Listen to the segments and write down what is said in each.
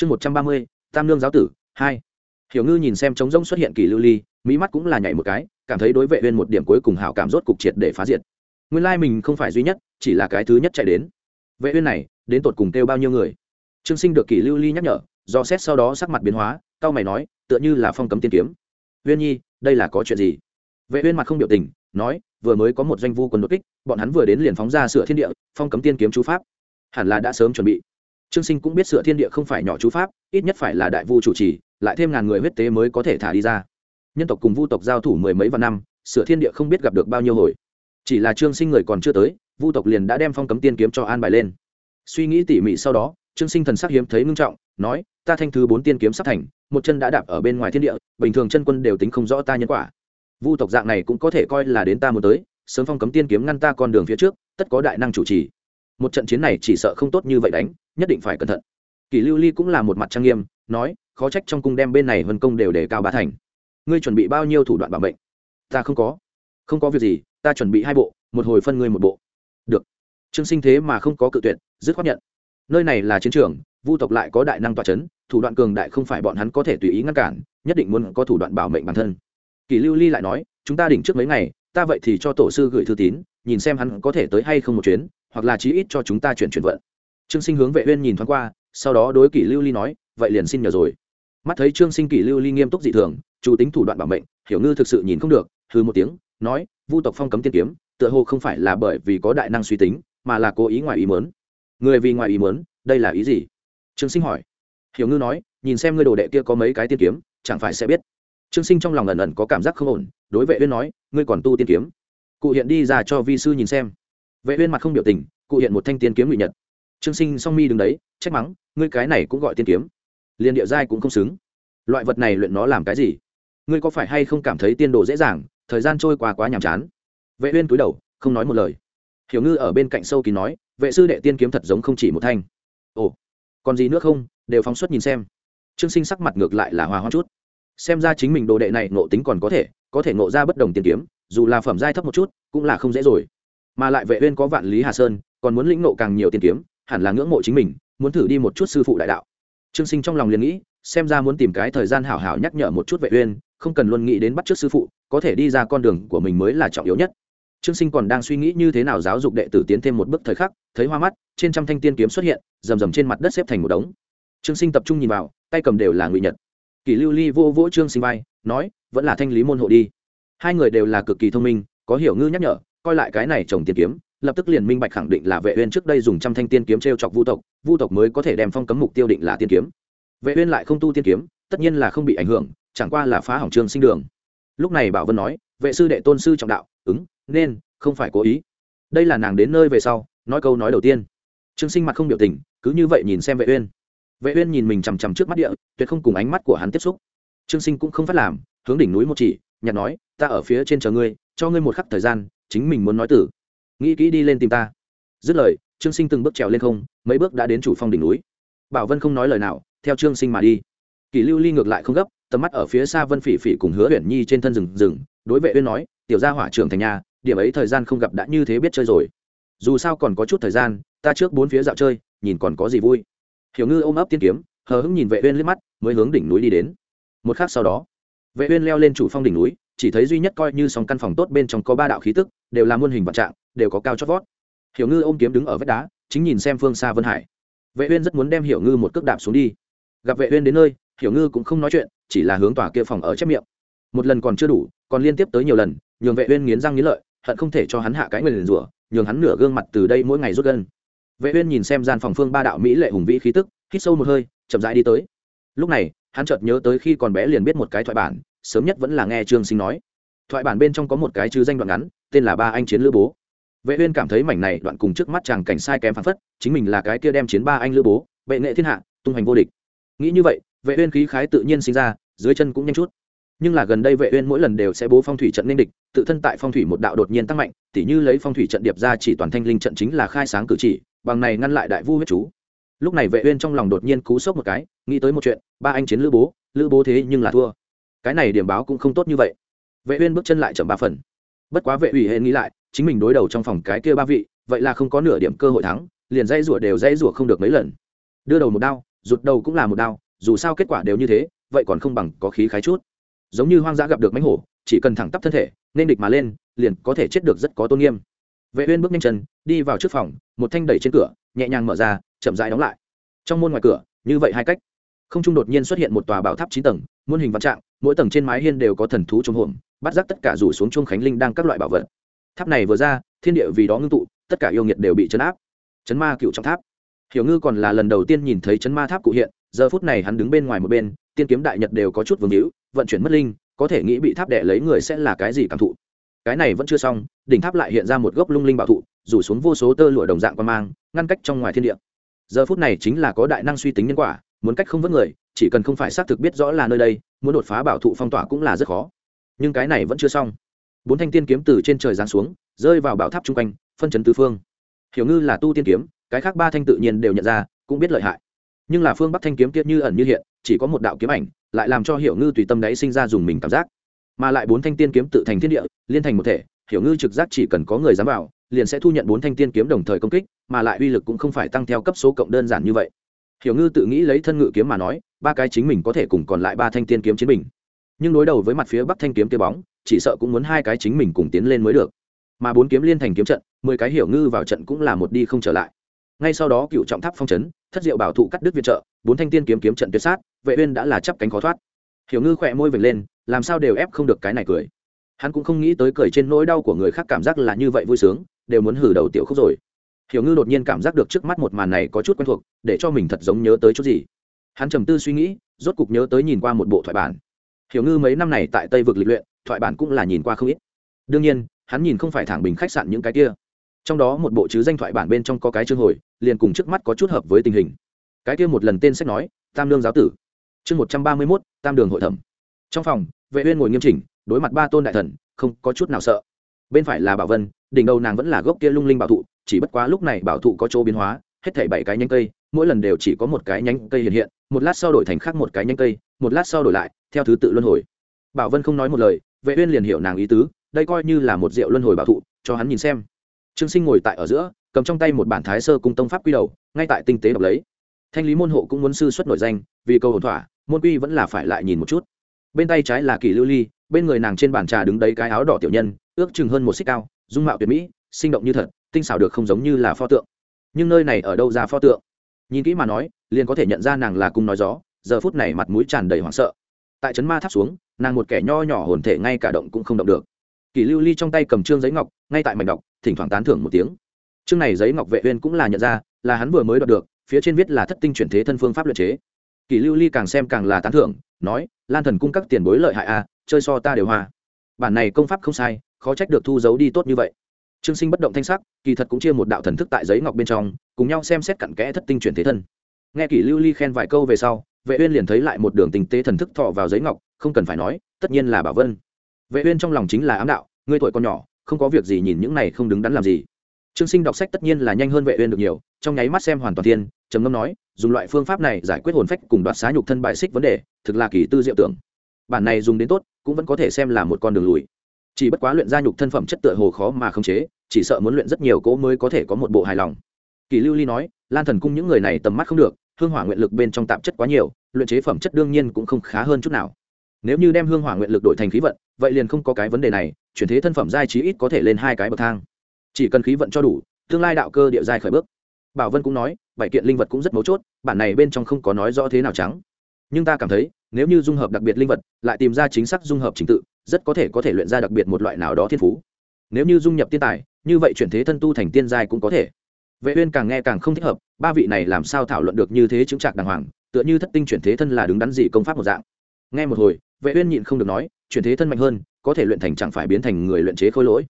chương một trăm ba mươi, tam lương giáo tử, hai. Hiểu ngư nhìn xem trống rỗng xuất hiện kỳ lưu ly mỹ mắt cũng là nhảy một cái, cảm thấy đối vệ uyên một điểm cuối cùng hảo cảm rốt cục triệt để phá diệt. Nguyên lai mình không phải duy nhất, chỉ là cái thứ nhất chạy đến. Vệ uyên này, đến tột cùng kêu bao nhiêu người? Trương sinh được kỳ lưu ly nhắc nhở, do xét sau đó sắc mặt biến hóa cao mày nói, tựa như là phong cấm tiên kiếm. Uyên nhi, đây là có chuyện gì? Vệ uyên mặt không biểu tình, nói, vừa mới có một doanh vu quân đột kích, bọn hắn vừa đến liền phóng ra sửa thiên địa, phong cấm tiên kiếm chú pháp. Hẳn là đã sớm chuẩn bị trương sinh cũng biết sửa thiên địa không phải nhỏ chú pháp, ít nhất phải là đại vu chủ trì, lại thêm ngàn người huyết tế mới có thể thả đi ra. Nhân tộc cùng vu tộc giao thủ mười mấy vạn năm, sửa thiên địa không biết gặp được bao nhiêu hồi. Chỉ là trương sinh người còn chưa tới, vu tộc liền đã đem phong cấm tiên kiếm cho an bài lên. Suy nghĩ tỉ mỉ sau đó, trương sinh thần sắc hiếm thấy ngưng trọng, nói, ta thanh thứ bốn tiên kiếm sắp thành, một chân đã đạp ở bên ngoài thiên địa, bình thường chân quân đều tính không rõ ta nhân quả. Vu tộc dạng này cũng có thể coi là đến ta muốn tới, sớm phong cấm tiên kiếm ngăn ta con đường phía trước, tất có đại năng chủ trì. Một trận chiến này chỉ sợ không tốt như vậy đánh nhất định phải cẩn thận. Kỷ lưu ly cũng là một mặt trang nghiêm, nói, khó trách trong cung đem bên này vân công đều để cao ba thành. Ngươi chuẩn bị bao nhiêu thủ đoạn bảo mệnh? Ta không có. Không có việc gì, ta chuẩn bị hai bộ, một hồi phân ngươi một bộ. Được. Trương sinh thế mà không có cự tuyệt, dứt khoát nhận. Nơi này là chiến trường, vu tộc lại có đại năng tọa c h ấ n thủ đoạn cường đại không phải bọn hắn có thể tùy ý ngăn cản, nhất định muốn có thủ đoạn bảo mệnh bản thân. Kỷ lưu ly lại nói, chúng ta đỉnh trước mấy ngày, ta vậy thì cho tổ sư gửi thư tín, nhìn xem hắn có thể tới hay không một chuyến, hoặc là chí ít cho chúng ta chuyển chuyển vận trương sinh hướng vệ uyên nhìn thoáng qua, sau đó đối kỷ lưu ly nói, vậy liền xin nhờ rồi. Mắt thấy trương sinh kỷ lưu ly nghiêm túc dị thường chủ tính thủ đoạn bảo mệnh, hiểu ngư thực sự nhìn không được, hừ một tiếng, nói, vu tộc phong cấm tiên kiếm, tựa hồ không phải là bởi vì có đại năng suy tính, mà là cố ý ngoài ý muốn. Người vì ngoài ý muốn, đây là ý gì? Trương sinh hỏi. Hiểu ngư nói, nhìn xem ngươi đồ đệ kia có mấy cái tiên kiếm, chẳng phải sẽ biết. Trương sinh trong lòng ẩn ẩn có cảm giác không ổn, đối vệ uyên nói, ngươi còn tu tiên kiếm? Cụ hiện đi ra cho vi sư nhìn xem. Vệ uyên mặt không biểu tình, cụ hiện một thanh tiên kiếm ngụy nhật trương sinh song mi đứng đấy, trách mắng, ngươi cái này cũng gọi tiên kiếm. Liền địa giai cũng không xứng. Loại vật này luyện nó làm cái gì? Ngươi có phải hay không cảm thấy tiên đồ dễ dàng, thời gian trôi qua quá nhàm chán? Vệ uyên cúi đầu, không nói một lời. Hiểu ngư ở bên cạnh sâu kín nói, vệ sư đệ tiên kiếm thật giống không chỉ một thanh. Ồ, còn gì nữa không? Đều phóng xuất nhìn xem. Trương sinh sắc mặt ngược lại là hòa hoãn chút. Xem ra chính mình đồ đệ này ngộ tính còn có thể có thể ngộ ra bất đồng tiên kiếm, dù là phẩm giai thấp một chút, cũng là không dễ rồi. Mà lại vệ uyên có vạn lý hà sơn, còn muốn lĩnh ngộ càng nhiều tiên kiếm hẳn là ngưỡng mộ chính mình, muốn thử đi một chút sư phụ đại đạo. Trương sinh trong lòng liền nghĩ, xem ra muốn tìm cái thời gian hảo hảo nhắc nhở một chút vệ uyên, không cần luôn nghĩ đến bắt trước sư phụ, có thể đi ra con đường của mình mới là trọng yếu nhất. Trương sinh còn đang suy nghĩ như thế nào giáo dục đệ tử tiến thêm một bước thời khắc, thấy hoa mắt, trên trăm thanh tiên kiếm xuất hiện, rầm rầm trên mặt đất xếp thành một đống. Trương sinh tập trung nhìn vào, tay cầm đều là ngụy nhật. Kỷ lưu ly vô vỗ trương sinh vai, nói, vẫn là thanh lý môn hộ đi. Hai người đều là cực kỳ thông minh, có hiểu ngư nhắc nhở, coi lại cái này trồng tiên kiếm lập tức liền minh bạch khẳng định là vệ uyên trước đây dùng trăm thanh tiên kiếm treo chọc vu tộc vu tộc mới có thể đem phong cấm mục tiêu định là tiên kiếm. Vệ uyên lại không tu tiên kiếm, tất nhiên là không bị ảnh hưởng, chẳng qua là phá hỏng trương sinh đường. Lúc này bảo vân nói, vệ sư đệ tôn sư trọng đạo, ứng, nên, không phải cố ý. Đây là nàng đến nơi về sau, nói câu nói đầu tiên. Trương sinh mặt không biểu tình, cứ như vậy nhìn xem vệ uyên. Vệ uyên nhìn mình chằm chằm trước mắt địa, tuyệt không cùng ánh mắt của hắn tiếp xúc. Trương sinh cũng không phát làm, hướng đỉnh núi một chỉ, nhặt nói, ta ở phía trên chờ ngươi, cho ngươi một khắc thời gian, chính mình muốn nói tử nghĩ kỹ đi lên tìm ta. Dứt lời, trương sinh từng bước trèo lên không, mấy bước đã đến chủ phong đỉnh núi. Bảo vân không nói lời nào, theo trương sinh mà đi. Kỷ lưu ly ngược lại không gấp, tầm mắt ở phía xa vân phỉ phỉ cùng hứa huyền nhi trên thân rừng rừng, đối vệ uyên nói, tiểu gia hỏa trưởng thành nhà, điểm ấy thời gian không gặp đã như thế biết chơi rồi. Dù sao còn có chút thời gian, ta trước bốn phía dạo chơi, nhìn còn có gì vui. Hiểu ngư ôm ấp tiên kiếm, hờ hững nhìn vệ uyên liếc mắt, mới hướng đỉnh núi đi đến. Một khắc sau đó, vệ uyên leo lên chủ phong đỉnh núi chỉ thấy duy nhất coi như song căn phòng tốt bên trong có ba đạo khí tức, đều là muôn hình vạn trạng, đều có cao chót vót. Hiểu ngư ôm kiếm đứng ở vách đá, chính nhìn xem phương xa vân hải. Vệ uyên rất muốn đem hiểu ngư một cước đạp xuống đi. Gặp vệ uyên đến nơi, hiểu ngư cũng không nói chuyện, chỉ là hướng tòa kia phòng ở chép miệng. Một lần còn chưa đủ, còn liên tiếp tới nhiều lần, nhường vệ uyên nghiến răng nghiến lợi, hận không thể cho hắn hạ cái người liền rủa, nhường hắn nửa gương mặt từ đây mỗi ngày rút gần vệ uyên nhìn xem gian phòng phương ba đạo mỹ lệ hùng vĩ khí tức, hít sâu một hơi, chậm rãi đi tới. Lúc này, hắn chợt nhớ tới khi còn bé liền biết một cái thoại bản sớm nhất vẫn là nghe trương sinh nói. Thoại bản bên trong có một cái chứ danh đoạn ngắn, tên là ba anh chiến lữ bố. Vệ uyên cảm thấy mảnh này đoạn cùng trước mắt chàng cảnh sai kém phản phất, chính mình là cái kia đem chiến ba anh lữ bố vệ nghệ thiên hạ, tung hành vô địch. Nghĩ như vậy, vệ uyên khí khái tự nhiên sinh ra, dưới chân cũng nhanh chút. Nhưng là gần đây vệ uyên mỗi lần đều sẽ bố phong thủy trận nên địch, tự thân tại phong thủy một đạo đột nhiên tăng mạnh, tỉ như lấy phong thủy trận điệp ra chỉ toàn thanh linh trận chính là khai sáng cử chỉ, bằng này ngăn lại đại vu huyết chú. Lúc này vệ uyên trong lòng đột nhiên cú sốc một cái, nghĩ tới một chuyện, ba anh chiến lữ bố lữ bố thế nhưng là thua cái này điểm báo cũng không tốt như vậy. Vệ uyên bước chân lại chậm ba phần. Bất quá vệ ủy hệ nghĩ lại, chính mình đối đầu trong phòng cái kia ba vị, vậy là không có nửa điểm cơ hội thắng, liền dây rủa đều dây rủa không được mấy lần. Đưa đầu một đao, rụt đầu cũng là một đao, dù sao kết quả đều như thế, vậy còn không bằng có khí khái chút. Giống như hoang dã gặp được mánh hổ, chỉ cần thẳng tắp thân thể, nên địch mà lên, liền có thể chết được rất có tôn nghiêm. Vệ uyên bước nhanh chân, đi vào trước phòng, một thanh đẩy trên cửa, nhẹ nhàng mở ra, chậm rãi đóng lại. Trong môn ngoài cửa, như vậy hai cách không trung đột nhiên xuất hiện một tòa bảo tháp chín tầng, muôn hình vạn trạng, mỗi tầng trên mái hiên đều có thần thú trong hồn, bắt giác tất cả rủ xuống chung khánh linh đang các loại bảo vật. Tháp này vừa ra, thiên địa vì đó ngưng tụ, tất cả yêu nghiệt đều bị chấn áp. Chấn ma cựu trong tháp. Hiểu ngư còn là lần đầu tiên nhìn thấy chấn ma tháp cụ hiện, giờ phút này hắn đứng bên ngoài một bên, tiên kiếm đại nhật đều có chút vương hữu vận chuyển mất linh, có thể nghĩ bị tháp đẻ lấy người sẽ là cái gì cảm thụ. Cái này vẫn chưa xong, đỉnh tháp lại hiện ra một gốc lung linh bảo thụ, rủ xuống vô số tơ lụa đồng dạng quan mang, ngăn cách trong ngoài thiên địa. Giờ phút này chính là có đại năng suy tính nhân quả muốn cách không vớt người, chỉ cần không phải xác thực biết rõ là nơi đây, muốn đột phá bảo thụ phong tỏa cũng là rất khó. Nhưng cái này vẫn chưa xong. Bốn thanh tiên kiếm từ trên trời giáng xuống, rơi vào bảo tháp chung quanh, phân chấn tứ phương. Hiểu ngư là tu tiên kiếm, cái khác ba thanh tự nhiên đều nhận ra, cũng biết lợi hại. Nhưng là phương bắc thanh kiếm kiệt như ẩn như hiện, chỉ có một đạo kiếm ảnh, lại làm cho hiểu ngư tùy tâm đấy sinh ra dùng mình cảm giác. Mà lại bốn thanh tiên kiếm tự thành thiên địa, liên thành một thể, hiểu ngư trực giác chỉ cần có người dám vào, liền sẽ thu nhận bốn thanh tiên kiếm đồng thời công kích, mà lại uy lực cũng không phải tăng theo cấp số cộng đơn giản như vậy hiểu ngư tự nghĩ lấy thân ngự kiếm mà nói ba cái chính mình có thể cùng còn lại ba thanh tiên kiếm chiến mình, nhưng đối đầu với mặt phía bắc thanh kiếm kia bóng chỉ sợ cũng muốn hai cái chính mình cùng tiến lên mới được. Mà bốn kiếm liên thành kiếm trận mười cái hiểu ngư vào trận cũng là một đi không trở lại. Ngay sau đó cựu trọng tháp phong trấn thất diệu bảo thụ cắt đứt viện trợ bốn thanh tiên kiếm kiếm trận tuyệt sát vệ uyên đã là chắp cánh khó thoát. Hiểu ngư khỏe môi vểnh lên làm sao đều ép không được cái này cười. Hắn cũng không nghĩ tới cười trên nỗi đau của người khác cảm giác là như vậy vui sướng đều muốn hử đầu tiểu khúc rồi hiểu ngư đột nhiên cảm giác được trước mắt một màn này có chút quen thuộc, để cho mình thật giống nhớ tới chút gì. Hắn trầm tư suy nghĩ, rốt cục nhớ tới nhìn qua một bộ thoại bản. Hiểu ngư mấy năm này tại tây vực lịch luyện, thoại bản cũng là nhìn qua không ít. Đương nhiên, hắn nhìn không phải thẳng bình khách sạn những cái kia. Trong đó một bộ chứ danh thoại bản bên trong có cái chương hồi, liền cùng trước mắt có chút hợp với tình hình. Cái kia một lần tên sách nói, tam lương giáo tử. Chương một trăm ba mươi mốt, tam đường hội thẩm. Trong phòng, vệ uyên ngồi nghiêm chỉnh, đối mặt ba tôn đại thần, không có chút nào sợ. Bên phải là bảo vân, đỉnh đầu nàng vẫn là gốc kia lung linh bảo thụ chỉ bất quá lúc này bảo thụ có chỗ biến hóa, hết thảy bảy cái nhánh cây, mỗi lần đều chỉ có một cái nhánh cây hiện hiện, một lát sau đổi thành khác một cái nhánh cây, một lát sau đổi lại, theo thứ tự luân hồi. Bảo vân không nói một lời, vệ uyên liền hiểu nàng ý tứ, đây coi như là một rượu luân hồi bảo thụ, cho hắn nhìn xem. Trương sinh ngồi tại ở giữa, cầm trong tay một bản thái sơ cung tông pháp quy đầu, ngay tại tinh tế đọc lấy. Thanh lý môn hộ cũng muốn sư xuất nổi danh, vì câu hồn thỏa, môn quy vẫn là phải lại nhìn một chút. Bên tay trái là kỳ lưu ly, bên người nàng trên bàn trà đứng đấy cái áo đỏ tiểu nhân, ước chừng hơn một xích cao, dung mạo tuyệt mỹ, sinh động như thật tinh xảo được không giống như là pho tượng. Nhưng nơi này ở đâu ra pho tượng? Nhìn kỹ mà nói liền có thể nhận ra nàng là cung nói gió giờ phút này mặt mũi tràn đầy hoảng sợ. Tại trấn ma tháp xuống nàng một kẻ nho nhỏ hồn thể ngay cả động cũng không động được. Kỷ lưu ly trong tay cầm trương giấy ngọc ngay tại mảnh đọc thỉnh thoảng tán thưởng một tiếng. Chương này giấy ngọc vệ uyên cũng là nhận ra là hắn vừa mới đoạt được phía trên viết là thất tinh chuyển thế thân phương pháp luyện chế. Kỷ lưu ly càng xem càng là tán thưởng nói lan thần cung các tiền bối lợi hại a à, chơi so ta đều hoa. Bản này công pháp không sai khó trách được thu giấu đi tốt như vậy trương sinh bất động thanh sắc, kỳ thật cũng chia một đạo thần thức tại giấy ngọc bên trong, cùng nhau xem xét cặn kẽ thất tinh chuyển thế thân. Nghe kỷ lưu ly khen vài câu về sau, vệ uyên liền thấy lại một đường tình tế thần thức thọ vào giấy ngọc, không cần phải nói, tất nhiên là bảo vân. Vệ uyên trong lòng chính là ám đạo, ngươi tuổi còn nhỏ, không có việc gì nhìn những này không đứng đắn làm gì. Trương sinh đọc sách tất nhiên là nhanh hơn vệ uyên được nhiều, trong nháy mắt xem hoàn toàn thiên, trầm ngâm nói, dùng loại phương pháp này giải quyết hồn phách cùng đoạt xá nhục thân bài xích vấn đề, thực là kỳ tư diệu tưởng. Bản này dùng đến tốt, cũng vẫn có thể xem là một con đường lùi chỉ bất quá luyện ra nhục thân phẩm chất tựa hồ khó mà khống chế, chỉ sợ muốn luyện rất nhiều cỗ mới có thể có một bộ hài lòng. Kỳ lưu ly nói, lan thần cung những người này tầm mắt không được, hương hỏa nguyện lực bên trong tạp chất quá nhiều, luyện chế phẩm chất đương nhiên cũng không khá hơn chút nào. Nếu như đem hương hỏa nguyện lực đổi thành khí vận, vậy liền không có cái vấn đề này, chuyển thế thân phẩm giai trí ít có thể lên hai cái bậc thang. Chỉ cần khí vận cho đủ, tương lai đạo cơ địa giai khởi bước. Bảo vân cũng nói, bảy kiện linh vật cũng rất mấu chốt, bản này bên trong không có nói rõ thế nào trắng nhưng ta cảm thấy, nếu như dung hợp đặc biệt linh vật, lại tìm ra chính xác dung hợp trình tự rất có thể có thể luyện ra đặc biệt một loại nào đó thiên phú. Nếu như dung nhập tiên tài, như vậy chuyển thế thân tu thành tiên giai cũng có thể. Vệ uyên càng nghe càng không thích hợp, ba vị này làm sao thảo luận được như thế chứng trạng đàng hoàng, tựa như thất tinh chuyển thế thân là đứng đắn gì công pháp một dạng. Nghe một hồi, vệ uyên nhịn không được nói, chuyển thế thân mạnh hơn, có thể luyện thành chẳng phải biến thành người luyện chế khôi lỗi.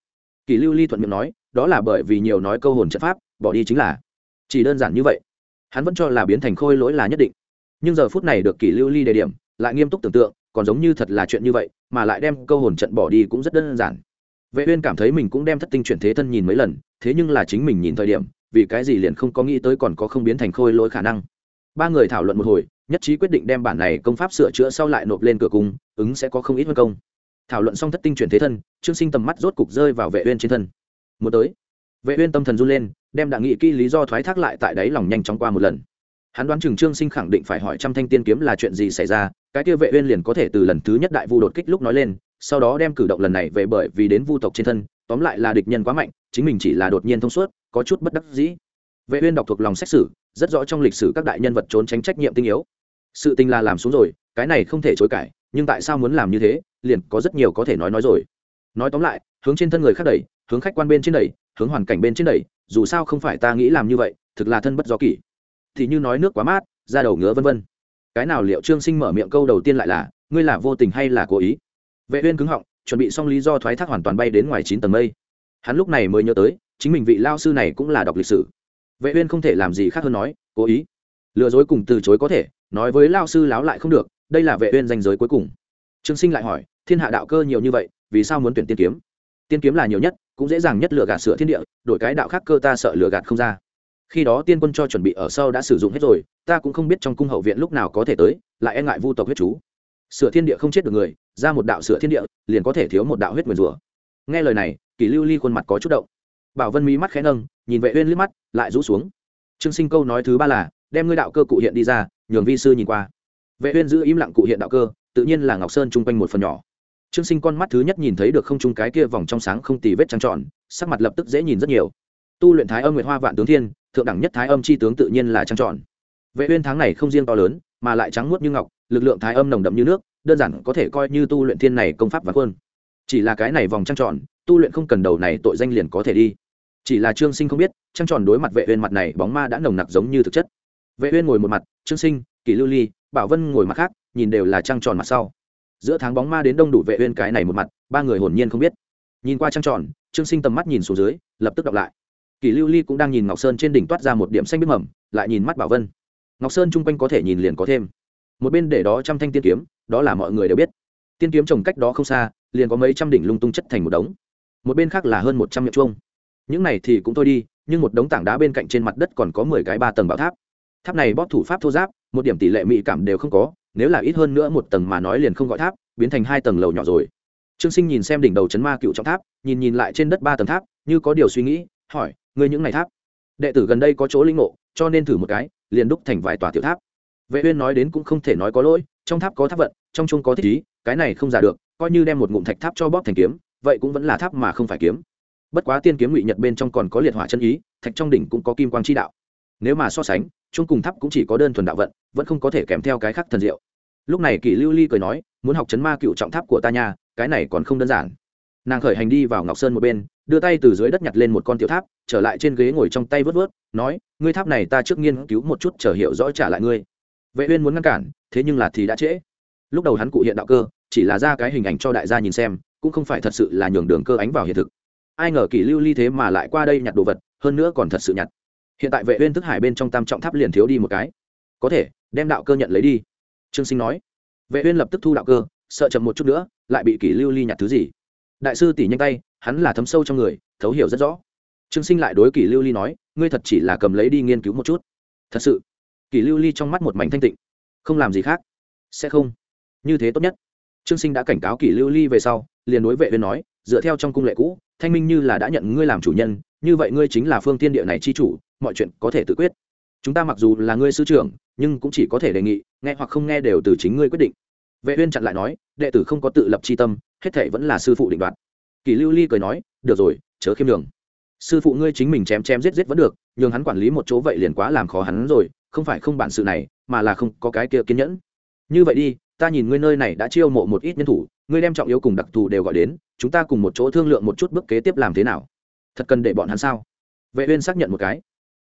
Kỳ lưu ly thuận miệng nói, đó là bởi vì nhiều nói câu hồn trận pháp, bỏ đi chính là. Chỉ đơn giản như vậy. Hắn vẫn cho là biến thành khôi lỗi là nhất định. Nhưng giờ phút này được kỳ lưu ly đề điểm, lại nghiêm túc tưởng tượng còn giống như thật là chuyện như vậy, mà lại đem câu hồn trận bỏ đi cũng rất đơn giản. Vệ uyên cảm thấy mình cũng đem thất tinh chuyển thế thân nhìn mấy lần, thế nhưng là chính mình nhìn thời điểm, vì cái gì liền không có nghĩ tới còn có không biến thành khôi lỗi khả năng. Ba người thảo luận một hồi, nhất trí quyết định đem bản này công pháp sửa chữa sau lại nộp lên cửa cung, ứng sẽ có không ít hơn công. Thảo luận xong thất tinh chuyển thế thân, trương sinh tầm mắt rốt cục rơi vào vệ uyên trên thân. Muốn tới. Vệ uyên tâm thần run lên, đem đặng nghị kỹ lý do thoái thác lại tại đấy lòng nhanh chóng qua một lần hắn đoán chừng trương sinh khẳng định phải hỏi trăm thanh tiên kiếm là chuyện gì xảy ra, cái kia vệ uyên liền có thể từ lần thứ nhất đại vu đột kích lúc nói lên, sau đó đem cử động lần này về bởi vì đến vu tộc trên thân, tóm lại là địch nhân quá mạnh, chính mình chỉ là đột nhiên thông suốt, có chút bất đắc dĩ. Vệ uyên đọc thuộc lòng xét xử, rất rõ trong lịch sử các đại nhân vật trốn tránh trách nhiệm tinh yếu. Sự tình là làm xuống rồi, cái này không thể chối cãi, nhưng tại sao muốn làm như thế, liền có rất nhiều có thể nói nói rồi. Nói tóm lại, hướng trên thân người khác đẩy, hướng khách quan bên trên đẩy, hướng hoàn cảnh bên trên đẩy, dù sao không phải ta nghĩ làm như vậy, thực là thân bất do kỷ thì như nói nước quá mát ra đầu ngứa vân vân. Cái nào liệu trương sinh mở miệng câu đầu tiên lại là, ngươi là vô tình hay là cố ý? Vệ uyên cứng họng, chuẩn bị xong lý do thoái thác hoàn toàn bay đến ngoài chín tầng mây. Hắn lúc này mới nhớ tới, chính mình vị lao sư này cũng là đọc lịch sử. Vệ uyên không thể làm gì khác hơn nói, cố ý. Lừa dối cùng từ chối có thể, nói với lao sư láo lại không được, đây là vệ uyên danh giới cuối cùng. Trương sinh lại hỏi, thiên hạ đạo cơ nhiều như vậy, vì sao muốn tuyển tiên kiếm? Tiên kiếm là nhiều nhất, cũng dễ dàng nhất lừa gạt sửa thiên địa, đổi cái đạo khác cơ ta sợ lừa gạt không ra khi đó tiên quân cho chuẩn bị ở sau đã sử dụng hết rồi, ta cũng không biết trong cung hậu viện lúc nào có thể tới, lại e ngại vu tộc huyết chú. Sửa thiên địa không chết được người, ra một đạo sửa thiên địa, liền có thể thiếu một đạo huyết nguyền rủa. Nghe lời này, kỳ lưu ly khuôn mặt có chút động. Bảo vân mỹ mắt khẽ nâng, nhìn vệ uyên liếc mắt, lại rũ xuống. Trương sinh câu nói thứ ba là, đem ngươi đạo cơ cụ hiện đi ra, nhường vi sư nhìn qua. Vệ uyên giữ im lặng cụ hiện đạo cơ, tự nhiên là ngọc sơn trung quanh một phần nhỏ. Trương sinh con mắt thứ nhất nhìn thấy được không trung cái kia vòng trong sáng không tì vết trăng tròn, sắc mặt lập tức dễ nhìn rất nhiều. Tu luyện thái âm nguyệt hoa vạn tướng thiên thượng đẳng nhất thái âm chi tướng tự nhiên là trăng tròn. Vệ uyên tháng này không riêng to lớn, mà lại trắng muốt như ngọc, lực lượng thái âm nồng đậm như nước, đơn giản có thể coi như tu luyện thiên này công pháp và quân. Chỉ là cái này vòng trăng tròn, tu luyện không cần đầu này tội danh liền có thể đi. Chỉ là trương sinh không biết, trăng tròn đối mặt vệ uyên mặt này bóng ma đã nồng nặc giống như thực chất. Vệ uyên ngồi một mặt, trương sinh, kỷ lưu ly, bảo vân ngồi mặt khác, nhìn đều là trăng tròn mặt sau. Giữa tháng bóng ma đến đông đủ vệ uyên cái này một mặt, ba người hồn nhiên không biết. Nhìn qua trăng tròn, trương sinh tầm mắt nhìn xuống dưới, lập tức đọc lại kỷ lưu ly cũng đang nhìn ngọc sơn trên đỉnh toát ra một điểm xanh biết mầm, lại nhìn mắt bảo vân. Ngọc sơn chung quanh có thể nhìn liền có thêm. Một bên để đó trăm thanh tiên kiếm, đó là mọi người đều biết. Tiên kiếm trồng cách đó không xa, liền có mấy trăm đỉnh lung tung chất thành một đống. Một bên khác là hơn một trăm miệng chuông. Những này thì cũng thôi đi, nhưng một đống tảng đá bên cạnh trên mặt đất còn có mười cái ba tầng bảo tháp. Tháp này bóp thủ pháp thô giáp, một điểm tỷ lệ mỹ cảm đều không có, nếu là ít hơn nữa một tầng mà nói liền không gọi tháp, biến thành hai tầng lầu nhỏ rồi. Trương sinh nhìn xem đỉnh đầu chấn ma cựu trọng tháp, nhìn nhìn lại trên đất ba tầng tháp, như có điều suy nghĩ, hỏi ngươi những ngày tháp. Đệ tử gần đây có chỗ linh ngộ, cho nên thử một cái, liền đúc thành vài tòa tiểu tháp. Vệ uyên nói đến cũng không thể nói có lỗi, trong tháp có tháp vận, trong chung có thích ý, cái này không giả được, coi như đem một ngụm thạch tháp cho bóp thành kiếm, vậy cũng vẫn là tháp mà không phải kiếm. Bất quá tiên kiếm ngụy nhật bên trong còn có liệt hỏa chân ý, thạch trong đỉnh cũng có kim quang chi đạo. Nếu mà so sánh chung cùng tháp cũng chỉ có đơn thuần đạo vận, vẫn không có thể kèm theo cái khác thần diệu. Lúc này kỷ lưu ly cười nói, muốn học chấn ma cựu trọng tháp của ta nha, cái này còn không đơn giản. Nàng khởi hành đi vào ngọc sơn một bên đưa tay từ dưới đất nhặt lên một con tiểu tháp, trở lại trên ghế ngồi trong tay vớt vớt, nói, ngươi tháp này ta trước nghiên cứu một chút chờ hiểu rõ trả lại ngươi. Vệ uyên muốn ngăn cản, thế nhưng là thì đã trễ. Lúc đầu hắn cụ hiện đạo cơ, chỉ là ra cái hình ảnh cho đại gia nhìn xem, cũng không phải thật sự là nhường đường cơ ánh vào hiện thực. Ai ngờ kỷ lưu ly thế mà lại qua đây nhặt đồ vật, hơn nữa còn thật sự nhặt. Hiện tại vệ uyên thức hải bên trong tam trọng tháp liền thiếu đi một cái. Có thể, đem đạo cơ nhận lấy đi. Trương sinh nói. Vệ uyên lập tức thu đạo cơ, sợ chậm một chút nữa, lại bị kỷ lưu ly nhặt thứ gì. Đại sư tỷ nhanh tay hắn là thấm sâu trong người, thấu hiểu rất rõ. Trương sinh lại đối kỷ lưu ly nói, ngươi thật chỉ là cầm lấy đi nghiên cứu một chút. Thật sự? Kỷ lưu ly trong mắt một mảnh thanh tịnh. Không làm gì khác. Sẽ không. Như thế tốt nhất. Trương sinh đã cảnh cáo kỷ lưu ly về sau, liền đối vệ uyên nói, dựa theo trong cung lệ cũ, thanh minh như là đã nhận ngươi làm chủ nhân, như vậy ngươi chính là phương tiên địa này chi chủ, mọi chuyện có thể tự quyết. Chúng ta mặc dù là ngươi sư trưởng, nhưng cũng chỉ có thể đề nghị, nghe hoặc không nghe đều từ chính ngươi quyết định. Vệ uyên chặn lại nói, đệ tử không có tự lập chi tâm, hết thảy vẫn là sư phụ định đoạt kỳ lưu ly cười nói, được rồi, chớ khiêm đường. Sư phụ ngươi chính mình chém chém giết giết vẫn được nhưng hắn quản lý một chỗ vậy liền quá làm khó hắn rồi, không phải không bản sự này, mà là không có cái kia kiên nhẫn. Như vậy đi, ta nhìn ngươi nơi này đã chiêu mộ một ít nhân thủ, ngươi đem trọng yếu cùng đặc thù đều gọi đến, chúng ta cùng một chỗ thương lượng một chút bước kế tiếp làm thế nào. Thật cần để bọn hắn sao? Vệ uyên xác nhận một cái.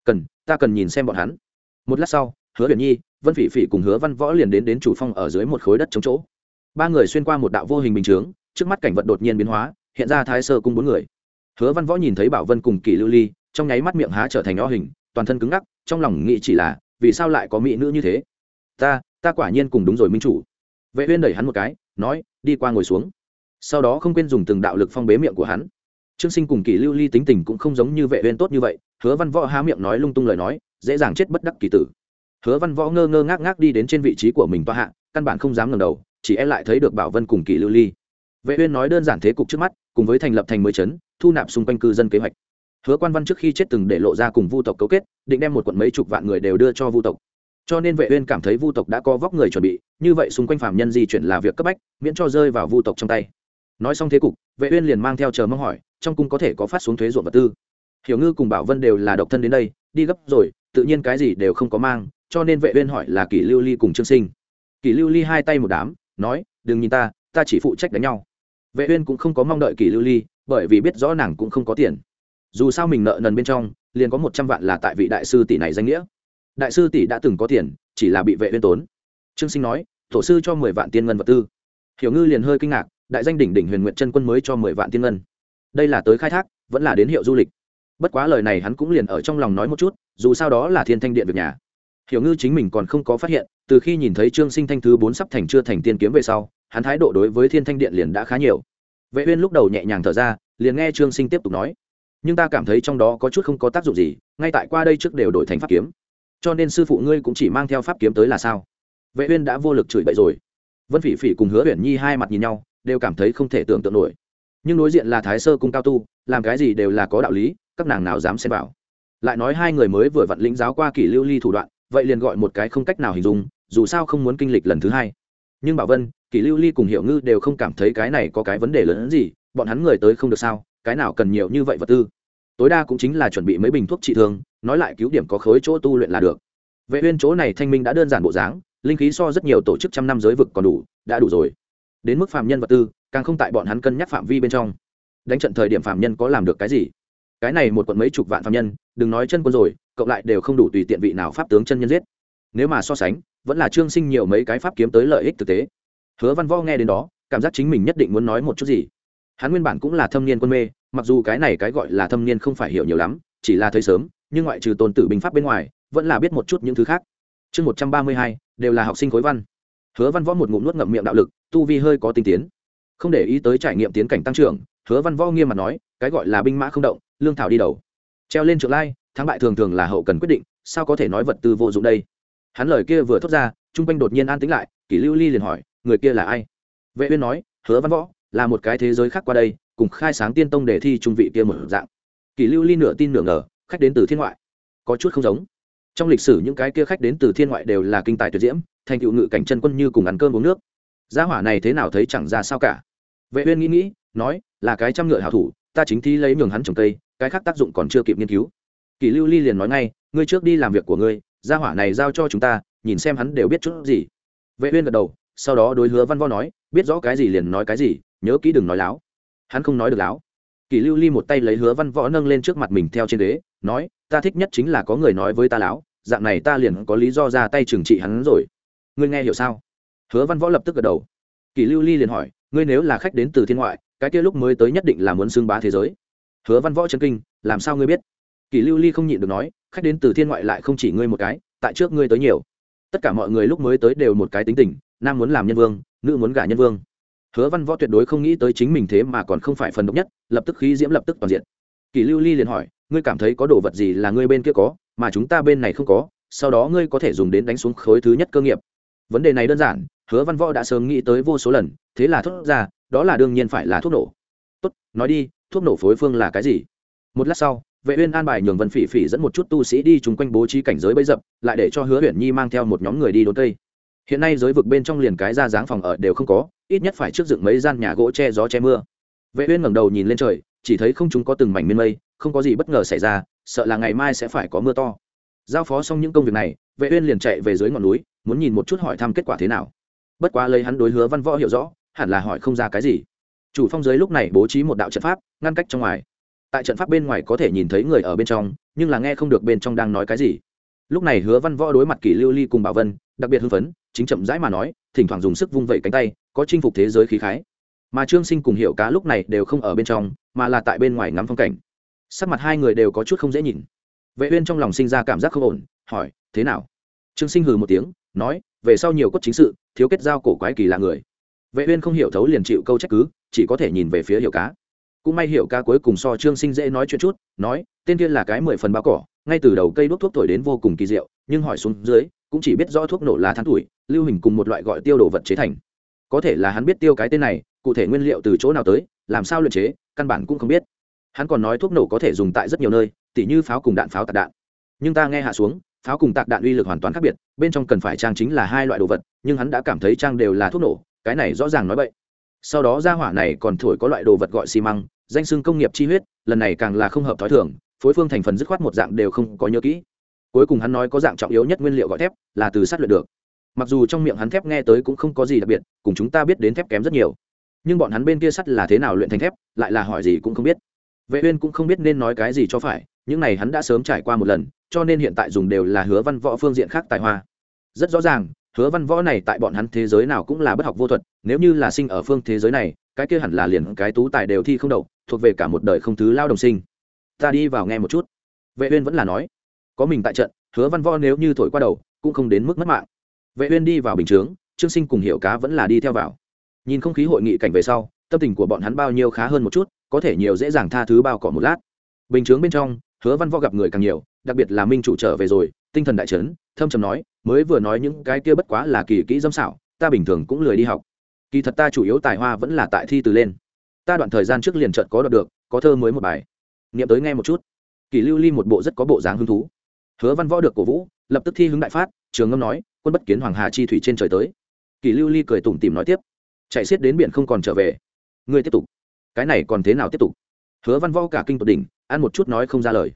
Cần, ta cần nhìn xem bọn hắn. Một lát sau, hứa uyển nhi, vân phỉ phỉ cùng hứa văn võ liền đến đến chủ phong ở dưới một khối đất chống chỗ. Ba người xuyên qua một đạo vô hình bình chướng, trước mắt cảnh vật đột nhiên biến hóa hiện ra thái sơ cung bốn người. Hứa văn võ nhìn thấy bảo vân cùng kỳ lưu ly, trong nháy mắt miệng há trở thành o hình, toàn thân cứng ngắc, trong lòng nghĩ chỉ là, vì sao lại có mỹ nữ như thế? Ta ta quả nhiên cùng đúng rồi minh chủ. Vệ uyên đẩy hắn một cái, nói, đi qua ngồi xuống. Sau đó không quên dùng từng đạo lực phong bế miệng của hắn. Trương sinh cùng kỳ lưu ly tính tình cũng không giống như vệ uyên tốt như vậy, hứa văn võ há miệng nói lung tung lời nói, dễ dàng chết bất đắc kỳ tử. Hứa văn võ ngơ ngơ ngác ngác đi đến trên vị trí của mình toa hạ, căn bản không dám ngẩng đầu, chỉ e lại thấy được bảo vân cùng kỳ lưu ly. Vệ uyên nói đơn giản thế cục trước mắt cùng với thành lập thành mới chấn thu nạp xung quanh cư dân kế hoạch. Hứa quan văn trước khi chết từng để lộ ra cùng vu tộc cấu kết, định đem một quận mấy chục vạn người đều đưa cho vu tộc. Cho nên vệ uyên cảm thấy vu tộc đã có vóc người chuẩn bị, như vậy xung quanh phạm nhân di chuyển là việc cấp bách, miễn cho rơi vào vu tộc trong tay. Nói xong thế cục, vệ uyên liền mang theo chờ mong hỏi, trong cung có thể có phát xuống thuế ruộng vật tư? Hiểu ngư cùng bảo vân đều là độc thân đến đây, đi gấp rồi, tự nhiên cái gì đều không có mang, cho nên vệ uyên hỏi là kỷ lưu ly cùng trương sinh. Kỷ lưu ly hai tay một đám, nói, đừng nhìn ta ta chỉ phụ trách đánh nhau vệ uyên cũng không có mong đợi Kỳ lưu ly, bởi vì biết rõ nàng cũng không có tiền. Dù sao mình nợ nần bên trong, liền có một trăm vạn là tại vị đại sư tỷ này danh nghĩa. Đại sư tỷ đã từng có tiền, chỉ là bị vệ uyên tốn. Trương sinh nói, tổ sư cho mười vạn tiên ngân vật tư. Hiểu ngư liền hơi kinh ngạc, đại danh đỉnh đỉnh huyền nguyện chân quân mới cho mười vạn tiên ngân. Đây là tới khai thác, vẫn là đến hiệu du lịch. Bất quá lời này hắn cũng liền ở trong lòng nói một chút, dù sao đó là thiên thanh điện việc nhà. Hiểu ngư chính mình còn không có phát hiện, từ khi nhìn thấy trương sinh thanh thứ bốn sắp thành chưa thành tiên kiếm về sau hắn thái độ đối với thiên thanh điện liền đã khá nhiều. Vệ uyên lúc đầu nhẹ nhàng thở ra, liền nghe trương sinh tiếp tục nói. Nhưng ta cảm thấy trong đó có chút không có tác dụng gì, ngay tại qua đây trước đều đổi thành pháp kiếm. Cho nên sư phụ ngươi cũng chỉ mang theo pháp kiếm tới là sao? Vệ uyên đã vô lực chửi bậy rồi. Vân phỉ phỉ cùng hứa uyển nhi hai mặt nhìn nhau, đều cảm thấy không thể tưởng tượng nổi. Nhưng đối diện là thái sơ cung cao tu, làm cái gì đều là có đạo lý, các nàng nào dám xen vào. Lại nói hai người mới vừa vặn lĩnh giáo qua kỷ lưu ly thủ đoạn, vậy liền gọi một cái không cách nào hình dung, dù sao không muốn kinh lịch lần thứ hai nhưng bảo vân, kỷ lưu ly cùng hiểu ngư đều không cảm thấy cái này có cái vấn đề lớn hơn gì, bọn hắn người tới không được sao, cái nào cần nhiều như vậy vật tư. Tối đa cũng chính là chuẩn bị mấy bình thuốc trị thương, nói lại cứu điểm có khối chỗ tu luyện là được. Vệ uyên chỗ này thanh minh đã đơn giản bộ dáng, linh khí so rất nhiều tổ chức trăm năm giới vực còn đủ, đã đủ rồi. Đến mức phạm nhân vật tư, càng không tại bọn hắn cân nhắc phạm vi bên trong. Đánh trận thời điểm phạm nhân có làm được cái gì? Cái này một quận mấy chục vạn phạm nhân, đừng nói chân quân rồi, cộng lại đều không đủ tùy tiện vị nào pháp tướng chân nhân giết. Nếu mà so sánh vẫn là trương sinh nhiều mấy cái pháp kiếm tới lợi ích thực tế. Hứa văn võ nghe đến đó, cảm giác chính mình nhất định muốn nói một chút gì. Hắn nguyên bản cũng là thâm niên quân mê, mặc dù cái này cái gọi là thâm niên không phải hiểu nhiều lắm, chỉ là thấy sớm, nhưng ngoại trừ tôn tử binh pháp bên ngoài, vẫn là biết một chút những thứ khác. Chương một trăm ba mươi hai, đều là học sinh khối văn. Hứa văn võ một ngụm nuốt ngậm miệng đạo lực, tu vi hơi có tinh tiến. Không để ý tới trải nghiệm tiến cảnh tăng trưởng, hứa văn võ nghiêm mặt nói, cái gọi là binh mã không động, lương thảo đi đầu. Treo lên trượng lai, thắng bại thường thường là hậu cần quyết định, sao có thể nói vật tư vô dụng đây? Hắn lời kia vừa thốt ra chung quanh đột nhiên an tĩnh lại, kỷ lưu ly liền hỏi, người kia là ai? Vệ uyên nói, hứa văn võ, là một cái thế giới khác qua đây, cùng khai sáng tiên tông để thi trung vị kia một dạng. Kỷ lưu ly nửa tin nửa ngờ, khách đến từ thiên ngoại. Có chút không giống. Trong lịch sử những cái kia khách đến từ thiên ngoại đều là kinh tài tuyệt diễm, thành tựu ngự cảnh chân quân như cùng ăn cơm uống nước. Gia hỏa này thế nào thấy chẳng ra sao cả. Vệ uyên nghĩ nghĩ, nói, là cái trăm ngựa hảo thủ, ta chính thi lấy nhường hắn trồng cây, cái khác tác dụng còn chưa kịp nghiên cứu. Kỷ lưu ly liền nói ngay, ngươi trước đi làm việc của ngươi gia hỏa này giao cho chúng ta, nhìn xem hắn đều biết chút gì. Vệ uyên gật đầu, sau đó đối hứa văn võ nói, biết rõ cái gì liền nói cái gì, nhớ kỹ đừng nói láo. Hắn không nói được láo. Kỷ lưu ly một tay lấy hứa văn võ nâng lên trước mặt mình theo trên đế nói, ta thích nhất chính là có người nói với ta láo, dạng này ta liền có lý do ra tay trừng trị hắn rồi. Ngươi nghe hiểu sao? Hứa văn võ lập tức gật đầu. Kỷ lưu ly liền hỏi, ngươi nếu là khách đến từ thiên ngoại, cái kia lúc mới tới nhất định là muốn xưng bá thế giới. Hứa văn võ chân kinh, làm sao ngươi biết? Kỳ lưu ly không nhịn được nói, khách đến từ thiên ngoại lại không chỉ ngươi một cái, tại trước ngươi tới nhiều. Tất cả mọi người lúc mới tới đều một cái tính tình, nam muốn làm nhân vương, nữ muốn gả nhân vương. Hứa văn võ tuyệt đối không nghĩ tới chính mình thế mà còn không phải phần độc nhất, lập tức khí diễm lập tức toàn diện. Kỳ lưu ly liền hỏi, ngươi cảm thấy có đồ vật gì là ngươi bên kia có, mà chúng ta bên này không có, sau đó ngươi có thể dùng đến đánh xuống khối thứ nhất cơ nghiệp? Vấn đề này đơn giản, hứa văn võ đã sớm nghĩ tới vô số lần, thế là thốt ra, đó là đương nhiên phải là thuốc nổ. Tốt, nói đi, thuốc nổ phối phương là cái gì? Một lát sau vệ uyên an bài nhường vân phỉ phỉ dẫn một chút tu sĩ đi chung quanh bố trí cảnh giới bấy dập, lại để cho hứa uyển nhi mang theo một nhóm người đi đốn cây. Hiện nay giới vực bên trong liền cái ra dáng phòng ở đều không có, ít nhất phải trước dựng mấy gian nhà gỗ che gió che mưa. Vệ uyên ngẩng đầu nhìn lên trời, chỉ thấy không chúng có từng mảnh miên mây, không có gì bất ngờ xảy ra, sợ là ngày mai sẽ phải có mưa to. Giao phó xong những công việc này, vệ uyên liền chạy về dưới ngọn núi, muốn nhìn một chút hỏi thăm kết quả thế nào. Bất quá lấy hắn đối hứa văn võ hiểu rõ, hẳn là hỏi không ra cái gì. Chủ phong giới lúc này bố trí một đạo trận pháp, ngăn cách trong ngoài tại trận pháp bên ngoài có thể nhìn thấy người ở bên trong, nhưng là nghe không được bên trong đang nói cái gì. Lúc này hứa văn võ đối mặt kỷ lưu ly cùng bảo vân, đặc biệt hưng phấn, chính chậm rãi mà nói, thỉnh thoảng dùng sức vung vẩy cánh tay, có chinh phục thế giới khí khái. Mà trương sinh cùng hiệu cá lúc này đều không ở bên trong, mà là tại bên ngoài ngắm phong cảnh. Sắc mặt hai người đều có chút không dễ nhìn. Vệ uyên trong lòng sinh ra cảm giác không ổn, hỏi, thế nào? Trương sinh hừ một tiếng, nói, về sau nhiều cốt chính sự, thiếu kết giao cổ quái kỳ lạ người. Vệ uyên không hiểu thấu liền chịu câu trách cứ, chỉ có thể nhìn về phía hiệu cá cũng may hiểu ca cuối cùng so trương sinh dễ nói chuyện chút, nói, tên kia là cái mười phần bao cỏ, ngay từ đầu cây đốt thuốc thổi đến vô cùng kỳ diệu, nhưng hỏi xuống dưới, cũng chỉ biết rõ thuốc nổ là than tuổi, lưu hình cùng một loại gọi tiêu đồ vật chế thành. Có thể là hắn biết tiêu cái tên này, cụ thể nguyên liệu từ chỗ nào tới, làm sao luyện chế, căn bản cũng không biết. Hắn còn nói thuốc nổ có thể dùng tại rất nhiều nơi, tỉ như pháo cùng đạn pháo tạc đạn. Nhưng ta nghe hạ xuống, pháo cùng tạc đạn uy lực hoàn toàn khác biệt, bên trong cần phải trang chính là hai loại đồ vật, nhưng hắn đã cảm thấy trang đều là thuốc nổ, cái này rõ ràng nói vậy sau đó ra hỏa này còn thổi có loại đồ vật gọi xi măng, danh xưng công nghiệp chi huyết, lần này càng là không hợp t h ó i thường, phối phương thành phần dứt khoát một dạng đều không có nhớ kỹ. Cuối cùng hắn nói có dạng trọng yếu nhất nguyên liệu gọi thép, là từ sắt luyện được. Mặc dù trong miệng hắn thép nghe tới cũng không có gì đặc biệt, cùng chúng ta biết đến thép kém rất nhiều. Nhưng bọn hắn bên kia sắt là thế nào luyện thành thép, lại là hỏi gì cũng không biết. Vệ uyên cũng không biết nên nói cái gì cho phải, những này hắn đã sớm trải qua một lần, cho nên hiện tại dùng đều là hứa văn võ phương diện khác tài hoa. Rất rõ ràng hứa văn võ này tại bọn hắn thế giới nào cũng là bất học vô thuật nếu như là sinh ở phương thế giới này cái kia hẳn là liền cái tú tài đều thi không đậu thuộc về cả một đời không thứ lao đồng sinh. Ta đi vào nghe một chút. Vệ uyên vẫn là nói. Có mình tại trận hứa văn võ nếu như thổi qua đầu cũng không đến mức mất mạng. Vệ uyên đi vào bình trướng, trương sinh cùng hiểu cá vẫn là đi theo vào. Nhìn không khí hội nghị cảnh về sau tâm tình của bọn hắn bao nhiêu khá hơn một chút có thể nhiều dễ dàng tha thứ bao cỏ một lát. Bình chướng bên trong hứa văn võ gặp người càng nhiều đặc biệt là minh chủ trở về rồi tinh thần đại chấn, thâm trầm nói, mới vừa nói những cái kia bất quá là kỳ kỹ dâm xảo, ta bình thường cũng lười đi học. Kỳ thật ta chủ yếu tài hoa vẫn là tại thi từ lên. Ta đoạn thời gian trước liền trận có đọc được, có thơ mới một bài. Nghiệm tới nghe một chút. Kỳ lưu ly một bộ rất có bộ dáng hứng thú. Hứa văn võ được cổ vũ, lập tức thi hứng đại phát, trường ngâm nói, quân bất kiến hoàng hà chi thủy trên trời tới. Kỳ lưu ly cười tủm tìm nói tiếp, chạy xiết đến biển không còn trở về. Ngươi tiếp tục. Cái này còn thế nào tiếp tục? Hứa văn võ cả kinh tột đỉnh, ăn một chút nói không ra lời.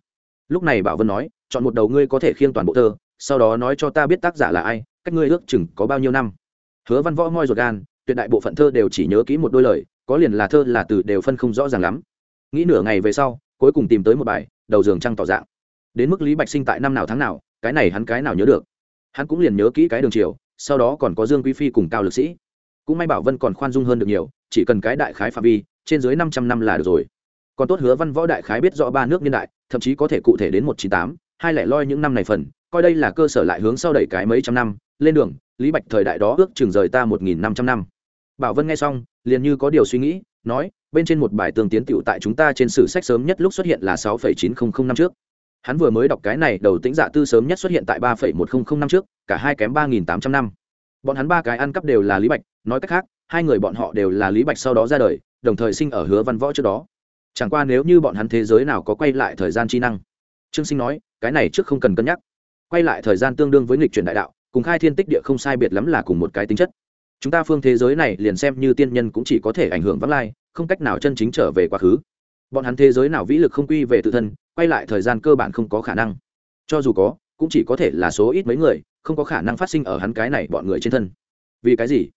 Lúc này bảo vân nói chọn một đầu ngươi có thể khiêng toàn bộ thơ, sau đó nói cho ta biết tác giả là ai, cách ngươi ước chừng có bao nhiêu năm. Hứa văn võ ngoi ruột gan, tuyệt đại bộ phận thơ đều chỉ nhớ kỹ một đôi lời, có liền là thơ là từ đều phân không rõ ràng lắm. Nghĩ nửa ngày về sau, cuối cùng tìm tới một bài, đầu giường trăng tỏ dạng. Đến mức lý bạch sinh tại năm nào tháng nào, cái này hắn cái nào nhớ được. Hắn cũng liền nhớ kỹ cái đường chiều, sau đó còn có dương quý phi cùng cao lực sĩ. Cũng may bảo vân còn khoan dung hơn được nhiều, chỉ cần cái đại khái phạm vi, trên dưới năm trăm năm là được rồi. Còn tốt hứa văn võ đại khái biết rõ ba nước niên đại, thậm chí có thể cụ thể đến một chín tám hai lẻ loi những năm này phần, coi đây là cơ sở lại hướng sau đẩy cái mấy trăm năm, lên đường, lý bạch thời đại đó ước chừng rời ta một nghìn năm trăm năm. Bảo vân nghe xong, liền như có điều suy nghĩ, nói, bên trên một bài tường tiến tiểu tại chúng ta trên sử sách sớm nhất lúc xuất hiện là sáu phẩy chín không không năm trước. Hắn vừa mới đọc cái này, đầu tĩnh dạ tư sớm nhất xuất hiện tại ba phẩy một không không năm trước, cả hai kém ba nghìn tám trăm năm. Bọn hắn ba cái ăn cắp đều là lý bạch, nói cách khác, hai người bọn họ đều là lý bạch sau đó ra đời, đồng thời sinh ở hứa văn võ trước đó. Chẳng qua nếu như bọn hắn thế giới nào có quay lại thời gian chi năng, trương sinh nói cái này trước không cần cân nhắc. Quay lại thời gian tương đương với nghịch chuyển đại đạo, cùng khai thiên tích địa không sai biệt lắm là cùng một cái tính chất. Chúng ta phương thế giới này liền xem như tiên nhân cũng chỉ có thể ảnh hưởng vắng lai, không cách nào chân chính trở về quá khứ. Bọn hắn thế giới nào vĩ lực không quy về tự thân, quay lại thời gian cơ bản không có khả năng. Cho dù có, cũng chỉ có thể là số ít mấy người, không có khả năng phát sinh ở hắn cái này bọn người trên thân. Vì cái gì?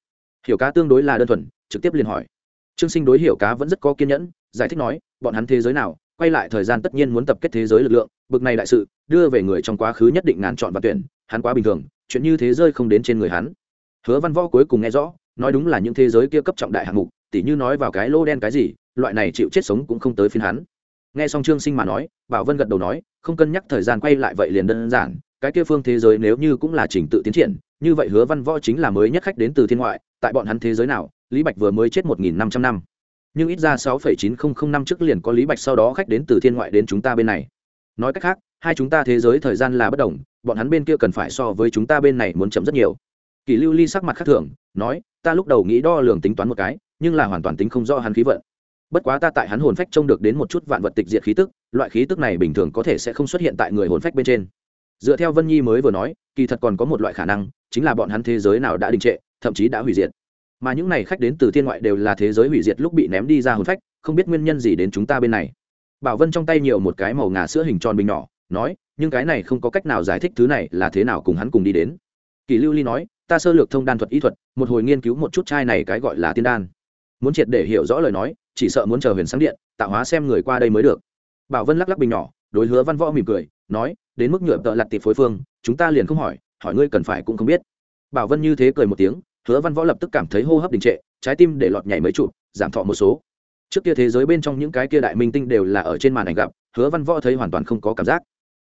Hiểu cá tương đối là đơn thuần, trực tiếp liền hỏi. Trương sinh đối hiểu cá vẫn rất có kiên nhẫn, giải thích nói, bọn hắn thế giới nào quay lại thời gian tất nhiên muốn tập kết thế giới lực lượng, bực này đại sự, đưa về người trong quá khứ nhất định ngàn chọn và tuyển, hắn quá bình thường, chuyện như thế rơi không đến trên người hắn. Hứa văn võ cuối cùng nghe rõ, nói đúng là những thế giới kia cấp trọng đại hạng mục, tỉ như nói vào cái lô đen cái gì, loại này chịu chết sống cũng không tới phiên hắn. Nghe xong trương sinh mà nói, bảo vân gật đầu nói, không cân nhắc thời gian quay lại vậy liền đơn giản, cái kia phương thế giới nếu như cũng là trình tự tiến triển, như vậy hứa văn võ chính là mới nhất khách đến từ thiên ngoại, tại bọn hắn thế giới nào, lý bạch vừa mới chết một nghìn năm trăm năm nhưng ít ra sáu phẩy chín không không năm trước liền có lý bạch sau đó khách đến từ thiên ngoại đến chúng ta bên này. Nói cách khác, hai chúng ta thế giới thời gian là bất đồng, bọn hắn bên kia cần phải so với chúng ta bên này muốn chậm rất nhiều. Kỳ lưu ly sắc mặt khác thường, nói, ta lúc đầu nghĩ đo lường tính toán một cái, nhưng là hoàn toàn tính không rõ hắn khí vận. Bất quá ta tại hắn hồn phách trông được đến một chút vạn vật tịch diệt khí tức, loại khí tức này bình thường có thể sẽ không xuất hiện tại người hồn phách bên trên. Dựa theo vân nhi mới vừa nói, kỳ thật còn có một loại khả năng, chính là bọn hắn thế giới nào đã đình trệ, thậm chí đã hủy diệt mà những này khách đến từ thiên ngoại đều là thế giới hủy diệt lúc bị ném đi ra hồn phách, không biết nguyên nhân gì đến chúng ta bên này. Bảo vân trong tay nhiều một cái màu ngà sữa hình tròn bình nhỏ, nói, nhưng cái này không có cách nào giải thích thứ này là thế nào cùng hắn cùng đi đến. Kỳ lưu ly nói, ta sơ lược thông đan thuật y thuật, một hồi nghiên cứu một chút chai này cái gọi là tiên đan. Muốn triệt để hiểu rõ lời nói, chỉ sợ muốn chờ huyền sáng điện, tạo hóa xem người qua đây mới được. Bảo vân lắc lắc bình nhỏ, đối hứa văn võ mỉm cười, nói, đến mức nhựa tợ lặt tịp phối phương, chúng ta liền không hỏi hỏi ngươi cần phải cũng không biết. Bảo vân như thế cười một tiếng hứa văn võ lập tức cảm thấy hô hấp đình trệ, trái tim để lọt nhảy mấy chụp giảm thọ một số. Trước kia thế giới bên trong những cái kia đại minh tinh đều là ở trên màn ảnh gặp, hứa văn võ thấy hoàn toàn không có cảm giác.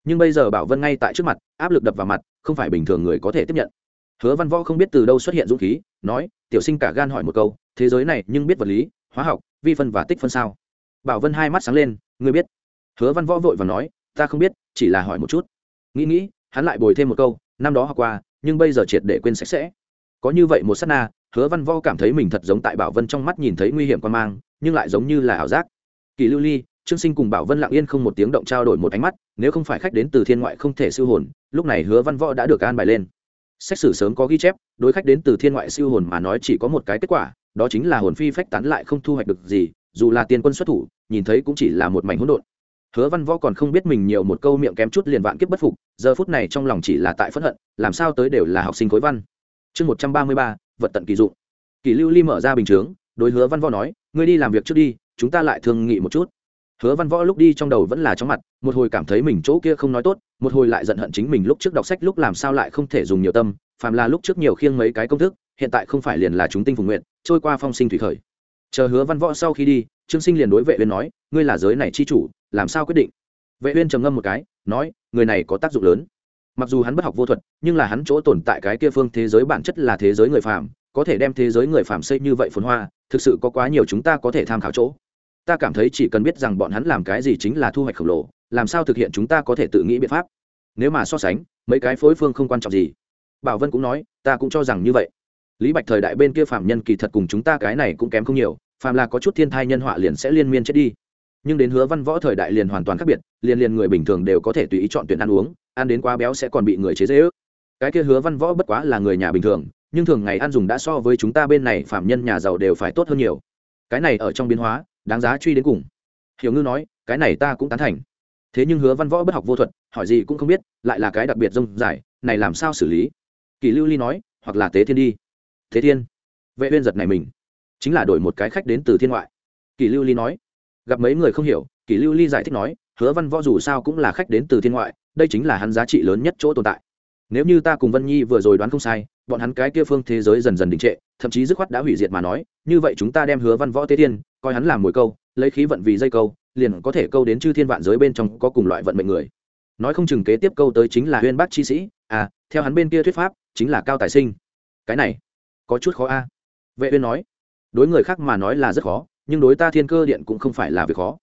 Nhưng bây giờ bảo vân ngay tại trước mặt, áp lực đập vào mặt, không phải bình thường người có thể tiếp nhận. Hứa văn võ không biết từ đâu xuất hiện dũng khí, nói, tiểu sinh cả gan hỏi một câu, thế giới này nhưng biết vật lý, hóa học, vi phân và tích phân sao? Bảo vân hai mắt sáng lên, ngươi biết. Hứa văn võ vội và nói, ta không biết, chỉ là hỏi một chút. Nghĩ nghĩ, hắn lại bồi thêm một câu, năm đó học qua, nhưng bây giờ triệt để quên sạch sẽ có như vậy một s á t na, hứa văn võ cảm thấy mình thật giống tại bảo vân trong mắt nhìn thấy nguy hiểm quan mang, nhưng lại giống như là ảo giác. Kỳ lưu ly, trương sinh cùng bảo vân lặng yên không một tiếng động trao đổi một ánh mắt, nếu không phải khách đến từ thiên ngoại không thể siêu hồn, lúc này hứa văn võ đã được an bài lên. Xét xử sớm có ghi chép, đối khách đến từ thiên ngoại siêu hồn mà nói chỉ có một cái kết quả, đó chính là hồn phi phách tán lại không thu hoạch được gì, dù là tiền quân xuất thủ, nhìn thấy cũng chỉ là một mảnh hỗn độn. Hứa văn võ còn không biết mình nhiều một câu miệng kém chút liền vạn kiếp bất phục, giờ phút này trong lòng chỉ là tại phẫn hận, làm sao tới đều là học sinh khối văn chương một trăm ba mươi ba, vật tận kỳ dụng. Kỳ lưu ly mở ra bình chướng, đối hứa văn võ nói, ngươi đi làm việc trước đi, chúng ta lại thương nghị một chút. Hứa văn võ lúc đi trong đầu vẫn là chóng mặt, một hồi cảm thấy mình chỗ kia không nói tốt, một hồi lại giận hận chính mình lúc trước đọc sách lúc làm sao lại không thể dùng nhiều tâm, phàm là lúc trước nhiều khiêng mấy cái công thức, hiện tại không phải liền là chúng tinh phùng nguyện trôi qua phong sinh thủy khởi. Chờ hứa văn võ sau khi đi, trương sinh liền đối vệ uyên nói, ngươi là giới này chi chủ, làm sao quyết định? Vệ uyên trầm ngâm một cái, nói, người này có tác dụng lớn mặc dù hắn bất học vô thuật, nhưng là hắn chỗ tồn tại cái kia phương thế giới bản chất là thế giới người phàm, có thể đem thế giới người phàm xây như vậy phồn hoa, thực sự có quá nhiều chúng ta có thể tham khảo chỗ. Ta cảm thấy chỉ cần biết rằng bọn hắn làm cái gì chính là thu hoạch khổng lồ, làm sao thực hiện chúng ta có thể tự nghĩ biện pháp. Nếu mà so sánh, mấy cái phối phương không quan trọng gì. Bảo vân cũng nói, ta cũng cho rằng như vậy. Lý bạch thời đại bên kia phạm nhân kỳ thật cùng chúng ta cái này cũng kém không nhiều, phàm là có chút thiên thai nhân họa liền sẽ liên miên chết đi nhưng đến hứa văn võ thời đại liền hoàn toàn khác biệt, liền liền người bình thường đều có thể tùy ý chọn tuyển ăn uống, ăn đến quá béo sẽ còn bị người chế dễ ước. Cái kia hứa văn võ bất quá là người nhà bình thường, nhưng thường ngày ăn dùng đã so với chúng ta bên này phạm nhân nhà giàu đều phải tốt hơn nhiều. Cái này ở trong biến hóa, đáng giá truy đến cùng. Hiểu ngư nói, cái này ta cũng tán thành. Thế nhưng hứa văn võ bất học vô thuật, hỏi gì cũng không biết, lại là cái đặc biệt rông dài, này làm sao xử lý? Kỳ lưu ly nói, hoặc là tế thiên đi. Thế thiên. Vệ uyên giật này mình. Chính là đổi một cái khách đến từ thiên ngoại. Kỳ lưu ly nói gặp mấy người không hiểu, kỷ lưu ly giải thích nói, hứa văn võ dù sao cũng là khách đến từ thiên ngoại, đây chính là hắn giá trị lớn nhất chỗ tồn tại. Nếu như ta cùng vân nhi vừa rồi đoán không sai, bọn hắn cái kia phương thế giới dần dần đình trệ, thậm chí dứt khoát đã hủy diệt mà nói, như vậy chúng ta đem hứa văn võ tế thiên coi hắn làm mồi câu, lấy khí vận vì dây câu, liền có thể câu đến chư thiên vạn giới bên trong có cùng loại vận mệnh người. Nói không chừng kế tiếp câu tới chính là huyên bác chi sĩ à theo hắn bên kia thuyết pháp, chính là cao tài sinh. Cái này, có chút khó a. Vệ uyên nói, đối người khác mà nói là rất khó nhưng đối ta thiên cơ điện cũng không phải là việc khó.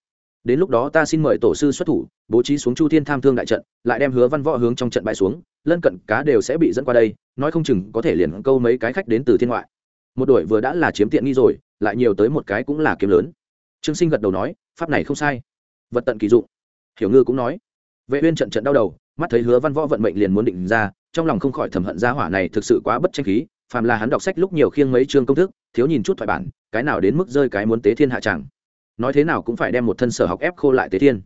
Đến lúc đó ta xin mời tổ sư xuất thủ, bố trí xuống chu thiên tham thương đại trận, lại đem hứa văn võ hướng trong trận bãi xuống, lân cận cá đều sẽ bị dẫn qua đây, nói không chừng có thể liền câu mấy cái khách đến từ thiên ngoại. Một đội vừa đã là chiếm tiện nghi rồi, lại nhiều tới một cái cũng là kiếm lớn. Trương sinh gật đầu nói, pháp này không sai. Vật tận kỳ dụng. Hiểu ngư cũng nói. Vệ uyên trận trận đau đầu, mắt thấy hứa văn võ vận mệnh liền muốn định ra, trong lòng không khỏi thầm hận gia hỏa này thực sự quá bất tranh khí phàm là hắn đọc sách lúc nhiều khiêng mấy chương công thức, thiếu nhìn chút thoại bản, cái nào đến mức rơi cái muốn tế thiên hạ chẳng. nói thế nào cũng phải đem một thân sở học ép khô lại tế thiên.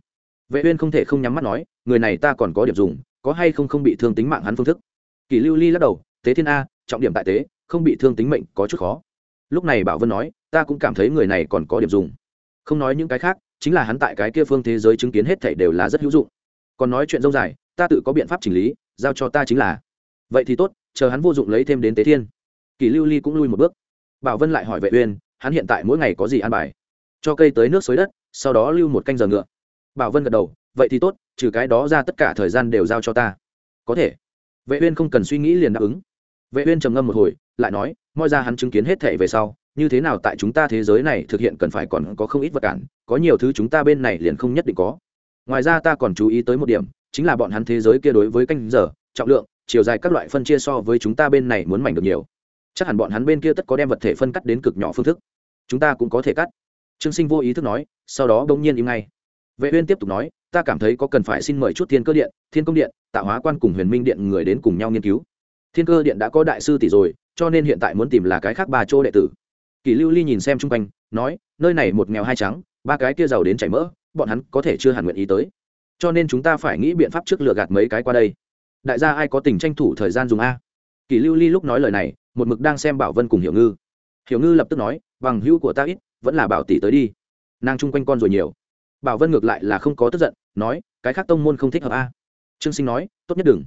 Vệ uyên không thể không nhắm mắt nói, người này ta còn có điểm dùng, có hay không không bị thương tính mạng hắn phương thức. Kỳ lưu ly lắc đầu, tế thiên a, trọng điểm tại tế, không bị thương tính mệnh có chút khó. Lúc này bảo vân nói, ta cũng cảm thấy người này còn có điểm dùng. Không nói những cái khác, chính là hắn tại cái kia phương thế giới chứng kiến hết thảy đều là rất hữu dụng. Còn nói chuyện dâu dài, ta tự có biện pháp chỉnh lý, giao cho ta chính là. Vậy thì tốt chờ hắn vô dụng lấy thêm đến tế thiên. Kỳ lưu ly cũng lui một bước. Bảo vân lại hỏi vệ uyên, hắn hiện tại mỗi ngày có gì ăn bài? Cho cây tới nước suối đất, sau đó lưu một canh giờ ngựa. Bảo vân gật đầu, vậy thì tốt, trừ cái đó ra tất cả thời gian đều giao cho ta. Có thể. Vệ uyên không cần suy nghĩ liền đáp ứng. Vệ uyên trầm ngâm một hồi, lại nói, moi ra hắn chứng kiến hết thảy về sau, như thế nào tại chúng ta thế giới này thực hiện cần phải còn có không ít vật cản, có nhiều thứ chúng ta bên này liền không nhất định có. Ngoài ra ta còn chú ý tới một điểm, chính là bọn hắn thế giới kia đối với canh giờ, trọng lượng chiều dài các loại phân chia so với chúng ta bên này muốn mảnh được nhiều. Chắc hẳn bọn hắn bên kia tất có đem vật thể phân cắt đến cực nhỏ phương thức. Chúng ta cũng có thể cắt. Trương sinh vô ý thức nói, sau đó bỗng nhiên im ngay. Vệ uyên tiếp tục nói, ta cảm thấy có cần phải xin mời chút thiên cơ điện, thiên công điện, tạo hóa quan cùng huyền minh điện người đến cùng nhau nghiên cứu. Thiên cơ điện đã có đại sư tỷ rồi, cho nên hiện tại muốn tìm là cái khác ba chỗ đệ tử. Kỳ lưu ly nhìn xem chung quanh, nói, nơi này một nghèo hai trắng, ba cái kia giàu đến chảy mỡ, bọn hắn có thể chưa hẳn nguyện ý tới. Cho nên chúng ta phải nghĩ biện pháp trước lừa gạt mấy cái qua đây đại gia ai có tình tranh thủ thời gian dùng a? Kỷ lưu ly lúc nói lời này, một mực đang xem bảo vân cùng hiểu ngư. Hiểu ngư lập tức nói, bằng hữu của ta ít, vẫn là bảo tỷ tới đi. Nàng chung quanh con rồi nhiều. Bảo vân ngược lại là không có tức giận, nói, cái khác tông môn không thích hợp a. Trương sinh nói, tốt nhất đừng.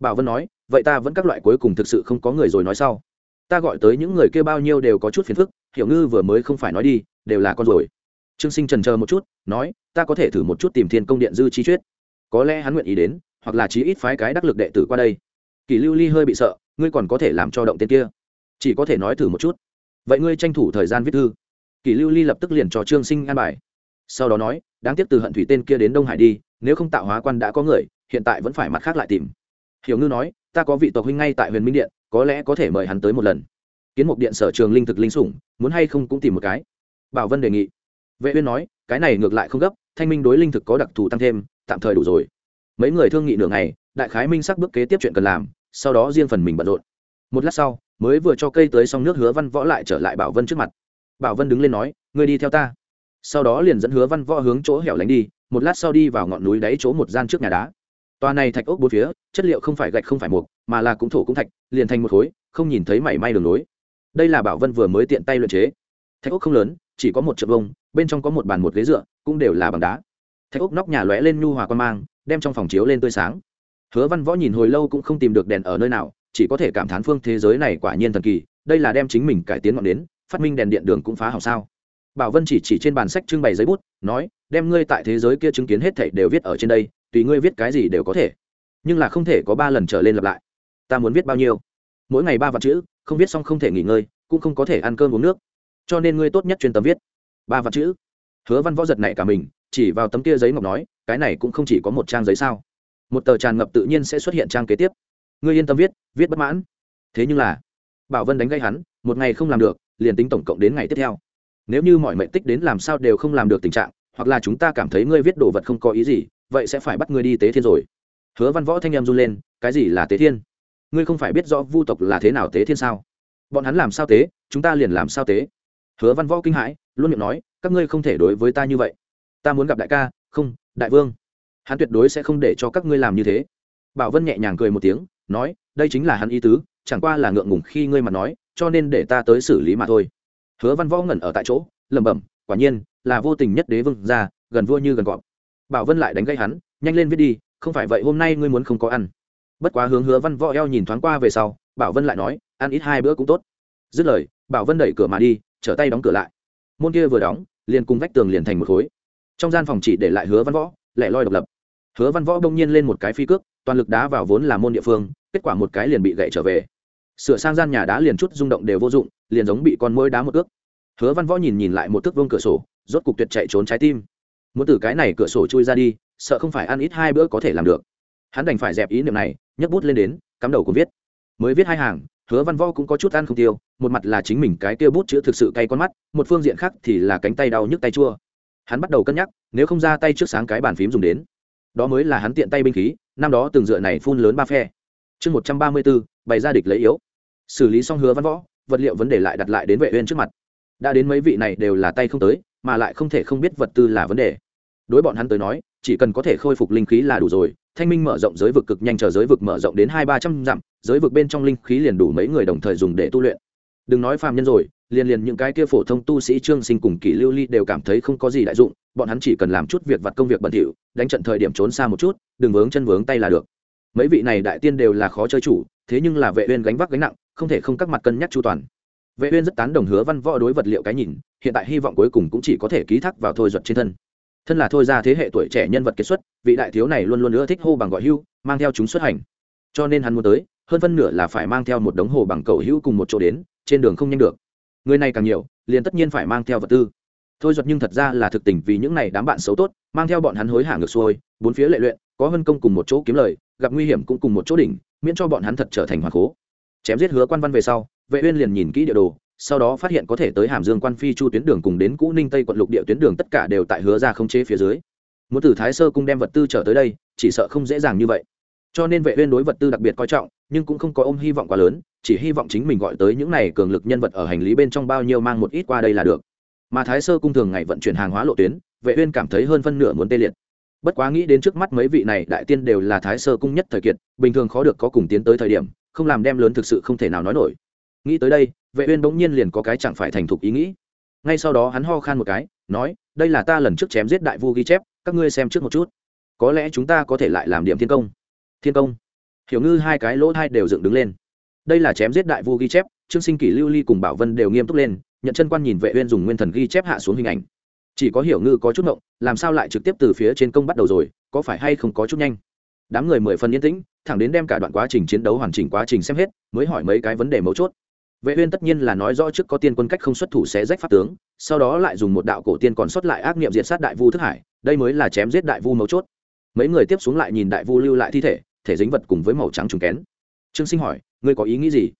Bảo vân nói, vậy ta vẫn các loại cuối cùng thực sự không có người rồi nói sau. Ta gọi tới những người kia bao nhiêu đều có chút phiền phức, hiểu ngư vừa mới không phải nói đi, đều là con rồi. Trương sinh trần chờ một chút, nói, ta có thể thử một chút tìm thiên công điện dư chi chuyết. Có lẽ hắn nguyện ý đến hoặc là chí ít phái cái đắc lực đệ tử qua đây. Kỳ lưu ly hơi bị sợ, ngươi còn có thể làm cho động tên kia. Chỉ có thể nói thử một chút. Vậy ngươi tranh thủ thời gian viết thư. Kỳ lưu ly lập tức liền cho trương sinh an bài. Sau đó nói, đáng tiếc từ hận thủy tên kia đến đông hải đi, nếu không tạo hóa quan đã có người, hiện tại vẫn phải mặt khác lại tìm. Hiểu ngư nói, ta có vị tộc huynh ngay tại huyền minh điện, có lẽ có thể mời hắn tới một lần. Kiến mục điện sở trường linh thực linh sủng, muốn hay không cũng tìm một cái. Bảo vân đề nghị. Vệ uyên nói, cái này ngược lại không gấp, thanh minh đối linh thực có đặc thù tăng thêm, tạm thời đủ rồi mấy người thương nghị nửa ngày, đại khái minh sắc bước kế tiếp chuyện cần làm, sau đó riêng phần mình bận rộn. Một lát sau, mới vừa cho cây tới xong nước hứa văn võ lại trở lại bảo vân trước mặt. Bảo vân đứng lên nói, ngươi đi theo ta. Sau đó liền dẫn hứa văn võ hướng chỗ hẻo lánh đi, một lát sau đi vào ngọn núi đáy chỗ một gian trước nhà đá. Tòa này thạch ốc bốn phía, chất liệu không phải gạch không phải mục, mà là cũng thổ cũng thạch, liền thành một khối, không nhìn thấy mảy may đường nối. Đây là bảo vân vừa mới tiện tay luyện chế. Thạch ốc không lớn, chỉ có một chợ vông, bên trong có một bàn một ghế dựa, cũng đều là bằng đá. Thạch ốc nóc nhà lóe lên nhu hòa quan mang đem trong phòng chiếu lên tươi sáng. Hứa văn võ nhìn hồi lâu cũng không tìm được đèn ở nơi nào, chỉ có thể cảm thán phương thế giới này quả nhiên thần kỳ, đây là đem chính mình cải tiến ngọn đến phát minh đèn điện đường cũng phá hỏng sao. Bảo vân chỉ chỉ trên bàn sách trưng bày giấy bút, nói, đem ngươi tại thế giới kia chứng kiến hết thảy đều viết ở trên đây, tùy ngươi viết cái gì đều có thể. Nhưng là không thể có ba lần trở lên lặp lại. Ta muốn viết bao nhiêu? Mỗi ngày ba vạn chữ, không viết xong không thể nghỉ ngơi, cũng không có thể ăn cơm uống nước. Cho nên ngươi tốt nhất chuyên tâm viết. Ba vạn chữ. Hứa văn võ giật này cả mình chỉ vào tấm kia giấy ngọc nói, cái này cũng không chỉ có một trang giấy sao? Một tờ tràn ngập tự nhiên sẽ xuất hiện trang kế tiếp. Ngươi yên tâm viết viết bất mãn. Thế nhưng là, bảo vân đánh gây hắn, một ngày không làm được, liền tính tổng cộng đến ngày tiếp theo. Nếu như mọi mệnh tích đến làm sao đều không làm được tình trạng, hoặc là chúng ta cảm thấy ngươi viết đồ vật không có ý gì, vậy sẽ phải bắt ngươi đi tế thiên rồi. Hứa văn võ thanh em run lên, cái gì là tế thiên? Ngươi không phải biết rõ vu tộc là thế nào tế thiên sao? Bọn hắn làm sao tế, chúng ta liền làm sao tế. Hứa văn võ kinh hãi, luôn miệng nói, các ngươi không thể đối với ta như vậy ta muốn gặp đại ca, không, đại vương. Hắn tuyệt đối sẽ không để cho các ngươi làm như thế. Bảo vân nhẹ nhàng cười một tiếng, nói, đây chính là hắn ý tứ, chẳng qua là ngượng ngùng khi ngươi mà nói, cho nên để ta tới xử lý mà thôi. Hứa văn võ ngẩn ở tại chỗ, lẩm bẩm, quả nhiên, là vô tình nhất đế vương ra, gần vua như gần cọp. Bảo vân lại đánh gây hắn, nhanh lên viết đi, không phải vậy hôm nay ngươi muốn không có ăn. Bất quá hướng hứa văn võ eo nhìn thoáng qua về sau, bảo vân lại nói, ăn ít hai bữa cũng tốt. Dứt lời, bảo vân đẩy cửa mà đi, trở tay đóng cửa lại. Môn kia vừa đóng, liền cùng vách tường liền thành một khối trong gian phòng chỉ để lại hứa văn võ lẻ loi độc lập. Hứa văn võ đông nhiên lên một cái phi cước, toàn lực đá vào vốn là môn địa phương, kết quả một cái liền bị gậy trở về. Sửa sang gian nhà đá liền chút rung động đều vô dụng, liền giống bị con mũi đá một ước. Hứa văn võ nhìn nhìn lại một thước vương cửa sổ, rốt cục tuyệt chạy trốn trái tim. Muốn từ cái này cửa sổ chui ra đi, sợ không phải ăn ít hai bữa có thể làm được. Hắn đành phải dẹp ý niệm này, nhấc bút lên đến, cắm đầu cũng viết. Mới viết hai hàng, hứa văn võ cũng có chút ăn không tiêu, một mặt là chính mình cái tiêu bút chữ thực sự cay con mắt, một phương diện khác thì là cánh tay đau nhức tay chua hắn bắt đầu cân nhắc, nếu không ra tay trước sáng cái bàn phím dùng đến. Đó mới là hắn tiện tay binh khí, năm đó từng dựa này phun lớn ba phe. Chương một trăm ba mươi bốn, bày ra địch lấy yếu. Xử lý xong hứa văn võ, vật liệu vấn đề lại đặt lại đến vệ uyên trước mặt. Đã đến mấy vị này đều là tay không tới, mà lại không thể không biết vật tư là vấn đề. Đối bọn hắn tới nói, chỉ cần có thể khôi phục linh khí là đủ rồi, thanh minh mở rộng giới vực cực nhanh chờ giới vực mở rộng đến hai ba trăm dặm, giới vực bên trong linh khí liền đủ mấy người đồng thời dùng để tu luyện. Đừng nói phàm nhân rồi liền liền những cái kia phổ thông tu sĩ trương sinh cùng kỷ lưu ly đều cảm thấy không có gì đại dụng, bọn hắn chỉ cần làm chút việc vặt công việc bẩn thỉu, đánh trận thời điểm trốn xa một chút, đừng vướng chân vướng tay là được. Mấy vị này đại tiên đều là khó chơi chủ, thế nhưng là vệ uyên gánh vác gánh nặng, không thể không các mặt cân nhắc chu toàn. Vệ uyên rất tán đồng hứa văn võ đối vật liệu cái nhìn, hiện tại hy vọng cuối cùng cũng chỉ có thể ký thác vào thôi duật trên thân. Thân là thôi ra thế hệ tuổi trẻ nhân vật kiệt xuất, vị đại thiếu này luôn luôn nữa thích hô bằng gọi hưu, mang theo chúng xuất hành. Cho nên hắn muốn tới, hơn phân nửa là phải mang theo một đống hồ bằng cầu hữu cùng một chỗ đến, trên đường không nhanh được người này càng nhiều, liền tất nhiên phải mang theo vật tư. Thôi giật nhưng thật ra là thực tình vì những này đám bạn xấu tốt, mang theo bọn hắn hối hả ngược xuôi, bốn phía lệ luyện, có hơn công cùng một chỗ kiếm lời, gặp nguy hiểm cũng cùng một chỗ đỉnh, miễn cho bọn hắn thật trở thành hoàng cố chém giết hứa quan văn về sau, vệ uyên liền nhìn kỹ địa đồ, sau đó phát hiện có thể tới hàm dương quan phi chu tuyến đường cùng đến cũ ninh tây quận lục địa tuyến đường tất cả đều tại hứa ra không chế phía dưới. Muốn từ thái sơ cung đem vật tư trở tới đây, chỉ sợ không dễ dàng như vậy. Cho nên vệ uyên đối vật tư đặc biệt coi trọng, nhưng cũng không có ôm hy vọng quá lớn chỉ hy vọng chính mình gọi tới những này cường lực nhân vật ở hành lý bên trong bao nhiêu mang một ít qua đây là được. Mà thái sơ cung thường ngày vận chuyển hàng hóa lộ tuyến, vệ uyên cảm thấy hơn phân nửa muốn tê liệt. Bất quá nghĩ đến trước mắt mấy vị này đại tiên đều là thái sơ cung nhất thời kiệt, bình thường khó được có cùng tiến tới thời điểm, không làm đem lớn thực sự không thể nào nói nổi. Nghĩ tới đây, vệ uyên bỗng nhiên liền có cái chẳng phải thành thục ý nghĩ. Ngay sau đó hắn ho khan một cái, nói, đây là ta lần trước chém giết đại vu ghi chép, các ngươi xem trước một chút. Có lẽ chúng ta có thể lại làm điểm thiên công. Thiên công? Hiểu ngư hai cái lỗ hai đều dựng đứng lên đây là chém giết đại vu ghi chép, trương sinh kỷ lưu ly cùng bảo vân đều nghiêm túc lên, nhận chân quan nhìn vệ uyên dùng nguyên thần ghi chép hạ xuống hình ảnh. Chỉ có hiểu ngư có chút ngộng, làm sao lại trực tiếp từ phía trên công bắt đầu rồi, có phải hay không có chút nhanh? Đám người mười phần yên tĩnh, thẳng đến đem cả đoạn quá trình chiến đấu hoàn chỉnh quá trình xem hết, mới hỏi mấy cái vấn đề mấu chốt. Vệ uyên tất nhiên là nói rõ trước có tiên quân cách không xuất thủ sẽ rách pháp tướng, sau đó lại dùng một đạo cổ tiên còn xuất lại ác niệm diệt sát đại vu thức hải, đây mới là chém giết đại vu mấu chốt. Mấy người tiếp xuống lại nhìn đại vu lưu lại thi thể thể dính vật cùng với màu trắng trùng kén trương sinh hỏi, ngươi có ý nghĩ gì?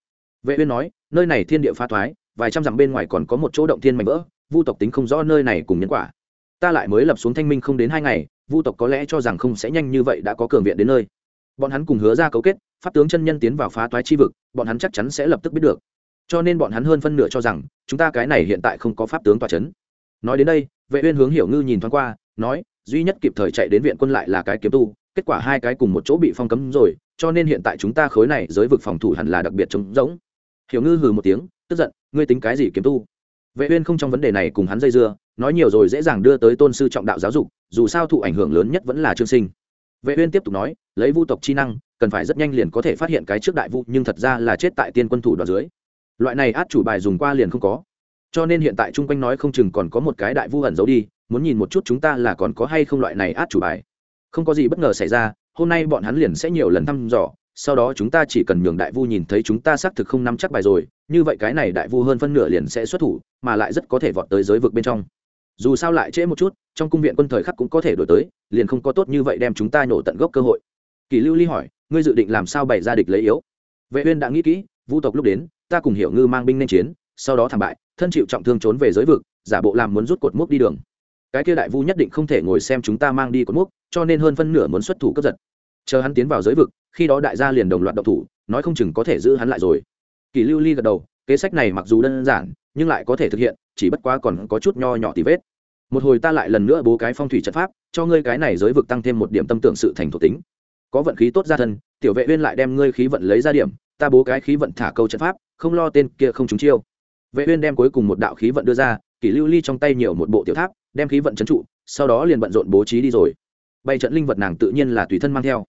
Vệ uyên nói, nơi này thiên địa pha thoái vài trăm dặm bên ngoài còn có một chỗ động thiên mảnh vỡ, vu tộc tính không rõ nơi này cùng nhân quả. Ta lại mới lập xuống thanh minh không đến hai ngày, vu tộc có lẽ cho rằng không sẽ nhanh như vậy đã có cường viện đến nơi. Bọn hắn cùng hứa ra cấu kết, pháp tướng chân nhân tiến vào phá toái chi vực, bọn hắn chắc chắn sẽ lập tức biết được. Cho nên bọn hắn hơn phân nửa cho rằng, chúng ta cái này hiện tại không có pháp tướng tòa c h ấ n nói đến đây, vệ uyên hướng hiểu ngư nhìn thoáng qua, nói, duy nhất kịp thời chạy đến viện quân lại là cái kiếm tu kết quả hai cái cùng một chỗ bị phong cấm rồi, cho nên hiện tại chúng ta khối này giới vực phòng thủ hẳn là đặc biệt trống rỗng. Hiểu ngư hừ một tiếng, tức giận, ngươi tính cái gì kiếm tu? Vệ uyên không trong vấn đề này cùng hắn dây dưa, nói nhiều rồi dễ dàng đưa tới tôn sư trọng đạo giáo dục, dù sao thụ ảnh hưởng lớn nhất vẫn là trương sinh. Vệ uyên tiếp tục nói, lấy vu tộc chi năng, cần phải rất nhanh liền có thể phát hiện cái trước đại vu, nhưng thật ra là chết tại tiên quân thủ đoạn dưới. Loại này át chủ bài dùng qua liền không có. Cho nên hiện tại trung quanh nói không chừng còn có một cái đại vu ẩn giấu đi, muốn nhìn một chút chúng ta là còn có hay không loại này át chủ bài không có gì bất ngờ xảy ra, hôm nay bọn hắn liền sẽ nhiều lần thăm dò, sau đó chúng ta chỉ cần nhường đại vu nhìn thấy chúng ta xác thực không nắm chắc bài rồi, như vậy cái này đại vu hơn phân nửa liền sẽ xuất thủ, mà lại rất có thể vọt tới giới vực bên trong. Dù sao lại trễ một chút, trong cung viện quân thời khắc cũng có thể đổi tới, liền không có tốt như vậy đem chúng ta nhổ tận gốc cơ hội. Kỳ lưu ly hỏi, ngươi dự định làm sao bày ra địch lấy yếu? Vệ uyên đã nghĩ kỹ, vu tộc lúc đến, ta cùng hiểu ngư mang binh nên chiến, sau đó thảm bại, thân chịu trọng thương trốn về giới vực, giả bộ làm muốn rút cột mốc đi đường. Cái kia đại vu nhất định không thể ngồi xem chúng ta mang đi cột mốc cho nên hơn phân nửa muốn xuất thủ cướp giật. Chờ hắn tiến vào giới vực, khi đó đại gia liền đồng loạt động thủ, nói không chừng có thể giữ hắn lại rồi. Kỳ lưu ly gật đầu, kế sách này mặc dù đơn giản, nhưng lại có thể thực hiện, chỉ bất quá còn có chút nho nhỏ tì vết. Một hồi ta lại lần nữa bố cái phong thủy trận pháp, cho ngươi cái này giới vực tăng thêm một điểm tâm tưởng sự thành thuộc tính. Có vận khí tốt ra thân, tiểu vệ uyên lại đem ngươi khí vận lấy ra điểm, ta bố cái khí vận thả câu trận pháp, không lo tên kia không trúng chiêu. Vệ uyên đem cuối cùng một đạo khí vận đưa ra kỷ lưu ly trong tay nhiều một bộ tiểu tháp, đem khí vận chấn trụ, sau đó liền bận rộn bố trí đi rồi bay trận linh vật nàng tự nhiên là tùy thân mang theo.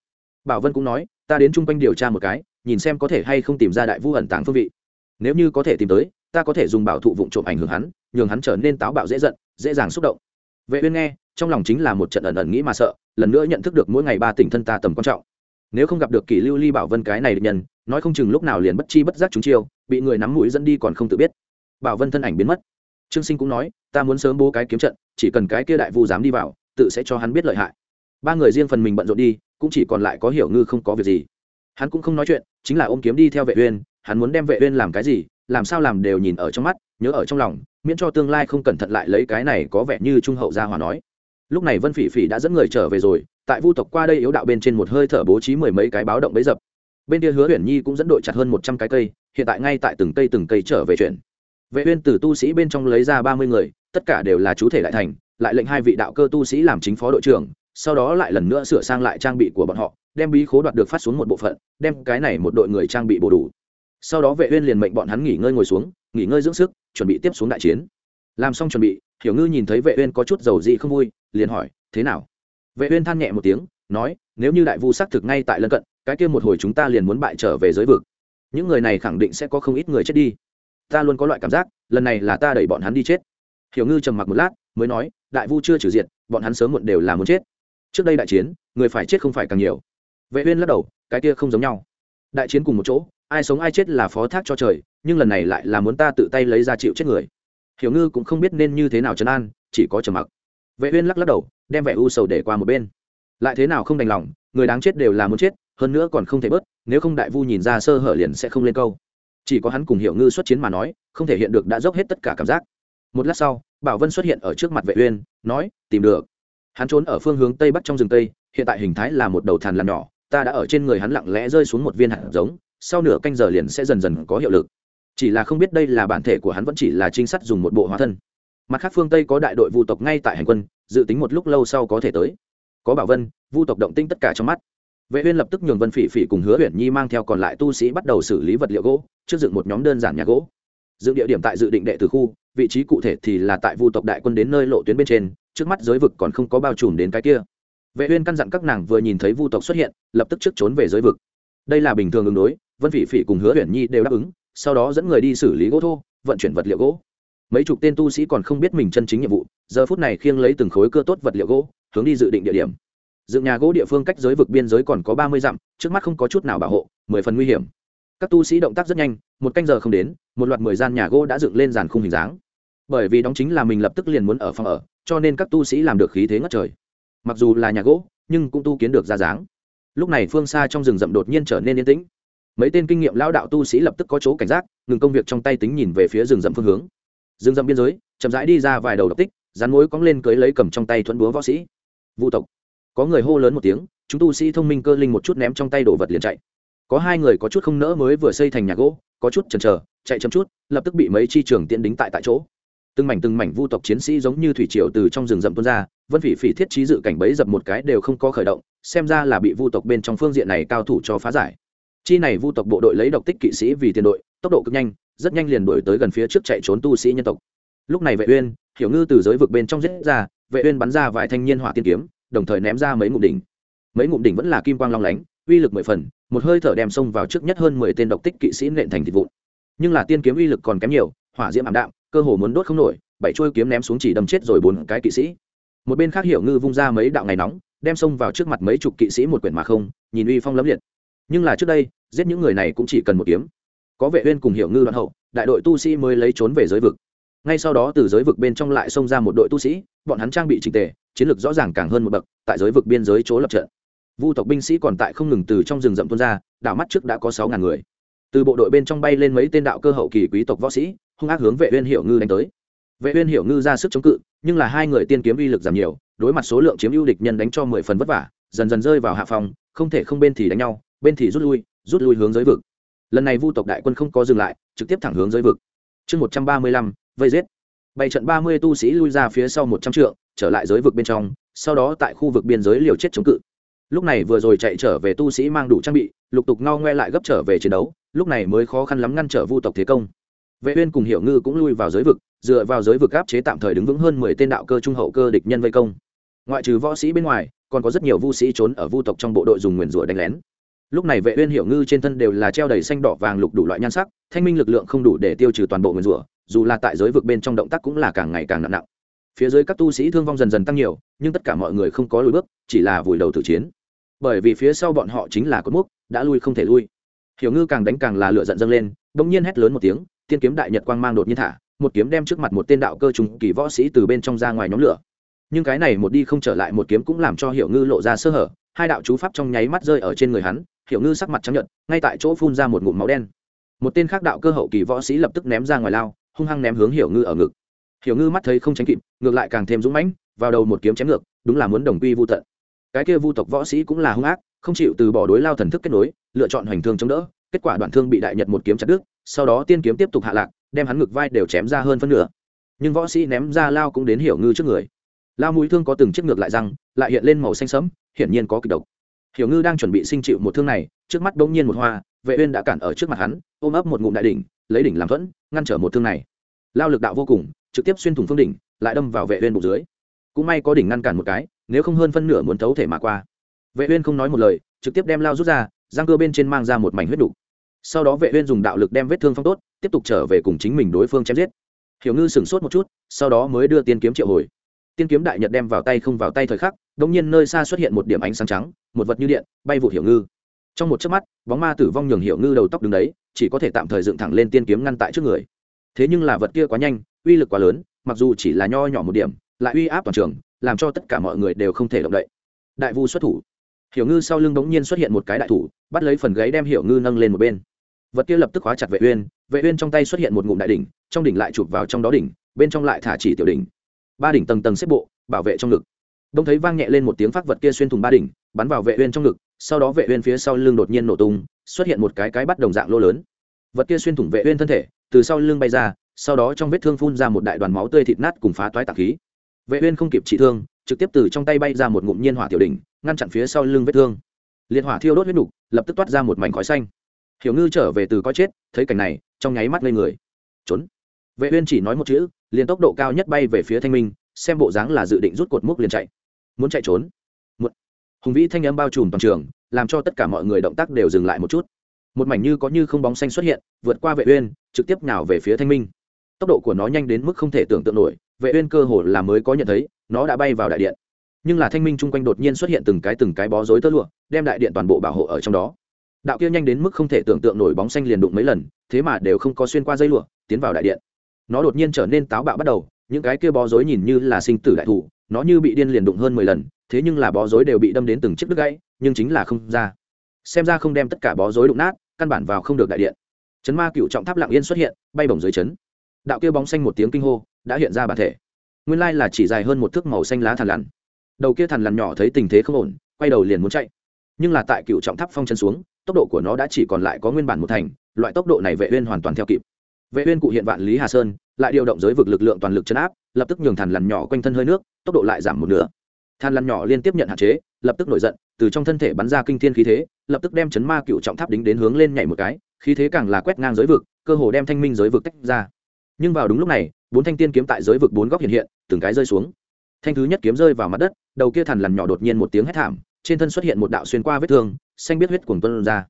Bảo vân cũng nói, ta đến trung quanh điều tra một cái, nhìn xem có thể hay không tìm ra đại vu ẩn tàng phương vị. Nếu như có thể tìm tới, ta có thể dùng bảo thụ vụng trộm ảnh hưởng hắn, nhường hắn trở nên táo bạo dễ giận, dễ dàng xúc động. Vệ uyên nghe, trong lòng chính là một trận ẩn ẩn nghĩ mà sợ, lần nữa nhận thức được mỗi ngày ba tỉnh thân ta tầm quan trọng. Nếu không gặp được kỷ lưu ly bảo vân cái này địch nhân, nói không chừng lúc nào liền bất chi bất giác chúng chiêu, bị người nắm mũi dẫn đi còn không tự biết. Bảo vân thân ảnh biến mất. Trương sinh cũng nói, ta muốn sớm bố cái kiếm trận, chỉ cần cái kia đại vu dám đi vào, tự sẽ cho hắn biết lợi hại ba người riêng phần mình bận rộn đi, cũng chỉ còn lại có hiểu ngư không có việc gì. Hắn cũng không nói chuyện, chính là ôm kiếm đi theo vệ uyên, hắn muốn đem vệ uyên làm cái gì, làm sao làm đều nhìn ở trong mắt, nhớ ở trong lòng, miễn cho tương lai không cẩn thận lại lấy cái này có vẻ như trung hậu gia hòa nói. Lúc này vân phỉ phỉ đã dẫn người trở về rồi, tại vu tộc qua đây yếu đạo bên trên một hơi thở bố trí mười mấy cái báo động bấy dập. Bên kia hứa huyền nhi cũng dẫn đội chặt hơn một trăm cái cây, hiện tại ngay tại từng cây từng cây trở về chuyển vệ uyên từ tu sĩ bên trong lấy ra ba mươi người, tất cả đều là chú thể đại thành, lại lệnh hai vị đạo cơ tu sĩ làm chính phó đội trưởng sau đó lại lần nữa sửa sang lại trang bị của bọn họ, đem bí khố đoạt được phát xuống một bộ phận, đem cái này một đội người trang bị bổ đủ. Sau đó vệ uyên liền mệnh bọn hắn nghỉ ngơi ngồi xuống, nghỉ ngơi dưỡng sức, chuẩn bị tiếp xuống đại chiến. Làm xong chuẩn bị, hiểu ngư nhìn thấy vệ uyên có chút dầu dị không vui, liền hỏi, thế nào? Vệ uyên than nhẹ một tiếng, nói, nếu như đại vu xác thực ngay tại lân cận, cái kia một hồi chúng ta liền muốn bại trở về giới vực. Những người này khẳng định sẽ có không ít người chết đi. Ta luôn có loại cảm giác, lần này là ta đẩy bọn hắn đi chết. Hiểu ngư trầm mặc một lát, mới nói, đại vu chưa trừ diện bọn hắn sớm muộn đều là muốn chết trước đây đại chiến, người phải chết không phải càng nhiều. Vệ uyên lắc đầu, cái kia không giống nhau. Đại chiến cùng một chỗ, ai sống ai chết là phó thác cho trời, nhưng lần này lại là muốn ta tự tay lấy ra chịu chết người. Hiểu ngư cũng không biết nên như thế nào trấn an, chỉ có trầm mặc. Vệ uyên lắc lắc đầu, đem vẻ u sầu để qua một bên. Lại thế nào không đành lòng, người đáng chết đều là muốn chết, hơn nữa còn không thể bớt, nếu không đại vu nhìn ra sơ hở liền sẽ không lên câu. Chỉ có hắn cùng hiểu ngư xuất chiến mà nói, không thể hiện được đã dốc hết tất cả cảm giác. Một lát sau, bảo vân xuất hiện ở trước mặt vệ uyên, nói, tìm được hắn trốn ở phương hướng tây bắc trong rừng tây, hiện tại hình thái là một đầu thằn lằn nhỏ, ta đã ở trên người hắn lặng lẽ rơi xuống một viên hạt giống, sau nửa canh giờ liền sẽ dần dần có hiệu lực. Chỉ là không biết đây là bản thể của hắn vẫn chỉ là trinh sát dùng một bộ hóa thân. Mặt khác phương tây có đại đội vu tộc ngay tại hành quân, dự tính một lúc lâu sau có thể tới. Có bảo vân, vu tộc động tinh tất cả trong mắt. Vệ uyên lập tức nhường vân phỉ phỉ cùng hứa huyền nhi mang theo còn lại tu sĩ bắt đầu xử lý vật liệu gỗ, trước dựng một nhóm đơn giản nhà gỗ. Dựng địa điểm tại dự định đệ tử khu vị trí cụ thể thì là tại vu tộc đại quân đến nơi lộ tuyến bên trên, trước mắt giới vực còn không có bao trùm đến cái kia. Vệ uyên căn dặn các nàng vừa nhìn thấy vu tộc xuất hiện, lập tức trước trốn về giới vực. Đây là bình thường ứng đối, vân phỉ phỉ cùng hứa uyển nhi đều đáp ứng, sau đó dẫn người đi xử lý gỗ thô, vận chuyển vật liệu gỗ. Mấy chục tên tu sĩ còn không biết mình chân chính nhiệm vụ, giờ phút này khiêng lấy từng khối cơ tốt vật liệu gỗ, hướng đi dự định địa điểm. Dựng nhà gỗ địa phương cách giới vực biên giới còn có ba mươi dặm, trước mắt không có chút nào bảo hộ, mười phần nguy hiểm. Các tu sĩ động tác rất nhanh, một canh giờ không đến, một loạt mười gian nhà gỗ đã dựng lên dàn khung hình dáng bởi vì đóng chính là mình lập tức liền muốn ở phòng ở, cho nên các tu sĩ làm được khí thế ngất trời. Mặc dù là nhà gỗ, nhưng cũng tu kiến được ra dáng. Lúc này phương xa trong rừng rậm đột nhiên trở nên yên tĩnh. Mấy tên kinh nghiệm lao đạo tu sĩ lập tức có chỗ cảnh giác, ngừng công việc trong tay tính nhìn về phía rừng rậm phương hướng. Rừng rậm biên giới, chậm rãi đi ra vài đầu độc tích rán mối cóng lên cưới lấy cầm trong tay thuẫn búa võ sĩ. Vũ tộc. Có người hô lớn một tiếng, chúng tu sĩ thông minh cơ linh một chút ném trong tay đồ vật liền chạy. Có hai người có chút không nỡ mới vừa xây thành nhà gỗ, có chút chần chờ, chạy chậm chút, lập tức bị mấy chi trường tiện đính tại tại chỗ từng mảnh từng mảnh vu tộc chiến sĩ giống như thủy triều từ trong rừng rậm tuôn ra, vân phỉ phỉ thiết trí dự cảnh bấy dập một cái đều không có khởi động, xem ra là bị vu tộc bên trong phương diện này cao thủ cho phá giải. Chi này vu tộc bộ đội lấy độc tích kỵ sĩ vì tiền đội, tốc độ cực nhanh, rất nhanh liền đuổi tới gần phía trước chạy trốn tu sĩ nhân tộc. Lúc này vệ uyên, hiểu ngư từ giới vực bên trong giết ra, vệ uyên bắn ra vài thanh niên hỏa tiên kiếm, đồng thời ném ra mấy ngụm đỉnh. Mấy ngụm đỉnh vẫn là kim quang long lánh, uy lực mười phần, một hơi thở đem xông vào trước nhất hơn mười tên độc tích kỵ sĩ nện thành thịt vụn. Nhưng là tiên kiếm uy lực còn kém nhiều, hỏa diễm ảm đạm cơ hồ muốn đốt không nổi, bảy chuôi kiếm ném xuống chỉ đâm chết rồi bốn cái kỵ sĩ. Một bên khác hiểu ngư vung ra mấy đạo ngày nóng, đem xông vào trước mặt mấy chục kỵ sĩ một quyển mà không, nhìn uy phong lấm liệt. Nhưng là trước đây, giết những người này cũng chỉ cần một kiếm. Có vệ uyên cùng hiểu ngư đoạn hậu, đại đội tu sĩ mới lấy trốn về giới vực. Ngay sau đó từ giới vực bên trong lại xông ra một đội tu sĩ, bọn hắn trang bị chỉnh tề, chiến lược rõ ràng càng hơn một bậc, tại giới vực biên giới chỗ lập trận. Vu tộc binh sĩ còn tại không ngừng từ trong rừng rậm tuôn ra, đảo mắt trước đã có sáu ngàn người. Từ bộ đội bên trong bay lên mấy tên đạo cơ hậu kỳ quý tộc võ sĩ hung ác hướng vệ uyên hiểu ngư đánh tới. Vệ uyên hiểu ngư ra sức chống cự, nhưng là hai người tiên kiếm uy lực giảm nhiều, đối mặt số lượng chiếm ưu địch nhân đánh cho mười phần vất vả, dần dần rơi vào hạ phòng không thể không bên thì đánh nhau, bên thì rút lui rút lui hướng giới vực. Lần này vu tộc đại quân không có dừng lại, trực tiếp thẳng hướng giới vực. Chương một trăm ba mươi lăm, vây giết. Bảy trận ba mươi tu sĩ lui ra phía sau một trăm trượng, trở lại giới vực bên trong, sau đó tại khu vực biên giới liều chết chống cự. Lúc này vừa rồi chạy trở về tu sĩ mang đủ trang bị, lục tục ngao ngoe lại gấp trở về chiến đấu, lúc này mới khó khăn lắm ngăn trở vu tộc thế công vệ uyên cùng hiểu ngư cũng lui vào giới vực, dựa vào giới vực áp chế tạm thời đứng vững hơn mười tên đạo cơ trung hậu cơ địch nhân vây công. Ngoại trừ võ sĩ bên ngoài, còn có rất nhiều vu sĩ trốn ở vu tộc trong bộ đội dùng nguyền rủa đánh lén. Lúc này vệ uyên, hiểu ngư trên thân đều là treo đầy xanh đỏ vàng lục đủ loại nhan sắc, thanh minh lực lượng không đủ để tiêu trừ toàn bộ nguyền rủa, dù là tại giới vực bên trong động tác cũng là càng ngày càng nặng nặng. Phía dưới các tu sĩ thương vong dần dần tăng nhiều, nhưng tất cả mọi người không có lùi bước, chỉ là vùi đầu tử chiến. Bởi vì phía sau bọn họ chính là cột mốc, đã lui không thể lui. Hiểu ngư càng đánh càng là lửa giận dâng lên, bỗng nhiên hét lớn một tiếng tiên kiếm đại nhật quang mang đột nhiên thả, một kiếm đem trước mặt một tên đạo cơ trùng kỳ võ sĩ từ bên trong ra ngoài nhóm lửa. Nhưng cái này một đi không trở lại một kiếm cũng làm cho hiểu ngư lộ ra sơ hở, hai đạo chú pháp trong nháy mắt rơi ở trên người hắn, hiểu ngư sắc mặt trắng nhợt, ngay tại chỗ phun ra một ngụm máu đen. Một tên khác đạo cơ hậu kỳ võ sĩ lập tức ném ra ngoài lao, hung hăng ném hướng hiểu ngư ở ngực. Hiểu ngư mắt thấy không tránh kịp, ngược lại càng thêm dũng mãnh, vào đầu một kiếm chém ngược, đúng là muốn đồng quy vu tận. Cái kia vu tộc võ sĩ cũng là hung ác, không chịu từ bỏ đối lao thần thức kết nối, lựa chọn hoành thương chống đỡ, kết quả đoạn thương bị đại nhật một kiếm chặt đứt sau đó tiên kiếm tiếp tục hạ lạc, đem hắn ngực vai đều chém ra hơn phân nửa. Nhưng võ sĩ ném ra lao cũng đến hiểu ngư trước người. Lao mũi thương có từng chiếc ngược lại răng, lại hiện lên màu xanh sẫm, hiển nhiên có kịch độc. Hiểu ngư đang chuẩn bị sinh chịu một thương này, trước mắt bỗng nhiên một hoa, vệ uyên đã cản ở trước mặt hắn, ôm ấp một ngụm đại đỉnh, lấy đỉnh làm thuẫn, ngăn trở một thương này. Lao lực đạo vô cùng, trực tiếp xuyên thủng phương đỉnh, lại đâm vào vệ uyên bụng dưới. Cũng may có đỉnh ngăn cản một cái, nếu không hơn phân nửa muốn thấu thể mà qua. Vệ uyên không nói một lời, trực tiếp đem lao rút ra giang cơ bên trên mang ra một mảnh huyết đủ sau đó vệ uyên dùng đạo lực đem vết thương phong tốt, tiếp tục trở về cùng chính mình đối phương chém giết. Hiểu ngư sừng sốt một chút, sau đó mới đưa tiên kiếm triệu hồi. Tiên kiếm đại nhật đem vào tay không vào tay thời khắc đống nhiên nơi xa xuất hiện một điểm ánh sáng trắng, một vật như điện, bay vụ hiểu ngư. Trong một chớp mắt, bóng ma tử vong nhường hiểu ngư đầu tóc đứng đấy, chỉ có thể tạm thời dựng thẳng lên tiên kiếm ngăn tại trước người. Thế nhưng là vật kia quá nhanh, uy lực quá lớn, mặc dù chỉ là nho nhỏ một điểm, lại uy áp toàn trường, làm cho tất cả mọi người đều không thể động đậy. Đại vu xuất thủ. Hiểu ngư sau lưng đống nhiên xuất hiện một cái đại thủ, bắt lấy phần gáy đem hiểu ngư nâng lên một bên vật kia lập tức khóa chặt vệ uyên vệ uyên trong tay xuất hiện một ngụm đại đỉnh trong đỉnh lại chụp vào trong đó đỉnh bên trong lại thả chỉ tiểu đỉnh. Ba đỉnh tầng tầng xếp bộ bảo vệ trong ngực. Đông thấy vang nhẹ lên một tiếng phát vật kia xuyên thủng ba đỉnh bắn vào vệ uyên trong ngực sau đó vệ uyên phía sau lưng đột nhiên nổ tung xuất hiện một cái cái bắt đồng dạng lô lớn. Vật kia xuyên thủng vệ uyên thân thể từ sau lưng bay ra sau đó trong vết thương phun ra một đại đoàn máu tươi thịt nát cùng phá toái tạc khí. Vệ uyên không kịp trị thương trực tiếp từ trong tay bay ra một ngụm nhiên hỏa tiểu đỉnh ngăn chặn phía sau lưng vết thương. Liệt hỏa thiêu đốt huyết đủ, lập tức toát ra một mảnh khói xanh hiểu ngư trở về từ coi chết, thấy cảnh này, trong nháy mắt lên người. Trốn. Vệ uyên chỉ nói một chữ, liền tốc độ cao nhất bay về phía thanh minh, xem bộ dáng là dự định rút cột mốc liền chạy. Muốn chạy trốn. Một hùng vĩ thanh âm bao trùm toàn trường, làm cho tất cả mọi người động tác đều dừng lại một chút. Một mảnh như có như không bóng xanh xuất hiện, vượt qua vệ uyên, trực tiếp nhào về phía thanh minh. Tốc độ của nó nhanh đến mức không thể tưởng tượng nổi, vệ uyên cơ hồ là mới có nhận thấy, nó đã bay vào đại điện. Nhưng là thanh minh chung quanh đột nhiên xuất hiện từng cái từng cái bó rối tơ lụa, đem đại điện toàn bộ bảo hộ ở trong đó đạo kia nhanh đến mức không thể tưởng tượng nổi bóng xanh liền đụng mấy lần, thế mà đều không có xuyên qua dây lụa, tiến vào đại điện. Nó đột nhiên trở nên táo bạo bắt đầu, những cái kia bó rối nhìn như là sinh tử đại thủ, nó như bị điên liền đụng hơn mười lần, thế nhưng là bó rối đều bị đâm đến từng chiếc đứt gãy, nhưng chính là không ra. Xem ra không đem tất cả bó rối đụng nát, căn bản vào không được đại điện. Chấn ma cựu trọng tháp lặng yên xuất hiện, bay bổng dưới chấn. Đạo kia bóng xanh một tiếng kinh hô, đã hiện ra bản thể. Nguyên lai là chỉ dài hơn một thước màu xanh lá thằn lằn. Đầu kia thằn lằn nhỏ thấy tình thế không ổn, quay đầu liền muốn chạy. Nhưng là tại cựu trọng tháp phong chân xuống tốc độ của nó đã chỉ còn lại có nguyên bản một thành, loại tốc độ này vệ uyên hoàn toàn theo kịp. Vệ uyên cụ hiện vạn lý hà sơn, lại điều động giới vực lực lượng toàn lực chấn áp, lập tức nhường thằn lằn nhỏ quanh thân hơi nước, tốc độ lại giảm một nửa. Than lằn nhỏ liên tiếp nhận hạn chế, lập tức nổi giận, từ trong thân thể bắn ra kinh thiên khí thế, lập tức đem chấn ma cựu trọng tháp đính đến hướng lên nhảy một cái, khí thế càng là quét ngang giới vực, cơ hồ đem thanh minh giới vực tách ra. Nhưng vào đúng lúc này, bốn thanh tiên kiếm tại giới vực bốn góc hiện hiện, từng cái rơi xuống. Thanh thứ nhất kiếm rơi vào mặt đất, đầu kia thằn lằn nhỏ đột nhiên một tiếng hét thảm, trên thân xuất hiện một đạo xuyên qua vết thương xanh biết huyết cuồng tuân ra.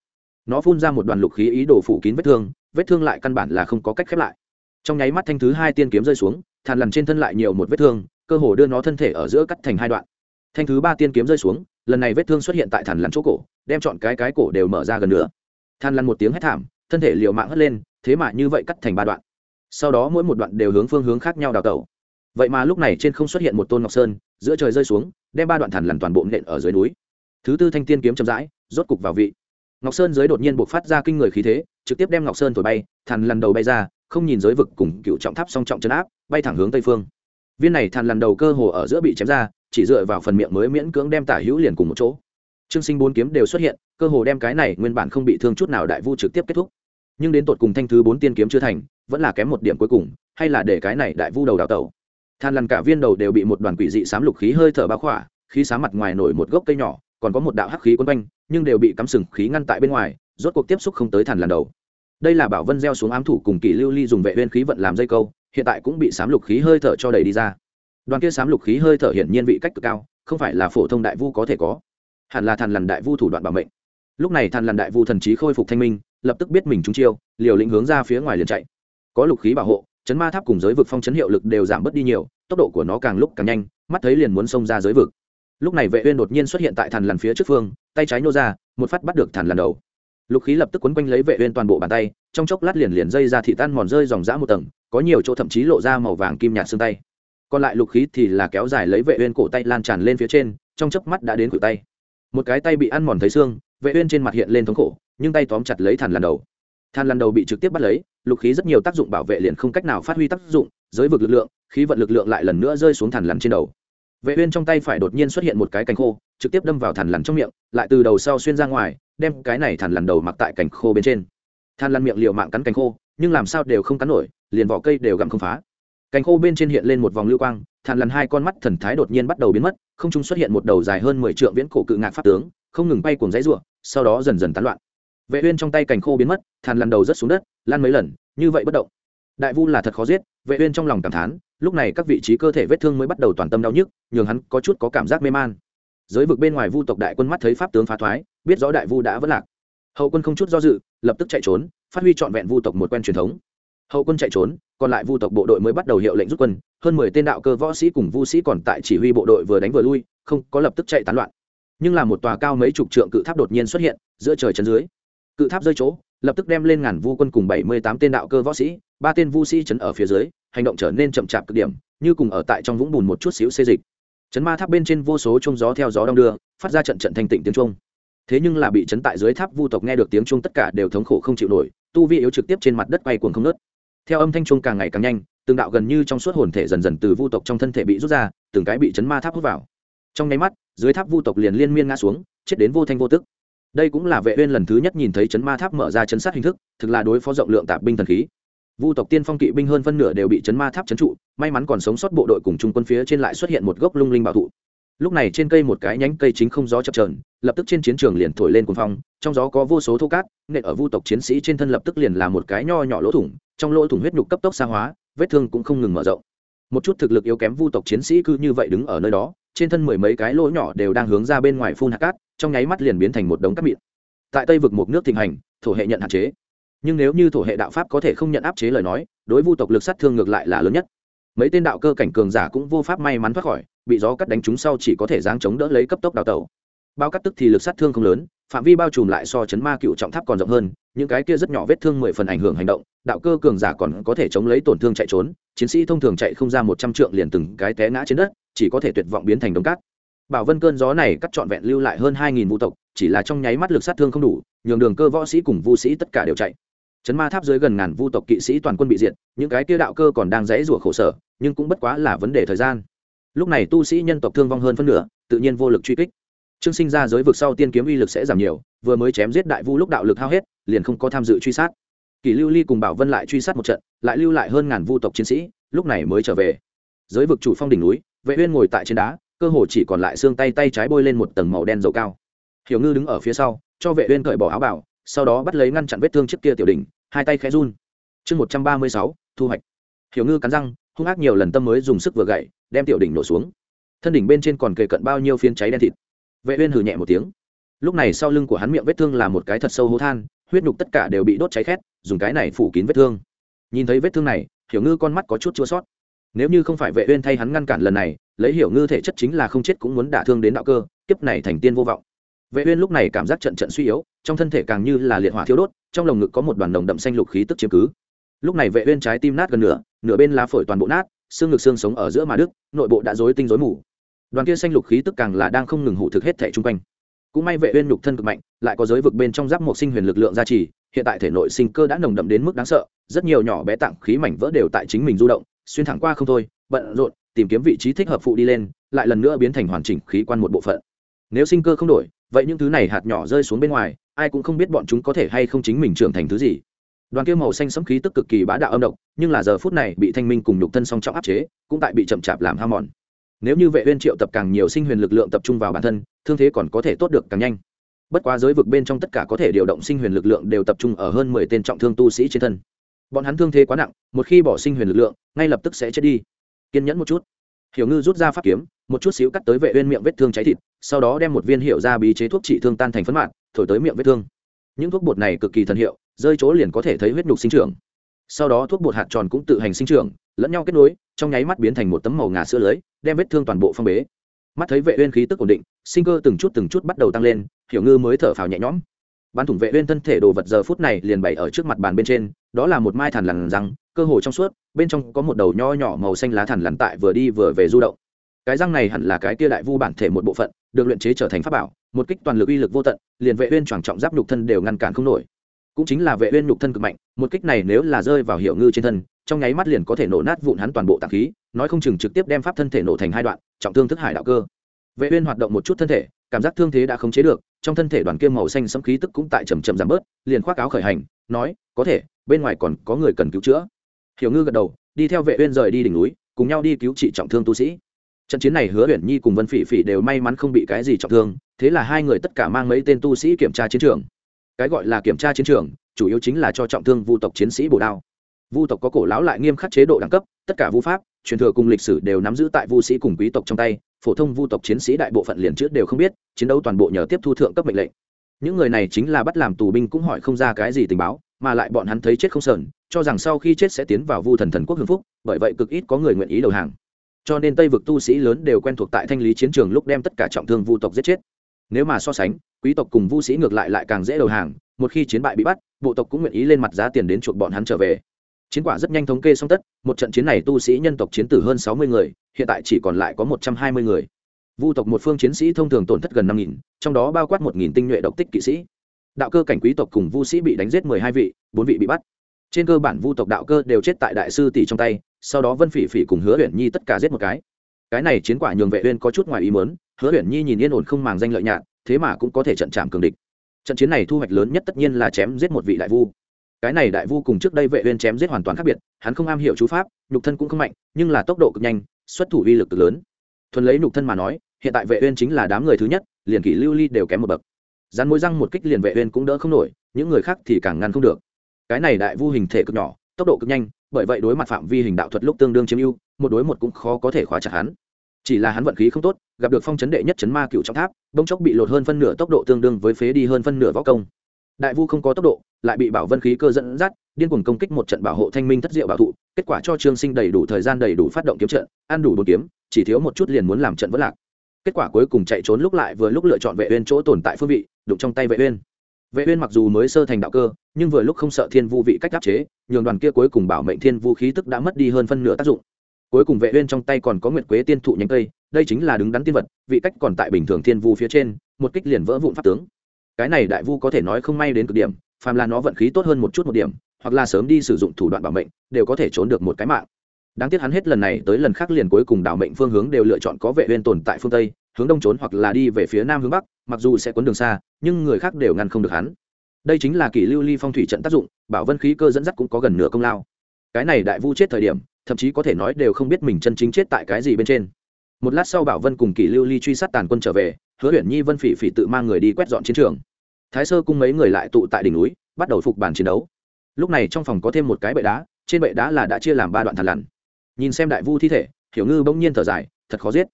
Nó phun ra một đoàn lục khí ý đồ phủ kín vết thương vết thương lại căn bản là không có cách khép lại. Trong nháy mắt thanh thứ hai tiên kiếm rơi xuống, thàn lằn trên thân lại nhiều một vết thương, cơ hồ đưa nó thân thể ở giữa cắt thành hai đoạn. Thanh thứ ba tiên kiếm rơi xuống, lần này vết thương xuất hiện tại thàn lằn chỗ cổ, đem chọn cái cái cổ đều mở ra gần nữa thàn lăn một tiếng hét thảm, thân thể liều mạng hất lên, thế mà như vậy cắt thành ba đoạn. Sau đó mỗi một đoạn đều hướng phương hướng khác nhau đào tẩu. Vậy mà lúc này trên không xuất hiện một tôn ngọc sơn, giữa trời rơi xuống, đem ba đoạn thằn lằn toàn bộ nện ở dưới núi thứ tư thanh tiên kiếm chậm rãi, rốt cục vào vị. Ngọc sơn dưới đột nhiên buộc phát ra kinh người khí thế, trực tiếp đem ngọc sơn thổi bay thằn lằn đầu bay ra, không nhìn giới vực cùng cựu trọng tháp song trọng chấn áp, bay thẳng hướng tây phương. Viên này thằn lằn đầu cơ hồ ở giữa bị chém ra, chỉ dựa vào phần miệng mới miễn cưỡng đem tả hữu liền cùng một chỗ. Trương sinh bốn kiếm đều xuất hiện, cơ hồ đem cái này nguyên bản không bị thương chút nào đại vu trực tiếp kết thúc. Nhưng đến tột cùng thanh thứ bốn tiên kiếm chưa thành, vẫn là kém một điểm cuối cùng, hay là để cái này đại vu đầu đào tẩu. Than lằn cả viên đầu đều bị một đoàn quỷ dị sám lục khí hơi thở bao khỏa, khí xám mặt ngoài nổi một gốc cây nhỏ còn có một đạo hắc khí quấn quanh, nhưng đều bị cắm sừng khí ngăn tại bên ngoài, rốt cuộc tiếp xúc không tới thàn lần đầu. Đây là bảo vân gieo xuống ám thủ cùng kỷ lưu ly dùng vệ uyên khí vận làm dây câu, hiện tại cũng bị sám lục khí hơi thở cho đẩy đi ra. Đoàn kia sám lục khí hơi thở hiển nhiên vị cách cực cao, không phải là phổ thông đại vu có thể có. Hẳn là thần lần đại vu thủ đoạn bảo mệnh. Lúc này thần lần đại vu thần trí khôi phục thanh minh, lập tức biết mình trúng chiêu, liều lĩnh hướng ra phía ngoài liền chạy. Có lục khí bảo hộ, chấn ma tháp cùng giới vực phong chấn hiệu lực đều giảm bớt đi nhiều, tốc độ của nó càng lúc càng nhanh, mắt thấy liền muốn xông ra giới vực lúc này vệ uyên đột nhiên xuất hiện tại thần lằn phía trước phương, tay trái nô ra, một phát bắt được thần lằn đầu. Lục khí lập tức quấn quanh lấy vệ uyên toàn bộ bàn tay, trong chốc lát liền liền dây ra thị tan mòn rơi dòng dã một tầng, có nhiều chỗ thậm chí lộ ra màu vàng kim nhạt xương tay. Còn lại lục khí thì là kéo dài lấy vệ uyên cổ tay lan tràn lên phía trên, trong chớp mắt đã đến khuỷu tay. Một cái tay bị ăn mòn thấy xương, vệ uyên trên mặt hiện lên thống khổ, nhưng tay tóm chặt lấy thằn lần đầu. Thằn lần đầu bị trực tiếp bắt lấy, lục khí rất nhiều tác dụng bảo vệ liền không cách nào phát huy tác dụng, giới vực lực lượng, khí vận lực lượng lại lần nữa rơi xuống thằn lằn trên đầu vệ uyên trong tay phải đột nhiên xuất hiện một cái cành khô, trực tiếp đâm vào thằn lằn trong miệng, lại từ đầu sau xuyên ra ngoài, đem cái này thằn lằn đầu mặc tại cành khô bên trên. Thằn lằn miệng liều mạng cắn cành khô, nhưng làm sao đều không cắn nổi, liền vỏ cây đều gặm không phá. Cành khô bên trên hiện lên một vòng lưu quang, thằn lằn hai con mắt thần thái đột nhiên bắt đầu biến mất, không trung xuất hiện một đầu dài hơn mười trượng viễn cổ cự ngạc pháp tướng, không ngừng bay cuồng dãy rủa, sau đó dần dần tán loạn. Vệ uyên trong tay cành khô biến mất, thằn lằn đầu rất xuống đất lan mấy lần, như vậy bất động. Đại vu là thật khó giết, vệ uyên trong lòng cảm thán lúc này các vị trí cơ thể vết thương mới bắt đầu toàn tâm đau nhức, nhường hắn có chút có cảm giác mê man. Giới vực bên ngoài vu tộc đại quân mắt thấy pháp tướng phá thoái, biết rõ đại vu đã vỡ lạc. Hậu quân không chút do dự, lập tức chạy trốn, phát huy trọn vẹn vu tộc một quen truyền thống. Hậu quân chạy trốn, còn lại vu tộc bộ đội mới bắt đầu hiệu lệnh rút quân, hơn mười tên đạo cơ võ sĩ cùng vu sĩ còn tại chỉ huy bộ đội vừa đánh vừa lui, không có lập tức chạy tán loạn. Nhưng là một tòa cao mấy chục trượng cự tháp đột nhiên xuất hiện, giữa trời chân dưới. Cự tháp rơi chỗ, lập tức đem lên ngàn vu quân cùng bảy mươi tám tên đạo cơ võ sĩ, ba tên vu sĩ chấn ở phía dưới hành động trở nên chậm chạp cực điểm, như cùng ở tại trong vũng bùn một chút xíu xê dịch. Chấn ma tháp bên trên vô số trung gió theo gió đong đưa, phát ra trận trận thanh tịnh tiếng trung thế nhưng là bị chấn tại dưới tháp vu tộc nghe được tiếng trung tất cả đều thống khổ không chịu nổi, tu vi yếu trực tiếp trên mặt đất bay cuồng không nớt theo âm thanh trung càng ngày càng nhanh, từng đạo gần như trong suốt hồn thể dần dần từ vu tộc trong thân thể bị rút ra, từng cái bị chấn ma tháp hút vào. Trong nháy mắt, dưới tháp vu tộc liền liên miên ngã xuống, chết đến vô thanh vô tức. Đây cũng là vệ uyên lần thứ nhất nhìn thấy chấn ma tháp mở ra chấn sát hình thức, thực là đối phó rộng lượng tạp binh thần khí vu tộc tiên phong kỵ binh hơn phân nửa đều bị chấn ma tháp chấn trụ, may mắn còn sống sót bộ đội cùng trung quân phía trên lại xuất hiện một gốc lung linh bảo thụ. Lúc này trên cây một cái nhánh cây chính không gió chập chờn, lập tức trên chiến trường liền thổi lên cuồng phong, trong gió có vô số thô cát nện ở vu tộc chiến sĩ trên thân lập tức liền là một cái nho nhỏ lỗ thủng, trong lỗ thủng huyết nhục cấp tốc xa hóa, vết thương cũng không ngừng mở rộng. Một chút thực lực yếu kém vu tộc chiến sĩ cứ như vậy đứng ở nơi đó, trên thân mười mấy cái lỗ nhỏ đều đang hướng ra bên ngoài phun hạt cát, trong nháy mắt liền biến thành một đống cát mịn. Tại tây vực một nước thịnh hành, thổ hệ nhận hạn chế nhưng nếu như thổ hệ đạo pháp có thể không nhận áp chế lời nói, đối vu tộc lực sát thương ngược lại là lớn nhất. Mấy tên đạo cơ cảnh cường giả cũng vô pháp may mắn thoát khỏi, bị gió cắt đánh trúng sau chỉ có thể giáng chống đỡ lấy cấp tốc đào tẩu. Bao cắt tức thì lực sát thương không lớn, phạm vi bao trùm lại so chấn ma cựu trọng tháp còn rộng hơn, những cái kia rất nhỏ vết thương mười phần ảnh hưởng hành động, đạo cơ cường giả còn có thể chống lấy tổn thương chạy trốn, chiến sĩ thông thường chạy không ra một trăm trượng liền từng cái té ngã trên đất, chỉ có thể tuyệt vọng biến thành đống cát. Bảo vân cơn gió này cắt trọn vẹn lưu lại hơn hai nghìn vũ tộc, chỉ là trong nháy mắt lực sát thương không đủ, nhường đường cơ võ sĩ cùng vu sĩ tất cả đều chạy chấn ma tháp dưới gần ngàn vu tộc kỵ sĩ toàn quân bị diệt, những cái kia đạo cơ còn đang rẽ rủa khổ sở, nhưng cũng bất quá là vấn đề thời gian. Lúc này tu sĩ nhân tộc thương vong hơn phân nửa, tự nhiên vô lực truy kích. Trương sinh ra giới vực sau tiên kiếm uy lực sẽ giảm nhiều, vừa mới chém giết đại vu lúc đạo lực hao hết, liền không có tham dự truy sát. Kỷ lưu ly cùng bảo vân lại truy sát một trận, lại lưu lại hơn ngàn vu tộc chiến sĩ, lúc này mới trở về. Giới vực chủ phong đỉnh núi, vệ uyên ngồi tại trên đá, cơ hồ chỉ còn lại xương tay tay trái bôi lên một tầng màu đen dầu cao. Hiểu ngư đứng ở phía sau, cho vệ uyên cởi bỏ áo bảo sau đó bắt lấy ngăn chặn vết thương trước kia tiểu đỉnh hai tay khẽ run. Chương 136, thu hoạch. Hiểu ngư cắn răng hung ác nhiều lần tâm mới dùng sức vừa gậy đem tiểu đỉnh nổ xuống. Thân đỉnh bên trên còn kề cận bao nhiêu phiến cháy đen thịt. Vệ uyên hừ nhẹ một tiếng. Lúc này sau lưng của hắn miệng vết thương là một cái thật sâu hố than huyết nhục tất cả đều bị đốt cháy khét dùng cái này phủ kín vết thương. Nhìn thấy vết thương này hiểu ngư con mắt có chút chua sót nếu như không phải vệ uyên thay hắn ngăn cản lần này lấy hiểu ngư thể chất chính là không chết cũng muốn đả thương đến đạo cơ kiếp này thành tiên vô vọng vệ uyên lúc này cảm giác trận trận suy yếu, trong thân thể càng như là liệt hỏa thiêu đốt, trong lồng ngực có một đoàn nồng đậm xanh lục khí tức chiếm cứ. Lúc này vệ uyên trái tim nát gần nửa nửa bên lá phổi toàn bộ nát, xương ngực xương sống ở giữa mà đức nội bộ đã rối tinh rối mù. Đoàn kia xanh lục khí tức càng là đang không ngừng hủ thực hết thể trung quanh. Cũng may vệ uyên nhục thân cực mạnh, lại có giới vực bên trong giáp một sinh huyền lực lượng gia trì, hiện tại thể nội sinh cơ đã nồng đậm đến mức đáng sợ, rất nhiều nhỏ bé tạng khí mảnh vỡ đều tại chính mình du động, xuyên thẳng qua không thôi, bận rộn, tìm kiếm vị trí thích hợp phụ đi lên, lại lần nữa biến thành hoàn chỉnh khí quan một bộ phận. Nếu sinh cơ không đổi vậy những thứ này hạt nhỏ rơi xuống bên ngoài, ai cũng không biết bọn chúng có thể hay không chính mình trưởng thành thứ gì. Đoàn kia màu xanh sẫm khí tức cực kỳ bá đạo âm độc, nhưng là giờ phút này bị thanh minh cùng nhục thân song trọng áp chế, cũng tại bị chậm chạp làm ham mòn. Nếu như vệ uyên triệu tập càng nhiều sinh huyền lực lượng tập trung vào bản thân, thương thế còn có thể tốt được càng nhanh. Bất quá giới vực bên trong tất cả có thể điều động sinh huyền lực lượng đều tập trung ở hơn 10 tên trọng thương tu sĩ trên thân. Bọn hắn thương thế quá nặng, một khi bỏ sinh huyền lực lượng, ngay lập tức sẽ chết đi. Kiên nhẫn một chút. Hiểu ngư rút ra pháp kiếm, một chút xíu cắt tới vệ uyên miệng vết thương cháy thịt sau đó đem một viên hiệu ra bí chế thuốc trị thương tan thành phấn mạt thổi tới miệng vết thương. Những thuốc bột này cực kỳ thần hiệu, rơi chỗ liền có thể thấy huyết nhục sinh trưởng. Sau đó thuốc bột hạt tròn cũng tự hành sinh trưởng, lẫn nhau kết nối, trong nháy mắt biến thành một tấm màu ngà sữa lưới, đem vết thương toàn bộ phong bế. Mắt thấy vệ uyên khí tức ổn định, sinh cơ từng chút từng chút bắt đầu tăng lên, hiểu ngư mới thở phào nhẹ nhõm. Bán thủng vệ uyên thân thể đồ vật giờ phút này liền bày ở trước mặt bàn bên trên, đó là một mai thản lằn răng, cơ hồ trong suốt, bên trong có một đầu nho nhỏ màu xanh lá thản lằn tại vừa đi vừa về du động cái răng này hẳn là cái kia đại vu bản thể một bộ phận, được luyện chế trở thành pháp bảo, một kích toàn lực uy lực vô tận, liền vệ uyên tròn trọng giáp nhục thân đều ngăn cản không nổi. Cũng chính là vệ uyên nhục thân cực mạnh, một kích này nếu là rơi vào hiệu ngư trên thân, trong nháy mắt liền có thể nổ nát vụn hắn toàn bộ tạng khí, nói không chừng trực tiếp đem pháp thân thể nổ thành hai đoạn, trọng thương thức hải đạo cơ. Vệ uyên hoạt động một chút thân thể, cảm giác thương thế đã không chế được, trong thân thể đoàn kia màu xanh sẫm khí tức cũng tại chậm chậm giảm bớt, liền khoác áo khởi hành, nói, có thể, bên ngoài còn có người cần cứu chữa. Hiểu ngư gật đầu, đi theo vệ uyên rời đi đỉnh núi, cùng nhau đi cứu trị trọng thương tu sĩ trận chiến này hứa huyền nhi cùng vân phỉ phỉ đều may mắn không bị cái gì trọng thương, thế là hai người tất cả mang mấy tên tu sĩ kiểm tra chiến trường. Cái gọi là kiểm tra chiến trường, chủ yếu chính là cho trọng thương vu tộc chiến sĩ bổ đao. Vu tộc có cổ lão lại nghiêm khắc chế độ đẳng cấp, tất cả vu pháp, truyền thừa cùng lịch sử đều nắm giữ tại vu sĩ cùng quý tộc trong tay, phổ thông vu tộc chiến sĩ đại bộ phận liền trước đều không biết, chiến đấu toàn bộ nhờ tiếp thu thượng cấp mệnh lệnh. Những người này chính là bắt làm tù binh cũng hỏi không ra cái gì tình báo, mà lại bọn hắn thấy chết không sờn, cho rằng sau khi chết sẽ tiến vào vu thần thần quốc hưng phúc, bởi vậy cực ít có người nguyện ý đầu hàng cho nên tây vực tu sĩ lớn đều quen thuộc tại thanh lý chiến trường lúc đem tất cả trọng thương vu tộc giết chết. Nếu mà so sánh, quý tộc cùng vu sĩ ngược lại lại càng dễ đầu hàng, một khi chiến bại bị bắt, bộ tộc cũng nguyện ý lên mặt giá tiền đến chuộc bọn hắn trở về. Chiến quả rất nhanh thống kê xong tất, một trận chiến này tu sĩ nhân tộc chiến tử hơn sáu mươi người, hiện tại chỉ còn lại có một trăm hai mươi người. Vu tộc một phương chiến sĩ thông thường tổn thất gần năm nghìn, trong đó bao quát một nghìn tinh nhuệ độc tích kỵ sĩ. Đạo cơ cảnh quý tộc cùng vu sĩ bị đánh giết mười hai vị, bốn vị bị bắt. Trên cơ bản vu tộc đạo cơ đều chết tại đại sư tỷ trong tay sau đó vân phỉ phỉ cùng hứa huyền nhi tất cả giết một cái cái này chiến quả nhường vệ uyên có chút ngoài ý muốn, hứa huyền nhi nhìn yên ổn không màng danh lợi nhạn thế mà cũng có thể trận chạm cường địch. trận chiến này thu hoạch lớn nhất tất nhiên là chém giết một vị đại vu. cái này đại vu cùng trước đây vệ uyên chém giết hoàn toàn khác biệt, hắn không am hiểu chú pháp, nhục thân cũng không mạnh, nhưng là tốc độ cực nhanh, xuất thủ uy lực cực lớn. thuần lấy nhục thân mà nói, hiện tại vệ uyên chính là đám người thứ nhất, liền kỷ lưu ly đều kém một bậc. rắn môi răng một kích liền vệ uyên cũng đỡ không nổi, những người khác thì càng ngăn không được. cái này đại vu hình thể cực nhỏ tốc độ cực nhanh, bởi vậy đối mặt phạm vi hình đạo thuật lúc tương đương chiếm ưu, một đối một cũng khó có thể khóa chặt hắn. Chỉ là hắn vận khí không tốt, gặp được phong chấn đệ nhất chấn ma cựu trong tháp bông chốc bị lột hơn phân nửa tốc độ tương đương với phế đi hơn phân nửa võ công. Đại vu không có tốc độ, lại bị bảo vân khí cơ dẫn dắt, điên cuồng công kích một trận bảo hộ thanh minh thất diệu bảo thụ, kết quả cho trương sinh đầy đủ thời gian đầy đủ phát động kiếm trận, ăn đủ bốn kiếm, chỉ thiếu một chút liền muốn làm trận vỡ lạc. Kết quả cuối cùng chạy trốn lúc lại vừa lúc lựa chọn vệ uyên chỗ tồn tại phương vị, đụng trong tay vệ uyên vệ uyên mặc dù mới sơ thành đạo cơ, nhưng vừa lúc không sợ thiên vu vị cách áp chế, nhường đoàn kia cuối cùng bảo mệnh thiên vu khí tức đã mất đi hơn phân nửa tác dụng. Cuối cùng vệ uyên trong tay còn có nguyệt quế tiên thụ nhánh cây, đây chính là đứng đắn tiên vật, vị cách còn tại bình thường thiên vu phía trên, một kích liền vỡ vụn pháp tướng. Cái này đại vu có thể nói không may đến cực điểm, phàm là nó vận khí tốt hơn một chút một điểm, hoặc là sớm đi sử dụng thủ đoạn bảo mệnh, đều có thể trốn được một cái mạng. Đáng tiếc hắn hết lần này tới lần khác liền cuối cùng đảo mệnh phương hướng đều lựa chọn có vệ uyên tồn tại phương tây hướng đông trốn hoặc là đi về phía nam hướng bắc, mặc dù sẽ cuốn đường xa, nhưng người khác đều ngăn không được hắn. Đây chính là kỷ lưu ly phong thủy trận tác dụng, bảo vân khí cơ dẫn dắt cũng có gần nửa công lao. Cái này đại vu chết thời điểm, thậm chí có thể nói đều không biết mình chân chính chết tại cái gì bên trên. Một lát sau bảo vân cùng kỷ lưu ly truy sát tàn quân trở về, hứa huyền nhi vân phỉ phỉ tự mang người đi quét dọn chiến trường. Thái sơ cùng mấy người lại tụ tại đỉnh núi, bắt đầu phục bàn chiến đấu. Lúc này trong phòng có thêm một cái bệ đá, trên bệ đá là đã chia làm ba đoạn thằn lằn. Nhìn xem đại vu thi thể, hiểu ngư bỗng nhiên thở dài, thật khó giết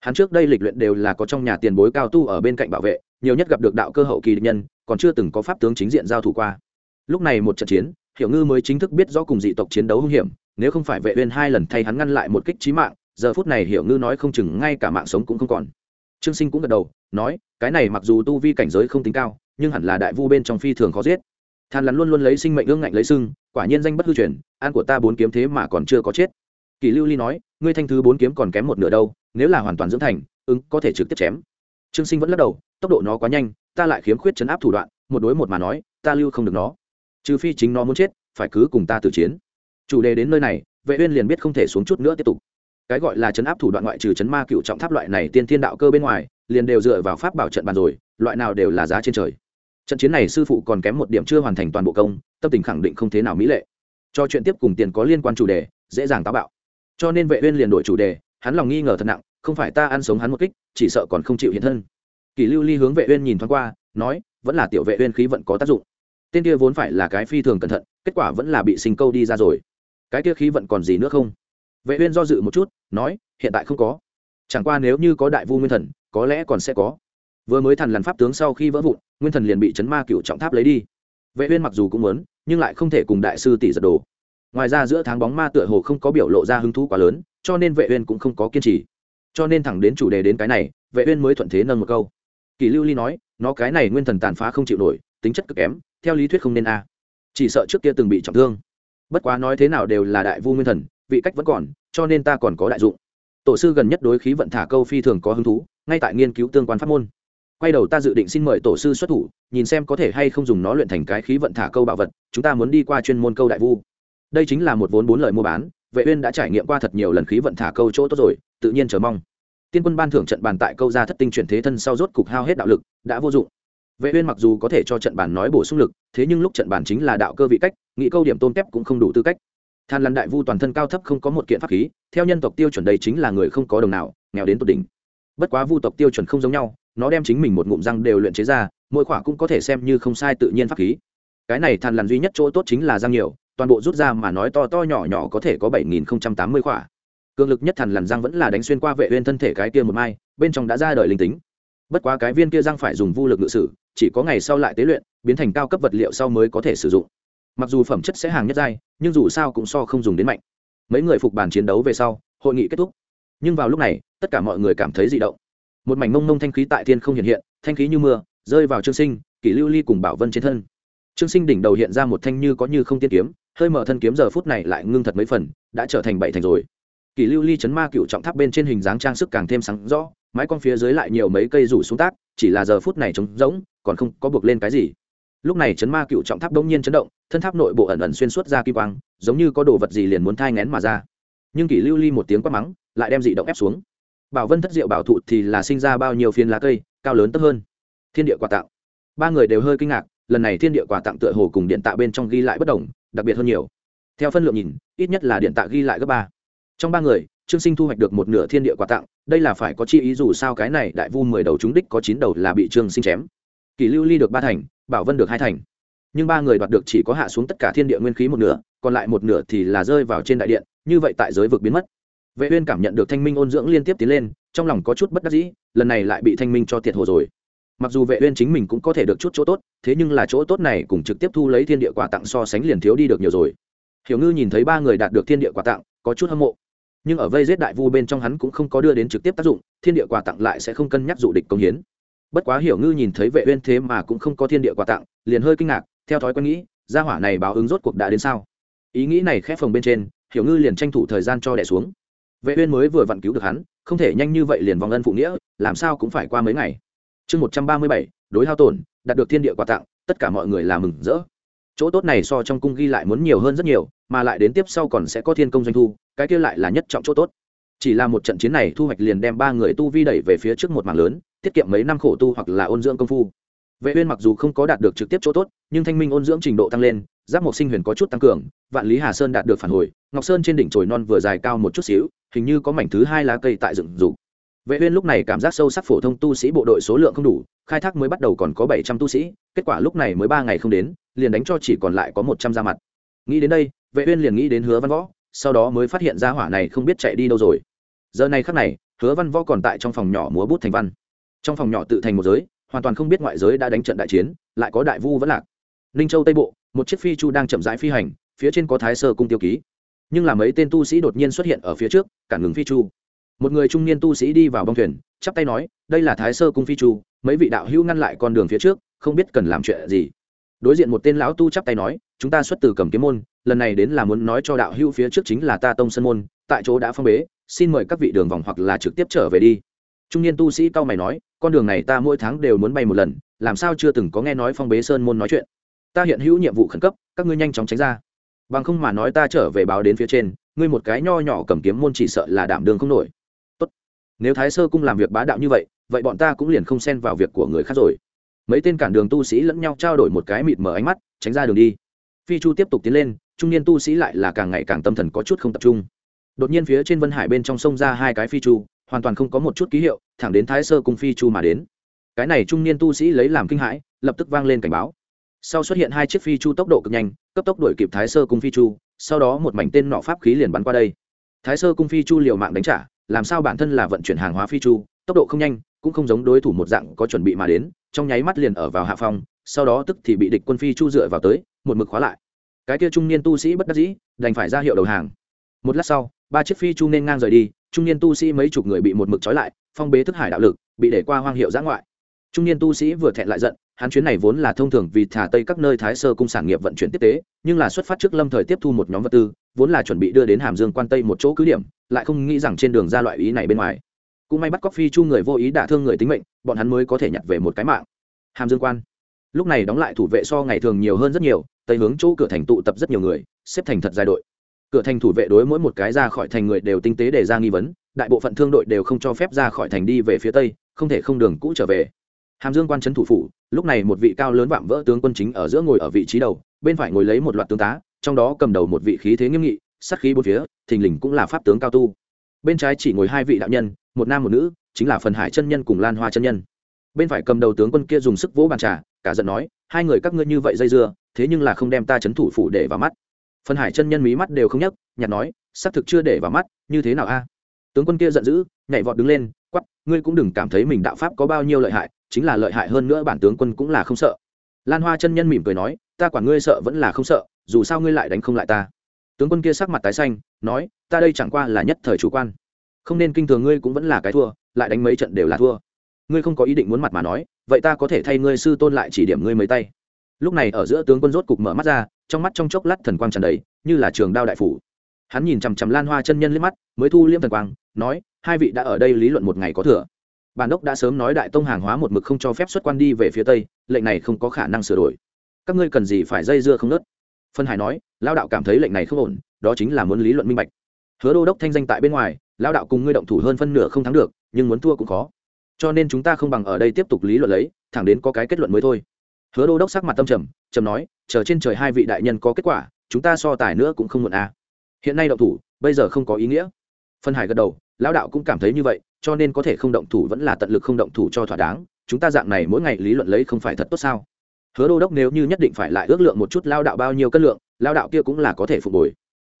hắn trước đây lịch luyện đều là có trong nhà tiền bối cao tu ở bên cạnh bảo vệ, nhiều nhất gặp được đạo cơ hậu kỳ địch nhân, còn chưa từng có pháp tướng chính diện giao thủ qua. Lúc này một trận chiến, hiểu ngư mới chính thức biết rõ cùng dị tộc chiến đấu hung hiểm, nếu không phải vệ uyên hai lần thay hắn ngăn lại một kích chí mạng, giờ phút này hiểu ngư nói không chừng ngay cả mạng sống cũng không còn. Trương sinh cũng gật đầu, nói, cái này mặc dù tu vi cảnh giới không tính cao, nhưng hẳn là đại vu bên trong phi thường khó giết. Than lắn luôn luôn lấy sinh mệnh ương ngạnh lấy sưng, quả nhiên danh bất hư truyền, an của ta bốn kiếm thế mà còn chưa có chết. Kỳ lưu ly nói, ngươi thanh thứ bốn kiếm còn kém một nửa đâu nếu là hoàn toàn dưỡng thành, ứng có thể trực tiếp chém. Trương sinh vẫn lắc đầu, tốc độ nó quá nhanh, ta lại khiếm khuyết chấn áp thủ đoạn, một đối một mà nói, ta lưu không được nó. Trừ phi chính nó muốn chết, phải cứ cùng ta tử chiến. Chủ đề đến nơi này, vệ uyên liền biết không thể xuống chút nữa tiếp tục. Cái gọi là chấn áp thủ đoạn ngoại trừ chấn ma cựu trọng tháp loại này tiên thiên đạo cơ bên ngoài, liền đều dựa vào pháp bảo trận bàn rồi, loại nào đều là giá trên trời. Trận chiến này sư phụ còn kém một điểm chưa hoàn thành toàn bộ công, tâm tình khẳng định không thế nào mỹ lệ. Cho chuyện tiếp cùng tiền có liên quan chủ đề, dễ dàng táo bạo. Cho nên vệ uyên liền đổi chủ đề, hắn lòng nghi ngờ thật nặng không phải ta ăn sống hắn một kích, chỉ sợ còn không chịu hiện thân. Kỳ lưu ly hướng vệ uyên nhìn thoáng qua, nói, vẫn là tiểu vệ uyên khí vận có tác dụng. Tên kia vốn phải là cái phi thường cẩn thận, kết quả vẫn là bị sinh câu đi ra rồi. Cái kia khí vận còn gì nữa không? Vệ uyên do dự một chút, nói, hiện tại không có. Chẳng qua nếu như có đại vu nguyên thần, có lẽ còn sẽ có. Vừa mới thần lần pháp tướng sau khi vỡ vụn, nguyên thần liền bị chấn ma cựu trọng tháp lấy đi. Vệ uyên mặc dù cũng muốn, nhưng lại không thể cùng đại sư tỷ giật đồ. Ngoài ra giữa tháng bóng ma tựa hồ không có biểu lộ ra hứng thú quá lớn, cho nên vệ uyên cũng không có kiên trì cho nên thẳng đến chủ đề đến cái này, vệ uyên mới thuận thế nâng một câu. Kỳ lưu ly nói, nó cái này nguyên thần tàn phá không chịu nổi, tính chất cực kém, theo lý thuyết không nên a. Chỉ sợ trước kia từng bị trọng thương. Bất quá nói thế nào đều là đại vu nguyên thần, vị cách vẫn còn, cho nên ta còn có đại dụng. Tổ sư gần nhất đối khí vận thả câu phi thường có hứng thú, ngay tại nghiên cứu tương quan pháp môn. Quay đầu ta dự định xin mời tổ sư xuất thủ, nhìn xem có thể hay không dùng nó luyện thành cái khí vận thả câu bảo vật, chúng ta muốn đi qua chuyên môn câu đại vu. Đây chính là một vốn bốn lời mua bán vệ uyên đã trải nghiệm qua thật nhiều lần khí vận thả câu chỗ tốt rồi, tự nhiên chờ mong. Tiên quân ban thưởng trận bàn tại câu ra thất tinh chuyển thế thân sau rốt cục hao hết đạo lực, đã vô dụng. Vệ uyên mặc dù có thể cho trận bàn nói bổ sung lực, thế nhưng lúc trận bàn chính là đạo cơ vị cách, nghĩ câu điểm tôn kép cũng không đủ tư cách. Than lăn đại vu toàn thân cao thấp không có một kiện pháp khí, theo nhân tộc tiêu chuẩn đây chính là người không có đồng nào, nghèo đến tột đỉnh. Bất quá vu tộc tiêu chuẩn không giống nhau, nó đem chính mình một ngụm răng đều luyện chế ra, mỗi khỏa cũng có thể xem như không sai tự nhiên pháp khí. Cái này than lăn duy nhất chỗ tốt chính là răng nhiều toàn bộ rút ra mà nói to to nhỏ nhỏ có thể có bảy nghìn tám mươi khỏa. Cường lực nhất thần lằn răng vẫn là đánh xuyên qua vệ uyên thân thể cái kia một mai, bên trong đã ra đời linh tính. Bất quá cái viên kia răng phải dùng vu lực ngự sử, chỉ có ngày sau lại tế luyện, biến thành cao cấp vật liệu sau mới có thể sử dụng. Mặc dù phẩm chất sẽ hàng nhất giai, nhưng dù sao cũng so không dùng đến mạnh. Mấy người phục bàn chiến đấu về sau, hội nghị kết thúc. Nhưng vào lúc này, tất cả mọi người cảm thấy dị động. Một mảnh mông mông thanh khí tại thiên không hiện hiện, thanh khí như mưa, rơi vào trương sinh, kỷ lưu ly cùng bảo vân trên thân. Trương sinh đỉnh đầu hiện ra một thanh như có như không tiên kiếm hơi mở thân kiếm giờ phút này lại ngưng thật mấy phần, đã trở thành bảy thành rồi. Kỷ lưu ly chấn ma cựu trọng tháp bên trên hình dáng trang sức càng thêm sáng rõ, mái con phía dưới lại nhiều mấy cây rủ xuống tác, chỉ là giờ phút này trống rỗng, còn không có buộc lên cái gì. Lúc này chấn ma cựu trọng tháp đông nhiên chấn động, thân tháp nội bộ ẩn ẩn xuyên suốt ra kim quang, giống như có đồ vật gì liền muốn thai ngén mà ra. Nhưng kỷ lưu ly một tiếng quát mắng, lại đem dị động ép xuống. Bảo vân thất diệu bảo thụ thì là sinh ra bao nhiêu phiên lá cây, cao lớn tấp hơn. Thiên địa quà tặng. Ba người đều hơi kinh ngạc, lần này thiên địa quà tặng tựa hồ cùng điện tạ bên trong ghi lại bất đồng đặc biệt hơn nhiều. Theo phân lượng nhìn, ít nhất là điện tạ ghi lại gấp ba. Trong ba người, trương sinh thu hoạch được một nửa thiên địa quà tặng, đây là phải có chi ý dù sao cái này đại vu mười đầu trúng đích có chín đầu là bị trương sinh chém. Kỳ lưu ly được ba thành, bảo vân được hai thành. Nhưng ba người đoạt được chỉ có hạ xuống tất cả thiên địa nguyên khí một nửa, còn lại một nửa thì là rơi vào trên đại điện, như vậy tại giới vực biến mất. Vệ uyên cảm nhận được thanh minh ôn dưỡng liên tiếp tiến lên, trong lòng có chút bất đắc dĩ, lần này lại bị thanh minh cho thiệt hồ rồi mặc dù vệ uyên chính mình cũng có thể được chút chỗ tốt, thế nhưng là chỗ tốt này cùng trực tiếp thu lấy thiên địa quà tặng so sánh liền thiếu đi được nhiều rồi. Hiểu ngư nhìn thấy ba người đạt được thiên địa quà tặng, có chút hâm mộ. Nhưng ở vây giết đại vu bên trong hắn cũng không có đưa đến trực tiếp tác dụng, thiên địa quà tặng lại sẽ không cân nhắc dụ địch công hiến. Bất quá hiểu ngư nhìn thấy vệ uyên thế mà cũng không có thiên địa quà tặng, liền hơi kinh ngạc, theo thói quen nghĩ, gia hỏa này báo ứng rốt cuộc đã đến sao? Ý nghĩ này khép phòng bên trên, hiểu ngư liền tranh thủ thời gian cho đẻ xuống. Vệ uyên mới vừa vặn cứu được hắn, không thể nhanh như vậy liền vòng ân phụ nghĩa, làm sao cũng phải qua mấy ngày chương 137, đối hao tổn đạt được thiên địa quà tặng tất cả mọi người là mừng rỡ. Chỗ tốt này so trong cung ghi lại muốn nhiều hơn rất nhiều mà lại đến tiếp sau còn sẽ có thiên công doanh thu cái kia lại là nhất trọng chỗ tốt. Chỉ là một trận chiến này thu hoạch liền đem ba người tu vi đẩy về phía trước một mảng lớn tiết kiệm mấy năm khổ tu hoặc là ôn dưỡng công phu. Vệ uyên mặc dù không có đạt được trực tiếp chỗ tốt nhưng thanh minh ôn dưỡng trình độ tăng lên giáp mộc sinh huyền có chút tăng cường vạn lý hà sơn đạt được phản hồi ngọc sơn trên đỉnh trồi non vừa dài cao một chút xíu hình như có mảnh thứ hai lá cây tại dựng dục vệ uyên lúc này cảm giác sâu sắc phổ thông tu sĩ bộ đội số lượng không đủ, khai thác mới bắt đầu còn có 700 tu sĩ, kết quả lúc này mới ba ngày không đến, liền đánh cho chỉ còn lại có 100 ra mặt. Nghĩ đến đây, vệ uyên liền nghĩ đến hứa văn võ, sau đó mới phát hiện ra hỏa này không biết chạy đi đâu rồi. Giờ này khắc này, hứa văn võ còn tại trong phòng nhỏ múa bút thành văn. Trong phòng nhỏ tự thành một giới, hoàn toàn không biết ngoại giới đã đánh trận đại chiến, lại có đại vu vẫn lạc. Ninh châu tây bộ, một chiếc phi chu đang chậm rãi phi hành, phía trên có thái sơ cung tiêu ký. Nhưng là mấy tên tu sĩ đột nhiên xuất hiện ở phía trước cản ngừng phi chu một người trung niên tu sĩ đi vào bong thuyền, chắp tay nói, đây là thái sơ cung phi chu, mấy vị đạo hữu ngăn lại con đường phía trước, không biết cần làm chuyện gì. Đối diện một tên lão tu chắp tay nói, chúng ta xuất từ cầm kiếm môn, lần này đến là muốn nói cho đạo hữu phía trước chính là ta tông sân môn, tại chỗ đã phong bế, xin mời các vị đường vòng hoặc là trực tiếp trở về đi. Trung niên tu sĩ cao mày nói, con đường này ta mỗi tháng đều muốn bay một lần, làm sao chưa từng có nghe nói phong bế sơn môn nói chuyện. Ta hiện hữu nhiệm vụ khẩn cấp, các ngươi nhanh chóng tránh ra. Bằng không mà nói ta trở về báo đến phía trên, ngươi một cái nho nhỏ cầm kiếm môn chỉ sợ là đảm đường không nổi nếu thái sơ cung làm việc bá đạo như vậy vậy bọn ta cũng liền không xen vào việc của người khác rồi. Mấy tên cản đường tu sĩ lẫn nhau trao đổi một cái mịt mở ánh mắt, tránh ra đường đi. Phi chu tiếp tục tiến lên, trung niên tu sĩ lại là càng ngày càng tâm thần có chút không tập trung. Đột nhiên phía trên vân hải bên trong sông ra hai cái phi chu, hoàn toàn không có một chút ký hiệu, thẳng đến thái sơ cung phi chu mà đến. Cái này trung niên tu sĩ lấy làm kinh hãi, lập tức vang lên cảnh báo. Sau xuất hiện hai chiếc phi chu tốc độ cực nhanh, cấp tốc đuổi kịp thái sơ cung phi chu, sau đó một mảnh tên nọ pháp khí liền bắn qua đây. Thái sơ cung phi chu liều mạng đánh trả làm sao bản thân là vận chuyển hàng hóa phi chu, tốc độ không nhanh, cũng không giống đối thủ một dạng có chuẩn bị mà đến, trong nháy mắt liền ở vào hạ phong, sau đó tức thì bị địch quân phi chu dựa vào tới, một mực khóa lại. Cái kia trung niên tu sĩ bất đắc dĩ, đành phải ra hiệu đầu hàng. Một lát sau, ba chiếc phi chu nên ngang rời đi, trung niên tu sĩ mấy chục người bị một mực trói lại, phong bế thức hải đạo lực, bị để qua hoang hiệu giã ngoại. Trung niên tu sĩ vừa thẹn lại giận, hắn chuyến này vốn là thông thường vì thả tây các nơi thái sơ cung sản nghiệp vận chuyển tiếp tế, nhưng là xuất phát trước lâm thời tiếp thu một nhóm vật tư vốn là chuẩn bị đưa đến hàm dương quan tây một chỗ cứ điểm, lại không nghĩ rằng trên đường ra loại ý này bên ngoài. Cũng may bắt cóc phi chu người vô ý đả thương người tính mệnh, bọn hắn mới có thể nhặt về một cái mạng. Hàm dương quan. Lúc này đóng lại thủ vệ so ngày thường nhiều hơn rất nhiều, tây hướng chỗ cửa thành tụ tập rất nhiều người, xếp thành thật dài đội. Cửa thành thủ vệ đối mỗi một cái ra khỏi thành người đều tinh tế để ra nghi vấn, đại bộ phận thương đội đều không cho phép ra khỏi thành đi về phía tây, không thể không đường cũ trở về. Hàm dương quan trấn thủ phủ, lúc này một vị cao lớn vạm vỡ tướng quân chính ở giữa ngồi ở vị trí đầu, bên phải ngồi lấy một loạt tướng tá trong đó cầm đầu một vị khí thế nghiêm nghị sắc khí bốn phía, thình lình cũng là pháp tướng cao tu. Bên trái chỉ ngồi hai vị đạo nhân, một nam một nữ, chính là phần hải chân nhân cùng lan hoa chân nhân. Bên phải cầm đầu tướng quân kia dùng sức vỗ bàn trà, cả giận nói, hai người các ngươi như vậy dây dưa, thế nhưng là không đem ta chấn thủ phủ để vào mắt. Phần hải chân nhân mí mắt đều không nhấc nhặt nói, xác thực chưa để vào mắt, như thế nào a? Tướng quân kia giận dữ, nhảy vọt đứng lên quắp ngươi cũng đừng cảm thấy mình đạo pháp có bao nhiêu lợi hại, chính là lợi hại hơn nữa bản tướng quân cũng là không sợ. Lan hoa chân nhân mỉm cười nói, ta quản ngươi sợ vẫn là không sợ dù sao ngươi lại đánh không lại ta. Tướng quân kia sắc mặt tái xanh, nói, ta đây chẳng qua là nhất thời chủ quan. Không nên kinh thường ngươi cũng vẫn là cái thua, lại đánh mấy trận đều là thua. Ngươi không có ý định muốn mặt mà nói, vậy ta có thể thay ngươi sư tôn lại chỉ điểm ngươi mấy tay. Lúc này ở giữa tướng quân rốt cục mở mắt ra, trong mắt trong chốc lát thần quang tràn đầy, như là trường đao đại phủ. Hắn nhìn chằm chằm lan hoa chân nhân liếc mắt, mới thu liêm thần quang, nói, hai vị đã ở đây lý luận một ngày có thừa. Bản đốc đã sớm nói đại tông hàng hóa một mực không cho phép xuất quan đi về phía tây, lệnh này không có khả năng sửa đổi. Các ngươi cần gì phải dây dưa không nớt? Phân hải nói lao đạo cảm thấy lệnh này không ổn, đó chính là muốn lý luận minh bạch. Hứa đô đốc thanh danh tại bên ngoài lao đạo cùng ngươi động thủ hơn phân nửa không thắng được, nhưng muốn thua cũng khó. Cho nên chúng ta không bằng ở đây tiếp tục lý luận lấy, thẳng đến có cái kết luận mới thôi. Hứa đô đốc sắc mặt tâm trầm trầm nói, chờ trên trời hai vị đại nhân có kết quả, chúng ta so tài nữa cũng không muộn à. hiện nay động thủ, bây giờ không có ý nghĩa. Phân hải gật đầu, lão đạo cũng cảm thấy như vậy, cho nên có thể không động thủ vẫn là tận lực không động thủ cho thỏa đáng. Chúng ta dạng này mỗi ngày lý luận lấy không phải thật tốt sao? Hứa đô đốc nếu như nhất định phải lại ước lượng một chút lao đạo bao nhiêu cân lượng, lao đạo kia cũng là có thể phục hồi.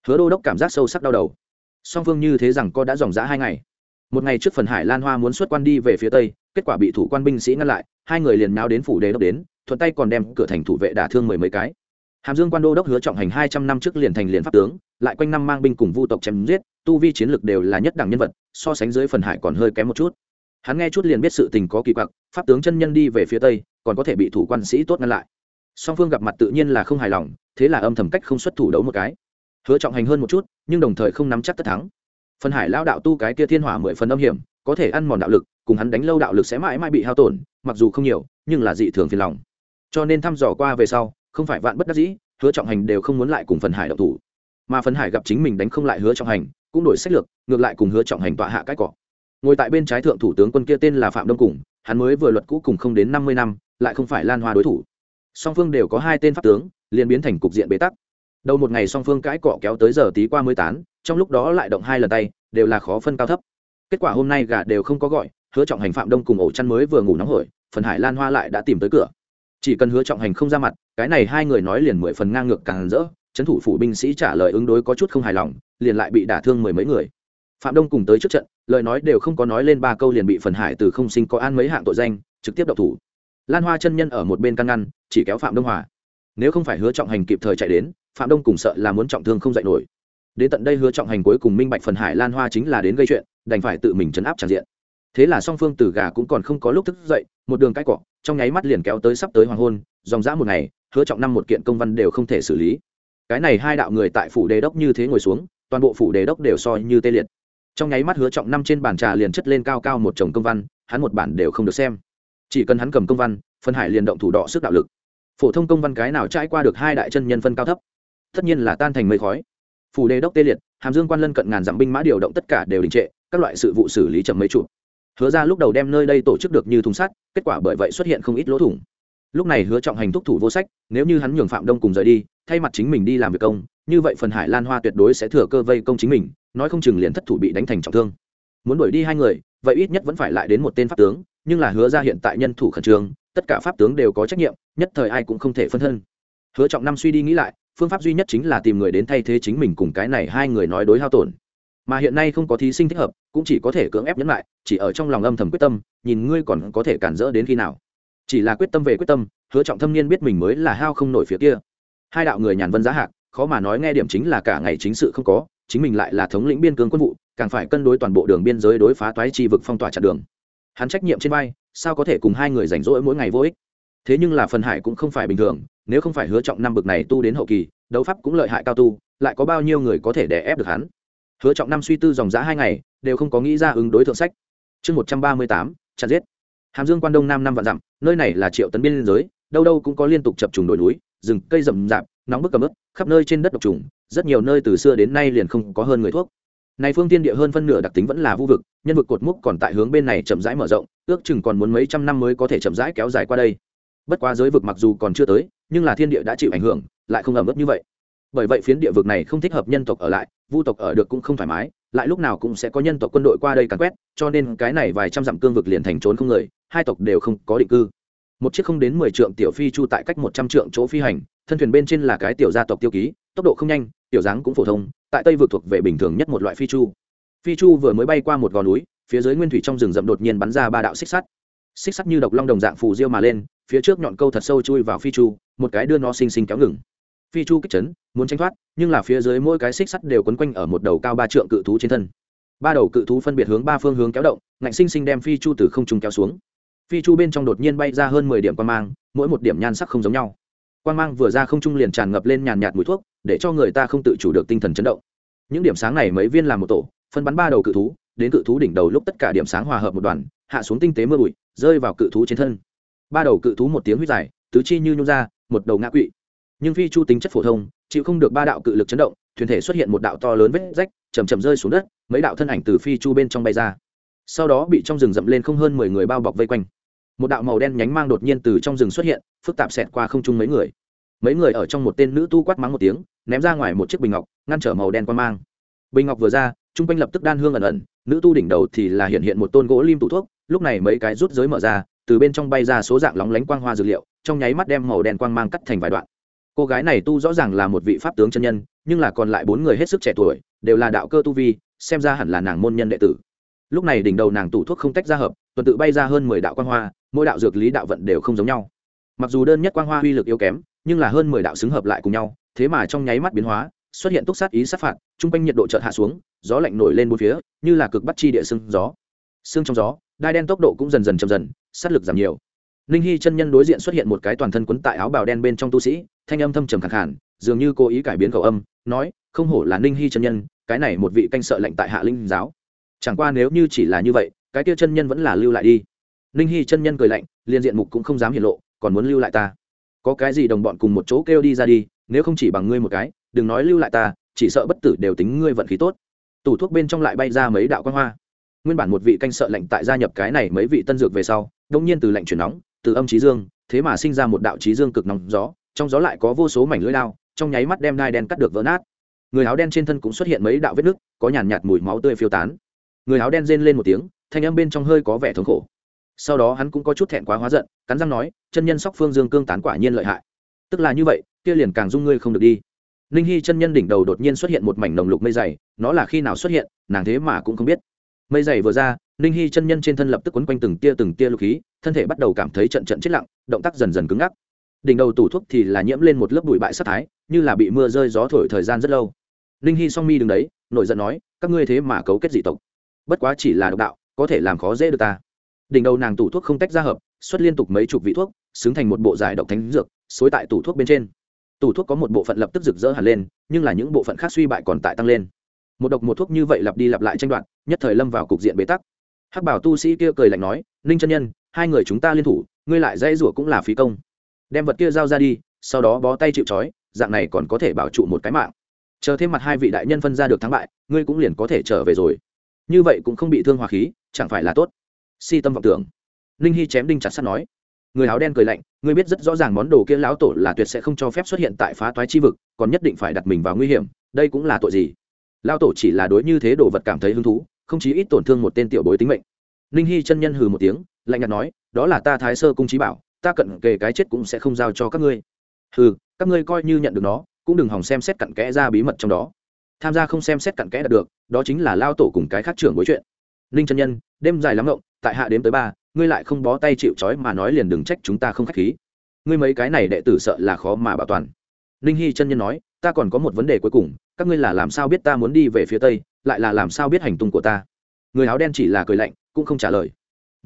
Hứa đô đốc cảm giác sâu sắc đau đầu. Song phương như thế rằng có đã dòng dã hai ngày. Một ngày trước phần hải lan hoa muốn xuất quan đi về phía tây, kết quả bị thủ quan binh sĩ ngăn lại, hai người liền náo đến phủ đề đốc đến, thuận tay còn đem cửa thành thủ vệ đả thương mười mấy cái. Hàm dương quan đô đốc hứa trọng hành hai trăm năm trước liền thành liền pháp tướng, lại quanh năm mang binh cùng vu tộc chém giết, tu vi chiến lực đều là nhất đẳng nhân vật, so sánh dưới phần hải còn hơi kém một chút hắn nghe chút liền biết sự tình có kỳ quặc, pháp tướng chân nhân đi về phía tây, còn có thể bị thủ quan sĩ tốt ngăn lại. Song phương gặp mặt tự nhiên là không hài lòng, thế là âm thầm cách không xuất thủ đấu một cái. Hứa trọng hành hơn một chút, nhưng đồng thời không nắm chắc tất thắng. Phần hải lao đạo tu cái kia thiên hỏa mười phần âm hiểm, có thể ăn mòn đạo lực, cùng hắn đánh lâu đạo lực sẽ mãi mãi bị hao tổn, mặc dù không nhiều, nhưng là dị thường phiền lòng. Cho nên thăm dò qua về sau, không phải vạn bất đắc dĩ, hứa trọng hành đều không muốn lại cùng phần hải động thủ. Mà phần hải gặp chính mình đánh không lại hứa trọng hành, cũng đổi sách lược, ngược lại cùng hứa trọng hành tọa hạ cái cỏ ngồi tại bên trái thượng thủ tướng quân kia tên là phạm đông cùng, hắn mới vừa luật cũ cùng không đến năm mươi năm, lại không phải lan hoa đối thủ. Song phương đều có hai tên pháp tướng, liền biến thành cục diện bế tắc. Đầu một ngày song phương cãi cọ kéo tới giờ tí qua mới tán, trong lúc đó lại động hai lần tay, đều là khó phân cao thấp. Kết quả hôm nay gà đều không có gọi, hứa trọng hành phạm đông cùng ổ chăn mới vừa ngủ nóng hổi, phần hải lan hoa lại đã tìm tới cửa. Chỉ cần hứa trọng hành không ra mặt, cái này hai người nói liền mười phần ngang ngược càng rỡ, trấn thủ phủ binh sĩ trả lời ứng đối có chút không hài lòng, liền lại bị đả thương mười mấy người. Phạm đông cùng tới trước trận lời nói đều không có nói lên ba câu liền bị phần hải từ không sinh có an mấy hạng tội danh, trực tiếp đậu thủ. Lan hoa chân nhân ở một bên căn ngăn, chỉ kéo phạm đông hòa. Nếu không phải hứa trọng hành kịp thời chạy đến, phạm đông cùng sợ là muốn trọng thương không dạy nổi. Đến tận đây hứa trọng hành cuối cùng minh bạch phần hải lan hoa chính là đến gây chuyện, đành phải tự mình chấn áp tràn diện. Thế là song phương từ gà cũng còn không có lúc thức dậy, một đường cãi cọ, trong nháy mắt liền kéo tới sắp tới hoàng hôn, dòng dã một ngày, hứa trọng năm một kiện công văn đều không thể xử lý. Cái này hai đạo người tại phủ đề đốc như thế ngồi xuống, toàn bộ phủ đề đốc đều soi như tê liệt trong nháy mắt hứa trọng năm trên bàn trà liền chất lên cao cao một chồng công văn, hắn một bản đều không được xem. Chỉ cần hắn cầm công văn phân hải liền động thủ đọ sức đạo lực. Phổ thông công văn cái nào trải qua được hai đại chân nhân phân cao thấp, tất nhiên là tan thành mây khói. Phủ đề đốc tê liệt, hàm dương quan lân cận ngàn dặm binh mã điều động tất cả đều đình trệ, các loại sự vụ xử lý chậm mấy chục. hứa ra lúc đầu đem nơi đây tổ chức được như thùng sắt, kết quả bởi vậy xuất hiện không ít lỗ thủng. Lúc này hứa trọng hành thúc thủ vô sách, nếu như hắn nhường phạm đông cùng rời đi, thay mặt chính mình đi làm việc công, như vậy phần hải lan hoa tuyệt đối sẽ thừa cơ vây công chính mình nói không chừng liền thất thủ bị đánh thành trọng thương. Muốn đuổi đi hai người, vậy ít nhất vẫn phải lại đến một tên pháp tướng, nhưng là hứa ra hiện tại nhân thủ khẩn trương, tất cả pháp tướng đều có trách nhiệm, nhất thời ai cũng không thể phân thân. Hứa trọng năm suy đi nghĩ lại, phương pháp duy nhất chính là tìm người đến thay thế chính mình cùng cái này hai người nói đối hao tổn. Mà hiện nay không có thí sinh thích hợp, cũng chỉ có thể cưỡng ép nhấn lại, chỉ ở trong lòng âm thầm quyết tâm, nhìn ngươi còn có thể cản rỡ đến khi nào. Chỉ là quyết tâm về quyết tâm, hứa trọng thâm niên biết mình mới là hao không nổi phía kia. Hai đạo người nhàn vân giá hạc, khó mà nói nghe điểm chính là cả ngày chính sự không có chính mình lại là thống lĩnh biên cương quân vụ, càng phải cân đối toàn bộ đường biên giới đối phá toái chi vực phong tỏa chặn đường. Hắn trách nhiệm trên vai, sao có thể cùng hai người rảnh rỗi mỗi ngày vô ích? Thế nhưng là phần hải cũng không phải bình thường, nếu không phải hứa trọng năm bực này tu đến hậu kỳ, đấu pháp cũng lợi hại cao tu, lại có bao nhiêu người có thể đè ép được hắn? Hứa trọng năm suy tư dòng giã hai ngày, đều không có nghĩ ra ứng đối thượng sách. Chương một trăm ba mươi tám chặt giết. Hàm dương quan đông nam năm vạn dặm, nơi này là triệu tấn biên giới, đâu đâu cũng có liên tục chập trùng đồi núi, rừng cây rậm rạp nóng bức cầm ướp khắp nơi trên đất độc trùng, rất nhiều nơi từ xưa đến nay liền không có hơn người thuốc. Này phương tiên địa hơn phân nửa đặc tính vẫn là vu vực, nhân vực cột múc còn tại hướng bên này chậm rãi mở rộng, ước chừng còn muốn mấy trăm năm mới có thể chậm rãi kéo dài qua đây. Bất quá giới vực mặc dù còn chưa tới, nhưng là thiên địa đã chịu ảnh hưởng, lại không ẩm ướt như vậy. Bởi vậy phiến địa vực này không thích hợp nhân tộc ở lại, vu tộc ở được cũng không thoải mái, lại lúc nào cũng sẽ có nhân tộc quân đội qua đây càn quét, cho nên cái này vài trăm dặm cương vực liền thành trốn không người, hai tộc đều không có định cư một chiếc không đến mười trượng tiểu phi chu tại cách một trăm trượng chỗ phi hành, thân thuyền bên trên là cái tiểu gia tộc tiêu ký, tốc độ không nhanh, tiểu dáng cũng phổ thông, tại tây vượt thuộc về bình thường nhất một loại phi chu. Phi chu vừa mới bay qua một gò núi, phía dưới nguyên thủy trong rừng rậm đột nhiên bắn ra ba đạo xích sắt. Xích sắt như độc long đồng dạng phù diêu mà lên, phía trước nhọn câu thật sâu chui vào phi chu, một cái đưa nó xinh xinh kéo ngừng. Phi chu kích chấn, muốn tranh thoát, nhưng là phía dưới mỗi cái xích sắt đều quấn quanh ở một đầu cao ba trượng cự thú trên thân. Ba đầu cự thú phân biệt hướng ba phương hướng kéo động, ngạnh xinh xinh đem phi chu từ không trung kéo xuống phi chu bên trong đột nhiên bay ra hơn mười điểm quan mang, mỗi một điểm nhan sắc không giống nhau. Quan mang vừa ra không trung liền tràn ngập lên nhàn nhạt mùi thuốc, để cho người ta không tự chủ được tinh thần chấn động. Những điểm sáng này mấy viên làm một tổ, phân bắn ba đầu cự thú, đến cự thú đỉnh đầu lúc tất cả điểm sáng hòa hợp một đoàn, hạ xuống tinh tế mưa bụi, rơi vào cự thú trên thân. Ba đầu cự thú một tiếng huyết dài, tứ chi như nhung ra, một đầu ngã quỵ. Nhưng phi chu tính chất phổ thông, chịu không được ba đạo cự lực chấn động, thuyền thể xuất hiện một đạo to lớn vết rách chầm chầm rơi xuống đất, mấy đạo thân ảnh từ phi chu bên trong bay ra. Sau đó bị trong rừng rậm lên không hơn mười người bao bọc vây quanh một đạo màu đen nhánh mang đột nhiên từ trong rừng xuất hiện, phức tạp xẹt qua không trung mấy người. Mấy người ở trong một tên nữ tu quát mắng một tiếng, ném ra ngoài một chiếc bình ngọc, ngăn trở màu đen quan mang. Bình ngọc vừa ra t r u n g quanh lập tức đan hương ẩn ẩn, nữ tu đỉnh đầu thì là hiện hiện một tôn gỗ lim tủ thuốc, lúc này mấy cái rút giới mở ra, từ bên trong bay ra số dạng lóng lánh quang hoa dược liệu, trong nháy mắt đem màu đen quang mang cắt thành vài đoạn. Cô gái này tu rõ ràng là một vị pháp tướng chân nhân, nhưng là còn lại bốn người hết sức trẻ tuổi, đều là đạo cơ tu vi, xem ra hẳn là nàng môn nhân đệ tử. Lúc này đỉnh đầu nàng tủ thuốc không tách ra hợp, tuần tự bay ra hơn mười đạo quang hoa mỗi đạo dược lý đạo vận đều không giống nhau. Mặc dù đơn nhất quang hoa uy lực yếu kém, nhưng là hơn mười đạo xứng hợp lại cùng nhau, thế mà trong nháy mắt biến hóa, xuất hiện túc sát ý sát phạt, trung quanh nhiệt độ chợt hạ xuống, gió lạnh nổi lên bốn phía, như là cực bắt chi địa sưng gió. Sưng trong gió, đai đen tốc độ cũng dần dần chậm dần, sát lực giảm nhiều. Ninh hy chân nhân đối diện xuất hiện một cái toàn thân quấn tại áo bào đen bên trong tu sĩ, thanh âm thâm trầm khẳng khản dường như cố ý cải biến khẩu âm, nói, không hổ là ninh hy chân nhân, cái này một vị canh sợ lệnh tại hạ linh giáo. Chẳng qua nếu như chỉ là như vậy, cái kia chân nhân vẫn là lưu lại đi ninh hy chân nhân cười lạnh, liền diện mục cũng không dám hiện lộ, còn muốn lưu lại ta. Có cái gì đồng bọn cùng một chỗ kêu đi ra đi, nếu không chỉ bằng ngươi một cái, đừng nói lưu lại ta, chỉ sợ bất tử đều tính ngươi vận khí tốt. Tủ thuốc bên trong lại bay ra mấy đạo quan hoa. Nguyên bản một vị canh sợ lạnh tại gia nhập cái này mấy vị tân dược về sau, đông nhiên từ lạnh chuyển nóng, từ âm trí dương, thế mà sinh ra một đạo trí dương cực nóng gió, trong gió lại có vô số mảnh lưỡi lao trong nháy mắt đem đai đen cắt được vỡ nát. Người áo đen trên thân cũng xuất hiện mấy đạo vết nứt, có nhàn nhạt mùi máu tươi phiêu tán. Người áo đen rên lên một tiếng, thanh âm bên trong hơi có vẻ thống khổ sau đó hắn cũng có chút thẹn quá hóa giận, cắn răng nói, chân nhân sóc phương dương cương tán quả nhiên lợi hại. Tức là như vậy, kia liền càng dung ngươi không được đi. Ninh hy chân nhân đỉnh đầu đột nhiên xuất hiện một mảnh nồng lục mây dày, nó là khi nào xuất hiện, nàng thế mà cũng không biết. Mây dày vừa ra, ninh hy chân nhân trên thân lập tức quấn quanh từng tia từng tia lục khí, thân thể bắt đầu cảm thấy trận trận chết lặng, động tác dần dần cứng ngắc. Đỉnh đầu tủ thuốc thì là nhiễm lên một lớp bụi bại sắc thái, như là bị mưa rơi gió thổi thời gian rất lâu. Ninh hy song mi đứng đấy, nổi giận nói, các ngươi thế mà cấu kết dị tộc. Bất quá chỉ là độc đạo, có thể làm khó dễ được ta đỉnh đầu nàng tủ thuốc không tách ra hợp, xuất liên tục mấy chục vị thuốc, xứng thành một bộ giải độc thánh dược, xối tại tủ thuốc bên trên. Tủ thuốc có một bộ phận lập tức rực rỡ hẳn lên, nhưng là những bộ phận khác suy bại còn tại tăng lên. Một độc một thuốc như vậy lặp đi lặp lại tranh đoạt, nhất thời lâm vào cục diện bế tắc. Hắc bảo tu sĩ kia cười lạnh nói, ninh chân nhân, hai người chúng ta liên thủ, ngươi lại dây rủa cũng là phí công. Đem vật kia giao ra đi, sau đó bó tay chịu trói, dạng này còn có thể bảo trụ một cái mạng. Chờ thêm mặt hai vị đại nhân phân ra được thắng bại, ngươi cũng liền có thể trở về rồi. Như vậy cũng không bị thương hòa khí, chẳng phải là tốt si tâm vọng tưởng. Ninh hy chém đinh chặt sắt nói. Người áo đen cười lạnh, ngươi biết rất rõ ràng món đồ kia lão tổ là tuyệt sẽ không cho phép xuất hiện tại phá toái chi vực, còn nhất định phải đặt mình vào nguy hiểm, đây cũng là tội gì? Lão tổ chỉ là đối như thế đồ vật cảm thấy hứng thú, không chí ít tổn thương một tên tiểu bối tính mệnh. Ninh hy chân nhân hừ một tiếng, lạnh nhạt nói, đó là ta thái sơ cung trí bảo, ta cận kề cái chết cũng sẽ không giao cho các ngươi. Hừ, các ngươi coi như nhận được nó, cũng đừng hòng xem xét cặn kẽ ra bí mật trong đó. Tham gia không xem xét cặn kẽ đạt được, đó chính là lao tổ cùng cái khác trưởng bối chuyện. Ninh chân nhân, đêm dài lắm ngộng tại hạ đếm tới ba, ngươi lại không bó tay chịu trói mà nói liền đừng trách chúng ta không k h á c h khí. Ngươi mấy cái này đệ tử sợ là khó mà bảo toàn. Ninh hy chân nhân nói, ta còn có một vấn đề cuối cùng, các ngươi là làm sao biết ta muốn đi về phía tây, lại là làm sao biết hành tung của ta? Người áo đen chỉ là cười lạnh, cũng không trả lời.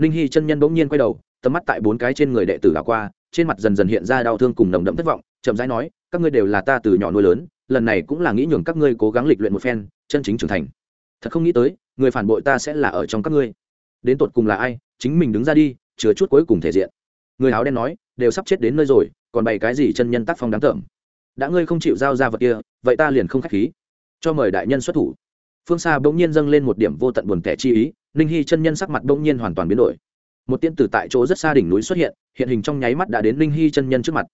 Ninh hy chân nhân bỗng nhiên quay đầu, tầm mắt tại bốn cái trên người đệ tử đảo qua, trên mặt dần dần hiện ra đau thương cùng nồng đậm thất vọng, chậm rãi nói, các ngươi đều là ta từ nhỏ nuôi lớn, lần này cũng là nghĩ nhường các ngươi cố gắng lịch luyện một phen, chân chính trưởng thành. Thật không nghĩ tới, người phản bội ta sẽ là ở trong các ngươi đến tột cùng là ai, chính mình đứng ra đi, chứa chút cuối cùng thể diện. Người áo đen nói, đều sắp chết đến nơi rồi, còn bày cái gì chân nhân tác phong đáng tởm? Đã ngươi không chịu giao ra vật kia, vậy ta liền không k h á c h khí. Cho mời đại nhân xuất thủ. Phương xa bỗng nhiên dâng lên một điểm vô tận buồn tẻ chi ý, ninh hy chân nhân sắc mặt bỗng nhiên hoàn toàn biến đổi. Một tiên tử tại chỗ rất xa đỉnh núi xuất hiện hiện hình trong nháy mắt đã đến ninh hy chân nhân trước mặt.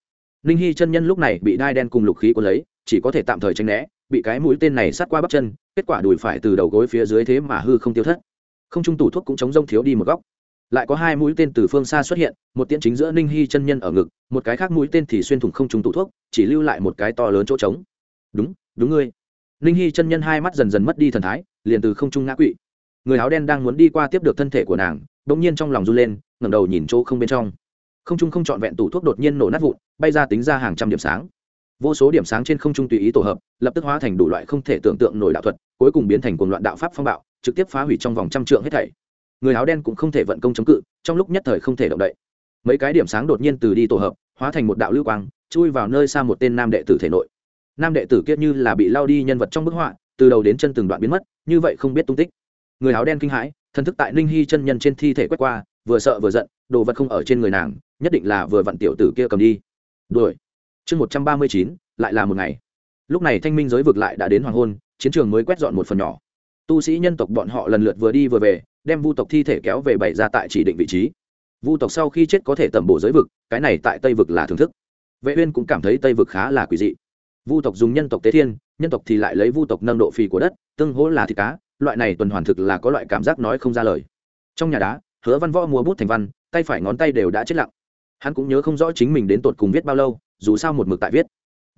Ninh hy chân nhân lúc này bị đai đen cùng lục khí cuốn lấy, chỉ có thể tạm thời tránh né, bị cái mũi tên này sát qua bắp chân, kết quả đùi phải từ đầu gối phía dưới thế mà hư không tiêu thất không trung tủ thuốc cũng chống rông thiếu đi một góc. Lại có hai mũi tên từ phương xa xuất hiện, một tiễn chính giữa ninh hy chân nhân ở ngực, một cái khác mũi tên thì xuyên thủng không trung tủ thuốc, chỉ lưu lại một cái to lớn chỗ trống. Đúng đúng ngươi. Ninh hy chân nhân hai mắt dần dần mất đi thần thái, liền từ không trung ngã quỵ. Người áo đen đang muốn đi qua tiếp được thân thể của nàng đ ỗ n g nhiên trong lòng run lên, ngẩng đầu nhìn chỗ không bên trong. Không trung không trọn vẹn tủ thuốc đột nhiên nổ nát vụn, bay ra tính ra hàng trăm điểm sáng. Vô số điểm sáng trên không trung tùy ý tổ hợp lập tức hóa thành đủ loại không thể tưởng tượng nổi đạo thuật, cuối cùng biến thành cuồng loạn đạo pháp phong bạo, trực tiếp phá hủy trong vòng trăm trượng hết thảy. Người áo đen cũng không thể vận công chống cự, trong lúc nhất thời không thể động đậy. Mấy cái điểm sáng đột nhiên từ đi tổ hợp, hóa thành một đạo lưu quang, chui vào nơi xa một tên nam đệ tử thể nội. Nam đệ tử kia như là bị lao đi nhân vật trong bức họa, từ đầu đến chân từng đoạn biến mất, như vậy không biết tung tích. Người áo đen kinh hãi, thần thức tại ninh hy chân nhân trên thi thể quét qua, vừa sợ vừa giận, đồ vật không ở trên người nàng, nhất định là vừa vặn tiểu tử kia cầm đi. Đuổi. Chương một trăm ba mươi chín, lại là một ngày lúc này thanh minh giới vực lại đã đến hoàng hôn, chiến trường mới quét dọn một phần nhỏ. Tu sĩ nhân tộc bọn họ lần lượt vừa đi vừa về, đem vu tộc thi thể kéo về bày ra tại chỉ định vị trí. Vu tộc sau khi chết có thể tẩm bổ giới vực, cái này tại tây vực là thưởng thức. Vệ uyên cũng cảm thấy tây vực khá là quỷ dị. Vu tộc dùng nhân tộc tế thiên, nhân tộc thì lại lấy vu tộc nâng độ phì của đất, tương hỗ là thịt cá, loại này tuần hoàn thực là có loại cảm giác nói không ra lời. Trong nhà đá, hứa văn võ mua bút thành văn, tay phải ngón tay đều đã chết lặng. Hắn cũng nhớ không rõ chính mình đến tột cùng viết bao lâu, dù sao một mực tại viết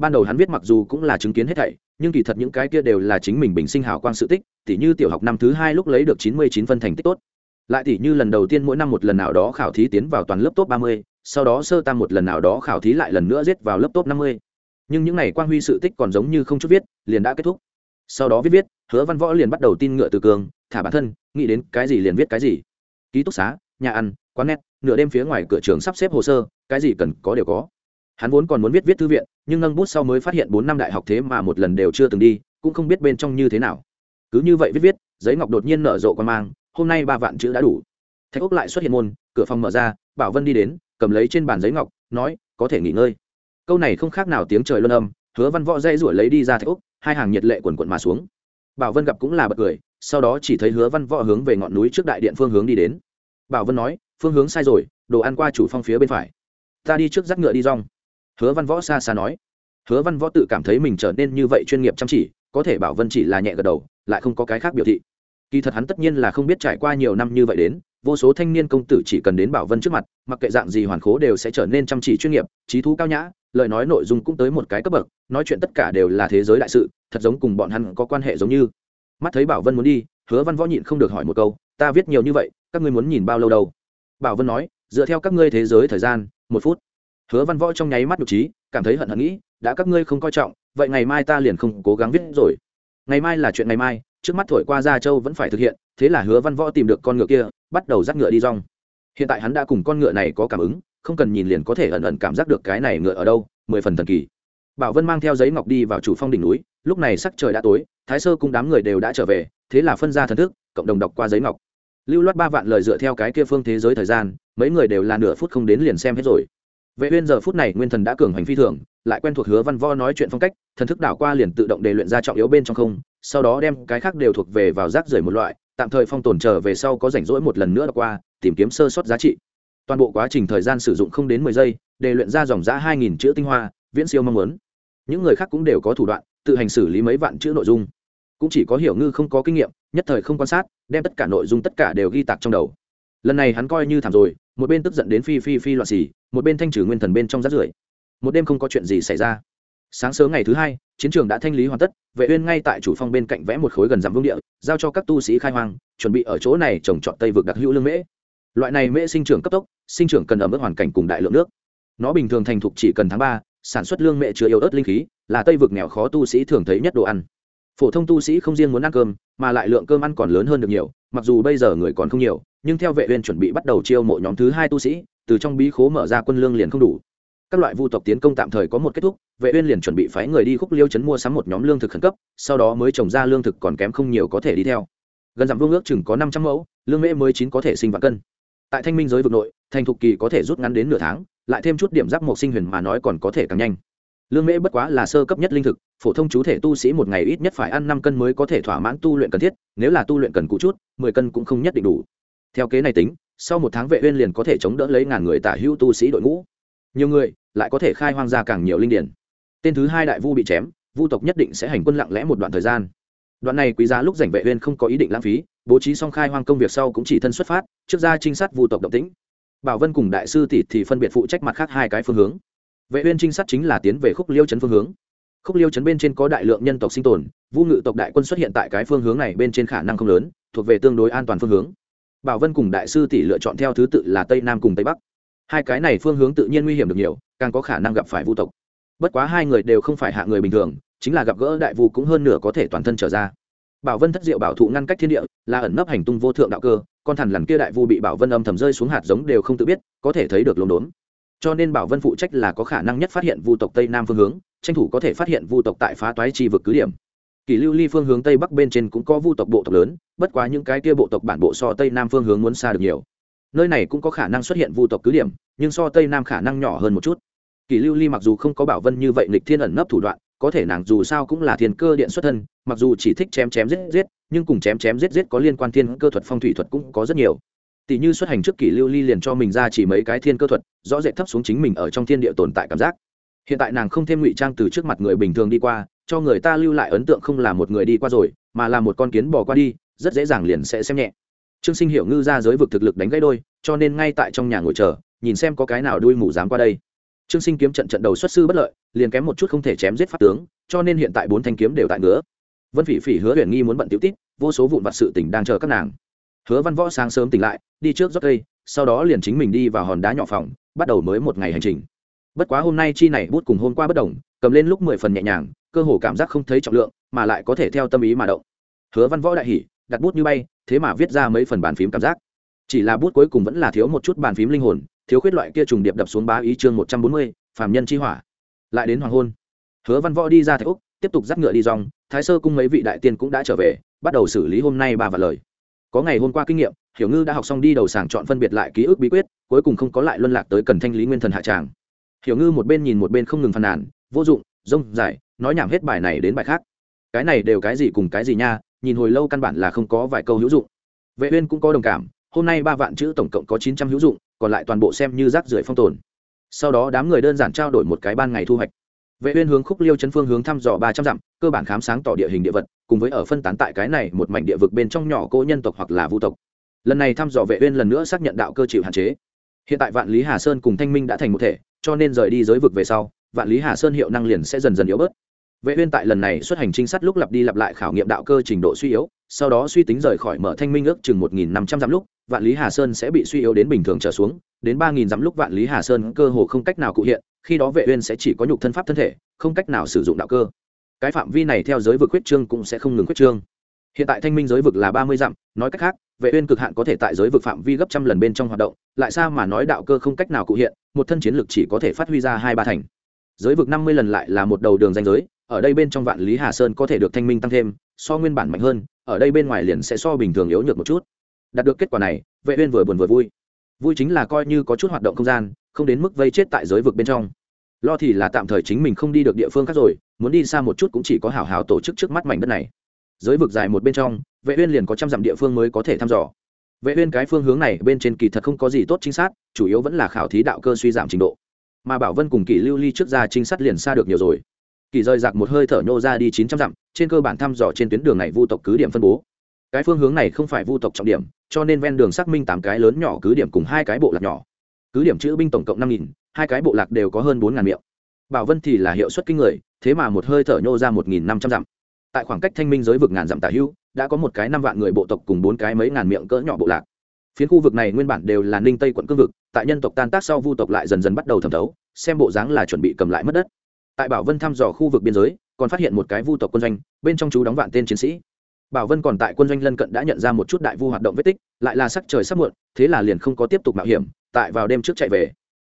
ban đầu hắn viết mặc dù cũng là chứng kiến hết thảy, nhưng kỳ thật những cái kia đều là chính mình bình sinh hào quang sự tích, tỉ như tiểu học năm thứ hai lúc lấy được chín mươi chín phân thành tích tốt. Lại tỉ như lần đầu tiên mỗi năm một lần nào đó khảo thí tiến vào toàn lớp top ba mươi, sau đó sơ tam một lần nào đó khảo thí lại lần nữa giết vào lớp top năm mươi. Nhưng những n à y quang huy sự tích còn giống như không chút viết, liền đã kết thúc. Sau đó viết viết, hứa văn võ liền bắt đầu tin ngựa từ cường, thả bản thân, nghĩ đến cái gì liền viết cái gì. Ký túc xá, nhà ăn, quán net, nửa đêm phía ngoài cửa trường sắp xếp hồ sơ, cái gì cần có đều có hắn vốn còn muốn viết viết thư viện, nhưng nâng bút sau mới phát hiện bốn năm đại học thế mà một lần đều chưa từng đi, cũng không biết bên trong như thế nào. Cứ như vậy viết viết, giấy ngọc đột nhiên nở rộ quan mang, hôm nay ba vạn chữ đã đủ. Thạch úc lại xuất hiện môn, cửa phòng mở ra, bảo vân đi đến, cầm lấy trên bàn giấy ngọc, nói, có thể nghỉ ngơi. Câu này không khác nào tiếng trời luân âm, hứa văn võ dây rủi lấy đi ra thạch úc, hai hàng nhiệt lệ quần quận mà xuống. Bảo vân gặp cũng là bật cười, sau đó chỉ thấy hứa văn võ hướng về ngọn núi trước đại điện phương hướng đi đến. Bảo vân nói, phương hướng sai rồi, đồ ăn qua chủ phong phía bên phải. Ta đi trước dắt ngựa đi rong hứa văn võ xa xa nói. Hứa văn võ tự cảm thấy mình trở nên như vậy chuyên nghiệp chăm chỉ, có thể bảo vân chỉ là nhẹ gật đầu, lại không có cái khác biểu thị. Kỳ thật hắn tất nhiên là không biết trải qua nhiều năm như vậy đến, vô số thanh niên công tử chỉ cần đến bảo vân trước mặt, mặc kệ dạng gì hoàn khố đều sẽ trở nên chăm chỉ chuyên nghiệp, trí thú cao nhã, lời nói nội dung cũng tới một cái cấp bậc, nói chuyện tất cả đều là thế giới đại sự, thật giống cùng bọn hắn có quan hệ giống như. Mắt thấy bảo vân muốn đi, hứa văn võ nhịn không được hỏi một câu, ta viết nhiều như vậy, các ngươi muốn nhìn bao lâu đâu? Bảo vân nói, dựa theo các ngươi thế giới thời gian, một phút hứa văn võ trong nháy mắt nhục trí, cảm thấy hận hận nghĩ, đã các ngươi không coi trọng, vậy ngày mai ta liền không cố gắng viết rồi. Ngày mai là chuyện ngày mai, trước mắt thổi qua gia châu vẫn phải thực hiện, thế là hứa văn võ tìm được con ngựa kia, bắt đầu dắt ngựa đi rong. Hiện tại hắn đã cùng con ngựa này có cảm ứng, không cần nhìn liền có thể ẩn ẩn cảm giác được cái này ngựa ở đâu, mười phần thần kỳ. Bảo vân mang theo giấy ngọc đi vào chủ phong đỉnh núi, lúc này sắc trời đã tối, thái sơ cùng đám người đều đã trở về, thế là phân ra thần thức, cộng đồng đọc qua giấy ngọc. Lưu loát ba vạn lời dựa theo cái kia phương thế giới thời gian, mấy người đều là nửa phút không đến liền xem hết rồi vệ uyên giờ phút này nguyên thần đã cường hành phi thường, lại quen thuộc hứa văn võ nói chuyện phong cách, thần thức đảo qua liền tự động đề luyện ra trọng yếu bên trong không, sau đó đem cái khác đều thuộc về vào rác rưởi một loại, tạm thời phong tồn trở về sau có rảnh rỗi một lần nữa đọc qua, tìm kiếm sơ suất giá trị. Toàn bộ quá trình thời gian sử dụng không đến mười giây, đề luyện ra dòng giá hai nghìn chữ tinh hoa, viễn siêu mong muốn. Những người khác cũng đều có thủ đoạn, tự hành xử lý mấy vạn chữ nội dung. Cũng chỉ có hiểu ngư không có kinh nghiệm, nhất thời không quan sát, đem tất cả nội dung tất cả đều ghi tạc trong đầu. Lần này hắn coi như thảm rồi một bên tức giận đến phi phi phi loạn xì, một bên thanh trừ nguyên thần bên trong rát rưởi. Một đêm không có chuyện gì xảy ra. Sáng sớm ngày thứ hai, chiến trường đã thanh lý hoàn tất, vệ uyên ngay tại chủ phong bên cạnh vẽ một khối gần dặm vương địa, giao cho các tu sĩ khai hoang, chuẩn bị ở chỗ này trồng trọt tây vực đặc hữu lương mễ. Loại này mễ sinh trưởng cấp tốc, sinh trưởng cần ở mức hoàn cảnh cùng đại lượng nước. Nó bình thường thành thục chỉ cần tháng ba, sản xuất lương mễ chứa yếu ớt linh khí, là tây vực nghèo khó tu sĩ thường thấy nhất đồ ăn. Phổ thông tu sĩ không riêng muốn ăn cơm, mà lại lượng cơm ăn còn lớn hơn được nhiều, mặc dù bây giờ người còn không nhiều nhưng theo vệ uyên chuẩn bị bắt đầu chiêu mộ nhóm thứ hai tu sĩ, từ trong bí khố mở ra quân lương liền không đủ. Các loại vu tộc tiến công tạm thời có một kết thúc, vệ uyên liền chuẩn bị phái người đi khúc liêu chấn mua sắm một nhóm lương thực khẩn cấp, sau đó mới trồng ra lương thực còn kém không nhiều có thể đi theo. Gần giảm vương ước chừng có 500 mẫu, lương mễ mới chín có thể sinh vạn cân. Tại thanh minh giới vực nội, thành thục kỳ có thể rút ngắn đến nửa tháng, lại thêm chút điểm giáp một sinh huyền mà nói còn có thể càng nhanh. Lương mễ bất quá là sơ cấp nhất linh thực, phổ thông chú thể tu sĩ một ngày ít nhất phải ăn năm cân mới có thể thỏa mãn tu luyện cần thiết, nếu là tu luyện cần cụ chút, mười cân cũng không nhất định đủ theo kế này tính, sau một tháng vệ uyên liền có thể chống đỡ lấy ngàn người tả hữu tu sĩ đội ngũ. Nhiều người lại có thể khai hoang ra càng nhiều linh điển. Tên thứ hai đại vu bị chém, vu tộc nhất định sẽ hành quân lặng lẽ một đoạn thời gian. Đoạn này quý giá lúc rảnh vệ uyên không có ý định lãng phí, bố trí xong khai hoang công việc sau cũng chỉ thân xuất phát, trước ra trinh sát vu tộc động tĩnh. Bảo vân cùng đại sư tỷ thì phân biệt phụ trách mặt khác hai cái phương hướng. Vệ uyên trinh sát chính là tiến về khúc liêu chấn phương hướng. Khúc liêu chấn bên trên có đại lượng nhân tộc sinh tồn, vu ngự tộc đại quân xuất hiện tại cái phương hướng này bên trên khả năng không lớn, thuộc về tương đối an toàn phương hướng bảo vân cùng đại sư tỷ lựa chọn theo thứ tự là tây nam cùng tây bắc. Hai cái này phương hướng tự nhiên nguy hiểm được nhiều, càng có khả năng gặp phải vu tộc. Bất quá hai người đều không phải hạ người bình thường, chính là gặp gỡ đại vu cũng hơn nửa có thể toàn thân trở ra. Bảo vân thất diệu bảo thụ ngăn cách thiên địa, là ẩn nấp hành tung vô thượng đạo cơ, con thằn lằn kia đại vu bị bảo vân âm thầm rơi xuống hạt giống đều không tự biết, có thể thấy được lồn đốn cho nên bảo vân phụ trách là có khả năng nhất phát hiện vu tộc tây nam phương hướng, tranh thủ có thể phát hiện vu tộc tại phá toái chi vực cứ điểm kỷ lưu ly phương hướng tây bắc bên trên cũng có vu tộc bộ tộc lớn, bất quá những cái kia bộ tộc bản bộ so tây nam phương hướng muốn xa được nhiều. Nơi này cũng có khả năng xuất hiện vu tộc cứ điểm, nhưng so tây nam khả năng nhỏ hơn một chút. Kỷ lưu ly mặc dù không có bảo vân như vậy lịch thiên ẩn nấp thủ đoạn, có thể nàng dù sao cũng là thiên cơ điện xuất thân, mặc dù chỉ thích chém chém giết giết, nhưng cùng chém chém giết giết có liên quan thiên cơ thuật phong thủy thuật cũng có rất nhiều. Tỷ như xuất hành trước kỷ lưu ly liền cho mình ra chỉ mấy cái thiên cơ thuật, rõ rệt thấp xuống chính mình ở trong thiên địa tồn tại cảm giác. Hiện tại nàng không thêm ngụy trang từ trước mặt người bình thường đi qua cho người ta lưu lại ấn tượng không là một người đi qua rồi, mà là một con kiến bò qua đi, rất dễ dàng liền sẽ xem nhẹ. Trương sinh hiểu ngư ra giới vực thực lực đánh gãy đôi, cho nên ngay tại trong nhà ngồi chờ, nhìn xem có cái nào đuôi mù dám qua đây. Trương sinh kiếm trận trận đầu xuất sư bất lợi, liền kém một chút không thể chém giết pháp tướng, cho nên hiện tại bốn thanh kiếm đều tại ngứa. Vân phỉ phỉ hứa huyền nghi muốn bận tiểu tít vô số vụn vặt sự tình đang chờ các nàng. Hứa văn võ sáng sớm tỉnh lại, đi trước rót cây, sau đó liền chính mình đi vào hòn đá nhỏ phòng, bắt đầu mới một ngày hành trình. Bất quá hôm nay chi này bút cùng hôm qua bất đồng, cầm lên lúc mười phần nhẹ nhàng cơ hồ cảm giác không thấy trọng lượng, mà lại có thể theo tâm ý mà động. Hứa văn võ đại hỉ, đặt bút như bay, thế mà viết ra mấy phần bàn phím cảm giác. Chỉ là bút cuối cùng vẫn là thiếu một chút bàn phím linh hồn, thiếu khuyết loại kia trùng điệp đập xuống bá ý chương một trăm bốn mươi, phàm nhân chi hỏa. Lại đến hoàng hôn. Hứa văn võ đi ra thạch úc tiếp tục dắt ngựa đi dòng, thái sơ cung mấy vị đại tiên cũng đã trở về, bắt đầu xử lý hôm nay ba và lời. Có ngày hôm qua kinh nghiệm, hiểu ngư đã học xong đi đầu sàng chọn phân biệt lại ký ức bí quyết, cuối cùng không có lại luân lạc tới cần thanh lý nguyên thần hạ tràng. Hiểu ngư một bên nhìn một bên không ngừng phàn nàn, vô dụng rông dài, nói nhảm hết bài này đến bài khác. Cái này đều cái gì cùng cái gì nha, nhìn hồi lâu căn bản là không có vài câu hữu dụng. Vệ uyên cũng có đồng cảm, hôm nay ba vạn chữ tổng cộng có chín trăm hữu dụng, còn lại toàn bộ xem như rác rưởi phong tồn. Sau đó đám người đơn giản trao đổi một cái ban ngày thu hoạch. Vệ uyên hướng khúc liêu chân phương hướng thăm dò ba trăm dặm, cơ bản khám sáng tỏ địa hình địa vật, cùng với ở phân tán tại cái này một mảnh địa vực bên trong nhỏ cô nhân tộc hoặc là vu tộc. Lần này thăm dò vệ uyên lần nữa xác nhận đạo cơ chịu hạn chế. Hiện tại vạn lý hà sơn cùng thanh minh đã thành một thể, cho nên rời đi giới vực về sau vạn lý hà sơn hiệu năng liền sẽ dần dần yếu bớt. Vệ uyên tại lần này xuất hành trinh sát lúc lặp đi lặp lại khảo nghiệm đạo cơ trình độ suy yếu, sau đó suy tính rời khỏi mở thanh minh ước chừng 1.500 dặm lúc, vạn lý hà sơn sẽ bị suy yếu đến bình thường trở xuống, đến 3.000 dặm lúc vạn lý hà sơn cơ hồ không cách nào cụ hiện, khi đó vệ uyên sẽ chỉ có nhục thân pháp thân thể, không cách nào sử dụng đạo cơ. Cái phạm vi này theo giới vực huyết trương cũng sẽ không ngừng huyết trương. Hiện tại thanh minh giới vực là 30 dặm, nói cách khác, vệ uyên cực hạn có thể tại giới vực phạm vi gấp trăm lần bên trong hoạt động, lại sao mà nói đạo cơ không cách nào cụ hiện, một thân chiến lực chỉ có thể phát huy ra hai ba thành giới vực 50 lần lại là một đầu đường danh giới, ở đây bên trong vạn lý hà sơn có thể được thanh minh tăng thêm, so nguyên bản mạnh hơn, ở đây bên ngoài liền sẽ so bình thường yếu nhược một chút. Đạt được kết quả này, vệ uyên vừa buồn vừa vui. Vui chính là coi như có chút hoạt động không gian, không đến mức vây chết tại giới vực bên trong. Lo thì là tạm thời chính mình không đi được địa phương khác rồi, muốn đi xa một chút cũng chỉ có hảo hảo tổ chức trước mắt mảnh đất này. Giới vực dài một bên trong, vệ uyên liền có trăm dặm địa phương mới có thể thăm dò. Vệ uyên cái phương hướng này bên trên kỳ thật không có gì tốt chính xác, chủ yếu vẫn là khảo thí đạo cơ suy giảm trình độ mà bảo vân cùng kỳ lưu ly trước ra trinh sát liền xa được nhiều rồi. Kỳ rời giặc một hơi thở nhô ra đi chín trăm dặm, trên cơ bản thăm dò trên tuyến đường này vu tộc cứ điểm phân bố. Cái phương hướng này không phải vu tộc trọng điểm, cho nên ven đường xác minh tám cái lớn nhỏ cứ điểm cùng hai cái bộ lạc nhỏ. Cứ điểm chữ binh tổng cộng năm nghìn, hai cái bộ lạc đều có hơn bốn ngàn miệng. Bảo vân thì là hiệu suất kinh người, thế mà một hơi thở nhô ra một nghìn năm trăm dặm. Tại khoảng cách thanh minh giới vực ngàn dặm tả hữu, đã có một cái năm vạn người bộ tộc cùng bốn cái mấy ngàn miệng cỡ nhỏ bộ lạc phiến khu vực này nguyên bản đều là ninh tây quận cương vực, tại nhân tộc tan tác sau vu tộc lại dần dần bắt đầu thẩm thấu, xem bộ dáng là chuẩn bị cầm lại mất đất. Tại bảo vân thăm dò khu vực biên giới, còn phát hiện một cái vu tộc quân doanh, bên trong chú đóng vạn tên chiến sĩ. Bảo vân còn tại quân doanh lân cận đã nhận ra một chút đại vu hoạt động vết tích, lại là sắc trời sắp muộn, thế là liền không có tiếp tục mạo hiểm, tại vào đêm trước chạy về.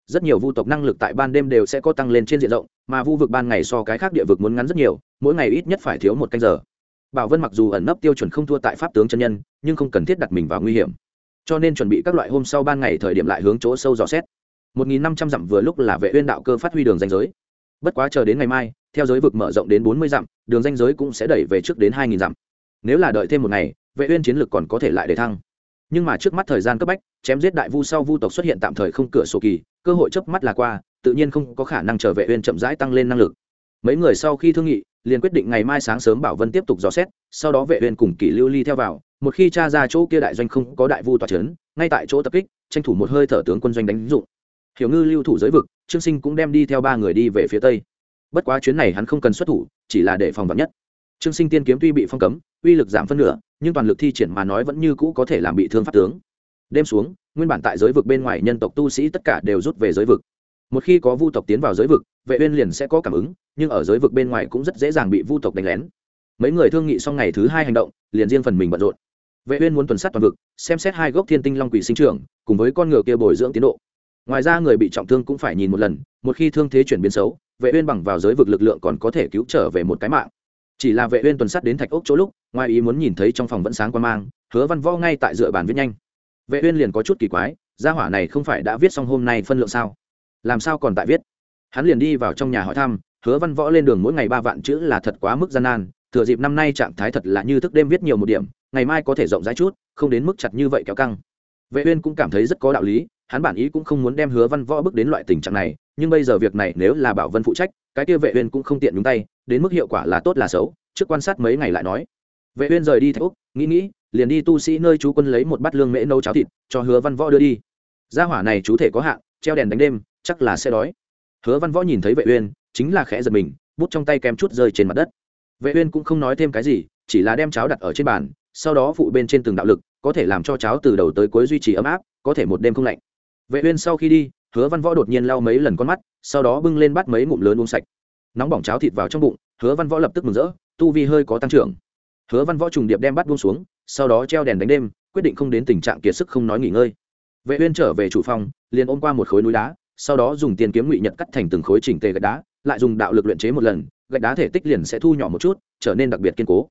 Rất nhiều vu tộc năng lực tại ban đêm đều sẽ có tăng lên trên diện rộng, mà vu vực ban ngày so cái khác địa vực muốn ngắn rất nhiều, mỗi ngày ít nhất phải thiếu một canh giờ. Bảo vân mặc dù ẩn nấp tiêu chuẩn không thua tại pháp tướng chân nhân, nhưng không cần thiết đặt mình vào nguy hiểm cho nên chuẩn bị các loại hôm sau ban ngày thời điểm lại hướng chỗ sâu dò xét. Một nghìn năm trăm dặm vừa lúc là vệ uyên đạo cơ phát huy đường danh giới. Bất quá chờ đến ngày mai, theo giới vực mở rộng đến bốn mươi dặm, đường danh giới cũng sẽ đẩy về trước đến hai nghìn dặm. Nếu là đợi thêm một ngày, vệ uyên chiến lược còn có thể lại để thăng. Nhưng mà trước mắt thời gian cấp bách, chém giết đại vu sau vu tộc xuất hiện tạm thời không cửa sổ kỳ, cơ hội chớp mắt là qua, tự nhiên không có khả năng chờ vệ uyên chậm rãi tăng lên năng lực. Mấy người sau khi thương nghị, liền quyết định ngày mai sáng sớm bảo vân tiếp tục dò xét, sau đó vệ uyên cùng kỷ lưu ly theo vào một khi tra ra chỗ kia đại doanh không có đại vu tọa chấn ngay tại chỗ tập kích, tranh thủ một hơi thở tướng quân doanh đánh dụng. Hiểu ngư lưu thủ giới vực, trương sinh cũng đem đi theo ba người đi về phía tây. Bất quá chuyến này hắn không cần xuất thủ, chỉ là để phòng vắn nhất. Trương sinh tiên kiếm tuy bị phong cấm, uy lực giảm phân nửa, nhưng toàn lực thi triển mà nói vẫn như cũ có thể làm bị thương pháp tướng. Đêm xuống, nguyên bản tại giới vực bên ngoài nhân tộc tu sĩ tất cả đều rút về giới vực. Một khi có vu tộc tiến vào giới vực, vệ uyên liền sẽ có cảm ứng, nhưng ở giới vực bên ngoài cũng rất dễ dàng bị vu tộc đánh lén. Mấy người thương nghị xong ngày thứ hai hành động, liền riêng phần mình bận rộn vệ uyên muốn tuần sát toàn vực, xem xét hai gốc thiên tinh long quỷ sinh trưởng, cùng với con ngựa kia bồi dưỡng tiến độ. Ngoài ra người bị trọng thương cũng phải nhìn một lần, một khi thương thế chuyển biến xấu, vệ uyên bằng vào giới vực lực lượng còn có thể cứu trở về một cái mạng. Chỉ là vệ uyên tuần sát đến thạch ốc chỗ lúc, ngoài ý muốn nhìn thấy trong phòng vẫn sáng quan mang, hứa văn võ ngay tại dựa bàn viết nhanh. Vệ uyên liền có chút kỳ quái, gia hỏa này không phải đã viết xong hôm nay phân lượng sao? Làm sao còn tại viết? Hắn liền đi vào trong nhà hỏi thăm, hứa văn võ lên đường mỗi ngày ba vạn chữ là thật quá mức gian nan, thừa dịp năm nay trạng thái thật là như thức đêm viết nhiều một điểm ngày mai có thể rộng rãi chút, không đến mức chặt như vậy kéo căng. Vệ uyên cũng cảm thấy rất có đạo lý, hắn bản ý cũng không muốn đem hứa văn võ bước đến loại tình trạng này, nhưng bây giờ việc này nếu là bảo vân phụ trách, cái kia vệ uyên cũng không tiện nhúng tay, đến mức hiệu quả là tốt là xấu, trước quan sát mấy ngày lại nói. Vệ uyên rời đi thạch úc, nghĩ nghĩ, liền đi tu sĩ nơi chú quân lấy một bát lương mễ nấu cháo thịt, cho hứa văn võ đưa đi. Gia hỏa này chú thể có hạn, treo đèn đánh đêm, chắc là sẽ đói. Hứa văn võ nhìn thấy vệ uyên, chính là khẽ giật mình, bút trong tay kém chút rơi trên mặt đất. Vệ uyên cũng không nói thêm cái gì, chỉ là đem cháo đặt ở trên bàn sau đó phụ bên trên từng đạo lực, có thể làm cho cháo từ đầu tới cuối duy trì ấm áp, có thể một đêm không lạnh. Vệ uyên sau khi đi, hứa văn võ đột nhiên lau mấy lần con mắt, sau đó bưng lên bắt mấy ngụm lớn uống sạch. Nóng bỏng cháo thịt vào trong bụng, hứa văn võ lập tức mừng rỡ, tu vi hơi có tăng trưởng. Hứa văn võ trùng điệp đem bắt buông xuống, sau đó treo đèn đánh đêm, quyết định không đến tình trạng kiệt sức không nói nghỉ ngơi. Vệ uyên trở về chủ phòng, liền ôm qua một khối núi đá, sau đó dùng tiền kiếm ngụy nhật cắt thành từng khối chỉnh tề gạch đá, lại dùng đạo lực luyện chế một lần, gạch đá thể tích liền sẽ thu nhỏ một chút, trở nên đặc biệt kiên cố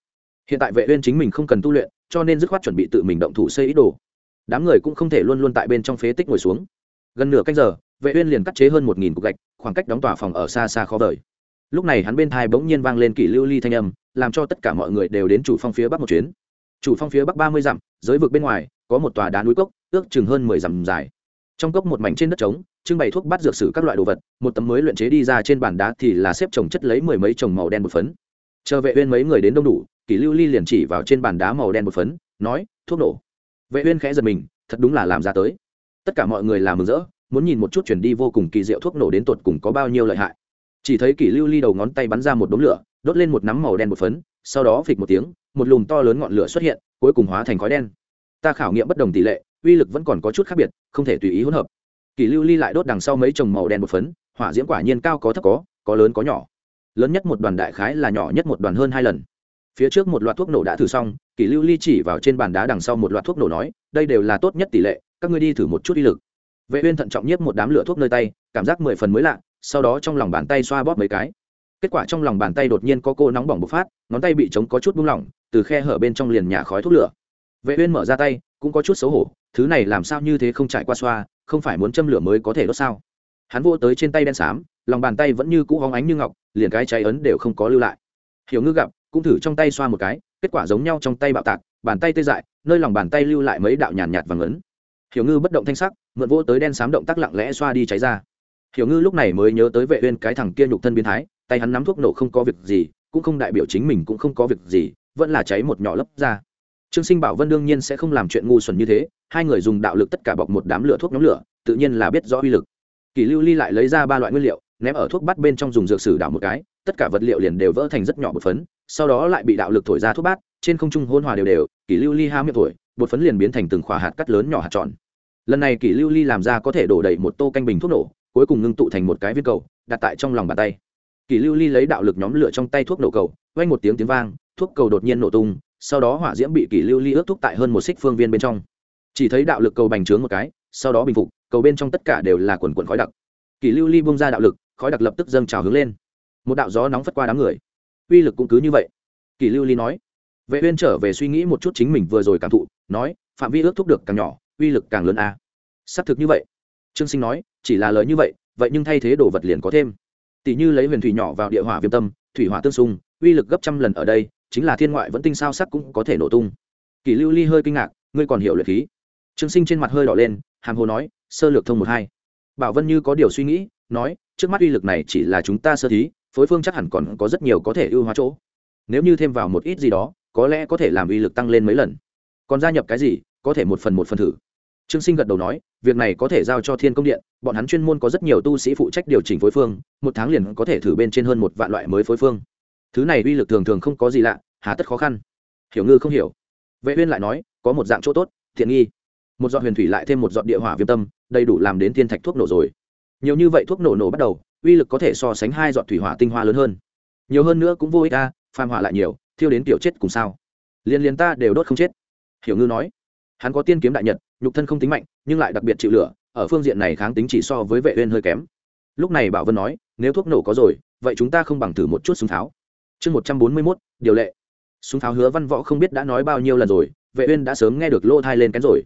hiện tại vệ uyên chính mình không cần tu luyện, cho nên dứt khoát chuẩn bị tự mình động thủ xây ý đồ. Đám người cũng không thể luôn luôn tại bên trong phế tích ngồi xuống. Gần nửa canh giờ, vệ uyên liền cắt chế hơn một nghìn cục gạch, khoảng cách đóng tòa phòng ở xa xa khó vời. Lúc này hắn bên thay bỗng nhiên vang lên kỷ lưu ly thanh âm, làm cho tất cả mọi người đều đến chủ phong phía bắc một chuyến. Chủ phong phía bắc ba mươi dặm, giới vực bên ngoài, có một tòa đá núi cốc, ước chừng hơn mười dặm dài. Trong cốc một mảnh trên đất trống, trưng bày thuốc bắt dược sử các loại đồ vật, một tấm mới luyện chế đi ra trên bàn đá thì là xếp trồng chất lấy mười mấy chồng màu đen một phấn chờ vệ uyên mấy người đến đông đủ, kỷ lưu ly liền chỉ vào trên bàn đá màu đen một phấn, nói, thuốc nổ. Vệ uyên khẽ giật mình, thật đúng là làm ra tới. Tất cả mọi người làm mừng rỡ, muốn nhìn một chút chuyển đi vô cùng kỳ diệu thuốc nổ đến tột cùng có bao nhiêu lợi hại. Chỉ thấy kỷ lưu ly đầu ngón tay bắn ra một đống lửa, đốt lên một nắm màu đen một phấn, sau đó phịch một tiếng, một lùm to lớn ngọn lửa xuất hiện, cuối cùng hóa thành khói đen. Ta khảo nghiệm bất đồng tỷ lệ, uy lực vẫn còn có chút khác biệt, không thể tùy ý hỗn hợp. Kỷ lưu ly lại đốt đằng sau mấy chồng màu đen một phấn, hỏa diễm quả nhiên cao có thấp có có lớn có nhỏ lớn nhất một đoàn đại khái là nhỏ nhất một đoàn hơn hai lần. Phía trước một loạt thuốc nổ đã thử xong, kỷ lưu ly chỉ vào trên bàn đá đằng sau một loạt thuốc nổ nói, đây đều là tốt nhất tỷ lệ, các ngươi đi thử một chút đi lực. Vệ uyên thận trọng nhất một đám lửa thuốc nơi tay, cảm giác mười phần mới lạ, sau đó trong lòng bàn tay xoa bóp mấy cái. Kết quả trong lòng bàn tay đột nhiên có cô nóng bỏng bộc phát, ngón tay bị chống có chút buông lỏng, từ khe hở bên trong liền nhả khói thuốc lửa. Vệ uyên mở ra tay, cũng có chút xấu hổ, thứ này làm sao như thế không trải qua xoa, không phải muốn châm lửa mới có thể đốt sao? Hắn vô tới trên tay đen xám lòng bàn tay vẫn như cũ hóng ánh như ngọc, liền cái cháy ấn đều không có lưu lại. Hiểu ngư gặp, cũng thử trong tay xoa một cái, kết quả giống nhau trong tay bạo tạc, bàn tay tê dại, nơi lòng bàn tay lưu lại mấy đạo nhàn nhạt vàng ấn. Hiểu ngư bất động thanh sắc, mượn vô tới đen xám động tác lặng lẽ xoa đi cháy ra. Hiểu ngư lúc này mới nhớ tới vệ uyên cái thằng kia nhục thân biến thái, tay hắn nắm thuốc nổ không có việc gì, cũng không đại biểu chính mình cũng không có việc gì, vẫn là cháy một nhỏ lấp ra. Trương sinh bảo vân đương nhiên sẽ không làm chuyện ngu xuẩn như thế, hai người dùng đạo lực tất cả bọc một đám lửa thuốc nhóm lửa, tự nhiên là biết rõ uy lực. Kỳ lưu ly lại lấy ra ba loại nguyên liệu ném ở thuốc bắt bên trong dùng dược sử đảo một cái, tất cả vật liệu liền đều vỡ thành rất nhỏ một phấn, sau đó lại bị đạo lực thổi ra thuốc bát, trên không trung hôn hòa đều đều kỳ lưu ly há miệng thổi, bột phấn liền biến thành từng khỏa hạt cắt lớn nhỏ hạt tròn. Lần này kỳ lưu ly làm ra có thể đổ đầy một tô canh bình thuốc nổ, cuối cùng ngưng tụ thành một cái viên cầu, đặt tại trong lòng bàn tay. Kỳ lưu ly lấy đạo lực nhóm lửa trong tay thuốc nổ cầu, vang một tiếng tiếng vang, thuốc cầu đột nhiên nổ tung, sau đó hỏa diễm bị kỳ lưu ly ướt thúc tại hơn một xích phương viên bên trong. Chỉ thấy đạo lực cầu bành trướng một cái, sau đó bình phục, cầu bên trong tất cả đều là quần quần khói đặc. Kỳ lưu ly bung ra đạo lực khói đặc lập tức dâng trào hướng lên. Một đạo gió nóng phất qua đám người. Uy lực cũng cứ như vậy. Kỳ lưu ly nói, vệ uyên trở về suy nghĩ một chút chính mình vừa rồi cảm thụ, nói, phạm vi ước thúc được càng nhỏ, uy lực càng lớn a. À. xác thực như vậy. Trương sinh nói, chỉ là lời như vậy vậy nhưng thay thế đồ vật liền có thêm. Tỷ như lấy huyền thủy nhỏ vào địa hỏa viêm tâm, thủy hỏa tương xung, uy lực gấp trăm lần ở đây, chính là thiên ngoại vẫn tinh sao sắc cũng có thể nổ tung. Kỳ lưu ly hơi kinh ngạc, ngươi còn hiểu luyện khí? Trương sinh trên mặt hơi đỏ lên, hàm hồ nói, sơ lược thông một hai. Bảo vân như có điều suy nghĩ, nói trước mắt uy lực này chỉ là chúng ta sơ thí, phối phương chắc hẳn còn có rất nhiều có thể ưu hóa chỗ. Nếu như thêm vào một ít gì đó, có lẽ có thể làm uy lực tăng lên mấy lần. Còn gia nhập cái gì, có thể một phần một phần thử. Trương sinh gật đầu nói, việc này có thể giao cho thiên công điện, bọn hắn chuyên môn có rất nhiều tu sĩ phụ trách điều chỉnh phối phương, một tháng liền có thể thử bên trên hơn một vạn loại mới phối phương. Thứ này uy lực thường thường không có gì lạ, hà tất khó khăn. Hiểu ngư không hiểu. Vệ uyên lại nói, có một dạng chỗ tốt thiện nghi. Một giọt huyền thủy lại thêm một giọt địa hỏa viêm tâm, đầy đủ làm đến thiên thạch thuốc nổ rồi nhiều như vậy thuốc nổ nổ bắt đầu uy lực có thể so sánh hai giọt thủy hỏa tinh hoa lớn hơn. Nhiều hơn nữa cũng vô ích a phàm hỏa lại nhiều thiêu đến tiểu chết cùng sao. Liên liên ta đều đốt không chết. Hiểu ngư nói. Hắn có tiên kiếm đại nhật nhục thân không tính mạnh nhưng lại đặc biệt chịu lửa ở phương diện này kháng tính chỉ so với vệ uyên hơi kém. Lúc này bảo vân nói nếu thuốc nổ có rồi vậy chúng ta không bằng thử một chút súng tháo chương một trăm bốn mươi 141, điều lệ. Súng tháo hứa văn võ không biết đã nói bao nhiêu lần rồi vệ uyên đã sớm nghe được lô thai lên kén rồi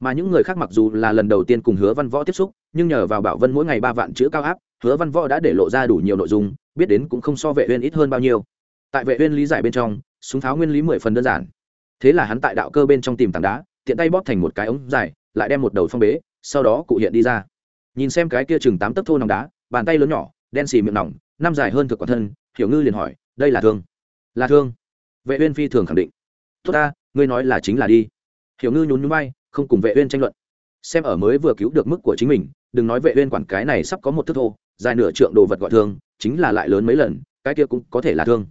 mà những người khác mặc dù là lần đầu tiên cùng hứa văn võ tiếp xúc, nhưng nhờ vào bảo vân mỗi ngày ba vạn chữ cao áp, hứa văn võ đã để lộ ra đủ nhiều nội dung, biết đến cũng không so vệ uyên ít hơn bao nhiêu. Tại vệ uyên lý giải bên trong, súng tháo nguyên lý mười phần đơn giản. Thế là hắn tại đạo cơ bên trong tìm tảng đá, tiện tay bóp thành một cái ống dài, lại đem một đầu phong bế, sau đó cụ hiện đi ra. Nhìn xem cái kia chừng tám tấc thô nòng đá, bàn tay lớn nhỏ, đen xì miệng nòng, năm dài hơn thực quả thân, hiểu ngư liền hỏi, đây là thương? Là thương. Vệ uyên phi thường khẳng định. Tốt ta, ngươi nói là chính là đi. Hiểu ngư nhún nhún bay không cùng vệ uyên tranh luận. Xem ở mới vừa cứu được mức của chính mình, đừng nói vệ uyên quản cái này sắp có một thước thô, dài nửa trượng đồ vật gọi thương, chính là lại lớn mấy lần, cái kia cũng có thể là thương.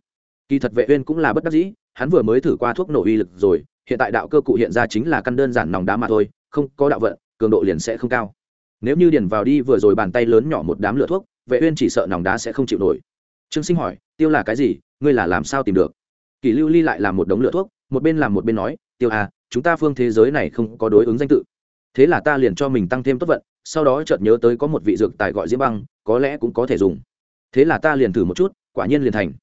Kỳ thật vệ uyên cũng là bất đắc dĩ, hắn vừa mới thử qua thuốc nổ uy lực rồi, hiện tại đạo cơ cụ hiện ra chính là căn đơn giản nòng đá mà thôi, không có đạo vận, cường độ liền sẽ không cao. Nếu như điền vào đi vừa rồi bàn tay lớn nhỏ một đám lửa thuốc, vệ uyên chỉ sợ nòng đá sẽ không chịu nổi. Trương sinh hỏi, tiêu là cái gì? Ngươi là làm sao tìm được? Kỳ lưu ly lại làm một đống lửa thuốc, một bên làm một bên nói, tiêu à chúng ta phương thế giới này không có đối ứng danh tự. Thế là ta liền cho mình tăng thêm tốt vận, sau đó chợt nhớ tới có một vị dược tài gọi diễm băng, có lẽ cũng có thể dùng. Thế là ta liền thử một chút, quả nhiên liền thành.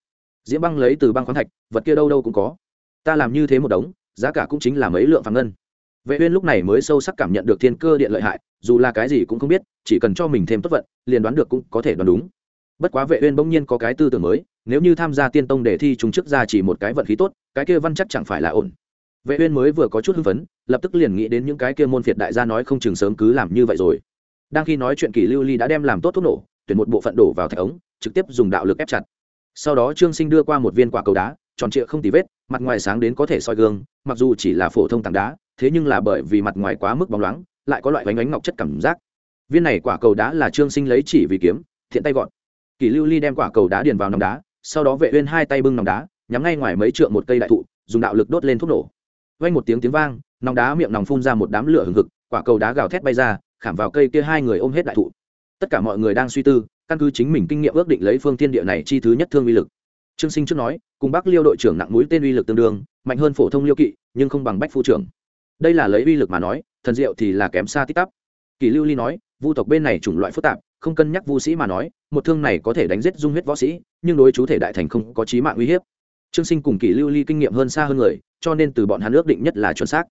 Diễm băng lấy từ băng khoáng thạch, vật kia đâu đâu cũng có. Ta làm như thế một đống, giá cả cũng chính là mấy lượng vàng ngân. Vệ uyên lúc này mới sâu sắc cảm nhận được thiên cơ điện lợi hại, dù là cái gì cũng không biết, chỉ cần cho mình thêm tốt vận, liền đoán được cũng có thể đoán đúng. Bất quá vệ uyên bỗng nhiên có cái tư tưởng mới, nếu như tham gia tiên tông để thi chúng trước ra chỉ một cái vận khí tốt, cái kia văn chắc chẳng phải là ổn vệ uyên mới vừa có chút hưng phấn, lập tức liền nghĩ đến những cái kia môn phiệt đại gia nói không chừng sớm cứ làm như vậy rồi. Đang khi nói chuyện kỷ lưu ly đã đem làm tốt thuốc nổ, tuyển một bộ phận đổ vào thạch ống, trực tiếp dùng đạo lực ép chặt. Sau đó trương sinh đưa qua một viên quả cầu đá, tròn trịa không tì vết, mặt ngoài sáng đến có thể soi gương, mặc dù chỉ là phổ thông tảng đá, thế nhưng là bởi vì mặt ngoài quá mức bóng loáng, lại có loại bánh bánh ngọc chất cảm giác. Viên này quả cầu đá là trương sinh lấy chỉ vì kiếm, thiện tay gọn. Kỷ lưu ly đem quả cầu đá điền vào nòng đá, sau đó vệ uyên hai tay bưng nòng đá, nhắm ngay ngoài mấy trượng một cây đại thụ, dùng đạo lực đốt lên thuốc nổ vang một tiếng tiếng vang, nòng đá miệng nòng phun ra một đám lửa hừng hực, quả cầu đá gào thét bay ra, khảm vào cây kia hai người ôm hết đại thụ. Tất cả mọi người đang suy tư, căn cứ chính mình kinh nghiệm ước định lấy phương thiên địa này chi thứ nhất thương uy lực. Trương sinh trước nói, cùng bắc liêu đội trưởng nặng mũi tên uy lực tương đương, mạnh hơn phổ thông liêu kỵ, nhưng không bằng bách phu trưởng. Đây là lấy uy lực mà nói, thần diệu thì là kém xa tích tắp. Kỳ lưu ly nói, vu tộc bên này chủng loại phức tạp, không cân nhắc vu sĩ mà nói, một thương này có thể đánh giết dung huyết võ sĩ, nhưng đối chú thể đại thành không có chí mạng uy hiếp. Trương sinh cùng kỳ lưu ly kinh nghiệm hơn xa hơn người cho nên từ bọn hắn ước định nhất là chuẩn xác.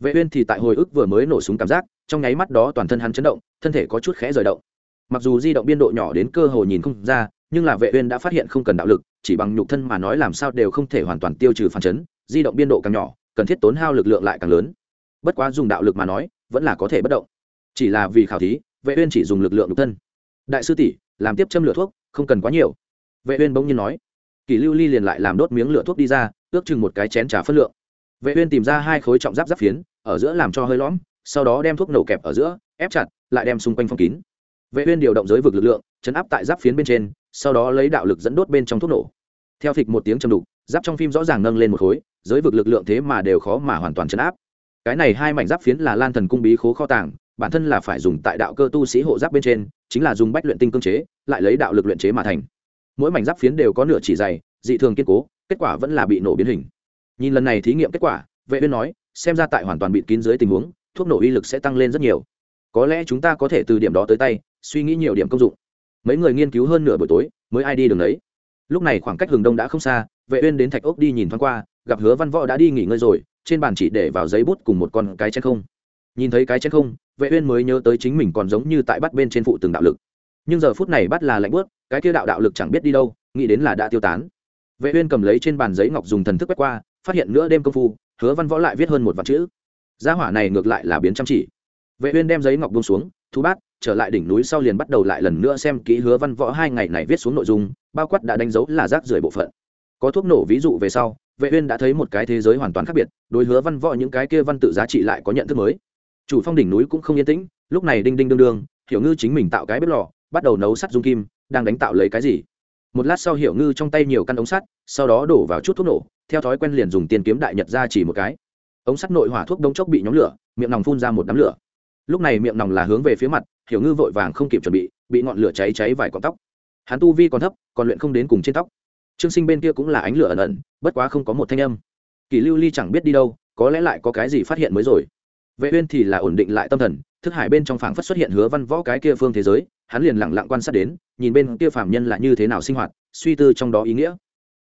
Vệ uyên thì tại hồi ức vừa mới nổ súng cảm giác, trong nháy mắt đó toàn thân hắn chấn động, thân thể có chút khẽ rời động. Mặc dù di động biên độ nhỏ đến cơ hồ nhìn không ra, nhưng là vệ uyên đã phát hiện không cần đạo lực, chỉ bằng nhục thân mà nói làm sao đều không thể hoàn toàn tiêu trừ phản chấn, di động biên độ càng nhỏ, cần thiết tốn hao lực lượng lại càng lớn. Bất quá dùng đạo lực mà nói, vẫn là có thể bất động. Chỉ là vì khảo thí, vệ uyên chỉ dùng lực lượng nhục thân. Đại sư tỷ, làm tiếp châm lửa thuốc, không cần quá nhiều. Vệ uyên bỗng nhiên nói kỳ lưu ly liền lại làm đốt miếng lửa thuốc đi ra, ước chừng một cái chén trà phân lượng. Vệ uyên tìm ra hai khối trọng giáp giáp phiến, ở giữa làm cho hơi lõm, sau đó đem thuốc nổ kẹp ở giữa, ép chặt, lại đem xung quanh phong kín. Vệ uyên điều động giới vực lực lượng, chấn áp tại giáp phiến bên trên, sau đó lấy đạo lực dẫn đốt bên trong thuốc nổ. Theo phịch một tiếng trầm đục, giáp trong phim rõ ràng nâng lên một khối, giới vực lực lượng thế mà đều khó mà hoàn toàn chấn áp. Cái này hai mảnh giáp phiến là lan thần cung bí khố kho tàng, bản thân là phải dùng tại đạo cơ tu sĩ hộ giáp bên trên, chính là dùng bách luyện tinh cương chế, lại lấy đạo lực luyện chế mà thành mỗi mảnh giáp phiến đều có nửa chỉ dày, dị thường kiên cố, kết quả vẫn là bị nổ biến hình. Nhìn lần này thí nghiệm kết quả, vệ uyên nói, xem ra tại hoàn toàn bị kín dưới tình huống, thuốc nổ uy lực sẽ tăng lên rất nhiều. Có lẽ chúng ta có thể từ điểm đó tới tay, suy nghĩ nhiều điểm công dụng. Mấy người nghiên cứu hơn nửa buổi tối, mới ai đi đường đấy. Lúc này khoảng cách hừng đông đã không xa, vệ uyên đến thạch ốc đi nhìn thoáng qua, gặp hứa văn võ đã đi nghỉ ngơi rồi, trên bàn chỉ để vào giấy bút cùng một con cái chén không. Nhìn thấy cái chén không, vệ uyên mới nhớ tới chính mình còn giống như tại bắt bên trên phụ từng đạo lực nhưng giờ phút này bắt là lạnh bớt cái kia đạo đạo lực chẳng biết đi đâu, nghĩ đến là đã tiêu tán. Vệ uyên cầm lấy trên bàn giấy ngọc dùng thần thức quét qua, phát hiện nửa đêm công phu, hứa văn võ lại viết hơn một vạn chữ. Gia hỏa này ngược lại là biến chăm chỉ. Vệ uyên đem giấy ngọc buông xuống, thu bát, trở lại đỉnh núi sau liền bắt đầu lại lần nữa xem kỹ hứa văn võ hai ngày này viết xuống nội dung, bao quát đã đánh dấu là rác rưởi bộ phận. Có thuốc nổ ví dụ về sau, vệ uyên đã thấy một cái thế giới hoàn toàn khác biệt, đối hứa văn võ những cái kia văn tự giá trị lại có nhận thức mới. Chủ phong đỉnh núi cũng không yên tĩnh, lúc này đinh đinh đương đương, hiểu ngư chính mình tạo cái bếp lò bắt đầu nấu sắt dung kim, đang đánh tạo lấy cái gì? Một lát sau hiểu ngư trong tay nhiều căn ống sắt, sau đó đổ vào chút thuốc nổ, theo thói quen liền dùng tiền kiếm đại nhật ra chỉ một cái. Ống sắt nội hỏa thuốc đông chốc bị nhóm lửa, miệng nòng phun ra một đám lửa. Lúc này miệng nòng là hướng về phía mặt, hiểu ngư vội vàng không kịp chuẩn bị bị ngọn lửa cháy cháy vài con tóc. Hắn tu vi còn thấp, còn luyện không đến cùng trên tóc. Trương sinh bên kia cũng là ánh lửa ẩn ẩn, bất quá không có một thanh âm. Kỳ lưu ly chẳng biết đi đâu, có lẽ lại có cái gì phát hiện mới rồi. Vệ uyên thì là ổn định lại tâm thần thức hải bên trong phảng phất xuất hiện hứa văn võ cái kia phương thế giới, hắn liền lặng lặng quan sát đến, nhìn bên kia phàm nhân là như thế nào sinh hoạt, suy tư trong đó ý nghĩa.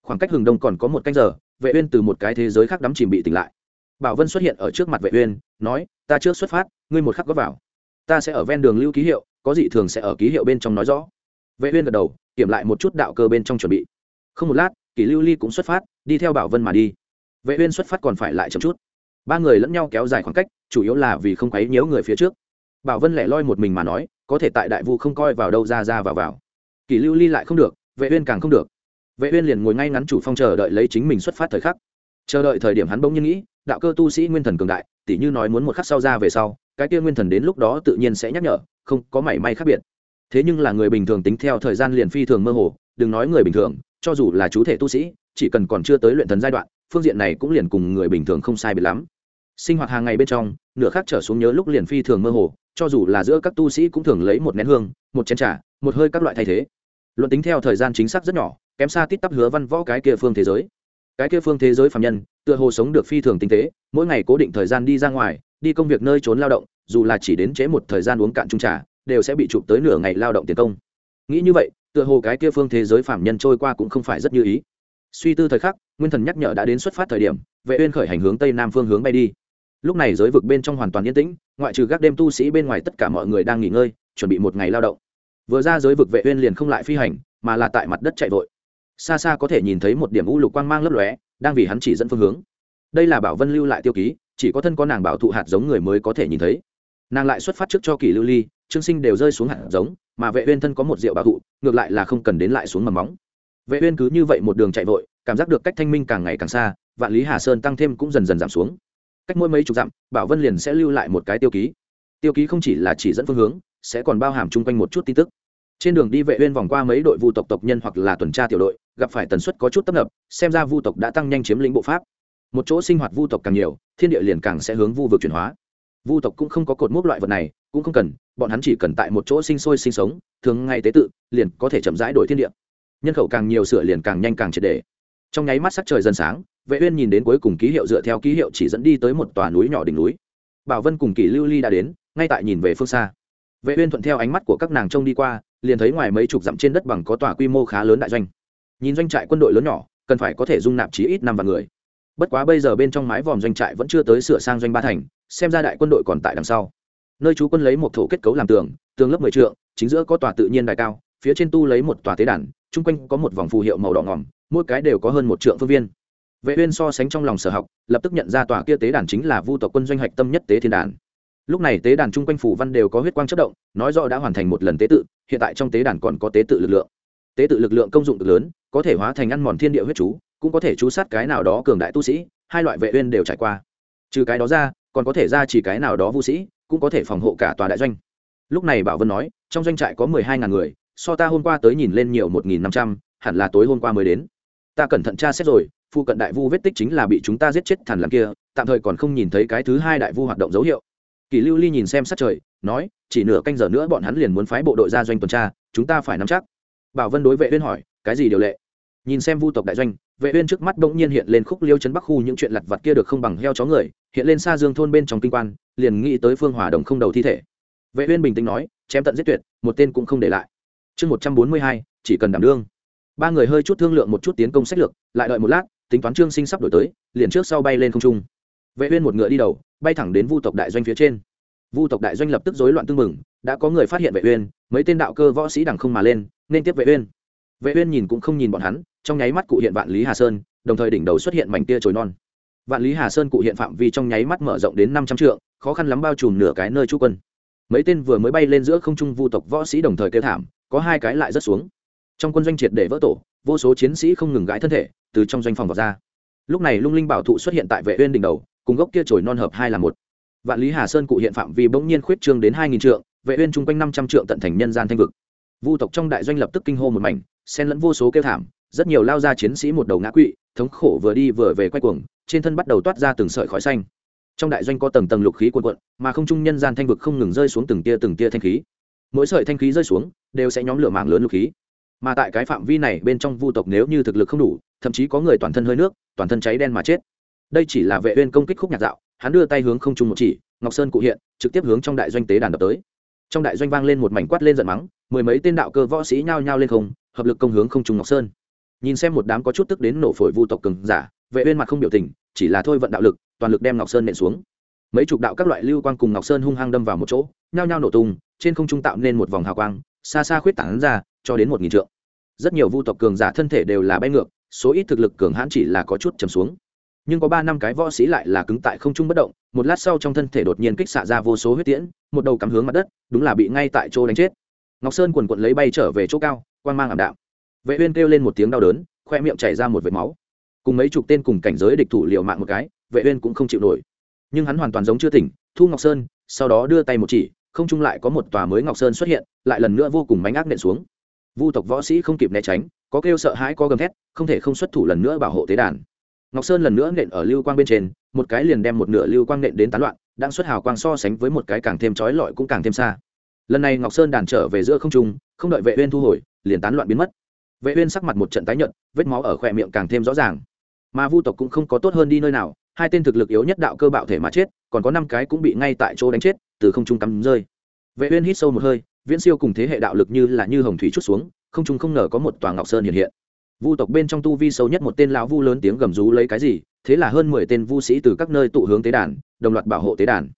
Khoảng cách hừng đông còn có một canh giờ, vệ uyên từ một cái thế giới khác đắm chìm bị tỉnh lại. Bảo vân xuất hiện ở trước mặt vệ uyên, nói, ta trước xuất phát, ngươi một khắc góp vào. Ta sẽ ở ven đường lưu ký hiệu, có gì thường sẽ ở ký hiệu bên trong nói rõ. Vệ uyên gật đầu, kiểm lại một chút đạo cơ bên trong chuẩn bị. Không một lát kỷ lưu ly cũng xuất phát, đi theo bảo vân mà đi. Vệ uyên xuất phát còn phải lại chậm chút. Ba người lẫn nhau kéo dài khoảng cách, chủ yếu là vì không quấy nhiễu người phía trước bảo vân lẻ loi một mình mà nói, có thể tại đại vu không coi vào đâu ra ra vào vào. Kỷ lưu ly lại không được, vệ uyên càng không được. Vệ uyên liền ngồi ngay ngắn chủ phong chờ đợi lấy chính mình xuất phát thời khắc. Chờ đợi thời điểm hắn bỗng nhiên nghĩ, đạo cơ tu sĩ nguyên thần cường đại tỷ như nói muốn một khắc sau ra về sau, cái kia nguyên thần đến lúc đó tự nhiên sẽ nhắc nhở, không có mảy may khác biệt. Thế nhưng là người bình thường tính theo thời gian liền phi thường mơ hồ, đừng nói người bình thường, cho dù là chú thể tu sĩ, chỉ cần còn chưa tới luyện thần giai đoạn, phương diện này cũng liền cùng người bình thường không sai biệt lắm sinh hoạt hàng ngày bên trong, nửa khác trở xuống nhớ lúc liền phi thường mơ hồ, cho dù là giữa các tu sĩ cũng thường lấy một nén hương, một chén trà, một hơi các loại thay thế. Luận tính theo thời gian chính xác rất nhỏ, kém xa tít tắp hứa văn võ cái kia phương thế giới. Cái kia phương thế giới phạm nhân, tựa hồ sống được phi thường tinh tế, mỗi ngày cố định thời gian đi ra ngoài, đi công việc nơi trốn lao động, dù là chỉ đến chế một thời gian uống cạn trung trà, đều sẽ bị chụp tới nửa ngày lao động tiền công. Nghĩ như vậy, tựa hồ cái kia phương thế giới phạm nhân trôi qua cũng không phải rất như ý. Suy tư thời khắc, nguyên thần nhắc nhở đã đến xuất phát thời điểm, vệ uyên khởi hành hướng tây nam phương hướng bay đi lúc này giới vực bên trong hoàn toàn yên tĩnh, ngoại trừ các đêm tu sĩ bên ngoài tất cả mọi người đang nghỉ ngơi, chuẩn bị một ngày lao động. Vừa ra giới vực vệ uyên liền không lại phi hành, mà là tại mặt đất chạy vội. Xa xa có thể nhìn thấy một điểm u lục quang mang lấp lóe, đang vì hắn chỉ dẫn phương hướng. Đây là bảo vân lưu lại tiêu ký, chỉ có thân có nàng bảo thụ hạt giống người mới có thể nhìn thấy. Nàng lại xuất phát trước cho kỳ lưu ly, trương sinh đều rơi xuống hạt giống, mà vệ uyên thân có một rượu bảo thụ, ngược lại là không cần đến lại xuống mầm móng. Vệ uyên cứ như vậy một đường chạy vội, cảm giác được cách thanh minh càng ngày càng xa, vạn lý hà sơn tăng thêm cũng dần dần giảm xuống cách mỗi mấy chục dặm, bảo vân liền sẽ lưu lại một cái tiêu ký. Tiêu ký không chỉ là chỉ dẫn phương hướng, sẽ còn bao hàm chung quanh một chút tin tức. Trên đường đi vệ uyên vòng qua mấy đội vu tộc tộc nhân hoặc là tuần tra tiểu đội, gặp phải tần suất có chút tấp nập, xem ra vu tộc đã tăng nhanh chiếm lĩnh bộ pháp. Một chỗ sinh hoạt vu tộc càng nhiều, thiên địa liền càng sẽ hướng vu vực chuyển hóa. Vu tộc cũng không có cột mốc loại vật này, cũng không cần, bọn hắn chỉ cần tại một chỗ sinh sôi sinh sống, thường ngày tế tự, liền có thể chậm rãi đổi thiên địa. Nhân khẩu càng nhiều sửa liền càng nhanh càng triệt đề trong nháy mắt sắc trời dần sáng, vệ uyên nhìn đến cuối cùng ký hiệu dựa theo ký hiệu chỉ dẫn đi tới một tòa núi nhỏ đỉnh núi. Bảo vân cùng kỷ lưu ly đã đến, ngay tại nhìn về phương xa. Vệ uyên thuận theo ánh mắt của các nàng trông đi qua, liền thấy ngoài mấy chục dặm trên đất bằng có tòa quy mô khá lớn đại doanh. Nhìn doanh trại quân đội lớn nhỏ, cần phải có thể dung nạp chí ít năm vạn người. Bất quá bây giờ bên trong mái vòm doanh trại vẫn chưa tới sửa sang doanh ba thành, xem ra đại quân đội còn tại đằng sau. Nơi chú quân lấy một thổ kết cấu làm tường tường lớp mười trượng, chính giữa có tòa tự nhiên đại cao, phía trên tu lấy một tòa tế đàn chung quanh có một vòng phù hiệu màu đỏ ngỏm mỗi cái đều có hơn một trượng phương viên. Vệ uyên so sánh trong lòng sở học, lập tức nhận ra tòa kia tế đàn chính là vu tộc quân doanh hạch tâm nhất tế thiên đàn. Lúc này tế đàn chung quanh phủ văn đều có huyết quang chất động, nói rõ đã hoàn thành một lần tế tự, hiện tại trong tế đàn còn có tế tự lực lượng. Tế tự lực lượng công dụng cực lớn, có thể hóa thành ăn mòn thiên địa huyết chú, cũng có thể chú sát cái nào đó cường đại tu sĩ, hai loại vệ uyên đều trải qua. Trừ cái đó ra, còn có thể ra chỉ cái nào đó vu sĩ, cũng có thể phòng hộ cả tòa đại doanh. Lúc này bảo vân nói, trong doanh trại có mười hai ngàn người so ta hôm qua tới nhìn lên nhiều một nghìn năm trăm, hẳn là tối hôm qua mới đến. Ta cẩn thận tra xét rồi, phụ cận đại vu vết tích chính là bị chúng ta giết chết thằn làm kia, tạm thời còn không nhìn thấy cái thứ hai đại vu hoạt động dấu hiệu. Kỳ lưu ly nhìn xem sát trời, nói, chỉ nửa canh giờ nữa bọn hắn liền muốn phái bộ đội ra doanh tuần tra, chúng ta phải nắm chắc. Bảo vân đối vệ uyên hỏi, cái gì điều lệ? Nhìn xem vu tộc đại doanh, vệ uyên trước mắt bỗng nhiên hiện lên khúc liêu chấn bắc khu những chuyện lật vật kia được không bằng heo chó người, hiện lên xa dương thôn bên trong kinh quan, liền nghĩ tới phương hòa đồng không đầu thi thể. Vệ uyên bình tĩnh nói, chém tận giết tuyệt, một tên cũng không để lại chương 142, chỉ cần đảm đương. Ba người hơi chút thương lượng một chút tiến công sách lược lại đợi một lát tính toán trương sinh sắp đổi tới liền trước sau bay lên không trung. Vệ uyên một ngựa đi đầu bay thẳng đến vu tộc đại doanh phía trên. Vu tộc đại doanh lập tức rối loạn tương mừng đã có người phát hiện vệ uyên mấy tên đạo cơ võ sĩ đằng không mà lên nên tiếp vệ uyên. Vệ uyên nhìn cũng không nhìn bọn hắn trong nháy mắt cụ hiện vạn lý hà sơn đồng thời đỉnh đầu xuất hiện mảnh tia chồi non. Vạn lý hà sơn cụ hiện phạm vi trong nháy mắt mở rộng đến năm trăm trượng khó khăn lắm bao trùm nửa cái nơi trú quân. Mấy tên vừa mới bay lên giữa không trung vu tộc võ sĩ đồng thời kêu thảm có hai cái lại rất xuống. Trong quân doanh triệt để vỡ tổ, vô số chiến sĩ không ngừng gãi thân thể, từ trong doanh phòng vào ra. Lúc này lung linh bảo thụ xuất hiện tại vệ uyên đỉnh đầu, cùng gốc kia chồi non hợp hai là một. Vạn lý hà sơn cụ hiện phạm vi bỗng nhiên khuyết trương đến hai nghìn trượng, vệ uyên trung quanh năm trăm trượng tận thành nhân gian thanh vực. Vu tộc trong đại doanh lập tức kinh hô một mảnh, xen lẫn vô số kêu thảm, rất nhiều lao ra chiến sĩ một đầu ngã quỵ, thống khổ vừa đi vừa về quay cuồng, trên thân bắt đầu toát ra từng sợi khói xanh. Trong đại doanh có tầng tầng lục khí cuồn cuộn, mà không trung nhân gian thanh vực không ngừng rơi xuống từng tia từng tia thanh khí mỗi sợi thanh khí rơi xuống, đều sẽ nhóm lửa mạng lớn lục khí. Mà tại cái phạm vi này bên trong vu tộc nếu như thực lực không đủ, thậm chí có người toàn thân hơi nước, toàn thân cháy đen mà chết. Đây chỉ là vệ uyên công kích khúc nhạc dạo, hắn đưa tay hướng không trung một chỉ, ngọc sơn cụ hiện, trực tiếp hướng trong đại doanh tế đàn đập tới. Trong đại doanh vang lên một mảnh quát lên giận mắng, mười mấy tên đạo cơ võ sĩ nhao nhao lên không, hợp lực công hướng không trung ngọc sơn. Nhìn xem một đám có chút tức đến nổ phổi vu tộc cường giả, vệ uyên mặt không biểu tình, chỉ là thôi vận đạo lực, toàn lực đem ngọc sơn nện xuống. Mấy chục đạo các loại lưu quang cùng ngọc sơn hung hăng đâm vào một chỗ, nhao nhao nổ tung trên không trung tạo nên một vòng hào quang, xa xa khuyết tảng ra, cho đến một nghìn trượng. Rất nhiều vu tộc cường giả thân thể đều là bay ngược, số ít thực lực cường hãn chỉ là có chút trầm xuống. Nhưng có ba năm cái võ sĩ lại là cứng tại không trung bất động, một lát sau trong thân thể đột nhiên kích xạ ra vô số huyết tiễn, một đầu cắm hướng mặt đất, đúng là bị ngay tại chỗ đánh chết. Ngọc sơn quần quận lấy bay trở về chỗ cao quan mang ảm đạm. Vệ uyên kêu lên một tiếng đau đớn, khoe miệng chảy ra một vệt máu. Cùng mấy chục tên cùng cảnh giới địch thủ liều mạng một cái, vệ uyên cũng không chịu nổi. Nhưng hắn hoàn toàn giống chưa tỉnh, thu ngọc sơn, sau đó đưa tay một chỉ không trung lại có một tòa mới ngọc sơn xuất hiện, lại lần nữa vô cùng mánh ác nện xuống. Vu tộc võ sĩ không kịp né tránh, có kêu sợ hãi, có gầm thét, không thể không xuất thủ lần nữa bảo hộ tế đàn. Ngọc sơn lần nữa nện ở lưu quang bên trên, một cái liền đem một nửa lưu quang nện đến tán loạn, đang xuất hào quang so sánh với một cái càng thêm chói lọi cũng càng thêm xa. Lần này ngọc sơn đàn trở về giữa không trung, không đợi vệ uyên thu hồi, liền tán loạn biến mất. Vệ uyên sắc mặt một trận tái nhợt, vết máu ở khỏe miệng càng thêm rõ ràng. Mà vu tộc cũng không có tốt hơn đi nơi nào hai tên thực lực yếu nhất đạo cơ bạo thể mà chết, còn có năm cái cũng bị ngay tại chỗ đánh chết, từ không trung cắm rơi. Vệ uyên hít sâu một hơi, viễn siêu cùng thế hệ đạo lực như là như hồng thủy chút xuống, không trung không ngờ có một tòa ngọc sơn hiện hiện. Vu tộc bên trong tu vi sâu nhất một tên lão vu lớn tiếng gầm rú lấy cái gì, thế là hơn mười tên vu sĩ từ các nơi tụ hướng tế đàn, đồng loạt bảo hộ tế đàn.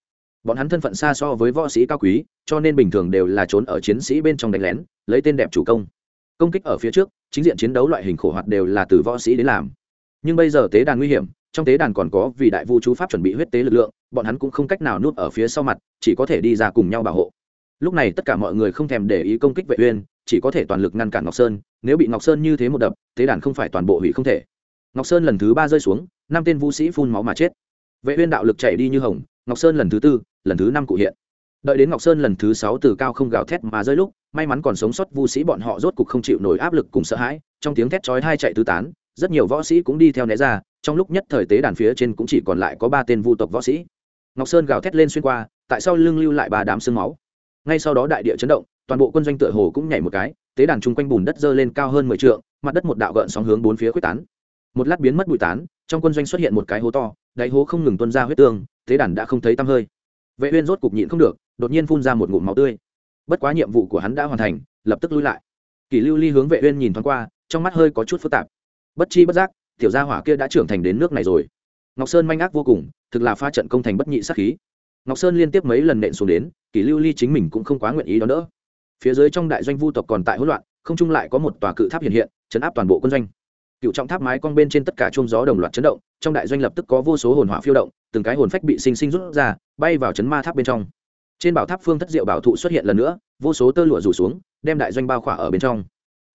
Bọn hắn thân phận xa so với võ sĩ cao quý, cho nên bình thường đều là trốn ở chiến sĩ bên trong đánh lén, lấy tên đẹp chủ công. Công kích ở phía trước, chính diện chiến đấu loại hình khổ hoạt đều là từ võ sĩ đến làm. Nhưng bây giờ tế đàn nguy hiểm trong tế đàn còn có vì đại vu chú pháp chuẩn bị huyết tế lực lượng, bọn hắn cũng không cách nào nuốt ở phía sau mặt, chỉ có thể đi ra cùng nhau bảo hộ. Lúc này tất cả mọi người không thèm để ý công kích vệ uyên, chỉ có thể toàn lực ngăn cản ngọc sơn, nếu bị ngọc sơn như thế một đập, tế đàn không phải toàn bộ hủy không thể. Ngọc sơn lần thứ ba rơi xuống, năm tên vũ sĩ phun máu mà chết. Vệ uyên đạo lực chạy đi như hồng, ngọc sơn lần thứ tư, lần thứ năm cụ hiện. Đợi đến ngọc sơn lần thứ sáu từ cao không gào thét mà rơi lúc, may mắn còn sống sót vu sĩ bọn họ rốt cục không chịu nổi áp lực cùng sợ hãi, trong tiếng thét chói tai chạy tứ tán, rất nhiều võ sĩ cũng đi theo né ra trong lúc nhất thời tế đàn phía trên cũng chỉ còn lại có ba tên vu tộc võ sĩ. Ngọc sơn gào thét lên xuyên qua, tại sao lưng lưu lại ba đám xương máu. Ngay sau đó đại địa chấn động, toàn bộ quân doanh tựa hồ cũng nhảy một cái, tế đàn chung quanh bùn đất dơ lên cao hơn mười trượng, mặt đất một đạo gợn sóng hướng bốn phía quyết tán. Một lát biến mất bụi tán, trong quân doanh xuất hiện một cái hố to, đáy hố không ngừng tuân ra huyết tương, tế đàn đã không thấy tăm hơi. Vệ uyên rốt cục nhịn không được, đột nhiên phun ra một ngụm máu tươi. Bất quá nhiệm vụ của hắn đã hoàn thành, lập tức lui lại. Kỷ lưu ly hướng vệ uyên nhìn thoáng qua, trong mắt hơi có chút phức tạp. Bất chi bất giác tiểu gia hỏa kia đã trưởng thành đến nước này rồi. Ngọc sơn manh ác vô cùng, thực là pha trận công thành bất nhị sát khí. Ngọc sơn liên tiếp mấy lần nện xuống đến, kỷ lưu ly chính mình cũng không quá nguyện ý đó nữa phía dưới trong đại doanh vu tộc còn tại hỗn loạn, không trung lại có một tòa cự tháp hiện hiện, chấn áp toàn bộ quân doanh. Cựu trọng tháp mái cong bên trên tất cả chuông gió đồng loạt chấn động, trong đại doanh lập tức có vô số hồn hỏa phiêu động, từng cái hồn phách bị sinh sinh rút ra, bay vào chấn ma tháp bên trong. Trên bảo tháp phương thất diệu bảo thụ xuất hiện lần nữa, vô số tơ lụa rủ xuống, đem đại doanh bao khỏa ở bên trong.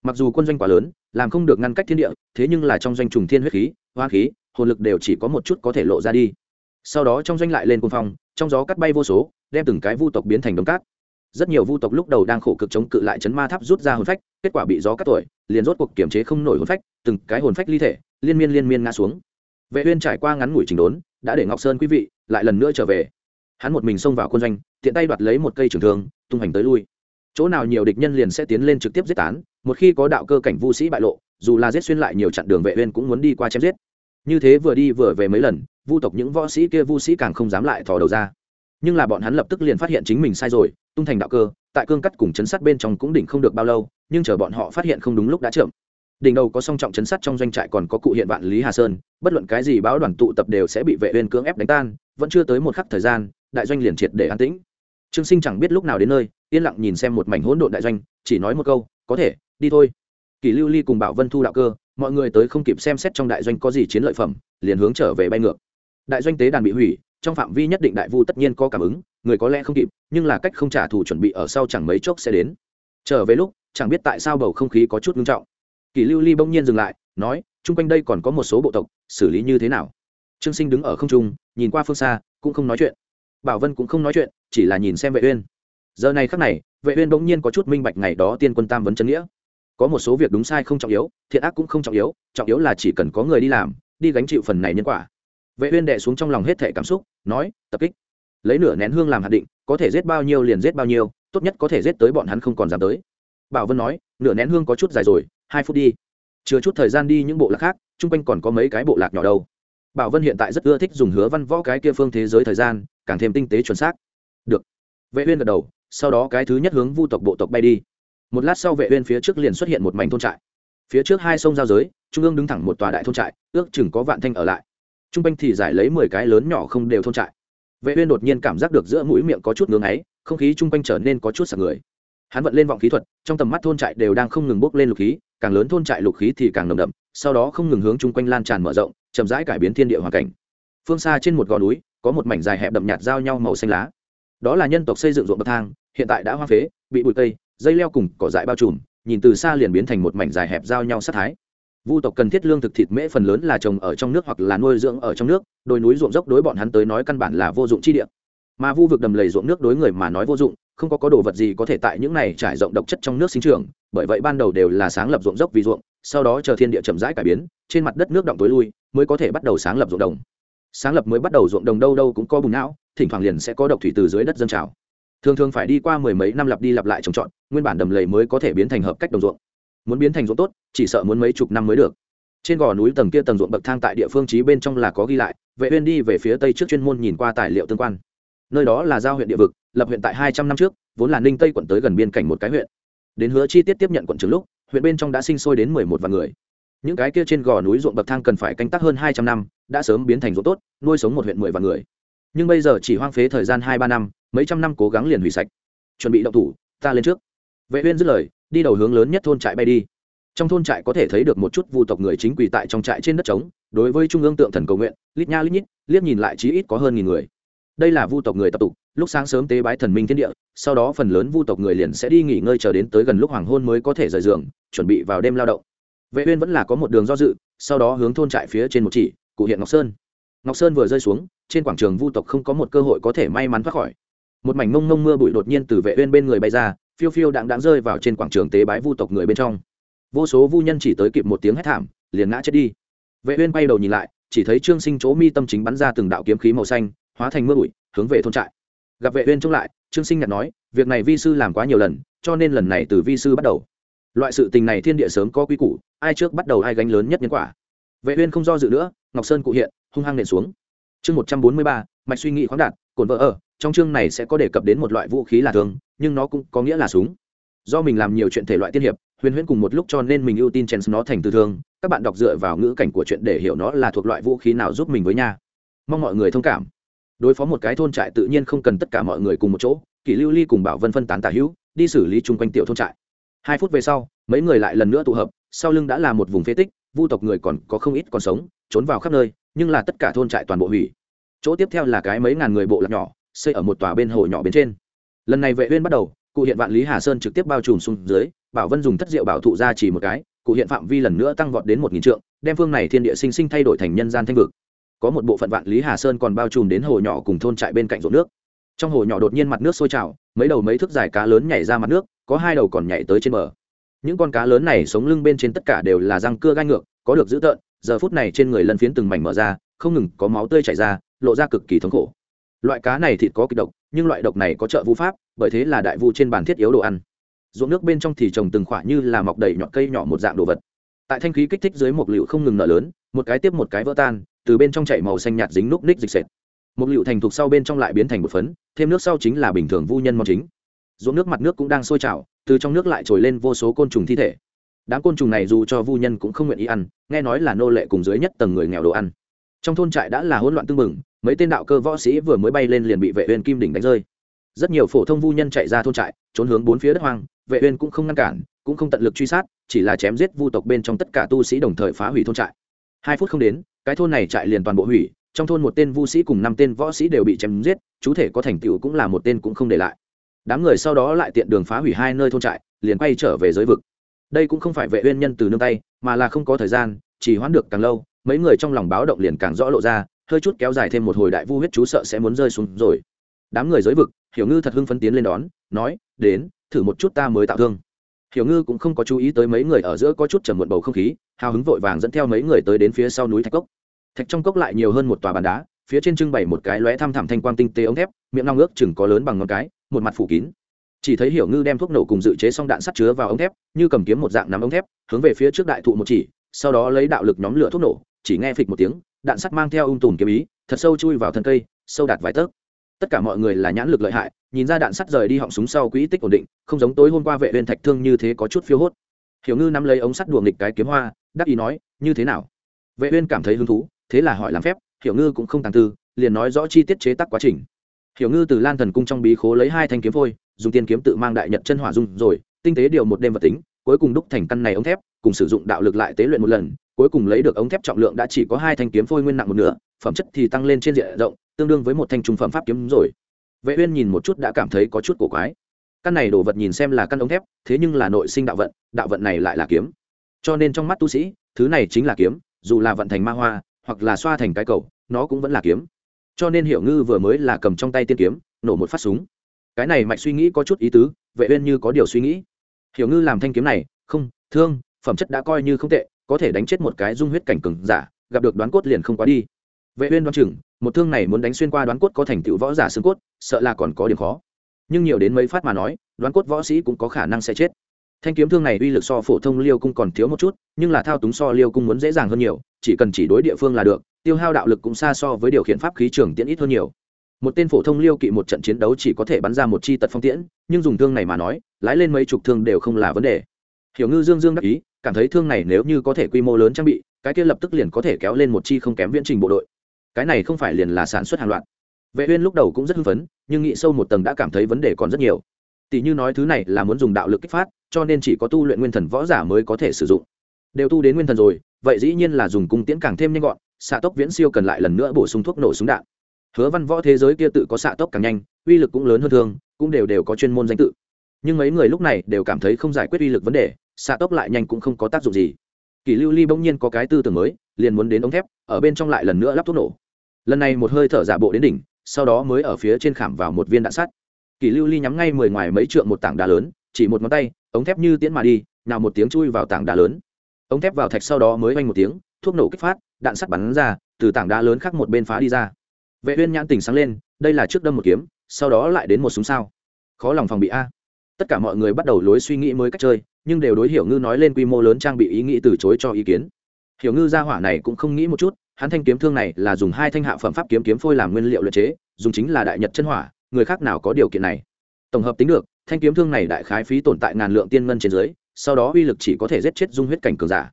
Mặc dù quân doanh quá lớn làm không được ngăn cách thiên địa, thế nhưng là trong doanh trùng thiên huyết khí, hoa khí, hồn lực đều chỉ có một chút có thể lộ ra đi. Sau đó trong doanh lại lên cung phong, trong gió cắt bay vô số, đem từng cái vu tộc biến thành đống cát. Rất nhiều vu tộc lúc đầu đang khổ cực chống cự lại chấn ma tháp rút ra hồn phách, kết quả bị gió cắt tuổi, liền rốt cuộc kiểm chế không nổi hồn phách, từng cái hồn phách ly thể, liên miên liên miên ngã xuống. Vệ uyên trải qua ngắn ngủi trình đốn, đã để ngọc sơn quý vị lại lần nữa trở về. Hắn một mình xông vào quân doanh, tiện tay đoạt lấy một cây trường thương, tung hành tới lui. Chỗ nào nhiều địch nhân liền sẽ tiến lên trực tiếp giết tán một khi có đạo cơ cảnh vu sĩ bại lộ, dù là giết xuyên lại nhiều chặn đường vệ uyên cũng muốn đi qua chém giết. Như thế vừa đi vừa về mấy lần, vu tộc những võ sĩ kia vu sĩ càng không dám lại thò đầu ra. Nhưng là bọn hắn lập tức liền phát hiện chính mình sai rồi, tung thành đạo cơ, tại cương cắt cùng chấn sát bên trong cũng đỉnh không được bao lâu, nhưng chờ bọn họ phát hiện không đúng lúc đã chậm. Đỉnh đầu có song trọng chấn sát trong doanh trại còn có cụ hiện vạn lý hà sơn, bất luận cái gì báo đoàn tụ tập đều sẽ bị vệ uyên cưỡng ép đánh tan, vẫn chưa tới một khắc thời gian, đại doanh liền triệt để an tĩnh. Trương sinh chẳng biết lúc nào đến nơi, yên lặng nhìn xem một mảnh hỗn độn đại doanh, chỉ nói một câu, có thể đi thôi. Kỳ lưu ly cùng bảo vân thu đạo cơ, mọi người tới không kịp xem xét trong đại doanh có gì chiến lợi phẩm, liền hướng trở về bay ngược. Đại doanh tế đàn bị hủy, trong phạm vi nhất định đại vu tất nhiên có cảm ứng, người có lẽ không kịp, nhưng là cách không trả thù chuẩn bị ở sau chẳng mấy chốc sẽ đến. Trở về lúc, chẳng biết tại sao bầu không khí có chút ngưng trọng. Kỳ lưu ly bỗng nhiên dừng lại, nói chung quanh đây còn có một số bộ tộc, xử lý như thế nào? Trương sinh đứng ở không trung, nhìn qua phương xa, cũng không nói chuyện. Bảo vân cũng không nói chuyện, chỉ là nhìn xem vệ uyên. Giờ này khắc này, vệ uyên bỗng nhiên có chút minh bạch ngày đó tiên quân tam vấn chân nghĩa có một số việc đúng sai không trọng yếu, thiện ác cũng không trọng yếu trọng yếu là chỉ cần có người đi làm, đi gánh chịu phần này nhân quả. Vệ uyên đệ xuống trong lòng hết thể cảm xúc, nói, tập kích. Lấy nửa nén hương làm hạt định, có thể giết bao nhiêu liền giết bao nhiêu, tốt nhất có thể giết tới bọn hắn không còn dám tới. Bảo vân nói, nửa nén hương có chút dài rồi, hai phút đi. Chưa chút thời gian đi những bộ lạc khác, chung quanh còn có mấy cái bộ lạc nhỏ đâu. Bảo vân hiện tại rất ưa thích dùng hứa văn võ cái kia phương thế giới thời gian, càng thêm tinh tế chuẩn xác. Được. Vệ uyên gật đầu, sau đó cái thứ nhất hướng vu tộc bộ tộc bay đi một lát sau vệ uyên phía trước liền xuất hiện một mảnh thôn trại. Phía trước hai sông giao giới, trung ương đứng thẳng một tòa đại thôn trại, ước chừng có vạn thanh ở lại. Trung quanh thì giải lấy mười cái lớn nhỏ không đều thôn trại. Vệ uyên đột nhiên cảm giác được giữa mũi miệng có chút ngứa ấy không khí trung quanh trở nên có chút sặc người. Hắn vận lên vọng khí thuật, trong tầm mắt thôn trại đều đang không ngừng bốc lên lục khí, càng lớn thôn trại lục khí thì càng nồng đậm, sau đó không ngừng hướng chung quanh lan tràn mở rộng, chậm rãi cải biến thiên địa hoàn cảnh. Phương xa trên một gò núi, có một mảnh dài hẹp đậm nhạt giao nhau màu xanh lá. Đó là nhân tộc xây dựng ruộng bậc thang, hiện tại đã hoang phế, bị bụi cây dây leo cùng cỏ dại bao trùm, nhìn từ xa liền biến thành một mảnh dài hẹp giao nhau sát thái. Vu tộc cần thiết lương thực thịt mễ phần lớn là trồng ở trong nước hoặc là nuôi dưỡng ở trong nước, đồi núi ruộng dốc đối bọn hắn tới nói căn bản là vô dụng chi địa. Mà vu vực đầm lầy ruộng nước đối người mà nói vô dụng, không có có đồ vật gì có thể tại những này trải rộng độc chất trong nước sinh trưởng, bởi vậy ban đầu đều là sáng lập ruộng dốc vì ruộng, sau đó chờ thiên địa chậm rãi cải biến, trên mặt đất nước động tối lui, mới có thể bắt đầu sáng lập ruộng đồng. Sáng lập mới bắt đầu ruộng đồng đâu đâu cũng có bùn não, thỉnh thoảng liền sẽ có độc thủy từ dưới đất dâng trào thường thường phải đi qua mười mấy năm lặp đi lặp lại trồng trọt, nguyên bản đầm lầy mới có thể biến thành hợp cách đồng ruộng. Muốn biến thành ruộng tốt, chỉ sợ muốn mấy chục năm mới được. Trên gò núi tầng kia tầng ruộng bậc thang tại địa phương trí bên trong là có ghi lại, vệ uyên đi về phía tây trước chuyên môn nhìn qua tài liệu tương quan. Nơi đó là giao huyện địa vực, lập huyện tại hai trăm năm trước, vốn là ninh tây quận tới gần biên cảnh một cái huyện. Đến hứa chi tiết tiếp nhận quận trưởng lúc, huyện bên trong đã sinh sôi đến mười một vạn người. Những cái kia trên gò núi ruộng bậc thang cần phải canh tác hơn hai trăm năm, đã sớm biến thành ruộng tốt, nuôi sống một huyện mười vạn người nhưng bây giờ chỉ hoang phế thời gian hai ba năm, mấy trăm năm cố gắng liền hủy sạch. Chuẩn bị động thủ, ta lên trước. Vệ uyên dứt lời, đi đầu hướng lớn nhất thôn trại bay đi. Trong thôn trại có thể thấy được một chút vu tộc người chính quỳ tại trong trại trên đất trống, đối với trung ương tượng thần cầu nguyện, lít nha lít nhít, liếc nhìn lại chí ít có hơn nghìn người. Đây là vu tộc người tập tục, lúc sáng sớm tế bái thần minh thiên địa, sau đó phần lớn vu tộc người liền sẽ đi nghỉ ngơi chờ đến tới gần lúc hoàng hôn mới có thể rời giường, chuẩn bị vào đêm lao động. Vệ uyên vẫn là có một đường do dự, sau đó hướng thôn trại phía trên một chỉ, cụ hiện ngọc sơn ngọc sơn vừa rơi xuống, trên quảng trường vu tộc không có một cơ hội có thể may mắn thoát khỏi. Một mảnh mông mông mưa bụi đột nhiên từ vệ uyên bên người bay ra, phiêu phiêu đặng đặng rơi vào trên quảng trường tế bái vu tộc người bên trong. Vô số vu nhân chỉ tới kịp một tiếng hét thảm, liền ngã chết đi. Vệ uyên bay đầu nhìn lại, chỉ thấy trương sinh chỗ mi tâm chính bắn ra từng đạo kiếm khí màu xanh, hóa thành mưa bụi, hướng về thôn trại. Gặp vệ uyên trông lại, trương sinh nhặt nói, việc này vi sư làm quá nhiều lần, cho nên lần này từ vi sư bắt đầu. Loại sự tình này thiên địa sớm có quy củ, ai trước bắt đầu ai gánh lớn nhất nhân quả vệ uyên không do dự nữa ngọc sơn cụ hiện hung hăng nện xuống. Chương 143, mạch suy nghĩ khoáng đạt cồn vợ ở trong chương này sẽ có đề cập đến một loại vũ khí là thường nhưng nó cũng có nghĩa là súng. Do mình làm nhiều chuyện thể loại tiên hiệp huyền huyễn cùng một lúc cho nên mình ưu tiên chèn nó thành tư thương các bạn đọc dựa vào ngữ cảnh của chuyện để hiểu nó là thuộc loại vũ khí nào giúp mình với nha. Mong mọi người thông cảm. Đối phó một cái thôn trại tự nhiên không cần tất cả mọi người cùng một chỗ kỷ lưu ly cùng bảo vân phân tán tả hữu đi xử lý chung quanh tiểu thôn trại. Hai phút về sau mấy người lại lần nữa tụ hợp sau lưng đã là một vùng phế tích vu tộc người còn có không ít còn sống, trốn vào khắp nơi, nhưng là tất cả thôn trại toàn bộ hủy. Chỗ tiếp theo là cái mấy ngàn người bộ lạc nhỏ, xây ở một tòa bên hồ nhỏ bên trên. Lần này vệ uyên bắt đầu, cụ hiện vạn lý hà sơn trực tiếp bao trùm xuống dưới, bảo vân dùng thất diệu bảo thụ ra chỉ một cái, cụ hiện phạm vi lần nữa tăng vọt đến một nghìn trượng, đem phương này thiên địa sinh sinh thay đổi thành nhân gian thanh vực. Có một bộ phận vạn lý hà sơn còn bao trùm đến hồ nhỏ cùng thôn trại bên cạnh ruộng nước. Trong hồ nhỏ đột nhiên mặt nước sôi trào, mấy đầu mấy thước dài cá lớn nhảy ra mặt nước, có hai đầu còn nhảy tới trên bờ những con cá lớn này sống lưng bên trên tất cả đều là răng cưa gai ngược, có được dữ tợn, giờ phút này trên người lân phiến từng mảnh mở ra, không ngừng có máu tươi chảy ra, lộ ra cực kỳ thống khổ. Loại cá này thịt có kịch độc, nhưng loại độc này có trợ vũ pháp, bởi thế là đại vu trên bàn thiết yếu đồ ăn. Ruộng nước bên trong thì trồng từng khoả như là mọc đầy nhọn cây nhỏ một dạng đồ vật. Tại thanh khí kích thích dưới một liệu không ngừng nở lớn, một cái tiếp một cái vỡ tan, từ bên trong chảy màu xanh nhạt dính núc ních dịch sệt. Một liệu thành thục sau bên trong lại biến thành một phấn, thêm nước sau chính là bình thường vu nhân mong chính. Ruộng nước mặt nước cũng đang sôi trào từ trong nước lại trồi lên vô số côn trùng thi thể. Đám côn trùng này dù cho vu nhân cũng không nguyện ý ăn, nghe nói là nô lệ cùng dưới nhất tầng người nghèo đồ ăn. Trong thôn trại đã là hỗn loạn tưng bừng, mấy tên đạo cơ võ sĩ vừa mới bay lên liền bị vệ uyên kim đỉnh đánh rơi. Rất nhiều phổ thông vu nhân chạy ra thôn trại, trốn hướng bốn phía đất hoang, vệ uyên cũng không ngăn cản, cũng không tận lực truy sát, chỉ là chém giết vu tộc bên trong tất cả tu sĩ đồng thời phá hủy thôn trại. Hai phút không đến, cái thôn này trại liền toàn bộ hủy, trong thôn một tên vu sĩ cùng năm tên võ sĩ đều bị chém giết, chú thể có thành tựu cũng là một tên cũng không để lại đám người sau đó lại tiện đường phá hủy hai nơi thôn trại, liền quay trở về giới vực. Đây cũng không phải vệ uyên nhân từ nương tay, mà là không có thời gian, chỉ hoãn được càng lâu, mấy người trong lòng báo động liền càng rõ lộ ra, hơi chút kéo dài thêm một hồi đại vu huyết chú sợ sẽ muốn rơi xuống rồi. Đám người giới vực, hiểu ngư thật hưng phấn tiến lên đón, nói, đến, thử một chút ta mới tạo thương. Hiểu ngư cũng không có chú ý tới mấy người ở giữa có chút trầm muộn bầu không khí, hào hứng vội vàng dẫn theo mấy người tới đến phía sau núi thạch cốc. Thạch trong cốc lại nhiều hơn một tòa bàn đá phía trên trưng bày một cái lóe thăm thẳm thanh quang tinh tế ống thép, miệng long ước chừng có lớn bằng ngón cái, một mặt phủ kín. Chỉ thấy hiểu ngư đem thuốc nổ cùng dự chế xong đạn sắt chứa vào ống thép, như cầm kiếm một dạng nắm ống thép, hướng về phía trước đại thụ một chỉ, sau đó lấy đạo lực nhóm lửa thuốc nổ, chỉ nghe phịch một tiếng, đạn sắt mang theo ung tùm kiếm ý, thật sâu chui vào thân cây, sâu đạt vài tấc. Tất cả mọi người là nhãn lực lợi hại, nhìn ra đạn sắt rời đi họng súng sau quỹ tích ổn định, không giống tối hôm qua vệ viên thạch thương như thế có chút phiêu hốt. Hiểu ngư nắm lấy ống sắt đùa nghịch cái kiếm hoa, đắc ý nói, như thế nào? Vệ uyên cảm thấy hứng thú, thế là hỏi làm phép hiểu ngư cũng không tàng tư, liền nói rõ chi tiết chế tác quá trình. Hiểu ngư từ lan thần cung trong bí khố lấy hai thanh kiếm phôi, dùng tiên kiếm tự mang đại nhật chân hỏa dung rồi, tinh tế điều một đêm vật tính, cuối cùng đúc thành căn này ống thép, cùng sử dụng đạo lực lại tế luyện một lần, cuối cùng lấy được ống thép trọng lượng đã chỉ có hai thanh kiếm phôi nguyên nặng một nửa, phẩm chất thì tăng lên trên diện rộng, tương đương với một thanh trung phẩm pháp kiếm rồi. Vệ uyên nhìn một chút đã cảm thấy có chút cổ quái. Căn này đồ vật nhìn xem là căn ống thép, thế nhưng là nội sinh đạo vận đạo vận này lại là kiếm. Cho nên trong mắt tu sĩ, thứ này chính là kiếm, dù là vận thành ma hoa hoặc là xoa thành cái cầu, nó cũng vẫn là kiếm. Cho nên hiểu ngư vừa mới là cầm trong tay tiên kiếm, nổ một phát súng. Cái này mạch suy nghĩ có chút ý tứ, vệ uyên như có điều suy nghĩ. Hiểu ngư làm thanh kiếm này, không, thương, phẩm chất đã coi như không tệ, có thể đánh chết một cái dung huyết cảnh cường giả, gặp được đoán cốt liền không quá đi. Vệ uyên đoán chừng, một thương này muốn đánh xuyên qua đoán cốt có thành tựu võ giả xương cốt, sợ là còn có điểm khó. Nhưng nhiều đến mấy phát mà nói, đoán cốt võ sĩ cũng có khả năng sẽ chết thanh kiếm thương này uy lực so phổ thông liêu cung còn thiếu một chút, nhưng là thao túng so liêu cung muốn dễ dàng hơn nhiều, chỉ cần chỉ đối địa phương là được, tiêu hao đạo lực cũng xa so với điều khiển pháp khí trường tiễn ít hơn nhiều. Một tên phổ thông liêu kỵ một trận chiến đấu chỉ có thể bắn ra một chi tật phong tiễn, nhưng dùng thương này mà nói, lái lên mấy chục thương đều không là vấn đề. Hiểu ngư dương dương đắc ý, cảm thấy thương này nếu như có thể quy mô lớn trang bị, cái kia lập tức liền có thể kéo lên một chi không kém viễn trình bộ đội. Cái này không phải liền là sản xuất hàng loạt. Vệ uyên lúc đầu cũng rất hưng phấn, nhưng nghĩ sâu một tầng đã cảm thấy vấn đề còn rất nhiều. Tỷ như nói thứ này là muốn dùng đạo lực kích phát cho nên chỉ có tu luyện nguyên thần võ giả mới có thể sử dụng. Đều tu đến nguyên thần rồi, vậy dĩ nhiên là dùng cung tiễn càng thêm nhanh gọn, xạ tốc viễn siêu cần lại lần nữa bổ sung thuốc nổ súng đạn. Hứa văn võ thế giới kia tự có xạ tốc càng nhanh, uy lực cũng lớn hơn thường, cũng đều đều có chuyên môn danh tự. Nhưng mấy người lúc này đều cảm thấy không giải quyết uy lực vấn đề, xạ tốc lại nhanh cũng không có tác dụng gì. Kỷ lưu ly bỗng nhiên có cái tư tưởng mới, liền muốn đến ống thép, ở bên trong lại lần nữa lắp thuốc nổ. Lần này một hơi thở giả bộ đến đỉnh, sau đó mới ở phía trên khảm vào một viên đạn sắt. Kỷ lưu ly nhắm ngay mười ngoài mấy trượng một tảng đá lớn chỉ một ngón tay, ống thép như tiễn mà đi, nào một tiếng chui vào tảng đá lớn. Ống thép vào thạch sau đó mới vang một tiếng, thuốc nổ kích phát, đạn sắt bắn ra, từ tảng đá lớn khác một bên phá đi ra. Vệ uyên nhãn tỉnh sáng lên, đây là trước đâm một kiếm, sau đó lại đến một súng sao. Khó lòng phòng bị a. Tất cả mọi người bắt đầu lối suy nghĩ mới cách chơi, nhưng đều đối hiểu ngư nói lên quy mô lớn trang bị ý nghĩ từ chối cho ý kiến. Hiểu ngư gia hỏa này cũng không nghĩ một chút, hắn thanh kiếm thương này là dùng hai thanh hạ phẩm pháp kiếm kiếm phôi làm nguyên liệu luyện chế, dùng chính là đại nhật chân hỏa, người khác nào có điều kiện này. Tổng hợp tính được thanh kiếm thương này đại khái phí tồn tại ngàn lượng tiên ngân trên dưới, sau đó uy lực chỉ có thể giết chết dung huyết cảnh cường giả.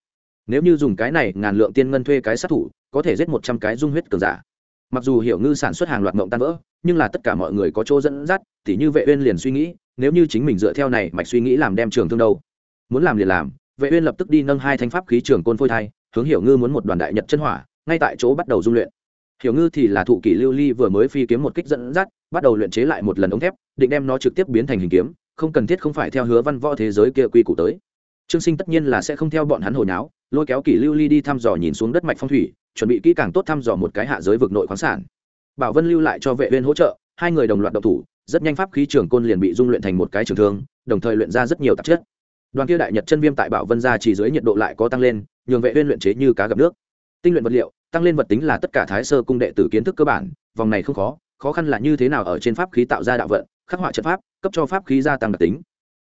Nếu như dùng cái này ngàn lượng tiên ngân thuê cái sát thủ, có thể giết một trăm cái dung huyết cường giả. Mặc dù hiểu ngư sản xuất hàng loạt mộng tan vỡ, nhưng là tất cả mọi người có chỗ dẫn dắt thì như vệ uyên liền suy nghĩ, nếu như chính mình dựa theo này, mạch suy nghĩ làm đem trường thương đâu? Muốn làm liền làm, vệ uyên lập tức đi nâng hai thanh pháp khí trường côn phôi thai, hướng hiểu ngư muốn một đoàn đại nhật chân hỏa, ngay tại chỗ bắt đầu dung luyện hiểu ngư thì là thụ kỷ lưu ly vừa mới phi kiếm một kích dẫn dắt, bắt đầu luyện chế lại một lần ống thép, định đem nó trực tiếp biến thành hình kiếm, không cần thiết không phải theo hứa văn võ thế giới kia quy củ tới. Trương sinh tất nhiên là sẽ không theo bọn hắn hồi nháo lôi kéo kỷ lưu ly đi thăm dò nhìn xuống đất mạch phong thủy, chuẩn bị kỹ càng tốt thăm dò một cái hạ giới vực nội khoáng sản. Bảo vân lưu lại cho vệ viên hỗ trợ, hai người đồng loạt động thủ, rất nhanh pháp khí trường côn liền bị dung luyện thành một cái trường thương, đồng thời luyện ra rất nhiều tạp chất. Đoàn kia đại nhật chân viêm tại bảo vân gia chỉ dưới nhiệt độ lại có tăng lên, nhường vệ viên luyện chế như cá gặp nước. Tinh luyện vật liệu tăng lên vật tính là tất cả thái sơ cung đệ tử kiến thức cơ bản, vòng này không khó khó khăn là như thế nào ở trên pháp khí tạo ra đạo vận, khắc họa trận pháp, cấp cho pháp khí gia tăng đặc tính.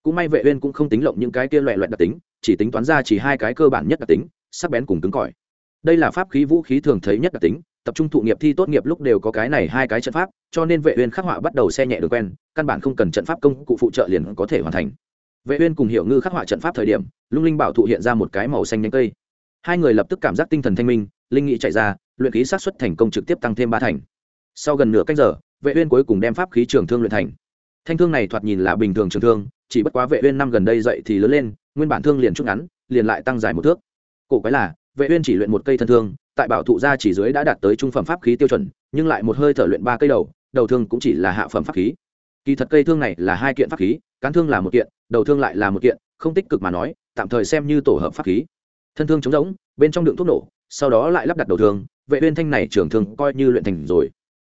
Cũng may vệ uyên cũng không tính lộng những cái kia loẹt loẹt đặc tính, chỉ tính toán ra chỉ hai cái cơ bản nhất đặc tính, sắc bén cùng cứng cỏi. Đây là pháp khí vũ khí thường thấy nhất đặc tính, tập trung thụ nghiệp thi tốt nghiệp lúc đều có cái này hai cái trận pháp, cho nên vệ uyên khắc họa bắt đầu xe nhẹ đường quen, căn bản không cần trận pháp công cụ phụ trợ liền có thể hoàn thành. Vệ uyên cùng hiểu ngư khắc họa trận pháp thời điểm, lung linh bảo thụ hiện ra một cái màu xanh nhánh cây. Hai người lập tức cảm giác tinh thần thanh minh linh nghị chạy ra, luyện khí sát xuất thành công trực tiếp tăng thêm ba thành. Sau gần nửa canh giờ, vệ uyên cuối cùng đem pháp khí trường thương luyện thành. Thanh thương này thoạt nhìn là bình thường trường thương, chỉ bất quá vệ uyên năm gần đây dậy thì lớn lên, nguyên bản thương liền chút ngắn, liền lại tăng dài một thước. Cổ quái là, vệ uyên chỉ luyện một cây thân thương, tại bảo thụ gia chỉ dưới đã đạt tới trung phẩm pháp khí tiêu chuẩn, nhưng lại một hơi thở luyện ba cây đầu đầu thương cũng chỉ là hạ phẩm pháp khí. Kỳ thật cây thương này là hai kiện pháp khí, cán thương là một kiện, đầu thương lại là một kiện, không tích cực mà nói, tạm thời xem như tổ hợp pháp khí. Thân thương chống rỗng, bên trong đựng thuốc nổ sau đó lại lắp đặt đầu thương, vệ uyên thanh này trưởng thương coi như luyện thành rồi.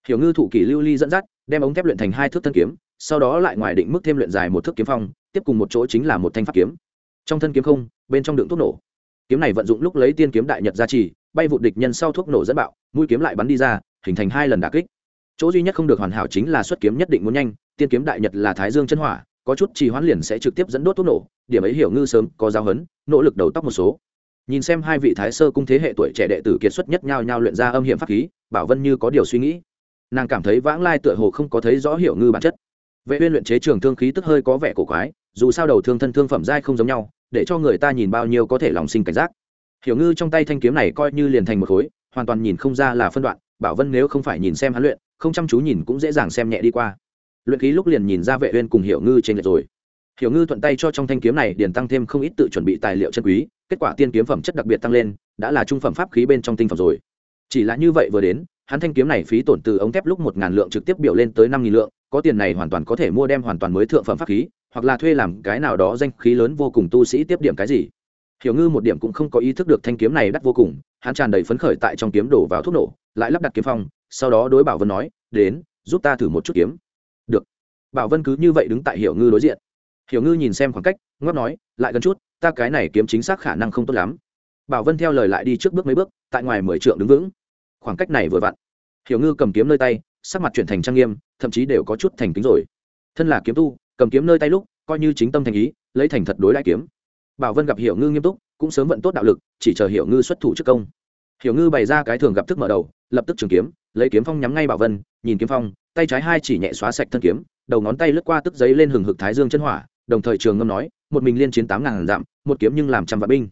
Hiểu ngư thụ kỷ lưu ly dẫn dắt, đem ống thép luyện thành hai thước thân kiếm, sau đó lại ngoài định mức thêm luyện dài một thước kiếm phong, tiếp cùng một chỗ chính là một thanh pháp kiếm. Trong thân kiếm không, bên trong đựng thuốc nổ. Kiếm này vận dụng lúc lấy tiên kiếm đại nhật gia trì, bay vụ địch nhân sau thuốc nổ dẫn bạo, mũi kiếm lại bắn đi ra, hình thành hai lần đả kích. Chỗ duy nhất không được hoàn hảo chính là xuất kiếm nhất định muốn nhanh, tiên kiếm đại nhật là thái dương chân hỏa, có chút trì hoãn liền sẽ trực tiếp dẫn đốt thuốc nổ, điểm ấy hiểu ngư sớm có giao hấn nỗ lực đầu tóc một số nhìn xem hai vị thái sơ cung thế hệ tuổi trẻ đệ tử kiệt xuất nhất nhau nhau luyện ra âm hiểm pháp khí, bảo vân như có điều suy nghĩ. Nàng cảm thấy vãng lai tựa hồ không có thấy rõ hiểu ngư bản chất. Vệ uyên luyện chế trường thương khí tức hơi có vẻ cổ quái, dù sao đầu thương thân thương phẩm giai không giống nhau, để cho người ta nhìn bao nhiêu có thể lòng sinh cảnh giác. Hiểu ngư trong tay thanh kiếm này coi như liền thành một khối, hoàn toàn nhìn không ra là phân đoạn, bảo vân nếu không phải nhìn xem hắn luyện, không chăm chú nhìn cũng dễ dàng xem nhẹ đi qua. Luyện khí lúc liền nhìn ra vệ uyên cùng hiểu ngư trên lệch rồi. Hiểu ngư thuận tay cho trong thanh kiếm này điền tăng thêm không ít tự chuẩn bị tài liệu chân quý kết quả tiên kiếm phẩm chất đặc biệt tăng lên, đã là trung phẩm pháp khí bên trong tinh phẩm rồi. Chỉ là như vậy vừa đến, hắn thanh kiếm này phí tổn từ ống thép lúc một ngàn lượng trực tiếp biểu lên tới năm nghìn lượng, có tiền này hoàn toàn có thể mua đem hoàn toàn mới thượng phẩm pháp khí, hoặc là thuê làm cái nào đó danh khí lớn vô cùng tu sĩ tiếp điểm cái gì. Hiểu ngư một điểm cũng không có ý thức được thanh kiếm này đắt vô cùng, hắn tràn đầy phấn khởi tại trong kiếm đổ vào thuốc nổ, lại lắp đặt kiếm phong, sau đó đối bảo vân nói, đến, giúp ta thử một chút kiếm. Được. Bảo vân cứ như vậy đứng tại hiểu ngư đối diện. Hiểu ngư nhìn xem khoảng cách ngót nói, lại gần chút ta cái này kiếm chính xác khả năng không tốt lắm. Bảo vân theo lời lại đi trước bước mấy bước, tại ngoài mười trượng đứng vững. Khoảng cách này vừa vặn. Hiểu ngư cầm kiếm nơi tay, sắc mặt chuyển thành trang nghiêm, thậm chí đều có chút thành kính rồi. Thân là kiếm tu, cầm kiếm nơi tay lúc, coi như chính tâm thành ý, lấy thành thật đối đại kiếm. Bảo vân gặp hiểu ngư nghiêm túc, cũng sớm vận tốt đạo lực, chỉ chờ hiểu ngư xuất thủ trước công. Hiểu ngư bày ra cái thường gặp thức mở đầu, lập tức trường kiếm, lấy kiếm phong nhắm ngay bảo vân, nhìn kiếm phong, tay trái hai chỉ nhẹ xóa sạch thân kiếm, đầu ngón tay lướt qua tức giấy lên hừng hực thái dương chân hỏa, đồng thời trường ngâm nói một mình liên chiến tám ngàn dặm, một kiếm nhưng làm trăm vạn binh.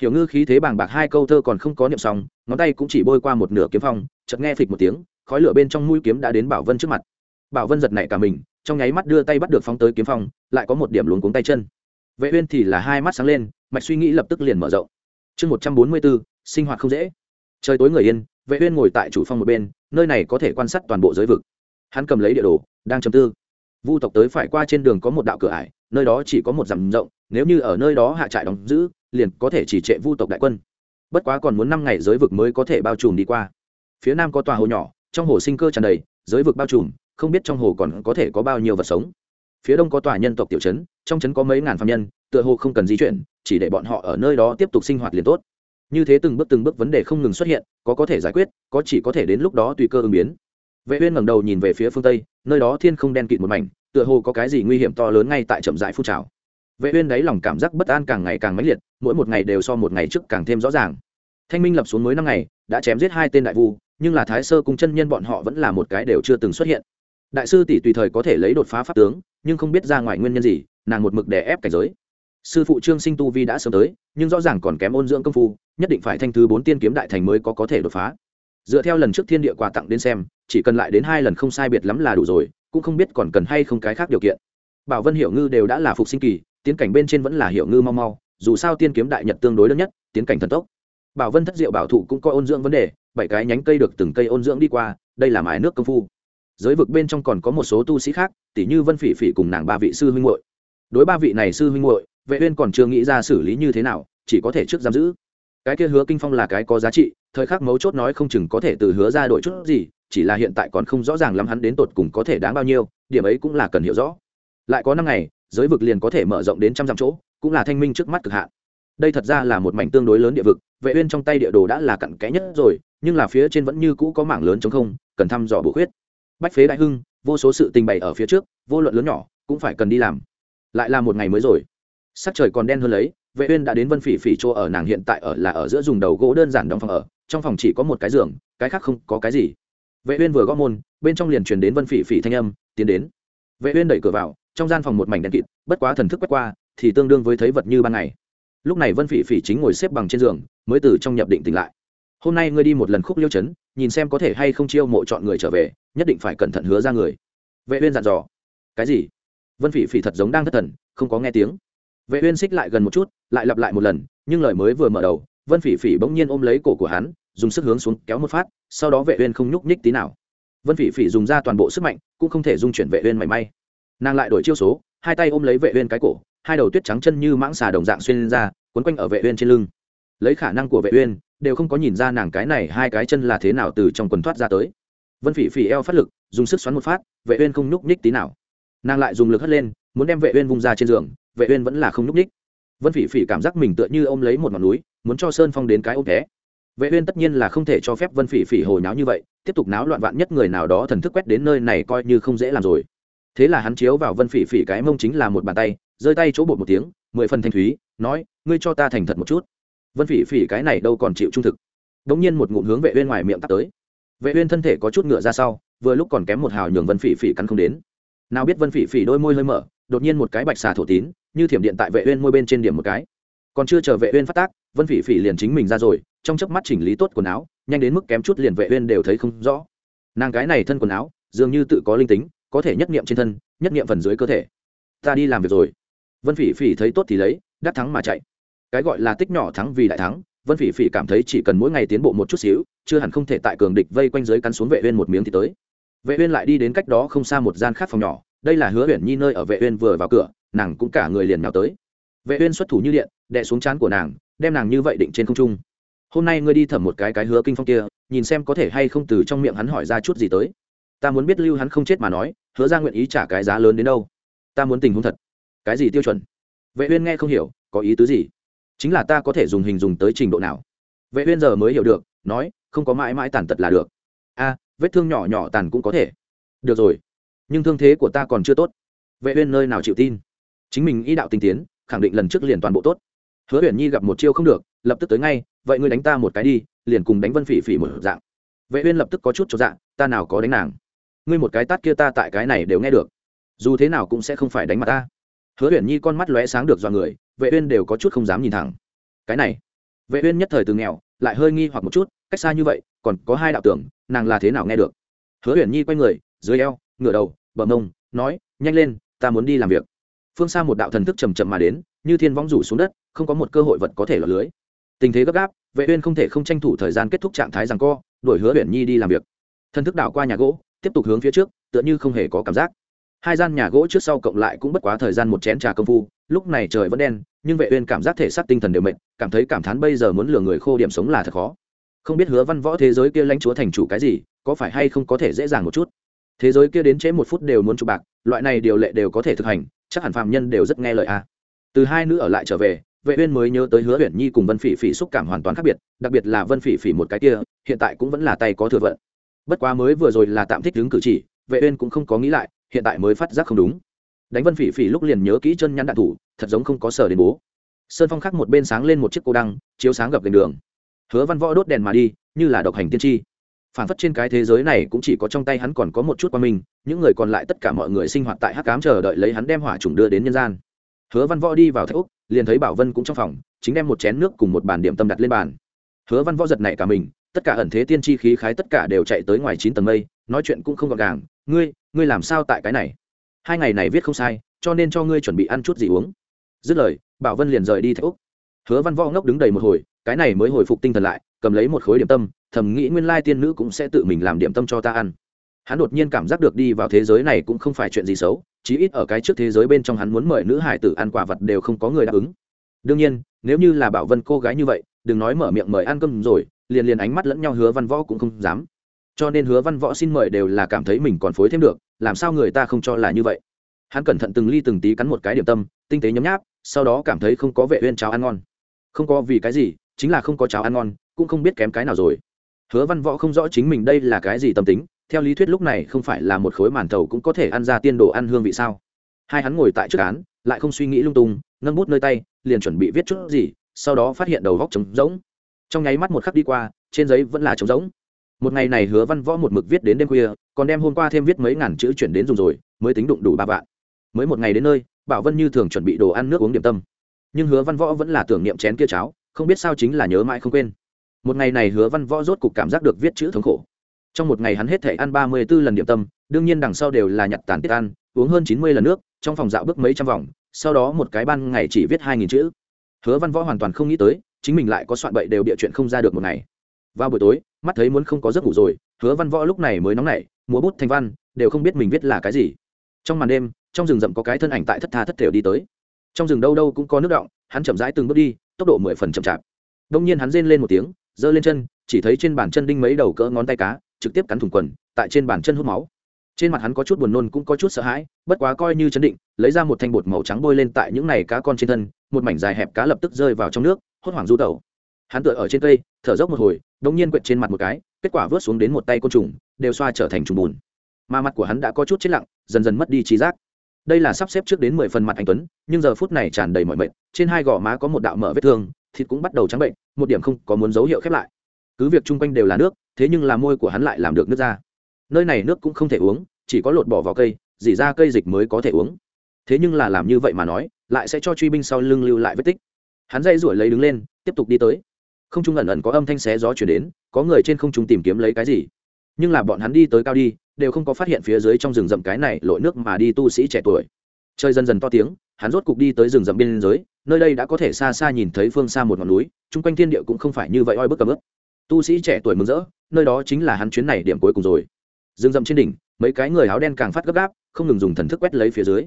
Hiểu ngư khí thế bàng bạc hai câu thơ còn không có niệm xong, ngón tay cũng chỉ bôi qua một nửa kiếm phong, chợt nghe phịch một tiếng, khói lửa bên trong mũi kiếm đã đến bảo vân trước mặt. Bảo vân giật nảy cả mình, trong nháy mắt đưa tay bắt được phóng tới kiếm phong, lại có một điểm luống cuống tay chân. Vệ uyên thì là hai mắt sáng lên, mạch suy nghĩ lập tức liền mở rộng. Chương một trăm bốn mươi bốn, sinh hoạt không dễ. Trời tối người yên, vệ uyên ngồi tại chủ phong một bên, nơi này có thể quan sát toàn bộ giới vực. Hắn cầm lấy địa đồ, đang chấm tư. Vu tộc tới phải qua trên đường có một đạo cửa ải nơi đó chỉ có một dặm rộng, nếu như ở nơi đó hạ trại đóng giữ, liền có thể chỉ trệ vu tộc đại quân. Bất quá còn muốn năm ngày giới vực mới có thể bao trùm đi qua. Phía nam có tòa hồ nhỏ, trong hồ sinh cơ tràn đầy, giới vực bao trùm, không biết trong hồ còn có thể có bao nhiêu vật sống. Phía đông có tòa nhân tộc tiểu trấn, trong trấn có mấy ngàn phạm nhân, tựa hồ không cần di chuyển, chỉ để bọn họ ở nơi đó tiếp tục sinh hoạt liền tốt. Như thế từng bước từng bước vấn đề không ngừng xuất hiện, có có thể giải quyết, có chỉ có thể đến lúc đó tùy cơ ứng biến. Vệ uyên ngẩng đầu nhìn về phía phương tây, nơi đó thiên không đen kịt một mảnh tựa hồ có cái gì nguy hiểm to lớn ngay tại chậm rãi phun trào. Vệ uyên đấy lòng cảm giác bất an càng ngày càng mãnh liệt, mỗi một ngày đều so một ngày trước càng thêm rõ ràng. Thanh minh lập xuống mới năm ngày, đã chém giết hai tên đại vu, nhưng là thái sơ cung chân nhân bọn họ vẫn là một cái đều chưa từng xuất hiện. Đại sư tỷ tùy thời có thể lấy đột phá pháp tướng, nhưng không biết ra ngoài nguyên nhân gì, nàng một mực đè ép cảnh giới. Sư phụ trương sinh tu vi đã sớm tới, nhưng rõ ràng còn kém ôn dưỡng công phu, nhất định phải thanh thứ bốn tiên kiếm đại thành mới có có thể đột phá. Dựa theo lần trước thiên địa quà tặng đến xem, chỉ cần lại đến hai lần không sai biệt lắm là đủ rồi cũng không biết còn cần hay không cái khác điều kiện. Bảo vân hiểu ngư đều đã là phục sinh kỳ, tiến cảnh bên trên vẫn là hiểu ngư mau mau, dù sao tiên kiếm đại nhật tương đối lớn nhất, tiến cảnh thần tốc. Bảo vân thất diệu bảo thụ cũng coi ôn dưỡng vấn đề, bảy cái nhánh cây được từng cây ôn dưỡng đi qua, đây là mái nước công phu. Giới vực bên trong còn có một số tu sĩ khác, tỷ như vân phỉ phỉ cùng nàng ba vị sư huynh hội đối ba vị này sư huynh hội vệ uyên còn chưa nghĩ ra xử lý như thế nào, chỉ có thể trước giam giữ. Cái kia hứa kinh phong là cái có giá trị, thời khắc mấu chốt nói không chừng có thể từ hứa ra đổi chút gì chỉ là hiện tại còn không rõ ràng lắm hắn đến tột cùng có thể đáng bao nhiêu, điểm ấy cũng là cần hiểu rõ. Lại có năm ngày, giới vực liền có thể mở rộng đến trăm dặm chỗ, cũng là thanh minh trước mắt cực hạn. Đây thật ra là một mảnh tương đối lớn địa vực, vệ uyên trong tay địa đồ đã là cặn kẽ nhất rồi, nhưng là phía trên vẫn như cũ có mảng lớn trống không, cần thăm dò bổ khuyết. Bách phế đại hưng, vô số sự tình bày ở phía trước, vô luận lớn nhỏ, cũng phải cần đi làm. Lại là một ngày mới rồi. Sắc trời còn đen hơn lấy, vệ uyên đã đến vân phỉ phỉ chỗ ở, nàng hiện tại ở là ở giữa dùng đầu gỗ đơn giản đóng phòng ở, trong phòng chỉ có một cái giường, cái khác không có cái gì vệ uyên vừa gõ môn, bên trong liền truyền đến vân phỉ phỉ thanh âm, tiến đến. vệ uyên đẩy cửa vào, trong gian phòng một mảnh đen kịt, bất quá thần thức quét qua, thì tương đương với thấy vật như ban ngày. lúc này vân phỉ phỉ chính ngồi xếp bằng trên giường, mới từ trong nhập định tỉnh lại. hôm nay ngươi đi một lần khúc liêu chấn, nhìn xem có thể hay không chiêu mộ chọn người trở về, nhất định phải cẩn thận hứa ra người. vệ uyên dặn dò. cái gì? vân phỉ phỉ thật giống đang thất thần, không có nghe tiếng. vệ uyên xích lại gần một chút, lại lặp lại một lần, nhưng lời mới vừa mở đầu, vân phỉ phỉ bỗng nhiên ôm lấy cổ của hắn dùng sức hướng xuống kéo một phát, sau đó vệ uyên không nhúc nhích tí nào. Vân phỉ phỉ dùng ra toàn bộ sức mạnh, cũng không thể dung chuyển vệ uyên mảy may. Nàng lại đổi chiêu số, hai tay ôm lấy vệ uyên cái cổ, hai đầu tuyết trắng chân như mãng xà đồng dạng xuyên lên ra, quấn quanh ở vệ uyên trên lưng. Lấy khả năng của vệ uyên, đều không có nhìn ra nàng cái này hai cái chân là thế nào từ trong quần thoát ra tới. Vân phỉ phỉ eo phát lực, dùng sức xoắn một phát, vệ uyên không nhúc nhích tí nào. Nàng lại dùng lực hất lên, muốn đem vệ uyên vung ra trên giường, vệ uyên vẫn là không nhúc nhích. Vân phỉ phỉ cảm giác mình tựa như ôm lấy một ngọn núi, muốn cho sơn phong đến cái ôm té vệ uyên tất nhiên là không thể cho phép vân phỉ phỉ hồi nháo như vậy, tiếp tục náo loạn vạn nhất người nào đó thần thức quét đến nơi này coi như không dễ làm rồi. Thế là hắn chiếu vào vân phỉ phỉ cái mông chính là một bàn tay rơi tay chỗ bột một tiếng, mười phần thanh thúy, nói, ngươi cho ta thành thật một chút. Vân phỉ phỉ cái này đâu còn chịu trung thực. Đống nhiên một ngụm hướng vệ uyên ngoài miệng tắt tới. Vệ uyên thân thể có chút ngựa ra sau, vừa lúc còn kém một hào nhường vân phỉ phỉ cắn không đến. Nào biết vân phỉ phỉ đôi môi hơi mở, đột nhiên một cái bạch xà thổ tín, như thiểm điện tại vệ uyên môi bên trên điểm một cái. Còn chưa chờ vệ uyên phát tác, vân phỉ phỉ liền chính mình ra rồi trong chớp mắt chỉnh lý tốt quần áo, nhanh đến mức kém chút liền vệ uyên đều thấy không rõ. Nàng cái này thân quần áo, dường như tự có linh tính, có thể nhất niệm trên thân, nhất niệm phần dưới cơ thể. Ta đi làm việc rồi. Vân phỉ phỉ thấy tốt thì lấy, đắc thắng mà chạy. Cái gọi là tích nhỏ thắng vì đại thắng, vân phỉ phỉ cảm thấy chỉ cần mỗi ngày tiến bộ một chút xíu, chưa hẳn không thể tại cường địch vây quanh dưới cắn xuống vệ uyên một miếng thì tới. Vệ uyên lại đi đến cách đó không xa một gian khác phòng nhỏ, đây là hứa uyển nhi nơi ở vệ uyên vừa vào cửa, nàng cũng cả người liền nhào tới. Vệ uyên xuất thủ như điện, đè xuống chán của nàng, đem nàng như vậy định trên không trung hôm nay ngươi đi thẩm một cái cái hứa kinh phong kia, nhìn xem có thể hay không từ trong miệng hắn hỏi ra chút gì tới. Ta muốn biết lưu hắn không chết mà nói, hứa ra nguyện ý trả cái giá lớn đến đâu. Ta muốn tình huống thật. Cái gì tiêu chuẩn? Vệ uyên nghe không hiểu, có ý tứ gì? Chính là ta có thể dùng hình dùng tới trình độ nào? Vệ uyên giờ mới hiểu được, nói, không có mãi mãi tàn tật là được. A, vết thương nhỏ nhỏ tàn cũng có thể. Được rồi. Nhưng thương thế của ta còn chưa tốt. Vệ uyên nơi nào chịu tin? Chính mình y đạo tinh tiến, khẳng định lần trước liền toàn bộ tốt. Hứa uyển nhi gặp một chiêu không được lập tức tới ngay, vậy ngươi đánh ta một cái đi, liền cùng đánh vân phỉ phỉ một dạng. Vệ uyên lập tức có chút cho dạng ta nào có đánh nàng? Ngươi một cái tát kia ta tại cái này đều nghe được. Dù thế nào cũng sẽ không phải đánh mặt ta. Hứa uyển nhi con mắt lóe sáng được do người, vệ uyên đều có chút không dám nhìn thẳng. Cái này. Vệ uyên nhất thời từ nghèo, lại hơi nghi hoặc một chút, cách xa như vậy, còn có hai đạo tưởng, nàng là thế nào nghe được? Hứa uyển nhi quay người, dưới eo, ngửa đầu, bờ mông, nói, nhanh lên, ta muốn đi làm việc. Phương xa một đạo thần thức trầm trầm mà đến, như thiên vong rủ xuống đất, không có một cơ hội vật có thể lọt lưới tình thế gấp gáp, vệ uyên không thể không tranh thủ thời gian kết thúc trạng thái giằng co, đuổi hứa uyển nhi đi làm việc. Thân thức đảo qua nhà gỗ, tiếp tục hướng phía trước, tựa như không hề có cảm giác. Hai gian nhà gỗ trước sau cộng lại cũng bất quá thời gian một chén trà công phu, lúc này trời vẫn đen, nhưng vệ uyên cảm giác thể xác tinh thần đều mệt, cảm thấy cảm thán bây giờ muốn lừa người khô điểm sống là thật khó. Không biết hứa văn võ thế giới kia lãnh chúa thành chủ cái gì, có phải hay không có thể dễ dàng một chút? Thế giới kia đến chế một phút đều muốn chụp bạc, loại này điều lệ đều có thể thực hành, chắc hẳn phàm nhân đều rất nghe lời a. Từ hai nữ ở lại trở về vệ uyên mới nhớ tới hứa uyển nhi cùng vân phỉ phỉ xúc cảm hoàn toàn khác biệt, đặc biệt là vân phỉ phỉ một cái kia, hiện tại cũng vẫn là tay có thừa vận. Bất quá mới vừa rồi là tạm thích đứng cử chỉ, vệ uyên cũng không có nghĩ lại, hiện tại mới phát giác không đúng. Đánh vân phỉ phỉ lúc liền nhớ kỹ chân nhắn đạn thủ, thật giống không có sở đến bố. Sơn phong khắc một bên sáng lên một chiếc cô đăng, chiếu sáng gập gần đường. Hứa văn võ đốt đèn mà đi, như là độc hành tiên tri. Phản phất trên cái thế giới này cũng chỉ có trong tay hắn còn có một chút qua mình, những người còn lại tất cả mọi người sinh hoạt tại hắc cám chờ đợi lấy hắn đem hỏa trùng đưa đến nhân gian. Hứa văn võ đi vào thạch úc liền thấy bảo vân cũng trong phòng, chính đem một chén nước cùng một bàn điểm tâm đặt lên bàn. Hứa văn võ giật này cả mình, tất cả ẩn thế tiên tri khí khái tất cả đều chạy tới ngoài chín tầng mây, nói chuyện cũng không gọn gàng, ngươi ngươi làm sao tại cái này? Hai ngày này viết không sai, cho nên cho ngươi chuẩn bị ăn chút gì uống. Dứt lời, bảo vân liền rời đi thạch úc. Hứa văn võ ngốc đứng đầy một hồi, cái này mới hồi phục tinh thần lại, cầm lấy một khối điểm tâm, thầm nghĩ nguyên lai tiên nữ cũng sẽ tự mình làm điểm tâm cho ta ăn hắn đột nhiên cảm giác được đi vào thế giới này cũng không phải chuyện gì xấu, chí ít ở cái trước thế giới bên trong hắn muốn mời nữ hải tử ăn quả vật đều không có người đáp ứng. Đương nhiên, nếu như là bảo vân cô gái như vậy, đừng nói mở miệng mời ăn cơm rồi, liền liền ánh mắt lẫn nhau hứa văn võ cũng không dám. Cho nên hứa văn võ xin mời đều là cảm thấy mình còn phối thêm được, làm sao người ta không cho là như vậy? Hắn cẩn thận từng ly từng tí cắn một cái điểm tâm, tinh tế nhấm nháp, sau đó cảm thấy không có vệ uyên cháo ăn ngon. Không có vì cái gì, chính là không có cháo ăn ngon, cũng không biết kém cái nào rồi. Hứa văn võ không rõ chính mình đây là cái gì tâm tính theo lý thuyết lúc này không phải là một khối màn thầu cũng có thể ăn ra tiên đồ ăn hương vị sao? Hai hắn ngồi tại trước án, lại không suy nghĩ lung tung, nâng bút nơi tay, liền chuẩn bị viết chút gì, sau đó phát hiện đầu góc trống rỗng. Trong nháy mắt một khắc đi qua, trên giấy vẫn là trống rỗng. Một ngày này hứa văn võ một mực viết đến đêm khuya, còn đem hôm qua thêm viết mấy ngàn chữ chuyển đến dùng rồi, mới tính đụng đủ ba vạn. Mới một ngày đến nơi, bảo vân như thường chuẩn bị đồ ăn nước uống điểm tâm. Nhưng hứa văn võ vẫn là tưởng niệm chén kia cháo, không biết sao chính là nhớ mãi không quên. Một ngày này hứa văn võ rốt cục cảm giác được viết chữ thống khổ trong một ngày hắn hết thể ăn ba mươi b ố lần điểm tâm, đương nhiên đằng sau đều là nhặt tàn tiết ăn, uống hơn chín mươi lần nước, trong phòng dạo bước mấy trăm vòng, sau đó một cái ban ngày chỉ viết hai nghìn chữ. Hứa văn võ hoàn toàn không nghĩ tới, chính mình lại có soạn bậy đều địa chuyện không ra được một ngày. Vào buổi tối, mắt thấy muốn không có giấc ngủ rồi, hứa văn võ lúc này mới nóng nảy, múa bút thành văn, đều không biết mình viết là cái gì. Trong màn đêm, trong rừng rậm có cái thân ảnh tại thất tha thất thểu đi tới. Trong rừng đâu đâu cũng có nước động, hắn chậm rãi từng bước đi, tốc độ mười phần chậm chạp. Đông nhiên hắn rên lên một tiếng, giơ lên chân, chỉ thấy trên bàn chân đinh mấy đầu cỡ ngón tay cá trực tiếp cắn thủng quần, tại trên bàn chân hút máu. Trên mặt hắn có chút buồn nôn cũng có chút sợ hãi, bất quá coi như chấn định, lấy ra một thanh bột màu trắng bôi lên tại những này cá con trên thân, một mảnh dài hẹp cá lập tức rơi vào trong nước, hốt hoảng du tẩu. Hắn tựa ở trên cây, thở dốc một hồi đông nhiên quẹt trên mặt một cái, kết quả vớt xuống đến một tay côn trùng, đều xoa trở thành trùng bùn. Mà mặt của hắn đã có chút chết lặng, dần dần mất đi trí giác. Đây là sắp xếp trước đến mười phần mặt anh tuấn, nhưng giờ phút này tràn đầy mọi mệt, trên hai gò má có một đạo mở vết thương, thịt cũng bắt đầu trắng bệnh, một điểm không có muốn dấu hiệu khép lại. Cứ việc chung quanh đều là nước thế nhưng là môi của hắn lại làm được nước ra. Nơi này nước cũng không thể uống, chỉ có lột bỏ vào cây, dỉ ra cây dịch mới có thể uống. Thế nhưng là làm như vậy mà nói, lại sẽ cho truy binh sau lưng lưu lại vết tích. Hắn dây rủi lấy đứng lên, tiếp tục đi tới. Không trung ẩn ẩn có âm thanh xé gió chuyển đến, có người trên không trung tìm kiếm lấy cái gì. Nhưng là bọn hắn đi tới cao đi, đều không có phát hiện phía dưới trong rừng rậm cái này lội nước mà đi tu sĩ trẻ tuổi. Chơi dần dần to tiếng, hắn rốt cục đi tới rừng rậm biên giới, nơi đây đã có thể xa xa nhìn thấy phương xa một ngọn núi, chung quanh thiên địa cũng không phải như vậy oi bức cầm ướp tu sĩ trẻ tuổi mừng rỡ, nơi đó chính là hắn chuyến này điểm cuối cùng rồi. Rừng rậm trên đỉnh, mấy cái người áo đen càng phát gấp gáp, không ngừng dùng thần thức quét lấy phía dưới.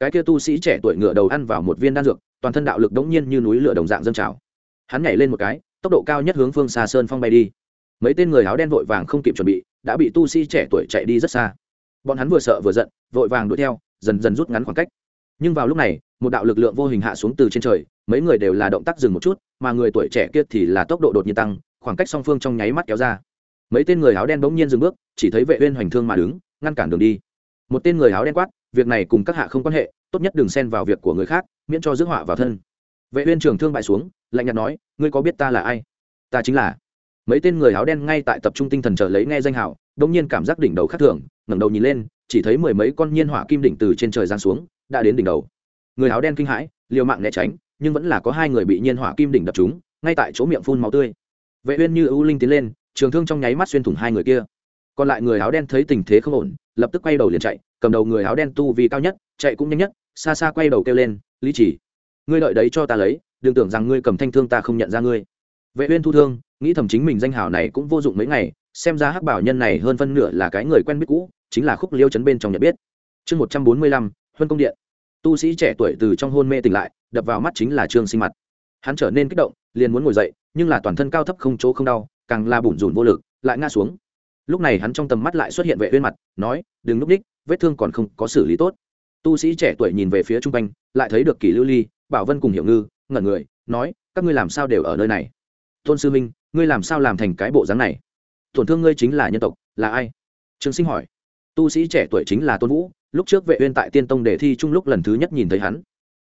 Cái kia tu sĩ trẻ tuổi ngựa đầu ăn vào một viên đan dược, toàn thân đạo lực đống nhiên như núi lửa đồng dạng dâng trào. Hắn nhảy lên một cái, tốc độ cao nhất hướng phương xa sơn phong bay đi. Mấy tên người áo đen vội vàng không kịp chuẩn bị, đã bị tu sĩ trẻ tuổi chạy đi rất xa. Bọn hắn vừa sợ vừa giận, vội vàng đuổi theo, dần dần rút ngắn khoảng cách. Nhưng vào lúc này, một đạo lực lượng vô hình hạ xuống từ trên trời, mấy người đều là động tác dừng một chút, mà người tuổi trẻ kia thì là tốc độ đột nhiên tăng khoảng cách song phương trong nháy mắt kéo ra. Mấy tên người áo đen bỗng nhiên dừng bước, chỉ thấy vệ uyên hoành thương mà đứng, ngăn cản đường đi. Một tên người áo đen quát, việc này cùng các hạ không quan hệ, tốt nhất đừng xen vào việc của người khác, miễn cho rước họa vào thân. Vệ uyên trường thương bại xuống, lạnh nhạt nói, ngươi có biết ta là ai? Ta chính là. Mấy tên người áo đen ngay tại tập trung tinh thần chờ lấy nghe danh hào đống nhiên cảm giác đỉnh đầu khác thường, ngẩng đầu nhìn lên, chỉ thấy mười mấy con nhiên hỏa kim đỉnh từ trên trời giáng xuống, đã đến đỉnh đầu. Người áo đen kinh hãi, liều mạng né tránh, nhưng vẫn là có hai người bị nhiên hỏa kim đỉnh đập trúng, ngay tại chỗ miệng phun máu tươi vệ uyên như ưu linh tiến lên, trường thương trong nháy mắt xuyên thủng hai người kia. Còn lại người áo đen thấy tình thế không ổn, lập tức quay đầu liền chạy, cầm đầu người áo đen tu vi cao nhất, chạy cũng nhanh nhất, xa xa quay đầu kêu lên, lý chỉ, ngươi đợi đấy cho ta lấy, đừng tưởng rằng ngươi cầm thanh thương ta không nhận ra ngươi. Vệ uyên thu thương, nghĩ thầm chính mình danh hào này cũng vô dụng mấy ngày, xem ra hắc bảo nhân này hơn phân nửa là cái người quen biết cũ, chính là khúc liêu chấn bên trong nhận biết. Chương một trăm bốn mươi lăm, huân công điện. Tu sĩ trẻ tuổi từ trong hôn mê tỉnh lại, đập vào mắt chính là trương sinh mặt. Hắn trở nên kích động, liền muốn ngồi dậy nhưng là toàn thân cao thấp không chỗ không đau, càng là bủn rủn vô lực, lại ngã xuống. Lúc này hắn trong tầm mắt lại xuất hiện vệ uyên mặt, nói, đừng núp đích, vết thương còn không có xử lý tốt. Tu sĩ trẻ tuổi nhìn về phía trung quanh, lại thấy được kỷ lưu ly, bảo vân cùng hiểu ngư, ngẩn người, nói, các ngươi làm sao đều ở nơi này? Tôn sư minh ngươi làm sao làm thành cái bộ dáng này? Tổn thương ngươi chính là nhân tộc, là ai? Trương sinh hỏi. Tu sĩ trẻ tuổi chính là tôn vũ, lúc trước vệ uyên tại tiên tông đề thi chung lúc lần thứ nhất nhìn thấy hắn.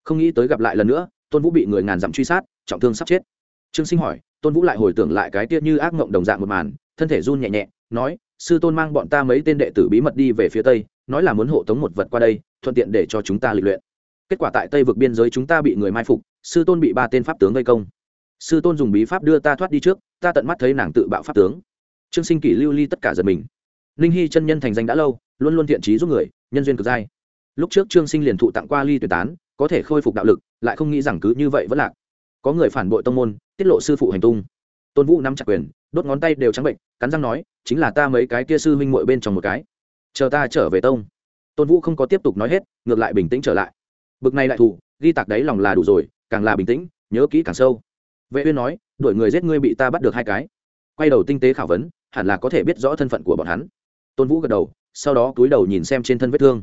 Không nghĩ tới gặp lại lần nữa, tôn vũ bị người ngàn dặm truy sát, trọng thương sắp chết trương sinh hỏi, tôn vũ lại hồi tưởng lại cái tiết như ác mộng đồng dạng một màn, thân thể run nhẹ nhẹ, nói, sư tôn mang bọn ta mấy tên đệ tử bí mật đi về phía tây, nói là muốn hộ tống một vật qua đây, thuận tiện để cho chúng ta lịch luyện. Kết quả tại tây vực biên giới chúng ta bị người mai phục, sư tôn bị ba tên pháp tướng gây công. Sư tôn dùng bí pháp đưa ta thoát đi trước, ta tận mắt thấy nàng tự bạo pháp tướng. Trương sinh kỷ lưu ly tất cả giật mình. Ninh hy chân nhân thành danh đã lâu, luôn luôn thiện trí giúp người, nhân duyên cực dai. Lúc trước trương sinh liền thụ tặng qua ly tuyệt tán, có thể khôi phục đạo lực, lại không nghĩ rằng cứ như vậy vẫn lạc có người phản bội tông môn, tiết lộ sư phụ hành tung. Tôn vũ nắm chặt quyền, đốt ngón tay đều trắng bệnh, cắn răng nói, chính là ta mấy cái kia sư huynh muội bên trong một cái. Chờ ta trở về tông. Tôn vũ không có tiếp tục nói hết, ngược lại bình tĩnh trở lại. Bực này đại thủ, ghi tạc đáy lòng là đủ rồi, càng là bình tĩnh, nhớ kỹ càng sâu. Vệ uyên nói, đuổi người giết ngươi bị ta bắt được hai cái. Quay đầu tinh tế khảo vấn, hẳn là có thể biết rõ thân phận của bọn hắn. Tôn vũ gật đầu, sau đó cúi đầu nhìn xem trên thân vết thương.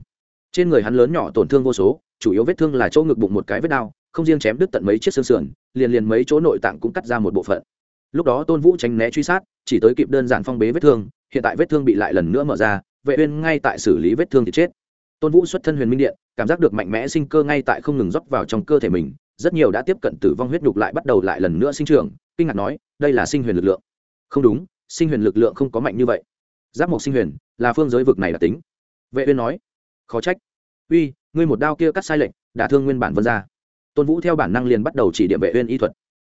Trên người hắn lớn nhỏ tổn thương vô số, chủ yếu vết thương là chỗ ngực bụng một cái vết đau không riêng chém đứt tận mấy chiếc xương sườn, liền liền mấy chỗ nội tạng cũng cắt ra một bộ phận. Lúc đó tôn vũ tránh né truy sát, chỉ tới kịp đơn giản phong bế vết thương, hiện tại vết thương bị lại lần nữa mở ra, vệ uyên ngay tại xử lý vết thương thì chết. Tôn vũ xuất thân huyền minh điện, cảm giác được mạnh mẽ sinh cơ ngay tại không ngừng rót vào trong cơ thể mình, rất nhiều đã tiếp cận tử vong huyết nhục lại bắt đầu lại lần nữa sinh trưởng, kinh ngạc nói, đây là sinh huyền lực lượng. Không đúng, sinh huyền lực lượng không có mạnh như vậy. Giáp mộc sinh huyền, là phương giới vực này đặc tính. Vệ uyên nói, khó trách. Uy, ngươi một đao kia cắt sai lệnh đả thương nguyên bản vân ra tôn vũ theo bản năng liền bắt đầu chỉ điểm vệ uyên y thuật.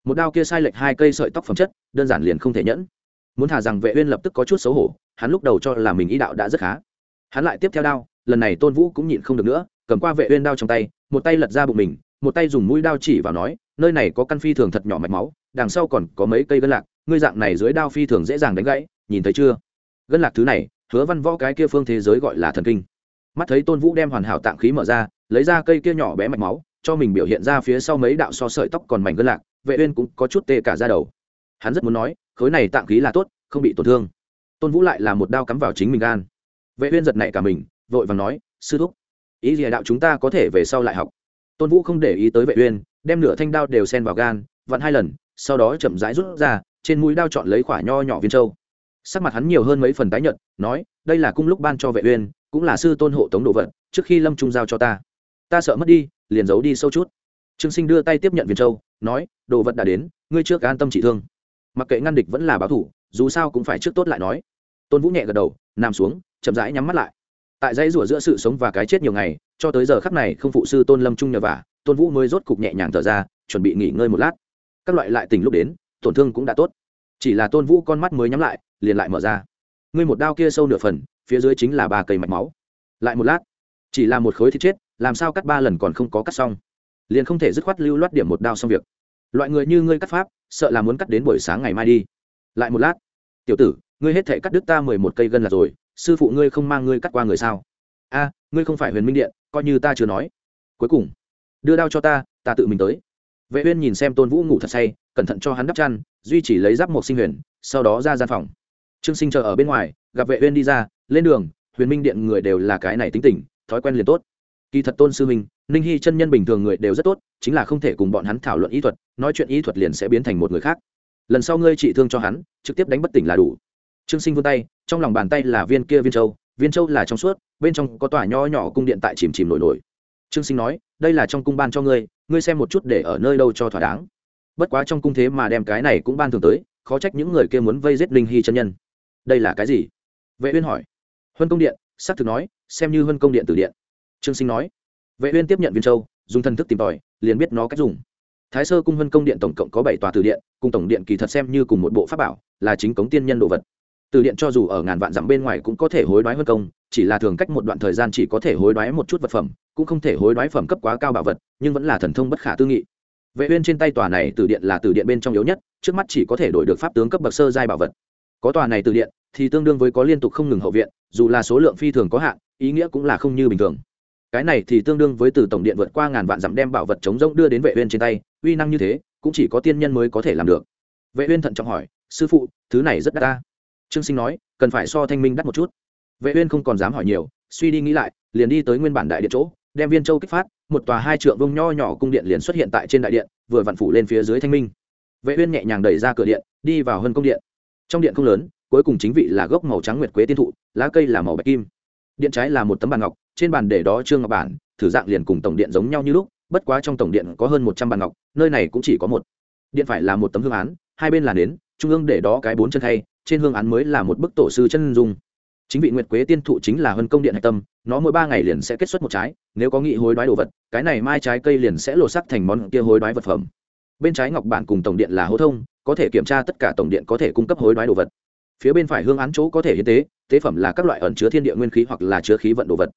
Một đao kia sai lệch hai cây sợi tóc phẩm chất, đơn giản liền không thể nhẫn. Muốn thả rằng vệ uyên lập tức có chút xấu hổ, hắn lúc đầu cho là mình ý đạo đã rất khá. Hắn lại tiếp theo đao, lần này tôn vũ cũng nhịn không được nữa, cầm qua vệ uyên đao trong tay, một tay lật ra bụng mình, một tay dùng mũi đao chỉ vào nói, nơi này có căn phi thường thật nhỏ mạch máu, đằng sau còn có mấy cây gân lạc, ngươi dạng này dưới đao phi thường dễ dàng đánh gãy, nhìn thấy chưa? Gân lạc thứ này, hứa văn võ cái kia phương thế giới gọi là thần kinh. Mắt thấy tôn vũ đem hoàn hảo tạng khí mở ra, lấy ra cây kia nhỏ bé mạch máu cho mình biểu hiện ra phía sau mấy đạo so sợi tóc còn mảnh gân lạc, vệ uyên cũng có chút tê cả da đầu. Hắn rất muốn nói, khối này tạng khí là tốt, không bị tổn thương. Tôn vũ lại là một đao cắm vào chính mình gan. Vệ uyên giật nảy cả mình, vội vàng nói, sư thúc, ý gì đạo chúng ta có thể về sau lại học. Tôn vũ không để ý tới vệ uyên, đem nửa thanh đao đều xen vào gan, vặn hai lần, sau đó chậm rãi rút ra, trên mũi đao chọn lấy quả nho nhỏ viên châu. Sắc mặt hắn nhiều hơn mấy phần tái nhợt, nói, đây là cung lúc ban cho vệ uyên, cũng là sư tôn hộ tống đồ vật, trước khi lâm trung giao cho ta. Ta sợ mất đi liền giấu đi sâu chút. Trương sinh đưa tay tiếp nhận viên châu, nói, đồ vật đã đến, ngươi trước an tâm trị thương. Mặc kệ ngăn địch vẫn là báo thủ, dù sao cũng phải trước tốt lại nói. Tôn vũ nhẹ gật đầu, nằm xuống, chậm rãi nhắm mắt lại. Tại dãy rủa giữa sự sống và cái chết nhiều ngày, cho tới giờ khắc này không phụ sư tôn lâm trung nhờ vả, tôn vũ mới rốt cục nhẹ nhàng thở ra, chuẩn bị nghỉ ngơi một lát. Các loại lại tỉnh lúc đến, tổn thương cũng đã tốt. Chỉ là tôn vũ con mắt mới nhắm lại, liền lại mở ra. Ngươi một đao kia sâu nửa phần, phía dưới chính là ba cây mạch máu. Lại một lát, chỉ là một khối thịt chết làm sao cắt ba lần còn không có cắt xong? Liền không thể dứt khoát lưu loát điểm một đao xong việc. Loại người như ngươi cắt pháp, sợ là muốn cắt đến buổi sáng ngày mai đi. Lại một lát, tiểu tử, ngươi hết thể cắt đứt ta mười một cây gân là rồi, sư phụ ngươi không mang ngươi cắt qua người sao? A, ngươi không phải huyền minh điện, coi như ta chưa nói. Cuối cùng, đưa đao cho ta ta tự mình tới. Vệ uyên nhìn xem tôn vũ ngủ thật say, cẩn thận cho hắn đắp chăn, duy chỉ lấy giáp một sinh huyền, sau đó ra gian phòng. Trương sinh chờ ở bên ngoài, gặp vệ uyên đi ra, lên đường, huyền minh điện người đều là cái này tính tình, thói quen liền tốt kỳ thật tôn sư minh ninh hy chân nhân bình thường người đều rất tốt, chính là không thể cùng bọn hắn thảo luận ý thuật, nói chuyện ý thuật liền sẽ biến thành một người khác. Lần sau ngươi trị thương cho hắn, trực tiếp đánh bất tỉnh là đủ. Trương sinh vươn tay, trong lòng bàn tay là viên kia viên châu viên châu là trong suốt, bên trong có tòa nho nhỏ cung điện tại chìm chìm nổi nổi. Trương sinh nói, đây là trong cung ban cho ngươi ngươi xem một chút để ở nơi đâu cho thỏa đáng. Bất quá trong cung thế mà đem cái này cũng ban thường tới, khó trách những người kia muốn vây giết linh hy chân nhân. Đây là cái gì? Vệ uyên hỏi. Huân công điện, xác thực nói, xem như huân công điện tử điện trương sinh nói. Vệ uyên tiếp nhận viên châu, dùng thần thức tìm tòi, liền biết nó cách dùng. Thái sơ cung huân công điện tổng cộng có bảy tòa tử điện, cùng tổng điện kỳ thật xem như cùng một bộ pháp bảo, là chính cống tiên nhân đồ vật. Từ điện cho dù ở ngàn vạn dặm bên ngoài cũng có thể hối đoái huân công, chỉ là thường cách một đoạn thời gian chỉ có thể hối đoái một chút vật phẩm, cũng không thể hối đoái phẩm cấp quá cao bảo vật, nhưng vẫn là thần thông bất khả tư nghị. Vệ uyên trên tay tòa này từ điện là từ điện bên trong yếu nhất, trước mắt chỉ có thể đổi được pháp tướng cấp bậc sơ giai bảo vật. Có tòa này từ điện, thì tương đương với có liên tục không ngừng hậu viện, dù là số lượng phi thường có hạn, ý nghĩa cũng là không như bình thường cái này thì tương đương với từ tổng điện vượt qua ngàn vạn dặm đem bảo vật chống rỗng đưa đến vệ uyên trên tay, uy năng như thế, cũng chỉ có tiên nhân mới có thể làm được. Vệ uyên thận trọng hỏi, sư phụ, thứ này rất đắt ta. Trương sinh nói, cần phải so thanh minh đắt một chút. Vệ uyên không còn dám hỏi nhiều, suy đi nghĩ lại, liền đi tới nguyên bản đại điện chỗ, đem viên châu kích phát, một tòa hai trượng vông nho nhỏ cung điện liền xuất hiện tại trên đại điện, vừa vặn phủ lên phía dưới thanh minh. Vệ uyên nhẹ nhàng đẩy ra cửa điện, đi vào hơn công điện. Trong điện không lớn, cuối cùng chính vị là gốc màu trắng nguyệt quế tiên thụ, lá cây là màu bạch kim. Điện trái là một tấm bàn ngọc trên bàn để đó trương ngọc bản, thử dạng liền cùng tổng điện giống nhau như lúc, bất quá trong tổng điện có hơn một trăm bàn ngọc, nơi này cũng chỉ có một. Điện phải là một tấm hương án, hai bên là nến, trung ương để đó cái bốn chân thay trên hương án mới là một bức tổ sư chân dung. Chính vị nguyệt quế tiên thụ chính là hơn công điện hạch tâm, nó mỗi ba ngày liền sẽ kết xuất một trái, nếu có nghị hối đoái đồ vật, cái này mai trái cây liền sẽ lột sắc thành món kia hối đoái vật phẩm. Bên trái ngọc bản cùng tổng điện là hố thông, có thể kiểm tra tất cả tổng điện có thể cung cấp hối đoái đồ vật. Phía bên phải hương án chỗ có thể hiến tế tế phẩm là các loại ẩn chứa thiên địa nguyên khí hoặc là chứa khí vận đồ vật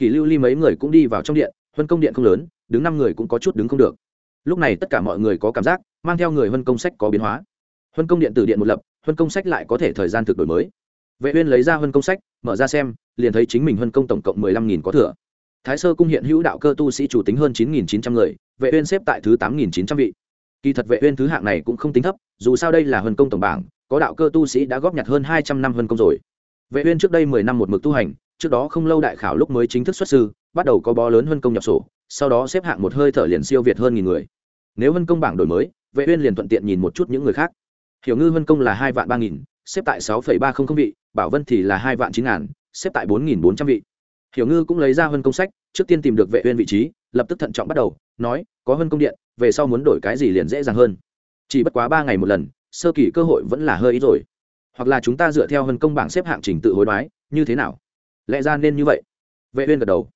kỳ lưu ly mấy người cũng đi vào trong điện huân công điện không lớn, đứng năm người cũng có chút đứng không được. Lúc này tất cả mọi người có cảm giác, mang theo người huân công sách có biến hóa. Huân công điện từ điện một lập huân công sách lại có thể thời gian thực đổi mới. Vệ uyên lấy ra huân công sách, mở ra xem, liền thấy chính mình huân công tổng cộng mười lăm nghìn có thừa. Thái sơ cung hiện hữu đạo cơ tu sĩ chủ tính hơn chín nghìn chín trăm người, vệ uyên xếp tại thứ tám nghìn chín trăm vị. Kỳ thật vệ uyên thứ hạng này cũng không tính thấp, dù sao đây là huân công tổng bảng, có đạo cơ tu sĩ đã góp nhặt hơn hai trăm năm huân công rồi. Vệ uyên trước đây mười năm một mực tu hành trước đó không lâu đại khảo lúc mới chính thức xuất sư, bắt đầu có bó lớn hơn công nhập sổ, sau đó xếp hạng một hơi thở liền siêu việt hơn nghìn người. Nếu hơn công bảng đổi mới, vệ uyên liền thuận tiện nhìn một chút những người khác. Hiểu ngư hơn công là hai vạn ba nghìn, xếp tại sáu ba không không vị, bảo vân thì là hai vạn chín ngàn, xếp tại bốn nghìn bốn trăm vị. Hiểu ngư cũng lấy ra hơn công sách, trước tiên tìm được vệ uyên vị trí, lập tức thận trọng bắt đầu, nói, có hơn công điện, về sau muốn đổi cái gì liền dễ dàng hơn. Chỉ bất quá ba ngày một lần, sơ kỳ cơ hội vẫn là hơi ít rồi. Hoặc là chúng ta dựa theo hơn công bảng xếp hạng trình tự hối đoái, như thế nào? Lẽ ra nên như vậy? Vệ uyên gật đầu.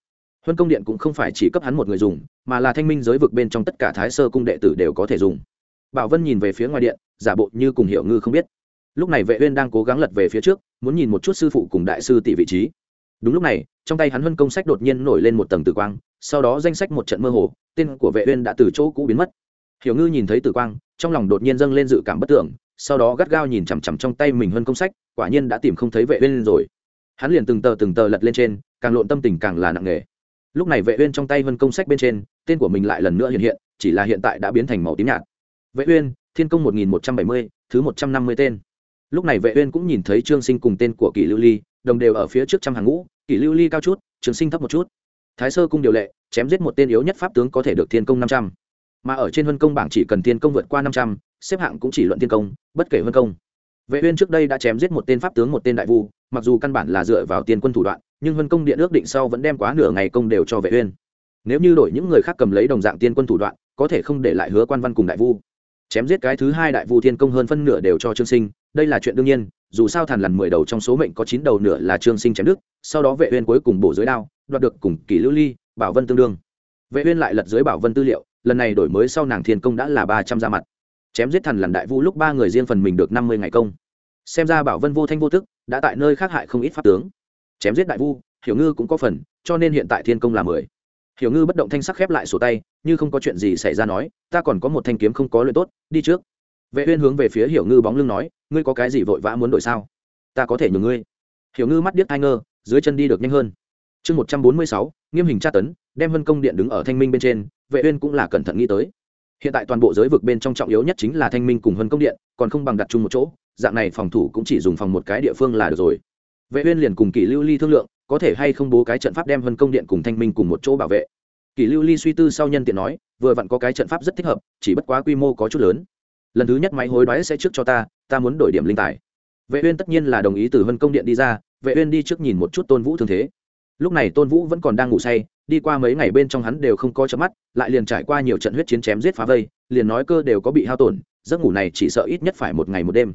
Huân công điện cũng không phải chỉ cấp hắn một người dùng, mà là thanh minh giới vực bên trong tất cả thái sơ cung đệ tử đều có thể dùng. Bảo vân nhìn về phía ngoài điện, giả bộ như cùng hiểu ngư không biết. Lúc này vệ uyên đang cố gắng lật về phía trước, muốn nhìn một chút sư phụ cùng đại sư tỷ vị trí. Đúng lúc này, trong tay hắn huân công sách đột nhiên nổi lên một tầng tử quang, sau đó danh sách một trận mơ hồ, tên của vệ uyên đã từ chỗ cũ biến mất. Hiểu ngư nhìn thấy tử quang, trong lòng đột nhiên dâng lên dự cảm bất tưởng, sau đó gắt gao nhìn chằm chằm trong tay mình huân công sách, quả nhiên đã tìm không thấy vệ uyên rồi hắn liền từng tờ từng tờ lật lên trên càng lộn tâm tình càng là nặng nề. Lúc này vệ uyên trong tay Vân công sách bên trên tên của mình lại lần nữa hiện hiện chỉ là hiện tại đã biến thành màu tím nhạt. Vệ uyên thiên công 1170, thứ 150 tên. Lúc này vệ uyên cũng nhìn thấy trương sinh cùng tên của kỷ lưu ly đồng đều ở phía trước trăm hàng ngũ kỷ lưu ly cao chút trương sinh thấp một chút. Thái sơ cung điều lệ chém giết một tên yếu nhất pháp tướng có thể được thiên công 500. mà ở trên Vân công bảng chỉ cần thiên công vượt qua 500, xếp hạng cũng chỉ luận thiên công bất kể Vân công vệ uyên trước đây đã chém giết một tên pháp tướng, một tên đại vu, mặc dù căn bản là dựa vào tiền quân thủ đoạn, nhưng vân công điện ước định sau vẫn đem quá nửa ngày công đều cho vệ uyên. Nếu như đổi những người khác cầm lấy đồng dạng tiên quân thủ đoạn, có thể không để lại hứa quan văn cùng đại vu. Chém giết cái thứ hai đại vu thiên công hơn phân nửa đều cho trương sinh, đây là chuyện đương nhiên, dù sao thàn lằn mười đầu trong số mệnh có chín đầu nửa là trương sinh chém đức sau đó vệ uyên cuối cùng bổ dưới đao, đoạt được cùng kỷ lưu ly, bảo vân tương đương. Vệ uyên lại lật dưới bảo vân tư liệu, lần này đổi mới sau nàng thiên công đã là ba trăm ra mặt chém giết thần lằn đại vu lúc ba người riêng phần mình được năm mươi ngày công. Xem ra bảo vân vô thanh vô tức, đã tại nơi khác hại không ít pháp tướng. Chém giết đại vu, hiểu ngư cũng có phần, cho nên hiện tại thiên công là mười. Hiểu ngư bất động thanh sắc khép lại sổ tay, như không có chuyện gì xảy ra nói, ta còn có một thanh kiếm không có luyện tốt, đi trước. Vệ uyên hướng về phía hiểu ngư bóng lưng nói, ngươi có cái gì vội vã muốn đổi sao? Ta có thể nhường ngươi. Hiểu ngư mắt điếc hai ngơ, dưới chân đi được nhanh hơn. Chương một trăm bốn mươi sáu, nghiêm hình tra tấn, đem vân công điện đứng ở thanh minh bên trên, vệ uyên cũng là cẩn thận nghĩ tới hiện tại toàn bộ giới vực bên trong trọng yếu nhất chính là thanh minh cùng hân công điện, còn không bằng đặt chung một chỗ, dạng này phòng thủ cũng chỉ dùng phòng một cái địa phương là được rồi. Vệ uyên liền cùng kỷ lưu ly thương lượng, có thể hay không bố cái trận pháp đem hân công điện cùng thanh minh cùng một chỗ bảo vệ. Kỷ lưu ly suy tư sau nhân tiện nói, vừa vặn có cái trận pháp rất thích hợp, chỉ bất quá quy mô có chút lớn. Lần thứ nhất máy hối đoái sẽ trước cho ta ta muốn đổi điểm linh tài. Vệ uyên tất nhiên là đồng ý từ hân công điện đi ra, vệ uyên đi trước nhìn một chút tôn vũ thương thế lúc này tôn vũ vẫn còn đang ngủ say, đi qua mấy ngày bên trong hắn đều không có chớp mắt, lại liền trải qua nhiều trận huyết chiến chém giết phá vây, liền nói cơ đều có bị hao tổn, giấc ngủ này chỉ sợ ít nhất phải một ngày một đêm.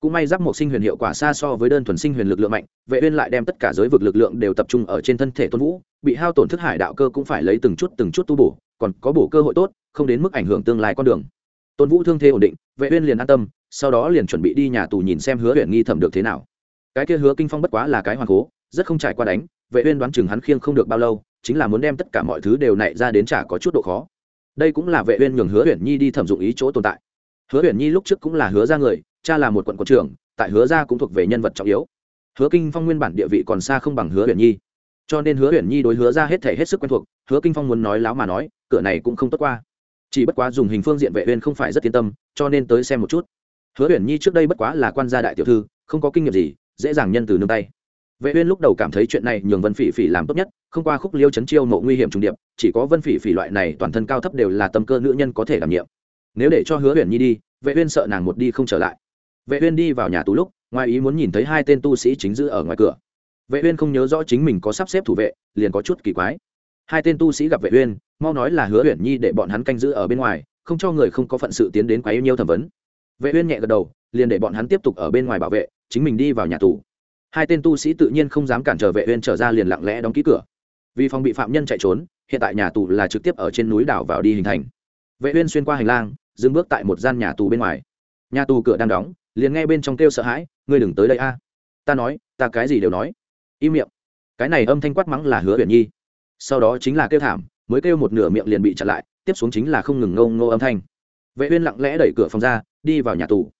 Cũng may giáp một sinh huyền hiệu quả xa so với đơn thuần sinh huyền lực lượng mạnh, vệ uyên lại đem tất cả giới vực lực lượng đều tập trung ở trên thân thể tôn vũ, bị hao tổn thức hải đạo cơ cũng phải lấy từng chút từng chút tu bổ, còn có bổ cơ hội tốt, không đến mức ảnh hưởng tương lai con đường. Tôn vũ thương thế ổn định, vệ uyên liền an tâm, sau đó liền chuẩn bị đi nhà tù nhìn xem hứa uyển nghi thẩm được thế nào. Cái kia hứa kinh phong bất quá là cái hoàn cố rất không trải qua đánh, vệ uyên đoán chừng hắn khiêng không được bao lâu, chính là muốn đem tất cả mọi thứ đều nảy ra đến trả có chút độ khó. Đây cũng là vệ uyên nhường hứa uyển nhi đi thẩm dụng ý chỗ tồn tại. Hứa uyển nhi lúc trước cũng là hứa gia người, cha là một quận quận trưởng, tại hứa gia cũng thuộc về nhân vật trọng yếu. Hứa kinh phong nguyên bản địa vị còn xa không bằng hứa uyển nhi. Cho nên hứa uyển nhi đối hứa ra hết thể hết sức quen thuộc, hứa kinh phong muốn nói láo mà nói, cửa này cũng không tốt qua. Chỉ bất quá dùng hình phương diện vệ uyên không phải rất yên tâm, cho nên tới xem một chút. Hứa uyển nhi trước đây bất quá là quan gia đại tiểu thư, không có kinh nghiệm gì, dễ dàng nhân từ nương tay vệ uyên lúc đầu cảm thấy chuyện này nhường vân phỉ phỉ làm tốt nhất, không qua khúc liêu chấn chiêu mộ nguy hiểm trùng điệp, chỉ có vân phỉ phỉ loại này toàn thân cao thấp đều là tâm cơ nữ nhân có thể đảm nhiệm. Nếu để cho hứa Uyển nhi đi, vệ uyên sợ nàng một đi không trở lại. Vệ uyên đi vào nhà tù lúc, ngoài ý muốn nhìn thấy hai tên tu sĩ chính giữ ở ngoài cửa. Vệ uyên không nhớ rõ chính mình có sắp xếp thủ vệ, liền có chút kỳ quái. Hai tên tu sĩ gặp vệ uyên, mau nói là hứa Uyển nhi để bọn hắn canh giữ ở bên ngoài, không cho người không có phận sự tiến đến quá yêu nhiêu thẩm vấn. Vệ uyên nhẹ gật đầu, liền để bọn hắn tiếp tục ở bên ngoài bảo vệ, chính mình đi vào nhà tù hai tên tu sĩ tự nhiên không dám cản trở vệ uyên trở ra liền lặng lẽ đóng kỹ cửa. Vì phòng bị phạm nhân chạy trốn, hiện tại nhà tù là trực tiếp ở trên núi đảo vào đi hình thành. Vệ uyên xuyên qua hành lang, dừng bước tại một gian nhà tù bên ngoài. Nhà tù cửa đang đóng, liền nghe bên trong kêu sợ hãi, ngươi đừng tới đây a. Ta nói, ta cái gì đều nói. Im miệng. Cái này âm thanh quát mắng là hứa uyển nhi. Sau đó chính là kêu thảm, mới kêu một nửa miệng liền bị chặn lại, tiếp xuống chính là không ngừng ngâu ngô âm thanh. Vệ uyên lặng lẽ đẩy cửa phòng ra, đi vào nhà tù.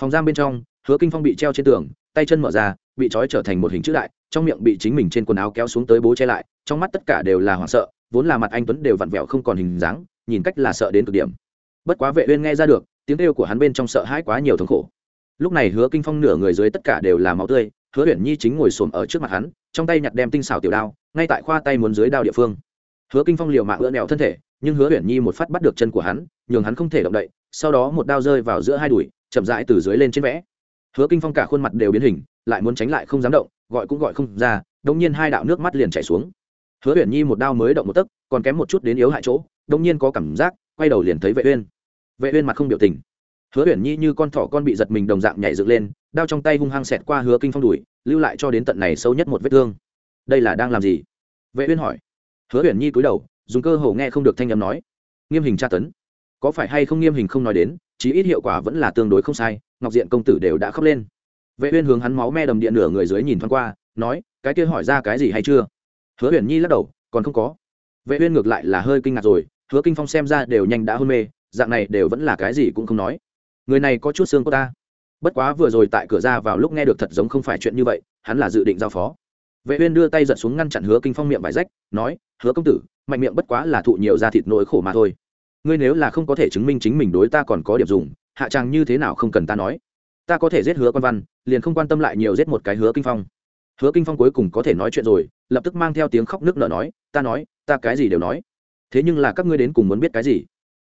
Phòng giam bên trong, hứa kinh phong bị treo trên tường, tay chân mở ra bị trói trở thành một hình chữ đại, trong miệng bị chính mình trên quần áo kéo xuống tới bố che lại, trong mắt tất cả đều là hoảng sợ, vốn là mặt anh tuấn đều vặn vẹo không còn hình dáng, nhìn cách là sợ đến cực điểm. Bất quá vệ uyên nghe ra được, tiếng kêu của hắn bên trong sợ hãi quá nhiều thống khổ. Lúc này hứa kinh phong nửa người dưới tất cả đều là máu tươi, hứa uyển nhi chính ngồi xổm ở trước mặt hắn, trong tay nhặt đem tinh xảo tiểu đao, ngay tại khoa tay muốn dưới đao địa phương. Hứa kinh phong liều mạng ưỡn nẹo thân thể, nhưng hứa uyển nhi một phát bắt được chân của hắn, nhường hắn không thể động đậy, sau đó một đao rơi vào giữa hai đùi, chậm rãi từ dưới lên trên vẽ. Hứa kinh phong cả khuôn mặt đều biến hình lại muốn tránh lại không dám động, gọi cũng gọi không ra đông nhiên hai đạo nước mắt liền chảy xuống. Hứa huyền nhi một đao mới động một tấc, còn kém một chút đến yếu hại chỗ đông nhiên có cảm giác, quay đầu liền thấy vệ uyên. Vệ uyên mặt không biểu tình. Hứa huyền nhi như con thỏ con bị giật mình đồng dạng nhảy dựng lên, đao trong tay hung hăng xẹt qua hứa kinh phong đuổi lưu lại cho đến tận này sâu nhất một vết thương. Đây là đang làm gì? Vệ uyên hỏi. Hứa huyền nhi cúi đầu, dùng cơ hồ nghe không được thanh âm nói. Nghiêm hình tra tấn. Có phải hay không nghiêm hình không nói đến, chí ít hiệu quả vẫn là tương đối không sai, ngọc diện công tử đều đã khóc lên vệ uyên hướng hắn máu me đầm điện nửa người dưới nhìn thoáng qua, nói, cái kia hỏi ra cái gì hay chưa? Hứa uyển nhi lắc đầu, còn không có. Vệ uyên ngược lại là hơi kinh ngạc rồi, hứa kinh phong xem ra đều nhanh đã hôn mê, dạng này đều vẫn là cái gì cũng không nói. Người này có chút xương của ta. Bất quá vừa rồi tại cửa ra vào lúc nghe được thật giống không phải chuyện như vậy, hắn là dự định giao phó. Vệ uyên đưa tay giật xuống ngăn chặn hứa kinh phong miệng vải rách, nói, hứa công tử, mạnh miệng bất quá là thụ nhiều da thịt nỗi khổ mà thôi. Ngươi nếu là không có thể chứng minh chính mình đối ta còn có điểm dùng, hạ trang như thế nào không cần ta nói ta có thể giết hứa quan văn, liền không quan tâm lại nhiều giết một cái hứa kinh phong. Hứa kinh phong cuối cùng có thể nói chuyện rồi, lập tức mang theo tiếng khóc nước nở nói, ta nói, ta cái gì đều nói. Thế nhưng là các ngươi đến cùng muốn biết cái gì?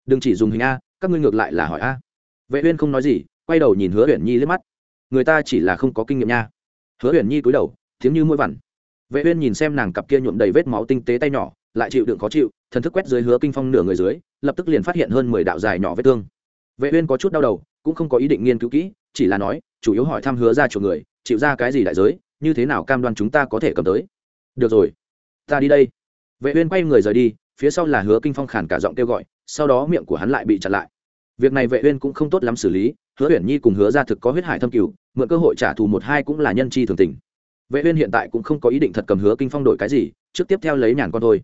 Đừng chỉ dùng hình a, các ngươi ngược lại là hỏi a. Vệ uyên không nói gì, quay đầu nhìn hứa uyển nhi liếc mắt. Người ta chỉ là không có kinh nghiệm nha. Hứa uyển nhi cúi đầu, tiếng như mũi vằn. Vệ uyên nhìn xem nàng cặp kia nhuộm đầy vết máu tinh tế tay nhỏ, lại chịu đựng khó chịu, thần thức quét dưới hứa kinh phong nửa người dưới, lập tức liền phát hiện hơn mười đạo dài nhỏ vết thương. Vệ uyên có chút đau đầu cũng không có ý định nghiên cứu kỹ, chỉ là nói, chủ yếu hỏi thăm hứa ra chủ người, chịu ra cái gì đại giới, như thế nào cam đoan chúng ta có thể cầm tới. Được rồi, ta đi đây. Vệ uyên quay người rời đi, phía sau là hứa kinh phong khàn cả giọng kêu gọi, sau đó miệng của hắn lại bị chặn lại. Việc này vệ uyên cũng không tốt lắm xử lý, hứa uyển nhi cùng hứa ra thực có huyết hải thâm cửu, mượn cơ hội trả thù một hai cũng là nhân chi thường tình. Vệ uyên hiện tại cũng không có ý định thật cầm hứa kinh phong đổi cái gì, trước tiếp theo lấy nhàn con thôi.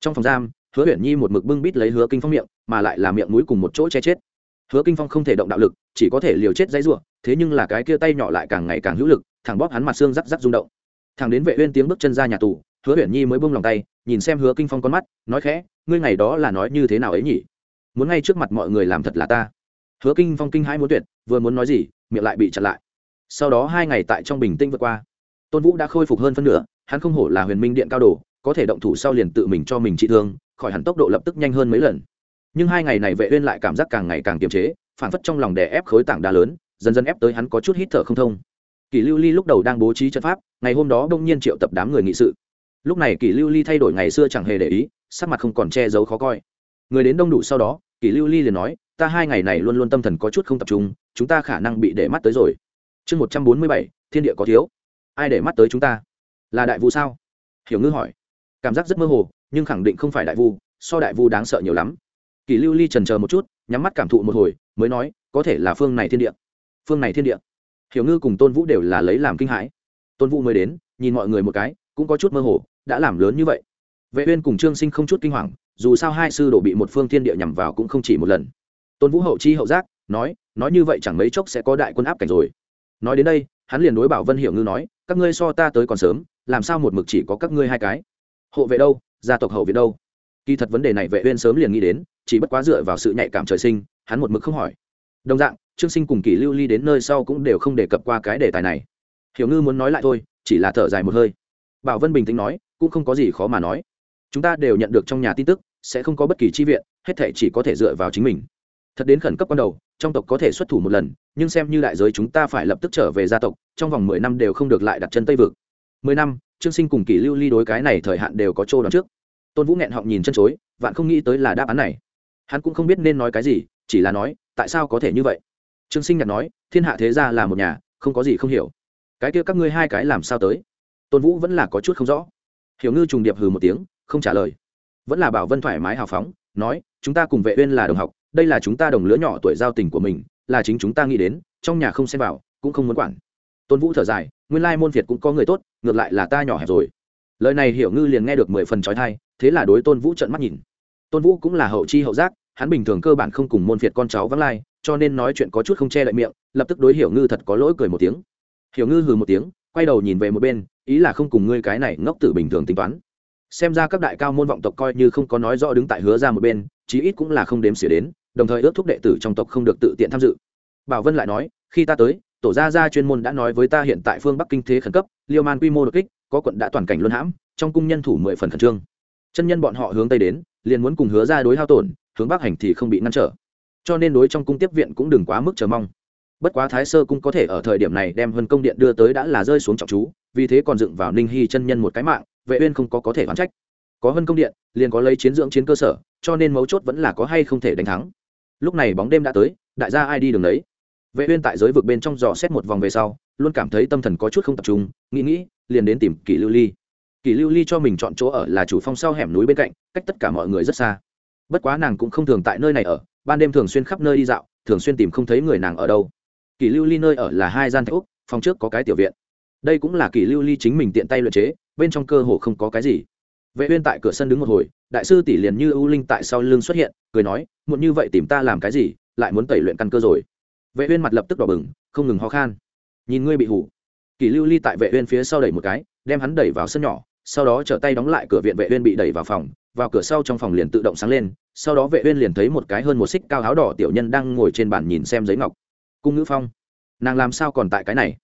Trong phòng giam, hứa uyển nhi một mực bưng bít lấy hứa kinh phong miệng, mà lại là miệng mũi cùng một chỗ che chết hứa kinh phong không thể động đạo lực, chỉ có thể liều chết dãy rủa, thế nhưng là cái kia tay nhỏ lại càng ngày càng hữu lực, thẳng bóp hắn mặt xương rắc rắc rung động. Thằng đến vệ uyên tiếng bước chân ra nhà tù, hứa uyển nhi mới buông lòng tay, nhìn xem hứa kinh phong con mắt, nói khẽ, ngươi ngày đó là nói như thế nào ấy nhỉ? Muốn ngay trước mặt mọi người làm thật là ta. Hứa kinh phong kinh hãi muốn tuyệt, vừa muốn nói gì, miệng lại bị chặn lại. Sau đó hai ngày tại trong bình tĩnh vượt qua. Tôn vũ đã khôi phục hơn phân nửa, hắn không hổ là huyền minh điện cao đồ, có thể động thủ sau liền tự mình cho mình trị thương, khỏi hẳn tốc độ lập tức nhanh hơn mấy lần nhưng hai ngày này vệ uyên lại cảm giác càng ngày càng kiềm chế phản phất trong lòng đè ép khối tảng đá lớn, dần dần ép tới hắn có chút hít thở không thông. Kỷ lưu ly lúc đầu đang bố trí trận pháp, ngày hôm đó đông nhiên triệu tập đám người nghị sự. Lúc này kỷ lưu ly thay đổi ngày xưa chẳng hề để ý, sắc mặt không còn che giấu khó coi. Người đến đông đủ sau đó, kỷ lưu ly liền nói, ta hai ngày này luôn luôn tâm thần có chút không tập trung, chúng ta khả năng bị để mắt tới rồi. Chương một trăm bốn mươi bảy, thiên địa có thiếu. Ai để mắt tới chúng ta? Là đại vu sao? Hiểu ngư hỏi. Cảm giác rất mơ hồ, nhưng khẳng định không phải đại vu, so đại vu đáng sợ nhiều lắm kỷ lưu ly trần chờ một chút, nhắm mắt cảm thụ một hồi, mới nói, có thể là phương này thiên địa. Phương này thiên địa. Hiểu ngư cùng tôn vũ đều là lấy làm kinh hãi. Tôn vũ mới đến, nhìn mọi người một cái, cũng có chút mơ hồ, đã làm lớn như vậy. Vệ uyên cùng trương sinh không chút kinh hoàng, dù sao hai sư đồ bị một phương thiên địa nhằm vào cũng không chỉ một lần. Tôn vũ hậu chi hậu giác, nói nói như vậy chẳng mấy chốc sẽ có đại quân áp cảnh rồi. Nói đến đây, hắn liền đối bảo vân hiểu ngư nói, các ngươi so ta tới còn sớm, làm sao một mực chỉ có các ngươi hai cái? Hộ vệ đâu? Gia tộc hậu viện đâu? Kỳ thật vấn đề này vệ uyên sớm liền nghĩ đến chỉ bất quá dựa vào sự nhạy cảm trời sinh, hắn một mực không hỏi. Đồng dạng, trương sinh cùng kỳ lưu ly đến nơi sau cũng đều không đề cập qua cái đề tài này. Hiểu ngư muốn nói lại thôi, chỉ là thở dài một hơi. Bảo vân bình tĩnh nói, cũng không có gì khó mà nói. Chúng ta đều nhận được trong nhà tin tức, sẽ không có bất kỳ chi viện, hết thể chỉ có thể dựa vào chính mình. Thật đến khẩn cấp ban đầu, trong tộc có thể xuất thủ một lần, nhưng xem như đại giới chúng ta phải lập tức trở về gia tộc, trong vòng mười năm đều không được lại đặt chân tây vực. Mười năm, trương sinh cùng kỷ lưu ly đối cái này thời hạn đều có chỗ đón trước. Tôn vũ nghẹn họng nhìn chân chối, vạn không nghĩ tới là đáp án này hắn cũng không biết nên nói cái gì, chỉ là nói, tại sao có thể như vậy? Trương sinh nhặt nói, thiên hạ thế gia là một nhà, không có gì không hiểu. Cái kia các ngươi hai cái làm sao tới? Tôn vũ vẫn là có chút không rõ. Hiểu ngư trùng điệp hừ một tiếng, không trả lời. Vẫn là bảo vân thoải mái hào phóng, nói, chúng ta cùng vệ uyên là đồng học, đây là chúng ta đồng lứa nhỏ tuổi giao tình của mình, là chính chúng ta nghĩ đến, trong nhà không xem vào, cũng không muốn quản. Tôn vũ thở dài, nguyên lai môn việt cũng có người tốt, ngược lại là ta nhỏ hẹp rồi. Lời này hiểu ngư liền nghe được mười phần trói thai, thế là đối tôn vũ trợn mắt nhìn tôn vũ cũng là hậu chi hậu giác, hắn bình thường cơ bản không cùng môn phiệt con cháu vắng lai, cho nên nói chuyện có chút không che lại miệng, lập tức đối hiểu ngư thật có lỗi cười một tiếng. Hiểu ngư hừ một tiếng, quay đầu nhìn về một bên, ý là không cùng ngươi cái này ngốc tử bình thường tính toán. Xem ra các đại cao môn vọng tộc coi như không có nói rõ đứng tại hứa ra một bên, chí ít cũng là không đếm xỉa đến, đồng thời ước thúc đệ tử trong tộc không được tự tiện tham dự. Bảo vân lại nói, khi ta tới, tổ gia gia chuyên môn đã nói với ta hiện tại phương bắc kinh thế khẩn cấp, liêu man quy mô đột kích, có quận đã toàn cảnh luân hãm, trong cung nhân thủ mười phần khẩn trương. Chân nhân bọn họ hướng tây đến liền muốn cùng hứa ra đối hao tổn, hướng bắc hành thì không bị ngăn trở. Cho nên đối trong cung tiếp viện cũng đừng quá mức chờ mong. Bất quá thái sơ cung có thể ở thời điểm này đem hân công điện đưa tới đã là rơi xuống trọng chú, vì thế còn dựng vào ninh hy chân nhân một cái mạng, vệ uyên không có có thể oán trách. Có hân công điện, liền có lấy chiến dưỡng chiến cơ sở, cho nên mấu chốt vẫn là có hay không thể đánh thắng. Lúc này bóng đêm đã tới, đại gia ai đi đường đấy vệ uyên tại giới vực bên trong dò xét một vòng về sau, luôn cảm thấy tâm thần có chút không tập trung, nghĩ nghĩ, liền đến tìm kỷ lưu ly. Kỳ lưu ly cho mình chọn chỗ ở là chủ phong sau hẻm núi bên cạnh, cách tất cả mọi người rất xa. Bất quá nàng cũng không thường tại nơi này ở, ban đêm thường xuyên khắp nơi đi dạo, thường xuyên tìm không thấy người nàng ở đâu. Kỳ lưu ly nơi ở là hai gian thạch úc, phòng trước có cái tiểu viện. Đây cũng là Kỳ lưu ly chính mình tiện tay luyện chế, bên trong cơ hồ không có cái gì. Vệ uyên tại cửa sân đứng một hồi, đại sư tỷ liền như ưu linh tại sau lưng xuất hiện, cười nói, muộn như vậy tìm ta làm cái gì, lại muốn tẩy luyện căn cơ rồi. Vệ uyên mặt lập tức đỏ bừng, không ngừng ho khan. Nhìn ngươi bị hủ. Kỳ lưu ly tại vệ uyên phía sau đẩy một cái, đem hắn đẩy vào sân nhỏ sau đó trở tay đóng lại cửa viện vệ uyên bị đẩy vào phòng, vào cửa sau trong phòng liền tự động sáng lên, sau đó vệ uyên liền thấy một cái hơn một xích cao áo đỏ tiểu nhân đang ngồi trên bàn nhìn xem giấy ngọc. Cung ngữ phong, nàng làm sao còn tại cái này?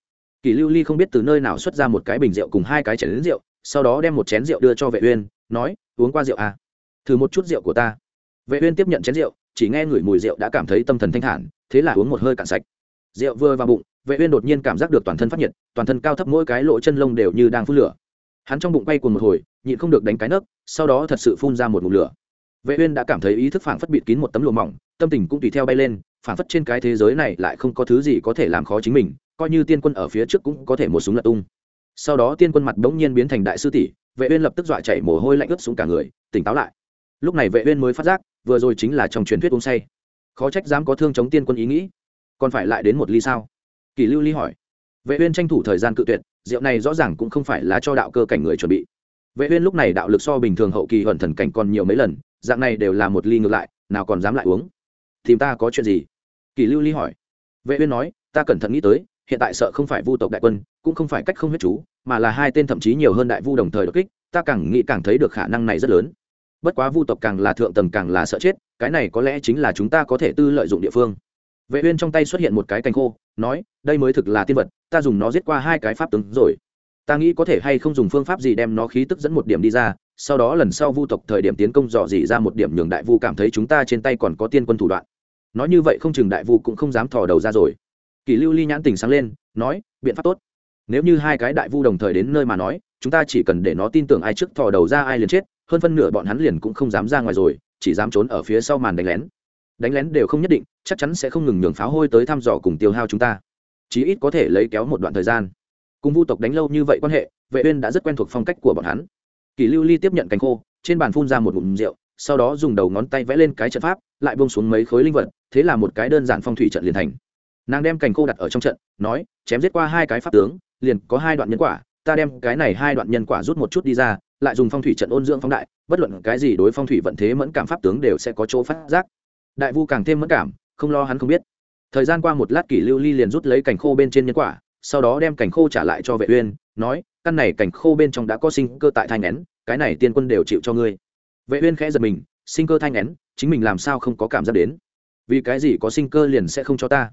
Kỷ lưu ly không biết từ nơi nào xuất ra một cái bình rượu cùng hai cái chén lớn rượu, sau đó đem một chén rượu đưa cho vệ uyên, nói, uống qua rượu à? Thử một chút rượu của ta. Vệ uyên tiếp nhận chén rượu, chỉ nghe ngửi mùi rượu đã cảm thấy tâm thần thanh thản, thế là uống một hơi cạn sạch. Rượu vừa vào bụng, vệ uyên đột nhiên cảm giác được toàn thân phát nhiệt, toàn thân cao thấp mỗi cái lỗ chân lông đều như đang phun lửa hắn trong bụng quay cuồng một hồi, nhịn không được đánh cái nấc, sau đó thật sự phun ra một ngụm lửa. Vệ uyên đã cảm thấy ý thức phảng phất bịt kín một tấm lụa mỏng, tâm tình cũng tùy theo bay lên, phảng phất trên cái thế giới này lại không có thứ gì có thể làm khó chính mình, coi như tiên quân ở phía trước cũng có thể một súng lật tung. Sau đó tiên quân mặt đống nhiên biến thành đại sư tỷ, vệ uyên lập tức dọa chảy mồ hôi lạnh ướt xuống cả người, tỉnh táo lại. Lúc này vệ uyên mới phát giác, vừa rồi chính là trong truyền thuyết uống say. Khó trách dám có thương chống tiên quân ý nghĩ. Còn phải lại đến một ly sao? Kỳ lưu ly hỏi. Vệ uyên tranh thủ thời gian cự tuyệt rượu này rõ ràng cũng không phải là cho đạo cơ cảnh người chuẩn bị. Vệ uyên lúc này đạo lực so bình thường hậu kỳ hận thần cảnh còn nhiều mấy lần, dạng này đều là một ly ngược lại, nào còn dám lại uống? Tìm ta có chuyện gì? Kỳ lưu ly hỏi. Vệ uyên nói, ta cẩn thận nghĩ tới, hiện tại sợ không phải vu tộc đại quân, cũng không phải cách không huyết chú, mà là hai tên thậm chí nhiều hơn đại vu đồng thời đột kích, ta càng nghĩ càng thấy được khả năng này rất lớn. Bất quá vu tộc càng là thượng tầng càng là sợ chết, cái này có lẽ chính là chúng ta có thể tư lợi dụng địa phương vệ uyên trong tay xuất hiện một cái cành khô, nói, đây mới thực là tiên vật, ta dùng nó giết qua hai cái pháp tướng rồi. Ta nghĩ có thể hay không dùng phương pháp gì đem nó khí tức dẫn một điểm đi ra, sau đó lần sau vu tộc thời điểm tiến công dò dỉ ra một điểm nhường đại vu cảm thấy chúng ta trên tay còn có tiên quân thủ đoạn. Nói như vậy không chừng đại vu cũng không dám thò đầu ra rồi. Kỳ lưu ly nhãn tình sáng lên, nói, biện pháp tốt. Nếu như hai cái đại vu đồng thời đến nơi mà nói, chúng ta chỉ cần để nó tin tưởng ai trước thò đầu ra ai liền chết, hơn phân nửa bọn hắn liền cũng không dám ra ngoài rồi, chỉ dám trốn ở phía sau màn đánh lén đánh lén đều không nhất định, chắc chắn sẽ không ngừng nhường pháo hôi tới thăm dò cùng tiêu hao chúng ta. Chí ít có thể lấy kéo một đoạn thời gian. Cùng vu tộc đánh lâu như vậy quan hệ, vệ uyên đã rất quen thuộc phong cách của bọn hắn. Kỳ lưu ly tiếp nhận cánh khô, trên bàn phun ra một ngụm rượu, sau đó dùng đầu ngón tay vẽ lên cái trận pháp, lại buông xuống mấy khối linh vật, thế là một cái đơn giản phong thủy trận liền thành. Nàng đem cành khô đặt ở trong trận, nói, chém giết qua hai cái pháp tướng, liền có hai đoạn nhân quả, ta đem cái này hai đoạn nhân quả rút một chút đi ra, lại dùng phong thủy trận ôn dưỡng phong đại, bất luận cái gì đối phong thủy vận thế mẫn cảm pháp tướng đều sẽ có chỗ phát giác đại vu càng thêm mẫn cảm, không lo hắn không biết. Thời gian qua một lát kỷ lưu ly liền rút lấy cành khô bên trên nhân quả, sau đó đem cành khô trả lại cho vệ uyên, nói, căn này cành khô bên trong đã có sinh cơ tại thai nén cái này tiên quân đều chịu cho ngươi. Vệ uyên khẽ giật mình, sinh cơ thai nén chính mình làm sao không có cảm giác đến? Vì cái gì có sinh cơ liền sẽ không cho ta?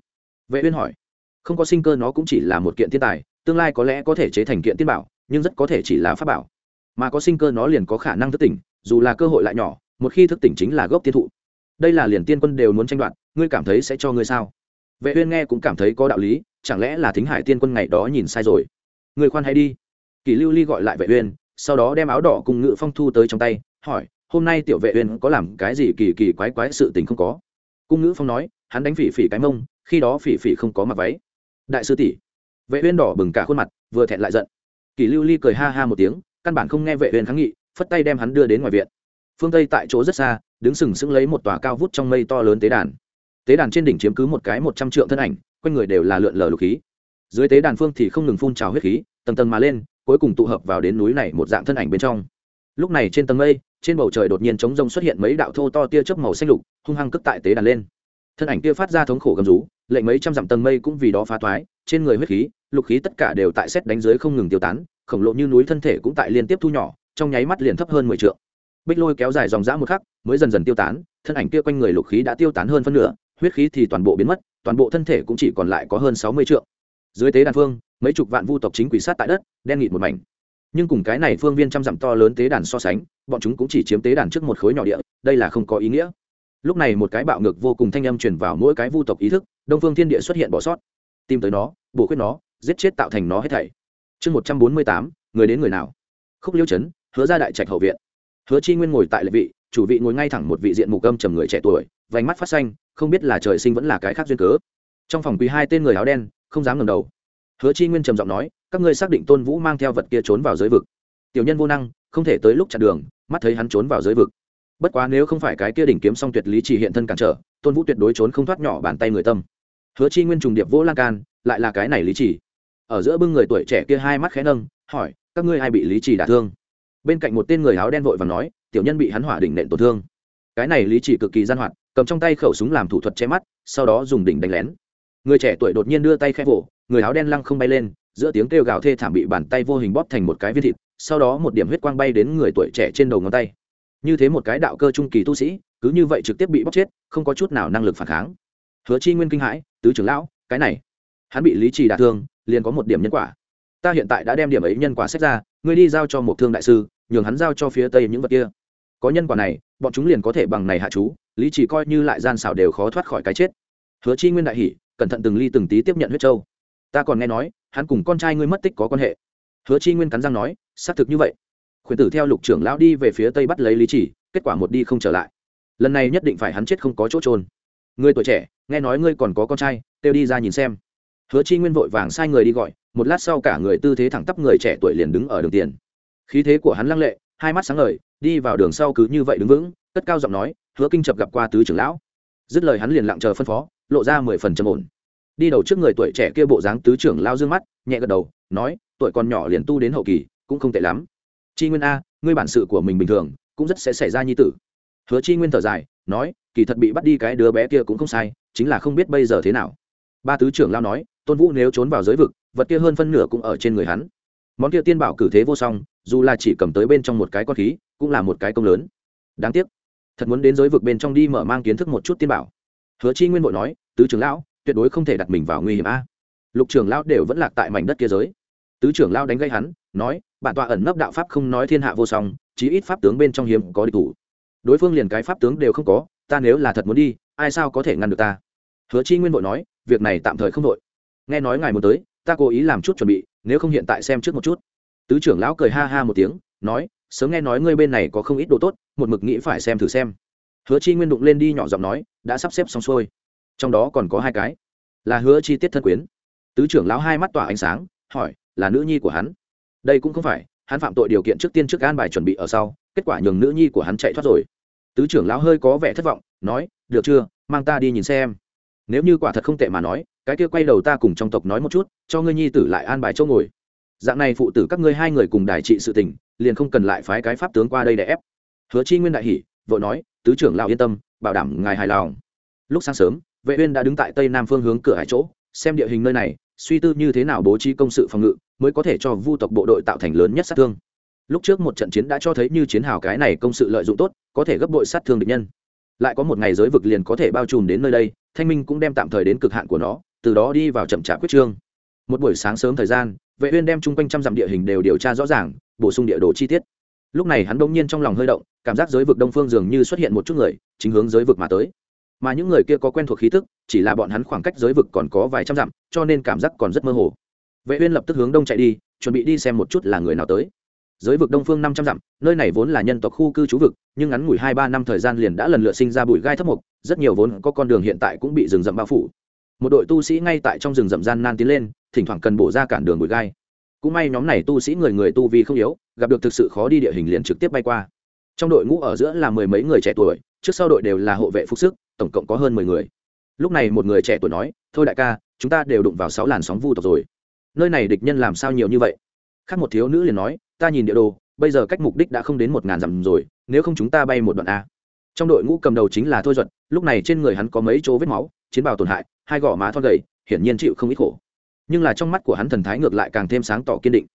Vệ uyên hỏi. Không có sinh cơ nó cũng chỉ là một kiện thiên tài, tương lai có lẽ có thể chế thành kiện tiên bảo, nhưng rất có thể chỉ là pháp bảo. Mà có sinh cơ nó liền có khả năng thức tỉnh, dù là cơ hội lại nhỏ, một khi thức tỉnh chính là gốc tiên thụ đây là liền tiên quân đều muốn tranh đoạt, ngươi cảm thấy sẽ cho ngươi sao? Vệ uyên nghe cũng cảm thấy có đạo lý, chẳng lẽ là thính hải tiên quân ngày đó nhìn sai rồi? Người khoan hay đi. Kỳ lưu ly gọi lại vệ uyên, sau đó đem áo đỏ cùng ngự phong thu tới trong tay, hỏi, hôm nay tiểu vệ uyên có làm cái gì kỳ kỳ quái quái sự tình không có? Cung ngữ phong nói, hắn đánh phỉ phỉ cái mông, khi đó phỉ phỉ không có mặc váy. Đại sư tỷ. Vệ uyên đỏ bừng cả khuôn mặt, vừa thẹn lại giận. Kỳ lưu ly cười ha ha một tiếng, căn bản không nghe vệ uyên kháng nghị, phất tay đem hắn đưa đến ngoài viện. Phương tây tại chỗ rất xa đứng sừng sững lấy một tòa cao vút trong mây to lớn tế đàn. Tế đàn trên đỉnh chiếm cứ một cái một trăm trượng thân ảnh, quanh người đều là lượn lờ lục khí. Dưới tế đàn phương thì không ngừng phun trào huyết khí, tầng tầng mà lên, cuối cùng tụ hợp vào đến núi này một dạng thân ảnh bên trong. Lúc này trên tầng mây, trên bầu trời đột nhiên trống rông xuất hiện mấy đạo thô to tia chớp màu xanh lục, hung hăng cất tại tế đàn lên. Thân ảnh kia phát ra thống khổ gầm rú, lệnh mấy trăm dặm tầng mây cũng vì đó phá thoái, trên người huyết khí, lục khí tất cả đều tại xét đánh dưới không ngừng tiêu tán, khổng lồ như núi thân thể cũng tại liên tiếp thu nhỏ, trong nháy mắt liền thấp hơn mười trượng bích lôi kéo dài dòng dã một khắc, mới dần dần tiêu tán, thân ảnh kia quanh người lục khí đã tiêu tán hơn phân nửa, huyết khí thì toàn bộ biến mất, toàn bộ thân thể cũng chỉ còn lại có hơn sáu mươi trượng. Dưới tế đàn phương, mấy chục vạn vu tộc chính quỷ sát tại đất, đen nghịt một mảnh. Nhưng cùng cái này phương viên trăm dặm to lớn tế đàn so sánh, bọn chúng cũng chỉ chiếm tế đàn trước một khối nhỏ địa, đây là không có ý nghĩa. Lúc này một cái bạo ngược vô cùng thanh âm truyền vào mỗi cái vu tộc ý thức, đông phương thiên địa xuất hiện bỏ sót. Tìm tới nó, bổ khuyết nó, giết chết tạo thành nó hết thảy. Chương một trăm bốn mươi tám, người đến người nào? Khúc liêu chấn, hứa ra đại trạch hậu viện hứa chi nguyên ngồi tại lệ vị, chủ vị ngồi ngay thẳng một vị diện mục âm trầm người trẻ tuổi, vành mắt phát xanh, không biết là trời sinh vẫn là cái khác duyên cớ. Trong phòng quý hai tên người áo đen, không dám ngẩng đầu. Hứa chi nguyên trầm giọng nói, các ngươi xác định tôn vũ mang theo vật kia trốn vào giới vực. Tiểu nhân vô năng, không thể tới lúc chặn đường, mắt thấy hắn trốn vào giới vực. Bất quá nếu không phải cái kia đỉnh kiếm song tuyệt lý chỉ hiện thân cản trở, tôn vũ tuyệt đối trốn không thoát nhỏ bàn tay người tâm. Hứa chi nguyên trùng điệp vỗ lan can, lại là cái này lý chỉ. Ở giữa bưng người tuổi trẻ kia hai mắt khẽ nâng, hỏi, các ngươi ai bị lý chỉ đả thương? Bên cạnh một tên người áo đen vội và nói, tiểu nhân bị hắn hỏa đỉnh nện tổn thương. Cái này lý chỉ cực kỳ gian hoạt, cầm trong tay khẩu súng làm thủ thuật che mắt, sau đó dùng đỉnh đánh lén. Người trẻ tuổi đột nhiên đưa tay khẽ vỗ, người áo đen lăng không bay lên, giữa tiếng kêu gào thê thảm bị bàn tay vô hình bóp thành một cái viên thịt, sau đó một điểm huyết quang bay đến người tuổi trẻ trên đầu ngón tay. Như thế một cái đạo cơ trung kỳ tu sĩ, cứ như vậy trực tiếp bị bóp chết, không có chút nào năng lực phản kháng. Hứa chi nguyên kinh hãi, tứ trưởng lão, cái này, hắn bị lý trì đả thương, liền có một điểm nhân quả. Ta hiện tại đã đem điểm ấy nhân quả xét ra ngươi đi giao cho một thương đại sư, nhường hắn giao cho phía tây những vật kia. Có nhân quả này, bọn chúng liền có thể bằng này hạ chú, lý chỉ coi như lại gian xảo đều khó thoát khỏi cái chết. Hứa chi nguyên đại hỉ, cẩn thận từng ly từng tí tiếp nhận huyết châu. Ta còn nghe nói, hắn cùng con trai ngươi mất tích có quan hệ. Hứa chi nguyên cắn răng nói, xác thực như vậy. Khuyển tử theo lục trưởng lão đi về phía tây bắt lấy lý chỉ, kết quả một đi không trở lại. Lần này nhất định phải hắn chết không có chỗ trôn người tuổi trẻ, nghe nói ngươi còn có con trai têu đi ra nhìn xem hứa chi nguyên vội vàng sai người đi gọi, một lát sau cả người tư thế thẳng tắp người trẻ tuổi liền đứng ở đường tiền. Khí thế của hắn lăng lệ, hai mắt sáng ngời, đi vào đường sau cứ như vậy đứng vững, cất cao giọng nói, hứa kinh chập gặp qua tứ trưởng lão. Dứt lời hắn liền lặng chờ phân phó, lộ ra mười phần trầm ổn. Đi đầu trước người tuổi trẻ kia bộ dáng tứ trưởng lao dương mắt, nhẹ gật đầu, nói, tuổi còn nhỏ liền tu đến hậu kỳ, cũng không tệ lắm. Chi nguyên a, ngươi bản sự của mình bình thường, cũng rất sẽ xảy ra nhi tử. Hứa chi nguyên thở dài, nói, kỳ thật bị bắt đi cái đứa bé kia cũng không sai, chính là không biết bây giờ thế nào. Ba tứ trưởng lao nói tôn vũ nếu trốn vào giới vực, vật kia hơn phân nửa cũng ở trên người hắn. Món kia tiên bảo cử thế vô song, dù là chỉ cầm tới bên trong một cái con khí, cũng là một cái công lớn. Đáng tiếc, thật muốn đến giới vực bên trong đi mở mang kiến thức một chút tiên bảo. Hứa chi nguyên vội nói, tứ trưởng lão, tuyệt đối không thể đặt mình vào nguy hiểm a. Lục trưởng lão đều vẫn lạc tại mảnh đất kia giới. Tứ trưởng lão đánh gây hắn, nói, bản tọa ẩn nấp đạo pháp không nói thiên hạ vô song, chí ít pháp tướng bên trong hiếm có địch thủ. Đối phương liền cái pháp tướng đều không có, ta nếu là thật muốn đi, ai sao có thể ngăn được ta? Hứa chi nguyên vội nói, việc này tạm thời không vội nghe nói ngài muốn tới, ta cố ý làm chút chuẩn bị, nếu không hiện tại xem trước một chút. Tứ trưởng lão cười ha ha một tiếng, nói, sớm nghe nói ngươi bên này có không ít đồ tốt, một mực nghĩ phải xem thử xem. Hứa chi nguyên đụng lên đi nhỏ giọng nói, đã sắp xếp xong xuôi. Trong đó còn có hai cái. Là hứa chi tiết thân quyến. Tứ trưởng lão hai mắt tỏa ánh sáng, hỏi, là nữ nhi của hắn? Đây cũng không phải, hắn phạm tội điều kiện trước tiên trước an bài chuẩn bị ở sau, kết quả nhường nữ nhi của hắn chạy thoát rồi. Tứ trưởng lão hơi có vẻ thất vọng, nói, được chưa, mang ta đi nhìn xem. Nếu như quả thật không tệ mà nói cái kia quay đầu ta cùng trong tộc nói một chút, cho ngươi nhi tử lại an bài chỗ ngồi. Dạng này phụ tử các ngươi hai người cùng đài trị sự tình, liền không cần lại phái cái pháp tướng qua đây để ép. Hứa chi nguyên đại hỉ vợ nói, tứ trưởng lão yên tâm, bảo đảm ngài hài lòng. Lúc sáng sớm, vệ uyên đã đứng tại tây nam phương hướng cửa hải chỗ, xem địa hình nơi này, suy tư như thế nào bố trí công sự phòng ngự, mới có thể cho vu tộc bộ đội tạo thành lớn nhất sát thương. Lúc trước một trận chiến đã cho thấy như chiến hào cái này công sự lợi dụng tốt, có thể gấp bội sát thương địch nhân. Lại có một ngày giới vực liền có thể bao trùm đến nơi đây, thanh minh cũng đem tạm thời đến cực hạn của nó từ đó đi vào chậm chạp quyết trương. Một buổi sáng sớm thời gian, vệ uyên đem chung quanh trăm dặm địa hình đều điều tra rõ ràng, bổ sung địa đồ chi tiết. Lúc này hắn đung nhiên trong lòng hơi động, cảm giác giới vực đông phương dường như xuất hiện một chút người, chính hướng giới vực mà tới. Mà những người kia có quen thuộc khí tức, chỉ là bọn hắn khoảng cách giới vực còn có vài trăm dặm, cho nên cảm giác còn rất mơ hồ. Vệ uyên lập tức hướng đông chạy đi, chuẩn bị đi xem một chút là người nào tới. Giới vực đông phương năm trăm dặm, nơi này vốn là nhân tộc khu cư trú vực, nhưng ngắn ngủi hai ba năm thời gian liền đã lần lượt sinh ra bụi gai thấp mục, rất nhiều vốn có con đường hiện tại cũng bị rừng rậm bao phủ một đội tu sĩ ngay tại trong rừng rậm gian nan tiến lên, thỉnh thoảng cần bổ ra cản đường bụi gai. Cũng may nhóm này tu sĩ người người tu vi không yếu, gặp được thực sự khó đi địa hình liền trực tiếp bay qua. Trong đội ngũ ở giữa là mười mấy người trẻ tuổi, trước sau đội đều là hộ vệ phúc sức, tổng cộng có hơn mười người. Lúc này một người trẻ tuổi nói, thôi đại ca, chúng ta đều đụng vào sáu làn sóng vu tộc rồi. Nơi này địch nhân làm sao nhiều như vậy? Khác một thiếu nữ liền nói, ta nhìn địa đồ, bây giờ cách mục đích đã không đến một ngàn dặm rồi, nếu không chúng ta bay một đoạn a. Trong đội ngũ cầm đầu chính là thôi duật, lúc này trên người hắn có mấy chỗ vết máu chiến bào tổn hại, hai gò má thon gầy, hiển nhiên chịu không ít khổ. Nhưng là trong mắt của hắn thần thái ngược lại càng thêm sáng tỏ kiên định.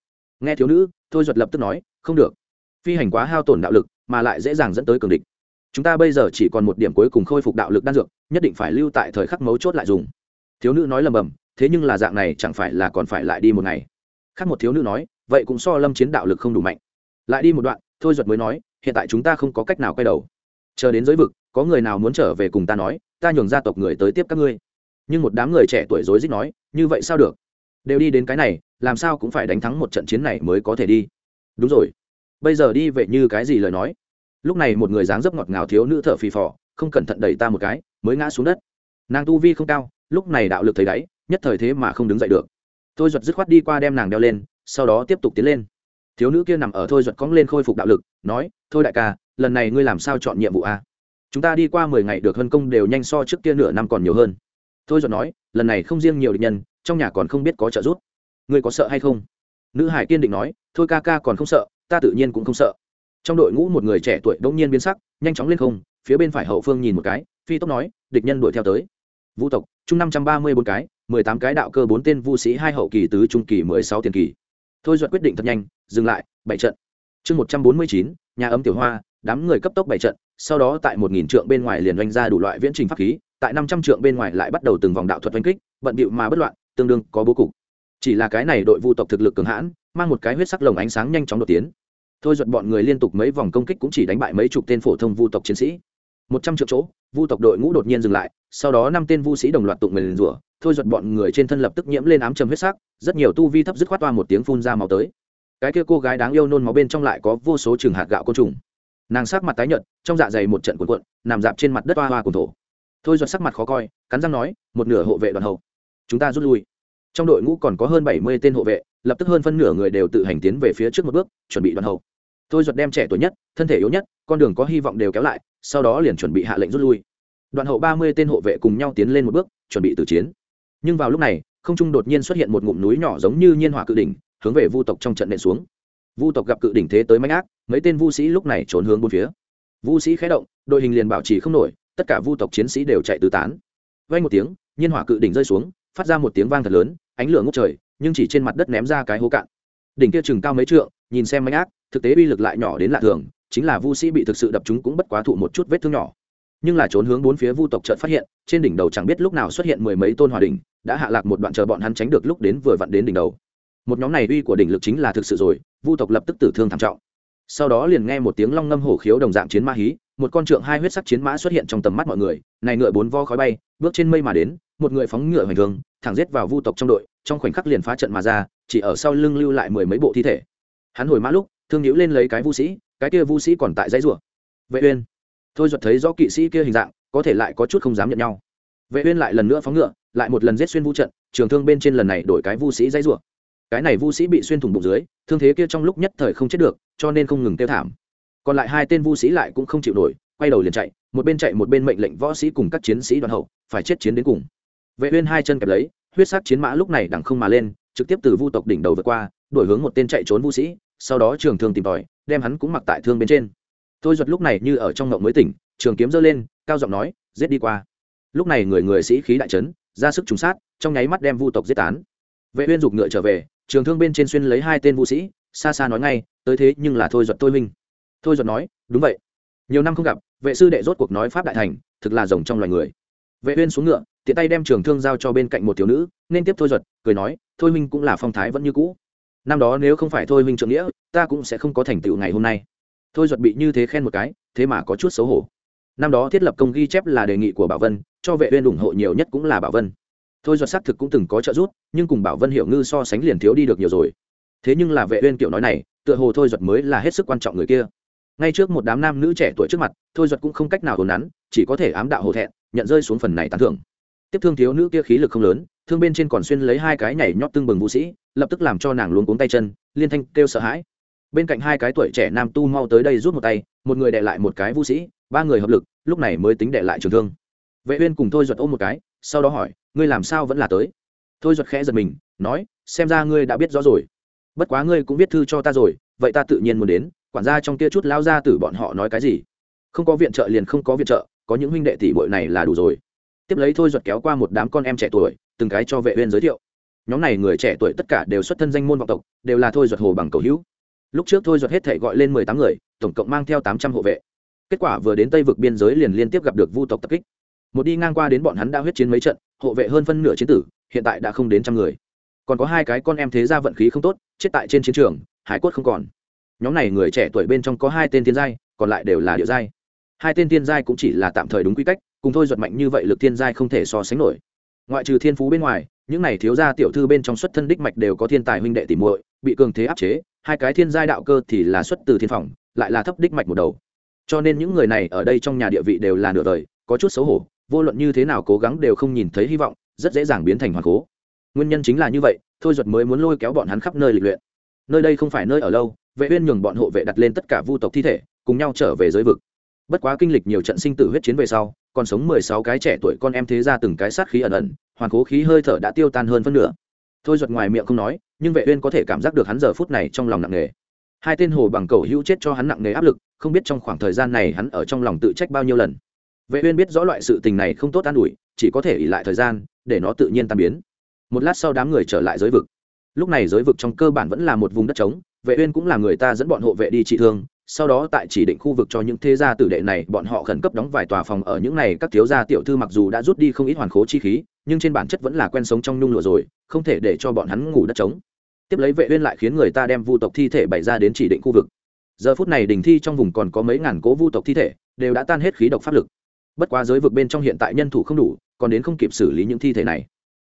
Nghe thiếu nữ, thôi duật lập tức nói, không được. Phi hành quá hao tổn đạo lực, mà lại dễ dàng dẫn tới cường địch. Chúng ta bây giờ chỉ còn một điểm cuối cùng khôi phục đạo lực đan dược, nhất định phải lưu tại thời khắc mấu chốt lại dùng. Thiếu nữ nói lầm bầm, thế nhưng là dạng này chẳng phải là còn phải lại đi một ngày. Khác một thiếu nữ nói, vậy cũng so lâm chiến đạo lực không đủ mạnh. Lại đi một đoạn, thôi duật mới nói, hiện tại chúng ta không có cách nào quay đầu. Chờ đến giới vực, có người nào muốn trở về cùng ta nói ta nhường gia tộc người tới tiếp các ngươi. Nhưng một đám người trẻ tuổi rối rít nói, như vậy sao được? Đều đi đến cái này, làm sao cũng phải đánh thắng một trận chiến này mới có thể đi. Đúng rồi. Bây giờ đi vậy như cái gì lời nói? Lúc này một người dáng dấp ngọt ngào thiếu nữ thở phì phò, không cẩn thận đẩy ta một cái, mới ngã xuống đất. Nàng tu vi không cao, lúc này đạo lực thấy đáy, nhất thời thế mà không đứng dậy được. Tôi giật dứt khoát đi qua đem nàng đeo lên, sau đó tiếp tục tiến lên. Thiếu nữ kia nằm ở thôi giật cóng lên khôi phục đạo lực, nói, thôi đại ca, lần này ngươi làm sao chọn nhiệm vụ a? Chúng ta đi qua mười ngày được hân công đều nhanh so trước kia nửa năm còn nhiều hơn. Thôi giật nói, lần này không riêng nhiều địch nhân, trong nhà còn không biết có trợ giúp. Ngươi có sợ hay không? Nữ hải kiên định nói, thôi ca ca còn không sợ, ta tự nhiên cũng không sợ. Trong đội ngũ một người trẻ tuổi đ ỗ n g nhiên biến sắc, nhanh chóng lên không, phía bên phải hậu phương nhìn một cái, phi tốc nói, địch nhân đuổi theo tới. Vũ tộc, chung năm trăm ba mươi bốn cái, mười tám cái đạo cơ bốn tên vu sĩ hai hậu kỳ tứ trung kỳ mười sáu tiền kỳ. Thôi duật quyết định thật nhanh, dừng lại bảy trận. Chương một trăm bốn mươi chín, nhà ấm tiểu hoa đám người cấp tốc bảy trận, sau đó tại một nghìn trượng bên ngoài liền doanh ra đủ loại viễn trình pháp khí, tại năm trăm trượng bên ngoài lại bắt đầu từng vòng đạo thuật oanh kích, bận bịu mà bất loạn, tương đương có bố cục. Chỉ là cái này đội vu tộc thực lực cường hãn, mang một cái huyết sắc lồng ánh sáng nhanh chóng đột tiến. Thôi duật bọn người liên tục mấy vòng công kích cũng chỉ đánh bại mấy chục tên phổ thông vu tộc chiến sĩ. Một trăm triệu chỗ, vu tộc đội ngũ đột nhiên dừng lại, sau đó năm tên vu sĩ đồng loạt tụng mình rủa, thôi duật bọn người trên thân lập tức nhiễm lên ám trầm huyết sắc, rất nhiều tu vi thấp dứt khoát toa một tiếng phun ra máu tới. Cái kia cô gái đáng yêu nôn máu bên trong lại có vô số trường hạt gạo côn trùng nàng sắc mặt tái nhợt, trong dạ dày một trận cuộn cuộn, nằm dạp trên mặt đất hoa hoa cùng thổ. Thôi giọt sắc mặt khó coi, cắn răng nói, một nửa hộ vệ đoàn hậu, chúng ta rút lui. Trong đội ngũ còn có hơn bảy mươi tên hộ vệ, lập tức hơn phân nửa người đều tự hành tiến về phía trước một bước, chuẩn bị đoàn hậu. Thôi giọt đem trẻ tuổi nhất, thân thể yếu nhất, con đường có hy vọng đều kéo lại, sau đó liền chuẩn bị hạ lệnh rút lui. Đoàn hậu ba mươi tên hộ vệ cùng nhau tiến lên một bước, chuẩn bị tử chiến. Nhưng vào lúc này, không trung đột nhiên xuất hiện một ngụm núi nhỏ giống như nhiên hỏa cự đỉnh, hướng về vu tộc trong trận nện xuống vu tộc gặp cự đỉnh thế tới manh ác, mấy tên vu sĩ lúc này trốn hướng bốn phía. Vu sĩ khé động, đội hình liền bảo trì không nổi, tất cả vu tộc chiến sĩ đều chạy tứ tán. Vay một tiếng, nhiên hỏa cự đỉnh rơi xuống, phát ra một tiếng vang thật lớn, ánh lửa ngốc trời, nhưng chỉ trên mặt đất ném ra cái hố cạn. Đỉnh kia chừng cao mấy trượng, nhìn xem manh ác, thực tế uy lực lại nhỏ đến lạ thường, chính là vu sĩ bị thực sự đập chúng cũng bất quá thụ một chút vết thương nhỏ. Nhưng là trốn hướng bốn phía vu tộc chợt phát hiện, trên đỉnh đầu chẳng biết lúc nào xuất hiện mười mấy tôn hòa đỉnh, đã hạ lạc một đoạn chờ bọn hắn tránh được lúc đến vừa vặn đến đỉnh đầu một nhóm này uy của đỉnh lực chính là thực sự rồi, vu tộc lập tức tử thương thảm trọng. Sau đó liền nghe một tiếng long ngâm hổ khiếu đồng dạng chiến ma hí, một con trượng hai huyết sắc chiến mã xuất hiện trong tầm mắt mọi người, này ngựa bốn vo khói bay, bước trên mây mà đến, một người phóng ngựa hoành thường thẳng giết vào vu tộc trong đội, trong khoảnh khắc liền phá trận mà ra, chỉ ở sau lưng lưu lại mười mấy bộ thi thể. Hắn hồi mã lúc, thương nhữ lên lấy cái vu sĩ, cái kia vu sĩ còn tại dãy rủa. Vệ uyên. Thôi duật thấy rõ kỵ sĩ kia hình dạng, có thể lại có chút không dám nhận nhau. Vệ uyên lại lần nữa phóng ngựa, lại một lần giết xuyên vu trận, trường thương bên trên lần này đổi cái vu sĩ dãy rủa cái này vu sĩ bị xuyên thủng bụng dưới, thương thế kia trong lúc nhất thời không chết được, cho nên không ngừng tiêu thảm. Còn lại hai tên vu sĩ lại cũng không chịu nổi, quay đầu liền chạy, một bên chạy một bên mệnh lệnh võ sĩ cùng các chiến sĩ đoàn hậu, phải chết chiến đến cùng. Vệ uyên hai chân kẹp lấy, huyết sắc chiến mã lúc này đằng không mà lên, trực tiếp từ vu tộc đỉnh đầu vượt qua, đuổi hướng một tên chạy trốn vu sĩ, sau đó trường thương tìm tòi, đem hắn cũng mặc tại thương bên trên. Thôi duật lúc này như ở trong ngộng mới tỉnh, trường kiếm giơ lên, cao giọng nói, giết đi qua. Lúc này người người sĩ khí đại trấn ra sức trùng sát, trong nháy mắt đem vu tộc giết tán. Vệ uyên giục ngựa trở về trường thương bên trên xuyên lấy hai tên vũ sĩ xa xa nói ngay tới thế nhưng là thôi giật tôi minh thôi giật nói đúng vậy. Nhiều năm không gặp vệ sư đệ rốt cuộc nói pháp đại thành thực là rồng trong loài người. Vệ uyên xuống ngựa tiện tay đem trường thương giao cho bên cạnh một thiếu nữ nên tiếp thôi giật, cười nói thôi minh cũng là phong thái vẫn như cũ. Năm đó nếu không phải thôi minh trưởng nghĩa ta cũng sẽ không có thành tựu ngày hôm nay. Thôi giật bị như thế khen một cái thế mà có chút xấu hổ. Năm đó thiết lập công ghi chép là đề nghị của bảo vân cho vệ uyên ủng hộ nhiều nhất cũng là bảo vân thôi duật xác thực cũng từng có trợ giúp, nhưng cùng bảo vân hiểu ngư so sánh liền thiếu đi được nhiều rồi. Thế nhưng là vệ uyên kiểu nói này, tựa hồ thôi duật mới là hết sức quan trọng người kia. Ngay trước một đám nam nữ trẻ tuổi trước mặt, thôi duật cũng không cách nào hồn nắn, chỉ có thể ám đạo hồ thẹn, nhận rơi xuống phần này tán thưởng. Tiếp thương thiếu nữ kia khí lực không lớn, thương bên trên còn xuyên lấy hai cái nhảy nhót tương bừng vũ sĩ, lập tức làm cho nàng luống cuống tay chân, liên thanh kêu sợ hãi. Bên cạnh hai cái tuổi trẻ nam tu mau tới đây rút một tay, một người đệ lại một cái vũ sĩ, ba người hợp lực, lúc này mới tính đệ lại trường thương. Vệ uyên cùng thôi duật ôm một cái sau đó hỏi, ngươi làm sao vẫn là tới? Thôi duật khẽ giật mình, nói, xem ra ngươi đã biết rõ rồi. Bất quá ngươi cũng viết thư cho ta rồi, vậy ta tự nhiên muốn đến, quản gia trong kia chút lao ra từ bọn họ nói cái gì? Không có viện trợ liền không có viện trợ, có những huynh đệ tỷ muội này là đủ rồi. Tiếp lấy thôi duật kéo qua một đám con em trẻ tuổi, từng cái cho vệ uyên giới thiệu. Nhóm này người trẻ tuổi tất cả đều xuất thân danh môn vọng tộc, đều là thôi duật hồ bằng cầu hữu. Lúc trước thôi duật hết thể gọi lên mười tám người, tổng cộng mang theo tám trăm hộ vệ. Kết quả vừa đến tây vực biên giới liền liên tiếp gặp được vu tộc tập kích một đi ngang qua đến bọn hắn đã huyết chiến mấy trận, hộ vệ hơn phân nửa chiến tử, hiện tại đã không đến trăm người. Còn có hai cái con em thế gia vận khí không tốt, chết tại trên chiến trường, hải cốt không còn. Nhóm này người trẻ tuổi bên trong có hai tên thiên giai, còn lại đều là địa giai. Hai tên thiên giai cũng chỉ là tạm thời đúng quy cách, cùng thôi giật mạnh như vậy lực thiên giai không thể so sánh nổi. Ngoại trừ thiên phú bên ngoài, những này thiếu gia tiểu thư bên trong xuất thân đích mạch đều có thiên tài huynh đệ tỉ muội, bị cường thế áp chế, hai cái thiên giai đạo cơ thì là xuất từ thiên phòng, lại là thấp đích mạch một đầu. Cho nên những người này ở đây trong nhà địa vị đều là nửa đời, có chút xấu hổ vô luận như thế nào cố gắng đều không nhìn thấy hy vọng, rất dễ dàng biến thành hoàng cố. Nguyên nhân chính là như vậy, thôi duật mới muốn lôi kéo bọn hắn khắp nơi lịch luyện. Nơi đây không phải nơi ở lâu, vệ uyên nhường bọn hộ vệ đặt lên tất cả vu tộc thi thể, cùng nhau trở về giới vực. Bất quá kinh lịch nhiều trận sinh tử huyết chiến về sau, còn sống 16 cái trẻ tuổi con em thế ra từng cái sát khí ẩn ẩn, hoàn cố khí hơi thở đã tiêu tan hơn phân nửa. Thôi duật ngoài miệng không nói, nhưng vệ uyên có thể cảm giác được hắn giờ phút này trong lòng nặng nề. Hai tên hồ bằng cầu hữu chết cho hắn nặng nề áp lực, không biết trong khoảng thời gian này hắn ở trong lòng tự trách bao nhiêu lần vệ uyên biết rõ loại sự tình này không tốt an ủi, chỉ có thể ỉ lại thời gian, để nó tự nhiên tan biến. Một lát sau đám người trở lại giới vực. Lúc này giới vực trong cơ bản vẫn là một vùng đất trống, vệ uyên cũng là người ta dẫn bọn hộ vệ đi trị thương, sau đó tại chỉ định khu vực cho những thế gia tử đệ này, bọn họ khẩn cấp đóng vài tòa phòng ở những này, các thiếu gia tiểu thư mặc dù đã rút đi không ít hoàn khố chi khí, nhưng trên bản chất vẫn là quen sống trong nhung lụa rồi, không thể để cho bọn hắn ngủ đất trống. Tiếp lấy vệ uyên lại khiến người ta đem vu tộc thi thể bày ra đến chỉ định khu vực. Giờ phút này đình thi trong vùng còn có mấy ngàn cố vu tộc thi thể, đều đã tan hết khí độc pháp lực bất quá giới vực bên trong hiện tại nhân thủ không đủ, còn đến không kịp xử lý những thi thể này.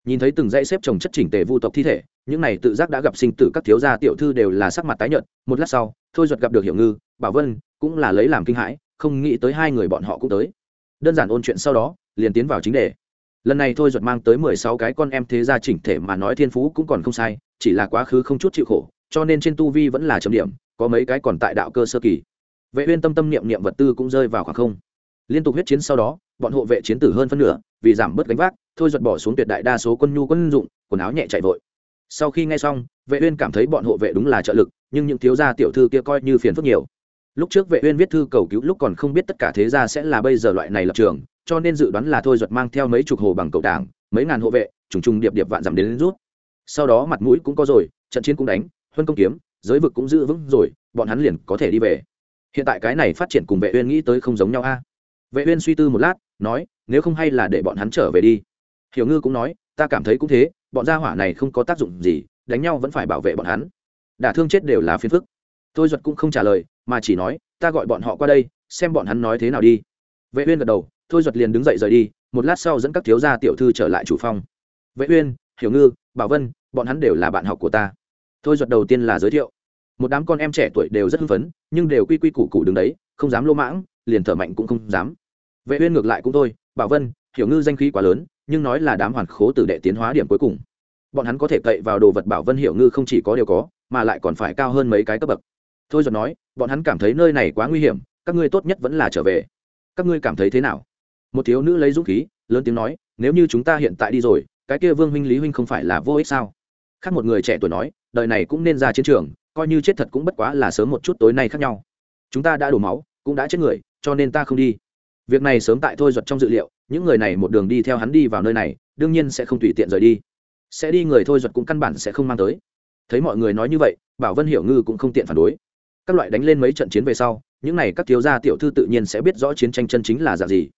Nhìn thấy từng dãy xếp chồng chất chỉnh tề vu tộc thi thể, những này tự giác đã gặp sinh tử các thiếu gia tiểu thư đều là sắc mặt tái nhợt, một lát sau, thôi duật gặp được hiểu ngư, bảo vân, cũng là lấy làm kinh hãi, không nghĩ tới hai người bọn họ cũng tới. Đơn giản ôn chuyện sau đó, liền tiến vào chính đề. Lần này thôi duật mang tới mười sáu cái con em thế gia chỉnh thể mà nói thiên phú cũng còn không sai, chỉ là quá khứ không chút chịu khổ, cho nên trên tu vi vẫn là chấm điểm, có mấy cái còn tại đạo cơ sơ kỳ. Vệ uyên tâm tâm niệm niệm vật tư cũng rơi vào khoảng không liên tục huyết chiến sau đó bọn hộ vệ chiến tử hơn phân nửa vì giảm bớt gánh vác thôi giật bỏ xuống tuyệt đại đa số quân nhu quân dụng quần áo nhẹ chạy vội. Sau khi nghe xong vệ uyên cảm thấy bọn hộ vệ đúng là trợ lực nhưng những thiếu gia tiểu thư kia coi như phiền phức nhiều. Lúc trước vệ uyên viết thư cầu cứu lúc còn không biết tất cả thế gia sẽ là bây giờ loại này lập trường cho nên dự đoán là thôi giật mang theo mấy chục hồ bằng cầu đảng mấy ngàn hộ vệ trùng trùng điệp điệp vạn giảm đến, đến rút. Sau đó mặt mũi cũng có rồi trận chiến cũng đánh huân công kiếm giới vực cũng giữ vững rồi bọn hắn liền có thể đi về. Hiện tại cái này phát triển cùng vệ uyên nghĩ tới không giống nhau a vệ uyên suy tư một lát, nói, nếu không hay là để bọn hắn trở về đi. Hiểu ngư cũng nói, ta cảm thấy cũng thế, bọn gia hỏa này không có tác dụng gì, đánh nhau vẫn phải bảo vệ bọn hắn. Đả thương chết đều là phiền phức. Tôi duật cũng không trả lời, mà chỉ nói, ta gọi bọn họ qua đây, xem bọn hắn nói thế nào đi. Vệ uyên gật đầu thôi duật liền đứng dậy rời đi, một lát sau dẫn các thiếu gia tiểu thư trở lại chủ phòng. vệ uyên, hiểu ngư, bảo vân, bọn hắn đều là bạn học của ta. Thôi duật đầu tiên là giới thiệu. Một đám con em trẻ tuổi đều rất hưng phấn, nhưng đều quy quy củ củ đứng đấy, không dám lô mãng liền thở mạnh cũng không dám. Vệ uyên ngược lại cũng thôi, bảo vân, hiểu ngư danh khí quá lớn, nhưng nói là đám hoàn khố tử đệ tiến hóa điểm cuối cùng. Bọn hắn có thể cậy vào đồ vật bảo vân hiểu ngư không chỉ có điều có, mà lại còn phải cao hơn mấy cái cấp bậc. Thôi rồi nói, bọn hắn cảm thấy nơi này quá nguy hiểm, các ngươi tốt nhất vẫn là trở về. Các ngươi cảm thấy thế nào? Một thiếu nữ lấy dũng khí, lớn tiếng nói, nếu như chúng ta hiện tại đi rồi, cái kia vương huynh lý huynh không phải là vô ích sao? Khác một người trẻ tuổi nói, đời này cũng nên ra chiến trường, coi như chết thật cũng bất quá là sớm một chút tối nay khác nhau. Chúng ta đã đổ máu, cũng đã chết người cho nên ta không đi. Việc này sớm tại thôi giật trong dự liệu, những người này một đường đi theo hắn đi vào nơi này, đương nhiên sẽ không tùy tiện rời đi. Sẽ đi người thôi giật cũng căn bản sẽ không mang tới. Thấy mọi người nói như vậy, bảo vân hiểu ngư cũng không tiện phản đối. Các loại đánh lên mấy trận chiến về sau, những này các thiếu gia tiểu thư tự nhiên sẽ biết rõ chiến tranh chân chính là dạng gì.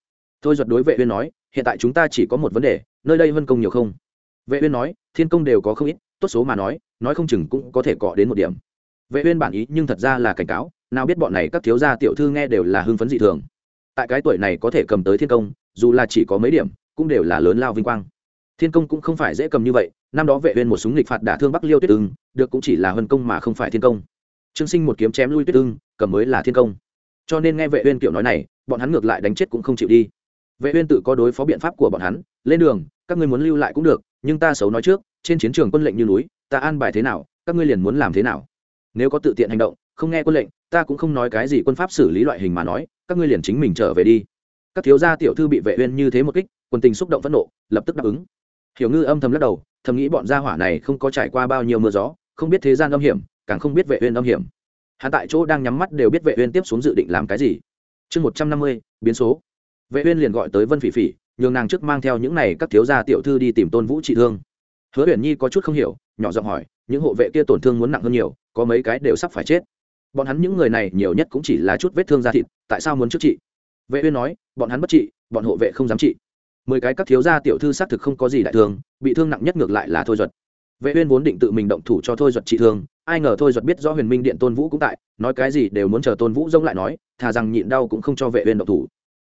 Thôi giật đối vệ uyên nói, hiện tại chúng ta chỉ có một vấn đề, nơi đây vân công nhiều không? Vệ uyên nói, thiên công đều có không ít, tốt số mà nói nói không chừng cũng có thể cọ đến một điểm. Vệ uyên bản ý nhưng thật ra là cảnh cáo nào biết bọn này các thiếu gia tiểu thư nghe đều là hưng phấn dị thường. Tại cái tuổi này có thể cầm tới thiên công, dù là chỉ có mấy điểm, cũng đều là lớn lao vinh quang. Thiên công cũng không phải dễ cầm như vậy, năm đó vệ uyên một súng nghịch phạt đả thương bắc liêu tuyết ưng, được cũng chỉ là huân công mà không phải thiên công. Trương sinh một kiếm chém lui tuyết ưng, cầm mới là thiên công. Cho nên nghe vệ uyên kiểu nói này, bọn hắn ngược lại đánh chết cũng không chịu đi. Vệ uyên tự có đối phó biện pháp của bọn hắn, lên đường, các ngươi muốn lưu lại cũng được, nhưng ta xấu nói trước, trên chiến trường quân lệnh như núi, ta an bài thế nào, các ngươi liền muốn làm thế nào. Nếu có tự tiện hành động, không nghe quân lệnh ta cũng không nói cái gì quân pháp xử lý loại hình mà nói các ngươi liền chính mình trở về đi. Các thiếu gia tiểu thư bị vệ uyên như thế một kích quân tình xúc động phẫn nộ lập tức đáp ứng. Hiểu ngư âm thầm lắc đầu thầm nghĩ bọn gia hỏa này không có trải qua bao nhiêu mưa gió không biết thế gian âm hiểm càng không biết vệ uyên âm hiểm. Hắn tại chỗ đang nhắm mắt đều biết vệ uyên tiếp xuống dự định làm cái gì. Chương 150, biến số. Vệ uyên liền gọi tới vân phỉ phỉ nhường nàng trước mang theo những này các thiếu gia tiểu thư đi tìm tôn vũ trị thương. Hứa uyển nhi có chút không hiểu nhỏ giọng hỏi những hộ vệ kia tổn thương muốn nặng hơn nhiều có mấy cái đều sắp phải chết bọn hắn những người này nhiều nhất cũng chỉ là chút vết thương da thịt, tại sao muốn trước trị? Vệ uyên nói, bọn hắn bất trị, bọn hộ vệ không dám trị. Mười cái các thiếu gia tiểu thư xác thực không có gì đại thương, bị thương nặng nhất ngược lại là thôi duật. Vệ uyên vốn định tự mình động thủ cho thôi duật trị thương, ai ngờ thôi duật biết rõ huyền minh điện tôn vũ cũng tại, nói cái gì đều muốn chờ tôn vũ dông lại nói, thà rằng nhịn đau cũng không cho vệ uyên động thủ.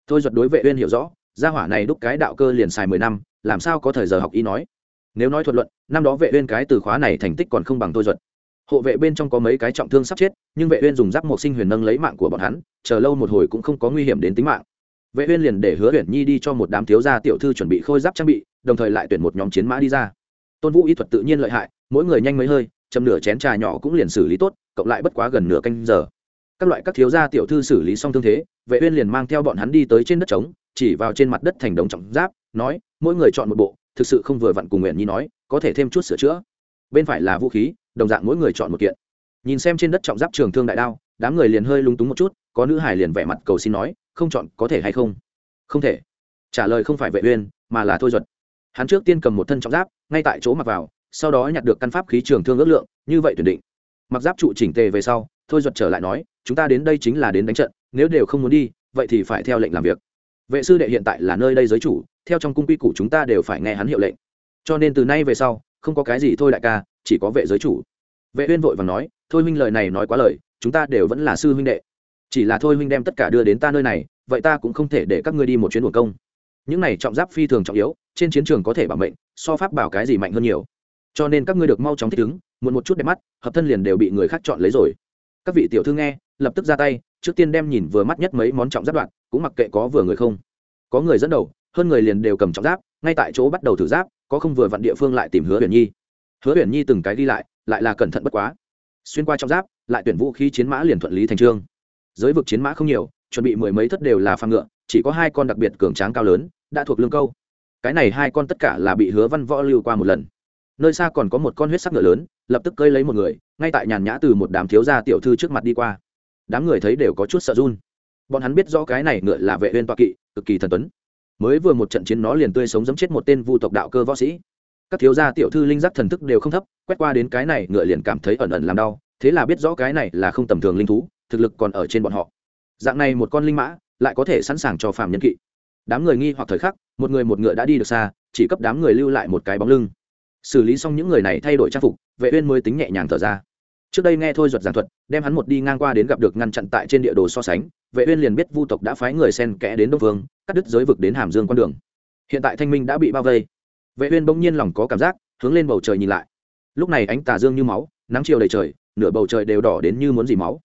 Thôi duật đối vệ uyên hiểu rõ, gia hỏa này đúc cái đạo cơ liền xài mười năm, làm sao có thời giờ học ý nói. Nếu nói thuật luận, năm đó vệ uyên cái từ khóa này thành tích còn không bằng thôi duật hộ vệ bên trong có mấy cái trọng thương sắp chết, nhưng vệ uyên dùng giáp một sinh huyền nâng lấy mạng của bọn hắn, chờ lâu một hồi cũng không có nguy hiểm đến tính mạng. Vệ uyên liền để hứa huyền nhi đi cho một đám thiếu gia tiểu thư chuẩn bị khôi giáp trang bị, đồng thời lại tuyển một nhóm chiến mã đi ra. Tôn vũ y thuật tự nhiên lợi hại, mỗi người nhanh mấy hơi, châm nửa chén trà nhỏ cũng liền xử lý tốt, cộng lại bất quá gần nửa canh giờ. Các loại các thiếu gia tiểu thư xử lý xong thương thế, vệ uyên liền mang theo bọn hắn đi tới trên đất trống, chỉ vào trên mặt đất thành đống trọng giáp, nói, mỗi người chọn một bộ, thực sự không vừa vặn cùng nguyện nhi nói, có thể thêm chút sửa chữa. Bên phải là vũ khí đồng dạng mỗi người chọn một kiện. Nhìn xem trên đất trọng giáp trường thương đại đao, đám người liền hơi lúng túng một chút, có nữ hải liền vẻ mặt cầu xin nói, không chọn, có thể hay không? Không thể. Trả lời không phải vệ uyên, mà là thôi duật. Hắn trước tiên cầm một thân trọng giáp, ngay tại chỗ mặc vào, sau đó nhặt được căn pháp khí trường thương ước lượng, như vậy tuyển định. Mặc giáp trụ chỉnh tề về sau, thôi duật trở lại nói, chúng ta đến đây chính là đến đánh trận, nếu đều không muốn đi, vậy thì phải theo lệnh làm việc. Vệ sư đệ hiện tại là nơi đây giới chủ, theo trong cung quy củ chúng ta đều phải nghe hắn hiệu lệnh. Cho nên từ nay về sau không có cái gì thôi đại ca, chỉ có vệ giới chủ. Vệ uyên vội vàng nói, thôi huynh lời này nói quá lời, chúng ta đều vẫn là sư huynh đệ. Chỉ là thôi huynh đem tất cả đưa đến ta nơi này, vậy ta cũng không thể để các ngươi đi một chuyến buồn công. Những này trọng giáp phi thường trọng yếu, trên chiến trường có thể bảo mệnh, so pháp bảo cái gì mạnh hơn nhiều. Cho nên các ngươi được mau chóng thích ứng, muộn một chút đẹp mắt, hợp thân liền đều bị người khác chọn lấy rồi. Các vị tiểu thư nghe, lập tức ra tay, trước tiên đem nhìn vừa mắt nhất mấy món trọng giáp đoạn, cũng mặc kệ có vừa người không. Có người dẫn đầu, hơn người liền đều cầm trọng giáp, ngay tại chỗ bắt đầu thử giáp có không vừa vặn địa phương lại tìm hứa huyền nhi. Hứa huyền nhi từng cái đi lại lại là cẩn thận bất quá. Xuyên qua trong giáp, lại tuyển vũ khí chiến mã liền thuận lý thành trương. Giới vực chiến mã không nhiều, chuẩn bị mười mấy thất đều là phang ngựa, chỉ có hai con đặc biệt cường tráng cao lớn, đã thuộc lương câu. Cái này hai con tất cả là bị hứa văn võ lưu qua một lần. Nơi xa còn có một con huyết sắc ngựa lớn, lập tức cơi lấy một người, ngay tại nhàn nhã từ một đám thiếu gia tiểu thư trước mặt đi qua. Đám người thấy đều có chút sợ run. Bọn hắn biết rõ cái này ngựa là vệ uyên toa kỵ, cực kỳ thần tuấn mới vừa một trận chiến nó liền tươi sống giẫm chết một tên vu tộc đạo cơ võ sĩ. Các thiếu gia tiểu thư linh giác thần thức đều không thấp, quét qua đến cái này ngựa liền cảm thấy ẩn ẩn làm đau, thế là biết rõ cái này là không tầm thường linh thú, thực lực còn ở trên bọn họ. Dạng này một con linh mã, lại có thể sẵn sàng cho phàm nhân kỵ. Đám người nghi hoặc thời khắc, một người một ngựa đã đi được xa, chỉ cấp đám người lưu lại một cái bóng lưng. Xử lý xong những người này thay đổi trang phục, vệ uyên mới tính nhẹ nhàng thở ra. Trước đây nghe thôi duật giảng thuật, đem hắn một đi ngang qua đến gặp được ngăn chặn tại trên địa đồ so sánh, vệ uyên liền biết vu tộc đã phái người xen kẽ đến đông vương cắt đứt giới vực đến hàm dương con đường. Hiện tại thanh minh đã bị bao vây. Vệ uyên bỗng nhiên lòng có cảm giác, hướng lên bầu trời nhìn lại. Lúc này ánh tà dương như máu, nắng chiều đầy trời, nửa bầu trời đều đỏ đến như muốn dì máu.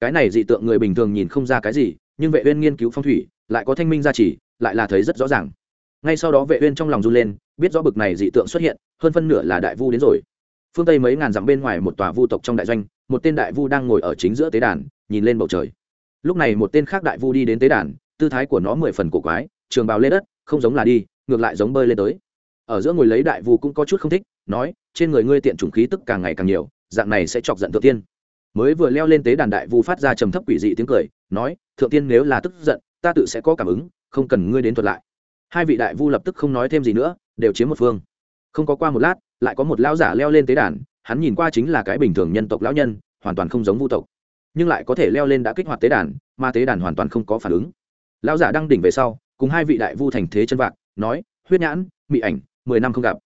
Cái này dị tượng người bình thường nhìn không ra cái gì, nhưng vệ uyên nghiên cứu phong thủy, lại có thanh minh gia trì, lại là thấy rất rõ ràng. Ngay sau đó vệ uyên trong lòng run lên, biết rõ bực này dị tượng xuất hiện, hơn phân nửa là đại vu đến rồi. Phương tây mấy ngàn dặm bên ngoài một tòa vu tộc trong đại doanh, một tên đại vu đang ngồi ở chính giữa tế đàn, nhìn lên bầu trời. Lúc này một tên khác đại vu đi đến tế đàn tư thái của nó mười phần cổ quái, trường bào lê đất, không giống là đi, ngược lại giống bơi lên tới. Ở giữa ngồi lấy đại vu cũng có chút không thích, nói, trên người ngươi tiện chủng khí tức càng ngày càng nhiều, dạng này sẽ chọc giận thượng tiên. Mới vừa leo lên tế đàn đại vu phát ra trầm thấp quỷ dị tiếng cười, nói, thượng tiên nếu là tức giận, ta tự sẽ có cảm ứng, không cần ngươi đến thuật lại. Hai vị đại vu lập tức không nói thêm gì nữa, đều chiếm một phương. Không có qua một lát, lại có một lão giả leo lên tế đàn, hắn nhìn qua chính là cái bình thường nhân tộc lão nhân, hoàn toàn không giống vu tộc. Nhưng lại có thể leo lên đã kích hoạt tế đàn, mà tế đàn hoàn toàn không có phản ứng lão giả đang đỉnh về sau, cùng hai vị đại vu thành thế chân vạc, nói, huyết nhãn, mị ảnh, mười năm không gặp.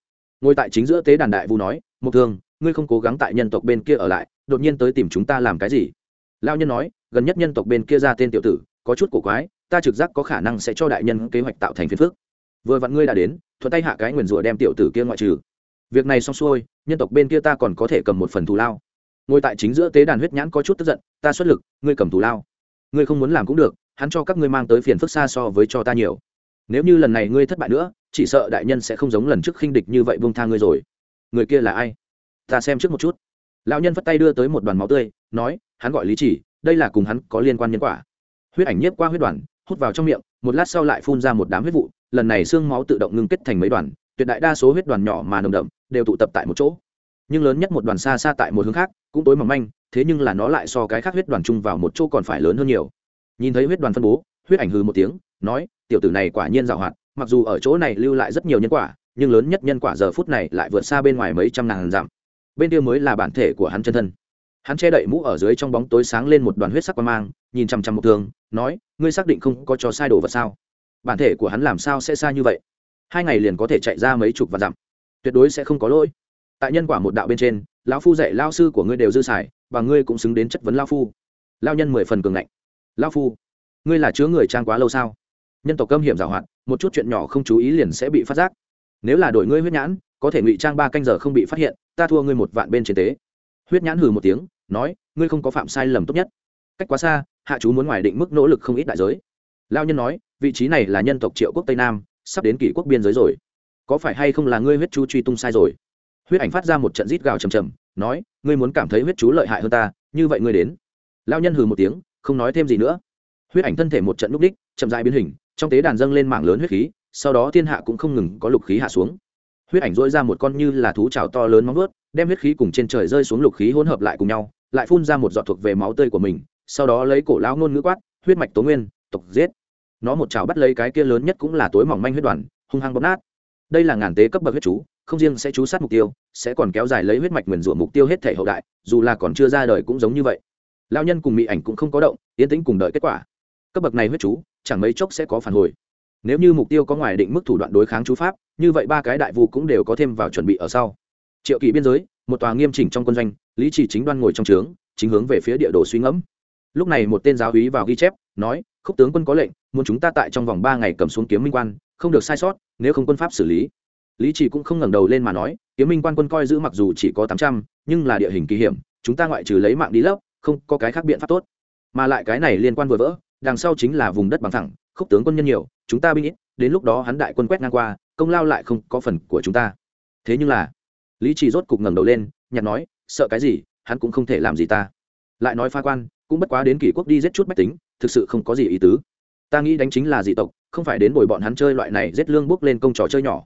Ngồi tại chính giữa tế đàn đại vu nói một thương ngươi không cố gắng tại nhân tộc bên kia ở lại, đột nhiên tới tìm chúng ta làm cái gì? Lao nhân nói, gần nhất nhân tộc bên kia ra tên tiểu tử, có chút cổ quái, ta trực giác có khả năng sẽ cho đại nhân kế hoạch tạo thành phiền phước vừa vặn ngươi đã đến, thuận tay hạ cái nguyền rủa đem tiểu tử kia ngoại trừ. Việc này xong xuôi, nhân tộc bên kia ta còn có thể cầm một phần thù lao. Ngồi tại chính giữa tế đàn huyết nhãn có chút tức giận, ta xuất lực, ngươi cầm thù lao. Ngươi không muốn làm cũng được hắn cho các ngươi mang tới phiền phức xa so với cho ta nhiều. Nếu như lần này ngươi thất bại nữa, chỉ sợ đại nhân sẽ không giống lần trước khinh địch như vậy buông tha ngươi rồi. Người kia là ai? Ta xem trước một chút. Lão nhân vất tay đưa tới một đoàn máu tươi, nói, hắn gọi lý chỉ, đây là cùng hắn có liên quan nhân quả. Huyết ảnh nhiếp qua huyết đoàn, hút vào trong miệng, một lát sau lại phun ra một đám huyết vụ, lần này xương máu tự động ngưng kết thành mấy đoàn, tuyệt đại đa số huyết đoàn nhỏ mà nồng đậm, đều tụ tập tại một chỗ. Nhưng lớn nhất một đoàn xa xa tại một hướng khác, cũng tối mỏng manh, thế nhưng là nó lại so cái khác huyết đoàn chung vào một chỗ còn phải lớn hơn nhiều nhìn thấy huyết đoàn phân bố, huyết ảnh hư một tiếng, nói, tiểu tử này quả nhiên giàu hoạt, mặc dù ở chỗ này lưu lại rất nhiều nhân quả, nhưng lớn nhất nhân quả giờ phút này lại vượt xa bên ngoài mấy trăm ngàn dặm. Bên kia mới là bản thể của hắn chân thân. Hắn che đậy mũ ở dưới trong bóng tối sáng lên một đoàn huyết sắc quan mang, nhìn chằm chằm một thường nói, ngươi xác định không có cho sai đồ vật sao? Bản thể của hắn làm sao sẽ xa như vậy? Hai ngày liền có thể chạy ra mấy chục và dặm. Tuyệt đối sẽ không có lỗi. Tại nhân quả một đạo bên trên, lão phu dạy lao sư của ngươi đều dư xài, và ngươi cũng xứng đến chất vấn lao phu. Lao nhân mười phần cường ngạnh lao phu, ngươi là chứa người trang quá lâu sao? Nhân tộc câm hiểm giảo hoạt, một chút chuyện nhỏ không chú ý liền sẽ bị phát giác. Nếu là đội ngươi huyết nhãn, có thể ngụy trang ba canh giờ không bị phát hiện, ta thua ngươi một vạn bên trên tế. Huyết nhãn hừ một tiếng, nói, ngươi không có phạm sai lầm tốt nhất. Cách quá xa, hạ chú muốn ngoài định mức nỗ lực không ít đại giới. Lao nhân nói, vị trí này là nhân tộc triệu quốc tây nam, sắp đến kỷ quốc biên giới rồi. Có phải hay không là ngươi huyết chú truy tung sai rồi? Huyết ảnh phát ra một trận rít gào trầm trầm, nói, ngươi muốn cảm thấy huyết chú lợi hại hơn ta, như vậy ngươi đến. Lao nhân hừ một tiếng không nói thêm gì nữa. Huyết ảnh thân thể một trận núp đích, chậm dại biến hình, trong tế đàn dâng lên mảng lớn huyết khí, sau đó thiên hạ cũng không ngừng có lục khí hạ xuống. Huyết ảnh dỗi ra một con như là thú trào to lớn móng vớt đem huyết khí cùng trên trời rơi xuống lục khí hỗn hợp lại cùng nhau, lại phun ra một giọt thuộc về máu tươi của mình, sau đó lấy cổ lão ngôn ngữ quát, huyết mạch tố nguyên, tộc giết. Nó một chảo bắt lấy cái kia lớn nhất cũng là tối mỏng manh huyết đoàn, hung hăng bóp nát. Đây là ngàn tế cấp bậc huyết chú, không riêng sẽ chú sát mục tiêu, sẽ còn kéo dài lấy huyết mạch nguyền rủa mục tiêu hết thể hậu đại, dù là còn chưa ra đời cũng giống như vậy lao nhân cùng mỹ ảnh cũng không có động, yên tĩnh cùng đợi kết quả. Cấp bậc này huyết chú, chẳng mấy chốc sẽ có phản hồi. Nếu như mục tiêu có ngoài định mức thủ đoạn đối kháng chú pháp, như vậy ba cái đại vụ cũng đều có thêm vào chuẩn bị ở sau. Triệu kỳ biên giới, một tòa nghiêm chỉnh trong quân doanh, lý chỉ chính đoan ngồi trong trướng, chính hướng về phía địa đồ suy ngẫm. Lúc này một tên giáo úy vào ghi chép, nói, khúc tướng quân có lệnh, muốn chúng ta tại trong vòng ba ngày cầm xuống kiếm minh quan, không được sai sót, nếu không quân pháp xử lý. Lý chỉ cũng không ngẩng đầu lên mà nói, kiếm minh quan quân coi giữ mặc dù chỉ có tám trăm, nhưng là địa hình kỳ hiểm, chúng ta ngoại trừ lấy mạng đi lấp không có cái khác biện pháp tốt. Mà lại cái này liên quan vừa vỡ, đằng sau chính là vùng đất bằng thẳng, khúc tướng quân nhân nhiều, chúng ta binh ít, đến lúc đó hắn đại quân quét ngang qua, công lao lại không có phần của chúng ta. Thế nhưng là, lý chỉ rốt cục ngẩng đầu lên nhặt nói, sợ cái gì, hắn cũng không thể làm gì ta. Lại nói pha quan, cũng bất quá đến kỷ quốc đi giết chút bách tính, thực sự không có gì ý tứ. Ta nghĩ đánh chính là dị tộc, không phải đến bồi bọn hắn chơi loại này giết lương bước lên công trò chơi nhỏ.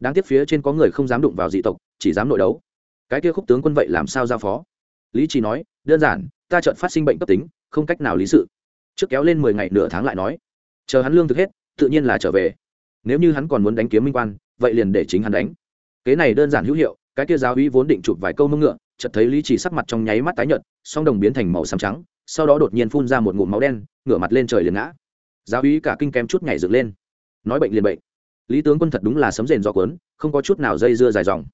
Đáng tiếc phía trên có người không dám đụng vào dị tộc, chỉ dám nội đấu. Cái kia khúc tướng quân vậy làm sao giao phó? Lý chỉ nói, đơn giản, ta chợt phát sinh bệnh cấp tính, không cách nào lý sự. Trước kéo lên mười ngày nửa tháng lại nói, chờ hắn lương thực hết, tự nhiên là trở về. Nếu như hắn còn muốn đánh kiếm minh quan, vậy liền để chính hắn đánh. Kế này đơn giản hữu hiệu, cái kia giáo uy vốn định chụp vài câu mông ngựa, chợt thấy lý chỉ sắc mặt trong nháy mắt tái nhợt, song đồng biến thành màu xám trắng, sau đó đột nhiên phun ra một ngụm máu đen, ngửa mặt lên trời liền ngã. Giáo uy cả kinh kém chút nhảy dựng lên. Nói bệnh liền bệnh. Lý tướng quân thật đúng là sấm rền do cuốn, không có chút nào dây dưa dài dòng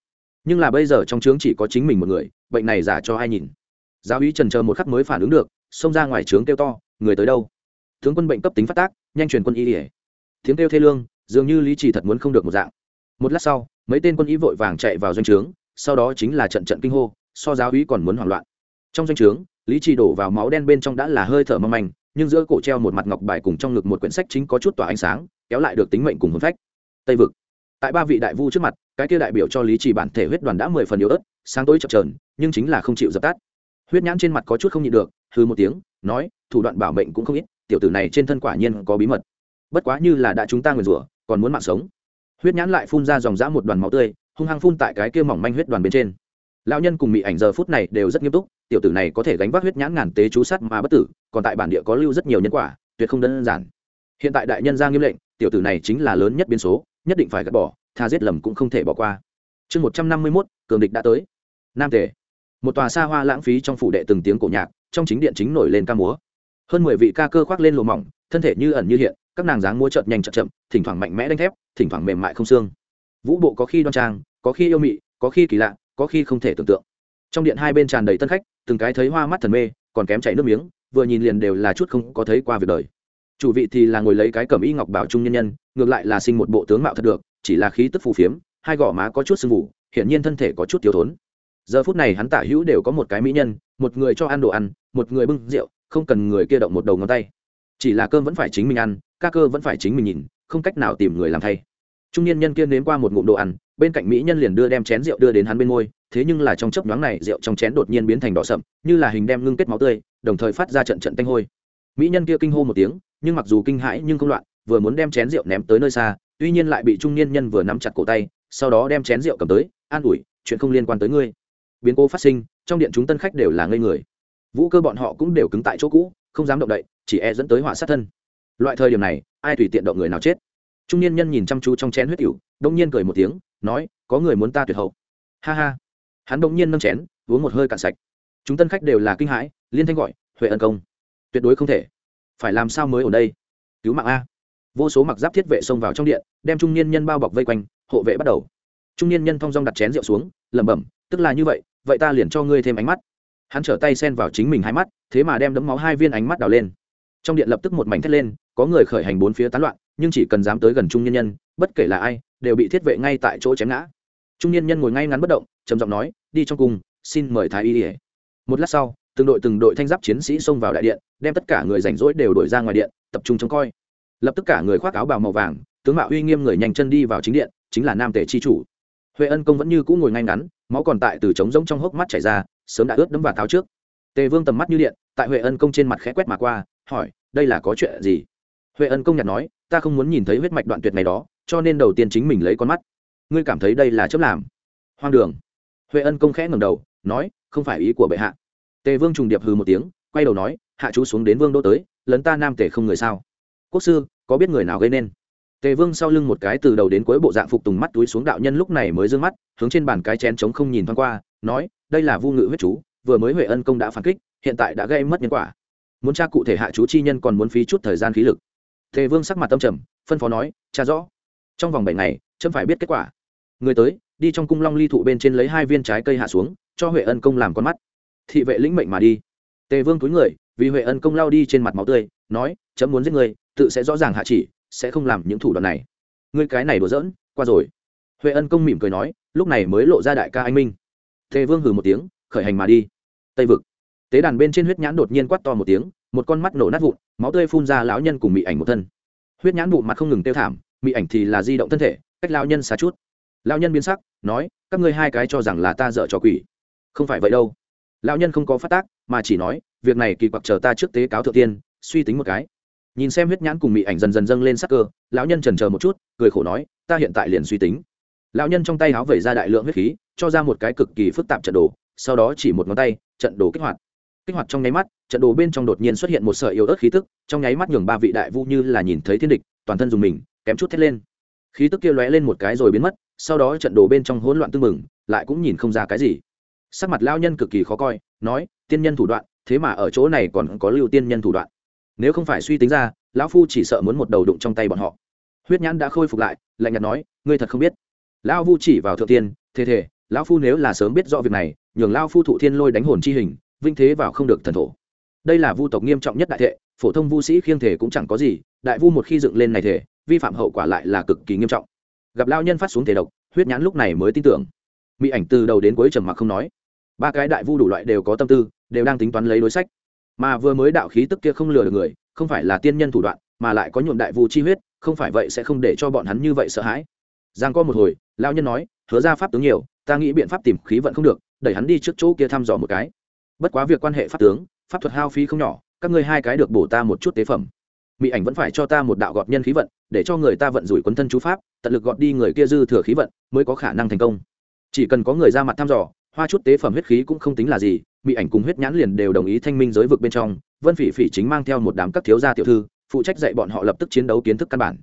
nhưng là bây giờ trong trướng chỉ có chính mình một người, bệnh này giả cho ai nhìn? Giáo ý trần chờ một khắc mới phản ứng được, xông ra ngoài trướng kêu to, người tới đâu? Tướng quân bệnh cấp tính phát tác, nhanh truyền quân y ỉa tiếng kêu thê lương, dường như lý trì thật muốn không được một dạng. Một lát sau, mấy tên quân y vội vàng chạy vào doanh trướng sau đó chính là trận trận kinh hô, so giáo úy còn muốn hoảng loạn. Trong doanh trướng lý trì đổ vào máu đen bên trong đã là hơi thở mâm manh, nhưng giữa cổ treo một mặt ngọc bài cùng trong ngực một quyển sách chính có chút tỏa ánh sáng, kéo lại được tính mệnh cùng hồn phách. Tây vực. Tại ba vị đại vu trước mặt cái kia đại biểu cho lý trì bản thể huyết đoàn đã mười phần yếu ớt, sáng tối chập trờn nhưng chính là không chịu dập tắt. Huyết nhãn trên mặt có chút không nhịn được hư một tiếng, nói, thủ đoạn bảo mệnh cũng không ít, tiểu tử này trên thân quả nhiên có bí mật. Bất quá như là đã chúng ta nguyền rủa, còn muốn mạng sống. Huyết nhãn lại phun ra dòng dã một đoàn máu tươi, hung hăng phun tại cái kia mỏng manh huyết đoàn bên trên. Lão nhân cùng mỹ ảnh giờ phút này đều rất nghiêm túc, tiểu tử này có thể gánh vác huyết nhãn ngàn tế chú sát mà bất tử, còn tại bản địa có lưu rất nhiều nhân quả, tuyệt không đơn giản. Hiện tại đại nhân ra nghiêm lệnh, tiểu tử này chính là lớn nhất biến số, nhất định phải gạt bỏ tha giết lầm cũng không thể bỏ qua. Chương một trăm năm mươi mốt, cường địch đã tới. Nam tề. Một tòa xa hoa lãng phí trong phủ đệ từng tiếng cổ nhạc, trong chính điện chính nổi lên ca múa. Hơn mười vị ca cơ khoác lên lùa mỏng, thân thể như ẩn như hiện, các nàng dáng múa chợt nhanh chợt chậm, thỉnh thoảng mạnh mẽ đánh thép, thỉnh thoảng mềm mại không xương. Vũ bộ có khi đoan trang, có khi yêu mị, có khi kỳ lạ, có khi không thể tưởng tượng. Trong điện hai bên tràn đầy tân khách, từng cái thấy hoa mắt thần mê, còn kém chảy nước miếng, vừa nhìn liền đều là chút không có thấy qua việc đời. Chủ vị thì là ngồi lấy cái cẩm y ngọc bảo trung nhân nhân, ngược lại là sinh một bộ tướng mạo thật được chỉ là khí tức phù phiếm, hai gò má có chút sưng vụ hiển nhiên thân thể có chút thiếu thốn. Giờ phút này hắn tả hữu đều có một cái mỹ nhân, một người cho ăn đồ ăn, một người bưng rượu, không cần người kia động một đầu ngón tay. Chỉ là cơm vẫn phải chính mình ăn, ca cơ vẫn phải chính mình nhìn, không cách nào tìm người làm thay. Trung niên nhân kia nếm qua một ngụm đồ ăn, bên cạnh mỹ nhân liền đưa đem chén rượu đưa đến hắn bên môi, thế nhưng là trong chốc nhoáng này rượu trong chén đột nhiên biến thành đỏ sậm, như là hình đem ngưng kết máu tươi, đồng thời phát ra trận trận tanh hôi. Mỹ nhân kia kinh hô một tiếng, nhưng mặc dù kinh hãi nhưng không loạn, vừa muốn đem chén rượu ném tới nơi xa tuy nhiên lại bị trung niên nhân vừa nắm chặt cổ tay, sau đó đem chén rượu cầm tới, an ủi, chuyện không liên quan tới ngươi. Biến cố phát sinh, trong điện chúng tân khách đều là ngây người. Vũ cơ bọn họ cũng đều cứng tại chỗ cũ, không dám động đậy, chỉ e dẫn tới họa sát thân. Loại thời điểm này, ai tùy tiện động người nào chết? Trung niên nhân nhìn chăm chú trong chén huyết cựu đông nhiên cười một tiếng, nói, có người muốn ta tuyệt hậu. Ha ha. Hắn đông nhiên nâng chén, uống một hơi cạn sạch. Chúng tân khách đều là kinh hãi, liên thanh gọi, huệ ân công, tuyệt đối không thể. Phải làm sao mới ở đây? Cứu mạng a vô số mặc giáp thiết vệ xông vào trong điện, đem trung niên nhân bao bọc vây quanh, hộ vệ bắt đầu. Trung niên nhân thong dong đặt chén rượu xuống, lẩm bẩm, tức là như vậy vậy ta liền cho ngươi thêm ánh mắt. Hắn trở tay xen vào chính mình hai mắt, thế mà đem đấm máu hai viên ánh mắt đào lên. Trong điện lập tức một mảnh thét lên, có người khởi hành bốn phía tán loạn, nhưng chỉ cần dám tới gần trung nhân nhân, bất kể là ai, đều bị thiết vệ ngay tại chỗ chém ngã. Trung nhân nhân ngồi ngay ngắn bất động, trầm giọng nói, đi trong cung, xin mời thái y ỉa một lát sau, từng đội từng đội thanh giáp chiến sĩ xông vào đại điện, đem tất cả người rảnh rỗi đều đổi ra ngoài điện, tập trung trông coi lập tức cả người khoác áo bào màu vàng, tướng mạo uy nghiêm người nhanh chân đi vào chính điện, chính là nam tể chi chủ. Huệ ân công vẫn như cũ ngồi ngay ngắn, máu còn tại từ trống rỗng trong hốc mắt chảy ra, sớm đã ướt đẫm vào tháo trước. Tề vương tầm mắt như điện, tại huệ ân công trên mặt khẽ quét mà qua, hỏi, đây là có chuyện gì? Huệ ân công nhặt nói, ta không muốn nhìn thấy huyết mạch đoạn tuyệt này đó, cho nên đầu tiên chính mình lấy con mắt. Ngươi cảm thấy đây là chấp làm? Hoang đường. Huệ ân công khẽ ngầm đầu, nói, không phải ý của bệ hạ. Tề vương trùng điệp hừ một tiếng, quay đầu nói, hạ chú xuống đến vương đô tới, lấn ta nam tề không người sao? Quốc sư, có biết người nào gây nên? Tề vương sau lưng một cái từ đầu đến cuối bộ dạng phục tùng mắt túi xuống đạo nhân lúc này mới d ư ơ n g mắt, hướng trên bàn cái chén trống không nhìn thoáng qua, nói, đây là vu ngự huyết chú, vừa mới huệ ân công đã phản kích, hiện tại đã gây mất nhân quả. Muốn tra cụ thể hạ chú chi nhân còn muốn phí chút thời gian khí lực. Tề vương sắc mặt tâm trầm, phân phó nói cha rõ. Trong vòng bảy ngày trâm phải biết kết quả. Người tới, đi trong cung long ly thụ bên trên lấy hai viên trái cây hạ xuống, cho huệ ân công làm con mắt. Thị vệ lĩnh mệnh mà đi. Tề vương túi người, vì huệ ân công lao đi trên mặt máu tươi, nói, chấm muốn giết người tự sẽ rõ ràng hạ chỉ, sẽ không làm những thủ đoạn này. Ngươi cái này đùa giỡn, qua rồi. Huệ ân công mỉm cười nói, lúc này mới lộ ra đại ca anh minh. Tề vương hừ một tiếng, khởi hành mà đi. Tây vực. Tế đàn bên trên huyết nhãn đột nhiên quát to một tiếng, một con mắt nổ nát vụn, máu tươi phun ra lão nhân cùng mị ảnh một thân. Huyết nhãn vụ mặt không ngừng tiêu thảm, mị ảnh thì là di động thân thể, cách lão nhân xa chút. Lão nhân biến sắc, nói, các ngươi hai cái cho rằng là ta dợ cho quỷ. Không phải vậy đâu. Lão nhân không có phát tác, mà chỉ nói, việc này kỳ quặc chờ ta trước tế cáo thượng tiên, suy tính một cái nhìn xem huyết nhãn cùng mị ảnh dần dần dâng lên sắc cơ, lão nhân trần chờ một chút, cười khổ nói, ta hiện tại liền suy tính. Lão nhân trong tay háo vẩy ra đại lượng huyết khí, cho ra một cái cực kỳ phức tạp trận đồ, sau đó chỉ một ngón tay, trận đồ kích hoạt. Kích hoạt trong nháy mắt, trận đồ bên trong đột nhiên xuất hiện một sợi yếu ớt khí tức, trong nháy mắt nhường ba vị đại vu như là nhìn thấy thiên địch, toàn thân dùng mình, kém chút thét lên. Khí tức kia lóe lên một cái rồi biến mất, sau đó trận đồ bên trong hỗn loạn tưng mừng lại cũng nhìn không ra cái gì. Sắc mặt lão nhân cực kỳ khó coi, nói, tiên nhân thủ đoạn, thế mà ở chỗ này còn có lưu tiên nhân thủ đoạn nếu không phải suy tính ra, lão phu chỉ sợ muốn một đầu đụng trong tay bọn họ. Huyết nhãn đã khôi phục lại, lạnh nhạt nói, ngươi thật không biết. Lão phu chỉ vào thượng tiên thế thể lão phu nếu là sớm biết rõ việc này, nhường lão phu thụ thiên lôi đánh hồn chi hình, vinh thế vào không được thần thổ. Đây là vu tộc nghiêm trọng nhất đại thệ, phổ thông vu sĩ khiêng thể cũng chẳng có gì, đại vu một khi dựng lên này thể vi phạm hậu quả lại là cực kỳ nghiêm trọng. Gặp lao nhân phát xuống thể độc, huyết nhãn lúc này mới tin tưởng. Mỹ ảnh từ đầu đến cuối trầm mặc không nói. Ba cái đại vu đủ loại đều có tâm tư, đều đang tính toán lấy đối sách mà vừa mới đạo khí tức kia không lừa được người, không phải là tiên nhân thủ đoạn, mà lại có nhuộm đại vụ chi huyết, không phải vậy sẽ không để cho bọn hắn như vậy sợ hãi. Giang có một hồi lao nhân nói, hứa ra pháp tướng nhiều, ta nghĩ biện pháp tìm khí vận không được, đẩy hắn đi trước chỗ kia thăm dò một cái. Bất quá việc quan hệ pháp tướng, pháp thuật hao phí không nhỏ, các ngươi hai cái được bổ ta một chút tế phẩm. Mỹ ảnh vẫn phải cho ta một đạo gọt nhân khí vận, để cho người ta vận rủi quấn thân chú pháp, tận lực gọt đi người kia dư thừa khí vận, mới có khả năng thành công. Chỉ cần có người ra mặt thăm dò, hoa chút tế phẩm huyết khí cũng không tính là gì bị ảnh cùng huyết nhãn liền đều đồng ý thanh minh giới vực bên trong, vân phỉ phỉ chính mang theo một đám các thiếu gia tiểu thư, phụ trách dạy bọn họ lập tức chiến đấu kiến thức căn bản.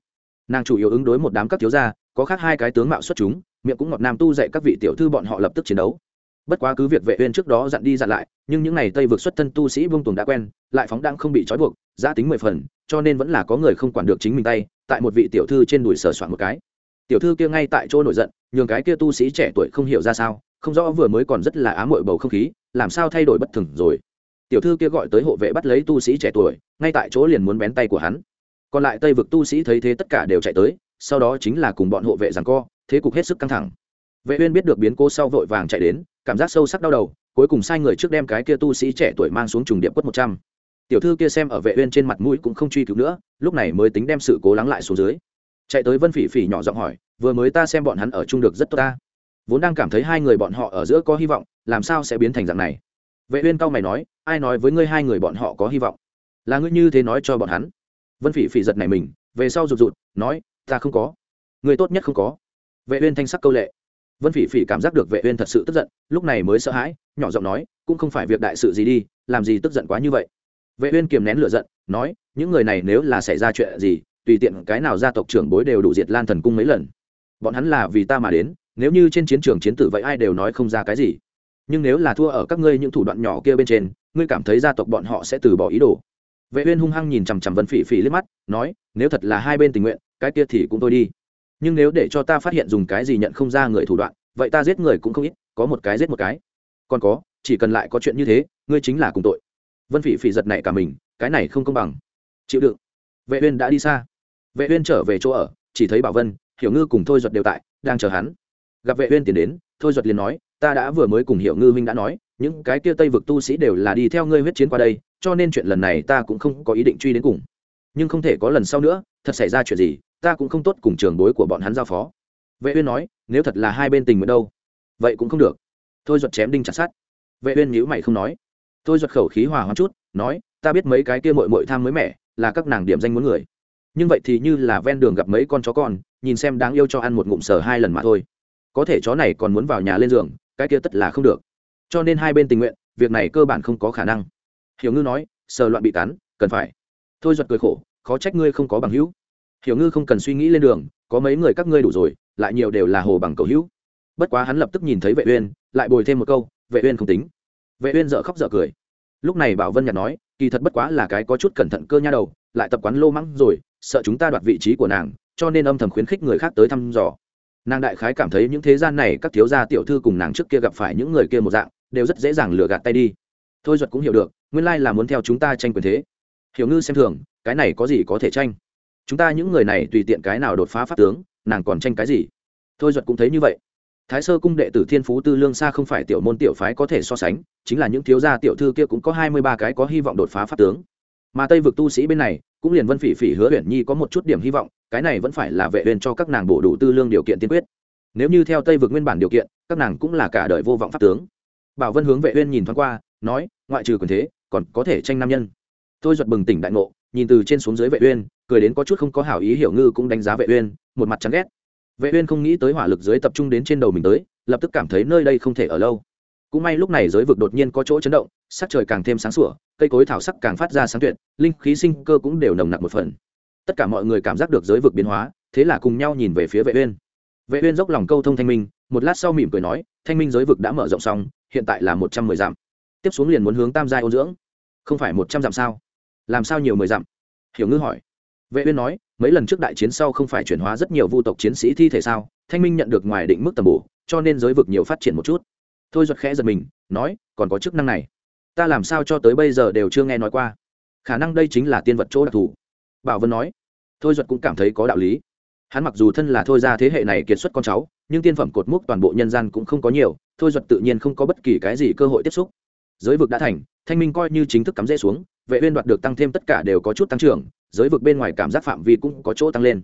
Nàng chủ yếu ứng đối một đám các thiếu gia, có khác hai cái tướng mạo xuất chúng, miệng cũng ngọt nam tu dạy các vị tiểu thư bọn họ lập tức chiến đấu. Bất quá cứ việc vệ uyên trước đó dặn đi dặn lại, nhưng những ngày tây vực xuất thân tu sĩ vương tuồng đã quen, lại phóng đang không bị trói buộc, giá tính mười phần, cho nên vẫn là có người không quản được chính mình tay, tại một vị tiểu thư trên đùi sờ soạn một cái. Tiểu thư kia ngay tại chỗ nổi giận, nhường cái kia tu sĩ trẻ tuổi không hiểu ra sao, không rõ vừa mới còn rất là ám muội bầu không khí làm sao thay đổi bất thường rồi? Tiểu thư kia gọi tới hộ vệ bắt lấy tu sĩ trẻ tuổi, ngay tại chỗ liền muốn bén tay của hắn. Còn lại tây vực tu sĩ thấy thế tất cả đều chạy tới, sau đó chính là cùng bọn hộ vệ rằng co, thế cục hết sức căng thẳng. Vệ uyên biết được biến cố sau vội vàng chạy đến, cảm giác sâu sắc đau đầu, cuối cùng sai người trước đem cái kia tu sĩ trẻ tuổi mang xuống trùng điệp quất một trăm. Tiểu thư kia xem ở vệ uyên trên mặt mũi cũng không truy cứu nữa, lúc này mới tính đem sự cố lắng lại xuống dưới. Chạy tới vân phỉ phỉ nhỏ giọng hỏi, vừa mới ta xem bọn hắn ở chung được rất tốt ta. Vốn đang cảm thấy hai người bọn họ ở giữa có hy vọng làm sao sẽ biến thành dạng này? Vệ uyên cao mày nói, ai nói với ngươi hai người bọn họ có hy vọng? Là ngươi như thế nói cho bọn hắn? Vân phỉ phỉ giật này mình, về sau rụt rụt, nói, ta không có. Người tốt nhất không có. Vệ uyên thanh sắc câu lệ. Vân phỉ phỉ cảm giác được vệ uyên thật sự tức giận, lúc này mới sợ hãi, nhỏ giọng nói, cũng không phải việc đại sự gì đi, làm gì tức giận quá như vậy. Vệ uyên kiềm nén lửa giận, nói, những người này nếu là xảy ra chuyện gì, tùy tiện cái nào gia tộc trưởng bối đều đủ diệt lan thần cung mấy lần. Bọn hắn là vì ta mà đến, nếu như trên chiến trường chiến tử vậy ai đều nói không ra cái gì nhưng nếu là thua ở các ngươi những thủ đoạn nhỏ kia bên trên, ngươi cảm thấy gia tộc bọn họ sẽ từ bỏ ý đồ. Vệ uyên hung hăng nhìn chằm chằm vân phỉ phỉ liếc mắt, nói, nếu thật là hai bên tình nguyện, cái kia thì cũng thôi đi. Nhưng nếu để cho ta phát hiện dùng cái gì nhận không ra người thủ đoạn, vậy ta giết người cũng không ít, có một cái giết một cái. Còn có, chỉ cần lại có chuyện như thế, ngươi chính là cùng tội. Vân phỉ phỉ giật nảy cả mình, cái này không công bằng. Chịu đựng. Vệ uyên đã đi xa. Vệ uyên trở về chỗ ở, chỉ thấy bảo vân, hiểu ngư cùng thôi duật đều tại, đang chờ hắn. Gặp vệ uyên tiến đến, thôi duật liền nói ta đã vừa mới cùng hiểu ngư huynh đã nói, những cái kia tây vực tu sĩ đều là đi theo ngươi huyết chiến qua đây, cho nên chuyện lần này ta cũng không có ý định truy đến cùng. Nhưng không thể có lần sau nữa, thật xảy ra chuyện gì, ta cũng không tốt cùng trường bối của bọn hắn giao phó. Vệ uyên nói, nếu thật là hai bên tình nguyện đâu, vậy cũng không được. Thôi duật chém đinh chặt sát vệ uyên nhíu mày không nói. Thôi duật khẩu khí hòa hoãn chút, nói, ta biết mấy cái kia muội muội tham mới mẻ, là các nàng điểm danh muốn người. Nhưng vậy thì như là ven đường gặp mấy con chó con, nhìn xem đáng yêu cho ăn một ngụm sờ hai lần mà thôi. Có thể chó này còn muốn vào nhà lên giường cái kia tất là không được. Cho nên hai bên tình nguyện, việc này cơ bản không có khả năng. Hiểu ngư nói, sờ loạn bị cắn, cần phải. Thôi giật cười khổ, khó trách ngươi không có bằng hữu. Hiểu ngư không cần suy nghĩ lên đường, có mấy người các ngươi đủ rồi, lại nhiều đều là hồ bằng cầu hữu. Bất quá hắn lập tức nhìn thấy vệ uyên, lại bồi thêm một câu, vệ uyên không tính. Vệ uyên dở khóc dở cười. Lúc này bảo vân nhạt nói, kỳ thật bất quá là cái có chút cẩn thận cơ nha đầu, lại tập quán lô mắng rồi, sợ chúng ta đoạt vị trí của nàng, cho nên âm thầm khuyến khích người khác tới thăm dò nàng đại khái cảm thấy những thế gian này các thiếu gia tiểu thư cùng nàng trước kia gặp phải những người kia một dạng, đều rất dễ dàng lừa gạt tay đi. Thôi duật cũng hiểu được, nguyên lai là muốn theo chúng ta tranh quyền thế. Hiểu ngư xem thường, cái này có gì có thể tranh? Chúng ta những người này tùy tiện cái nào đột phá pháp tướng, nàng còn tranh cái gì? Thôi duật cũng thấy như vậy. Thái sơ cung đệ tử thiên phú tư lương xa không phải tiểu môn tiểu phái có thể so sánh, chính là những thiếu gia tiểu thư kia cũng có hai mươi ba cái có hy vọng đột phá pháp tướng. Mà tây vực tu sĩ bên này cũng liền vân phỉ phỉ hứa huyền nhi có một chút điểm hy vọng, cái này vẫn phải là vệ huyền cho các nàng bổ đủ tư lương điều kiện tiên quyết. Nếu như theo tây vực nguyên bản điều kiện, các nàng cũng là cả đời vô vọng pháp tướng. Bảo vân hướng vệ uyên nhìn thoáng qua, nói, ngoại trừ quyền thế, còn có thể tranh nam nhân. Tôi giật bừng tỉnh đại ngộ, nhìn từ trên xuống dưới vệ uyên, cười đến có chút không có hảo ý hiểu ngư cũng đánh giá vệ uyên, một mặt chán ghét. Vệ uyên không nghĩ tới hỏa lực dưới tập trung đến trên đầu mình tới, lập tức cảm thấy nơi đây không thể ở lâu cũng may lúc này giới vực đột nhiên có chỗ chấn động, sắc trời càng thêm sáng sủa, cây cối thảo sắc càng phát ra sáng tuyệt, linh khí sinh cơ cũng đều nồng nặc một phần. Tất cả mọi người cảm giác được giới vực biến hóa, thế là cùng nhau nhìn về phía vệ uyên. Vệ uyên dốc lòng câu thông thanh minh, một lát sau mỉm cười nói, thanh minh giới vực đã mở rộng xong, hiện tại là một trăm mười dặm. Tiếp xuống liền muốn hướng tam giai ôn dưỡng. Không phải một trăm dặm sao? Làm sao nhiều mười dặm? Hiểu ngư hỏi. Vệ uyên nói, mấy lần trước đại chiến sau không phải chuyển hóa rất nhiều vu tộc chiến sĩ thi thể sao? Thanh minh nhận được ngoài định mức tầm bổ, cho nên giới vực nhiều phát triển một chút thôi giật khẽ giật mình, nói, còn có chức năng này. Ta làm sao cho tới bây giờ đều chưa nghe nói qua. Khả năng đây chính là tiên vật chỗ đặc thù. Bảo vân nói. Thôi giật cũng cảm thấy có đạo lý. Hắn mặc dù thân là thôi ra thế hệ này kiệt xuất con cháu, nhưng tiên phẩm cột mốc toàn bộ nhân gian cũng không có nhiều, thôi duật tự nhiên không có bất kỳ cái gì cơ hội tiếp xúc. Giới vực đã thành, thanh minh coi như chính thức cắm rễ xuống, vệ uyên đoạt được tăng thêm tất cả đều có chút tăng trưởng, giới vực bên ngoài cảm giác phạm vi cũng có chỗ tăng lên.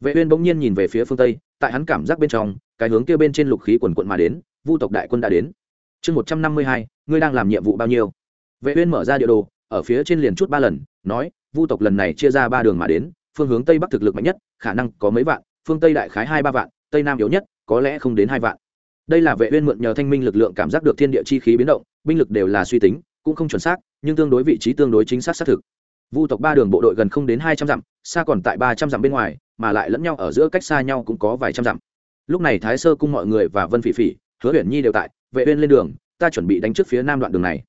Vệ uyên bỗng nhiên nhìn về phía phương tây, tại hắn cảm giác bên trong, cái hướng kia bên trên lục khí quần quận mà đến vu tộc đại quân đã đến. Chương 152, ngươi đang làm nhiệm vụ bao nhiêu? Vệ uyên mở ra địa đồ ở phía trên liền chút ba lần nói vu tộc lần này chia ra ba đường mà đến phương hướng tây bắc thực lực mạnh nhất khả năng có mấy vạn phương tây đại khái hai ba vạn tây nam yếu nhất có lẽ không đến hai vạn. Đây là vệ uyên mượn nhờ thanh minh lực lượng cảm giác được thiên địa chi khí biến động binh lực đều là suy tính cũng không chuẩn xác nhưng tương đối vị trí tương đối chính xác xác thực. Vu tộc ba đường bộ đội gần không đến hai trăm dặm xa còn tại ba trăm dặm bên ngoài mà lại lẫn nhau ở giữa cách xa nhau cũng có vài trăm dặm. Lúc này thái sơ cung mọi người và vân phỉ phỉ hứa huyền nhi đều tại, vệ uyên lên đường, ta chuẩn bị đánh trước phía nam đoạn đường này.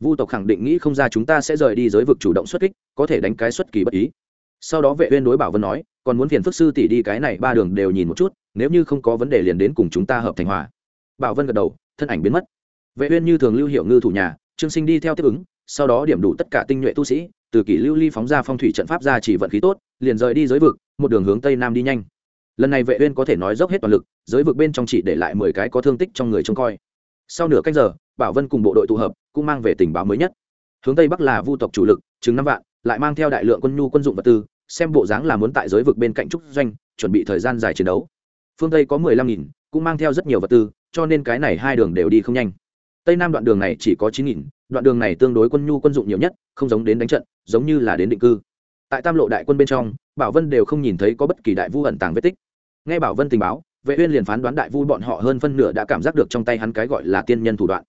Vu tộc khẳng định nghĩ không ra chúng ta sẽ rời đi giới vực chủ động xuất kích, có thể đánh cái xuất kỳ bất ý. Sau đó vệ uyên đối bảo vân nói, còn muốn phiền phức sư tỷ đi cái này ba đường đều nhìn một chút, nếu như không có vấn đề liền đến cùng chúng ta hợp thành hòa. Bảo vân gật đầu, thân ảnh biến mất. Vệ uyên như thường lưu hiệu ngư thủ nhà, trương sinh đi theo tiếp ứng, sau đó điểm đủ tất cả tinh nhuệ tu sĩ, từ kỷ lưu ly phóng ra phong thủy trận pháp ra chỉ vận khí tốt, liền rời đi giới vực, một đường hướng tây nam đi nhanh lần này vệ uyên có thể nói dốc hết toàn lực, giới vực bên trong chỉ để lại 10 cái có thương tích trong người trông coi. Sau nửa canh giờ, bảo vân cùng bộ đội tụ hợp, cũng mang về tình báo mới nhất. Hướng tây bắc là vu tộc chủ lực, chừng năm vạn, lại mang theo đại lượng quân nhu quân dụng vật tư, xem bộ dáng là muốn tại giới vực bên cạnh trúc doanh, chuẩn bị thời gian dài chiến đấu. Phương tây có mười lăm nghìn, cũng mang theo rất nhiều vật tư, cho nên cái này hai đường đều đi không nhanh. Tây nam đoạn đường này chỉ có chín nghìn, đoạn đường này tương đối quân nhu quân dụng nhiều nhất, không giống đến đánh trận, giống như là đến định cư. Tại tam lộ đại quân bên trong, bảo vân đều không nhìn thấy có bất kỳ đại vu ẩn tàng vết tích nghe bảo vân tình báo, vệ uyên liền phán đoán đại vu bọn họ hơn phân nửa đã cảm giác được trong tay hắn cái gọi là tiên nhân thủ đoạn.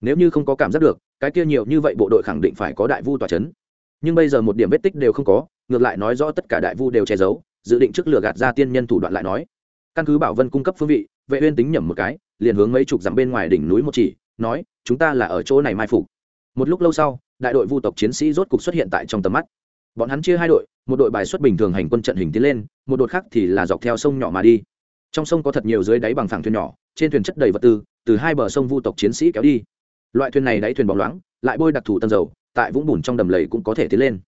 Nếu như không có cảm giác được, cái kia nhiều như vậy bộ đội khẳng định phải có đại vu tỏa chấn. Nhưng bây giờ một điểm vết tích đều không có, ngược lại nói rõ tất cả đại vu đều che giấu, dự định trước lừa gạt ra tiên nhân thủ đoạn lại nói. Căn cứ bảo vân cung cấp phương vị, vệ uyên tính nhẩm một cái, liền hướng mấy chục dặm bên ngoài đỉnh núi một chỉ, nói, chúng ta là ở chỗ này mai phục. Một lúc lâu sau, đại đội vu tộc chiến sĩ rốt cục xuất hiện tại trong tầm mắt bọn hắn chia hai đội, một đội bài xuất bình thường hành quân trận hình tiến lên, một đội khác thì là dọc theo sông nhỏ mà đi. Trong sông có thật nhiều dưới đáy bằng phẳng thuyền nhỏ, trên thuyền chất đầy vật tư, từ hai bờ sông vu tộc chiến sĩ kéo đi. Loại thuyền này đáy thuyền bóng loáng, lại bôi đặc thù tân dầu, tại vũng bùn trong đầm lầy cũng có thể tiến lên.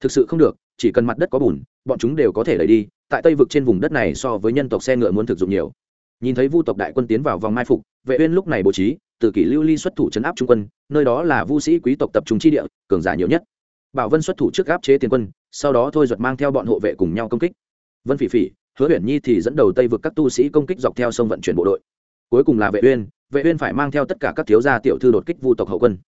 Thực sự không được, chỉ cần mặt đất có bùn, bọn chúng đều có thể lấy đi, tại tây vực trên vùng đất này so với nhân tộc xe ngựa muốn thực dụng nhiều. Nhìn thấy vu tộc đại quân tiến vào vòng mai phục, vệ uyên lúc này bố trí, từ kỷ lưu ly xuất thủ chấn áp trung quân, nơi đó là vu sĩ quý tộc tập trung chi địa, cường giả nhiều nhất bảo vân xuất thủ trước áp chế tiền quân, sau đó thôi duật mang theo bọn hộ vệ cùng nhau công kích. Vân phỉ phỉ, hứa huyền nhi thì dẫn đầu tây vực các tu sĩ công kích dọc theo sông vận chuyển bộ đội. Cuối cùng là vệ uyên vệ uyên phải mang theo tất cả các thiếu gia tiểu thư đột kích vu tộc hậu quân.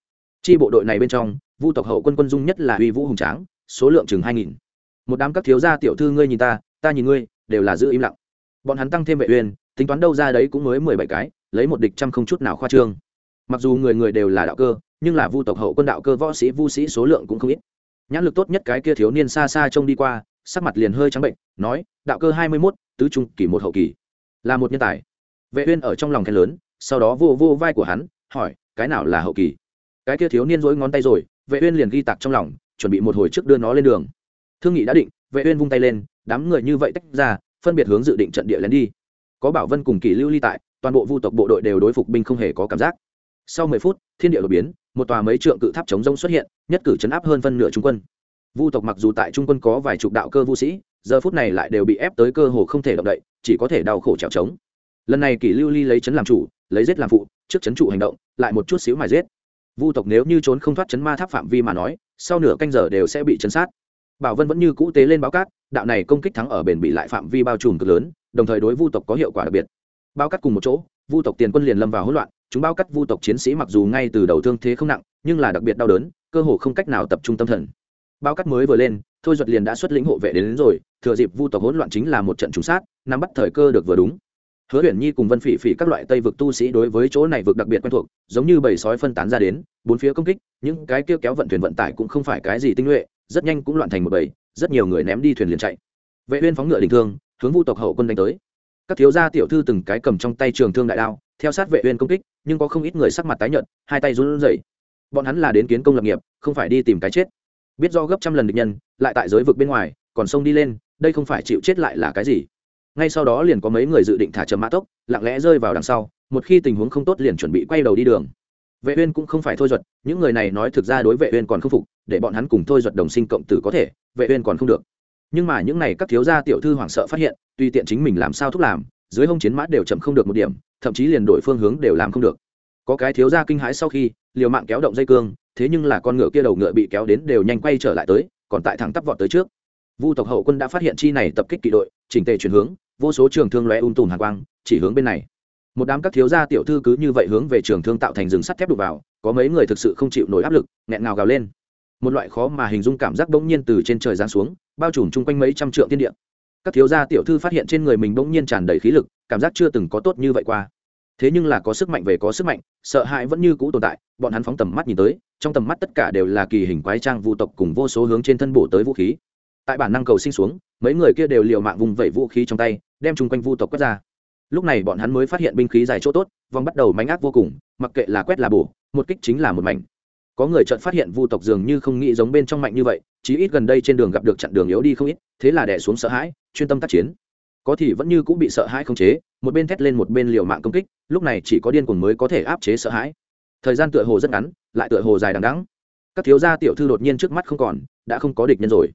Chi bộ đội này bên trong, vu tộc hậu quân quân dung nhất là uy vũ hùng tráng, số lượng chừng hai nghìn. Một đám các thiếu gia tiểu thư ngươi nhìn ta ta nhìn ngươi, đều là giữ im lặng. Bọn hắn tăng thêm vệ uyên, tính toán đâu ra đấy cũng mới mười bảy cái, lấy một địch trăm không chút nào khoa trương. Mặc dù người người đều là đạo cơ, nhưng là vu tộc hậu quân đạo cơ võ sĩ, vu sĩ số lượng cũng không ít nhãn lực tốt nhất cái kia thiếu niên xa xa trông đi qua, sắc mặt liền hơi trắng bệnh, nói, đạo cơ hai mươi mốt, tứ trung kỳ một hậu kỳ. Là một nhân tài. Vệ uyên ở trong lòng khen lớn, sau đó vô vô vai của hắn, hỏi, cái nào là hậu kỳ? Cái kia thiếu niên rối ngón tay rồi, vệ uyên liền ghi tạc trong lòng, chuẩn bị một hồi trước đưa nó lên đường. Thương nghị đã định, vệ uyên vung tay lên, đám người như vậy tách ra, phân biệt hướng dự định trận địa lén đi. Có bảo vân cùng kỳ lưu ly tại, toàn bộ vu tộc bộ đội đều đối phục binh không hề có cảm giác. Sau 10 phút, thiên địa đột biến một tòa mấy trượng cự tháp chống rông xuất hiện, nhất cử chấn áp hơn phân nửa trung quân. Vu tộc mặc dù tại trung quân có vài chục đạo cơ vu sĩ, giờ phút này lại đều bị ép tới cơ hồ không thể động đậy, chỉ có thể đau khổ trèo trống. Lần này kỷ lưu ly lấy chấn làm chủ, lấy giết làm phụ, trước chấn trụ hành động, lại một chút xíu mà giết. Vu tộc nếu như trốn không thoát chấn ma tháp phạm vi mà nói, sau nửa canh giờ đều sẽ bị chấn sát. Bảo vân vẫn như cũ tế lên báo cát, đạo này công kích thắng ở bền bị lại phạm vi bao trùm cực lớn, đồng thời đối vu tộc có hiệu quả đặc biệt. Bao cát cùng một chỗ, vu tộc tiền quân liền lâm vào hỗn loạn chúng bao cắt vu tộc chiến sĩ mặc dù ngay từ đầu thương thế không nặng nhưng là đặc biệt đau đớn cơ hồ không cách nào tập trung tâm thần. Bao cắt mới vừa lên thôi duật liền đã xuất lĩnh hộ vệ đến, đến rồi thừa dịp vu tộc hỗn loạn chính là một trận trùng sát nắm bắt thời cơ được vừa đúng. Hứa huyền nhi cùng vân phỉ phỉ các loại tây vực tu sĩ đối với chỗ này vực đặc biệt quen thuộc giống như bầy sói phân tán ra đến bốn phía công kích những cái kia kéo vận thuyền vận tải cũng không phải cái gì tinh nhuệ rất nhanh cũng loạn thành một bầy rất nhiều người ném đi thuyền liền chạy. Vệ uyên phóng ngựa đình thương hướng vu tộc hậu quân đánh tới. Các thiếu gia tiểu thư từng cái cầm trong tay trường thương đại đao theo sát vệ uyên công kích, nhưng có không ít người sắc mặt tái nhợt, hai tay run rẩy. Bọn hắn là đến kiến công lập nghiệp, không phải đi tìm cái chết. Biết do gấp trăm lần địch nhân, lại tại giới vực bên ngoài, còn sông đi lên, đây không phải chịu chết lại là cái gì? Ngay sau đó liền có mấy người dự định thả chậm mã tốc, lặng lẽ rơi vào đằng sau, một khi tình huống không tốt liền chuẩn bị quay đầu đi đường. Vệ uyên cũng không phải thôi duật, những người này nói thực ra đối vệ uyên còn không phục, để bọn hắn cùng thôi duật đồng sinh cộng tử có thể, vệ uyên còn không được. Nhưng mà những này các thiếu gia tiểu thư hoảng sợ phát hiện, tùy tiện chính mình làm sao thúc làm dưới hông chiến mã đều chậm không được một điểm, thậm chí liền đổi phương hướng đều làm không được. Có cái thiếu gia kinh hãi sau khi, liều mạng kéo động dây cương, thế nhưng là con ngựa kia đầu ngựa bị kéo đến đều nhanh quay trở lại tới, còn tại thẳng tắp vọt tới trước. Vu tộc hậu quân đã phát hiện chi này tập kích kỵ đội, chỉnh tề chuyển hướng, vô số trường thương lóe un tùm hàng quang, chỉ hướng bên này. Một đám các thiếu gia tiểu thư cứ như vậy hướng về trường thương tạo thành rừng sắt thép đục vào, có mấy người thực sự không chịu nổi áp lực, nghẹn ngào gào lên. Một loại khó mà hình dung cảm giác bỗng nhiên từ trên trời giáng xuống, bao trùm chung quanh mấy trăm trượng tiên địa các thiếu gia tiểu thư phát hiện trên người mình bỗng nhiên tràn đầy khí lực, cảm giác chưa từng có tốt như vậy qua. Thế nhưng là có sức mạnh về có sức mạnh, sợ hãi vẫn như cũ tồn tại, bọn hắn phóng tầm mắt nhìn tới, trong tầm mắt tất cả đều là kỳ hình quái trang vu tộc cùng vô số hướng trên thân bổ tới vũ khí. Tại bản năng cầu sinh xuống, mấy người kia đều liều mạng vùng vẩy vũ khí trong tay, đem chung quanh vu tộc quét ra. Lúc này bọn hắn mới phát hiện binh khí dài chỗ tốt, vòng bắt đầu mánh ác vô cùng, mặc kệ là quét là bổ, một kích chính là một mảnh. Có người chợt phát hiện vu tộc dường như không nghĩ giống bên trong mạnh như vậy, chí ít gần đây trên đường gặp được chặn đường yếu đi không ít, thế là đẻ xuống sợ hãi chuyên tâm tác chiến. Có thì vẫn như cũng bị sợ hãi không chế, một bên thét lên một bên liều mạng công kích, lúc này chỉ có điên cuồng mới có thể áp chế sợ hãi. Thời gian tựa hồ rất ngắn, lại tựa hồ dài đằng đắng các thiếu gia tiểu thư đột nhiên trước mắt không còn, đã không có địch nhân rồi.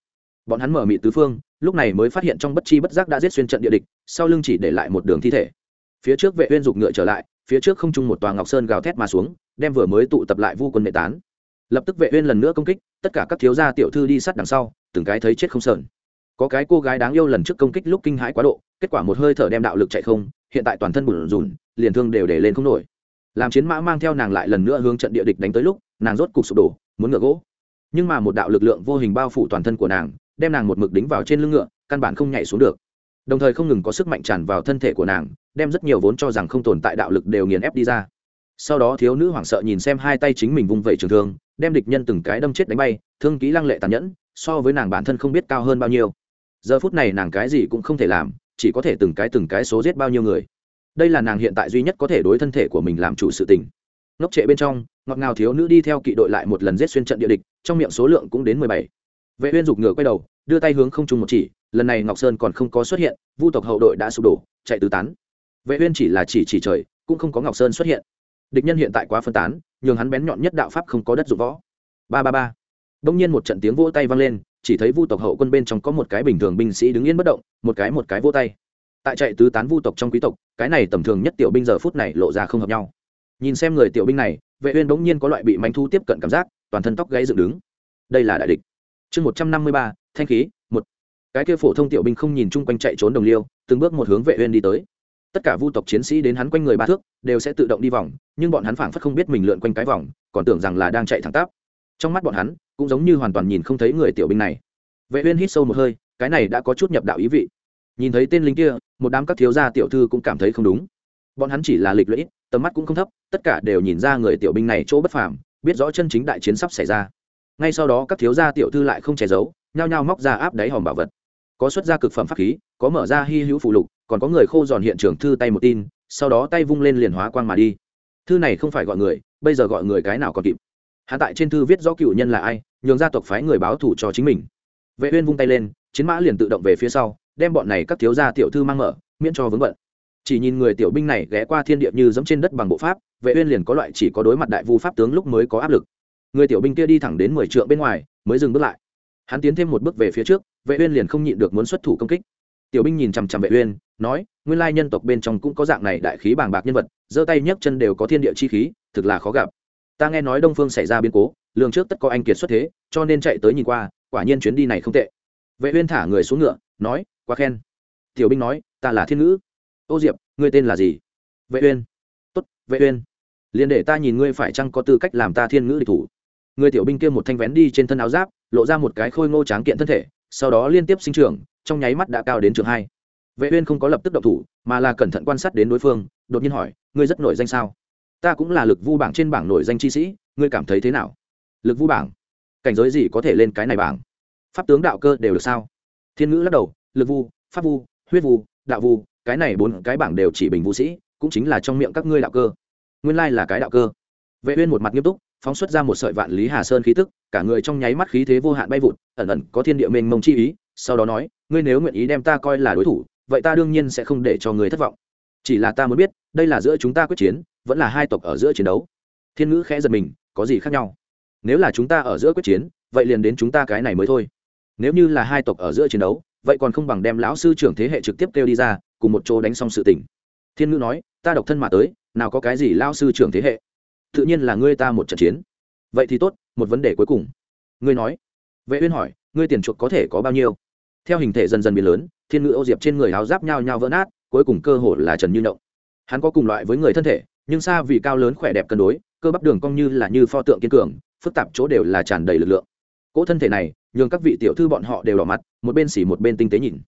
Bọn hắn mở mị tứ phương, lúc này mới phát hiện trong bất chi bất giác đã giết xuyên trận địa địch, sau lưng chỉ để lại một đường thi thể. Phía trước vệ uyên dục ngựa trở lại, phía trước không trung một tòa ngọc sơn gào thét mà xuống, đem vừa mới tụ tập lại vu quân nệ tán. Lập tức vệ uyên lần nữa công kích, tất cả các thiếu gia tiểu thư đi sát đằng sau, từng cái thấy chết không sờn có cái cô gái đáng yêu lần trước công kích lúc kinh hãi quá độ, kết quả một hơi thở đem đạo lực chạy không, hiện tại toàn thân bùn rùn, liền thương đều để lên không nổi. Làm chiến mã mang theo nàng lại lần nữa hướng trận địa địch đánh tới lúc, nàng rốt cục sụp đổ, muốn ngựa gỗ. Nhưng mà một đạo lực lượng vô hình bao phủ toàn thân của nàng, đem nàng một mực đính vào trên lưng ngựa, căn bản không nhảy xuống được. Đồng thời không ngừng có sức mạnh tràn vào thân thể của nàng, đem rất nhiều vốn cho rằng không tồn tại đạo lực đều nghiền ép đi ra. Sau đó thiếu nữ hoảng sợ nhìn xem hai tay chính mình vung vẩy trường thương, đem địch nhân từng cái đâm chết đánh bay, thương kỹ lăng lệ tàn nhẫn, so với nàng bản thân không biết cao hơn bao nhiêu giờ phút này nàng cái gì cũng không thể làm, chỉ có thể từng cái từng cái số giết bao nhiêu người. Đây là nàng hiện tại duy nhất có thể đối thân thể của mình làm chủ sự tình. Ngốc trệ bên trong, ngọt ngào thiếu nữ đi theo kỵ đội lại một lần giết xuyên trận địa địch, trong miệng số lượng cũng đến mười bảy. Vệ uyên dục ngựa quay đầu, đưa tay hướng không trung một chỉ, lần này ngọc sơn còn không có xuất hiện, vu tộc hậu đội đã sụp đổ, chạy tứ tán. Vệ uyên chỉ là chỉ chỉ trời, cũng không có ngọc sơn xuất hiện. Địch nhân hiện tại quá phân tán, nhường hắn bén nhọn nhất đạo pháp không có đất dụng võ. Ba ba ba. Đông nhiên một trận tiếng vỗ tay vang lên chỉ thấy vu tộc hậu quân bên trong có một cái bình thường binh sĩ đứng yên bất động, một cái một cái vô tay. Tại chạy tứ tán vu tộc trong quý tộc, cái này tầm thường nhất tiểu binh giờ phút này lộ ra không hợp nhau. Nhìn xem người tiểu binh này, vệ uyên bỗng nhiên có loại bị manh thu tiếp cận cảm giác, toàn thân tóc gáy dựng đứng. Đây là đại địch. Chương một trăm năm mươi ba, thanh khí, một. Cái kia phổ thông tiểu binh không nhìn chung quanh chạy trốn đồng liêu, từng bước một hướng vệ uyên đi tới. Tất cả vu tộc chiến sĩ đến hắn quanh người ba thước, đều sẽ tự động đi vòng, nhưng bọn hắn phảng phất không biết mình lượn quanh cái vòng, còn tưởng rằng là đang chạy thẳng tắp trong mắt bọn hắn, cũng giống như hoàn toàn nhìn không thấy người tiểu binh này. Vệ uyên hít sâu một hơi, cái này đã có chút nhập đạo ý vị. Nhìn thấy tên lính kia, một đám các thiếu gia tiểu thư cũng cảm thấy không đúng. Bọn hắn chỉ là lịch lũy tầm mắt cũng không thấp, tất cả đều nhìn ra người tiểu binh này chỗ bất phàm, biết rõ chân chính đại chiến sắp xảy ra. Ngay sau đó các thiếu gia tiểu thư lại không che giấu, nhao nhao móc ra áp đáy hòm bảo vật. Có xuất ra cực phẩm pháp khí, có mở ra hy hữu phụ lục, còn có người khô giòn hiện trường thư tay một tin, sau đó tay vung lên liền hóa quang mà đi. Thư này không phải gọi người, bây giờ gọi người cái nào còn kịp hắn tại trên thư viết rõ cựu nhân là ai, nhường gia tộc phái người báo thủ cho chính mình. Vệ uyên vung tay lên, chiến mã liền tự động về phía sau, đem bọn này các thiếu gia tiểu thư mang mở, miễn cho vướng bận. Chỉ nhìn người tiểu binh này ghé qua thiên địa như giống trên đất bằng bộ pháp, vệ uyên liền có loại chỉ có đối mặt đại vu pháp tướng lúc mới có áp lực. Người tiểu binh kia đi thẳng đến mười trượng bên ngoài, mới dừng bước lại. Hắn tiến thêm một bước về phía trước, vệ uyên liền không nhịn được muốn xuất thủ công kích. Tiểu binh nhìn chăm chăm vệ uyên, nói, nguyên lai nhân tộc bên trong cũng có dạng này đại khí bàng bạc nhân vật, giơ tay nhấc chân đều có thiên địa chi khí, thực là khó gặp ta nghe nói đông phương xảy ra biến cố, lường trước tất có anh kiệt xuất thế, cho nên chạy tới nhìn qua, quả nhiên chuyến đi này không tệ. Vệ uyên thả người xuống ngựa, nói, quá khen. Tiểu binh nói, ta là thiên ngữ. Ô diệp, ngươi tên là gì? Vệ uyên. Tốt, vệ uyên. Liền để ta nhìn ngươi phải chăng có tư cách làm ta thiên ngữ địch thủ? Người tiểu binh kia một thanh vén đi trên thân áo giáp, lộ ra một cái khôi ngô tráng kiện thân thể, sau đó liên tiếp sinh trưởng, trong nháy mắt đã cao đến trường hai. Vệ uyên không có lập tức động thủ, mà là cẩn thận quan sát đến đối phương, đột nhiên hỏi, ngươi rất nổi danh sao? Ta cũng là lực vu bảng trên bảng nổi danh chi sĩ, ngươi cảm thấy thế nào? Lực vu bảng? Cảnh giới gì có thể lên cái này bảng? Pháp tướng đạo cơ đều được sao? Thiên ngữ lắc đầu, lực vu, pháp vu, huyết vu, đạo vu, cái này bốn cái bảng đều chỉ bình vũ sĩ, cũng chính là trong miệng các ngươi đạo cơ. Nguyên lai là cái đạo cơ. Vệ uyên một mặt nghiêm túc, phóng xuất ra một sợi vạn lý hà sơn khí tức, cả người trong nháy mắt khí thế vô hạn bay vụt, ẩn ẩn có thiên địa mênh mông chi ý, sau đó nói, ngươi nếu nguyện ý đem ta coi là đối thủ, vậy ta đương nhiên sẽ không để cho ngươi thất vọng. Chỉ là ta muốn biết, đây là giữa chúng ta quyết chiến vẫn là hai tộc ở giữa chiến đấu. Thiên ngữ khẽ giật mình, có gì khác nhau? Nếu là chúng ta ở giữa quyết chiến, vậy liền đến chúng ta cái này mới thôi. Nếu như là hai tộc ở giữa chiến đấu, vậy còn không bằng đem lão sư trưởng thế hệ trực tiếp kêu đi ra, cùng một chỗ đánh xong sự tình. Thiên ngữ nói, ta độc thân mà tới, nào có cái gì lao sư trưởng thế hệ? Tự nhiên là ngươi ta một trận chiến. Vậy thì tốt, một vấn đề cuối cùng. Ngươi nói. Vệ uyên hỏi, ngươi tiền chuộc có thể có bao nhiêu? Theo hình thể dần dần biến lớn, thiên ngữ ô diệp trên người áo giáp nhao nhao vỡ nát, cuối cùng cơ hồ là trần như động hắn có cùng loại với người thân thể nhưng xa vì cao lớn khỏe đẹp cân đối, cơ bắp đường cong như là như pho tượng kiên cường, phức tạp chỗ đều là tràn đầy lực lượng. Cỗ thân thể này, nhường các vị tiểu thư bọn họ đều đỏ mặt, một bên xỉ một bên tinh tế nhìn.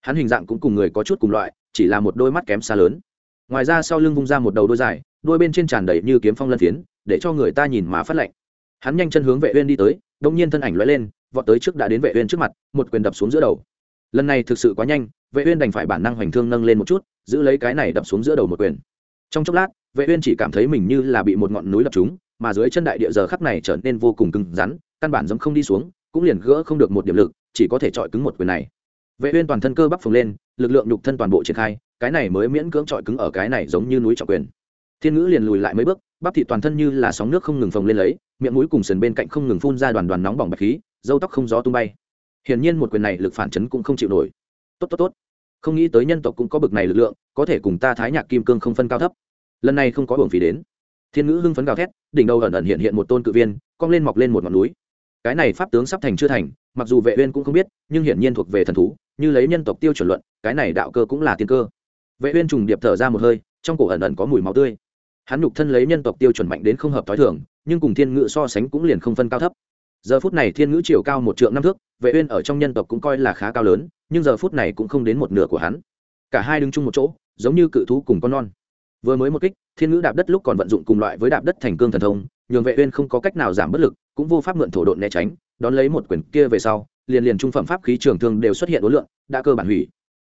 Hắn hình dạng cũng cùng người có chút cùng loại, chỉ là một đôi mắt kém xa lớn. Ngoài ra sau lưng vung ra một đầu đôi dài, đôi bên trên tràn đầy như kiếm phong lân phiến, để cho người ta nhìn mà phát lạnh. Hắn nhanh chân hướng vệ uyên đi tới đông nhiên thân ảnh lóe lên, vọt tới trước đã đến vệ uyên trước mặt, một quyền đập xuống giữa đầu. Lần này thực sự quá nhanh, vệ uyên đành phải bản năng hoành thương nâng lên một chút, giữ lấy cái này đập xuống giữa đầu một quyền. Trong chốc lát vệ uyên chỉ cảm thấy mình như là bị một ngọn núi đập trúng, mà dưới chân đại địa giờ khắc này trở nên vô cùng cứng rắn, căn bản giống không đi xuống, cũng liền gỡ không được một điểm lực, chỉ có thể chọi cứng một quyền này. Vệ uyên toàn thân cơ bắp phồng lên, lực lượng nhục thân toàn bộ triển khai, cái này mới miễn cưỡng chọi cứng ở cái này giống như núi trọng quyền. Thiên ngữ liền lùi lại mấy bước, bắp thịt toàn thân như là sóng nước không ngừng phồng lên lấy, miệng mũi cùng sườn bên cạnh không ngừng phun ra đoàn đoàn nóng bỏng bạch khí, râu tóc không gió tung bay. Hiển nhiên một quyền này lực phản chấn cũng không chịu nổi. Tốt tốt tốt. Không nghĩ tới nhân tộc cũng có bực này lực lượng, có thể cùng ta thái nhạc kim cương không phân cao thấp lần này không có hưởng phí đến. Thiên ngữ hưng phấn gào thét, đỉnh đầu ẩn ẩn hiện hiện một tôn cự viên, cong lên mọc lên một ngọn núi. Cái này pháp tướng sắp thành chưa thành, mặc dù vệ uyên cũng không biết, nhưng hiển nhiên thuộc về thần thú, như lấy nhân tộc tiêu chuẩn luận, cái này đạo cơ cũng là tiên cơ. Vệ uyên trùng điệp thở ra một hơi, trong cổ ẩn ẩn có mùi máu tươi. Hắn nhục thân lấy nhân tộc tiêu chuẩn mạnh đến không hợp thói thường, nhưng cùng thiên ngữ so sánh cũng liền không phân cao thấp. Giờ phút này thiên ngữ chiều cao một trượng năm thước, vệ uyên ở trong nhân tộc cũng coi là khá cao lớn, nhưng giờ phút này cũng không đến một nửa của hắn. Cả hai đứng chung một chỗ, giống như cự thú cùng con non vừa mới một kích thiên ngữ đạp đất lúc còn vận dụng cùng loại với đạp đất thành cương thần thông nhường vệ uyên không có cách nào giảm bất lực cũng vô pháp mượn thổ độn né tránh đón lấy một quyền kia về sau liền liền trung phẩm pháp khí trường thương đều xuất hiện đối lượng đã cơ bản hủy.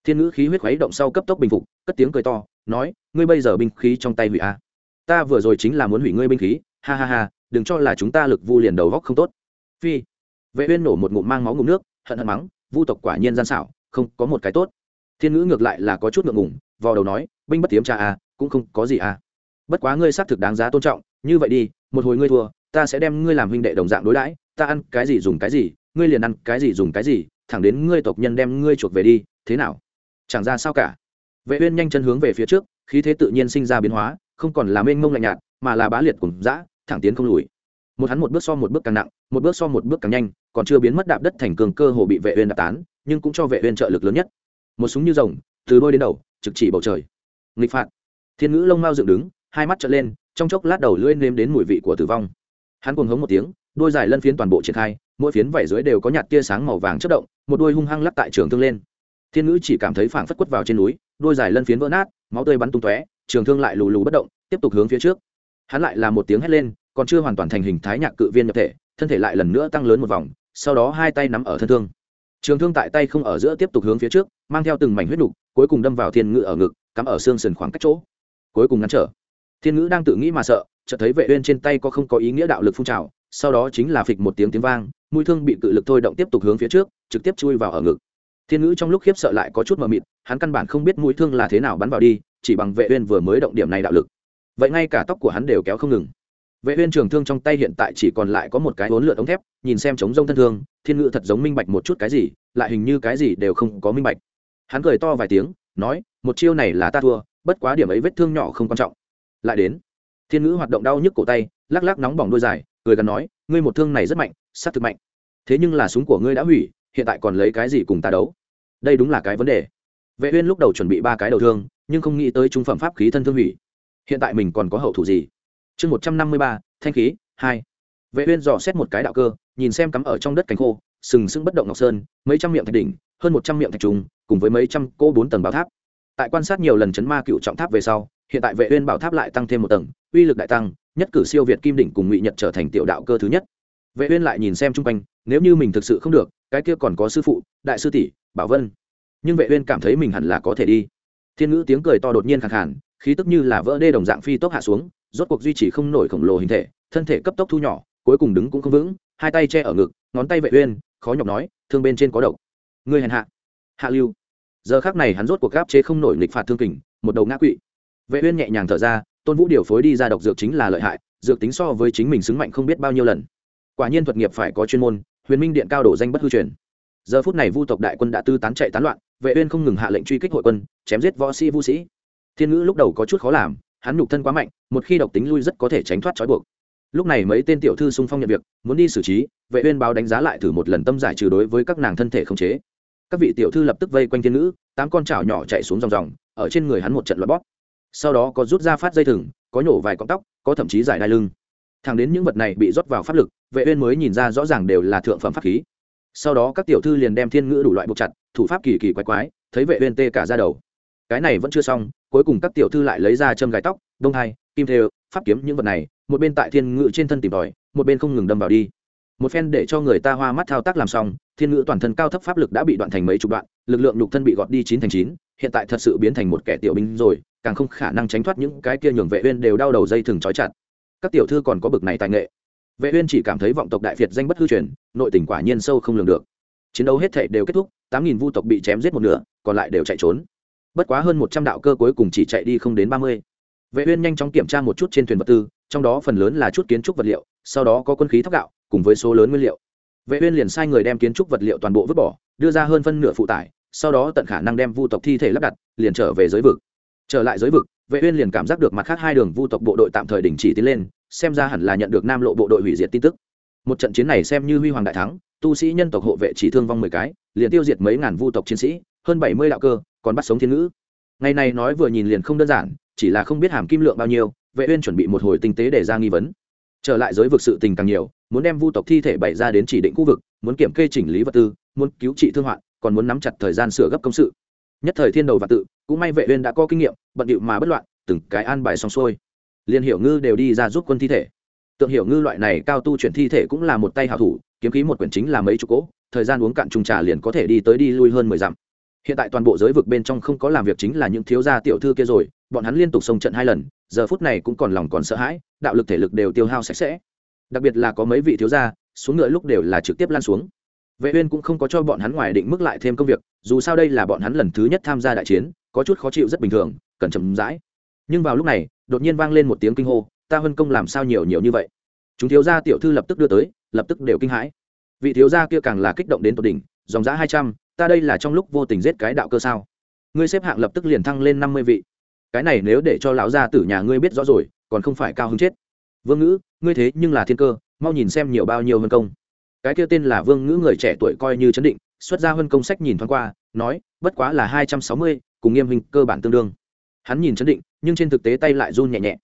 Thiên ngữ khí huyết khuấy động sau cấp tốc bình phục cất tiếng cười to nói ngươi bây giờ binh khí trong tay hủy a à? ta vừa rồi chính là muốn hủy ngươi binh khí ha ha ha đừng cho là chúng ta lực vu liền đầu góc không tốt. Phi. Vệ uyên nổ một ngụm mang máu ngụm nước hận hận mắng vu tộc quả nhiên gian xảo không có một cái tốt. Thiên ngữ ngược lại là có chút ngượng ngùng vò đầu nói binh bất tiếm cha a à, cũng không có gì à. bất quá ngươi xác thực đáng giá tôn trọng, như vậy đi, một hồi ngươi thua, ta sẽ đem ngươi làm huynh đệ đồng dạng đối đãi, ta ăn cái gì dùng cái gì, ngươi liền ăn cái gì dùng cái gì, thẳng đến ngươi tộc nhân đem ngươi chuộc về đi, thế nào? Chẳng ra sao cả. Vệ uyên nhanh chân hướng về phía trước, khí thế tự nhiên sinh ra biến hóa, không còn là mênh mông lạnh nhạt, mà là bá liệt cùng dã, thẳng tiến không lùi. Một hắn một bước so một bước càng nặng, một bước so một bước càng nhanh, còn chưa biến mất đạp đất thành cường cơ hồ bị vệ uyên đạp tán, nhưng cũng cho vệ uyên trợ lực lớn nhất. Một súng như rồng, từ đôi đến đầu, trực chỉ bầu trời. Nghịch phạt thiên ngữ lông mao dựng đứng, hai mắt trợn lên, trong chốc lát đầu lưỡi nếm đến mùi vị của tử vong. Hắn cuồng hống một tiếng, đôi dài lân phiến toàn bộ triển khai, mỗi phiến vảy dưới đều có nhạt tia sáng màu vàng chất động, một đôi hung hăng lắc tại trường thương lên. Thiên ngữ chỉ cảm thấy phảng phất quất vào trên núi, đôi dài lân phiến vỡ nát, máu tươi bắn tung tóe, trường thương lại lù lù bất động, tiếp tục hướng phía trước. Hắn lại là một tiếng hét lên, còn chưa hoàn toàn thành hình thái nhạc cự viên nhập thể, thân thể lại lần nữa tăng lớn một vòng, sau đó hai tay nắm ở thân thương. Trường thương tại tay không ở giữa tiếp tục hướng phía trước, mang theo từng mảnh huyết đục cuối cùng đâm vào thiên ngữ ở ngực, cắm ở xương sườn khoảng cách chỗ cuối cùng ngăn trở. Thiên ngữ đang tự nghĩ mà sợ, chợt thấy vệ uyên trên tay có không có ý nghĩa đạo lực phun trào, sau đó chính là phịch một tiếng tiếng vang, mũi thương bị cự lực thôi động tiếp tục hướng phía trước, trực tiếp chui vào ở ngực. Thiên ngữ trong lúc khiếp sợ lại có chút mờ mịt, hắn căn bản không biết mũi thương là thế nào bắn vào đi, chỉ bằng vệ uyên vừa mới động điểm này đạo lực. Vậy ngay cả tóc của hắn đều kéo không ngừng. Vệ uyên trường thương trong tay hiện tại chỉ còn lại có một cái hố lượn ống thép, nhìn xem chống rông thân thương, thiên ngữ thật giống minh bạch một chút cái gì, lại hình như cái gì đều không có minh bạch. Hắn cười to vài tiếng, nói, một chiêu này là ta thua bất quá điểm ấy vết thương nhỏ không quan trọng. Lại đến, thiên ngữ hoạt động đau nhức cổ tay, lắc lắc nóng bỏng đôi dài, cười gần nói, ngươi một thương này rất mạnh, sát thực mạnh. Thế nhưng là súng của ngươi đã hủy, hiện tại còn lấy cái gì cùng ta đấu? Đây đúng là cái vấn đề. Vệ uyên lúc đầu chuẩn bị ba cái đầu thương, nhưng không nghĩ tới trung phẩm pháp khí thân thương hủy. Hiện tại mình còn có hậu thủ gì? Chương một trăm năm mươi ba, thanh khí, hai. Vệ uyên dò xét một cái đạo cơ, nhìn xem cắm ở trong đất cánh khô, sừng sững bất động ngọc sơn, mấy trăm miệng thạch đỉnh, hơn một trăm miệng thạch trùng, cùng với mấy trăm cô bốn tầng bảo tháp tại quan sát nhiều lần chấn ma cựu trọng tháp về sau, hiện tại vệ uyên bảo tháp lại tăng thêm một tầng, uy lực đại tăng, nhất cử siêu việt kim đỉnh cùng ngụy nhật trở thành tiểu đạo cơ thứ nhất. Vệ uyên lại nhìn xem trung quanh, nếu như mình thực sự không được, cái kia còn có sư phụ, đại sư tỷ, bảo vân. Nhưng vệ uyên cảm thấy mình hẳn là có thể đi. Thiên ngữ tiếng cười to đột nhiên khàn khàn, khí tức như là vỡ đê đồng dạng phi tốc hạ xuống, rốt cuộc duy trì không nổi khổng lồ hình thể, thân thể cấp tốc thu nhỏ, cuối cùng đứng cũng không vững, hai tay che ở ngực, ngón tay vệ uyên, khó nhọc nói, thương bên trên có độc. Ngươi hèn hạ. Hạ lưu giờ khắc này hắn rốt cuộc gáp chế không nổi nghịch phạt thương kình, một đầu ngã quỵ. Vệ uyên nhẹ nhàng thở ra, tôn vũ điều phối đi ra độc dược chính là lợi hại, dược tính so với chính mình xứng mạnh không biết bao nhiêu lần. Quả nhiên thuật nghiệp phải có chuyên môn, huyền minh điện cao đổ danh bất hư truyền. Giờ phút này vu tộc đại quân đã tư tán chạy tán loạn, vệ uyên không ngừng hạ lệnh truy kích hội quân, chém giết võ sĩ, vu sĩ. Thiên ngữ lúc đầu có chút khó làm, hắn nhục thân quá mạnh, một khi độc tính lui rất có thể tránh thoát trói buộc. Lúc này mấy tên tiểu thư xung phong nhận việc, muốn đi xử trí, vệ uyên báo đánh giá lại thử một lần tâm giải trừ đối với các nàng thân thể không chế các vị tiểu thư lập tức vây quanh thiên ngữ, tám con chảo nhỏ chạy xuống dòng dòng, ở trên người hắn một trận loạn bóp. Sau đó có rút ra phát dây thừng, có nhổ vài cọng tóc, có thậm chí giải đai lưng. Thẳng đến những vật này bị rót vào pháp lực, vệ uyên mới nhìn ra rõ ràng đều là thượng phẩm pháp khí. Sau đó các tiểu thư liền đem thiên ngữ đủ loại buộc chặt, thủ pháp kỳ kỳ quái quái, thấy vệ uyên tê cả ra đầu. Cái này vẫn chưa xong, cuối cùng các tiểu thư lại lấy ra châm gài tóc, đông hai, kim thêu pháp kiếm những vật này, một bên tại thiên ngự trên thân tìm tòi, một bên không ngừng đâm vào đi. Một phen để cho người ta hoa mắt thao tác làm xong thiên ngữ toàn thân cao thấp pháp lực đã bị đoạn thành mấy chục đoạn, lực lượng nhục thân bị gọt đi chín thành chín, hiện tại thật sự biến thành một kẻ tiểu binh rồi, càng không khả năng tránh thoát những cái kia nhường vệ uyên đều đau đầu dây thừng trói chặt. Các tiểu thư còn có bực này tài nghệ. Vệ uyên chỉ cảm thấy vọng tộc đại việt danh bất hư truyền, nội tình quả nhiên sâu không lường được. Chiến đấu hết thảy đều kết thúc, tám nghìn vu tộc bị chém giết một nửa, còn lại đều chạy trốn. Bất quá hơn một trăm đạo cơ cuối cùng chỉ chạy đi không đến ba mươi. Vệ uyên nhanh chóng kiểm tra một chút trên thuyền vật tư, trong đó phần lớn là chút kiến trúc vật liệu, sau đó có quân khí thóc gạo, cùng với số lớn nguyên liệu vệ uyên liền sai người đem kiến trúc vật liệu toàn bộ vứt bỏ, đưa ra hơn phân nửa phụ tải, sau đó tận khả năng đem vu tộc thi thể lắp đặt, liền trở về giới vực. Trở lại giới vực, vệ uyên liền cảm giác được mặt khác hai đường vu tộc bộ đội tạm thời đình chỉ tiến lên, xem ra hẳn là nhận được nam lộ bộ đội hủy diệt tin tức. Một trận chiến này xem như huy hoàng đại thắng, tu sĩ nhân tộc hộ vệ chỉ thương vong mười cái, liền tiêu diệt mấy ngàn vu tộc chiến sĩ, hơn bảy mươi đạo cơ, còn bắt sống thiên nữ. ngày này nói vừa nhìn liền không đơn giản, chỉ là không biết hàm kim lượng bao nhiêu, vệ uyên chuẩn bị một hồi tinh tế để ra nghi vấn. Trở lại giới vực sự tình càng nhiều muốn đem vu tộc thi thể bày ra đến chỉ định khu vực, muốn kiểm kê chỉnh lý vật tư, muốn cứu trị thương hoạn, còn muốn nắm chặt thời gian sửa gấp công sự. Nhất thời thiên đầu và tự, cũng may vệ uyên đã có kinh nghiệm, bận điệu mà bất loạn, từng cái an bài xong xuôi. Liên hiểu ngư đều đi ra giúp quân thi thể. Tượng hiểu ngư loại này cao tu chuyển thi thể cũng là một tay hảo thủ, kiếm khí một quyển chính là mấy chục cỗ, thời gian uống cạn trùng trà liền có thể đi tới đi lui hơn mười dặm. Hiện tại toàn bộ giới vực bên trong không có làm việc chính là những thiếu gia tiểu thư kia rồi, bọn hắn liên tục xông trận hai lần, giờ phút này cũng còn lòng còn sợ hãi, đạo lực thể lực đều tiêu hao sạch sẽ đặc biệt là có mấy vị thiếu gia, xuống ngựa lúc đều là trực tiếp lan xuống. Vệ uyên cũng không có cho bọn hắn ngoài định mức lại thêm công việc, dù sao đây là bọn hắn lần thứ nhất tham gia đại chiến, có chút khó chịu rất bình thường cần chậm rãi. Nhưng vào lúc này, đột nhiên vang lên một tiếng kinh hô, ta huân công làm sao nhiều nhiều như vậy? Chúng thiếu gia tiểu thư lập tức đưa tới, lập tức đều kinh hãi. Vị thiếu gia kia càng là kích động đến tột đỉnh, dòng giá hai trăm, ta đây là trong lúc vô tình giết cái đạo cơ sao? Ngươi xếp hạng lập tức liền thăng lên năm mươi vị. Cái này nếu để cho lão gia tử nhà ngươi biết rõ rồi, còn không phải cao hứng chết vương ngữ, ngươi thế nhưng là thiên cơ, mau nhìn xem nhiều bao nhiêu hơn công. Cái kia tên là vương ngữ người trẻ tuổi coi như chấn định, xuất ra hơn công sách nhìn thoáng qua, nói, bất quá là hai trăm sáu mươi, cùng nghiêm hình cơ bản tương đương. Hắn nhìn chấn định, nhưng trên thực tế tay lại run nhẹ nhẹ.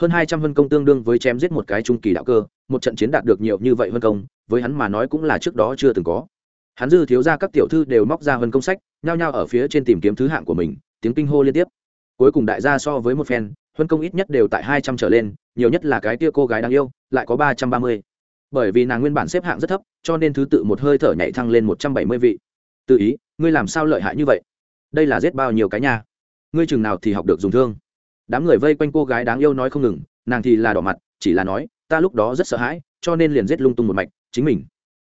Hơn hai trăm vân công tương đương với chém giết một cái trung kỳ đạo cơ, một trận chiến đạt được nhiều như vậy vân công, với hắn mà nói cũng là trước đó chưa từng có. Hắn dư thiếu ra các tiểu thư đều móc ra vân công sách, nhao nhao ở phía trên tìm kiếm thứ hạng của mình, tiếng kinh hô liên tiếp. Cuối cùng đại gia so với một phen huân công ít nhất đều tại hai trăm trở lên, nhiều nhất là cái tia cô gái đáng yêu, lại có ba trăm ba mươi. Bởi vì nàng nguyên bản xếp hạng rất thấp, cho nên thứ tự một hơi thở nhảy thăng lên một trăm bảy mươi vị. Tự ý, ngươi làm sao lợi hại như vậy? Đây là giết bao nhiêu cái nhà ngươi chừng nào thì học được dùng thương? Đám người vây quanh cô gái đáng yêu nói không ngừng, nàng thì là đỏ mặt, chỉ là nói, ta lúc đó rất sợ hãi, cho nên liền giết lung tung một mạch, chính mình.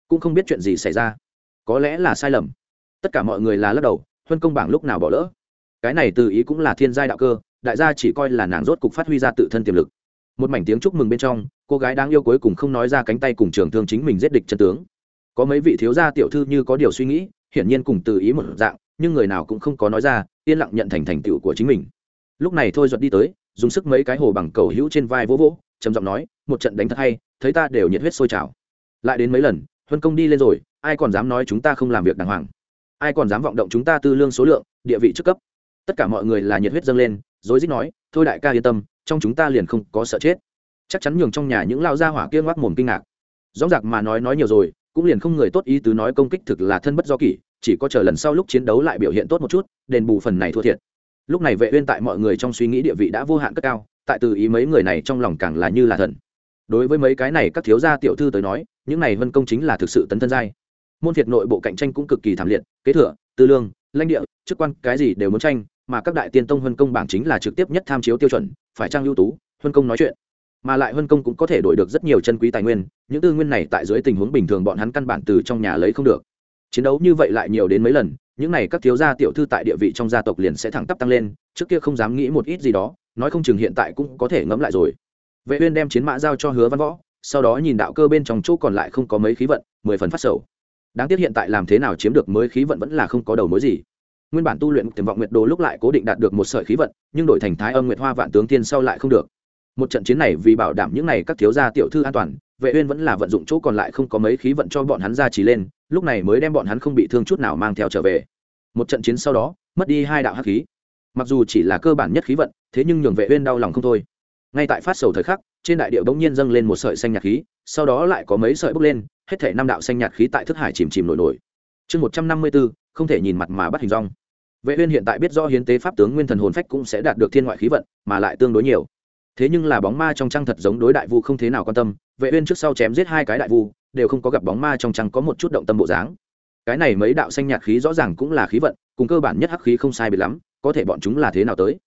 Cũng không biết chuyện gì xảy ra. Có lẽ là sai lầm. Tất cả mọi người là lắc đầu, huân công bảng lúc nào bỏ lỡ? Cái này từ ý cũng là thiên giai đạo cơ đại gia chỉ coi là nàng rốt cục phát huy ra tự thân tiềm lực. Một mảnh tiếng chúc mừng bên trong, cô gái đáng yêu cuối cùng không nói ra cánh tay cùng trường thương chính mình giết địch chân tướng. Có mấy vị thiếu gia tiểu thư như có điều suy nghĩ, hiển nhiên cùng từ ý một dạng, nhưng người nào cũng không có nói ra, yên lặng nhận thành thành tựu của chính mình. Lúc này thôi giọt đi tới, dùng sức mấy cái hồ bằng cầu hữu trên vai vỗ vỗ, trầm giọng nói, một trận đánh thật hay, thấy ta đều nhiệt huyết sôi trào. Lại đến mấy lần, huân công đi lên rồi, ai còn dám nói chúng ta không làm việc đàng hoàng? Ai còn dám vọng động chúng ta tư lương số lượng, địa vị chức cấp? Tất cả mọi người là nhiệt huyết dâng lên rối rít nói, thôi đại ca yên tâm, trong chúng ta liền không có sợ chết. Chắc chắn nhường trong nhà những lao gia hỏa kia ngoác mồm kinh ngạc. Rõ rạc mà nói nói nhiều rồi, cũng liền không người tốt ý tứ nói công kích thực là thân bất do kỷ, chỉ có chờ lần sau lúc chiến đấu lại biểu hiện tốt một chút, đền bù phần này thua thiệt. Lúc này vệ uyên tại mọi người trong suy nghĩ địa vị đã vô hạn cất cao, tại từ ý mấy người này trong lòng càng là như là thần. Đối với mấy cái này các thiếu gia tiểu thư tới nói, những này vân công chính là thực sự tấn thân giai. Môn thiệt nội bộ cạnh tranh cũng cực kỳ thảm liệt, kế thừa, tư lương, lãnh địa, chức quan cái gì đều muốn tranh mà các đại tiên tông huân công bảng chính là trực tiếp nhất tham chiếu tiêu chuẩn, phải trang ưu tú? Huân công nói chuyện. Mà lại huân công cũng có thể đổi được rất nhiều chân quý tài nguyên, những tư nguyên này tại dưới tình huống bình thường bọn hắn căn bản từ trong nhà lấy không được. Chiến đấu như vậy lại nhiều đến mấy lần, những này các thiếu gia tiểu thư tại địa vị trong gia tộc liền sẽ thẳng tắp tăng lên, trước kia không dám nghĩ một ít gì đó, nói không chừng hiện tại cũng có thể ngẫm lại rồi. Vệ uyên đem chiến mã giao cho hứa văn võ, sau đó nhìn đạo cơ bên trong chỗ còn lại không có mấy khí vận, mười phần phát sầu. Đáng tiếc hiện tại làm thế nào chiếm được mới khí vận vẫn là không có đầu mối gì nguyên bản tu luyện tiềm vọng nguyệt đồ lúc lại cố định đạt được một sợi khí vận nhưng đổi thành thái âm nguyệt hoa vạn tướng tiên sau lại không được. Một trận chiến này vì bảo đảm những này các thiếu gia tiểu thư an toàn vệ uyên vẫn là vận dụng chỗ còn lại không có mấy khí vận cho bọn hắn ra chỉ lên lúc này mới đem bọn hắn không bị thương chút nào mang theo trở về. Một trận chiến sau đó mất đi hai đạo hắc khí. Mặc dù chỉ là cơ bản nhất khí vận thế nhưng nhường vệ uyên đau lòng không thôi. Ngay tại phát sầu thời khắc trên đại địa bỗng nhiên dâng lên một sợi xanh nhạt khí sau đó lại có mấy sợi bốc lên hết thảy năm đạo xanh nhạt khí tại Thất hải chìm chìm nổi nổi. Chương 154, không thể nhìn mặt mà bắt hình rong vệ uyên hiện tại biết rõ hiến tế pháp tướng nguyên thần hồn phách cũng sẽ đạt được thiên ngoại khí vận, mà lại tương đối nhiều. Thế nhưng là bóng ma trong trăng thật giống đối đại vu không thế nào quan tâm, vệ uyên trước sau chém giết hai cái đại vu, đều không có gặp bóng ma trong trăng có một chút động tâm bộ dáng. Cái này mấy đạo xanh nhạt khí rõ ràng cũng là khí vận, cùng cơ bản nhất hắc khí không sai biệt lắm, có thể bọn chúng là thế nào tới?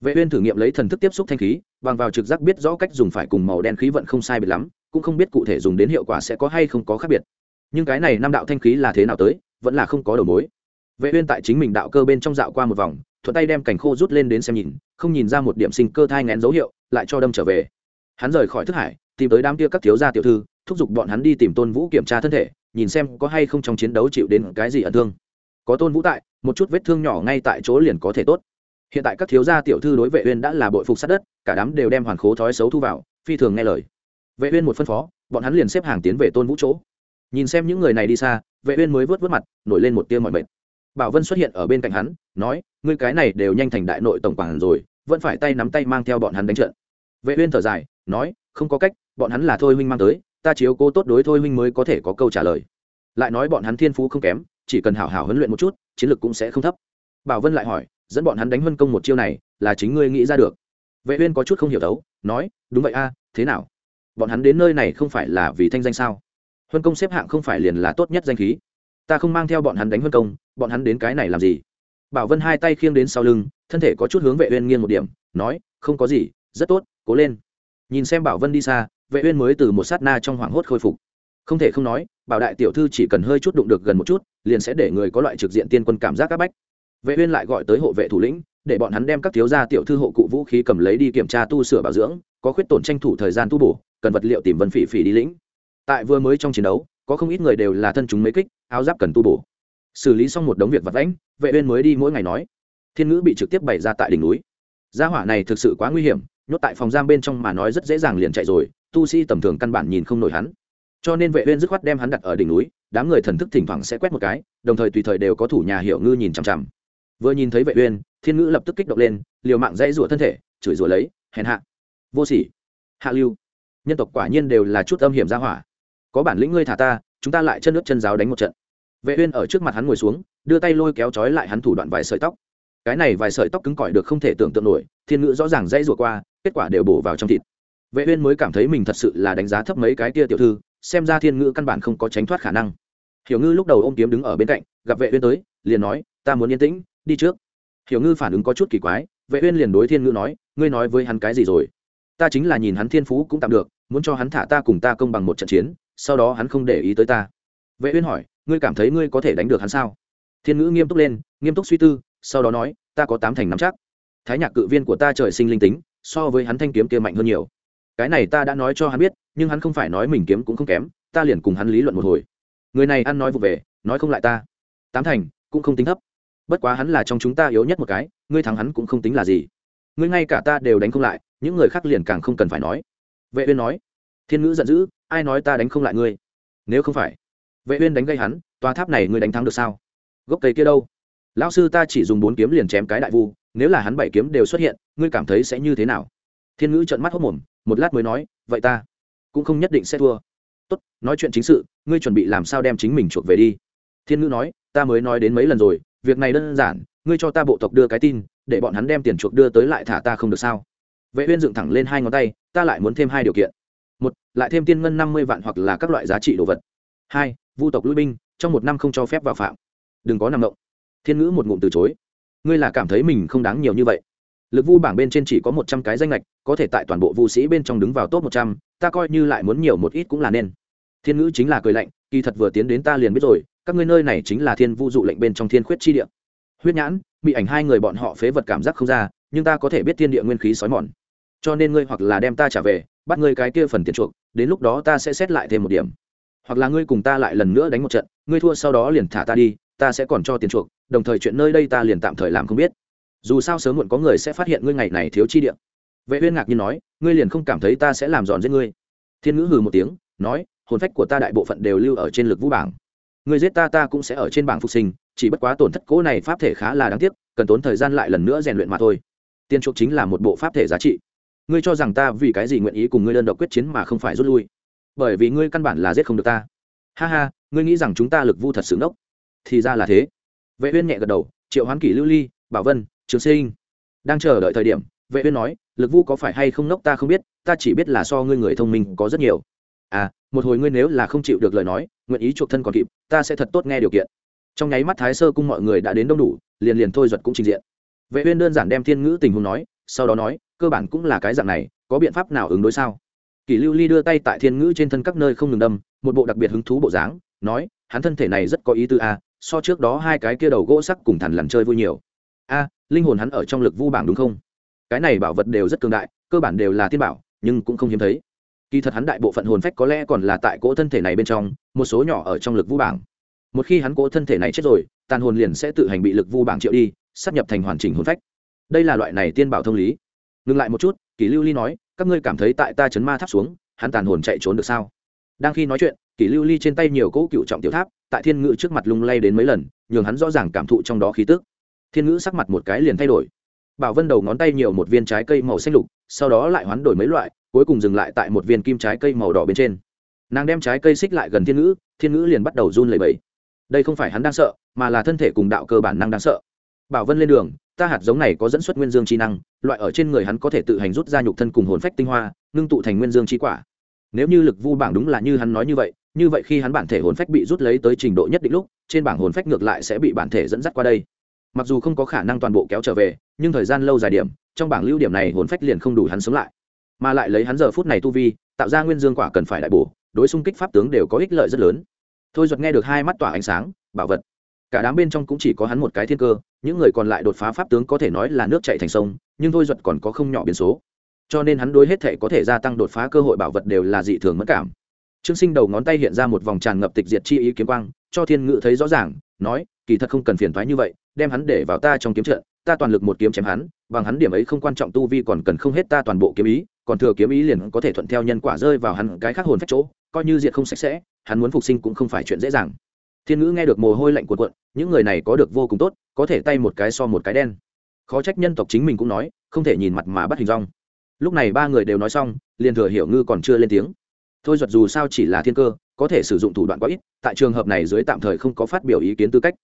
Vệ uyên thử nghiệm lấy thần thức tiếp xúc thanh khí, bằng vào trực giác biết rõ cách dùng phải cùng màu đen khí vận không sai biệt lắm, cũng không biết cụ thể dùng đến hiệu quả sẽ có hay không có khác biệt. Nhưng cái này năm đạo thanh khí là thế nào tới, vẫn là không có đầu mối vệ uyên tại chính mình đạo cơ bên trong dạo qua một vòng, thuận tay đem cảnh khô rút lên đến xem nhìn, không nhìn ra một điểm sinh cơ thai ngén dấu hiệu, lại cho đâm trở về. Hắn rời khỏi thức hải, tìm tới đám kia các thiếu gia tiểu thư, thúc giục bọn hắn đi tìm tôn vũ kiểm tra thân thể, nhìn xem có hay không trong chiến đấu chịu đến cái gì ẩn thương. Có tôn vũ tại, một chút vết thương nhỏ ngay tại chỗ liền có thể tốt. Hiện tại các thiếu gia tiểu thư đối vệ uyên đã là bội phục sát đất, cả đám đều đem hoàn khố thói xấu thu vào, phi thường nghe lời. Vệ uyên một phân phó, bọn hắn liền xếp hàng tiến về tôn vũ chỗ. Nhìn xem những người này đi xa, vệ uyên mới vớt vớt mặt, nổi lên một tia mỏi mệt bảo vân xuất hiện ở bên cạnh hắn, nói, ngươi cái này đều nhanh thành đại nội tổng quản rồi, vẫn phải tay nắm tay mang theo bọn hắn đánh trận. Vệ uyên thở dài, nói, không có cách, bọn hắn là thôi huynh mang tới, ta chiếu cố tốt đối thôi huynh mới có thể có câu trả lời. Lại nói bọn hắn thiên phú không kém, chỉ cần hảo hảo huấn luyện một chút, chiến lược cũng sẽ không thấp. Bảo vân lại hỏi, dẫn bọn hắn đánh huân công một chiêu này, là chính ngươi nghĩ ra được? Vệ uyên có chút không hiểu đấu nói, đúng vậy a, thế nào? Bọn hắn đến nơi này không phải là vì thanh danh sao? Huân công xếp hạng không phải liền là tốt nhất danh khí. Ta không mang theo bọn hắn đánh huân công bọn hắn đến cái này làm gì? Bảo vân hai tay khiêng đến sau lưng, thân thể có chút hướng vệ uyên nghiêng một điểm, nói, không có gì, rất tốt, cố lên. Nhìn xem bảo vân đi xa, vệ uyên mới từ một sát na trong hoảng hốt khôi phục. Không thể không nói, bảo đại tiểu thư chỉ cần hơi chút đụng được gần một chút, liền sẽ để người có loại trực diện tiên quân cảm giác các bách. Vệ uyên lại gọi tới hộ vệ thủ lĩnh, để bọn hắn đem các thiếu gia tiểu thư hộ cụ vũ khí cầm lấy đi kiểm tra tu sửa bảo dưỡng, có khuyết tổn tranh thủ thời gian tu bổ, cần vật liệu tìm vân phỉ phỉ đi lĩnh. Tại vừa mới trong chiến đấu, có không ít người đều là thân chúng mấy kích, áo giáp cần tu bổ xử lý xong một đống việc vật vãnh, vệ uyên mới đi mỗi ngày nói. Thiên ngữ bị trực tiếp bày ra tại đỉnh núi. Gia hỏa này thực sự quá nguy hiểm, nhốt tại phòng giam bên trong mà nói rất dễ dàng liền chạy rồi, tu sĩ tầm thường căn bản nhìn không nổi hắn. Cho nên vệ uyên dứt khoát đem hắn đặt ở đỉnh núi, đám người thần thức thỉnh thoảng sẽ quét một cái, đồng thời tùy thời đều có thủ nhà hiểu ngư nhìn chằm chằm. Vừa nhìn thấy vệ uyên, thiên ngữ lập tức kích động lên, liều mạng dãy rủa thân thể, chửi rủa lấy, hèn hạ, vô sỉ, hạ lưu. Nhân tộc quả nhiên đều là chút âm hiểm gia hỏa. Có bản lĩnh ngươi thả ta, chúng ta lại chân nước chân giáo đánh một trận vệ uyên ở trước mặt hắn ngồi xuống, đưa tay lôi kéo chói lại hắn thủ đoạn vài sợi tóc. Cái này vài sợi tóc cứng cỏi được không thể tưởng tượng nổi, thiên ngữ rõ ràng dây ruột qua, kết quả đều bổ vào trong thịt. Vệ uyên mới cảm thấy mình thật sự là đánh giá thấp mấy cái kia tiểu thư, xem ra thiên ngữ căn bản không có tránh thoát khả năng. Hiểu ngư lúc đầu ôm kiếm đứng ở bên cạnh, gặp vệ uyên tới, liền nói, ta muốn yên tĩnh, đi trước. Hiểu ngư phản ứng có chút kỳ quái, vệ uyên liền đối thiên ngữ nói, ngươi nói với hắn cái gì rồi? Ta chính là nhìn hắn thiên phú cũng tạm được, muốn cho hắn thả ta cùng ta công bằng một trận chiến, sau đó hắn không để ý tới ta. Vệ uyên hỏi ngươi cảm thấy ngươi có thể đánh được hắn sao? Thiên ngữ nghiêm túc lên, nghiêm túc suy tư, sau đó nói, ta có tám thành nắm chắc. Thái nhạc cự viên của ta trời sinh linh tính, so với hắn thanh kiếm kia mạnh hơn nhiều. Cái này ta đã nói cho hắn biết, nhưng hắn không phải nói mình kiếm cũng không kém, ta liền cùng hắn lý luận một hồi. Người này ăn nói vụ về, nói không lại ta. Tám thành, cũng không tính thấp. Bất quá hắn là trong chúng ta yếu nhất một cái, ngươi thắng hắn cũng không tính là gì. Ngươi ngay cả ta đều đánh không lại, những người khác liền càng không cần phải nói. Vệ uyên nói, thiên ngữ giận dữ, ai nói ta đánh không lại ngươi? Nếu không phải vệ uyên đánh gây hắn, tòa tháp này ngươi đánh thắng được sao? Gốc cây kia đâu? Lão sư ta chỉ dùng bốn kiếm liền chém cái đại vu, nếu là hắn bảy kiếm đều xuất hiện, ngươi cảm thấy sẽ như thế nào? Thiên ngữ trợn mắt hốt mồm, một lát mới nói, vậy ta cũng không nhất định sẽ thua. Tốt, nói chuyện chính sự, ngươi chuẩn bị làm sao đem chính mình chuộc về đi? Thiên ngữ nói, ta mới nói đến mấy lần rồi, việc này đơn giản, ngươi cho ta bộ tộc đưa cái tin, để bọn hắn đem tiền chuộc đưa tới lại thả ta không được sao? Vệ uyên dựng thẳng lên hai ngón tay, ta lại muốn thêm hai điều kiện. Một, lại thêm tiên ngân năm mươi vạn hoặc là các loại giá trị đồ vật. Hai vu tộc lui binh, trong một năm không cho phép vào phạm. Đừng có nằm động. Thiên ngữ một ngụm từ chối. Ngươi là cảm thấy mình không đáng nhiều như vậy. Lực vu bảng bên trên chỉ có một trăm cái danh lệch có thể tại toàn bộ vu sĩ bên trong đứng vào top một trăm, ta coi như lại muốn nhiều một ít cũng là nên. Thiên ngữ chính là cười lạnh, kỳ thật vừa tiến đến ta liền biết rồi, các ngươi nơi này chính là thiên vu dụ lệnh bên trong thiên khuyết chi địa. Huyết nhãn, bị ảnh hai người bọn họ phế vật cảm giác không ra, nhưng ta có thể biết thiên địa nguyên khí sói mòn. Cho nên ngươi hoặc là đem ta trả về, bắt ngươi cái kia phần tiền chuộc, đến lúc đó ta sẽ xét lại thêm một điểm hoặc là ngươi cùng ta lại lần nữa đánh một trận, ngươi thua sau đó liền thả ta đi, ta sẽ còn cho tiền chuộc, đồng thời chuyện nơi đây ta liền tạm thời làm không biết. Dù sao sớm muộn có người sẽ phát hiện ngươi ngày này thiếu chi điện vệ uyên ngạc nhiên nói, ngươi liền không cảm thấy ta sẽ làm giòn giết ngươi. Thiên ngữ hừ một tiếng, nói, hồn phách của ta đại bộ phận đều lưu ở trên lực vũ bảng. Ngươi giết ta ta cũng sẽ ở trên bảng phục sinh, chỉ bất quá tổn thất cố này pháp thể khá là đáng tiếc, cần tốn thời gian lại lần nữa rèn luyện mà thôi. Tiên chuộc chính là một bộ pháp thể giá trị. Ngươi cho rằng ta vì cái gì nguyện ý cùng ngươi đơn độc quyết chiến mà không phải rút lui? Bởi vì ngươi căn bản là giết không được ta. Ha ha, ngươi nghĩ rằng chúng ta lực vu thật sự ngốc? Thì ra là thế. Vệ uyên nhẹ gật đầu, triệu hoán kỷ, lưu ly, bảo vân, trường sinh. Đang chờ đợi thời điểm, vệ uyên nói, lực vu có phải hay không nốc ta không biết, ta chỉ biết là so ngươi người thông minh có rất nhiều. À một hồi ngươi nếu là không chịu được lời nói, nguyện ý chuộc thân còn kịp, ta sẽ thật tốt nghe điều kiện. Trong nháy mắt thái sơ cung mọi người đã đến đông đủ, liền liền thôi giật cũng trình diện. Vệ uyên đơn giản đem thiên ngữ tình huống nói, sau đó nói, cơ bản cũng là cái dạng này, có biện pháp nào ứng đối sao? Kỷ lưu ly đưa tay tại thiên ngữ trên thân các nơi không ngừng đâm, một bộ đặc biệt hứng thú bộ dáng, nói, hắn thân thể này rất có ý tư a, so trước đó hai cái kia đầu gỗ sắc cùng thằn lằn chơi vui nhiều. A, linh hồn hắn ở trong lực vu bảng đúng không? Cái này bảo vật đều rất cường đại, cơ bản đều là tiên bảo, nhưng cũng không hiếm thấy. Kỳ thật hắn đại bộ phận hồn phách có lẽ còn là tại cỗ thân thể này bên trong, một số nhỏ ở trong lực vu bảng. Một khi hắn cỗ thân thể này chết rồi, tàn hồn liền sẽ tự hành bị lực vu bảng triệu đi sắp nhập thành hoàn chỉnh hồn phách. Đây là loại này tiên bảo thông lý. Ngừng lại một chút, kỷ lưu ly nói các ngươi cảm thấy tại ta chấn ma tháp xuống, hắn tàn hồn chạy trốn được sao? Đang khi nói chuyện, kỷ lưu ly trên tay nhiều cỗ cựu trọng tiểu tháp, tại thiên ngữ trước mặt lung lay đến mấy lần, nhường hắn rõ ràng cảm thụ trong đó khí tức. Thiên ngữ sắc mặt một cái liền thay đổi. Bảo vân đầu ngón tay nhiều một viên trái cây màu xanh lục, sau đó lại hoán đổi mấy loại, cuối cùng dừng lại tại một viên kim trái cây màu đỏ bên trên. Nàng đem trái cây xích lại gần thiên ngữ thiên ngữ liền bắt đầu run lẩy bẩy. Đây không phải hắn đang sợ, mà là thân thể cùng đạo cơ bản năng đang sợ. Bảo vân lên đường ta hạt giống này có dẫn xuất nguyên dương chi năng, loại ở trên người hắn có thể tự hành rút ra nhục thân cùng hồn phách tinh hoa, ngưng tụ thành nguyên dương chi quả. Nếu như lực vu bảng đúng là như hắn nói như vậy như vậy khi hắn bản thể hồn phách bị rút lấy tới trình độ nhất định lúc, trên bảng hồn phách ngược lại sẽ bị bản thể dẫn dắt qua đây. Mặc dù không có khả năng toàn bộ kéo trở về, nhưng thời gian lâu dài điểm, trong bảng lưu điểm này hồn phách liền không đủ hắn sống lại. Mà lại lấy hắn giờ phút này tu vi, tạo ra nguyên dương quả cần phải đại bổ, đối xung kích pháp tướng đều có ích lợi rất lớn. Thôi duật nghe được hai mắt tỏa ánh sáng, bảo vật cả đám bên trong cũng chỉ có hắn một cái thiên cơ, những người còn lại đột phá pháp tướng có thể nói là nước chạy thành sông, nhưng thôi duật còn có không nhỏ biến số. Cho nên hắn đối hết thể có thể gia tăng đột phá cơ hội bảo vật đều là dị thường mất cảm. Trương sinh đầu ngón tay hiện ra một vòng tràn ngập tịch diệt chi ý kiếm quang, cho thiên ngự thấy rõ ràng, nói, kỳ thật không cần phiền thoái như vậy, đem hắn để vào ta trong kiếm trận, ta toàn lực một kiếm chém hắn, bằng hắn điểm ấy không quan trọng tu vi còn cần không hết ta toàn bộ kiếm ý, còn thừa kiếm ý liền có thể thuận theo nhân quả rơi vào hắn cái khác hồn phách chỗ, coi như diệt không sạch sẽ, hắn muốn phục sinh cũng không phải chuyện dễ dàng thiên ngữ nghe được mồ hôi lạnh cuộn cuộn, những người này có được vô cùng tốt, có thể tay một cái so một cái đen. Khó trách nhân tộc chính mình cũng nói, không thể nhìn mặt mà bắt hình rong. Lúc này ba người đều nói xong, liền thừa hiểu ngư còn chưa lên tiếng. Thôi duật dù sao chỉ là thiên cơ, có thể sử dụng thủ đoạn quá ít, tại trường hợp này dưới tạm thời không có phát biểu ý kiến tư cách.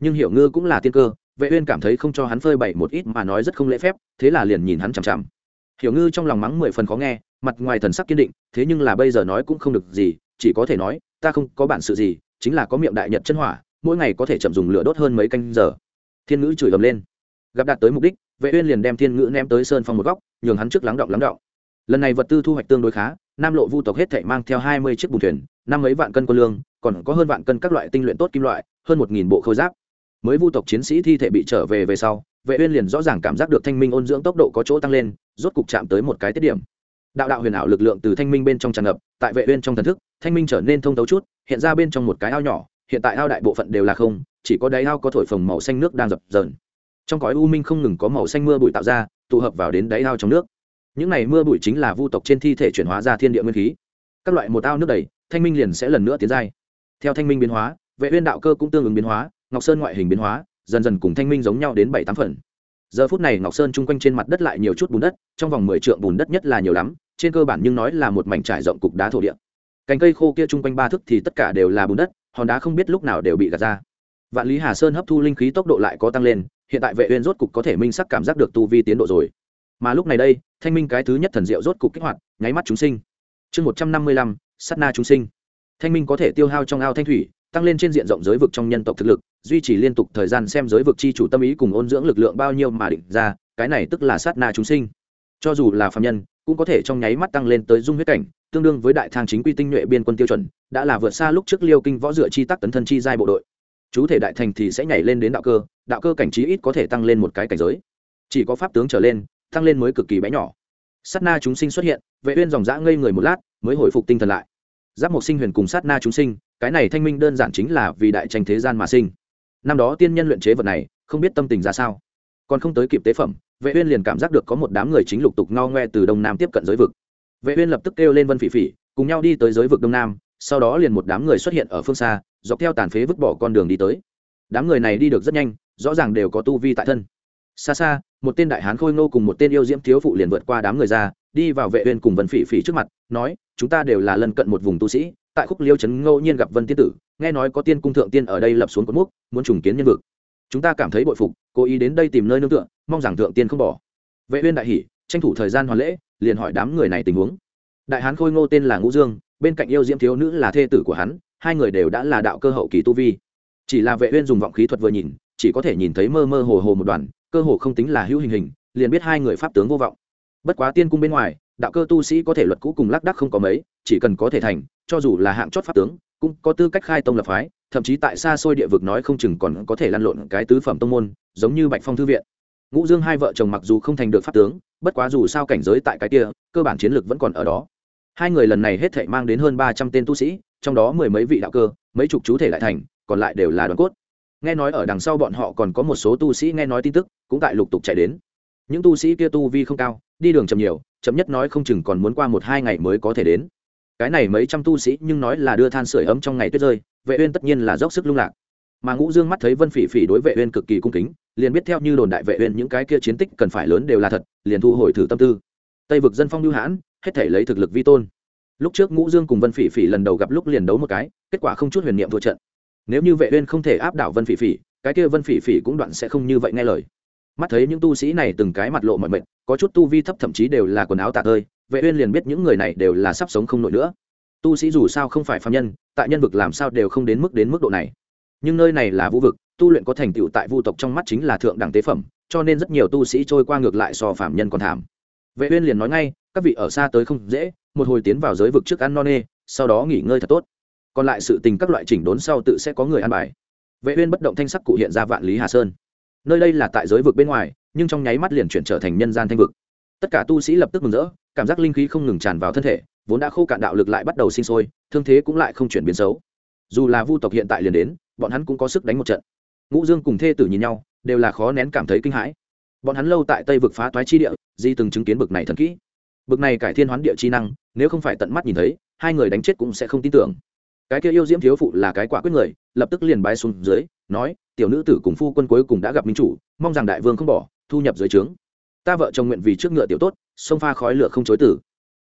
Nhưng hiểu ngư cũng là thiên cơ, vệ uyên cảm thấy không cho hắn phơi bày một ít mà nói rất không lễ phép, thế là liền nhìn hắn chằm chằm. Hiểu ngư trong lòng mắng mười phần khó nghe, mặt ngoài thần sắc kiên định, thế nhưng là bây giờ nói cũng không được gì, chỉ có thể nói, ta không có bản sự gì chính là có miệng đại nhật chân hỏa, mỗi ngày có thể chậm dùng lửa đốt hơn mấy canh giờ. Thiên ngữ chửi ầm lên. Gặp đạt tới mục đích, vệ uyên liền đem thiên ngữ ném tới sơn phong một góc, nhường hắn trước lắng động lắng động. Lần này vật tư thu hoạch tương đối khá, nam lộ vu tộc hết thảy mang theo hai mươi chiếc bùn thuyền, năm mấy vạn cân quân lương, còn có hơn vạn cân các loại tinh luyện tốt kim loại, hơn một nghìn bộ khôi giáp. Mới vu tộc chiến sĩ thi thể bị trở về về sau, vệ uyên liền rõ ràng cảm giác được thanh minh ôn dưỡng tốc độ có chỗ tăng lên, rốt cục chạm tới một cái tiết điểm đạo đạo huyền ảo lực lượng từ thanh minh bên trong tràn ngập, tại vệ uyên trong thần thức, thanh minh trở nên thông thấu chút, hiện ra bên trong một cái ao nhỏ, hiện tại ao đại bộ phận đều là không, chỉ có đáy ao có thổi phồng màu xanh nước đang dập dờn. Trong cõi u minh không ngừng có màu xanh mưa bụi tạo ra, tụ hợp vào đến đáy ao trong nước. Những này mưa bụi chính là vu tộc trên thi thể chuyển hóa ra thiên địa nguyên khí. Các loại một ao nước đầy, thanh minh liền sẽ lần nữa tiến giai. Theo thanh minh biến hóa, vệ uyên đạo cơ cũng tương ứng biến hóa, ngọc sơn ngoại hình biến hóa, dần dần cùng thanh minh giống nhau đến bảy tám phần giờ phút này ngọc sơn chung quanh trên mặt đất lại nhiều chút bùn đất, trong vòng mười trượng bùn đất nhất là nhiều lắm, trên cơ bản nhưng nói là một mảnh trải rộng cục đá thổ địa. Cành cây khô kia chung quanh ba thước thì tất cả đều là bùn đất, hòn đá không biết lúc nào đều bị gạt ra. Vạn lý hà sơn hấp thu linh khí tốc độ lại có tăng lên, hiện tại vệ uyên rốt cục có thể minh sắc cảm giác được tu vi tiến độ rồi. Mà lúc này đây, thanh minh cái thứ nhất thần diệu rốt cục kích hoạt, nháy mắt chúng sinh. Chương một trăm năm mươi lăm, sát na chúng sinh. Thanh minh có thể tiêu hao trong ao thanh thủy tăng lên trên diện rộng giới vực trong nhân tộc thực lực, duy trì liên tục thời gian xem giới vực chi chủ tâm ý cùng ôn dưỡng lực lượng bao nhiêu mà định ra, cái này tức là sát na chúng sinh. Cho dù là phạm nhân, cũng có thể trong nháy mắt tăng lên tới dung huyết cảnh, tương đương với đại thang chính quy tinh nhuệ biên quân tiêu chuẩn, đã là vượt xa lúc trước liêu kinh võ dựa chi tắc tấn thân chi giai bộ đội. Chú thể đại thành thì sẽ nhảy lên đến đạo cơ đạo cơ cảnh trí ít có thể tăng lên một cái cảnh giới. Chỉ có pháp tướng trở lên, tăng lên mới cực kỳ bé nhỏ. Sát na chúng sinh xuất hiện, vệ uyên dòng dã ngây người một lát, mới hồi phục tinh thần lại. Giáp một sinh huyền cùng sát na chúng sinh cái này thanh minh đơn giản chính là vì đại tranh thế gian mà sinh. Năm đó tiên nhân luyện chế vật này, không biết tâm tình ra sao. Còn không tới kịp tế phẩm, vệ uyên liền cảm giác được có một đám người chính lục tục ngao ngoe từ đông nam tiếp cận giới vực. Vệ uyên lập tức kêu lên vân phỉ phỉ, cùng nhau đi tới giới vực đông nam, sau đó liền một đám người xuất hiện ở phương xa, dọc theo tàn phế vứt bỏ con đường đi tới. Đám người này đi được rất nhanh, rõ ràng đều có tu vi tại thân. Xa xa, một tên đại hán khôi ngô cùng một tên yêu diễm thiếu phụ liền vượt qua đám người ra đi vào vệ uyên cùng vân phỉ phỉ trước mặt, nói, chúng ta đều là lân cận một vùng tu sĩ, tại khúc liêu trấn ngẫu nhiên gặp vân tiên tử, nghe nói có tiên cung thượng tiên ở đây lập xuống cột mốc, muốn trùng kiến nhân vực. Chúng ta cảm thấy bội phục, cố ý đến đây tìm nơi nương tựa, mong rằng thượng tiên không bỏ. Vệ uyên đại hỉ, tranh thủ thời gian hoàn lễ, liền hỏi đám người này tình huống. Đại hán khôi ngô tên là ngũ dương, bên cạnh yêu diễm thiếu nữ là thê tử của hắn, hai người đều đã là đạo cơ hậu kỳ tu vi. Chỉ là vệ uyên dùng vọng khí thuật vừa nhìn, chỉ có thể nhìn thấy mơ mơ hồ hồ một đoàn, cơ hồ không tính là hữu hình hình, liền biết hai người pháp tướng vô vọng bất quá tiên cung bên ngoài, đạo cơ tu sĩ có thể luật cũ cùng lác đắc không có mấy, chỉ cần có thể thành, cho dù là hạng chót pháp tướng, cũng có tư cách khai tông lập phái, thậm chí tại xa xôi địa vực nói không chừng còn có thể lăn lộn cái tứ phẩm tông môn, giống như bạch phong thư viện. Ngũ dương hai vợ chồng mặc dù không thành được pháp tướng, bất quá dù sao cảnh giới tại cái kia, cơ bản chiến lược vẫn còn ở đó. Hai người lần này hết thảy mang đến hơn ba trăm tên tu sĩ, trong đó mười mấy vị đạo cơ, mấy chục chú thể lại thành, còn lại đều là đoàn cốt. Nghe nói ở đằng sau bọn họ còn có một số tu sĩ nghe nói tin tức, cũng tại lục tục chạy đến những tu sĩ kia tu vi không cao, đi đường chậm nhiều, chậm nhất nói không chừng còn muốn qua một hai ngày mới có thể đến. Cái này mấy trăm tu sĩ nhưng nói là đưa than sửa ấm trong ngày tuyết rơi, vệ uyên tất nhiên là dốc sức lung lạc. Mà ngũ dương mắt thấy vân phỉ phỉ đối vệ uyên cực kỳ cung kính, liền biết theo như đồn đại vệ uyên những cái kia chiến tích cần phải lớn đều là thật, liền thu hồi thử tâm tư. Tây vực dân phong lưu hãn, hết thể lấy thực lực vi tôn. Lúc trước ngũ dương cùng vân phỉ phỉ lần đầu gặp lúc liền đấu một cái, kết quả không chút huyền niệm thua trận. Nếu như vệ uyên không thể áp đảo vân phỉ phỉ, cái kia vân phỉ phỉ cũng đoạn sẽ không như vậy nghe lời mắt thấy những tu sĩ này từng cái mặt lộ mọi mệt có chút tu vi thấp thậm chí đều là quần áo tạ ơi vệ uyên liền biết những người này đều là sắp sống không nổi nữa. Tu sĩ dù sao không phải phàm nhân, tại nhân vực làm sao đều không đến mức đến mức độ này. Nhưng nơi này là vũ vực, tu luyện có thành tựu tại vu tộc trong mắt chính là thượng đẳng tế phẩm, cho nên rất nhiều tu sĩ trôi qua ngược lại so phàm nhân còn thảm. Vệ uyên liền nói ngay, các vị ở xa tới không dễ, một hồi tiến vào giới vực trước ăn non nê, sau đó nghỉ ngơi thật tốt. Còn lại sự tình các loại chỉnh đốn sau tự sẽ có người ăn bài. Vệ uyên bất động thanh sắc cụ hiện ra vạn lý hà sơn nơi đây là tại giới vực bên ngoài, nhưng trong nháy mắt liền chuyển trở thành nhân gian thanh vực. Tất cả tu sĩ lập tức mừng rỡ, cảm giác linh khí không ngừng tràn vào thân thể, vốn đã khô cạn đạo lực lại bắt đầu sinh sôi, thương thế cũng lại không chuyển biến xấu. Dù là vu tộc hiện tại liền đến, bọn hắn cũng có sức đánh một trận. Ngũ dương cùng thê tử nhìn nhau, đều là khó nén cảm thấy kinh hãi. Bọn hắn lâu tại tây vực phá toái chi địa, di từng chứng kiến bực này thần kỹ. Bực này cải thiên hoán địa chi năng, nếu không phải tận mắt nhìn thấy, hai người đánh chết cũng sẽ không tin tưởng. Cái kia yêu diễm thiếu phụ là cái quả quyết người, lập tức liền bái xuống dưới nói, tiểu nữ tử cùng phu quân cuối cùng đã gặp minh chủ, mong rằng đại vương không bỏ, thu nhập dưới trướng. Ta vợ chồng nguyện vì trước ngựa tiểu tốt, sông pha khói lửa không chối tử.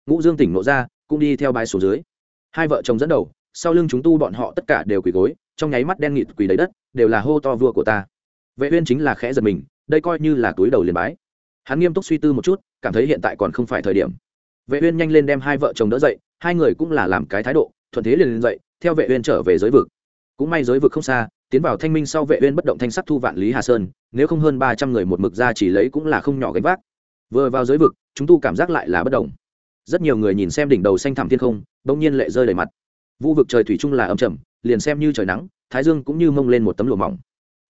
Ngũ dương tỉnh nộ ra, cũng đi theo bài xuống dưới. Hai vợ chồng dẫn đầu, sau lưng chúng tu bọn họ tất cả đều quỳ gối, trong nháy mắt đen nghịt quỳ đầy đất, đều là hô to vua của ta. Vệ uyên chính là khẽ giật mình, đây coi như là túi đầu liền bái. Hắn nghiêm túc suy tư một chút, cảm thấy hiện tại còn không phải thời điểm. Vệ uyên nhanh lên đem hai vợ chồng đỡ dậy, hai người cũng là làm cái thái độ, thuận thế liền lên dậy, theo vệ uyên trở về giới vực. Cũng may giới vực không xa tiến vào thanh minh sau vệ uyên bất động thanh sắc thu vạn lý hà sơn, nếu không hơn 300 người một mực ra chỉ lấy cũng là không nhỏ gánh vác. Vừa vào giới vực, chúng tu cảm giác lại là bất động. Rất nhiều người nhìn xem đỉnh đầu xanh thẳm thiên không đống nhiên lệ rơi đầy mặt. Vũ vực trời thủy chung là âm trầm, liền xem như trời nắng, thái dương cũng như mông lên một tấm lụa mỏng.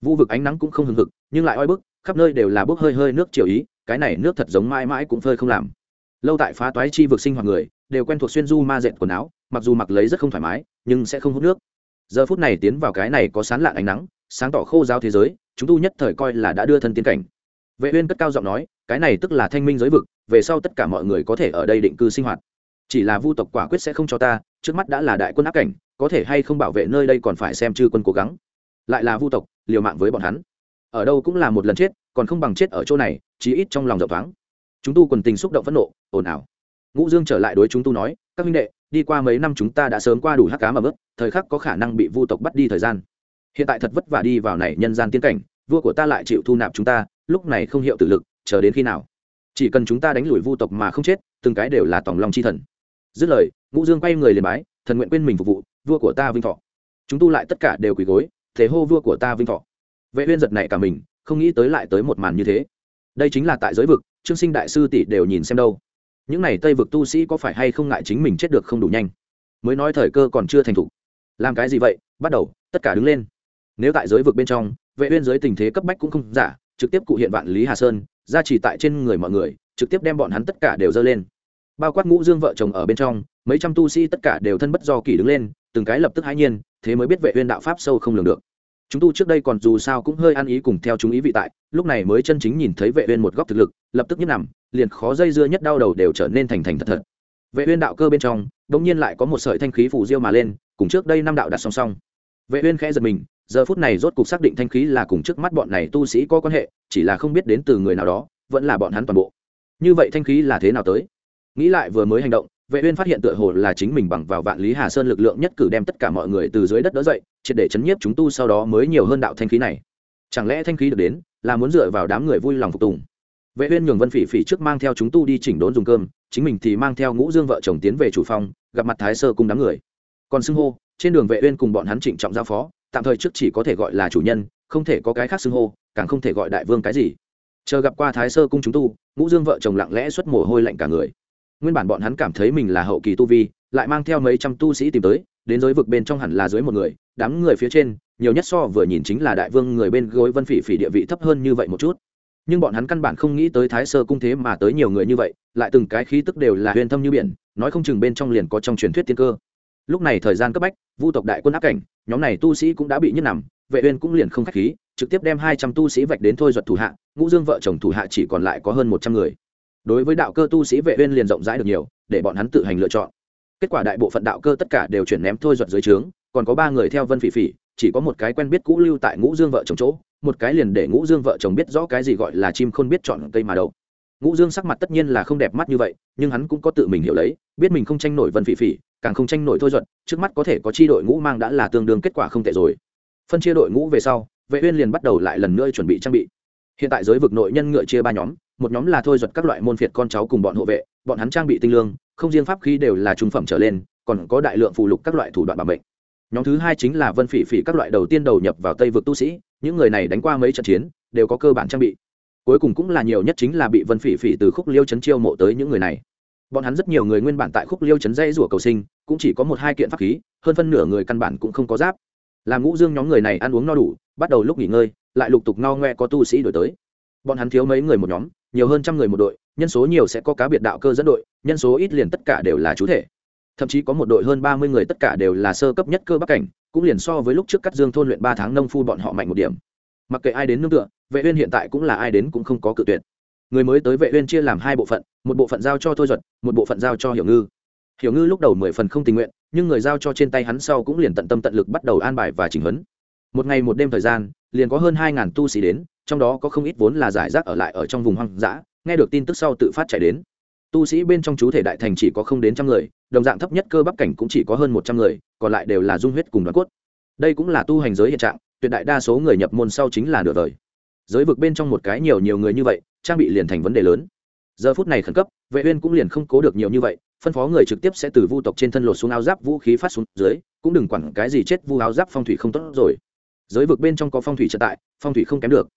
Vũ vực ánh nắng cũng không hừng hực, nhưng lại oi bức, khắp nơi đều là bốc hơi hơi nước chiều ý, cái này nước thật giống mãi mãi cũng phơi không làm. Lâu tại phá toái chi vực sinh hoạt người, đều quen thuộc xuyên du ma dệt quần áo, mặc dù mặc lấy rất không thoải mái, nhưng sẽ không hút nước giờ phút này tiến vào cái này có sán lạn ánh nắng, sáng tỏ khô giáo thế giới, chúng tu nhất thời coi là đã đưa thân tiến cảnh. Vệ uyên cất cao giọng nói, cái này tức là thanh minh giới vực, về sau tất cả mọi người có thể ở đây định cư sinh hoạt. Chỉ là vu tộc quả quyết sẽ không cho ta, trước mắt đã là đại quân áp cảnh, có thể hay không bảo vệ nơi đây còn phải xem chư quân cố gắng. Lại là vu tộc, liều mạng với bọn hắn. Ở đâu cũng là một lần chết, còn không bằng chết ở chỗ này, chí ít trong lòng rộng thoáng. Chúng tu quần tình xúc động phẫn nộ, ồn ào. Ngũ dương trở lại đối chúng tu nói, các huynh đệ đi qua mấy năm chúng ta đã sớm qua đủ hắc cá mà bước thời khắc có khả năng bị vu tộc bắt đi thời gian. Hiện tại thật vất vả đi vào này nhân gian tiên cảnh, vua của ta lại chịu thu nạp chúng ta, lúc này không hiệu tự lực, chờ đến khi nào? Chỉ cần chúng ta đánh lùi vu tộc mà không chết, từng cái đều là tòng lòng chi thần. Dứt lời, ngũ dương quay người liền bái, thần nguyện quên mình phục vụ, vua của ta vinh thọ. Chúng tu lại tất cả đều quỳ gối, thế hô vua của ta vinh thọ. Vệ uyên giật này cả mình, không nghĩ tới lại tới một màn như thế. Đây chính là tại giới vực, trương sinh đại sư tỷ đều nhìn xem đâu những này tây vực tu sĩ có phải hay không ngại chính mình chết được không đủ nhanh? Mới nói thời cơ còn chưa thành thục. Làm cái gì vậy? Bắt đầu, tất cả đứng lên. Nếu tại giới vực bên trong, vệ uyên giới tình thế cấp bách cũng không giả, trực tiếp cụ hiện vạn lý hà sơn ra chỉ tại trên người mọi người, trực tiếp đem bọn hắn tất cả đều dơ lên. Bao quát ngũ dương vợ chồng ở bên trong, mấy trăm tu sĩ tất cả đều thân bất do kỳ đứng lên, từng cái lập tức hãi nhiên, thế mới biết vệ uyên đạo pháp sâu không lường được chúng tu trước đây còn dù sao cũng hơi ăn ý cùng theo chúng ý vị tại, lúc này mới chân chính nhìn thấy vệ uyên một góc thực lực, lập tức nhất nằm, liền khó dây dưa nhất đau đầu đều trở nên thành thành thật thật. Vệ uyên đạo cơ bên trong đống nhiên lại có một sợi thanh khí phủ diêu mà lên, cùng trước đây năm đạo đặt song song. Vệ uyên khẽ giật mình, giờ phút này rốt cục xác định thanh khí là cùng trước mắt bọn này tu sĩ có quan hệ, chỉ là không biết đến từ người nào đó, vẫn là bọn hắn toàn bộ. Như vậy thanh khí là thế nào tới? Nghĩ lại vừa mới hành động vệ uyên phát hiện tựa hồ là chính mình bằng vào vạn lý hà sơn lực lượng nhất cử đem tất cả mọi người từ dưới đất đỡ dậy, triệt để chấn nhiếp chúng tu sau đó mới nhiều hơn đạo thanh khí này. Chẳng lẽ thanh khí được đến, là muốn dựa vào đám người vui lòng phục tùng? Vệ uyên nhường vân phỉ phỉ trước mang theo chúng tu đi chỉnh đốn dùng cơm, chính mình thì mang theo ngũ dương vợ chồng tiến về chủ phòng, gặp mặt thái sơ cùng đám người. Còn xưng hô, trên đường vệ uyên cùng bọn hắn trịnh trọng giao phó, tạm thời trước chỉ có thể gọi là chủ nhân, không thể có cái khác xưng hô, càng không thể gọi đại vương cái gì. Chờ gặp qua thái sơ cung chúng tu, ngũ dương vợ chồng lặng lẽ xuất mồ hôi lạnh cả người nguyên bản bọn hắn cảm thấy mình là hậu kỳ tu vi, lại mang theo mấy trăm tu sĩ tìm tới, đến giới vực bên trong hẳn là dưới một người, đám người phía trên, nhiều nhất so vừa nhìn chính là đại vương người bên gối vân phỉ phỉ địa vị thấp hơn như vậy một chút. Nhưng bọn hắn căn bản không nghĩ tới thái sơ cung thế mà tới nhiều người như vậy, lại từng cái khí tức đều là huyền thâm như biển, nói không chừng bên trong liền có trong truyền thuyết tiên cơ. Lúc này thời gian cấp bách, vu tộc đại quân áp cảnh, nhóm này tu sĩ cũng đã bị nhức nằm, vệ uyên cũng liền không khách khí, trực tiếp đem hai trăm tu sĩ vạch đến thôi duật thủ hạ, ngũ dương vợ chồng thủ hạ chỉ còn lại có hơn một trăm người đối với đạo cơ tu sĩ vệ uyên liền rộng rãi được nhiều, để bọn hắn tự hành lựa chọn. Kết quả đại bộ phận đạo cơ tất cả đều chuyển ném thôi duật dưới trướng, còn có ba người theo vân phỉ phỉ, chỉ có một cái quen biết cũ lưu tại ngũ dương vợ chồng chỗ, một cái liền để ngũ dương vợ chồng biết rõ cái gì gọi là chim không biết chọn cây mà đầu. Ngũ dương sắc mặt tất nhiên là không đẹp mắt như vậy, nhưng hắn cũng có tự mình hiểu lấy, biết mình không tranh nổi vân phỉ phỉ, càng không tranh nổi thôi duật, trước mắt có thể có chi đội ngũ mang đã là tương đương kết quả không tệ rồi. Phân chia đội ngũ về sau, vệ uyên liền bắt đầu lại lần nữa chuẩn bị trang bị. Hiện tại giới vực nội nhân ngựa chia ba nhóm một nhóm là thôi giật các loại môn phiệt con cháu cùng bọn hộ vệ, bọn hắn trang bị tinh lương, không riêng pháp khí đều là trung phẩm trở lên, còn có đại lượng phụ lục các loại thủ đoạn bảo mệnh. Nhóm thứ hai chính là vân phỉ phỉ các loại đầu tiên đầu nhập vào tây vực tu sĩ, những người này đánh qua mấy trận chiến, đều có cơ bản trang bị. Cuối cùng cũng là nhiều nhất chính là bị vân phỉ phỉ từ khúc liêu chấn chiêu mộ tới những người này. Bọn hắn rất nhiều người nguyên bản tại khúc liêu chấn dây rủa cầu sinh, cũng chỉ có một hai kiện pháp khí, hơn phân nửa người căn bản cũng không có giáp. Làm ngũ dương nhóm người này ăn uống no đủ, bắt đầu lúc nghỉ ngơi, lại lục tục no ngoe có tu sĩ đổi tới. Bọn hắn thiếu mấy người một nhóm nhiều hơn trăm người một đội, nhân số nhiều sẽ có cá biệt đạo cơ dẫn đội, nhân số ít liền tất cả đều là chú thể. Thậm chí có một đội hơn ba mươi người tất cả đều là sơ cấp nhất cơ bắc cảnh, cũng liền so với lúc trước cắt dương thôn luyện ba tháng nông phu bọn họ mạnh một điểm. Mặc kệ ai đến nương tựa, vệ uyên hiện tại cũng là ai đến cũng không có cự tuyệt. Người mới tới vệ uyên chia làm hai bộ phận, một bộ phận giao cho thôi duật, một bộ phận giao cho hiểu ngư. Hiểu ngư lúc đầu mười phần không tình nguyện, nhưng người giao cho trên tay hắn sau cũng liền tận tâm tận lực bắt đầu an bài và chỉnh huấn. Một ngày một đêm thời gian liền có hơn hai ngàn tu sĩ đến, trong đó có không ít vốn là giải rác ở lại ở trong vùng hoang dã, nghe được tin tức sau tự phát chạy đến. Tu sĩ bên trong chú thể đại thành chỉ có không đến trăm người, đồng dạng thấp nhất cơ bắp cảnh cũng chỉ có hơn một trăm người, còn lại đều là dung huyết cùng đoàn cốt. Đây cũng là tu hành giới hiện trạng, tuyệt đại đa số người nhập môn sau chính là nửa đời. Giới vực bên trong một cái nhiều nhiều người như vậy, trang bị liền thành vấn đề lớn. Giờ phút này khẩn cấp, vệ uyên cũng liền không cố được nhiều như vậy, phân phó người trực tiếp sẽ từ vu tộc trên thân lột xuống áo giáp vũ khí phát xuống dưới, cũng đừng quản cái gì chết vu áo giáp phong thủy không tốt rồi giới vực bên trong có phong thủy trợ tại, phong thủy không kém được.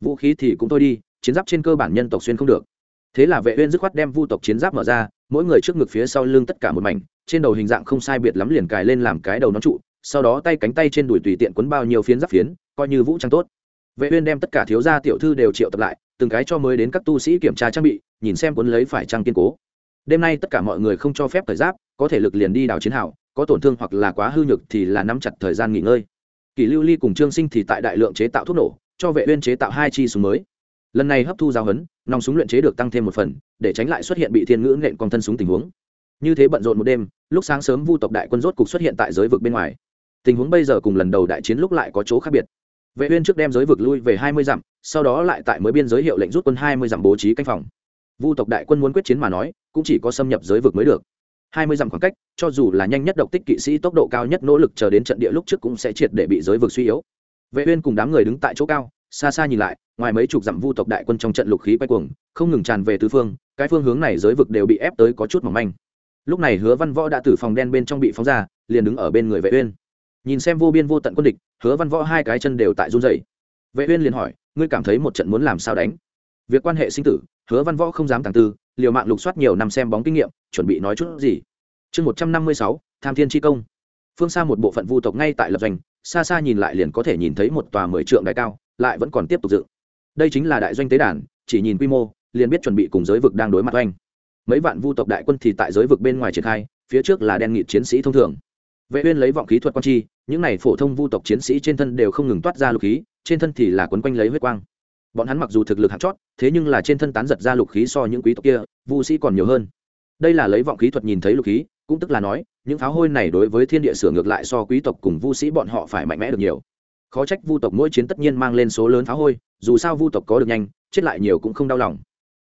Vũ khí thì cũng thôi đi, chiến giáp trên cơ bản nhân tộc xuyên không được. Thế là vệ uyên dứt khoát đem vu tộc chiến giáp mở ra, mỗi người trước ngực phía sau lưng tất cả một mảnh, trên đầu hình dạng không sai biệt lắm liền cài lên làm cái đầu nón trụ, sau đó tay cánh tay trên đùi tùy tiện quấn bao nhiêu phiến giáp phiến, coi như vũ trang tốt. Vệ uyên đem tất cả thiếu gia tiểu thư đều triệu tập lại, từng cái cho mới đến các tu sĩ kiểm tra trang bị, nhìn xem cuốn lấy phải trang kiên cố. Đêm nay tất cả mọi người không cho phép thời giáp, có thể lực liền đi đào chiến hào, có tổn thương hoặc là quá hư nhược thì là nắm chặt thời gian nghỉ ngơi kỷ lưu ly cùng trương sinh thì tại đại lượng chế tạo thuốc nổ, cho vệ uyên chế tạo hai chi súng mới. Lần này hấp thu giao hấn nòng súng luyện chế được tăng thêm một phần, để tránh lại xuất hiện bị thiên ngữ nện con thân súng tình huống. Như thế bận rộn một đêm, lúc sáng sớm vu tộc đại quân rốt cục xuất hiện tại giới vực bên ngoài. Tình huống bây giờ cùng lần đầu đại chiến lúc lại có chỗ khác biệt. Vệ uyên trước đem giới vực lui về 20 dặm, sau đó lại tại mới biên giới hiệu lệnh rút quân 20 dặm bố trí canh phòng. Vu tộc đại quân muốn quyết chiến mà nói, cũng chỉ có xâm nhập giới vực mới được. 20 dặm khoảng cách, cho dù là nhanh nhất độc tích kỵ sĩ tốc độ cao nhất nỗ lực chờ đến trận địa lúc trước cũng sẽ triệt để bị giới vực suy yếu. Vệ uyên cùng đám người đứng tại chỗ cao, xa xa nhìn lại, ngoài mấy chục dặm vu tộc đại quân trong trận lục khí quay cuồng, không ngừng tràn về tứ phương, cái phương hướng này giới vực đều bị ép tới có chút mỏng manh. Lúc này hứa văn võ đã từ phòng đen bên trong bị phóng ra, liền đứng ở bên người vệ uyên. Nhìn xem vô biên vô tận quân địch, hứa văn võ hai cái chân đều tại run rẩy. Vệ uyên liền hỏi, ngươi cảm thấy một trận muốn làm sao đánh? Việc quan hệ sinh tử, hứa văn võ không dám tàng tư, liều mạng lục soát nhiều năm xem bóng kinh nghiệm, chuẩn bị nói chút gì. Chương một trăm năm mươi sáu, tham thiên chi công. Phương xa một bộ phận vu tộc ngay tại lập doanh, xa xa nhìn lại liền có thể nhìn thấy một tòa mười trượng đại cao, lại vẫn còn tiếp tục dựng. Đây chính là đại doanh tế đàn, chỉ nhìn quy mô, liền biết chuẩn bị cùng giới vực đang đối mặt oanh. Mấy vạn vu tộc đại quân thì tại giới vực bên ngoài triển khai, phía trước là đen nghị chiến sĩ thông thường. Vệ uyên lấy vọng khí thuật quan chi, những này phổ thông vu tộc chiến sĩ trên thân đều không ngừng toát ra lục khí, trên thân thì là quấn quanh lấy huyết quang bọn hắn mặc dù thực lực hạng chót, thế nhưng là trên thân tán giật ra lục khí so những quý tộc kia, vu sĩ còn nhiều hơn. Đây là lấy vọng khí thuật nhìn thấy lục khí, cũng tức là nói, những pháo hôi này đối với thiên địa sửa ngược lại so quý tộc cùng vu sĩ bọn họ phải mạnh mẽ được nhiều. Khó trách vu tộc mỗi chiến tất nhiên mang lên số lớn pháo hôi, dù sao vu tộc có được nhanh, chết lại nhiều cũng không đau lòng.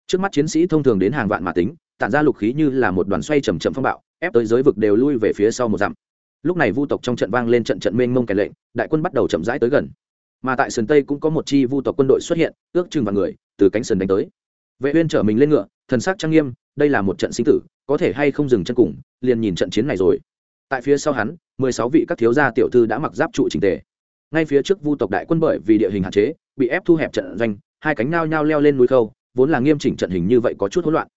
Trước mắt chiến sĩ thông thường đến hàng vạn mà tính, tản ra lục khí như là một đoàn xoay chầm chậm phong bạo, ép tới giới vực đều lui về phía sau một dặm. Lúc này vu tộc trong trận vang lên trận trận mênh mông kèn lệnh, đại quân bắt đầu chậm rãi tới gần mà tại sườn tây cũng có một chi vu tộc quân đội xuất hiện, ước chừng vạn người, từ cánh sườn đánh tới. Vệ uyên trở mình lên ngựa, thần sắc trang nghiêm, đây là một trận sinh tử, có thể hay không dừng chân cùng, liền nhìn trận chiến này rồi. Tại phía sau hắn, mười sáu vị các thiếu gia tiểu thư đã mặc giáp trụ chỉnh tề. Ngay phía trước vu tộc đại quân bởi vì địa hình hạn chế, bị ép thu hẹp trận doanh, hai cánh nao nhao leo lên núi khâu, vốn là nghiêm chỉnh trận hình như vậy có chút hỗn loạn.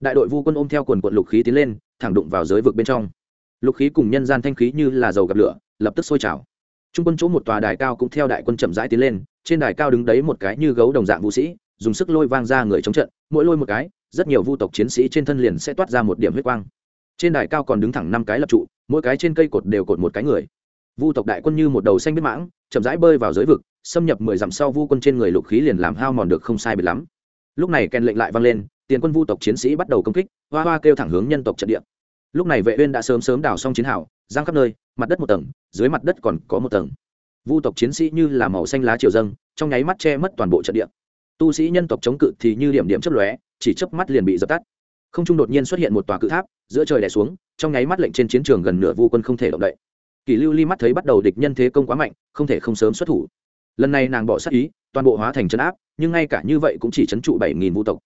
Đại đội vu quân ôm theo quần quận lục khí tiến lên, thẳng đụng vào giới vực bên trong. Lục khí cùng nhân gian thanh khí như là dầu gặp lửa, lập tức sôi trào trung quân chỗ một tòa đài cao cũng theo đại quân chậm rãi tiến lên, trên đài cao đứng đấy một cái như gấu đồng dạng vũ sĩ, dùng sức lôi vang ra người chống trận, mỗi lôi một cái, rất nhiều vu tộc chiến sĩ trên thân liền sẽ toát ra một điểm huyết quang. Trên đài cao còn đứng thẳng năm cái lập trụ, mỗi cái trên cây cột đều cột một cái người. Vu tộc đại quân như một đầu xanh biết mãng, chậm rãi bơi vào giới vực, xâm nhập mười dặm sau vu quân trên người lục khí liền làm hao mòn được không sai biệt lắm. Lúc này kèn lệnh lại vang lên, tiền quân vu tộc chiến sĩ bắt đầu công kích, hoa hoa kêu thẳng hướng nhân tộc trận địa. Lúc này vệ uyên đã sớm sớm đào xong chiến hào, giang khắp nơi mặt đất một tầng, dưới mặt đất còn có một tầng. Vu tộc chiến sĩ như là màu xanh lá triều dâng, trong nháy mắt che mất toàn bộ trận địa. Tu sĩ nhân tộc chống cự thì như điểm điểm chấp lóe, chỉ chớp mắt liền bị dập tắt. Không trung đột nhiên xuất hiện một tòa cự tháp, giữa trời đè xuống, trong nháy mắt lệnh trên chiến trường gần nửa vu quân không thể động đậy. Kỷ lưu ly mắt thấy bắt đầu địch nhân thế công quá mạnh, không thể không sớm xuất thủ. Lần này nàng bỏ sát ý, toàn bộ hóa thành chấn áp, nhưng ngay cả như vậy cũng chỉ chấn trụ bảy nghìn vu tộc.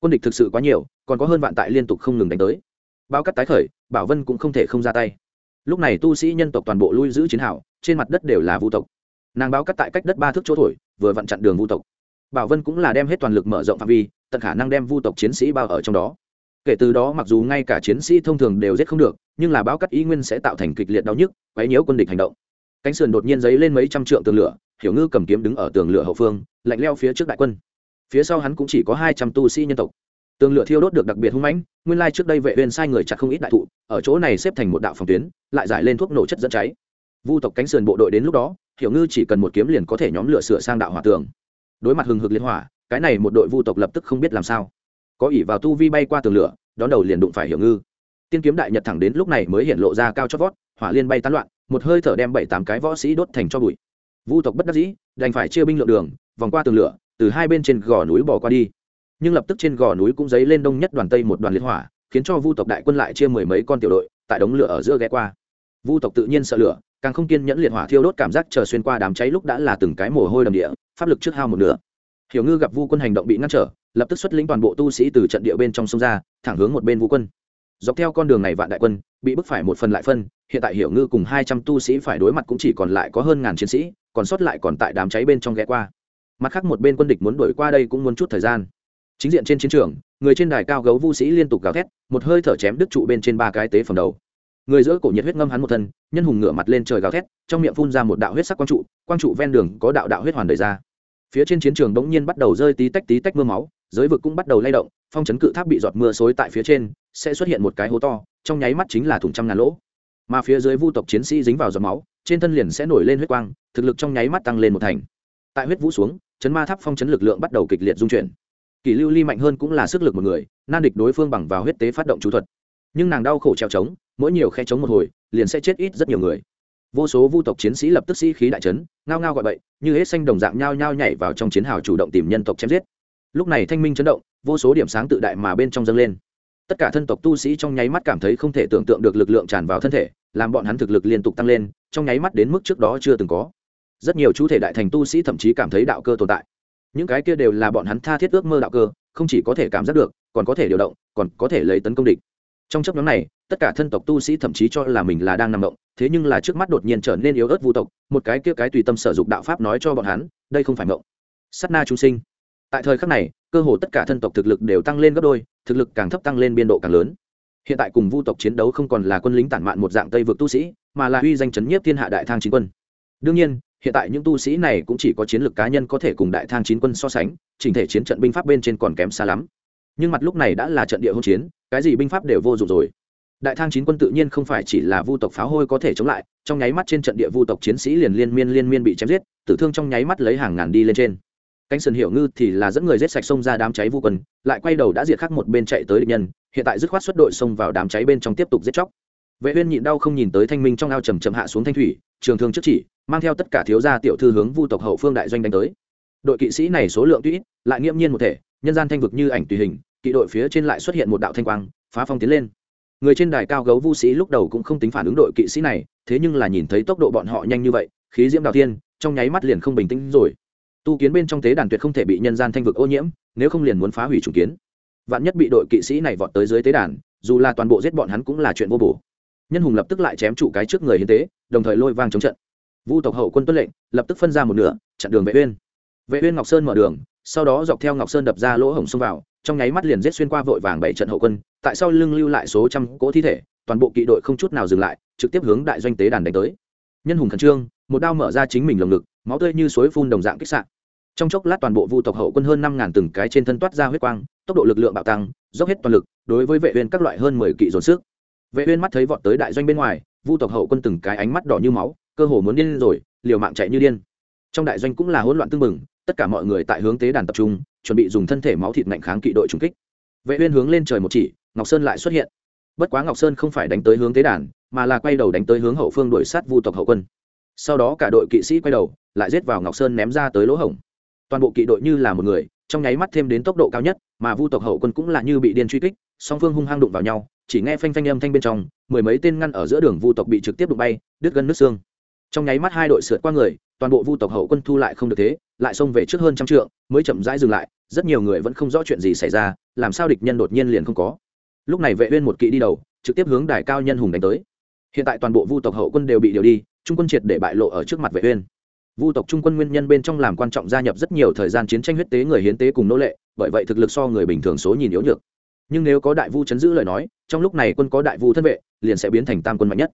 Quân địch thực sự quá nhiều, còn có hơn vạn tại liên tục không ngừng đánh tới. Bao cắt tái khởi, bảo vân cũng không thể không ra tay lúc này tu sĩ nhân tộc toàn bộ lui giữ chiến hào, trên mặt đất đều là vu tộc. Nàng báo cắt tại cách đất ba thước chỗ thổi, vừa vặn chặn đường vu tộc. Bảo vân cũng là đem hết toàn lực mở rộng phạm vi, tận khả năng đem vu tộc chiến sĩ bao ở trong đó. Kể từ đó mặc dù ngay cả chiến sĩ thông thường đều giết không được, nhưng là báo cắt ý nguyên sẽ tạo thành kịch liệt đau nhức, quấy nhiễu quân địch hành động. Cánh sườn đột nhiên dấy lên mấy trăm trượng tường lửa, hiểu ngư cầm kiếm đứng ở tường lửa hậu phương, lạnh leo phía trước đại quân. Phía sau hắn cũng chỉ có hai trăm tu sĩ nhân tộc tường lửa thiêu đốt được đặc biệt hung mãnh, nguyên lai trước đây vệ uyên sai người chặt không ít đại thụ, ở chỗ này xếp thành một đạo phòng tuyến, lại giải lên thuốc nổ chất dẫn cháy. Vu tộc cánh sườn bộ đội đến lúc đó, hiểu ngư chỉ cần một kiếm liền có thể nhóm lửa sửa sang đạo hỏa tường. Đối mặt hừng hực liên hỏa, cái này một đội vu tộc lập tức không biết làm sao. Có ỷ vào tu vi bay qua tường lửa, đón đầu liền đụng phải hiểu ngư. Tiên kiếm đại nhật thẳng đến lúc này mới hiện lộ ra cao chót vót, hỏa liên bay tán loạn, một hơi thở đem bảy tám cái võ sĩ đốt thành cho bụi. Vu tộc bất đắc dĩ, đành phải chia binh lượng đường, vòng qua tường lửa, từ hai bên trên gò núi bỏ qua đi nhưng lập tức trên gò núi cũng dấy lên đông nhất đoàn tây một đoàn liên hỏa, khiến cho vu tộc đại quân lại chia mười mấy con tiểu đội tại đống lửa ở giữa ghé qua. Vu tộc tự nhiên sợ lửa, càng không kiên nhẫn liệt hỏa thiêu đốt cảm giác chờ xuyên qua đám cháy lúc đã là từng cái mồ hôi đầm địa, pháp lực trước hao một nửa. Hiểu ngư gặp vu quân hành động bị ngăn trở, lập tức xuất lĩnh toàn bộ tu sĩ từ trận địa bên trong sông ra, thẳng hướng một bên vu quân. Dọc theo con đường này vạn đại quân, bị bức phải một phần lại phân, hiện tại hiểu ngư cùng hai trăm tu sĩ phải đối mặt cũng chỉ còn lại có hơn ngàn chiến sĩ, còn sót lại còn tại đám cháy bên trong ghé qua. Mặt khác một bên quân địch muốn đuổi qua đây cũng muốn chút thời gian chính diện trên chiến trường, người trên đài cao gấu vu sĩ liên tục gào thét, một hơi thở chém đứt trụ bên trên ba cái tế phẩm đầu. Người giữa cổ nhiệt huyết ngâm hắn một thân, nhân hùng ngửa mặt lên trời gào thét, trong miệng phun ra một đạo huyết sắc quang trụ quang trụ ven đường có đạo đạo huyết hoàn đầy ra. Phía trên chiến trường bỗng nhiên bắt đầu rơi tí tách tí tách mưa máu, giới vực cũng bắt đầu lay động, phong chấn cự tháp bị giọt mưa xối tại phía trên, sẽ xuất hiện một cái hố to, trong nháy mắt chính là thùng trăm ngàn lỗ. Mà phía dưới vu tộc chiến sĩ dính vào giọt máu, trên thân liền sẽ nổi lên huyết quang, thực lực trong nháy mắt tăng lên một thành. Tại huyết vũ xuống, chấn ma tháp phong chấn lực lượng bắt đầu kịch liệt dung chuyển kỷ lưu ly mạnh hơn cũng là sức lực một người, nan địch đối phương bằng vào huyết tế phát động chú thuật. Nhưng nàng đau khổ treo trống, mỗi nhiều khe trống một hồi, liền sẽ chết ít rất nhiều người. Vô số vu tộc chiến sĩ lập tức sĩ khí đại trấn ngao ngao gọi bậy, như hết xanh đồng dạng nhao nhao nhảy vào trong chiến hào chủ động tìm nhân tộc chém giết. Lúc này thanh minh chấn động, vô số điểm sáng tự đại mà bên trong dâng lên. Tất cả thân tộc tu sĩ trong nháy mắt cảm thấy không thể tưởng tượng được lực lượng tràn vào thân thể, làm bọn hắn thực lực liên tục tăng lên, trong nháy mắt đến mức trước đó chưa từng có. Rất nhiều chú thể đại thành tu sĩ thậm chí cảm thấy đạo cơ tồn tại những cái kia đều là bọn hắn tha thiết ước mơ đạo cơ, không chỉ có thể cảm giác được, còn có thể điều động, còn có thể lấy tấn công địch. Trong chấp nhóm này, tất cả thân tộc tu sĩ thậm chí cho là mình là đang nằm động, thế nhưng là trước mắt đột nhiên trở nên yếu ớt vu tộc, một cái kia cái tùy tâm sở dục đạo pháp nói cho bọn hắn, đây không phải mộng. Sắt na trung sinh. Tại thời khắc này, cơ hồ tất cả thân tộc thực lực đều tăng lên gấp đôi, thực lực càng thấp tăng lên biên độ càng lớn. Hiện tại cùng vu tộc chiến đấu không còn là quân lính tản mạn một dạng tây vực tu sĩ, mà là uy danh chấn nhiếp thiên hạ đại thang chính quân. Đương nhiên hiện tại những tu sĩ này cũng chỉ có chiến lược cá nhân có thể cùng đại thang chín quân so sánh, chỉnh thể chiến trận binh pháp bên trên còn kém xa lắm. Nhưng mặt lúc này đã là trận địa hỗn chiến, cái gì binh pháp đều vô dụng rồi. Đại thang chín quân tự nhiên không phải chỉ là vu tộc pháo hôi có thể chống lại, trong nháy mắt trên trận địa vu tộc chiến sĩ liền liên miên liên miên bị chém giết, tử thương trong nháy mắt lấy hàng ngàn đi lên trên. Cánh sườn hiệu ngư thì là dẫn người giết sạch sông ra đám cháy vu quân, lại quay đầu đã diệt khắc một bên chạy tới địch nhân, hiện tại dứt khoát xuất đội xông vào đám cháy bên trong tiếp tục giết chóc. Vệ uyên nhịn đau không nhìn tới thanh minh trong ao trầm trầm hạ xuống thanh thủy, trường thương trước chỉ mang theo tất cả thiếu gia tiểu thư hướng vu tộc hậu phương đại doanh đánh tới. Đội kỵ sĩ này số lượng tuy ít, lại nghiêm nhiên một thể, nhân gian thanh vực như ảnh tùy hình, kỵ đội phía trên lại xuất hiện một đạo thanh quang, phá phong tiến lên. Người trên đài cao gấu vu sĩ lúc đầu cũng không tính phản ứng đội kỵ sĩ này, thế nhưng là nhìn thấy tốc độ bọn họ nhanh như vậy, khí diễm đào tiên trong nháy mắt liền không bình tĩnh rồi. Tu kiến bên trong tế đàn tuyệt không thể bị nhân gian thanh vực ô nhiễm, nếu không liền muốn phá hủy chủ kiến. Vạn nhất bị đội kỵ sĩ này vọt tới dưới tế đàn, dù là toàn bộ giết bọn hắn cũng là chuyện vô bổ. Nhân hùng lập tức lại chém trụ cái trước người hiến tế, đồng thời lôi vang chống trận vu tộc hậu quân tuân lệnh, lập tức phân ra một nửa, chặn đường vệ uyên. Vệ uyên ngọc sơn mở đường, sau đó dọc theo ngọc sơn đập ra lỗ hổng xông vào, trong nháy mắt liền giết xuyên qua vội vàng bảy trận hậu quân, tại sau lưng lưu lại số trăm cỗ thi thể, toàn bộ kỵ đội không chút nào dừng lại, trực tiếp hướng đại doanh tế đàn đánh tới. Nhân hùng khẩn trương, một đao mở ra chính mình lồng ngực, máu tươi như suối phun đồng dạng kích sạn trong chốc lát toàn bộ vu tộc hậu quân hơn năm ngàn từng cái trên thân toát ra huyết quang, tốc độ lực lượng bạo tăng, dốc hết toàn lực, đối với vệ uyên các loại hơn mười kỵ dồn sức. Vệ uyên mắt thấy vọt tới đại doanh bên ngoài, vu tộc hậu quân từng cái ánh mắt đỏ như máu cơ hồ muốn điên rồi, liều mạng chạy như điên. Trong đại doanh cũng là hỗn loạn tương mừng tất cả mọi người tại hướng tế đàn tập trung, chuẩn bị dùng thân thể máu thịt ngạnh kháng kỵ đội trùng kích. Vệ uyên hướng lên trời một chỉ, ngọc sơn lại xuất hiện. Bất quá ngọc sơn không phải đánh tới hướng tế đàn, mà là quay đầu đánh tới hướng hậu phương đuổi sát vu tộc hậu quân. Sau đó cả đội kỵ sĩ quay đầu, lại giết vào ngọc sơn ném ra tới lỗ hổng. Toàn bộ kỵ đội như là một người, trong nháy mắt thêm đến tốc độ cao nhất, mà vu tộc hậu quân cũng là như bị điên truy kích, song phương hung hăng đụng vào nhau, chỉ nghe phanh phanh âm thanh bên trong, mười mấy tên ngăn ở giữa đường vu tộc bị trực tiếp đụng bay, đứt gân nước xương trong nháy mắt hai đội sượt qua người, toàn bộ vu tộc hậu quân thu lại không được thế, lại xông về trước hơn trăm trượng, mới chậm rãi dừng lại, rất nhiều người vẫn không rõ chuyện gì xảy ra, làm sao địch nhân đột nhiên liền không có. Lúc này vệ uyên một kỵ đi đầu, trực tiếp hướng đài cao nhân hùng đánh tới. Hiện tại toàn bộ vu tộc hậu quân đều bị điều đi, trung quân triệt để bại lộ ở trước mặt vệ uyên. Vu tộc trung quân nguyên nhân bên trong làm quan trọng gia nhập rất nhiều thời gian chiến tranh huyết tế người hiến tế cùng nô lệ, bởi vậy thực lực so người bình thường số nhìn yếu nhược. Nhưng nếu có đại vu chấn giữ lời nói, trong lúc này quân có đại vu thân vệ, liền sẽ biến thành tam quân mạnh nhất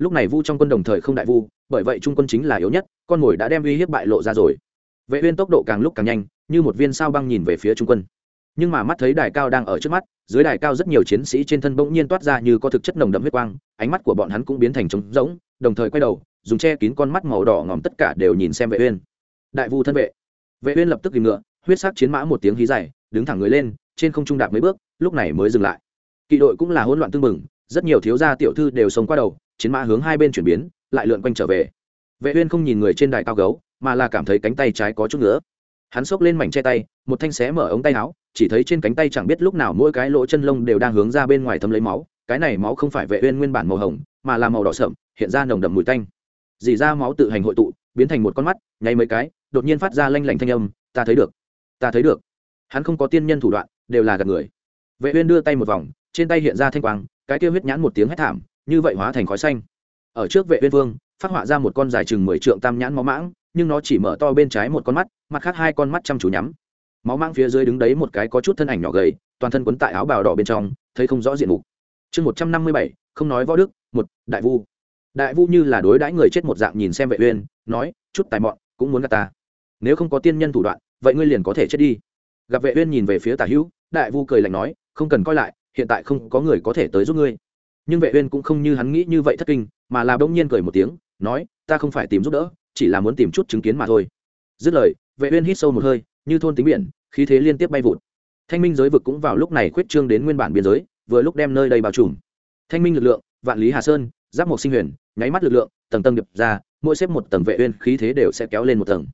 lúc này vu trong quân đồng thời không đại vu, bởi vậy trung quân chính là yếu nhất, con mồi đã đem uy hiếp bại lộ ra rồi. Vệ uyên tốc độ càng lúc càng nhanh, như một viên sao băng nhìn về phía trung quân. Nhưng mà mắt thấy đài cao đang ở trước mắt, dưới đài cao rất nhiều chiến sĩ trên thân bỗng nhiên toát ra như có thực chất nồng đậm huyết quang, ánh mắt của bọn hắn cũng biến thành trống rỗng, đồng thời quay đầu, dùng che kín con mắt màu đỏ ngòm tất cả đều nhìn xem vệ uyên. Đại vu thân vệ. Vệ uyên lập tức kìm ngựa, huyết sắc chiến mã một tiếng hí dài, đứng thẳng người lên, trên không trung đạp mấy bước, lúc này mới dừng lại. Kỵ đội cũng là hỗn loạn tương mừng rất nhiều thiếu gia tiểu thư đều sống qua đầu, chiến mã hướng hai bên chuyển biến, lại lượn quanh trở về. Vệ uyên không nhìn người trên đài cao gấu, mà là cảm thấy cánh tay trái có chút nữa hắn xốc lên mảnh che tay, một thanh xé mở ống tay áo, chỉ thấy trên cánh tay chẳng biết lúc nào mỗi cái lỗ chân lông đều đang hướng ra bên ngoài thấm lấy máu, cái này máu không phải vệ uyên nguyên bản màu hồng, mà là màu đỏ sậm, hiện ra nồng đậm mùi tanh. Dì ra máu tự hành hội tụ, biến thành một con mắt, nháy mấy cái, đột nhiên phát ra lanh lảnh thanh âm, ta thấy được, ta thấy được. Hắn không có tiên nhân thủ đoạn, đều là gạt người. Vệ uyên đưa tay một vòng, trên tay hiện ra thanh quang cái kia huyết nhãn một tiếng hét thảm như vậy hóa thành khói xanh. Ở trước vệ uyên vương phát họa ra một con dài chừng 10 trượng tam nhãn máu mãng nhưng nó chỉ mở to bên trái một con mắt mặt khác hai con mắt chăm chú nhắm. Máu mãng phía dưới đứng đấy một cái có chút thân ảnh nhỏ gầy toàn thân quấn tại áo bào đỏ bên trong thấy không rõ diện mục. Chương 157, không nói võ đức một đại vu. Đại vu như là đối đãi người chết một dạng nhìn xem vệ uyên nói chút tài mọn cũng muốn gạt ta. Nếu không có tiên nhân thủ đoạn vậy ngươi liền có thể chết đi. Gặp vệ uyên nhìn về phía tả hữu đại vu cười lạnh nói không cần coi lại hiện tại không có người có thể tới giúp ngươi. Nhưng vệ uyên cũng không như hắn nghĩ như vậy thất kinh, mà là bỗng nhiên cười một tiếng, nói, ta không phải tìm giúp đỡ, chỉ là muốn tìm chút chứng kiến mà thôi. Dứt lời, vệ uyên hít sâu một hơi, như thôn tính biển, khí thế liên tiếp bay vụt. Thanh minh giới vực cũng vào lúc này khuyết trương đến nguyên bản biên giới, vừa lúc đem nơi đây bao trùm. Thanh minh lực lượng, vạn lý hà sơn, giáp một sinh huyền, nháy mắt lực lượng, tầng tầng điệp ra, mỗi xếp một tầng vệ uyên khí thế đều sẽ kéo lên một tầng.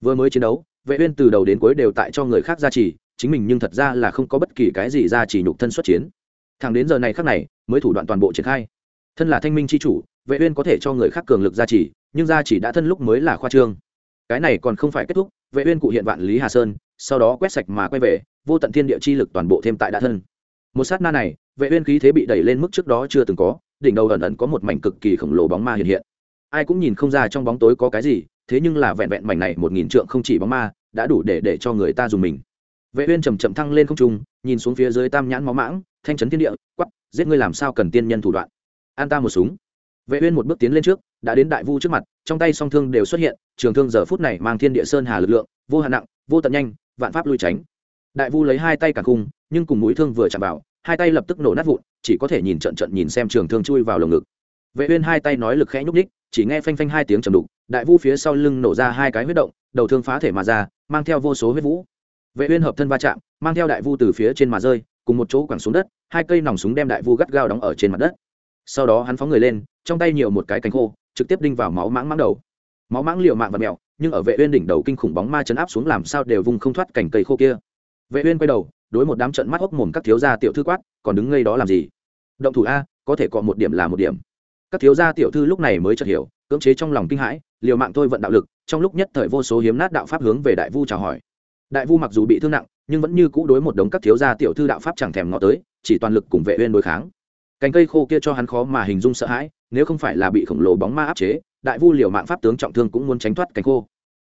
Vừa mới chiến đấu, vệ uyên từ đầu đến cuối đều tại cho người khác gia trì chính mình nhưng thật ra là không có bất kỳ cái gì ra chỉ nhục thân xuất chiến. Thẳng đến giờ này khắc này, mới thủ đoạn toàn bộ triển khai. Thân là thanh minh chi chủ, vệ uyên có thể cho người khác cường lực gia trì nhưng gia trì đã thân lúc mới là khoa trương. Cái này còn không phải kết thúc, vệ uyên cụ hiện vạn lý hà sơn, sau đó quét sạch mà quay về, vô tận thiên địa chi lực toàn bộ thêm tại đã thân. Một sát na này, vệ uyên khí thế bị đẩy lên mức trước đó chưa từng có, đỉnh đầu ẩn ẩn có một mảnh cực kỳ khổng lồ bóng ma hiện hiện. Ai cũng nhìn không ra trong bóng tối có cái gì, thế nhưng là vẹn vẹn mảnh này một nghìn trượng không chỉ bóng ma, đã đủ để để cho người ta dùng mình vệ uyên chậm chậm thăng lên không trung nhìn xuống phía dưới tam nhãn máu mãng thanh chấn thiên địa Quắc, giết ngươi làm sao cần tiên nhân thủ đoạn. An ta một súng. Vệ uyên một bước tiến lên trước đã đến đại vu trước mặt trong tay song thương đều xuất hiện trường thương giờ phút này mang thiên địa sơn hà lực lượng vô hạn nặng vô tận nhanh vạn pháp lui tránh. Đại vu lấy hai tay cả cung nhưng cùng mũi thương vừa chạm vào hai tay lập tức nổ nát vụn chỉ có thể nhìn trận trận nhìn xem trường thương chui vào lồng ngực. Vệ uyên hai tay nói lực khẽ nhúc nhích chỉ nghe phanh phanh hai tiếng trầm đục đại vu phía sau lưng nổ ra hai cái huyết động đầu thương phá thể mà ra mang theo vô số huyết vũ vệ uyên hợp thân va chạm, mang theo đại vu từ phía trên mà rơi, cùng một chỗ quẳng xuống đất, hai cây nòng súng đem đại vu gắt gao đóng ở trên mặt đất. Sau đó hắn phóng người lên, trong tay nhiều một cái cánh khô, trực tiếp đinh vào máu mãng mãng đầu. Máu mãng liều mạng và mèo nhưng ở vệ uyên đỉnh đầu kinh khủng bóng ma chấn áp xuống làm sao đều vùng không thoát cảnh cây khô kia. Vệ uyên quay đầu, đối một đám trận mắt ốc mồm các thiếu gia tiểu thư quát, còn đứng ngây đó làm gì? Động thủ a, có thể có một điểm là một điểm. Các thiếu gia tiểu thư lúc này mới chợt hiểu, cưỡng chế trong lòng kinh hãi, liều mạng thôi vận đạo lực. Trong lúc nhất thời vô số hiếm nát đạo pháp hướng về đại vu chào hỏi đại vu mặc dù bị thương nặng, nhưng vẫn như cũ đối một đống các thiếu gia tiểu thư đạo pháp chẳng thèm ngó tới, chỉ toàn lực cùng vệ uyên đối kháng. Cành cây khô kia cho hắn khó mà hình dung sợ hãi, nếu không phải là bị khổng lồ bóng ma áp chế, đại vu liều mạng pháp tướng trọng thương cũng muốn tránh thoát cành khô.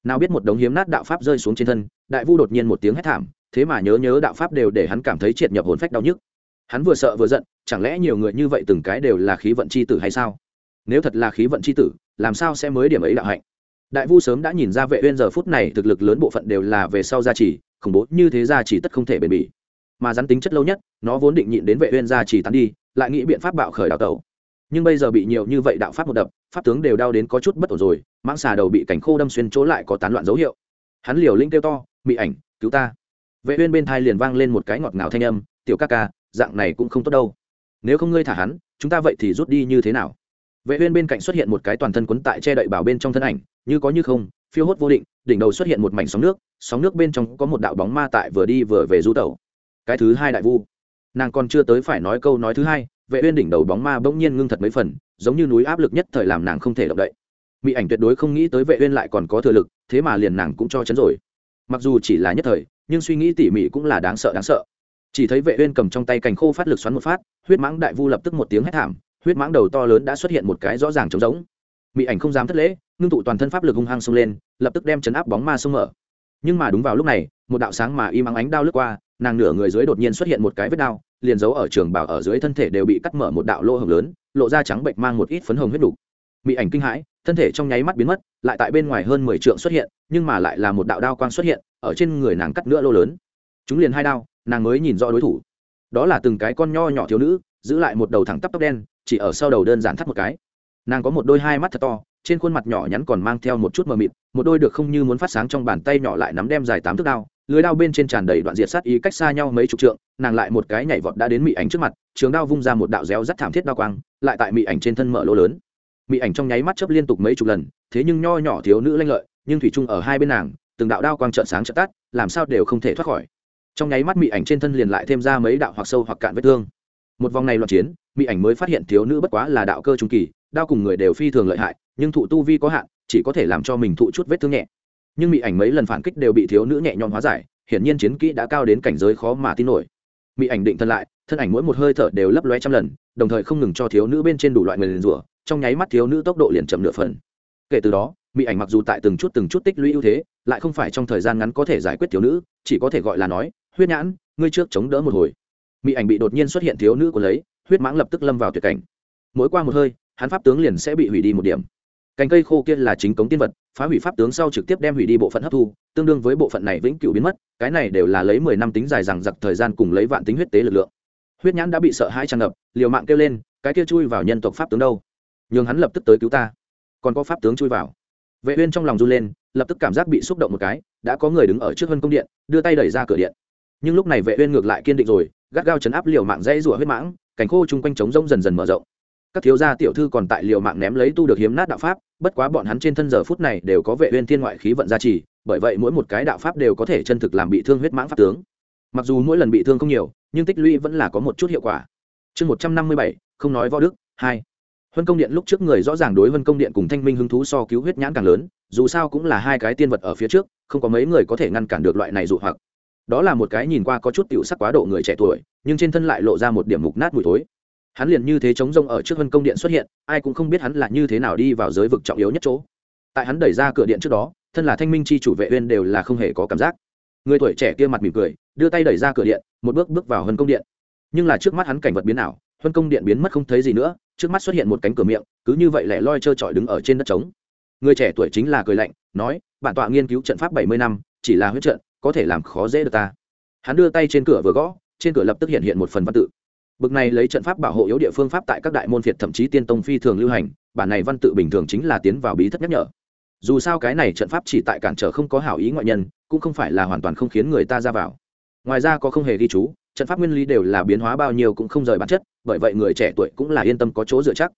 Nào biết một đống hiếm nát đạo pháp rơi xuống trên thân, đại vu đột nhiên một tiếng hét thảm, thế mà nhớ nhớ đạo pháp đều để hắn cảm thấy triệt nhập hồn phách đau nhức. Hắn vừa sợ vừa giận, chẳng lẽ nhiều người như vậy từng cái đều là khí vận c h i tử hay sao? Nếu thật là khí vận c h i tử, làm sao sẽ mới điểm ấy đạo hạnh? Đại vu sớm đã nhìn ra vệ uyên giờ phút này thực lực lớn bộ phận đều là về sau gia trì, khủng bố như thế gia trì tất không thể bền bỉ. Mà rắn tính chất lâu nhất, nó vốn định nhịn đến vệ uyên gia trì tán đi, lại nghĩ biện pháp bạo khởi đào tẩu. Nhưng bây giờ bị nhiều như vậy đạo pháp một đập, pháp tướng đều đau đến có chút bất ổn rồi, mãng xà đầu bị cảnh khô đâm xuyên chỗ lại có tán loạn dấu hiệu. Hắn liều linh kêu to bị ảnh, cứu ta. Vệ uyên bên thay liền vang lên một cái ngọt ngào thanh âm, tiểu ca ca, dạng này cũng không tốt đâu. Nếu không ngươi thả hắn, chúng ta vậy thì rút đi như thế nào? Vệ uyên bên cạnh xuất hiện một cái toàn thân quấn tại che đậy bảo bên trong thân ảnh, như có như không, phiêu hốt vô định, đỉnh đầu xuất hiện một mảnh sóng nước sóng nước bên trong có một đạo bóng ma tại vừa đi vừa về du tẩu. Cái thứ hai đại vu. Nàng còn chưa tới phải nói câu nói thứ hai, vệ uyên đỉnh đầu bóng ma bỗng nhiên ngưng thật mấy phần, giống như núi áp lực nhất thời làm nàng không thể động đậy. Mỹ ảnh tuyệt đối không nghĩ tới vệ uyên lại còn có thừa lực, thế mà liền nàng cũng cho chấn rồi. Mặc dù chỉ là nhất thời, nhưng suy nghĩ tỉ mỉ cũng là đáng sợ đáng sợ. Chỉ thấy vệ uyên cầm trong tay cành khô phát lực xoắn một phát, huyết mãng đại vu lập tức một tiếng hét thảm huyết mãng đầu to lớn đã xuất hiện một cái rõ ràng trống rỗng. Mỹ ảnh không dám thất lễ, ngưng tụ toàn thân pháp lực hung hăng xông lên, lập tức đem chấn áp bóng ma xông mở. Nhưng mà đúng vào lúc này, một đạo sáng mà im ắng ánh đao lướt qua, nàng nửa người dưới đột nhiên xuất hiện một cái vết đao, liền giấu ở trường bảo ở dưới thân thể đều bị cắt mở một đạo lỗ hồng lớn, lộ ra trắng bệnh mang một ít phấn hồng huyết đủ. mỹ ảnh kinh hãi, thân thể trong nháy mắt biến mất, lại tại bên ngoài hơn mười trượng xuất hiện, nhưng mà lại là một đạo đao quang xuất hiện, ở trên người nàng cắt nữa lô lớn. Chúng liền hai đao, nàng mới nhìn rõ đối thủ. Đó là từng cái con nho nhỏ thiếu nữ giữ lại một đầu thẳng tắp tóc đen, chỉ ở sau đầu đơn giản thắt một cái. Nàng có một đôi hai mắt thật to, trên khuôn mặt nhỏ nhắn còn mang theo một chút mờ mịt, một đôi được không như muốn phát sáng trong bàn tay nhỏ lại nắm đem dài tám thước đao, lưới đao bên trên tràn đầy đoạn diệt sát ý cách xa nhau mấy chục trượng, nàng lại một cái nhảy vọt đã đến mị ảnh trước mặt, trường đao vung ra một đạo réo rắt thảm thiết đao quang, lại tại mị ảnh trên thân mở lỗ lớn. Mị ảnh trong nháy mắt chớp liên tục mấy chục lần, thế nhưng nho nhỏ thiếu nữ lanh lợi, nhưng thủy chung ở hai bên nàng, từng đạo đao quang trợn sáng trợn tắt, làm sao đều không thể thoát khỏi. Trong nháy mắt mị ảnh trên thân liền lại thêm ra mấy đạo hoặc sâu hoặc cạn vết thương một vòng này loạn chiến, mỹ ảnh mới phát hiện thiếu nữ bất quá là đạo cơ trung kỳ, đao cùng người đều phi thường lợi hại, nhưng thụ tu vi có hạn, chỉ có thể làm cho mình thụ chút vết thương nhẹ. Nhưng mỹ ảnh mấy lần phản kích đều bị thiếu nữ nhẹ nhõm hóa giải, hiển nhiên chiến kỹ đã cao đến cảnh giới khó mà tin nổi. Mỹ ảnh định thân lại, thân ảnh mỗi một hơi thở đều lấp lóe trăm lần, đồng thời không ngừng cho thiếu nữ bên trên đủ loại người liền rủa, trong nháy mắt thiếu nữ tốc độ liền chậm nửa phần. Kể từ đó, mỹ ảnh mặc dù tại từng chút từng chút tích lũy ưu thế, lại không phải trong thời gian ngắn có thể giải quyết thiếu nữ, chỉ có thể gọi là nói, huyết nhãn, ngươi trước chống đỡ một hồi mỹ ảnh bị đột nhiên xuất hiện thiếu nữ của lấy, huyết mãng lập tức lâm vào tuyệt cảnh. Mỗi qua một hơi, hắn pháp tướng liền sẽ bị hủy đi một điểm. Cành cây khô kia là chính cống tiên vật, phá hủy pháp tướng sau trực tiếp đem hủy đi bộ phận hấp thu, tương đương với bộ phận này vĩnh cửu biến mất, cái này đều là lấy mười năm tính dài rằng giặc thời gian cùng lấy vạn tính huyết tế lực lượng. Huyết nhãn đã bị sợ hãi tràn ngập, liều mạng kêu lên, cái kia chui vào nhân tộc pháp tướng đâu? Nhường hắn lập tức tới cứu ta. Còn có pháp tướng chui vào. Vệ uyên trong lòng run lên, lập tức cảm giác bị xúc động một cái, đã có người đứng ở trước vân công điện, đưa tay đẩy ra cửa điện. Nhưng lúc này vệ uyên ngược lại kiên định rồi gắt gao chấn áp liều mạng dây rùa huyết mãng cảnh khô chung quanh trống rông dần dần mở rộng. Các thiếu gia tiểu thư còn tại liều mạng ném lấy tu được hiếm nát đạo pháp bất quá bọn hắn trên thân giờ phút này đều có vệ uyên thiên ngoại khí vận gia trì bởi vậy mỗi một cái đạo pháp đều có thể chân thực làm bị thương huyết mãng pháp tướng. Mặc dù mỗi lần bị thương không nhiều nhưng tích lũy vẫn là có một chút hiệu quả. Chương 157, không nói võ đức hai. Vân Công Điện lúc trước người rõ ràng đối Vân Công Điện cùng Thanh Minh hứng thú so cứu huyết nhãn càng lớn, dù sao cũng là hai cái tiên vật ở phía trước, không có mấy người có thể ngăn cản được loại này dụ hoặc. Đó là một cái nhìn qua có chút tiểu sắc quá độ người trẻ tuổi, nhưng trên thân lại lộ ra một điểm mục nát mùi thối. Hắn liền như thế chống rông ở trước Vân Công Điện xuất hiện, ai cũng không biết hắn là như thế nào đi vào giới vực trọng yếu nhất chỗ. Tại hắn đẩy ra cửa điện trước đó, thân là Thanh Minh chi chủ vệ uyên đều là không hề có cảm giác. Người tuổi trẻ kia mặt mỉm cười, đưa tay đẩy ra cửa điện, một bước bước vào hân Công Điện. Nhưng là trước mắt hắn cảnh vật biến ảo, hân Công Điện biến mất không thấy gì nữa, trước mắt xuất hiện một cánh cửa miệng cứ như vậy lẻ loi trơ trọi đứng ở trên đất trống người trẻ tuổi chính là cười lạnh nói bản tọa nghiên cứu trận pháp bảy mươi năm chỉ là huyết trận có thể làm khó dễ được ta. Hắn đưa tay trên cửa vừa gõ, trên cửa lập tức hiện hiện một phần văn tự. Bực này lấy trận pháp bảo hộ yếu địa phương pháp tại các đại môn phiệt thậm chí tiên tông phi thường lưu hành, bản này văn tự bình thường chính là tiến vào bí thất nhắc nhở. Dù sao cái này trận pháp chỉ tại cản trở không có hảo ý ngoại nhân, cũng không phải là hoàn toàn không khiến người ta ra vào. Ngoài ra có không hề ghi chú, trận pháp nguyên lý đều là biến hóa bao nhiêu cũng không rời bản chất, bởi vậy người trẻ tuổi cũng là yên tâm có chỗ dựa chắc.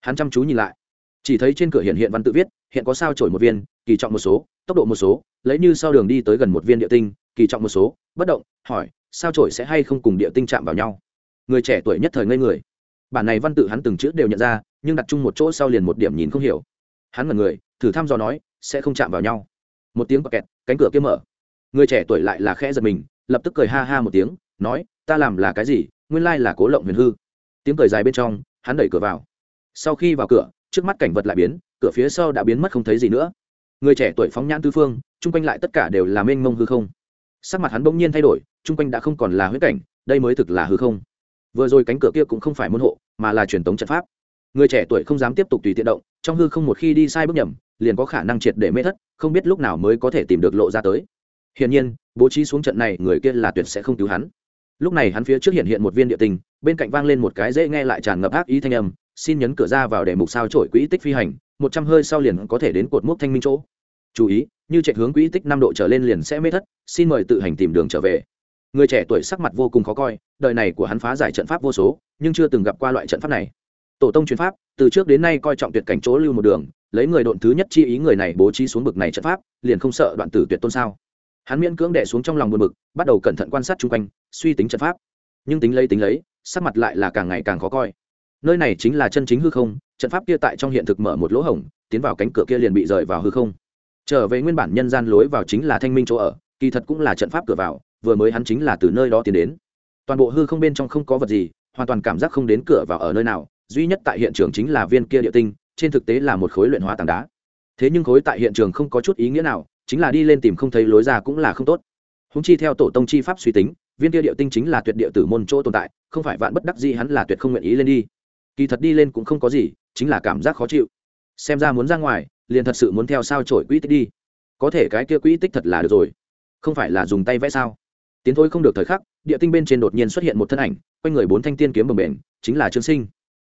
Hắn chăm chú nhìn lại. Chỉ thấy trên cửa hiện hiện văn tự viết hiện có sao trổi một viên, kỳ trọng một số, tốc độ một số, lấy như sau đường đi tới gần một viên địa tinh, kỳ trọng một số, bất động, hỏi, sao trổi sẽ hay không cùng địa tinh chạm vào nhau? Người trẻ tuổi nhất thời ngây người. Bản này văn tự hắn từng chữ đều nhận ra, nhưng đặt chung một chỗ sau liền một điểm nhìn không hiểu. Hắn ngần người, thử thăm dò nói, sẽ không chạm vào nhau. Một tiếng bọc kẹt, cánh cửa kia mở. Người trẻ tuổi lại là khẽ giật mình, lập tức cười ha ha một tiếng, nói, ta làm là cái gì, nguyên lai là cố lộng huyền hư. Tiếng cười dài bên trong, hắn đẩy cửa vào. Sau khi vào cửa, trước mắt cảnh vật lại biến cửa phía sau đã biến mất không thấy gì nữa. Người trẻ tuổi phóng nhãn tư phương, chung quanh lại tất cả đều là mênh mông hư không. Sắc mặt hắn bỗng nhiên thay đổi, chung quanh đã không còn là huyết cảnh, đây mới thực là hư không. Vừa rồi cánh cửa kia cũng không phải môn hộ, mà là truyền thống trận pháp. Người trẻ tuổi không dám tiếp tục tùy tiện động, trong hư không một khi đi sai bước nhầm, liền có khả năng triệt để mê thất, không biết lúc nào mới có thể tìm được lộ ra tới. Hiển nhiên, bố trí xuống trận này, người kia là tuyệt sẽ không cứu hắn. Lúc này hắn phía trước hiện hiện một viên địa tình, bên cạnh vang lên một cái dễ nghe lại tràn ngập ác ý thanh âm, xin nhấn cửa ra vào để mục sao trổi quỹ tích phi hành một trăm hơi sau liền có thể đến cột mốc thanh minh chỗ. Chú ý, như chạy hướng quỹ tích năm độ trở lên liền sẽ mê thất, xin mời tự hành tìm đường trở về. Người trẻ tuổi sắc mặt vô cùng khó coi, đời này của hắn phá giải trận pháp vô số, nhưng chưa từng gặp qua loại trận pháp này. Tổ tông truyền pháp, từ trước đến nay coi trọng tuyệt cảnh chỗ lưu một đường, lấy người độn thứ nhất chi ý người này bố trí xuống bực này trận pháp, liền không sợ đoạn tử tuyệt tôn sao. Hắn miễn cưỡng đẻ xuống trong lòng buồn bực, bắt đầu cẩn thận quan sát chung quanh, suy tính trận pháp. Nhưng tính lấy tính lấy, sắc mặt lại là càng ngày càng khó coi nơi này chính là chân chính hư không, trận pháp kia tại trong hiện thực mở một lỗ hổng, tiến vào cánh cửa kia liền bị rời vào hư không. Trở về nguyên bản nhân gian lối vào chính là thanh minh chỗ ở, kỳ thật cũng là trận pháp cửa vào, vừa mới hắn chính là từ nơi đó tiến đến. Toàn bộ hư không bên trong không có vật gì, hoàn toàn cảm giác không đến cửa vào ở nơi nào, duy nhất tại hiện trường chính là viên kia địa tinh, trên thực tế là một khối luyện hóa tảng đá. Thế nhưng khối tại hiện trường không có chút ý nghĩa nào, chính là đi lên tìm không thấy lối ra cũng là không tốt. Húng chi theo tổ tông chi pháp suy tính, viên kia địa tinh chính là tuyệt địa tử môn chỗ tồn tại, không phải vạn bất đắc gì hắn là tuyệt không nguyện ý lên đi kỳ thật đi lên cũng không có gì, chính là cảm giác khó chịu. Xem ra muốn ra ngoài, liền thật sự muốn theo sao trổi quỹ tích đi. Có thể cái kia quỹ tích thật là được rồi. Không phải là dùng tay vẽ sao? Tiến thôi không được thời khắc, địa tinh bên trên đột nhiên xuất hiện một thân ảnh, quanh người bốn thanh tiên kiếm bồng bềnh, chính là trương sinh.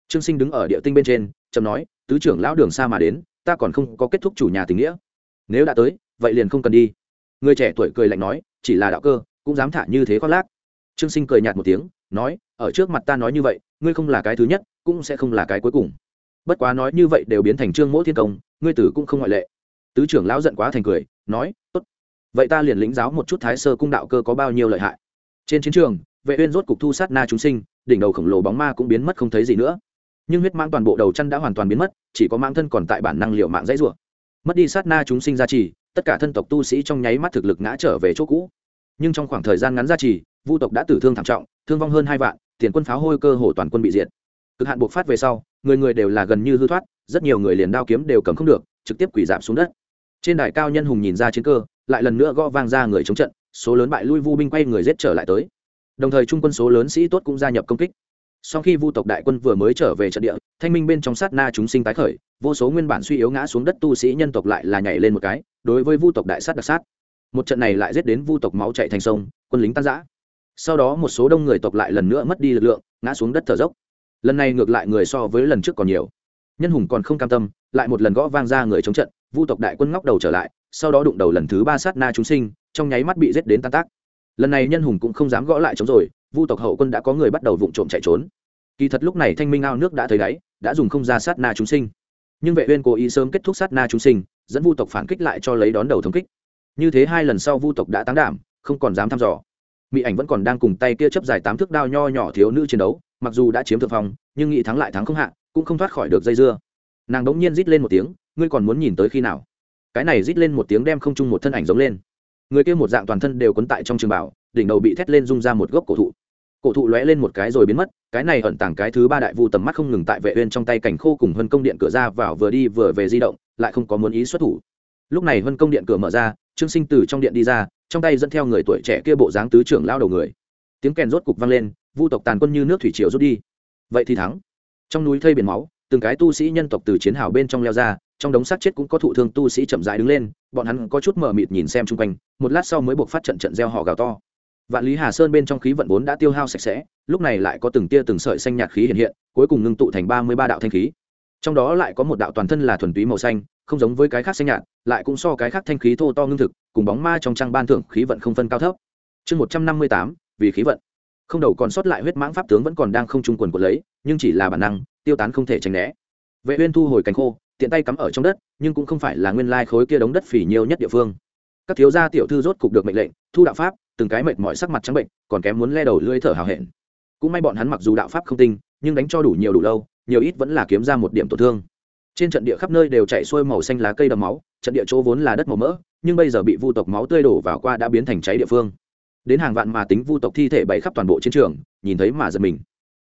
Trương sinh đứng ở địa tinh bên trên trầm nói, tứ trưởng lão đường xa mà đến, ta còn không có kết thúc chủ nhà tình nghĩa. Nếu đã tới, vậy liền không cần đi. Người trẻ tuổi cười lạnh nói, chỉ là đạo cơ, cũng dám thả như thế khoác lác. Trương sinh cười nhạt một tiếng, nói, ở trước mặt ta nói như vậy ngươi không là cái thứ nhất, cũng sẽ không là cái cuối cùng. Bất quá nói như vậy đều biến thành trương mỗ thiên công, ngươi tử cũng không ngoại lệ. Tứ trưởng lão giận quá thành cười, nói, tốt, vậy ta liền lĩnh giáo một chút thái sơ cung đạo cơ có bao nhiêu lợi hại. Trên chiến trường, vệ uyên rốt cục thu sát na chúng sinh, đỉnh đầu khổng lồ bóng ma cũng biến mất không thấy gì nữa. Nhưng huyết mang toàn bộ đầu chân đã hoàn toàn biến mất, chỉ có mang thân còn tại bản năng liệu mạng dãy rủa. Mất đi sát na chúng sinh gia trì, tất cả thân tộc tu sĩ trong nháy mắt thực lực ngã trở về chỗ cũ. Nhưng trong khoảng thời gian ngắn gia trì, vu tộc đã tử thương thảm trọng, thương vong hơn hai vạn tiền quân pháo hôi cơ hồ toàn quân bị diệt. Cực hạn buộc phát về sau, người người đều là gần như hư thoát, rất nhiều người liền đao kiếm đều cầm không được, trực tiếp quỷ giảm xuống đất. Trên đài cao nhân hùng nhìn ra chiến cơ, lại lần nữa gõ vang ra người chống trận, số lớn bại lui vu binh quay người giết trở lại tới. Đồng thời trung quân số lớn sĩ tốt cũng gia nhập công kích. Sau khi vu tộc đại quân vừa mới trở về trận địa, thanh minh bên trong sát na chúng sinh tái khởi, vô số nguyên bản suy yếu ngã xuống đất tu sĩ nhân tộc lại là nhảy lên một cái, đối với vu tộc đại sát đặc sát. Một trận này lại giết đến vu tộc máu chạy thành sông, quân lính tan giã sau đó một số đông người tộc lại lần nữa mất đi lực lượng, ngã xuống đất thở dốc. Lần này ngược lại người so với lần trước còn nhiều. Nhân hùng còn không cam tâm, lại một lần gõ vang ra người chống trận, vu tộc đại quân ngóc đầu trở lại, sau đó đụng đầu lần thứ ba sát na chúng sinh, trong nháy mắt bị giết đến tan tác. Lần này nhân hùng cũng không dám gõ lại chống rồi, vu tộc hậu quân đã có người bắt đầu vụng trộm chạy trốn. Kỳ thật lúc này thanh minh ao nước đã thấy đáy, đã dùng không ra sát na chúng sinh. Nhưng vệ uyên cố ý sớm kết thúc sát na chúng sinh, dẫn vu tộc phản kích lại cho lấy đón đầu thống kích. Như thế hai lần sau vu tộc đã táng đảm, không còn dám thăm dò mỹ ảnh vẫn còn đang cùng tay kia chấp dài tám thước đao nho nhỏ thiếu nữ chiến đấu, mặc dù đã chiếm thượng phong, nhưng nghĩ thắng lại thắng không hạ, cũng không thoát khỏi được dây dưa. Nàng đống nhiên rít lên một tiếng, ngươi còn muốn nhìn tới khi nào? Cái này rít lên một tiếng đem không chung một thân ảnh giống lên. Người kia một dạng toàn thân đều quấn tại trong trường bảo, đỉnh đầu bị thét lên rung ra một gốc cổ thụ. Cổ thụ lóe lên một cái rồi biến mất, cái này ẩn tàng cái thứ ba đại vu tầm mắt không ngừng tại vệ uyên trong tay cảnh khô cùng hân công điện cửa ra vào vừa đi vừa về di động, lại không có muốn ý xuất thủ. Lúc này hân công điện cửa mở ra, trương sinh từ trong điện đi ra trong tay dẫn theo người tuổi trẻ kia bộ dáng tứ trưởng lao đầu người. Tiếng kèn rốt cục vang lên, vu tộc tàn quân như nước thủy triều rút đi. Vậy thì thắng. Trong núi thây biển máu, từng cái tu sĩ nhân tộc từ chiến hào bên trong leo ra, trong đống xác chết cũng có thụ thương tu sĩ chậm rãi đứng lên, bọn hắn có chút mờ mịt nhìn xem chung quanh, một lát sau mới buộc phát trận trận gieo họ gào to. Vạn lý hà sơn bên trong khí vận vốn đã tiêu hao sạch sẽ, lúc này lại có từng tia từng sợi xanh nhạt khí hiện hiện, cuối cùng ngưng tụ thành ba mươi ba đạo thanh khí trong đó lại có một đạo toàn thân là thuần túy màu xanh, không giống với cái khác xanh nhạt, lại cũng so cái khác thanh khí thô to ngưng thực, cùng bóng ma trong trang ban thưởng khí vận không phân cao thấp. Chương một trăm năm mươi tám, vì khí vận. Không đầu còn sót lại huyết mãng pháp tướng vẫn còn đang không trung quần của lấy, nhưng chỉ là bản năng, tiêu tán không thể tránh né. Vệ uyên thu hồi cánh khô, tiện tay cắm ở trong đất, nhưng cũng không phải là nguyên lai khối kia đống đất phỉ nhiều nhất địa phương. Các thiếu gia tiểu thư rốt cục được mệnh lệnh, thu đạo pháp, từng cái mệt mỏi sắc mặt trắng bệnh, còn kém muốn le đầu lưỡi thở hào hẹn. Cũng may bọn hắn mặc dù đạo pháp không tinh, nhưng đánh cho đủ nhiều đủ lâu nhiều ít vẫn là kiếm ra một điểm tổn thương. Trên trận địa khắp nơi đều chạy xuôi màu xanh lá cây đầm máu, trận địa chỗ vốn là đất màu mỡ, nhưng bây giờ bị vu tộc máu tươi đổ vào qua đã biến thành cháy địa phương. Đến hàng vạn mà tính vu tộc thi thể bày khắp toàn bộ chiến trường, nhìn thấy mà giật mình.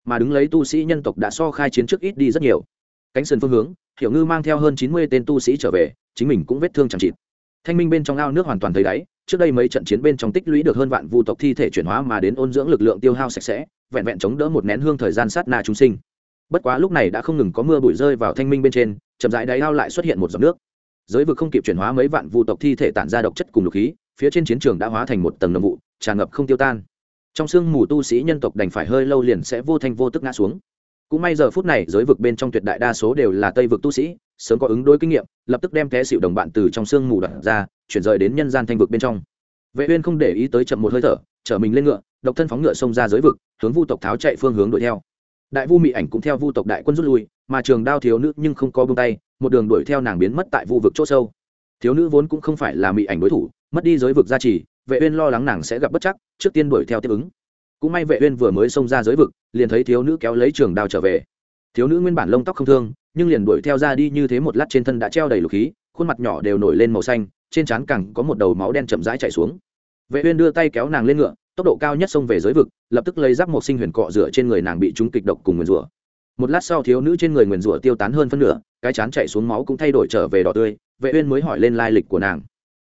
Mà đứng lấy tu sĩ nhân tộc đã so khai chiến trước ít đi rất nhiều. Cánh sườn phương hướng, hiểu ngư mang theo hơn chín mươi tên tu sĩ trở về, chính mình cũng vết thương chẳng chịt. Thanh minh bên trong ao nước hoàn toàn thấy đáy, trước đây mấy trận chiến bên trong tích lũy được hơn vạn vu tộc thi thể chuyển hóa mà đến ôn dưỡng lực lượng tiêu hao sạch sẽ, vẹn vẹn chống đỡ một nén hương thời gian sát na chúng sinh bất quá lúc này đã không ngừng có mưa bụi rơi vào thanh minh bên trên, chậm rãi đáy ao lại xuất hiện một giọt nước. Giới vực không kịp chuyển hóa mấy vạn vu tộc thi thể tản ra độc chất cùng lục khí, phía trên chiến trường đã hóa thành một tầng nồng vụ, tràn ngập không tiêu tan. Trong sương mù tu sĩ nhân tộc đành phải hơi lâu liền sẽ vô thanh vô tức ngã xuống. Cũng may giờ phút này, giới vực bên trong tuyệt đại đa số đều là tây vực tu sĩ, sớm có ứng đối kinh nghiệm, lập tức đem té xịu đồng bạn từ trong sương mù đặt ra, chuyển rời đến nhân gian thanh vực bên trong. Vệ uyên không để ý tới chậm một hơi thở, chở mình lên ngựa, độc thân phóng ngựa xông ra giới vực, hướng vu tộc tháo chạy phương hướng đuổi theo đại vu mị ảnh cũng theo vu tộc đại quân rút lui, mà trường đao thiếu nữ nhưng không có buông tay, một đường đuổi theo nàng biến mất tại vu vực chỗ sâu. Thiếu nữ vốn cũng không phải là mị ảnh đối thủ, mất đi giới vực gia trì, vệ uyên lo lắng nàng sẽ gặp bất chắc, trước tiên đuổi theo tiếp ứng. Cũng may vệ uyên vừa mới xông ra giới vực, liền thấy thiếu nữ kéo lấy trường đao trở về. Thiếu nữ nguyên bản lông tóc không thương, nhưng liền đuổi theo ra đi như thế một lát trên thân đã treo đầy lục khí, khuôn mặt nhỏ đều nổi lên màu xanh, trên trán cẳng có một đầu máu đen chậm rãi chảy xuống. Vệ uyên đưa tay kéo nàng lên ngựa tốc độ cao nhất xông về giới vực, lập tức lấy giáp một sinh huyền cọ rửa trên người nàng bị trúng kịch độc cùng nguyền rủa. Một lát sau thiếu nữ trên người nguyền rủa tiêu tán hơn phân nửa, cái chán chảy xuống máu cũng thay đổi trở về đỏ tươi, vệ uyên mới hỏi lên lai lịch của nàng.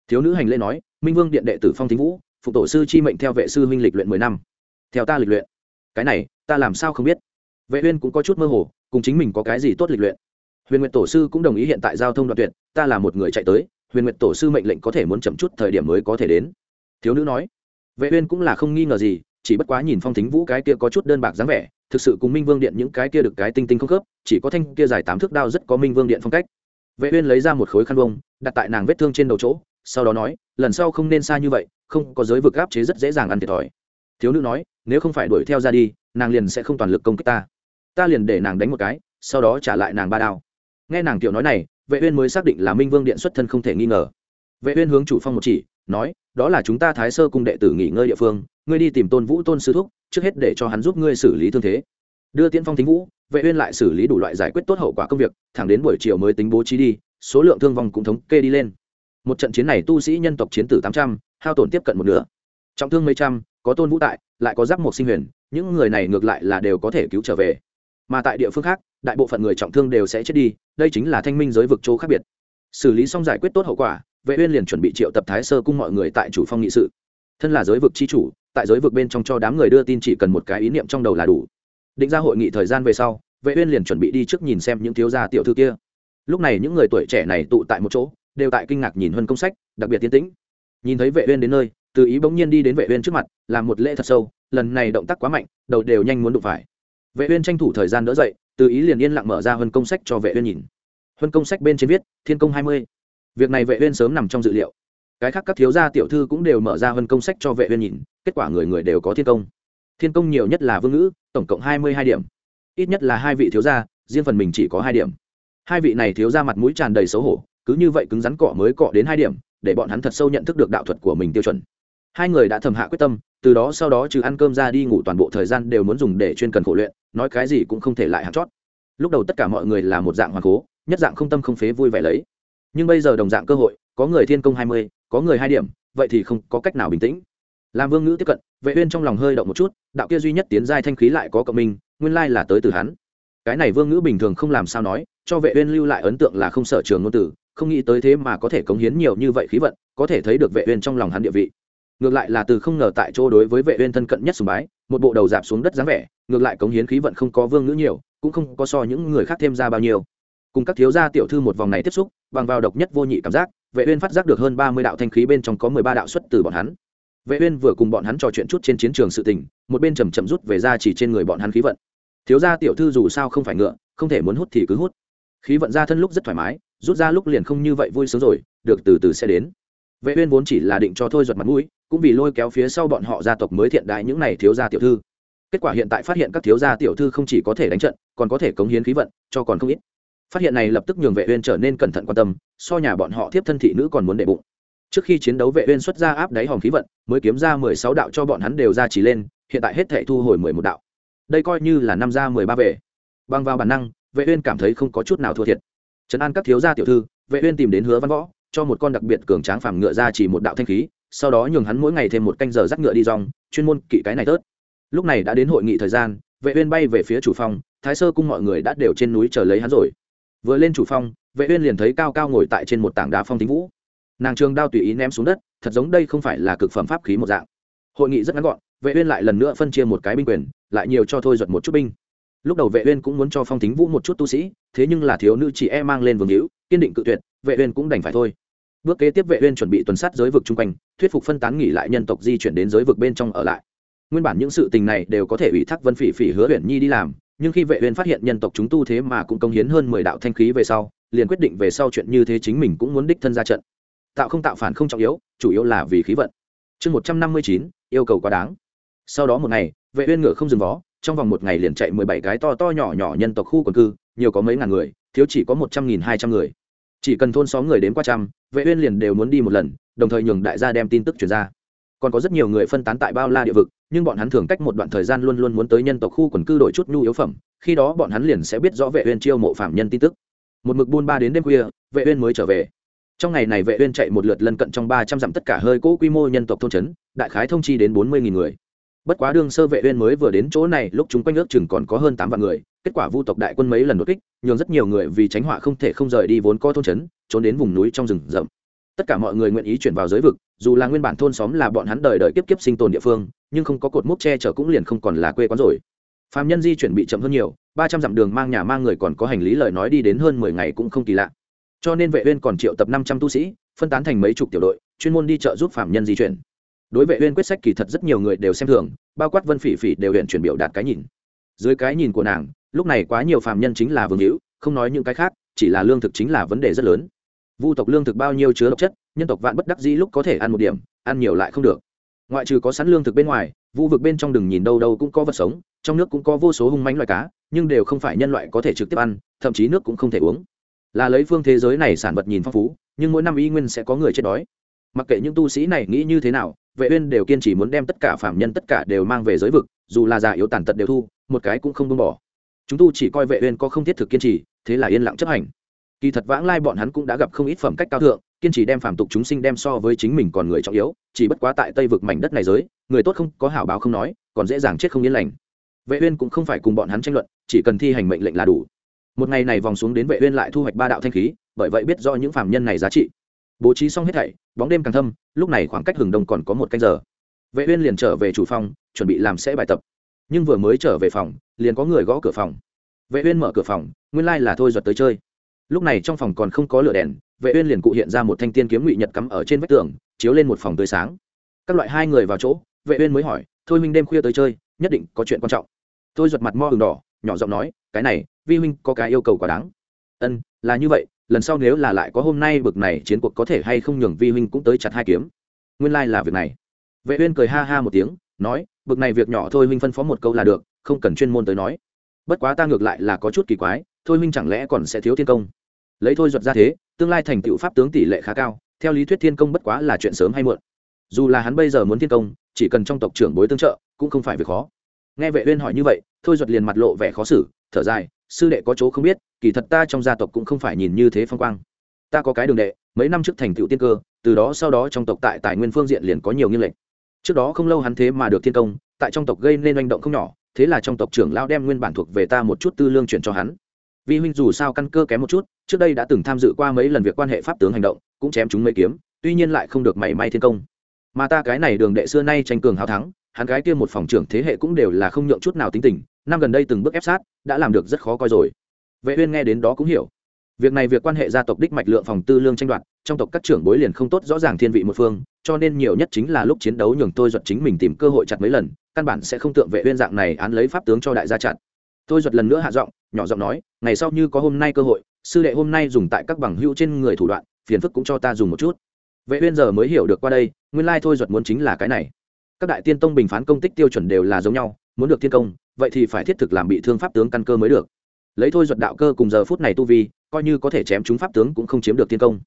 Thiếu nữ hành lễ nói, minh vương điện đệ tử phong thính vũ phụ tổ sư chi mệnh theo vệ sư minh lịch luyện mười năm. Theo ta lịch luyện. Cái này, ta làm sao không biết? Vệ uyên cũng có chút mơ hồ, cùng chính mình có cái gì tốt lịch luyện? Huyền nguyệt tổ sư cũng đồng ý hiện tại giao thông đoạn tuyệt, ta là một người chạy tới, huyền nguyệt tổ sư mệnh lệnh có thể muốn chậm chút thời điểm mới có thể đến. Thiếu nữ nói vệ uyên cũng là không nghi ngờ gì, chỉ bất quá nhìn phong thính vũ cái kia có chút đơn bạc dáng vẻ, thực sự cùng minh vương điện những cái kia được cái tinh tinh không khớp, chỉ có thanh kia dài tám thước đao rất có minh vương điện phong cách. Vệ uyên lấy ra một khối khăn bông đặt tại nàng vết thương trên đầu chỗ, sau đó nói, lần sau không nên xa như vậy, không có giới vực áp chế rất dễ dàng ăn thiệt thòi. Thiếu nữ nói, nếu không phải đuổi theo ra đi, nàng liền sẽ không toàn lực công kích ta. Ta liền để nàng đánh một cái, sau đó trả lại nàng ba đao. Nghe nàng tiểu nói này, vệ uyên mới xác định là minh vương điện xuất thân không thể nghi ngờ. Vệ uyên hướng chủ phong một chỉ, nói đó là chúng ta thái sơ cung đệ tử nghỉ ngơi địa phương ngươi đi tìm tôn vũ tôn sư thúc trước hết để cho hắn giúp ngươi xử lý thương thế. Đưa tiễn phong thính vũ vệ uyên lại xử lý đủ loại giải quyết tốt hậu quả công việc thẳng đến buổi chiều mới tính bố trí đi số lượng thương vong cũng thống kê đi lên. Một trận chiến này tu sĩ nhân tộc chiến tử 800, hao tổn tiếp cận một nửa. Trọng thương mấy trăm có tôn vũ tại lại có giáp một sinh huyền những người này ngược lại là đều có thể cứu trở về. Mà tại địa phương khác đại bộ phận người trọng thương đều sẽ chết đi đây chính là thanh minh giới vực chỗ khác biệt. Xử lý xong giải quyết tốt hậu quả vệ uyên liền chuẩn bị triệu tập thái sơ cung mọi người tại chủ phong nghị sự. Thân là giới vực chi chủ, tại giới vực bên trong cho đám người đưa tin chỉ cần một cái ý niệm trong đầu là đủ. Định ra hội nghị thời gian về sau, vệ uyên liền chuẩn bị đi trước nhìn xem những thiếu gia tiểu thư kia. Lúc này những người tuổi trẻ này tụ tại một chỗ, đều tại kinh ngạc nhìn huân công sách, đặc biệt tiến tĩnh. Nhìn thấy vệ uyên đến nơi, từ ý bỗng nhiên đi đến vệ uyên trước mặt, làm một lễ thật sâu, lần này động tác quá mạnh, đầu đều nhanh muốn đụng phải. Vệ uyên tranh thủ thời gian đỡ dậy, từ ý liền yên lặng mở ra huân công sách cho vệ uyên nhìn. Huân công sách bên trên viết, thiên công 20 việc này vệ uyên sớm nằm trong dự liệu. Cái khác các thiếu gia tiểu thư cũng đều mở ra hơn công sách cho vệ uyên nhìn, kết quả người người đều có thiên công. Thiên công nhiều nhất là vương ngữ, tổng cộng 22 điểm. Ít nhất là hai vị thiếu gia, riêng phần mình chỉ có hai điểm. Hai vị này thiếu gia mặt mũi tràn đầy xấu hổ, cứ như vậy cứng rắn cọ mới cọ đến hai điểm, để bọn hắn thật sâu nhận thức được đạo thuật của mình tiêu chuẩn. Hai người đã thầm hạ quyết tâm, từ đó sau đó trừ ăn cơm ra đi ngủ toàn bộ thời gian đều muốn dùng để chuyên cần khổ luyện, nói cái gì cũng không thể lại hạt chót. Lúc đầu tất cả mọi người là một dạng hoàng cố, nhất dạng không tâm không phế vui vẻ lấy nhưng bây giờ đồng dạng cơ hội, có người thiên công hai mươi, có người hai điểm, vậy thì không có cách nào bình tĩnh. Làm vương ngữ tiếp cận, vệ uyên trong lòng hơi động một chút, đạo kia duy nhất tiến giai thanh khí lại có cộng minh, nguyên lai là tới từ hắn. Cái này vương ngữ bình thường không làm sao nói, cho vệ uyên lưu lại ấn tượng là không sở trường ngôn tử không nghĩ tới thế mà có thể cống hiến nhiều như vậy khí vận, có thể thấy được vệ uyên trong lòng hắn địa vị. Ngược lại là từ không ngờ tại chỗ đối với vệ uyên thân cận nhất sùng bái, một bộ đầu dạp xuống đất dáng vẻ, ngược lại cống hiến khí vận không có vương ngữ nhiều, cũng không có so những người khác thêm ra bao nhiêu. Cùng các thiếu gia tiểu thư một vòng này tiếp xúc bằng vào độc nhất vô nhị cảm giác, vệ uyên phát giác được hơn 30 đạo thanh khí bên trong có 13 đạo xuất từ bọn hắn. Vệ uyên vừa cùng bọn hắn trò chuyện chút trên chiến trường sự tình, một bên chậm chậm rút về ra chỉ trên người bọn hắn khí vận. Thiếu gia tiểu thư dù sao không phải ngựa, không thể muốn hút thì cứ hút. Khí vận ra thân lúc rất thoải mái, rút ra lúc liền không như vậy vui sướng rồi, được từ từ sẽ đến. Vệ uyên vốn chỉ là định cho thôi giật mặt mũi, cũng vì lôi kéo phía sau bọn họ gia tộc mới thiện đại những này thiếu gia tiểu thư. Kết quả hiện tại phát hiện các thiếu gia tiểu thư không chỉ có thể đánh trận, còn có thể cống hiến khí vận, cho còn không ít phát hiện này lập tức nhường vệ uyên trở nên cẩn thận quan tâm, so nhà bọn họ tiếp thân thị nữ còn muốn đệ bụng. Trước khi chiến đấu vệ uyên xuất ra áp đáy hòm khí vận, mới kiếm ra 16 đạo cho bọn hắn đều ra chỉ lên, hiện tại hết thảy thu hồi 11 đạo. Đây coi như là năm ra 13 về. Bằng vào bản năng, vệ uyên cảm thấy không có chút nào thua thiệt. Trấn an các thiếu gia tiểu thư, vệ uyên tìm đến hứa văn võ, cho một con đặc biệt cường tráng phàm ngựa ra chỉ một đạo thanh khí, sau đó nhường hắn mỗi ngày thêm một canh giờ dắt ngựa đi rong, chuyên môn kỵ cái này tớt. Lúc này đã đến hội nghị thời gian, vệ uyên bay về phía chủ phong thái sơ cung mọi người đã đều trên núi chờ lấy hắn rồi vừa lên chủ phong, vệ uyên liền thấy cao cao ngồi tại trên một tảng đá phong tính vũ. Nàng trường đao tùy ý ném xuống đất, thật giống đây không phải là cực phẩm pháp khí một dạng. Hội nghị rất ngắn gọn, vệ uyên lại lần nữa phân chia một cái binh quyền, lại nhiều cho thôi giật một chút binh. Lúc đầu vệ uyên cũng muốn cho phong tính vũ một chút tu sĩ, thế nhưng là thiếu nữ chỉ e mang lên vương hữu, kiên định cự tuyệt, vệ uyên cũng đành phải thôi. Bước kế tiếp vệ uyên chuẩn bị tuần sát giới vực trung quanh, thuyết phục phân tán nghỉ lại nhân tộc di chuyển đến giới vực bên trong ở lại. Nguyên bản những sự tình này đều có thể ủy thác vân phỉ phỉ hứa uyển nhi đi làm nhưng khi vệ uyên phát hiện nhân tộc chúng tu thế mà cũng công hiến hơn 10 đạo thanh khí về sau liền quyết định về sau chuyện như thế chính mình cũng muốn đích thân ra trận. Tạo không tạo phản không trọng yếu chủ yếu là vì khí vận. Chương 159, yêu cầu quá đáng. Sau đó một ngày vệ uyên ngựa không dừng vó trong vòng một ngày liền chạy 17 cái to to nhỏ nhỏ nhân tộc khu quần cư nhiều có mấy ngàn người thiếu chỉ có một trăm nghìn hai trăm người. Chỉ cần thôn xóm người đến qua trăm vệ uyên liền đều muốn đi một lần đồng thời nhường đại gia đem tin tức truyền ra còn có rất nhiều người phân tán tại bao la địa vực, nhưng bọn hắn thường cách một đoạn thời gian luôn luôn muốn tới nhân tộc khu quần cư đổi chút nhu yếu phẩm, khi đó bọn hắn liền sẽ biết rõ vệ uyên chiêu mộ phạm nhân tin tức. Một mực buôn ba đến đêm khuya, vệ uyên mới trở về. Trong ngày này vệ uyên chạy một lượt lân cận trong 300 dặm tất cả hơi cố quy mô nhân tộc thôn trấn, đại khái thông chi đến 40.000 người. Bất quá đương sơ vệ uyên mới vừa đến chỗ này, lúc chúng quanh ước chừng còn có hơn 8 vạn người, kết quả vu tộc đại quân mấy lần đột kích, nhường rất nhiều người vì tránh họa không thể không rời đi vốn có thôn trấn, trốn đến vùng núi trong rừng rậm tất cả mọi người nguyện ý chuyển vào giới vực, dù là nguyên bản thôn xóm là bọn hắn đời đời kiếp kiếp sinh tồn địa phương, nhưng không có cột mốc che chở cũng liền không còn là quê quán rồi. Phạm nhân di chuyển bị chậm hơn nhiều, ba trăm dặm đường mang nhà mang người còn có hành lý lời nói đi đến hơn mười ngày cũng không kỳ lạ. Cho nên vệ uyên còn triệu tập năm trăm tu sĩ, phân tán thành mấy chục tiểu đội, chuyên môn đi chợ giúp phạm nhân di chuyển. Đối vệ uyên quyết sách kỳ thật rất nhiều người đều xem thường, bao quát vân phỉ phỉ đều hiện chuyển biểu đạt cái nhìn. Dưới cái nhìn của nàng, lúc này quá nhiều phạm nhân chính là vương hữu, không nói những cái khác, chỉ là lương thực chính là vấn đề rất lớn vu tộc lương thực bao nhiêu chứa độc chất, nhân tộc vạn bất đắc dĩ lúc có thể ăn một điểm, ăn nhiều lại không được. Ngoại trừ có sẵn lương thực bên ngoài, vu vực bên trong đừng nhìn đâu đâu cũng có vật sống, trong nước cũng có vô số hung mánh loài cá, nhưng đều không phải nhân loại có thể trực tiếp ăn, thậm chí nước cũng không thể uống. Là lấy phương thế giới này sản vật nhìn phong phú, nhưng mỗi năm y nguyên sẽ có người chết đói. Mặc kệ những tu sĩ này nghĩ như thế nào, vệ uyên đều kiên trì muốn đem tất cả phạm nhân tất cả đều mang về giới vực, dù là già yếu tàn tật đều thu, một cái cũng không buông bỏ. Chúng tu chỉ coi vệ uyên có không thiết thực kiên trì, thế là yên lặng chấp hành kỳ thật vãng lai bọn hắn cũng đã gặp không ít phẩm cách cao thượng, kiên trì đem phàm tục chúng sinh đem so với chính mình còn người trọng yếu, chỉ bất quá tại tây vực mảnh đất này giới, người tốt không có hảo báo không nói, còn dễ dàng chết không yên lành. Vệ uyên cũng không phải cùng bọn hắn tranh luận, chỉ cần thi hành mệnh lệnh là đủ. Một ngày này vòng xuống đến vệ uyên lại thu hoạch ba đạo thanh khí, bởi vậy biết rõ những phàm nhân này giá trị. Bố trí xong hết thảy, bóng đêm càng thâm, lúc này khoảng cách hừng đông còn có một canh giờ. Vệ uyên liền trở về chủ phòng, chuẩn bị làm sẽ bài tập. Nhưng vừa mới trở về phòng, liền có người gõ cửa phòng. Vệ uyên mở cửa phòng, nguyên lai là thôi duật tới chơi lúc này trong phòng còn không có lửa đèn, vệ uyên liền cụ hiện ra một thanh tiên kiếm ngụy nhật cắm ở trên vách tường, chiếu lên một phòng tươi sáng. Các loại hai người vào chỗ, vệ uyên mới hỏi, thôi minh đêm khuya tới chơi, nhất định có chuyện quan trọng. Tôi giật mặt mo ửng đỏ, nhỏ giọng nói, cái này, vi huynh có cái yêu cầu quá đáng. Ân, là như vậy, lần sau nếu là lại có hôm nay bực này chiến cuộc có thể hay không nhường vi huynh cũng tới chặt hai kiếm. Nguyên lai like là việc này. Vệ uyên cười ha ha một tiếng, nói, bực này việc nhỏ thôi huynh phân phó một câu là được, không cần chuyên môn tới nói. Bất quá ta ngược lại là có chút kỳ quái, thôi huynh chẳng lẽ còn sẽ thiếu thiên công? Lấy thôi duật ra thế, tương lai thành tựu pháp tướng tỷ lệ khá cao, theo lý thuyết thiên công bất quá là chuyện sớm hay muộn. Dù là hắn bây giờ muốn thiên công, chỉ cần trong tộc trưởng bối tương trợ, cũng không phải việc khó. Nghe vệ uyên hỏi như vậy, thôi duật liền mặt lộ vẻ khó xử, thở dài, sư đệ có chỗ không biết, kỳ thật ta trong gia tộc cũng không phải nhìn như thế phong quang. Ta có cái đường đệ, mấy năm trước thành tựu tiên cơ, từ đó sau đó trong tộc tại tài nguyên phương diện liền có nhiều nghiêng lệch. Trước đó không lâu hắn thế mà được thiên công, tại trong tộc gây nên manh động không nhỏ, thế là trong tộc trưởng lao đem nguyên bản thuộc về ta một chút tư lương chuyển cho hắn vi huynh dù sao căn cơ kém một chút, trước đây đã từng tham dự qua mấy lần việc quan hệ pháp tướng hành động, cũng chém chúng mấy kiếm, tuy nhiên lại không được mảy may thiên công. Mà ta cái này đường đệ xưa nay tranh cường hào thắng, hắn gái kia một phòng trưởng thế hệ cũng đều là không nhượng chút nào tính tình, năm gần đây từng bước ép sát, đã làm được rất khó coi rồi. Vệ uyên nghe đến đó cũng hiểu. Việc này việc quan hệ gia tộc đích mạch lượng phòng tư lương tranh đoạt, trong tộc các trưởng bối liền không tốt rõ ràng thiên vị một phương, cho nên nhiều nhất chính là lúc chiến đấu nhường tôi duật chính mình tìm cơ hội chặt mấy lần, căn bản sẽ không tượng vệ uyên dạng này án lấy pháp tướng cho đại gia chặt. Tôi duật lần nữa hạ giọng nhỏ giọng nói ngày sau như có hôm nay cơ hội sư đệ hôm nay dùng tại các bằng hữu trên người thủ đoạn phiền phức cũng cho ta dùng một chút. Vệ uyên giờ mới hiểu được qua đây nguyên lai thôi duật muốn chính là cái này. Các đại tiên tông bình phán công tích tiêu chuẩn đều là giống nhau muốn được thiên công vậy thì phải thiết thực làm bị thương pháp tướng căn cơ mới được. Lấy thôi duật đạo cơ cùng giờ phút này tu vi coi như có thể chém chúng pháp tướng cũng không chiếm được thiên công.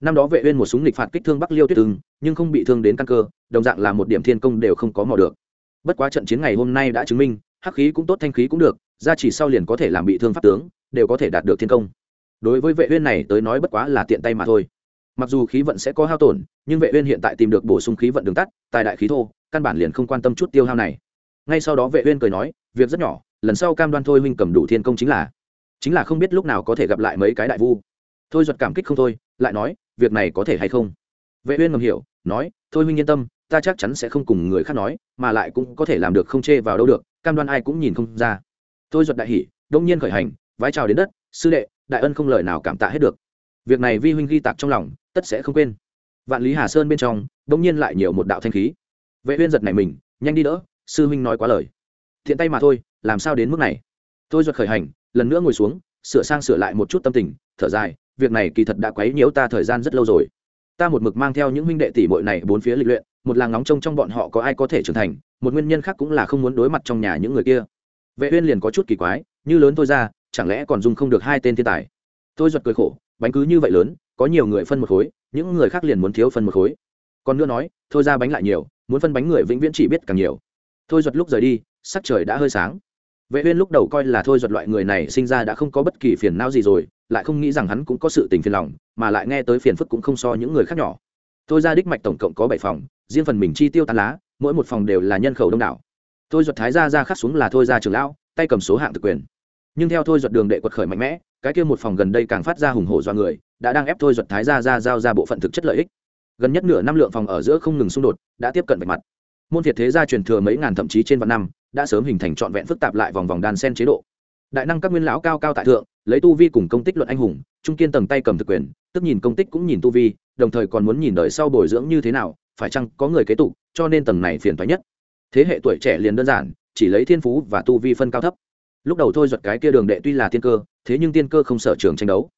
Năm đó vệ uyên một súng lịch phạt kích thương bắc liêu tuyết tường, nhưng không bị thương đến căn cơ đồng dạng là một điểm thiên công đều không có mò được. Bất quá trận chiến ngày hôm nay đã chứng minh hắc khí cũng tốt thanh khí cũng được gia chỉ sau liền có thể làm bị thương pháp tướng, đều có thể đạt được thiên công. Đối với vệ uyên này tới nói bất quá là tiện tay mà thôi. Mặc dù khí vận sẽ có hao tổn, nhưng vệ uyên hiện tại tìm được bổ sung khí vận đường tắt, tài đại khí thô, căn bản liền không quan tâm chút tiêu hao này. Ngay sau đó vệ uyên cười nói, việc rất nhỏ, lần sau cam đoan thôi huynh cầm đủ thiên công chính là chính là không biết lúc nào có thể gặp lại mấy cái đại vu. Thôi duật cảm kích không thôi, lại nói, việc này có thể hay không? Vệ uyên ngầm hiểu, nói, thôi huynh yên tâm, ta chắc chắn sẽ không cùng người khác nói, mà lại cũng có thể làm được không chê vào đâu được, cam đoan ai cũng nhìn không ra thôi duật đại hỉ, đông nhiên khởi hành, vái chào đến đất, sư đệ, đại ân không lời nào cảm tạ hết được. Việc này vi huynh ghi tạc trong lòng, tất sẽ không quên. Vạn lý hà sơn bên trong, đông nhiên lại nhiều một đạo thanh khí. Vệ uyên giật này mình, nhanh đi đỡ, sư huynh nói quá lời. Thiện tay mà thôi, làm sao đến mức này? Tôi duật khởi hành, lần nữa ngồi xuống, sửa sang sửa lại một chút tâm tình, thở dài, việc này kỳ thật đã quấy nhiễu ta thời gian rất lâu rồi. Ta một mực mang theo những huynh đệ tỷ muội này bốn phía lịch luyện, một làng ngóng trông trong bọn họ có ai có thể trưởng thành, một nguyên nhân khác cũng là không muốn đối mặt trong nhà những người kia vệ uyên liền có chút kỳ quái, như lớn tôi ra, chẳng lẽ còn dùng không được hai tên thiên tài? Tôi giật cười khổ, bánh cứ như vậy lớn, có nhiều người phân một khối, những người khác liền muốn thiếu phân một khối. Còn nữa nói, thôi ra bánh lại nhiều, muốn phân bánh người vĩnh viễn chỉ biết càng nhiều. Thôi giật lúc rời đi, sắc trời đã hơi sáng. Vệ uyên lúc đầu coi là thôi giật loại người này sinh ra đã không có bất kỳ phiền não gì rồi, lại không nghĩ rằng hắn cũng có sự tình phiền lòng, mà lại nghe tới phiền phức cũng không so những người khác nhỏ. Thôi ra đích mạch tổng cộng có bảy phòng, riêng phần mình chi tiêu tán lá, mỗi một phòng đều là nhân khẩu đông đảo thôi duật thái gia ra khắc xuống là thôi ra trường lão, tay cầm số hạng thực quyền. Nhưng theo thôi duật đường đệ quật khởi mạnh mẽ, cái kia một phòng gần đây càng phát ra hùng hổ do người, đã đang ép thôi duật thái gia ra giao ra bộ phận thực chất lợi ích. Gần nhất nửa năm lượng phòng ở giữa không ngừng xung đột, đã tiếp cận vạch mặt. Môn việt thế gia truyền thừa mấy ngàn thậm chí trên vạn năm, đã sớm hình thành trọn vẹn phức tạp lại vòng vòng đan sen chế độ. Đại năng các nguyên lão cao cao tại thượng, lấy tu vi cùng công tích luận anh hùng, trung kiên tầng tay cầm thực quyền, tức nhìn công tích cũng nhìn tu vi, đồng thời còn muốn nhìn đời sau bồi dưỡng như thế nào, phải chăng có người kế tục, cho nên tầng này phiền toái nhất thế hệ tuổi trẻ liền đơn giản, chỉ lấy thiên phú và tu vi phân cao thấp. Lúc đầu thôi giật cái kia đường đệ tuy là tiên cơ, thế nhưng tiên cơ không sở trường tranh đấu.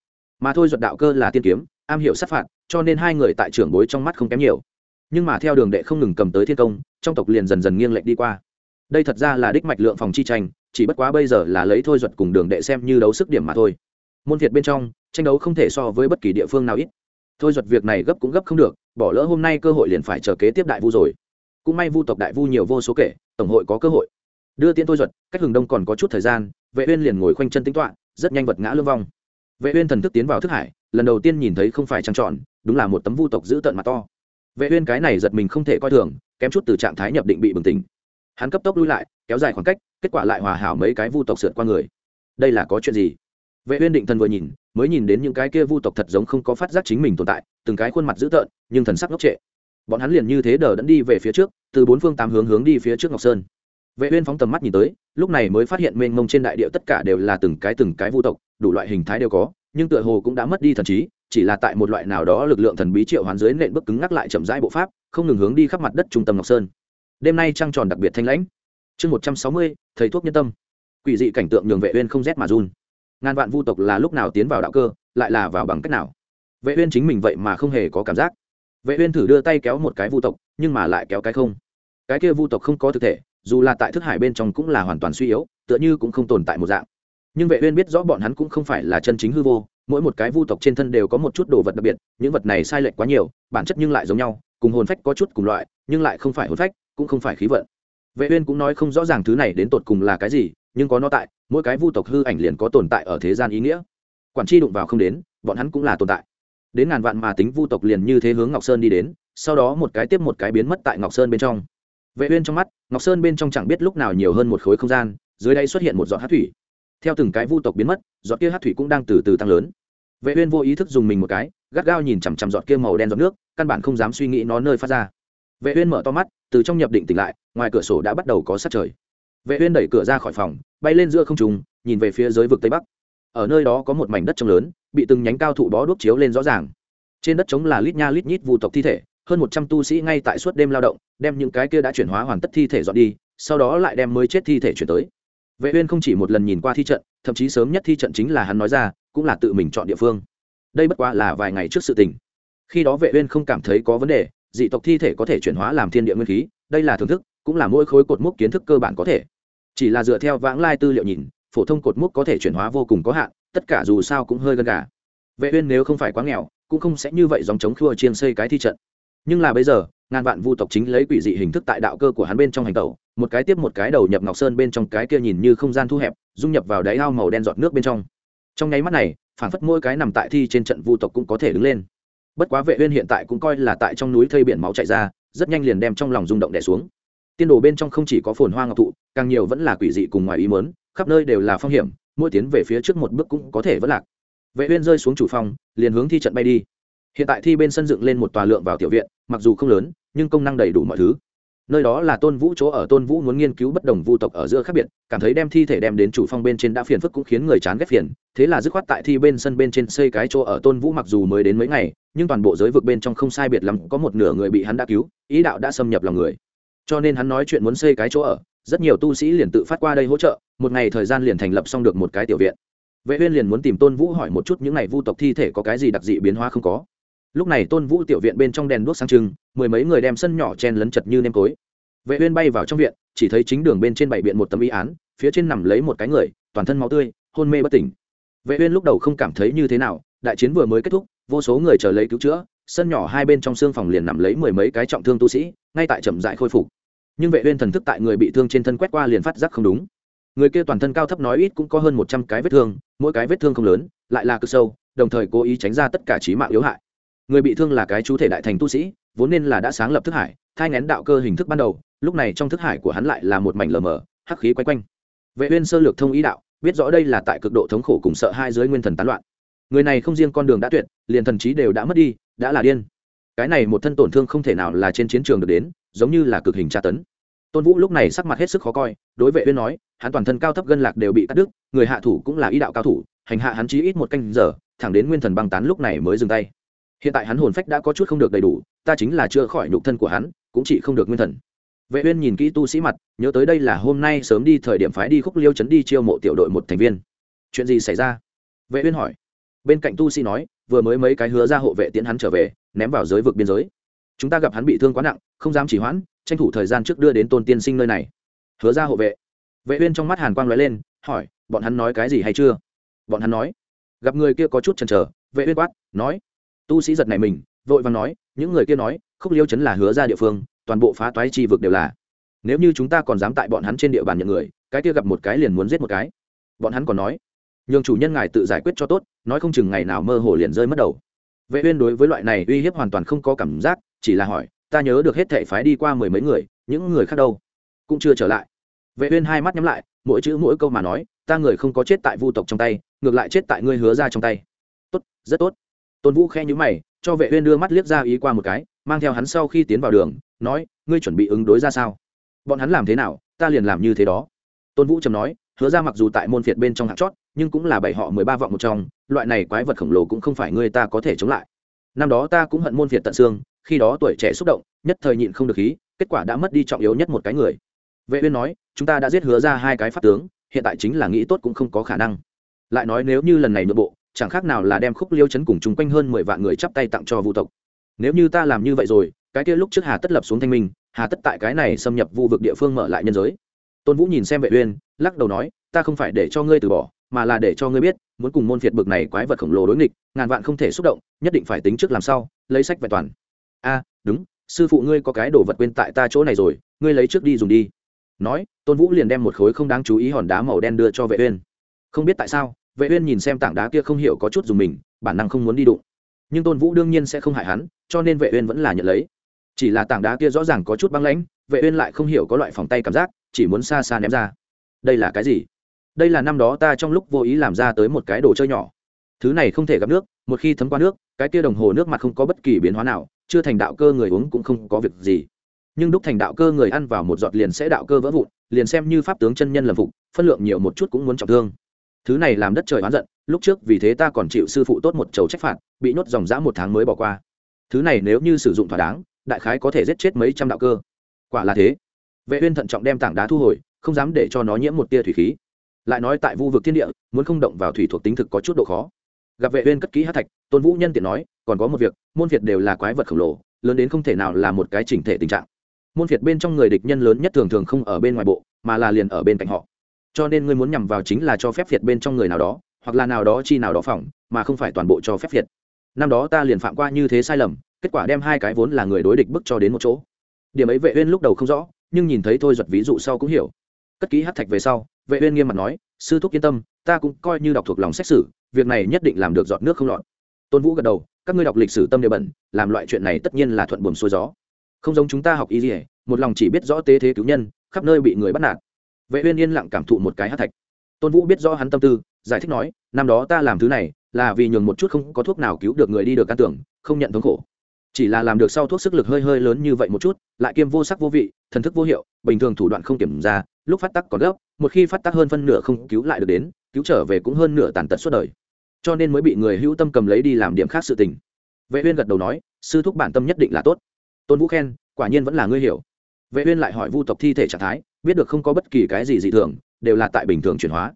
Mà thôi giật đạo cơ là tiên kiếm, am hiểu sát phạt, cho nên hai người tại trưởng bối trong mắt không kém nhiều. Nhưng mà theo đường đệ không ngừng cầm tới thiên công, trong tộc liền dần dần nghiêng lệch đi qua. Đây thật ra là đích mạch lượng phòng chi tranh, chỉ bất quá bây giờ là lấy thôi duật cùng đường đệ xem như đấu sức điểm mà thôi. Môn việt bên trong, tranh đấu không thể so với bất kỳ địa phương nào ít. Thôi duật việc này gấp cũng gấp không được, bỏ lỡ hôm nay cơ hội liền phải chờ kế tiếp đại vu rồi cũng may vu tộc đại vu nhiều vô số kể, tổng hội có cơ hội. Đưa tiễn thôi duật cách hừng đông còn có chút thời gian, vệ uyên liền ngồi khoanh chân tính toán, rất nhanh vật ngã lương vong vệ uyên thần thức tiến vào thức hải, lần đầu tiên nhìn thấy không phải trăng tròn, đúng là một tấm vu tộc giữ tận mặt to. Vệ uyên cái này giật mình không thể coi thường, kém chút từ trạng thái nhập định bị bừng tỉnh. Hắn cấp tốc lui lại, kéo dài khoảng cách, kết quả lại hòa hảo mấy cái vu tộc sượt qua người. Đây là có chuyện gì? Vệ uyên định thần vừa nhìn, mới nhìn đến những cái kia vu tộc thật giống không có phát giác chính mình tồn tại, từng cái khuôn mặt dữ tợn, nhưng thần sắc ngốc trệ bọn hắn liền như thế đờ đẫn đi về phía trước, từ bốn phương tám hướng hướng đi phía trước ngọc sơn. Vệ uyên phóng tầm mắt nhìn tới, lúc này mới phát hiện mênh mông trên đại địa tất cả đều là từng cái từng cái vu tộc, đủ loại hình thái đều có, nhưng tựa hồ cũng đã mất đi thần trí, chỉ là tại một loại nào đó lực lượng thần bí triệu hoán dưới nện bước cứng ngắc lại chậm rãi bộ pháp, không ngừng hướng đi khắp mặt đất trung tâm ngọc sơn. Đêm nay trăng tròn đặc biệt thanh lãnh. Chương một trăm sáu mươi, thầy thuốc nhân tâm. Quỷ dị cảnh tượng nhường vệ uyên không rét mà run. Ngàn vạn vu tộc là lúc nào tiến vào đạo cơ, lại là vào bằng cách nào? Vệ uyên chính mình vậy mà không hề có cảm giác vệ uyên thử đưa tay kéo một cái vu tộc, nhưng mà lại kéo cái không. Cái kia vu tộc không có thực thể, dù là tại thức hải bên trong cũng là hoàn toàn suy yếu, tựa như cũng không tồn tại một dạng. Nhưng vệ uyên biết rõ bọn hắn cũng không phải là chân chính hư vô, mỗi một cái vu tộc trên thân đều có một chút đồ vật đặc biệt, những vật này sai lệch quá nhiều, bản chất nhưng lại giống nhau, cùng hồn phách có chút cùng loại, nhưng lại không phải hồn phách, cũng không phải khí vận. Vệ uyên cũng nói không rõ ràng thứ này đến tột cùng là cái gì, nhưng có nó tại, mỗi cái vu tộc hư ảnh liền có tồn tại ở thế gian ý nghĩa. Quản chi đụng vào không đến, bọn hắn cũng là tồn tại đến ngàn vạn mà tính vu tộc liền như thế hướng ngọc sơn đi đến, sau đó một cái tiếp một cái biến mất tại ngọc sơn bên trong. Vệ uyên trong mắt, ngọc sơn bên trong chẳng biết lúc nào nhiều hơn một khối không gian, dưới đây xuất hiện một giọt hắc thủy. Theo từng cái vu tộc biến mất, giọt kia hắc thủy cũng đang từ từ tăng lớn. Vệ uyên vô ý thức dùng mình một cái, gắt gao nhìn chằm chằm giọt kia màu đen giọt nước, căn bản không dám suy nghĩ nó nơi phát ra. Vệ uyên mở to mắt, từ trong nhập định tỉnh lại, ngoài cửa sổ đã bắt đầu có sát trời. Vệ uyên đẩy cửa ra khỏi phòng, bay lên giữa không trung, nhìn về phía dưới vực tây bắc. Ở nơi đó có một mảnh đất trống lớn bị từng nhánh cao thụ bó đuốc chiếu lên rõ ràng. Trên đất trống là lít nha lít nhít vụ tộc thi thể, hơn 100 tu sĩ ngay tại suốt đêm lao động, đem những cái kia đã chuyển hóa hoàn tất thi thể dọn đi, sau đó lại đem mới chết thi thể chuyển tới. Vệ uyên không chỉ một lần nhìn qua thi trận, thậm chí sớm nhất thi trận chính là hắn nói ra, cũng là tự mình chọn địa phương. Đây bất quá là vài ngày trước sự tình. Khi đó vệ uyên không cảm thấy có vấn đề, dị tộc thi thể có thể chuyển hóa làm thiên địa nguyên khí, đây là thưởng thức, cũng là mỗi khối cột mốc kiến thức cơ bản có thể. Chỉ là dựa theo vãng lai tư liệu nhìn, phổ thông cột mốc có thể chuyển hóa vô cùng có hạn tất cả dù sao cũng hơi gần gà. Vệ uyên nếu không phải quá nghèo, cũng không sẽ như vậy dòng chống khua chiên xây cái thi trận. Nhưng là bây giờ, ngàn vạn vu tộc chính lấy quỷ dị hình thức tại đạo cơ của hắn bên trong hành tẩu, một cái tiếp một cái đầu nhập ngọc sơn bên trong cái kia nhìn như không gian thu hẹp, dung nhập vào đáy ao màu đen giọt nước bên trong. Trong nháy mắt này phản phất mỗi cái nằm tại thi trên trận vu tộc cũng có thể đứng lên. Bất quá vệ uyên hiện tại cũng coi là tại trong núi thây biển máu chảy ra, rất nhanh liền đem trong lòng rung động đè xuống. Tiên đồ bên trong không chỉ có phồn hoa ngọc thụ, càng nhiều vẫn là quỷ dị cùng ngoài ý muốn, khắp nơi đều là phong hiểm mỗi tiến về phía trước một bước cũng có thể vỡ lạc. Vệ uyên rơi xuống chủ phòng, liền hướng thi trận bay đi. Hiện tại thi bên sân dựng lên một tòa lượng vào tiểu viện, mặc dù không lớn, nhưng công năng đầy đủ mọi thứ. Nơi đó là tôn vũ chỗ ở, tôn vũ muốn nghiên cứu bất đồng vu tộc ở giữa khác biệt, cảm thấy đem thi thể đem đến chủ phong bên trên đã phiền phức cũng khiến người chán ghét phiền, thế là dứt khoát tại thi bên sân bên trên xây cái chỗ ở. Tôn vũ mặc dù mới đến mấy ngày, nhưng toàn bộ giới vực bên trong không sai biệt lắm, có một nửa người bị hắn đã cứu, ý đạo đã xâm nhập lòng người. Cho nên hắn nói chuyện muốn xây cái chỗ ở rất nhiều tu sĩ liền tự phát qua đây hỗ trợ, một ngày thời gian liền thành lập xong được một cái tiểu viện. Vệ uyên liền muốn tìm tôn vũ hỏi một chút những ngày vu tộc thi thể có cái gì đặc dị biến hóa không có. Lúc này tôn vũ tiểu viện bên trong đèn đuốc sáng trưng, mười mấy người đem sân nhỏ chen lấn chật như nêm tối. Vệ uyên bay vào trong viện, chỉ thấy chính đường bên trên bảy biện một tấm y án, phía trên nằm lấy một cái người, toàn thân máu tươi, hôn mê bất tỉnh. Vệ uyên lúc đầu không cảm thấy như thế nào, đại chiến vừa mới kết thúc, vô số người chờ lấy cứu chữa, sân nhỏ hai bên trong xương phòng liền nằm lấy mười mấy cái trọng thương tu sĩ, ngay tại chậm rãi khôi phục nhưng vệ uyên thần thức tại người bị thương trên thân quét qua liền phát giác không đúng. Người kia toàn thân cao thấp nói ít cũng có hơn 100 cái vết thương, mỗi cái vết thương không lớn, lại là cực sâu, đồng thời cố ý tránh ra tất cả chí mạng yếu hại. Người bị thương là cái chú thể đại thành tu sĩ, vốn nên là đã sáng lập thức hải, thai ngén đạo cơ hình thức ban đầu, lúc này trong thức hải của hắn lại là một mảnh lờ mờ, hắc khí quay quanh. Vệ uyên sơ lược thông ý đạo, biết rõ đây là tại cực độ thống khổ cùng sợ hai dưới nguyên thần tán loạn. Người này không riêng con đường đã tuyệt, liền thần trí đều đã mất đi, đã là điên. Cái này một thân tổn thương không thể nào là trên chiến trường được đến, giống như là cực hình tra tấn tôn vũ lúc này sắc mặt hết sức khó coi đối vệ uyên nói hắn toàn thân cao thấp gân lạc đều bị cắt đứt người hạ thủ cũng là ý đạo cao thủ hành hạ hắn chí ít một canh giờ thẳng đến nguyên thần băng tán lúc này mới dừng tay hiện tại hắn hồn phách đã có chút không được đầy đủ ta chính là chưa khỏi nhục thân của hắn cũng chỉ không được nguyên thần vệ uyên nhìn kỹ tu sĩ mặt nhớ tới đây là hôm nay sớm đi thời điểm phái đi khúc liêu chấn đi chiêu mộ tiểu đội một thành viên chuyện gì xảy ra vệ uyên hỏi bên cạnh tu sĩ nói vừa mới mấy cái hứa ra hộ vệ tiễn hắn trở về ném vào giới vực biên giới chúng ta gặp hắn bị thương quá nặng không dám chỉ hoãn tranh thủ thời gian trước đưa đến tôn tiên sinh nơi này. Hứa ra hộ vệ. Vệ uyên trong mắt hàn quang lóe lên, hỏi, bọn hắn nói cái gì hay chưa? Bọn hắn nói, gặp người kia có chút chần chờ. Vệ uyên quát, nói, tu sĩ giật này mình, vội vàng nói, những người kia nói, khúc liêu chấn là hứa ra địa phương, toàn bộ phá toái chi vực đều là. Nếu như chúng ta còn dám tại bọn hắn trên địa bàn nhận người, cái kia gặp một cái liền muốn giết một cái. Bọn hắn còn nói, nhường chủ nhân ngài tự giải quyết cho tốt, nói không chừng ngày nào mơ hồ liền rơi mất đầu. Vệ uyên đối với loại này uy hiếp hoàn toàn không có cảm giác, chỉ là hỏi ta nhớ được hết thể phái đi qua mười mấy người, những người khác đâu? Cũng chưa trở lại. Vệ uyên hai mắt nhắm lại, mỗi chữ mỗi câu mà nói, ta người không có chết tại vu tộc trong tay, ngược lại chết tại ngươi hứa ra trong tay. Tốt, rất tốt. Tôn vũ khe nhíu mày, cho vệ uyên đưa mắt liếc ra ý qua một cái, mang theo hắn sau khi tiến vào đường, nói, ngươi chuẩn bị ứng đối ra sao? Bọn hắn làm thế nào, ta liền làm như thế đó. Tôn vũ trầm nói, hứa ra mặc dù tại môn phiệt bên trong hạng chót, nhưng cũng là bảy họ mười ba vọng một trong, loại này quái vật khổng lồ cũng không phải ngươi ta có thể chống lại. Năm đó ta cũng hận môn phiệt tận xương khi đó tuổi trẻ xúc động, nhất thời nhịn không được khí, kết quả đã mất đi trọng yếu nhất một cái người. Vệ uyên nói, chúng ta đã giết hứa ra hai cái pháp tướng, hiện tại chính là nghĩ tốt cũng không có khả năng. Lại nói, nếu như lần này nội bộ, chẳng khác nào là đem khúc liêu chấn cùng chung quanh hơn mười vạn người chắp tay tặng cho vu tộc. Nếu như ta làm như vậy rồi, cái kia lúc trước hà tất lập xuống thanh minh, hà tất tại cái này xâm nhập vu vực địa phương mở lại nhân giới. Tôn vũ nhìn xem vệ uyên, lắc đầu nói, ta không phải để cho ngươi từ bỏ, mà là để cho ngươi biết, muốn cùng môn phiệt bực này quái vật khổng lồ đối nghịch, ngàn vạn không thể xúc động, nhất định phải tính trước làm sao lấy sách vẹn toàn a, đúng, sư phụ ngươi có cái đồ vật quên tại ta chỗ này rồi, ngươi lấy trước đi dùng đi. Nói, tôn vũ liền đem một khối không đáng chú ý hòn đá màu đen đưa cho vệ uyên. Không biết tại sao, vệ uyên nhìn xem tảng đá kia không hiểu có chút dùng mình, bản năng không muốn đi đụng. Nhưng tôn vũ đương nhiên sẽ không hại hắn, cho nên vệ uyên vẫn là nhận lấy. Chỉ là tảng đá kia rõ ràng có chút băng lãnh, vệ uyên lại không hiểu có loại phòng tay cảm giác, chỉ muốn xa xa ném ra. Đây là cái gì? Đây là năm đó ta trong lúc vô ý làm ra tới một cái đồ chơi nhỏ. Thứ này không thể gặp nước, một khi thấm qua nước, cái kia đồng hồ nước mặt không có bất kỳ biến hóa nào chưa thành đạo cơ người uống cũng không có việc gì. Nhưng đúc thành đạo cơ người ăn vào một giọt liền sẽ đạo cơ vỡ vụn, liền xem như pháp tướng chân nhân lầm phục, phân lượng nhiều một chút cũng muốn trọng thương. Thứ này làm đất trời oán giận, lúc trước vì thế ta còn chịu sư phụ tốt một chầu trách phạt, bị nhốt dòng dã một tháng mới bỏ qua. Thứ này nếu như sử dụng thỏa đáng, đại khái có thể giết chết mấy trăm đạo cơ. Quả là thế. Vệ uyên thận trọng đem tảng đá thu hồi, không dám để cho nó nhiễm một tia thủy khí. Lại nói tại vu vực thiên địa, muốn không động vào thủy thuộc tính thực có chút độ khó gặp vệ uyên cất kỹ hắc thạch, tôn vũ nhân tiện nói, còn có một việc, môn việt đều là quái vật khổng lồ, lớn đến không thể nào là một cái chỉnh thể tình trạng. Môn việt bên trong người địch nhân lớn nhất thường thường không ở bên ngoài bộ, mà là liền ở bên cạnh họ. Cho nên ngươi muốn nhằm vào chính là cho phép việt bên trong người nào đó, hoặc là nào đó chi nào đó phòng mà không phải toàn bộ cho phép việt năm đó ta liền phạm qua như thế sai lầm, kết quả đem hai cái vốn là người đối địch bức cho đến một chỗ. Điểm ấy vệ uyên lúc đầu không rõ, nhưng nhìn thấy thôi giật ví dụ sau cũng hiểu. Cất kỹ hắc thạch về sau, vệ uyên nghiêm mặt nói, sư thúc yên tâm, ta cũng coi như đọc thuộc lòng xét xử việc này nhất định làm được dọn nước không lọt. Tôn vũ gật đầu, các ngươi đọc lịch sử tâm địa bẩn, làm loại chuyện này tất nhiên là thuận buồm xuôi gió. Không giống chúng ta học y dỉa một lòng chỉ biết rõ tế thế cứu nhân, khắp nơi bị người bắt nạt. Vệ uyên yên lặng cảm thụ một cái hắc thạch. Tôn vũ biết rõ hắn tâm tư, giải thích nói, năm đó ta làm thứ này là vì nhường một chút không có thuốc nào cứu được người đi được căn tưởng, không nhận thống khổ. Chỉ là làm được sau thuốc sức lực hơi hơi lớn như vậy một chút, lại kiêm vô sắc vô vị, thần thức vô hiệu, bình thường thủ đoạn không kiểm ra, lúc phát tắc còn gấp, một khi phát tắc hơn phân nửa không cứu lại được đến, cứu trở về cũng hơn nửa tàn tật suốt đời cho nên mới bị người hữu tâm cầm lấy đi làm điểm khác sự tình. Vệ uyên gật đầu nói, sư thúc bản tâm nhất định là tốt. Tôn vũ khen, quả nhiên vẫn là ngươi hiểu. Vệ uyên lại hỏi vu tộc thi thể trạng thái, biết được không có bất kỳ cái gì dị thường, đều là tại bình thường chuyển hóa.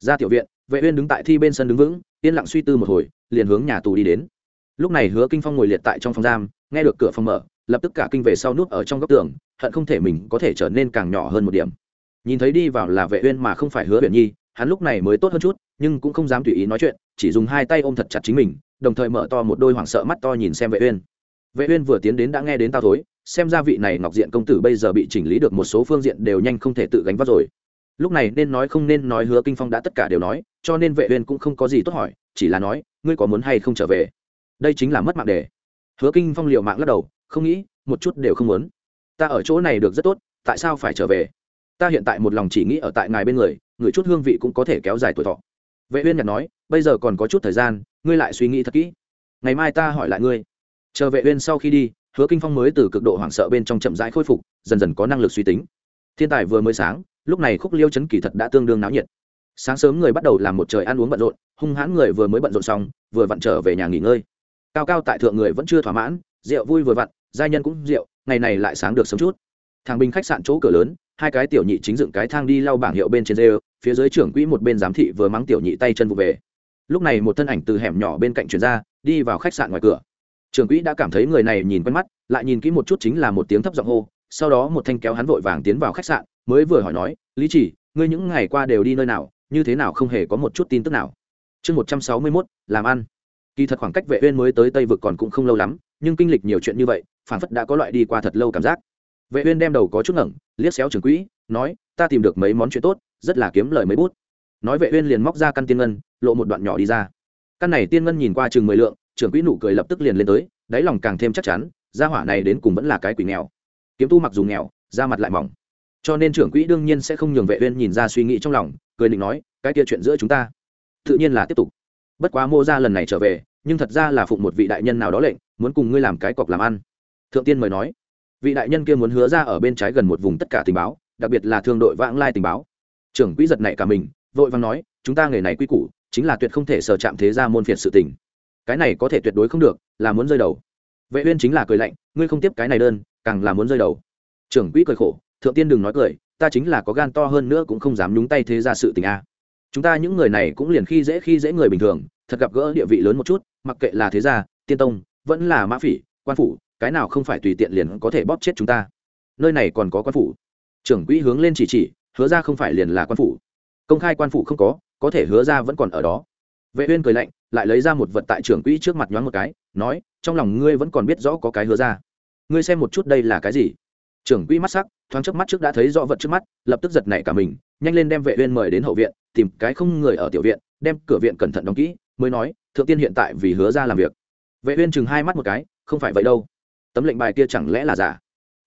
Ra tiểu viện, vệ uyên đứng tại thi bên sân đứng vững, yên lặng suy tư một hồi, liền hướng nhà tù đi đến. Lúc này hứa kinh phong ngồi liệt tại trong phòng giam, nghe được cửa phòng mở, lập tức cả kinh về sau nút ở trong góc tường, hận không thể mình có thể trở nên càng nhỏ hơn một điểm. Nhìn thấy đi vào là vệ uyên mà không phải hứa uyển nhi, hắn lúc này mới tốt hơn chút nhưng cũng không dám tùy ý nói chuyện, chỉ dùng hai tay ôm thật chặt chính mình, đồng thời mở to một đôi hoảng sợ mắt to nhìn xem vệ uyên. Vệ uyên vừa tiến đến đã nghe đến tao thối, xem ra vị này ngọc diện công tử bây giờ bị chỉnh lý được một số phương diện đều nhanh không thể tự gánh vác rồi. Lúc này nên nói không nên nói hứa kinh phong đã tất cả đều nói, cho nên vệ uyên cũng không có gì tốt hỏi, chỉ là nói, ngươi có muốn hay không trở về? Đây chính là mất mạng đề. Hứa kinh phong liều mạng lắc đầu, không nghĩ, một chút đều không muốn. Ta ở chỗ này được rất tốt, tại sao phải trở về? Ta hiện tại một lòng chỉ nghĩ ở tại ngài bên người người chút hương vị cũng có thể kéo dài tuổi thọ vệ uyên nhặt nói, bây giờ còn có chút thời gian, ngươi lại suy nghĩ thật kỹ. Ngày mai ta hỏi lại ngươi. Chờ vệ uyên sau khi đi, hứa kinh phong mới từ cực độ hoảng sợ bên trong chậm rãi khôi phục, dần dần có năng lực suy tính. Thiên tài vừa mới sáng, lúc này khúc liêu chấn kỳ thật đã tương đương náo nhiệt. Sáng sớm người bắt đầu làm một trời ăn uống bận rộn, hung hãn người vừa mới bận rộn xong, vừa vặn trở về nhà nghỉ ngơi. Cao cao tại thượng người vẫn chưa thỏa mãn, rượu vui vừa vặn giai nhân cũng rượu, ngày này lại sáng được sớm chút. Thằng binh khách sạn chỗ cửa lớn hai cái tiểu nhị chính dựng cái thang đi lau bảng hiệu bên trên rêu, phía dưới trưởng quỹ một bên giám thị vừa mắng tiểu nhị tay chân vụ về. Lúc này một thân ảnh từ hẻm nhỏ bên cạnh chuyển ra, đi vào khách sạn ngoài cửa. Trưởng quỹ đã cảm thấy người này nhìn quen mắt, lại nhìn kỹ một chút chính là một tiếng thấp giọng hô, sau đó một thanh kéo hắn vội vàng tiến vào khách sạn, mới vừa hỏi nói, lý chỉ, ngươi những ngày qua đều đi nơi nào, như thế nào không hề có một chút tin tức nào? Chương một trăm sáu mươi mốt, làm ăn. Kỳ thật khoảng cách vệ uyên mới tới tây vực còn cũng không lâu lắm, nhưng kinh lịch nhiều chuyện như vậy phản phất đã có loại đi qua thật lâu cảm giác vệ uyên đem đầu có chút ngẩng, liếc xéo trưởng quỹ, nói, ta tìm được mấy món chuyện tốt, rất là kiếm lời mấy bút. Nói vệ uyên liền móc ra căn tiên ngân, lộ một đoạn nhỏ đi ra. Căn này tiên ngân nhìn qua chừng mười lượng, trưởng quỹ nụ cười lập tức liền lên tới, đáy lòng càng thêm chắc chắn, gia hỏa này đến cùng vẫn là cái quỷ nghèo. Kiếm tu mặc dù nghèo, da mặt lại mỏng. Cho nên trưởng quỹ đương nhiên sẽ không nhường vệ uyên nhìn ra suy nghĩ trong lòng, cười định nói, cái kia chuyện giữa chúng ta tự nhiên là tiếp tục. Bất quá mô gia lần này trở về, nhưng thật ra là phụng một vị đại nhân nào đó lệnh, muốn cùng ngươi làm cái cọc làm ăn. Thượng tiên mời nói vị đại nhân kia muốn hứa ra ở bên trái gần một vùng tất cả tình báo, đặc biệt là thương đội vãng lai tình báo. Trưởng quỹ giật này cả mình, vội vàng nói, chúng ta nghề này quy củ, chính là tuyệt không thể sờ chạm thế ra môn phiệt sự tình. Cái này có thể tuyệt đối không được, là muốn rơi đầu. Vệ uyên chính là cười lạnh, ngươi không tiếp cái này đơn, càng là muốn rơi đầu. Trưởng quỹ cười khổ, thượng tiên đừng nói cười, ta chính là có gan to hơn nữa cũng không dám nhúng tay thế ra sự tình a. Chúng ta những người này cũng liền khi dễ khi dễ người bình thường, thật gặp gỡ địa vị lớn một chút, mặc kệ là thế gia, tiên tông, vẫn là mã phỉ, quan phủ cái nào không phải tùy tiện liền có thể bóp chết chúng ta? Nơi này còn có quan phủ. Trưởng quỹ hướng lên chỉ chỉ, hứa ra không phải liền là quan phủ. Công khai quan phủ không có có thể hứa ra vẫn còn ở đó. Vệ uyên cười lạnh, lại lấy ra một vật tại trưởng quỹ trước mặt nhoáng một cái, nói, trong lòng ngươi vẫn còn biết rõ có cái hứa ra. Ngươi xem một chút đây là cái gì? Trưởng quỹ mắt sắc, thoáng trước mắt trước đã thấy rõ vật trước mắt, lập tức giật nảy cả mình, nhanh lên đem vệ uyên mời đến hậu viện, tìm cái không người ở tiểu viện, đem cửa viện cẩn thận đóng kỹ, mới nói, thượng tiên hiện tại vì hứa ra làm việc. Vệ uyên chừng hai mắt một cái, không phải vậy đâu tấm lệnh bài kia chẳng lẽ là giả?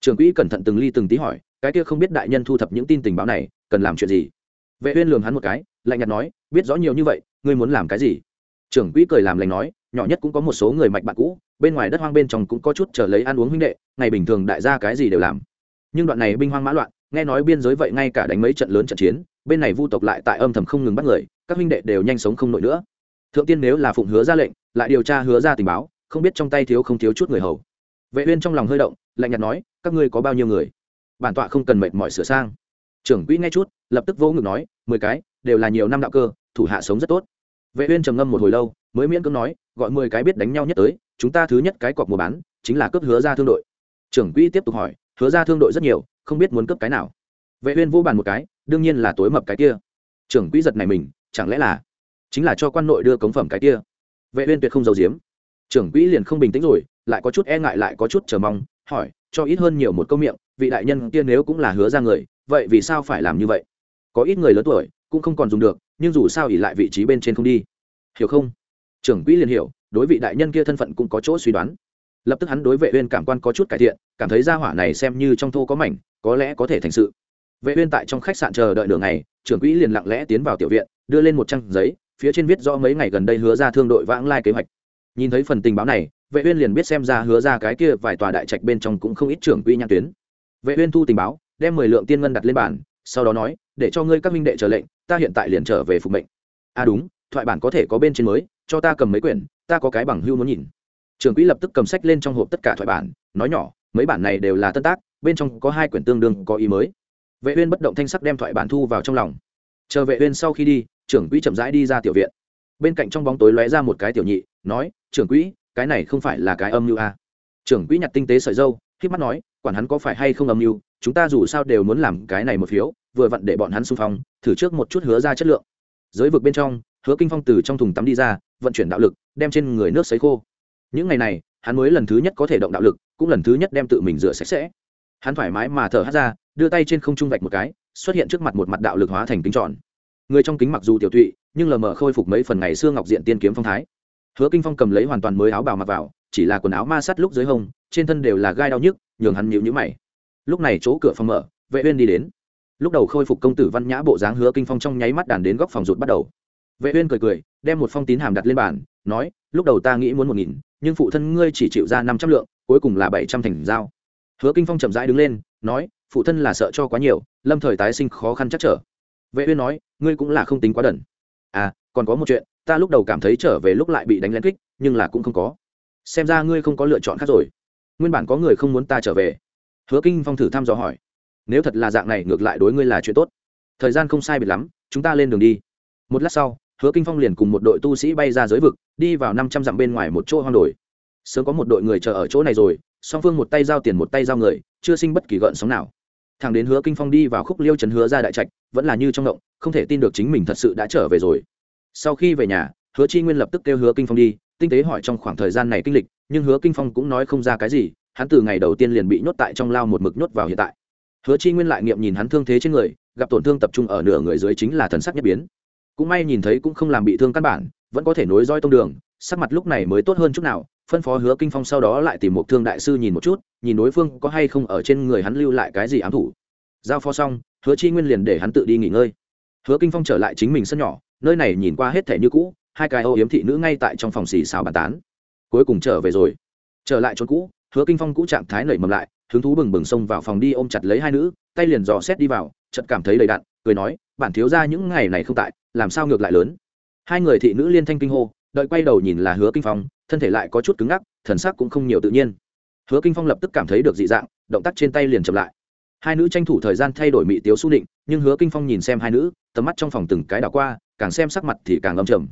Trường quỹ cẩn thận từng ly từng tí hỏi, cái kia không biết đại nhân thu thập những tin tình báo này, cần làm chuyện gì? Vệ uyên lườm hắn một cái, lạnh nhạt nói, biết rõ nhiều như vậy, ngươi muốn làm cái gì? Trưởng quỹ cười làm lành nói, nhỏ nhất cũng có một số người mạch bạn cũ, bên ngoài đất hoang bên trong cũng có chút chờ lấy ăn uống huynh đệ, ngày bình thường đại gia cái gì đều làm. Nhưng đoạn này binh hoang mã loạn, nghe nói biên giới vậy ngay cả đánh mấy trận lớn trận chiến, bên này vu tộc lại tại âm thầm không ngừng bắt người, các huynh đệ đều nhanh sống không nổi nữa. Thượng tiên nếu là phụng hứa ra lệnh, lại điều tra hứa ra tình báo, không biết trong tay thiếu không thiếu chút người hầu vệ uyên trong lòng hơi động, lạnh nhạt nói, các ngươi có bao nhiêu người? Bản tọa không cần mệt mỏi sửa sang. Trưởng quỹ nghe chút, lập tức vô ngực nói, mười cái, đều là nhiều năm đạo cơ, thủ hạ sống rất tốt. Vệ uyên trầm ngâm một hồi lâu, mới miễn cưỡng nói, gọi mười cái biết đánh nhau nhất tới, chúng ta thứ nhất cái cọc mua bán, chính là cướp hứa ra thương đội. Trưởng quỹ tiếp tục hỏi, hứa ra thương đội rất nhiều, không biết muốn cướp cái nào? Vệ uyên vô bàn một cái, đương nhiên là tối mập cái kia. Trưởng quỹ giật này mình, chẳng lẽ là, chính là cho quan nội đưa cống phẩm cái kia? Vệ uyên tuyệt không giấu giếm trưởng quỹ liền không bình tĩnh rồi, lại có chút e ngại, lại có chút chờ mong, hỏi, cho ít hơn nhiều một câu miệng, vị đại nhân kia nếu cũng là hứa ra người, vậy vì sao phải làm như vậy? Có ít người lớn tuổi, cũng không còn dùng được, nhưng dù sao ỉ lại vị trí bên trên không đi. Hiểu không? Trưởng quỹ liền hiểu, đối vị đại nhân kia thân phận cũng có chỗ suy đoán. Lập tức hắn đối vệ uyên cảm quan có chút cải thiện, cảm thấy gia hỏa này xem như trong thô có mảnh, có lẽ có thể thành sự. Vệ uyên tại trong khách sạn chờ đợi nửa ngày, trưởng quỹ liền lặng lẽ tiến vào tiểu viện, đưa lên một trang giấy, phía trên viết rõ mấy ngày gần đây hứa ra thương đội vãng lai kế hoạch nhìn thấy phần tình báo này, vệ uyên liền biết xem ra hứa ra cái kia vài tòa đại trạch bên trong cũng không ít trưởng quỹ nhãn tuyến. Vệ uyên thu tình báo, đem 10 lượng tiên ngân đặt lên bàn, sau đó nói, để cho ngươi các minh đệ chờ lệnh, ta hiện tại liền trở về phục mệnh. À đúng, thoại bản có thể có bên trên mới, cho ta cầm mấy quyển, ta có cái bằng hưu muốn nhìn. Trưởng quỹ lập tức cầm sách lên trong hộp tất cả thoại bản, nói nhỏ, mấy bản này đều là tân tác, bên trong có hai quyển tương đương có ý mới. Vệ uyên bất động thanh sắc đem thoại bản thu vào trong lòng. Chờ vệ uyên sau khi đi, trưởng quỹ chậm rãi đi ra tiểu viện. Bên cạnh trong bóng tối lóe ra một cái tiểu nhị, nói trưởng quỹ, cái này không phải là cái âm mưu à. trưởng quỹ nhặt tinh tế sợi dâu khi mắt nói, quản hắn có phải hay không âm mưu, chúng ta dù sao đều muốn làm cái này một phiếu, vừa vặn để bọn hắn xung phong, thử trước một chút hứa ra chất lượng. Giới vực bên trong, hứa kinh phong từ trong thùng tắm đi ra, vận chuyển đạo lực, đem trên người nước sấy khô. Những ngày này, hắn mới lần thứ nhất có thể động đạo lực, cũng lần thứ nhất đem tự mình rửa sạch sẽ. Hắn thoải mái mà thở hát ra, đưa tay trên không trung vạch một cái, xuất hiện trước mặt một mặt đạo lực hóa thành kính tròn. Người trong kính mặc dù tiểu tụy, nhưng lờ mờ khôi phục mấy phần ngày xưa ngọc diện tiên kiếm phong thái hứa kinh phong cầm lấy hoàn toàn mới áo bào mặc vào, chỉ là quần áo ma sát lúc dưới hông, trên thân đều là gai đau nhức, nhường hắn nhịu nhữ mày. Lúc này chỗ cửa phòng mở, vệ uyên đi đến. Lúc đầu khôi phục công tử văn nhã bộ dáng hứa kinh phong trong nháy mắt đàn đến góc phòng rụt bắt đầu. Vệ uyên cười cười, đem một phong tín hàm đặt lên bàn, nói, lúc đầu ta nghĩ muốn một nghìn, nhưng phụ thân ngươi chỉ chịu ra năm trăm lượng, cuối cùng là bảy trăm thành giao. Hứa kinh phong chậm rãi đứng lên, nói, phụ thân là sợ cho quá nhiều, lâm thời tái sinh khó khăn chắc trở. Vệ uyên nói, ngươi cũng là không tính quá đần. À còn có một chuyện ta lúc đầu cảm thấy trở về lúc lại bị đánh lén kích, nhưng là cũng không có. Xem ra ngươi không có lựa chọn khác rồi. Nguyên bản có người không muốn ta trở về. Hứa kinh phong thử thăm dò hỏi. Nếu thật là dạng này, ngược lại đối ngươi là chuyện tốt. Thời gian không sai biệt lắm, chúng ta lên đường đi. Một lát sau, hứa kinh phong liền cùng một đội tu sĩ bay ra giới vực, đi vào năm trăm dặm bên ngoài một chỗ hoang đồi. Sớm có một đội người chờ ở chỗ này rồi, song phương một tay giao tiền một tay giao người, chưa sinh bất kỳ gợn sóng nào. Thằng đến hứa kinh phong đi vào khúc liêu trấn hứa ra đại trạch, vẫn là như trong động, không thể tin được chính mình thật sự đã trở về rồi sau khi về nhà, hứa chi nguyên lập tức kêu hứa kinh phong đi, tinh tế hỏi trong khoảng thời gian này kinh lịch, nhưng hứa kinh phong cũng nói không ra cái gì, hắn từ ngày đầu tiên liền bị nhốt tại trong lao một mực nhốt vào hiện tại. Hứa chi nguyên lại nghiệm nhìn hắn thương thế trên người, gặp tổn thương tập trung ở nửa người dưới chính là thần sắc nhất biến. Cũng may nhìn thấy cũng không làm bị thương căn bản, vẫn có thể nối roi tông đường, sắc mặt lúc này mới tốt hơn chút nào, phân phó hứa kinh phong sau đó lại tìm một thương đại sư nhìn một chút, nhìn đối phương có hay không ở trên người hắn lưu lại cái gì ám thủ. Giao phó xong, hứa chi nguyên liền để hắn tự đi nghỉ ngơi hứa kinh phong trở lại chính mình sân nhỏ, nơi này nhìn qua hết thể như cũ, hai cái âu yếm thị nữ ngay tại trong phòng xì xào bàn tán. Cuối cùng trở về rồi. Trở lại chỗ cũ, hứa kinh phong cũ trạng thái nảy mầm lại, hứng thú bừng bừng xông vào phòng đi ôm chặt lấy hai nữ, tay liền dò xét đi vào, chợt cảm thấy đầy đặn, cười nói, bản thiếu ra những ngày này không tại, làm sao ngược lại lớn? Hai người thị nữ liên thanh kinh hô, đợi quay đầu nhìn là hứa kinh phong, thân thể lại có chút cứng ngắc, thần sắc cũng không nhiều tự nhiên. Hứa kinh phong lập tức cảm thấy được dị dạng, động tác trên tay liền chậm lại. Hai nữ tranh thủ thời gian thay đổi mị tiếu su định nhưng hứa kinh phong nhìn xem hai nữ, tầm mắt trong phòng từng cái đảo qua, càng xem sắc mặt thì càng âm trầm.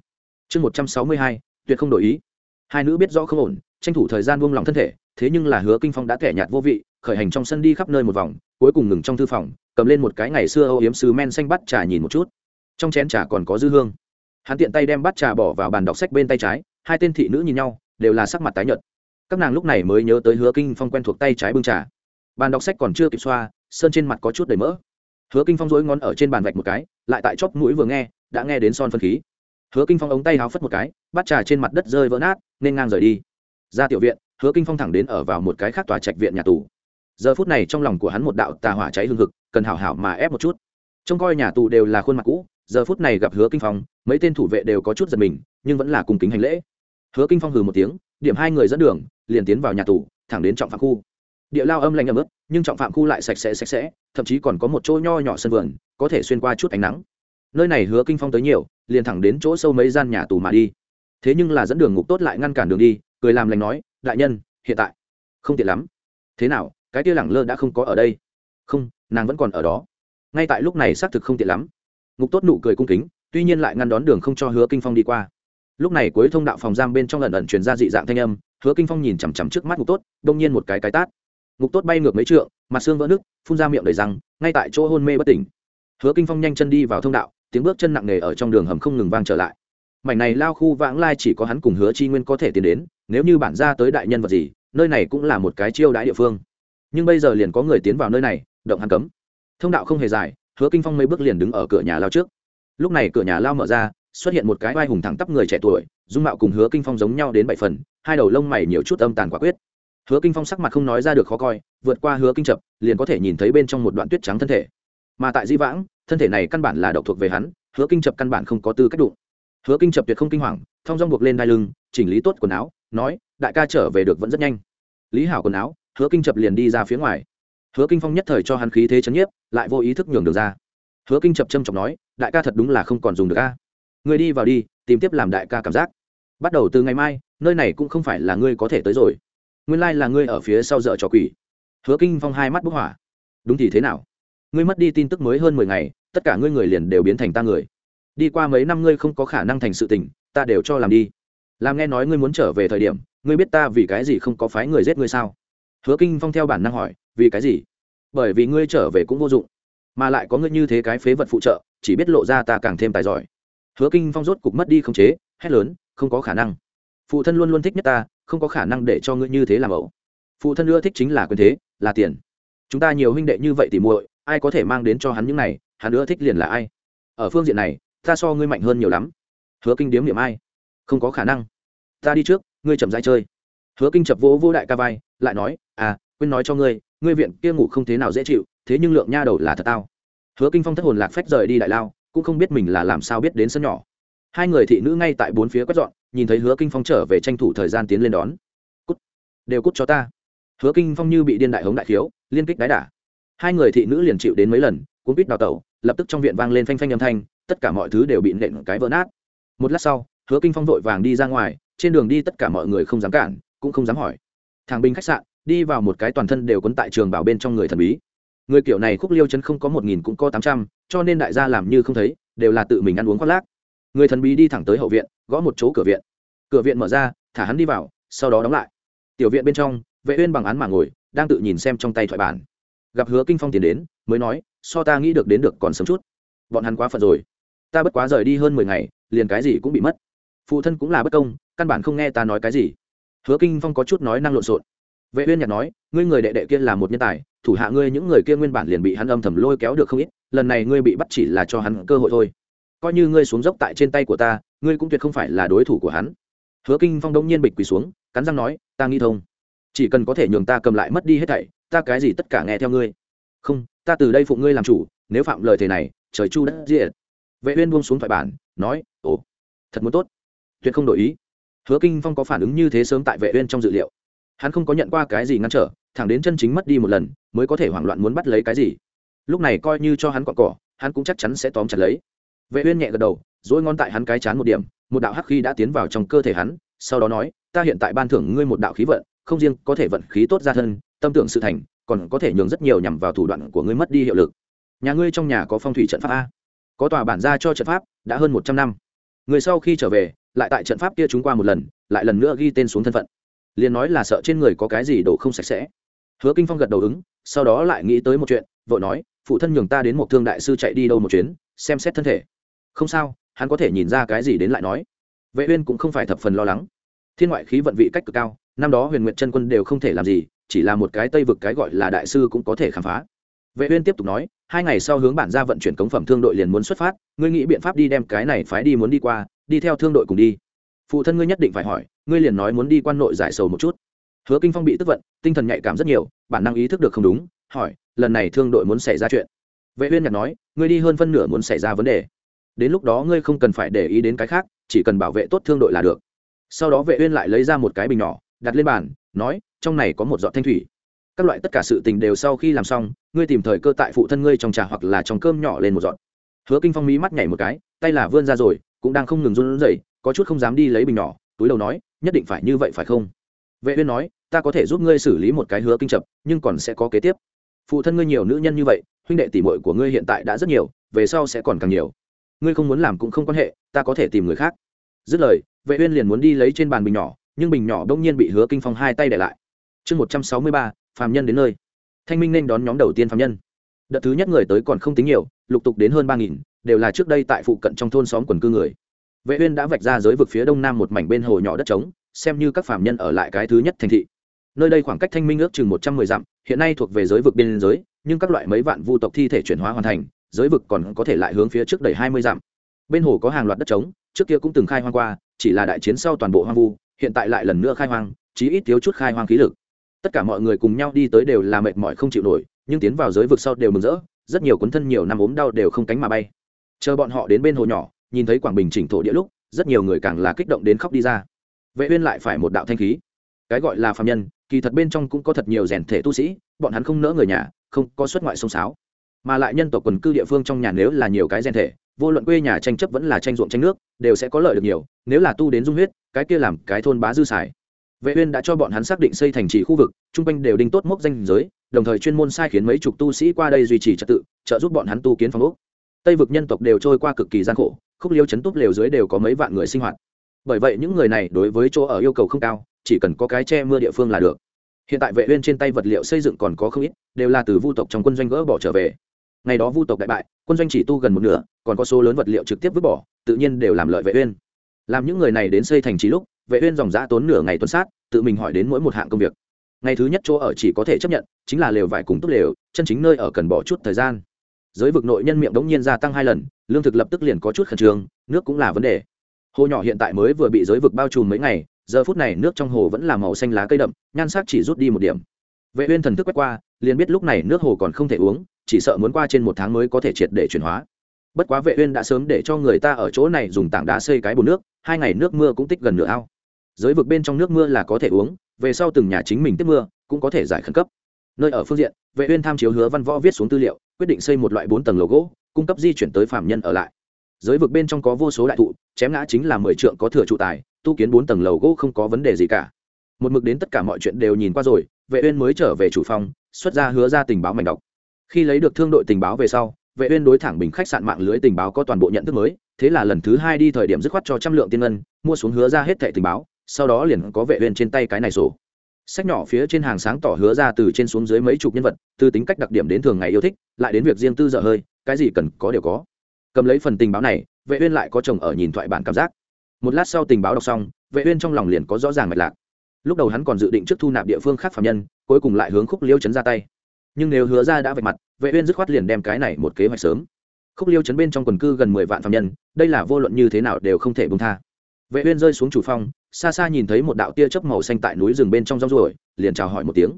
Chương một trăm sáu mươi hai, tuyệt không đổi ý. Hai nữ biết rõ không ổn, tranh thủ thời gian buông lòng thân thể, thế nhưng là hứa kinh phong đã kẻ nhạt vô vị, khởi hành trong sân đi khắp nơi một vòng, cuối cùng ngừng trong thư phòng, cầm lên một cái ngày xưa âu yếm sứ men xanh bắt trà nhìn một chút. Trong chén trà còn có dư hương. Hắn tiện tay đem bắt trà bỏ vào bàn đọc sách bên tay trái, hai tên thị nữ nhìn nhau, đều là sắc mặt tái nhợt. Các nàng lúc này mới nhớ tới hứa kinh phong quen thuộc tay trái bưng trà. Bàn đọc sách còn chưa kịp xoa, sơn trên mặt có chút đầy mỡ hứa kinh phong dối ngón ở trên bàn vạch một cái, lại tại chóp mũi vừa nghe, đã nghe đến son phân khí. Hứa kinh phong ống tay háo phất một cái bát trà trên mặt đất rơi vỡ nát, nên ngang rời đi. Ra tiểu viện, hứa kinh phong thẳng đến ở vào một cái khác tòa trạch viện nhà tù. Giờ phút này trong lòng của hắn một đạo tà hỏa cháy hương hực, cần hảo hảo mà ép một chút. Trông coi nhà tù đều là khuôn mặt cũ, giờ phút này gặp hứa kinh phong, mấy tên thủ vệ đều có chút giật mình, nhưng vẫn là cùng kính hành lễ. Hứa kinh phong hừ một tiếng, điểm hai người dẫn đường, liền tiến vào nhà tù, thẳng đến trọng phạm khu địa lao âm lạnh ấm ướt, nhưng trọng phạm khu lại sạch sẽ sạch sẽ, thậm chí còn có một chỗ nho nhỏ sân vườn, có thể xuyên qua chút ánh nắng. Nơi này hứa kinh phong tới nhiều, liền thẳng đến chỗ sâu mấy gian nhà tù mà đi. Thế nhưng là dẫn đường ngục tốt lại ngăn cản đường đi, cười làm lành nói, đại nhân, hiện tại không tiện lắm. Thế nào, cái tia lẳng lơ đã không có ở đây? Không, nàng vẫn còn ở đó. Ngay tại lúc này xác thực không tiện lắm. Ngục tốt nụ cười cung kính, tuy nhiên lại ngăn đón đường không cho hứa kinh phong đi qua. Lúc này cuối thông đạo phòng giam bên trong lần ẩn truyền ra dị dạng thanh âm, hứa kinh phong nhìn chằm chằm trước mắt ngục tốt, đông nhiên một cái cái tát ngục tốt bay ngược mấy trượng, mặt xương vỡ nước phun ra miệng đầy răng, ngay tại chỗ hôn mê bất tỉnh. Hứa kinh phong nhanh chân đi vào thông đạo, tiếng bước chân nặng nề ở trong đường hầm không ngừng vang trở lại. Mảnh này lao khu vãng lai chỉ có hắn cùng hứa chi nguyên có thể tiến đến, nếu như bản ra tới đại nhân vật gì, nơi này cũng là một cái chiêu đãi địa phương. Nhưng bây giờ liền có người tiến vào nơi này, động hắn cấm. Thông đạo không hề dài, hứa kinh phong mấy bước liền đứng ở cửa nhà lao trước. Lúc này cửa nhà lao mở ra, xuất hiện một cái vai hùng thẳng tắp người trẻ tuổi, dung mạo cùng hứa kinh phong giống nhau đến bảy phần, hai đầu lông mày nhiều chút âm tàn quả quyết hứa kinh phong sắc mặt không nói ra được khó coi, vượt qua hứa kinh chập, liền có thể nhìn thấy bên trong một đoạn tuyết trắng thân thể. Mà tại di vãng, thân thể này căn bản là độc thuộc về hắn, hứa kinh chập căn bản không có tư cách đụng. Hứa kinh chập tuyệt không kinh hoàng, thong dong buộc lên đai lưng, chỉnh lý tốt quần áo, nói, đại ca trở về được vẫn rất nhanh. Lý hảo quần áo, hứa kinh chập liền đi ra phía ngoài. Hứa kinh phong nhất thời cho hắn khí thế chấn nhiếp, lại vô ý thức nhường được ra. Hứa kinh chập trầm trọng nói, đại ca thật đúng là không còn dùng được ca người đi vào đi, tìm tiếp làm đại ca cảm giác. Bắt đầu từ ngày mai, nơi này cũng không phải là ngươi có thể tới rồi nguyên lai là ngươi ở phía sau dợ trò quỷ. Hứa kinh phong hai mắt bức hỏa. Đúng thì thế nào? Ngươi mất đi tin tức mới hơn mười ngày, tất cả ngươi người liền đều biến thành ta người. Đi qua mấy năm ngươi không có khả năng thành sự tình, ta đều cho làm đi. Làm nghe nói ngươi muốn trở về thời điểm, ngươi biết ta vì cái gì không có phái người giết ngươi sao? Hứa kinh phong theo bản năng hỏi, vì cái gì? Bởi vì ngươi trở về cũng vô dụng, mà lại có ngươi như thế cái phế vật phụ trợ, chỉ biết lộ ra ta càng thêm tài giỏi. Hứa kinh phong rốt cục mất đi không chế, hét lớn, không có khả năng phụ thân luôn luôn thích nhất ta, không có khả năng để cho ngươi như thế làm ẩu. Phụ thân ưa thích chính là quyền thế, là tiền. Chúng ta nhiều huynh đệ như vậy thì muội, ai có thể mang đến cho hắn những này, hắn ưa thích liền là ai. Ở phương diện này, ta so ngươi mạnh hơn nhiều lắm. Hứa kinh điếm niệm ai? Không có khả năng. Ta đi trước, ngươi chậm dai chơi. Hứa kinh chập vỗ vô đại ca vai, lại nói à quên nói cho ngươi ngươi viện kia ngủ không thế nào dễ chịu, thế nhưng lượng nha đầu là thật tao. Hứa kinh phong thất hồn lạc phách rời đi đại lao, cũng không biết mình là làm sao biết đến sân nhỏ. Hai người thị nữ ngay tại bốn phía quét dọn nhìn thấy hứa kinh phong trở về tranh thủ thời gian tiến lên đón. Cút, đều cút cho ta. Hứa kinh phong như bị điên đại hống đại khiếu, liên kích đái đả. Hai người thị nữ liền chịu đến mấy lần cũng biết đào tẩu, lập tức trong viện vang lên phanh phanh âm thanh, tất cả mọi thứ đều bị nện cái vỡ nát. Một lát sau, hứa kinh phong vội vàng đi ra ngoài, trên đường đi tất cả mọi người không dám cản, cũng không dám hỏi. Thằng binh khách sạn, đi vào một cái toàn thân đều quấn tại trường bảo bên trong người thần bí. Người kiểu này khúc liêu chân không có một nghìn cũng có tám trăm, cho nên đại gia làm như không thấy, đều là tự mình ăn uống khoác lác người thần bí đi thẳng tới hậu viện, gõ một chỗ cửa viện. Cửa viện mở ra, thả hắn đi vào, sau đó đóng lại. Tiểu viện bên trong, vệ uyên bằng án mà ngồi, đang tự nhìn xem trong tay thoại bản. Gặp hứa kinh phong tiến đến, mới nói, so ta nghĩ được đến được còn sớm chút. Bọn hắn quá phận rồi. Ta bất quá rời đi hơn mười ngày, liền cái gì cũng bị mất. Phụ thân cũng là bất công, căn bản không nghe ta nói cái gì. Hứa kinh phong có chút nói năng lộn xộn. Vệ uyên nhạt nói, ngươi người đệ đệ kia là một nhân tài, thủ hạ ngươi những người kia nguyên bản liền bị hắn âm thầm lôi kéo được không ít, lần này ngươi bị bắt chỉ là cho hắn cơ hội thôi coi như ngươi xuống dốc tại trên tay của ta, ngươi cũng tuyệt không phải là đối thủ của hắn. Hứa kinh phong đông nhiên bịch quỳ xuống, cắn răng nói, ta nghi thông. Chỉ cần có thể nhường ta cầm lại mất đi hết thảy, ta cái gì tất cả nghe theo ngươi. Không, ta từ đây phụng ngươi làm chủ, nếu phạm lời thề này, trời chu đất diệt. Vệ uyên buông xuống thoại bản, nói, ồ, thật muốn tốt. Tuyệt không đổi ý. Hứa kinh phong có phản ứng như thế sớm tại vệ uyên trong dự liệu. Hắn không có nhận qua cái gì ngăn trở, thẳng đến chân chính mất đi một lần, mới có thể hoảng loạn muốn bắt lấy cái gì. Lúc này coi như cho hắn quặn cỏ, hắn cũng chắc chắn sẽ tóm chặt lấy vệ uyên nhẹ gật đầu dỗi ngón tại hắn cái chán một điểm, một đạo hắc khí đã tiến vào trong cơ thể hắn, sau đó nói, ta hiện tại ban thưởng ngươi một đạo khí vận, không riêng có thể vận khí tốt ra thân, tâm tưởng sự thành, còn có thể nhường rất nhiều nhằm vào thủ đoạn của ngươi mất đi hiệu lực. Nhà ngươi trong nhà có phong thủy trận pháp a? Có tòa bản ra cho trận pháp, đã hơn một trăm năm. Người sau khi trở về, lại tại trận pháp kia chúng qua một lần, lại lần nữa ghi tên xuống thân phận. Liền nói là sợ trên người có cái gì đổ không sạch sẽ. Hứa kinh phong gật đầu ứng, sau đó lại nghĩ tới một chuyện, vội nói, phụ thân nhường ta đến một thương đại sư chạy đi đâu một chuyến, xem xét thân thể không sao, hắn có thể nhìn ra cái gì đến lại nói. Vệ uyên cũng không phải thập phần lo lắng. Thiên ngoại khí vận vị cách cực cao, năm đó huyền nguyệt chân quân đều không thể làm gì, chỉ là một cái tây vực cái gọi là đại sư cũng có thể khám phá. Vệ uyên tiếp tục nói, hai ngày sau hướng bản gia vận chuyển cống phẩm thương đội liền muốn xuất phát, ngươi nghĩ biện pháp đi đem cái này phái đi muốn đi qua, đi theo thương đội cùng đi. Phụ thân ngươi nhất định phải hỏi, ngươi liền nói muốn đi quan nội giải sầu một chút. Hứa kinh phong bị tức vận, tinh thần nhạy cảm rất nhiều, bản năng ý thức được không đúng, hỏi, lần này thương đội muốn xảy ra chuyện. Vệ uyên nhặt nói, ngươi đi hơn phân nửa muốn xảy ra vấn đề đến lúc đó ngươi không cần phải để ý đến cái khác, chỉ cần bảo vệ tốt thương đội là được. Sau đó vệ uyên lại lấy ra một cái bình nhỏ, đặt lên bàn, nói, trong này có một giọt thanh thủy. Các loại tất cả sự tình đều sau khi làm xong, ngươi tìm thời cơ tại phụ thân ngươi trong trà hoặc là trong cơm nhỏ lên một giọt. Hứa kinh phong mí mắt nhảy một cái, tay là vươn ra rồi, cũng đang không ngừng run rẩy, có chút không dám đi lấy bình nhỏ, túi đầu nói, nhất định phải như vậy phải không? Vệ uyên nói, ta có thể giúp ngươi xử lý một cái hứa kinh chập, nhưng còn sẽ có kế tiếp. Phụ thân ngươi nhiều nữ nhân như vậy, huynh đệ tỷ muội của ngươi hiện tại đã rất nhiều, về sau sẽ còn càng nhiều ngươi không muốn làm cũng không quan hệ, ta có thể tìm người khác. Dứt lời, vệ uyên liền muốn đi lấy trên bàn bình nhỏ, nhưng bình nhỏ đông nhiên bị hứa kinh phong hai tay để lại. Chương một trăm sáu mươi ba, phàm nhân đến nơi. Thanh minh nên đón nhóm đầu tiên phàm nhân. Đợt thứ nhất người tới còn không tính nhiều, lục tục đến hơn ba nghìn, đều là trước đây tại phụ cận trong thôn xóm quần cư người. Vệ uyên đã vạch ra giới vực phía đông nam một mảnh bên hồ nhỏ đất trống, xem như các phàm nhân ở lại cái thứ nhất thành thị. Nơi đây khoảng cách thanh minh ước chừng một trăm mười dặm, hiện nay thuộc về giới vực biên giới, nhưng các loại mấy vạn vu tộc thi thể chuyển hóa hoàn thành giới vực còn có thể lại hướng phía trước đẩy hai mươi dặm. Bên hồ có hàng loạt đất trống, trước kia cũng từng khai hoang qua, chỉ là đại chiến sau toàn bộ hoang vu, hiện tại lại lần nữa khai hoang, chí ít thiếu chút khai hoang khí lực. Tất cả mọi người cùng nhau đi tới đều là mệt mỏi không chịu nổi, nhưng tiến vào giới vực sau đều mừng rỡ, rất nhiều cuốn thân nhiều năm ốm đau đều không cánh mà bay. Chờ bọn họ đến bên hồ nhỏ, nhìn thấy quảng bình chỉnh thổ địa lúc, rất nhiều người càng là kích động đến khóc đi ra. Vệ uyên lại phải một đạo thanh khí. Cái gọi là phàm nhân, kỳ thật bên trong cũng có thật nhiều rèn thể tu sĩ, bọn hắn không nỡ người nhà, không có xuất ngoại sông sáo mà lại nhân tộc quần cư địa phương trong nhà nếu là nhiều cái gen thể, vô luận quê nhà tranh chấp vẫn là tranh ruộng tranh nước, đều sẽ có lợi được nhiều, nếu là tu đến dung huyết, cái kia làm cái thôn bá dư xài. Vệ uyên đã cho bọn hắn xác định xây thành trì khu vực trung quanh đều đinh tốt mốc danh giới, đồng thời chuyên môn sai khiến mấy chục tu sĩ qua đây duy trì trật tự, trợ giúp bọn hắn tu kiến phòng ốc. Tây vực nhân tộc đều trôi qua cực kỳ gian khổ, khúc liêu chấn túp lều dưới đều có mấy vạn người sinh hoạt. Bởi vậy những người này đối với chỗ ở yêu cầu không cao, chỉ cần có cái che mưa địa phương là được. Hiện tại vệ uyên trên tay vật liệu xây dựng còn có không ít, đều là từ vu tộc trong quân doanh gỡ bỏ trở về ngày đó vu tộc đại bại, quân doanh chỉ tu gần một nửa, còn có số lớn vật liệu trực tiếp vứt bỏ, tự nhiên đều làm lợi vệ uyên. Làm những người này đến xây thành trì lúc, vệ uyên dòng dã tốn nửa ngày tuần sát, tự mình hỏi đến mỗi một hạng công việc. Ngày thứ nhất chỗ ở chỉ có thể chấp nhận, chính là lều vải cùng tốt lều, chân chính nơi ở cần bỏ chút thời gian. Giới vực nội nhân miệng đống nhiên gia tăng hai lần, lương thực lập tức liền có chút khẩn trương, nước cũng là vấn đề. Hồ nhỏ hiện tại mới vừa bị giới vực bao trùm mấy ngày, giờ phút này nước trong hồ vẫn là màu xanh lá cây đậm, nhan sắc chỉ rút đi một điểm. Vệ uyên thần thức quét qua, liền biết lúc này nước hồ còn không thể uống chỉ sợ muốn qua trên một tháng mới có thể triệt để chuyển hóa. Bất quá vệ uyên đã sớm để cho người ta ở chỗ này dùng tảng đá xây cái bồn nước, hai ngày nước mưa cũng tích gần nửa ao. Giới vực bên trong nước mưa là có thể uống, về sau từng nhà chính mình tiếp mưa, cũng có thể giải khẩn cấp. Nơi ở phương diện, vệ uyên tham chiếu hứa văn võ viết xuống tư liệu, quyết định xây một loại bốn tầng lầu gỗ, cung cấp di chuyển tới phạm nhân ở lại. Giới vực bên trong có vô số đại thụ, chém ngã chính là mười trượng có thừa trụ tài, tu kiến bốn tầng lầu gỗ không có vấn đề gì cả. Một mực đến tất cả mọi chuyện đều nhìn qua rồi, vệ uyên mới trở về chủ phòng, xuất ra hứa ra tình báo mảnh đọc khi lấy được thương đội tình báo về sau, vệ uyên đối thẳng bình khách sạn mạng lưới tình báo có toàn bộ nhận thức mới, thế là lần thứ hai đi thời điểm dứt khoát cho trăm lượng tiên ngân, mua xuống hứa ra hết thẻ tình báo, sau đó liền có vệ uyên trên tay cái này sổ. Sách nhỏ phía trên hàng sáng tỏ hứa ra từ trên xuống dưới mấy chục nhân vật, từ tính cách đặc điểm đến thường ngày yêu thích, lại đến việc riêng tư dở hơi, cái gì cần có đều có. Cầm lấy phần tình báo này, vệ uyên lại có chồng ở nhìn thoại bản cảm giác. Một lát sau tình báo đọc xong, vệ uyên trong lòng liền có rõ ràng mạch lạc. Lúc đầu hắn còn dự định trước thu nạp địa phương khác phạm nhân, cuối cùng lại hướng khúc liêu chấn ra tay nhưng nếu hứa ra đã vạch mặt, vệ uyên dứt khoát liền đem cái này một kế hoạch sớm. Khúc liêu chấn bên trong quần cư gần 10 vạn phạm nhân, đây là vô luận như thế nào đều không thể buông tha. Vệ uyên rơi xuống chủ phong, xa xa nhìn thấy một đạo tia chớp màu xanh tại núi rừng bên trong rong ruổi, liền chào hỏi một tiếng.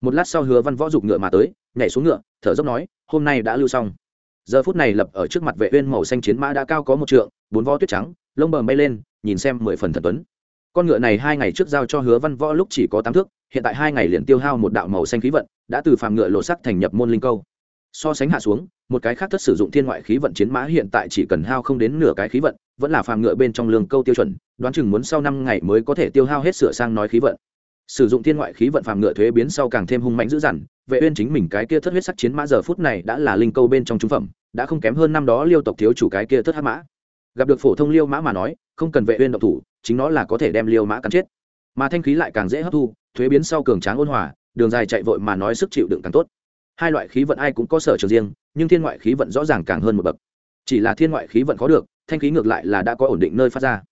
Một lát sau hứa văn võ dục ngựa mà tới, nhảy xuống ngựa, thở dốc nói, hôm nay đã lưu xong. Giờ phút này lập ở trước mặt vệ uyên màu xanh chiến mã đã cao có một trượng, bốn vó tuyết trắng, lông bờm bay lên, nhìn xem mười phần thần tuấn. Con ngựa này hai ngày trước giao cho hứa văn võ lúc chỉ có tám thước hiện tại hai ngày liền tiêu hao một đạo màu xanh khí vận, đã từ phàm ngựa lộ sắc thành nhập môn linh câu. So sánh hạ xuống, một cái khác thất sử dụng thiên ngoại khí vận chiến mã hiện tại chỉ cần hao không đến nửa cái khí vận, vẫn là phàm ngựa bên trong lương câu tiêu chuẩn, đoán chừng muốn sau năm ngày mới có thể tiêu hao hết sửa sang nói khí vận. Sử dụng thiên ngoại khí vận phàm ngựa thuế biến sau càng thêm hung mạnh dữ dằn, vệ uyên chính mình cái kia thất huyết sắc chiến mã giờ phút này đã là linh câu bên trong trung phẩm, đã không kém hơn năm đó liêu tộc thiếu chủ cái kia thất hắc mã. Gặp được phổ thông liêu mã mà nói, không cần vệ uyên động thủ, chính nó là có thể đem liêu mã cắn chết. Mà thanh khí lại càng dễ hấp thu thuế biến sau cường tráng ôn hòa, đường dài chạy vội mà nói sức chịu đựng càng tốt. Hai loại khí vận ai cũng có sở trường riêng, nhưng thiên ngoại khí vận rõ ràng càng hơn một bậc. Chỉ là thiên ngoại khí vận có được, thanh khí ngược lại là đã có ổn định nơi phát ra.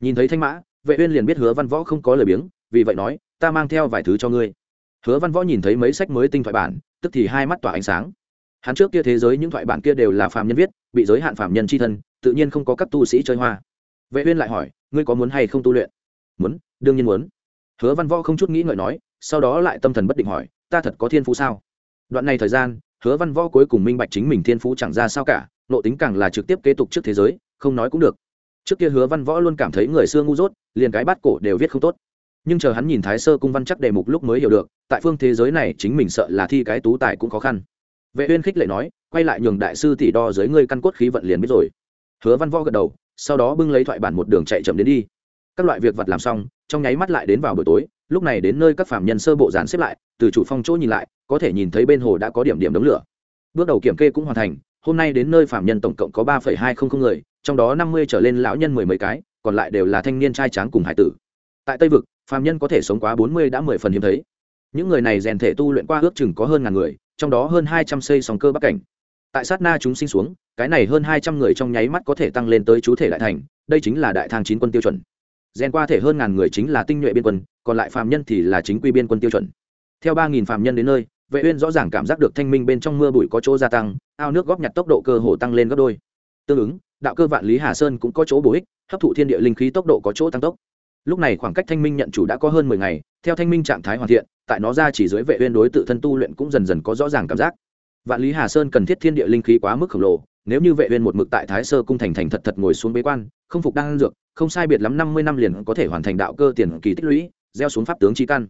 Nhìn thấy thanh mã, vệ uyên liền biết hứa văn võ không có lời biếng, vì vậy nói, ta mang theo vài thứ cho ngươi. Hứa văn võ nhìn thấy mấy sách mới tinh thoại bản, tức thì hai mắt tỏa ánh sáng. Hắn trước kia thế giới những thoại bản kia đều là phạm nhân viết, bị giới hạn phạm nhân chi thân, tự nhiên không có các tu sĩ chơi hoa. Vệ uyên lại hỏi, ngươi có muốn hay không tu luyện? Muốn, đương nhiên muốn hứa văn võ không chút nghĩ ngợi nói, sau đó lại tâm thần bất định hỏi, ta thật có thiên phú sao? Đoạn này thời gian, hứa văn võ cuối cùng minh bạch chính mình thiên phú chẳng ra sao cả, nộ tính càng là trực tiếp kế tục trước thế giới, không nói cũng được. Trước kia hứa văn võ luôn cảm thấy người xưa ngu dốt, liền cái bát cổ đều viết không tốt. Nhưng chờ hắn nhìn thái sơ cung văn chắc đề mục lúc mới hiểu được, tại phương thế giới này chính mình sợ là thi cái tú tài cũng khó khăn. Vệ uyên khích lệ nói, quay lại nhường đại sư tỷ đo dưới ngươi căn cốt khí vận liền biết rồi. Hứa văn võ gật đầu, sau đó bưng lấy thoại bản một đường chạy chậm đến đi các loại việc vật làm xong, trong nháy mắt lại đến vào buổi tối, lúc này đến nơi các phạm nhân sơ bộ dàn xếp lại, từ chủ phong chỗ nhìn lại, có thể nhìn thấy bên hồ đã có điểm điểm đống lửa. Bước đầu kiểm kê cũng hoàn thành, hôm nay đến nơi phạm nhân tổng cộng có ba hai không không người, trong đó năm mươi trở lên lão nhân mười mấy cái, còn lại đều là thanh niên trai tráng cùng hải tử. Tại tây vực phạm nhân có thể sống quá bốn mươi đã mười phần hiếm thấy. Những người này rèn thể tu luyện qua ước chừng có hơn ngàn người, trong đó hơn hai trăm xây sòng cơ bắc cảnh. Tại sát na chúng sinh xuống, cái này hơn hai trăm người trong nháy mắt có thể tăng lên tới chú thể đại thành, đây chính là đại thang chín quân tiêu chuẩn rèn qua thể hơn ngàn người chính là tinh nhuệ biên quân, còn lại phạm nhân thì là chính quy biên quân tiêu chuẩn. Theo ba nghìn phạm nhân đến nơi, vệ uyên rõ ràng cảm giác được thanh minh bên trong mưa bụi có chỗ gia tăng, ao nước góp nhặt tốc độ cơ hồ tăng lên gấp đôi. Tương ứng, đạo cơ vạn lý hà sơn cũng có chỗ bổ ích, hấp thụ thiên địa linh khí tốc độ có chỗ tăng tốc. Lúc này khoảng cách thanh minh nhận chủ đã có hơn mười ngày, theo thanh minh trạng thái hoàn thiện, tại nó ra chỉ dưới vệ uyên đối tự thân tu luyện cũng dần dần có rõ ràng cảm giác. Vạn lý hà sơn cần thiết thiên địa linh khí quá mức khổng lồ nếu như vệ uyên một mực tại thái sơ cung thành thành thật thật ngồi xuống bế quan, không phục đang dược, không sai biệt lắm 50 năm liền có thể hoàn thành đạo cơ tiền kỳ tích lũy, gieo xuống pháp tướng chi căn.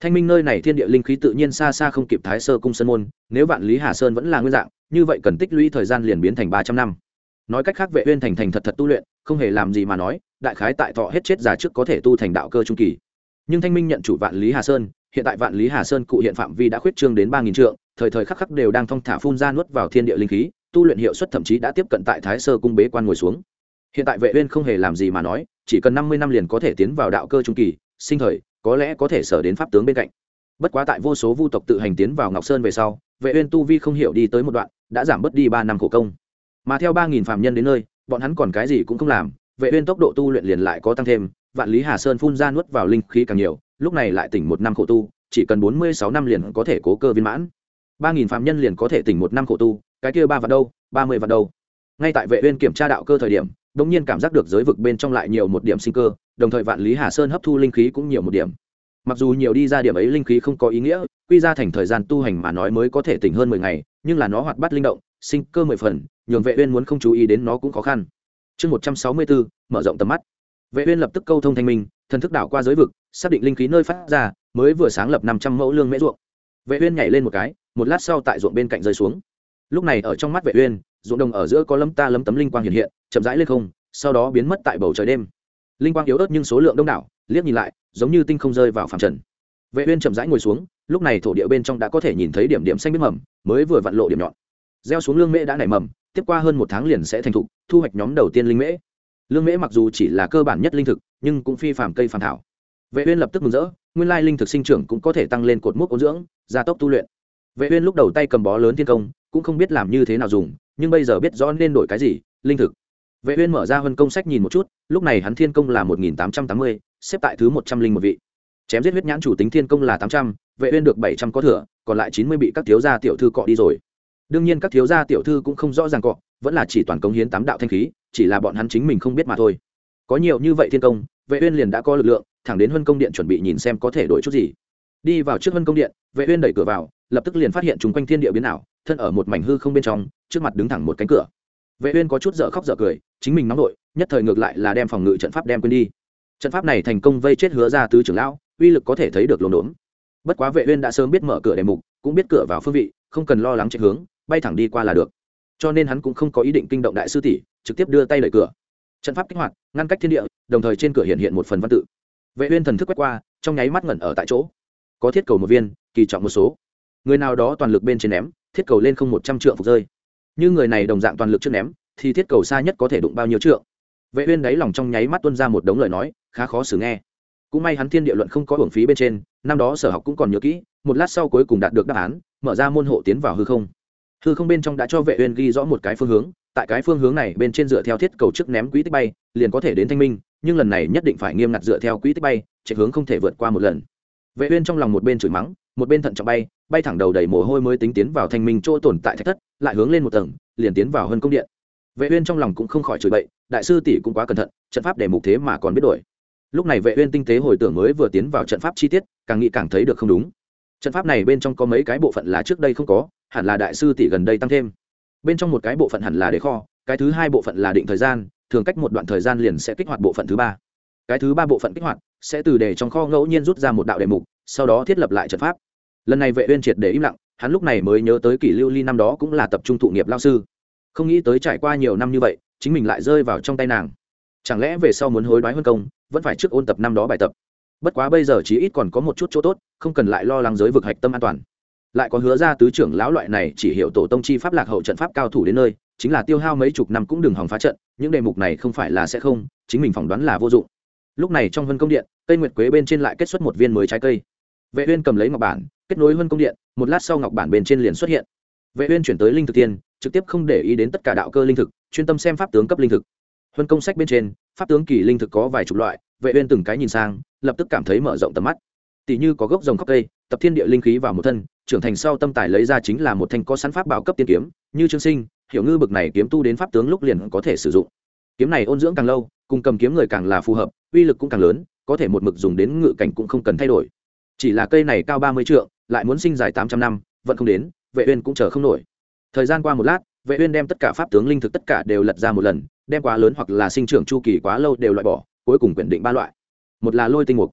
Thanh minh nơi này thiên địa linh khí tự nhiên xa xa không kịp thái sơ cung sơn môn, nếu vạn lý hà sơn vẫn là nguyên dạng, như vậy cần tích lũy thời gian liền biến thành 300 năm. Nói cách khác vệ uyên thành thành thật thật tu luyện, không hề làm gì mà nói, đại khái tại thọ hết chết già trước có thể tu thành đạo cơ trung kỳ. Nhưng thanh minh nhận chủ vạn lý hà sơn, hiện tại vạn lý hà sơn cụ hiện phạm vi đã khuyết trương đến ba nghìn trượng, thời thời khắc khắc đều đang thong thả phun ra nuốt vào thiên địa linh khí tu luyện hiệu suất thậm chí đã tiếp cận tại thái sơ cung bế quan ngồi xuống. Hiện tại vệ uyên không hề làm gì mà nói, chỉ cần năm mươi năm liền có thể tiến vào đạo cơ trung kỳ, sinh thời, có lẽ có thể sở đến pháp tướng bên cạnh. Bất quá tại vô số vu tộc tự hành tiến vào ngọc sơn về sau, vệ uyên tu vi không hiểu đi tới một đoạn, đã giảm bớt đi ba năm khổ công. Mà theo ba nghìn phàm nhân đến nơi, bọn hắn còn cái gì cũng không làm, vệ uyên tốc độ tu luyện liền lại có tăng thêm, vạn lý hà sơn phun ra nuốt vào linh khí càng nhiều, lúc này lại tỉnh một năm khổ tu, chỉ cần bốn mươi sáu năm liền có thể cố cơ viên mãn ba nghìn phạm nhân liền có thể tỉnh một năm khổ tu, cái kia ba vạn đâu, ba mươi vạn đâu. Ngay tại vệ uyên kiểm tra đạo cơ thời điểm, đống nhiên cảm giác được giới vực bên trong lại nhiều một điểm sinh cơ, đồng thời vạn lý hà sơn hấp thu linh khí cũng nhiều một điểm. Mặc dù nhiều đi ra điểm ấy linh khí không có ý nghĩa, quy ra thành thời gian tu hành mà nói mới có thể tỉnh hơn mười ngày, nhưng là nó hoạt bát linh động, sinh cơ mười phần, nhường vệ uyên muốn không chú ý đến nó cũng khó khăn. Chương một trăm sáu mươi bốn, mở rộng tầm mắt. Vệ uyên lập tức câu thông thanh minh, thần thức đảo qua giới vực, xác định linh khí nơi phát ra, mới vừa sáng lập năm trăm mẫu lương mễ ruộng. Vệ uyên nhảy lên một cái một lát sau tại ruộng bên cạnh rơi xuống. Lúc này ở trong mắt vệ uyên, ruộng đồng ở giữa có lấm ta lấm tấm linh quang hiện hiện, chậm rãi lên không, sau đó biến mất tại bầu trời đêm. Linh quang yếu ớt nhưng số lượng đông đảo, liếc nhìn lại, giống như tinh không rơi vào phàm trần. Vệ uyên chậm rãi ngồi xuống, lúc này thổ địa bên trong đã có thể nhìn thấy điểm điểm xanh biết mầm, mới vừa vặn lộ điểm nhọn. Gieo xuống lương mễ đã nảy mầm, tiếp qua hơn một tháng liền sẽ thành thục, thu hoạch nhóm đầu tiên linh mễ. Lương mễ mặc dù chỉ là cơ bản nhất linh thực, nhưng cũng phi phàm cây phàm thảo. Vệ uyên lập tức mừng rỡ, nguyên lai linh thực sinh trưởng cũng có thể tăng lên cột mốc ôn dưỡng, gia tốc tu luyện vệ uyên lúc đầu tay cầm bó lớn thiên công cũng không biết làm như thế nào dùng nhưng bây giờ biết rõ nên đổi cái gì linh thực. Vệ uyên mở ra hân công sách nhìn một chút lúc này hắn thiên công là 1880, xếp tại thứ 100 linh một vị. Chém giết huyết nhãn chủ tính thiên công là 800, vệ uyên được 700 có thừa còn lại 90 bị các thiếu gia tiểu thư cọ đi rồi. Đương nhiên các thiếu gia tiểu thư cũng không rõ ràng cọ vẫn là chỉ toàn công hiến tám đạo thanh khí chỉ là bọn hắn chính mình không biết mà thôi. Có nhiều như vậy thiên công vệ uyên liền đã có lực lượng thẳng đến huân công điện chuẩn bị nhìn xem có thể đổi chút gì. Đi vào trước huân công điện vệ uyên đẩy cửa vào lập tức liền phát hiện chúng quanh thiên địa biến ảo, thân ở một mảnh hư không bên trong, trước mặt đứng thẳng một cánh cửa. Vệ uyên có chút dở khóc dở cười, chính mình nóng nội, nhất thời ngược lại là đem phòng ngự trận pháp đem quên đi. Trận pháp này thành công vây chết hứa ra tứ trưởng lão, uy lực có thể thấy được lồn đốn. Bất quá vệ uyên đã sớm biết mở cửa đề mục, cũng biết cửa vào phương vị, không cần lo lắng chạy hướng, bay thẳng đi qua là được. Cho nên hắn cũng không có ý định kinh động đại sư tỷ, trực tiếp đưa tay đẩy cửa. Trận pháp kích hoạt, ngăn cách thiên địa, đồng thời trên cửa hiện hiện một phần văn tự. Vệ uyên thần thức quét qua, trong nháy mắt ngẩn ở tại chỗ. Có thiết cầu một viên, kỳ trọng một số người nào đó toàn lực bên trên ném, thiết cầu lên không một trăm trượng phục rơi. Như người này đồng dạng toàn lực trước ném, thì thiết cầu xa nhất có thể đụng bao nhiêu trượng. Vệ uyên đáy lòng trong nháy mắt tuôn ra một đống lời nói, khá khó xử nghe. Cũng may hắn thiên địa luận không có hưởng phí bên trên, năm đó sở học cũng còn nhớ kỹ, một lát sau cuối cùng đạt được đáp án, mở ra môn hộ tiến vào hư không. Hư không bên trong đã cho vệ uyên ghi rõ một cái phương hướng, tại cái phương hướng này bên trên dựa theo thiết cầu trước ném quỹ tích bay, liền có thể đến thanh minh, nhưng lần này nhất định phải nghiêm ngặt dựa theo quỹ tích bay, chạy hướng không thể vượt qua một lần. Vệ uyên trong lòng một bên chửi mắng, một bên thận trọng bay bay thẳng đầu đầy mồ hôi mới tính tiến vào thanh minh chỗ tồn tại thạch thất, lại hướng lên một tầng, liền tiến vào hơn công điện. Vệ uyên trong lòng cũng không khỏi chửi bậy, đại sư tỷ cũng quá cẩn thận, trận pháp để mục thế mà còn biết đổi. Lúc này vệ uyên tinh tế hồi tưởng mới vừa tiến vào trận pháp chi tiết, càng nghĩ càng thấy được không đúng. Trận pháp này bên trong có mấy cái bộ phận là trước đây không có, hẳn là đại sư tỷ gần đây tăng thêm. Bên trong một cái bộ phận hẳn là để kho, cái thứ hai bộ phận là định thời gian, thường cách một đoạn thời gian liền sẽ kích hoạt bộ phận thứ ba. Cái thứ ba bộ phận kích hoạt sẽ từ để trong kho ngẫu nhiên rút ra một đạo đề mục, sau đó thiết lập lại trận pháp lần này vệ uyên triệt để im lặng, hắn lúc này mới nhớ tới kỷ lưu ly năm đó cũng là tập trung thụ nghiệp lao sư. Không nghĩ tới trải qua nhiều năm như vậy, chính mình lại rơi vào trong tay nàng. Chẳng lẽ về sau muốn hối đoái hơn công, vẫn phải trước ôn tập năm đó bài tập? Bất quá bây giờ chí ít còn có một chút chỗ tốt, không cần lại lo lắng giới vực hạch tâm an toàn. Lại có hứa ra tứ trưởng lão loại này chỉ hiểu tổ tông chi pháp lạc hậu trận pháp cao thủ đến nơi, chính là tiêu hao mấy chục năm cũng đừng hòng phá trận, những đề mục này không phải là sẽ không, chính mình phỏng đoán là vô dụng. Lúc này trong vân công điện cây nguyệt quế bên trên lại kết xuất một viên mới trái cây. Vệ uyên cầm lấy ngọc bản kết nối huân công điện, một lát sau ngọc bản bên trên liền xuất hiện. Vệ uyên chuyển tới linh thực tiên, trực tiếp không để ý đến tất cả đạo cơ linh thực, chuyên tâm xem pháp tướng cấp linh thực. Huân công sách bên trên, pháp tướng kỳ linh thực có vài chục loại, vệ uyên từng cái nhìn sang, lập tức cảm thấy mở rộng tầm mắt. Tỷ như có gốc rồng khóc cây, tập thiên địa linh khí vào một thân, trưởng thành sau tâm tài lấy ra chính là một thanh có sẵn pháp bảo cấp tiên kiếm, như trương sinh, hiểu ngư bực này kiếm tu đến pháp tướng lúc liền có thể sử dụng. Kiếm này ôn dưỡng càng lâu, cùng cầm kiếm người càng là phù hợp, uy lực cũng càng lớn, có thể một mực dùng đến ngự cảnh cũng không cần thay đổi chỉ là cây này cao ba mươi trượng, lại muốn sinh dài tám trăm năm, vẫn không đến, vệ uyên cũng chờ không nổi. Thời gian qua một lát, vệ uyên đem tất cả pháp tướng linh thực tất cả đều lật ra một lần, đem quá lớn hoặc là sinh trưởng chu kỳ quá lâu đều loại bỏ, cuối cùng quyển định ba loại. Một là lôi tinh mục.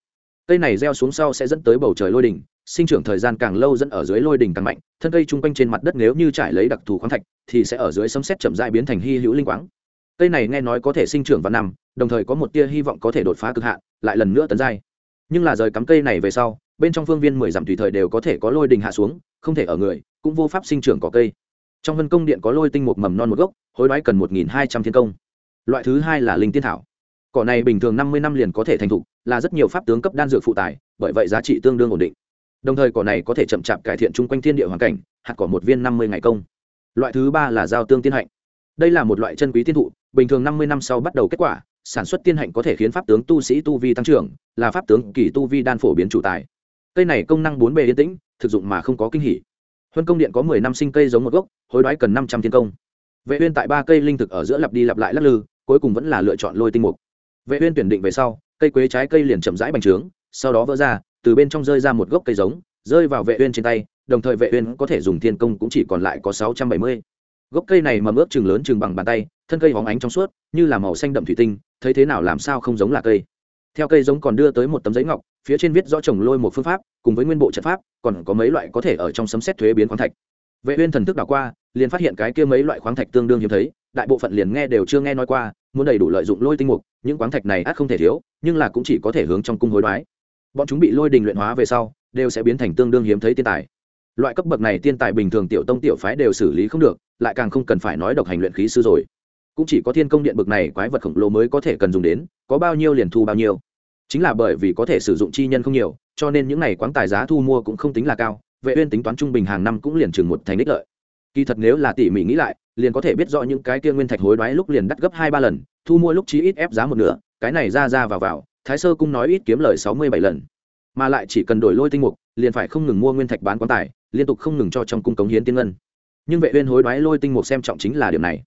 Cây này gieo xuống sau sẽ dẫn tới bầu trời lôi đỉnh, sinh trưởng thời gian càng lâu dẫn ở dưới lôi đỉnh càng mạnh, thân cây trung quanh trên mặt đất nếu như trải lấy đặc thù khoáng thạch, thì sẽ ở dưới sấm sét chậm rãi biến thành hy hữu linh quáng. Cây này nghe nói có thể sinh trưởng vào năm, đồng thời có một tia hy vọng có thể đột phá cực hạn, lại lần nữa tấn giai. Nhưng là rời cắm cây này về sau bên trong phương viên mười dặm tùy thời đều có thể có lôi đình hạ xuống, không thể ở người, cũng vô pháp sinh trưởng cỏ cây. Trong vân công điện có lôi tinh một mầm non một gốc, hối đoái cần một nghìn hai trăm thiên công. Loại thứ hai là linh tiên thảo. Cỏ này bình thường năm mươi năm liền có thể thành thục là rất nhiều pháp tướng cấp đan dược phụ tài bởi vậy giá trị tương đương ổn định. Đồng thời cỏ này có thể chậm chạp cải thiện chung quanh thiên địa hoàn cảnh, hạt cỏ một viên năm mươi ngày công. Loại thứ ba là giao tương tiên hạnh. Đây là một loại chân quý tiên thụ, bình thường năm mươi năm sau bắt đầu kết quả, sản xuất tiên hạnh có thể khiến pháp tướng tu sĩ tu vi tăng trưởng, là pháp tướng kỳ tu vi đan phổ biến chủ tài cây này công năng bốn bề yên tĩnh, thực dụng mà không có kinh hỉ. Huân công điện có mười năm sinh cây giống một gốc, hối đoái cần năm trăm thiên công. Vệ uyên tại ba cây linh thực ở giữa lặp đi lặp lại lắc lư, cuối cùng vẫn là lựa chọn lôi tinh mục. Vệ uyên tuyển định về sau, cây quế trái cây liền chậm rãi bành trướng, sau đó vỡ ra, từ bên trong rơi ra một gốc cây giống, rơi vào vệ uyên trên tay, đồng thời vệ uyên có thể dùng thiên công cũng chỉ còn lại có 670. gốc cây này mầm ướp chừng lớn chừng bằng bàn tay, thân cây hóng ánh trong suốt, như là màu xanh đậm thủy tinh, thấy thế nào làm sao không giống là cây. Theo cây giống còn đưa tới một tấm giấy ngọc phía trên viết rõ trồng lôi một phương pháp, cùng với nguyên bộ trận pháp, còn có mấy loại có thể ở trong sấm xét thuế biến khoáng thạch. Vệ uyên thần thức đảo qua, liền phát hiện cái kia mấy loại khoáng thạch tương đương hiếm thấy, đại bộ phận liền nghe đều chưa nghe nói qua, muốn đầy đủ lợi dụng lôi tinh mục, những khoáng thạch này ắt không thể thiếu, nhưng là cũng chỉ có thể hướng trong cung hối đoái. Bọn chúng bị lôi đình luyện hóa về sau, đều sẽ biến thành tương đương hiếm thấy tiên tài. Loại cấp bậc này tiên tài bình thường tiểu tông tiểu phái đều xử lý không được, lại càng không cần phải nói độc hành luyện khí sư rồi. Cũng chỉ có thiên công điện bậc này quái vật khổng lồ mới có thể cần dùng đến, có bao nhiêu liền thu bao nhiêu chính là bởi vì có thể sử dụng chi nhân không nhiều, cho nên những này quán tài giá thu mua cũng không tính là cao, vệ uyên tính toán trung bình hàng năm cũng liền chừng một thành đích lợi. Kỳ thật nếu là tỉ mỉ nghĩ lại, liền có thể biết rõ những cái kia nguyên thạch hối đoái lúc liền đắt gấp hai ba lần, thu mua lúc chí ít ép giá một nửa, cái này ra ra vào vào, thái sơ cung nói ít kiếm lời sáu mươi bảy lần. Mà lại chỉ cần đổi lôi tinh mục, liền phải không ngừng mua nguyên thạch bán quán tài, liên tục không ngừng cho trong cung cống hiến tiên ngân. Nhưng vệ uyên hối đoái lôi tinh mục xem trọng chính là điểm này.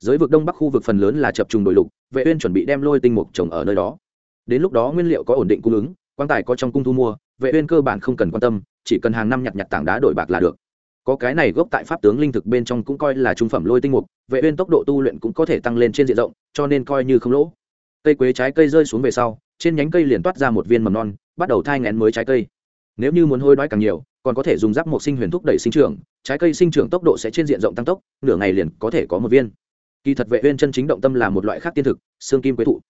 Giới vực đông bắc khu vực phần lớn là chập trùng đồi lục, vệ uyên chuẩn bị đem lôi tinh mục trồng ở nơi đó đến lúc đó nguyên liệu có ổn định cung ứng quan tài có trong cung thu mua, vệ uyên cơ bản không cần quan tâm, chỉ cần hàng năm nhặt nhặt tảng đá đổi bạc là được. Có cái này gốc tại pháp tướng linh thực bên trong cũng coi là trung phẩm lôi tinh mục, vệ uyên tốc độ tu luyện cũng có thể tăng lên trên diện rộng, cho nên coi như không lỗ. Cây quế trái cây rơi xuống về sau, trên nhánh cây liền toát ra một viên mầm non, bắt đầu thai ngén mới trái cây. Nếu như muốn hôi đói càng nhiều, còn có thể dùng giáp một sinh huyền thúc đẩy sinh trưởng, trái cây sinh trưởng tốc độ sẽ trên diện rộng tăng tốc, nửa ngày liền có thể có một viên. Kỳ thật vệ uyên chân chính động tâm là một loại khác tiên thực, xương kim quế thụ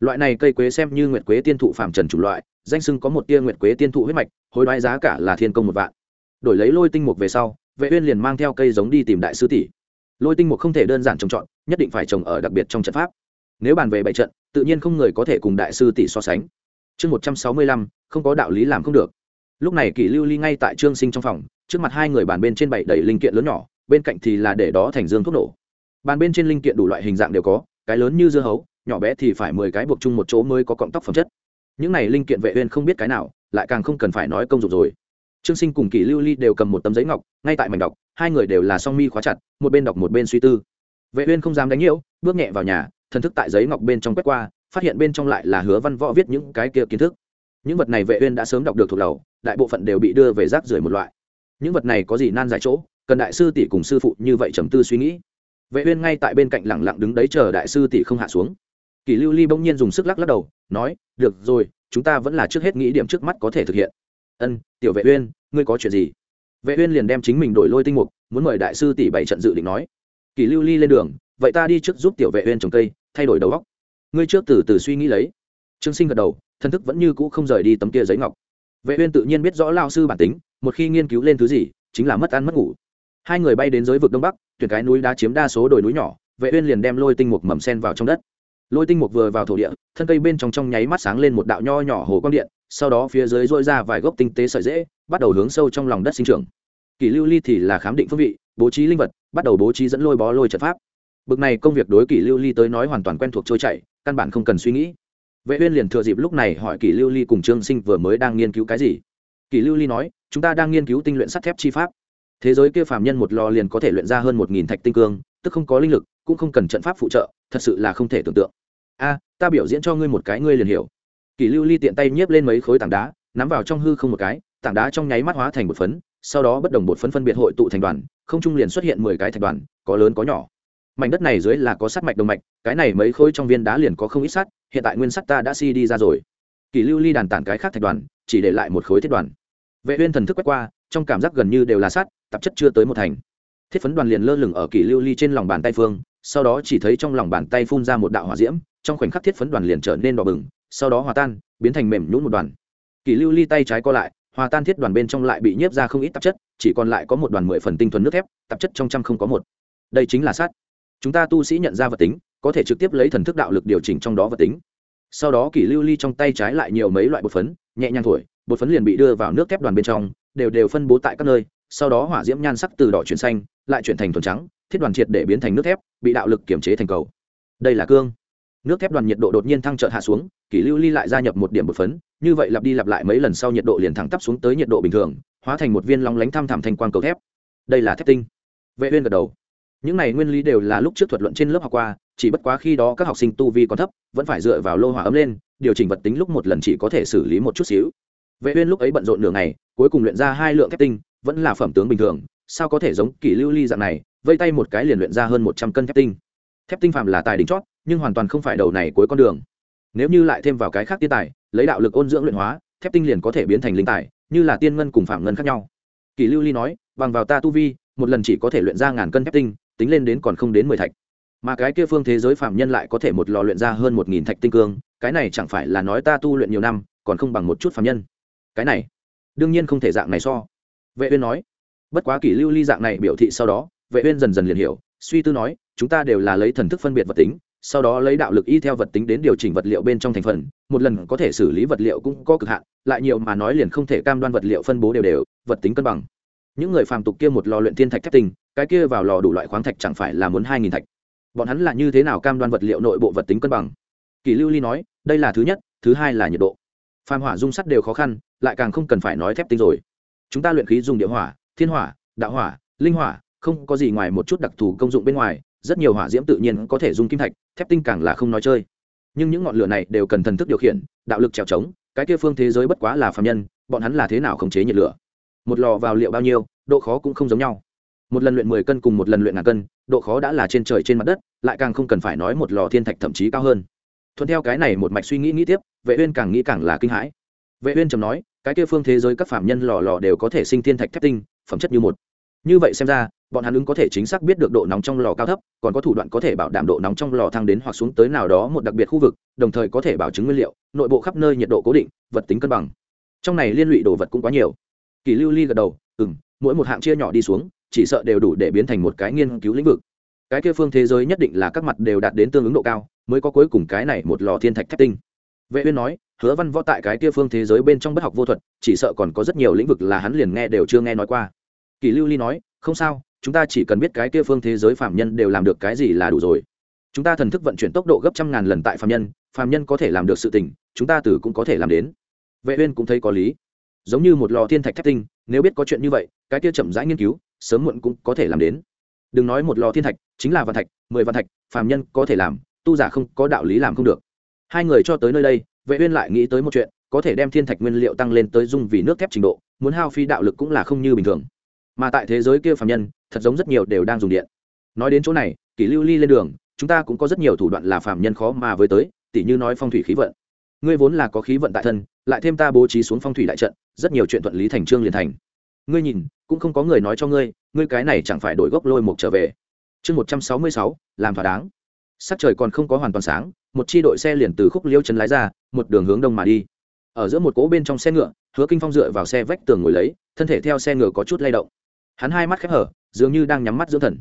loại này cây quế xem như nguyệt quế tiên thụ phàm trần chủ loại, danh sưng có một tia nguyệt quế tiên thụ huyết mạch, hối đoái giá cả là thiên công một vạn. Đổi lấy lôi tinh mục về sau, vệ uyên liền mang theo cây giống đi tìm đại sư tỷ. Lôi tinh mục không thể đơn giản trồng trọt, nhất định phải trồng ở đặc biệt trong trận pháp. Nếu bàn về bảy trận, tự nhiên không người có thể cùng đại sư tỷ so sánh. Chương một trăm sáu mươi lăm, không có đạo lý làm không được. Lúc này kỷ lưu ly ngay tại trương sinh trong phòng, trước mặt hai người bàn bên trên bảy đầy linh kiện lớn nhỏ, bên cạnh thì là để đó thành dương thuốc nổ. Bàn bên trên linh kiện đủ loại hình dạng đều có, cái lớn như dưa hấu nhỏ bé thì phải mười cái buộc chung một chỗ mới có cọng tóc phẩm chất. Những này linh kiện vệ uyên không biết cái nào, lại càng không cần phải nói công dụng rồi. Trương sinh cùng kỷ lưu ly đều cầm một tấm giấy ngọc, ngay tại mảnh đọc, hai người đều là song mi khóa chặt, một bên đọc một bên suy tư. Vệ uyên không dám đánh nhiễu, bước nhẹ vào nhà, thần thức tại giấy ngọc bên trong quét qua, phát hiện bên trong lại là hứa văn võ viết những cái kia kiến thức. Những vật này vệ uyên đã sớm đọc được thuộc đầu, đại bộ phận đều bị đưa về rác rưởi một loại. Những vật này có gì nan giải chỗ, cần đại sư tỷ cùng sư phụ như vậy trầm tư suy nghĩ. Vệ uyên ngay tại bên cạnh lặng lặng đứng đấy chờ đại sư tỷ không hạ xuống kỳ lưu ly bỗng nhiên dùng sức lắc lắc đầu, nói, được rồi, chúng ta vẫn là trước hết nghĩ điểm trước mắt có thể thực hiện. Ân, tiểu vệ uyên, ngươi có chuyện gì? Vệ uyên liền đem chính mình đổi lôi tinh mục, muốn mời đại sư tỷ bảy trận dự định nói. Kỷ lưu ly lên đường, vậy ta đi trước giúp tiểu vệ uyên trồng cây, thay đổi đầu óc. Ngươi trước từ từ suy nghĩ lấy. Trương sinh gật đầu, thân thức vẫn như cũ không rời đi tấm kia giấy ngọc. Vệ uyên tự nhiên biết rõ lao sư bản tính, một khi nghiên cứu lên thứ gì, chính là mất ăn mất ngủ. Hai người bay đến giới vực đông bắc, tuyển cái núi đá chiếm đa số đồi núi nhỏ, vệ uyên liền đem lôi tinh mục mầm sen vào trong đất lôi tinh mục vừa vào thổ địa, thân cây bên trong trong nháy mắt sáng lên một đạo nho nhỏ hồ quang điện, sau đó phía dưới dôi ra vài gốc tinh tế sợi dễ bắt đầu hướng sâu trong lòng đất sinh trưởng. Kỷ lưu ly thì là khám định phương vị, bố trí linh vật, bắt đầu bố trí dẫn lôi bó lôi trận pháp. Bực này công việc đối kỷ lưu ly tới nói hoàn toàn quen thuộc trôi chảy, căn bản không cần suy nghĩ. Vệ uyên liền thừa dịp lúc này hỏi kỷ lưu ly cùng trương sinh vừa mới đang nghiên cứu cái gì. Kỷ lưu ly nói, chúng ta đang nghiên cứu tinh luyện sắt thép chi pháp. Thế giới kia phàm nhân một lò liền có thể luyện ra hơn một nghìn thạch tinh cương, tức không có linh lực, cũng không cần trận pháp phụ trợ, thật sự là không thể tưởng tượng a, ta biểu diễn cho ngươi một cái, ngươi liền hiểu. Kỷ lưu ly tiện tay nhiếp lên mấy khối tảng đá, nắm vào trong hư không một cái, tảng đá trong nháy mắt hóa thành một phấn, sau đó bất đồng bột phấn phân biệt hội tụ thành đoàn, không trung liền xuất hiện mười cái thành đoàn, có lớn có nhỏ. Mảnh đất này dưới là có sắt mạch đồng mạch, cái này mấy khối trong viên đá liền có không ít sắt, hiện tại nguyên sắt ta đã si đi ra rồi. Kỷ lưu ly đàn tản cái khác thành đoàn, chỉ để lại một khối thiết đoàn. Vệ uyên thần thức quét qua, trong cảm giác gần như đều là sắt, tạp chất chưa tới một thành. Thiết phấn đoàn liền lơ lửng ở kỷ lưu ly trên lòng bàn tay phương sau đó chỉ thấy trong lòng bàn tay phun ra một đạo hỏa diễm, trong khoảnh khắc thiết phấn đoàn liền trở nên đỏ bừng, sau đó hòa tan, biến thành mềm nhũn một đoàn. Kỷ lưu ly tay trái co lại, hòa tan thiết đoàn bên trong lại bị nhiếp ra không ít tạp chất, chỉ còn lại có một đoàn mười phần tinh thuần nước thép, tạp chất trong trăm không có một. Đây chính là sát. chúng ta tu sĩ nhận ra vật tính, có thể trực tiếp lấy thần thức đạo lực điều chỉnh trong đó vật tính. Sau đó kỷ lưu ly trong tay trái lại nhiều mấy loại bột phấn, nhẹ nhàng thổi, bột phấn liền bị đưa vào nước thép đoàn bên trong, đều đều phân bố tại các nơi, sau đó hỏa diễm nhan sắc từ đỏ chuyển xanh, lại chuyển thành thuần trắng thiết đoàn triệt để biến thành nước thép, bị đạo lực kiểm chế thành cầu. Đây là cương. Nước thép đoàn nhiệt độ đột nhiên thăng trợt hạ xuống, kỷ lưu ly lại gia nhập một điểm bột phấn, như vậy lặp đi lặp lại mấy lần sau nhiệt độ liền thẳng tắp xuống tới nhiệt độ bình thường, hóa thành một viên long lánh thăm thẳm thành quang cầu thép. Đây là thép tinh. Vệ uyên gật đầu. Những này nguyên lý đều là lúc trước thuật luận trên lớp học qua, chỉ bất quá khi đó các học sinh tu vi còn thấp, vẫn phải dựa vào lô hỏa ấm lên, điều chỉnh vật tính lúc một lần chỉ có thể xử lý một chút xíu. Vệ uyên lúc ấy bận rộn nửa ngày, cuối cùng luyện ra hai lượng thép tinh, vẫn là phẩm tướng bình thường, sao có thể giống kỷ lưu ly dạng này vây tay một cái liền luyện ra hơn một trăm cân thép tinh. Thép tinh phàm là tài đỉnh chót, nhưng hoàn toàn không phải đầu này cuối con đường. Nếu như lại thêm vào cái khác tiên tài, lấy đạo lực ôn dưỡng luyện hóa, thép tinh liền có thể biến thành linh tài, như là tiên ngân cùng phạm ngân khác nhau. Kỷ lưu ly nói, bằng vào ta tu vi, một lần chỉ có thể luyện ra ngàn cân thép tinh, tính lên đến còn không đến mười thạch. Mà cái kia phương thế giới phạm nhân lại có thể một lò luyện ra hơn một nghìn thạch tinh cương, cái này chẳng phải là nói ta tu luyện nhiều năm, còn không bằng một chút phạm nhân. Cái này, đương nhiên không thể dạng này so. Vệ uyên nói, bất quá kỷ lưu ly dạng này biểu thị sau đó vệ uyên dần dần liền hiểu, suy tư nói, chúng ta đều là lấy thần thức phân biệt vật tính, sau đó lấy đạo lực y theo vật tính đến điều chỉnh vật liệu bên trong thành phần, một lần có thể xử lý vật liệu cũng có cực hạn, lại nhiều mà nói liền không thể cam đoan vật liệu phân bố đều đều, vật tính cân bằng. Những người phàm tục kia một lò luyện thiên thạch thép tinh, cái kia vào lò đủ loại khoáng thạch chẳng phải là muốn hai nghìn thạch. Bọn hắn là như thế nào cam đoan vật liệu nội bộ vật tính cân bằng? Kỳ lưu ly nói, đây là thứ nhất, thứ hai là nhiệt độ. Phàm hỏa dung sắt đều khó khăn, lại càng không cần phải nói thép tinh rồi. Chúng ta luyện khí dùng địa hỏa, thiên hỏa, đạo hỏa, linh hỏa không có gì ngoài một chút đặc thù công dụng bên ngoài, rất nhiều hỏa diễm tự nhiên có thể dùng kim thạch, thép tinh càng là không nói chơi. Nhưng những ngọn lửa này đều cần thần thức điều khiển, đạo lực trèo trống, cái kia phương thế giới bất quá là phạm nhân, bọn hắn là thế nào khống chế nhiệt lửa? Một lò vào liệu bao nhiêu, độ khó cũng không giống nhau. Một lần luyện mười cân cùng một lần luyện ngàn cân, độ khó đã là trên trời trên mặt đất, lại càng không cần phải nói một lò thiên thạch thậm chí cao hơn. Thuận theo cái này một mạch suy nghĩ nghĩ tiếp, vệ uyên càng nghĩ càng là kinh hãi. Vệ uyên trầm nói, cái kia phương thế giới các phạm nhân lò lò đều có thể sinh thiên thạch thép tinh, phẩm chất như một. Như vậy xem ra bọn hắn ứng có thể chính xác biết được độ nóng trong lò cao thấp, còn có thủ đoạn có thể bảo đảm độ nóng trong lò thăng đến hoặc xuống tới nào đó một đặc biệt khu vực, đồng thời có thể bảo chứng nguyên liệu, nội bộ khắp nơi nhiệt độ cố định, vật tính cân bằng. Trong này liên lụy đồ vật cũng quá nhiều. Kỳ lưu ly gật đầu ừ m mỗi một hạng chia nhỏ đi xuống, chỉ sợ đều đủ để biến thành một cái nghiên cứu lĩnh vực. Cái kia phương thế giới nhất định là các mặt đều đạt đến tương ứng độ cao, mới có cuối cùng cái này một lò thiên thạch thép tinh. Vệ uyên nói, hứa văn võ tại cái kia phương thế giới bên trong bất học vô thuật, chỉ sợ còn có rất nhiều lĩnh vực là hắn liền nghe đều chưa nghe nói qua. Kỳ lưu ly nói, không sao chúng ta chỉ cần biết cái kia phương thế giới phạm nhân đều làm được cái gì là đủ rồi. Chúng ta thần thức vận chuyển tốc độ gấp trăm ngàn lần tại phạm nhân phạm nhân có thể làm được sự tình, chúng ta từ cũng có thể làm đến. Vệ uyên cũng thấy có lý. Giống như một lò thiên thạch thép tinh, nếu biết có chuyện như vậy, cái kia chậm rãi nghiên cứu, sớm muộn cũng có thể làm đến. Đừng nói một lò thiên thạch, chính là vạn thạch, mười vạn thạch, phàm nhân có thể làm, tu giả không, có đạo lý làm không được. Hai người cho tới nơi đây, vệ uyên lại nghĩ tới một chuyện, có thể đem thiên thạch nguyên liệu tăng lên tới dung vì nước thép trình độ, muốn hao phi đạo lực cũng là không như bình thường mà tại thế giới kia phàm nhân, thật giống rất nhiều đều đang dùng điện. Nói đến chỗ này, kỷ lưu ly lên đường, chúng ta cũng có rất nhiều thủ đoạn là phàm nhân khó mà với tới, tỉ như nói phong thủy khí vận. Ngươi vốn là có khí vận tại thân, lại thêm ta bố trí xuống phong thủy đại trận, rất nhiều chuyện thuận lý thành trương liền thành. Ngươi nhìn, cũng không có người nói cho ngươi ngươi cái này chẳng phải đổi gốc lôi mục trở về. Chương một trăm sáu mươi sáu, làm thỏa đáng. Sắc trời còn không có hoàn toàn sáng, một chi đội xe liền từ khúc liêu chân lái ra, một đường hướng đông mà đi. Ở giữa một cỗ bên trong xe ngựa, hứa kinh phong dựa vào xe vách tường ngồi lấy, thân thể theo xe ngựa có chút lay động hắn hai mắt khép hở, dường như đang nhắm mắt dưỡng thần.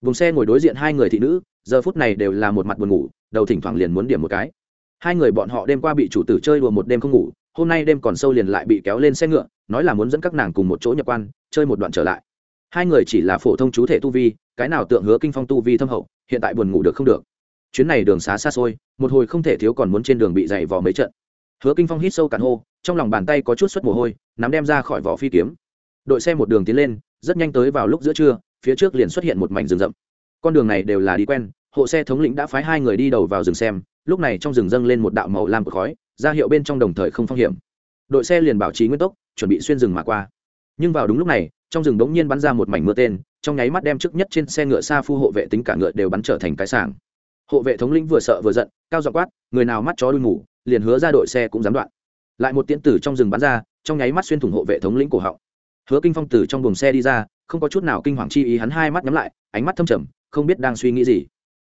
Vùng xe ngồi đối diện hai người thị nữ, giờ phút này đều là một mặt buồn ngủ, đầu thỉnh thoảng liền muốn điểm một cái. Hai người bọn họ đêm qua bị chủ tử chơi đùa một đêm không ngủ, hôm nay đêm còn sâu liền lại bị kéo lên xe ngựa, nói là muốn dẫn các nàng cùng một chỗ nhập quan, chơi một đoạn trở lại. Hai người chỉ là phổ thông chú thể tu vi, cái nào tượng hứa kinh phong tu vi thâm hậu, hiện tại buồn ngủ được không được. Chuyến này đường xá xa xôi, một hồi không thể thiếu còn muốn trên đường bị dày vò mấy trận. Hứa kinh phong hít sâu cạn hô, trong lòng bàn tay có chút suất mồ hôi, nắm đem ra khỏi vỏ phi kiếm. Đội xe một đường tiến lên rất nhanh tới vào lúc giữa trưa, phía trước liền xuất hiện một mảnh rừng rậm. Con đường này đều là đi quen, hộ xe thống lĩnh đã phái hai người đi đầu vào rừng xem, lúc này trong rừng dâng lên một đạo màu lam của khói, ra hiệu bên trong đồng thời không phong hiểm. Đội xe liền bảo trì nguyên tốc, chuẩn bị xuyên rừng mà qua. Nhưng vào đúng lúc này, trong rừng đống nhiên bắn ra một mảnh mưa tên, trong nháy mắt đem trước nhất trên xe ngựa xa phu hộ vệ tính cả ngựa đều bắn trở thành cái sảng. Hộ vệ thống lĩnh vừa sợ vừa giận, cao dọ quát, người nào mắt chó đuôi ngủ liền hứa ra đội xe cũng dám đoạn. Lại một tiễn tử trong rừng bắn ra, trong nháy mắt xuyên thủng hộ vệ thống lĩnh cổ họng hứa kinh phong từ trong buồng xe đi ra, không có chút nào kinh hoàng chi ý, hắn hai mắt nhắm lại, ánh mắt thâm trầm, không biết đang suy nghĩ gì.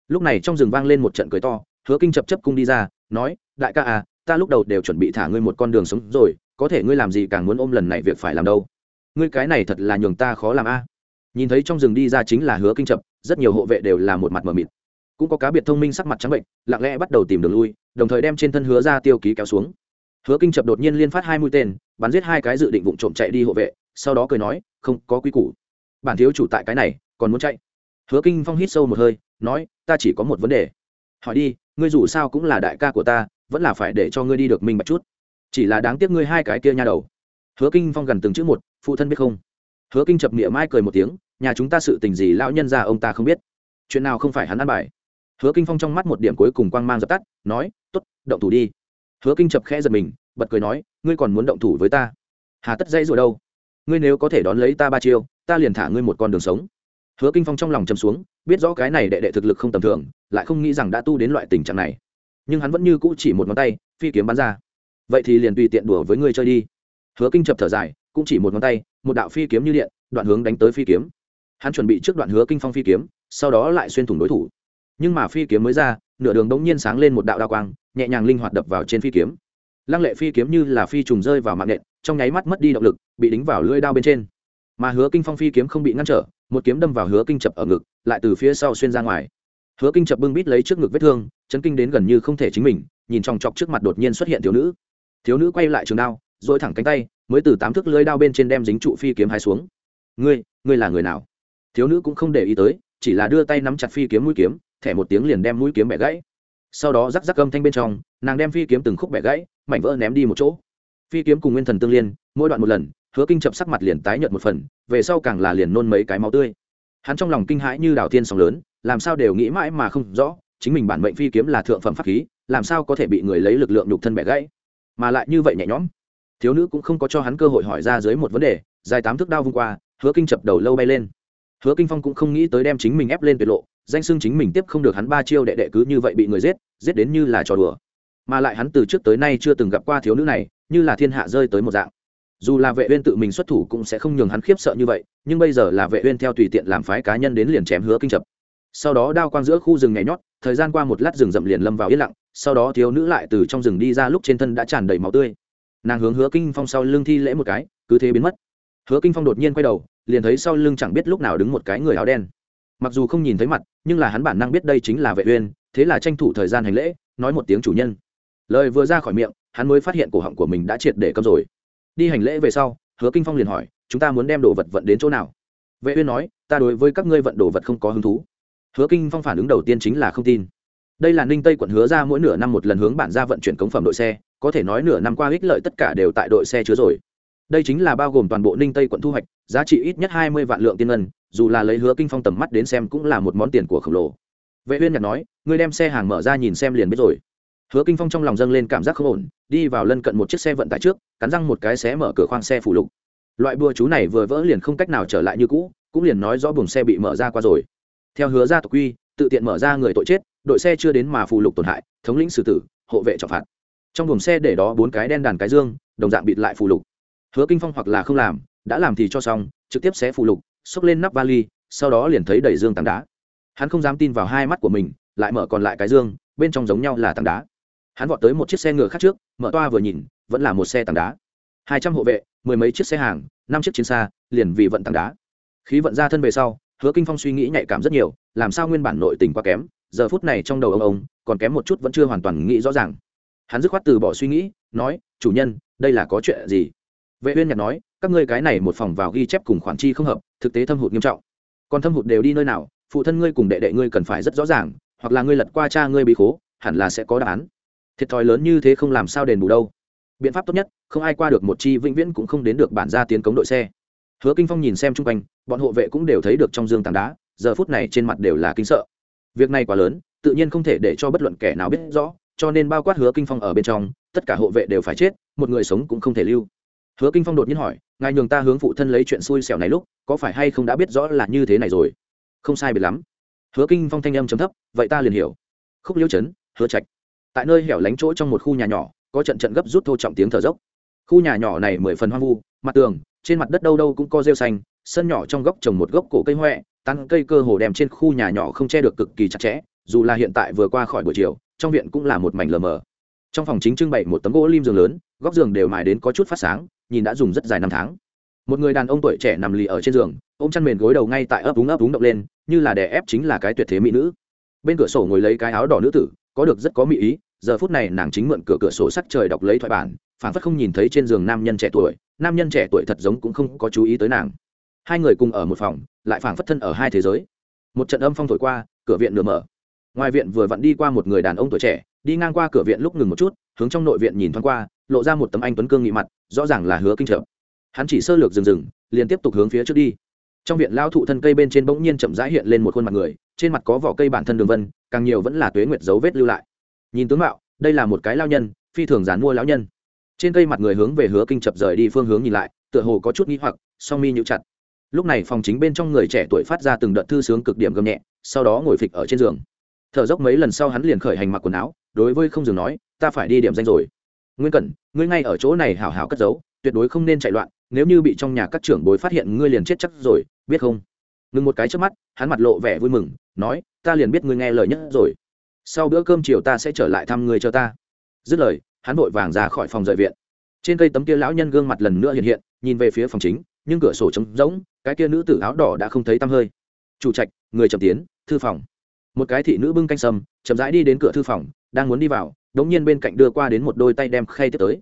Lúc này trong rừng vang lên một trận cười to, hứa kinh chập chấp cung đi ra, nói, đại ca à ta lúc đầu đều chuẩn bị thả ngươi một con đường sống rồi, có thể ngươi làm gì càng muốn ôm lần này việc phải làm đâu? Ngươi cái này thật là nhường ta khó làm a. Nhìn thấy trong rừng đi ra chính là hứa kinh chập, rất nhiều hộ vệ đều là một mặt mờ mịt. Cũng có cá biệt thông minh sắc mặt trắng bệnh, lặng lẽ bắt đầu tìm đường lui, đồng thời đem trên thân hứa ra tiêu ký kéo xuống. Hứa kinh chập đột nhiên liên phát hai mũi tên, bắn giết hai cái dự định vụ trộm chạy đi hộ vệ sau đó cười nói, không, có quy củ. Bản thiếu chủ tại cái này, còn muốn chạy. Hứa kinh phong hít sâu một hơi, nói, ta chỉ có một vấn đề. Hỏi đi, ngươi dù sao cũng là đại ca của ta, vẫn là phải để cho ngươi đi được minh bạch chút. Chỉ là đáng tiếc ngươi hai cái kia nha đầu. Hứa kinh phong gần từng chữ một, phụ thân biết không? Hứa kinh chập miệng mai cười một tiếng, nhà chúng ta sự tình gì lão nhân ra ông ta không biết. Chuyện nào không phải hắn ăn bài? Hứa kinh phong trong mắt một điểm cuối cùng quang mang dập tắt, nói t ố t động thủ đi. Hứa kinh chập khẽ giật mình, bật cười nói, ngươi còn muốn động thủ với ta? Hà tất dây rồi đâu? Ngươi nếu có thể đón lấy ta ba chiêu, ta liền thả ngươi một con đường sống. Hứa kinh phong trong lòng chầm xuống, biết rõ cái này đệ đệ thực lực không tầm thường, lại không nghĩ rằng đã tu đến loại tình trạng này. Nhưng hắn vẫn như cũ chỉ một ngón tay, phi kiếm bắn ra. Vậy thì liền tùy tiện đùa với ngươi chơi đi. Hứa kinh chập thở dài, cũng chỉ một ngón tay, một đạo phi kiếm như điện, đoạn hướng đánh tới phi kiếm. Hắn chuẩn bị trước đoạn hứa kinh phong phi kiếm, sau đó lại xuyên thủng đối thủ. Nhưng mà phi kiếm mới ra, nửa đường đống nhiên sáng lên một đạo đao quang, nhẹ nhàng linh hoạt đập vào trên phi kiếm. Lăng lệ phi kiếm như là phi trùng rơi vào mạng nện trong nháy mắt mất đi động lực, bị đính vào lưỡi đao bên trên. Mà hứa kinh phong phi kiếm không bị ngăn trở, một kiếm đâm vào hứa kinh chập ở ngực, lại từ phía sau xuyên ra ngoài. Hứa kinh chập bưng bít lấy trước ngực vết thương, chấn kinh đến gần như không thể chính mình, nhìn trong chọc trước mặt đột nhiên xuất hiện thiếu nữ. Thiếu nữ quay lại trường đao dội thẳng cánh tay, mới từ tám thước lưới đao bên trên đem dính trụ phi kiếm hai xuống. Ngươi ngươi là người nào? Thiếu nữ cũng không để ý tới, chỉ là đưa tay nắm chặt phi kiếm mũi kiếm, thẻ một tiếng liền đem mũi kiếm bẻ gãy. Sau đó rắc rắc âm thanh bên trong, nàng đem phi kiếm từng khúc bẻ gãy, mảnh vỡ ném đi một chỗ phi kiếm cùng nguyên thần tương liên, mỗi đoạn một lần, hứa kinh chập sắc mặt liền tái nhợt một phần, về sau càng là liền nôn mấy cái máu tươi. Hắn trong lòng kinh hãi như đào thiên sóng lớn, làm sao đều nghĩ mãi mà không rõ, chính mình bản mệnh phi kiếm là thượng phẩm pháp khí, làm sao có thể bị người lấy lực lượng nhục thân bẻ gãy. Mà lại như vậy nhẹ nhõm. Thiếu nữ cũng không có cho hắn cơ hội hỏi ra dưới một vấn đề, dài tám thước đao vung qua, hứa kinh chập đầu lâu bay lên. Hứa kinh phong cũng không nghĩ tới đem chính mình ép lên tuyệt lộ, danh xưng chính mình tiếp không được hắn ba chiêu đệ đệ cứ như vậy bị người giết giết đến như là trò đùa. Mà lại hắn từ trước tới nay chưa từng gặp qua thiếu nữ này như là thiên hạ rơi tới một dạng. Dù là vệ uyên tự mình xuất thủ cũng sẽ không nhường hắn khiếp sợ như vậy, nhưng bây giờ là vệ uyên theo tùy tiện làm phái cá nhân đến liền chém hứa kinh chập. Sau đó đao quang giữa khu rừng nhảy nhót, thời gian qua một lát rừng rậm liền lâm vào yên lặng, sau đó thiếu nữ lại từ trong rừng đi ra lúc trên thân đã tràn đầy máu tươi. Nàng hướng hứa kinh phong sau lưng thi lễ một cái, cứ thế biến mất. Hứa kinh phong đột nhiên quay đầu, liền thấy sau lưng chẳng biết lúc nào đứng một cái người áo đen. Mặc dù không nhìn thấy mặt, nhưng là hắn bản năng biết đây chính là vệ uyên, thế là tranh thủ thời gian hành lễ, nói một tiếng chủ nhân. Lời vừa ra khỏi miệng hắn mới phát hiện cổ họng của mình đã triệt để câm rồi. Đi hành lễ về sau, hứa kinh phong liền hỏi, chúng ta muốn đem đồ vật vận đến chỗ nào? Vệ uyên nói, ta đối với các ngươi vận đồ vật không có hứng thú. Hứa kinh phong phản ứng đầu tiên chính là không tin. Đây là ninh tây quận hứa ra mỗi nửa năm một lần hướng bản ra vận chuyển cống phẩm đội xe, có thể nói nửa năm qua ích lợi tất cả đều tại đội xe chứa rồi. Đây chính là bao gồm toàn bộ ninh tây quận thu hoạch, giá trị ít nhất hai mươi vạn lượng tiên ngân, dù là lấy hứa kinh phong tầm mắt đến xem cũng là một món tiền của khổng lồ. Vệ uyên nhặt nói, ngươi đem xe hàng mở ra nhìn xem liền biết rồi hứa kinh phong trong lòng dâng lên cảm giác không ổn, đi vào lân cận một chiếc xe vận tải trước, cắn răng một cái xé mở cửa khoang xe phủ lục. Loại bùa chú này vừa vỡ liền không cách nào trở lại như cũ, cũng liền nói rõ buồng xe bị mở ra qua rồi. Theo hứa ra tộc quy, tự tiện mở ra người tội chết, đội xe chưa đến mà phụ lục tổn hại, thống lĩnh xử tử, hộ vệ trọng phạt. Trong buồng xe để đó bốn cái đen đàn cái dương, đồng dạng bịt lại phụ lục. Hứa kinh phong hoặc là không làm, đã làm thì cho xong, trực tiếp xé phụ lục, xốc lên nắp vali, sau đó liền thấy đầy dương tảng đá. Hắn không dám tin vào hai mắt của mình, lại mở còn lại cái dương, bên trong giống nhau là tảng đá hắn vọt tới một chiếc xe ngựa khác trước, mở toa vừa nhìn, vẫn là một xe tảng đá. Hai trăm hộ vệ, mười mấy chiếc xe hàng, năm chiếc chiến xa, liền vì vận tảng đá. Khí vận ra thân về sau, hứa kinh phong suy nghĩ nhạy cảm rất nhiều, làm sao nguyên bản nội tình quá kém, giờ phút này trong đầu ông ông, còn kém một chút vẫn chưa hoàn toàn nghĩ rõ ràng. Hắn dứt khoát từ bỏ suy nghĩ, nói, chủ nhân, đây là có chuyện gì? Vệ uyên nhặt nói, các ngươi cái này một phòng vào ghi chép cùng khoản chi không hợp, thực tế thâm hụt nghiêm trọng. Còn thâm hụt đều đi nơi nào, phụ thân ngươi cùng đệ đệ ngươi cần phải rất rõ ràng, hoặc là ngươi lật qua cha ngươi bị khố, hẳn là sẽ có đáp án thiệt thòi lớn như thế không làm sao đền bù đâu. Biện pháp tốt nhất, không ai qua được một chi vĩnh viễn cũng không đến được bản gia tiến cống đội xe. Hứa kinh phong nhìn xem chung quanh, bọn hộ vệ cũng đều thấy được trong dương tảng đá, giờ phút này trên mặt đều là kinh sợ. Việc này quá lớn, tự nhiên không thể để cho bất luận kẻ nào biết rõ, cho nên bao quát hứa kinh phong ở bên trong, tất cả hộ vệ đều phải chết, một người sống cũng không thể lưu. Hứa kinh phong đột nhiên hỏi, ngài nhường ta hướng phụ thân lấy chuyện xui xẻo này lúc, có phải hay không đã biết rõ là như thế này rồi? Không sai biệt lắm. Hứa kinh phong thanh âm chấm thấp, vậy ta liền hiểu. Khúc liêu chấn hứa trạch tại nơi hẻo lánh chỗ trong một khu nhà nhỏ, có trận trận gấp rút thô trọng tiếng thở dốc. Khu nhà nhỏ này mười phần hoang vu, mặt tường, trên mặt đất đâu đâu cũng có rêu xanh, sân nhỏ trong góc trồng một gốc cổ cây huệ tán cây cơ hồ đem trên khu nhà nhỏ không che được cực kỳ chặt chẽ, dù là hiện tại vừa qua khỏi buổi chiều, trong viện cũng là một mảnh lờ mờ. Trong phòng chính trưng bày một tấm gỗ lim giường lớn, góc giường đều mài đến có chút phát sáng, nhìn đã dùng rất dài năm tháng. Một người đàn ông tuổi trẻ nằm lì ở trên giường, ôm chăn mền gối đầu ngay tại ấp úng ấp úng động lên, như là đè ép chính là cái tuyệt thế mỹ nữ. Bên cửa sổ ngồi lấy cái áo đỏ nữ tử, có được rất có mỹ ý giờ phút này nàng chính mượn cửa cửa sổ sắc trời đọc lấy thoại bản phản phất không nhìn thấy trên giường nam nhân trẻ tuổi, nam nhân trẻ tuổi thật giống cũng không có chú ý tới nàng. Hai người cùng ở một phòng, lại phảng phất thân ở hai thế giới. Một trận âm phong thổi qua, cửa viện nửa mở. Ngoài viện vừa vặn đi qua một người đàn ông tuổi trẻ, đi ngang qua cửa viện lúc ngừng một chút, hướng trong nội viện nhìn thoáng qua, lộ ra một tấm anh tuấn cương nghị mặt, rõ ràng là hứa kinh trợ. Hắn chỉ sơ lược dừng dừng, liền tiếp tục hướng phía trước đi. Trong viện lao thụ thân cây bên trên bỗng nhiên chậm rãi hiện lên một khuôn mặt người, trên mặt có vỏ cây bản thân đường vân, càng nhiều vẫn là tuế nguyệt dấu vết lưu lại nhìn tướng mạo, đây là một cái lao nhân, phi thường dán mua lão nhân. Trên cây mặt người hướng về hứa kinh chập rời đi phương hướng nhìn lại, tựa hồ có chút nghĩ hoặc, song mi nhũ chặt. Lúc này phòng chính bên trong người trẻ tuổi phát ra từng đợt thư sướng cực điểm gầm nhẹ, sau đó ngồi phịch ở trên giường. Thở dốc mấy lần sau hắn liền khởi hành mặc quần áo, đối với không dừng nói, ta phải đi điểm danh rồi. Nguyên cẩn, ngươi ngay ở chỗ này hảo hảo cất giấu, tuyệt đối không nên chạy loạn, nếu như bị trong nhà các trưởng bối phát hiện ngươi liền chết chắc rồi, biết không? Ngừng một cái trước mắt, hắn mặt lộ vẻ vui mừng, nói, ta liền biết ngươi nghe lời nhất rồi sau bữa cơm chiều ta sẽ trở lại thăm người cho ta. Dứt lời, hắn vội vàng ra khỏi phòng rời viện. Trên cây tấm kia lão nhân gương mặt lần nữa hiện hiện, nhìn về phía phòng chính, nhưng cửa sổ trống rỗng, cái kia nữ tử áo đỏ đã không thấy tăm hơi. Chủ trạch, người chậm tiến, thư phòng. Một cái thị nữ bưng canh sâm, chậm rãi đi đến cửa thư phòng, đang muốn đi vào, đống nhiên bên cạnh đưa qua đến một đôi tay đem khay tiếp tới.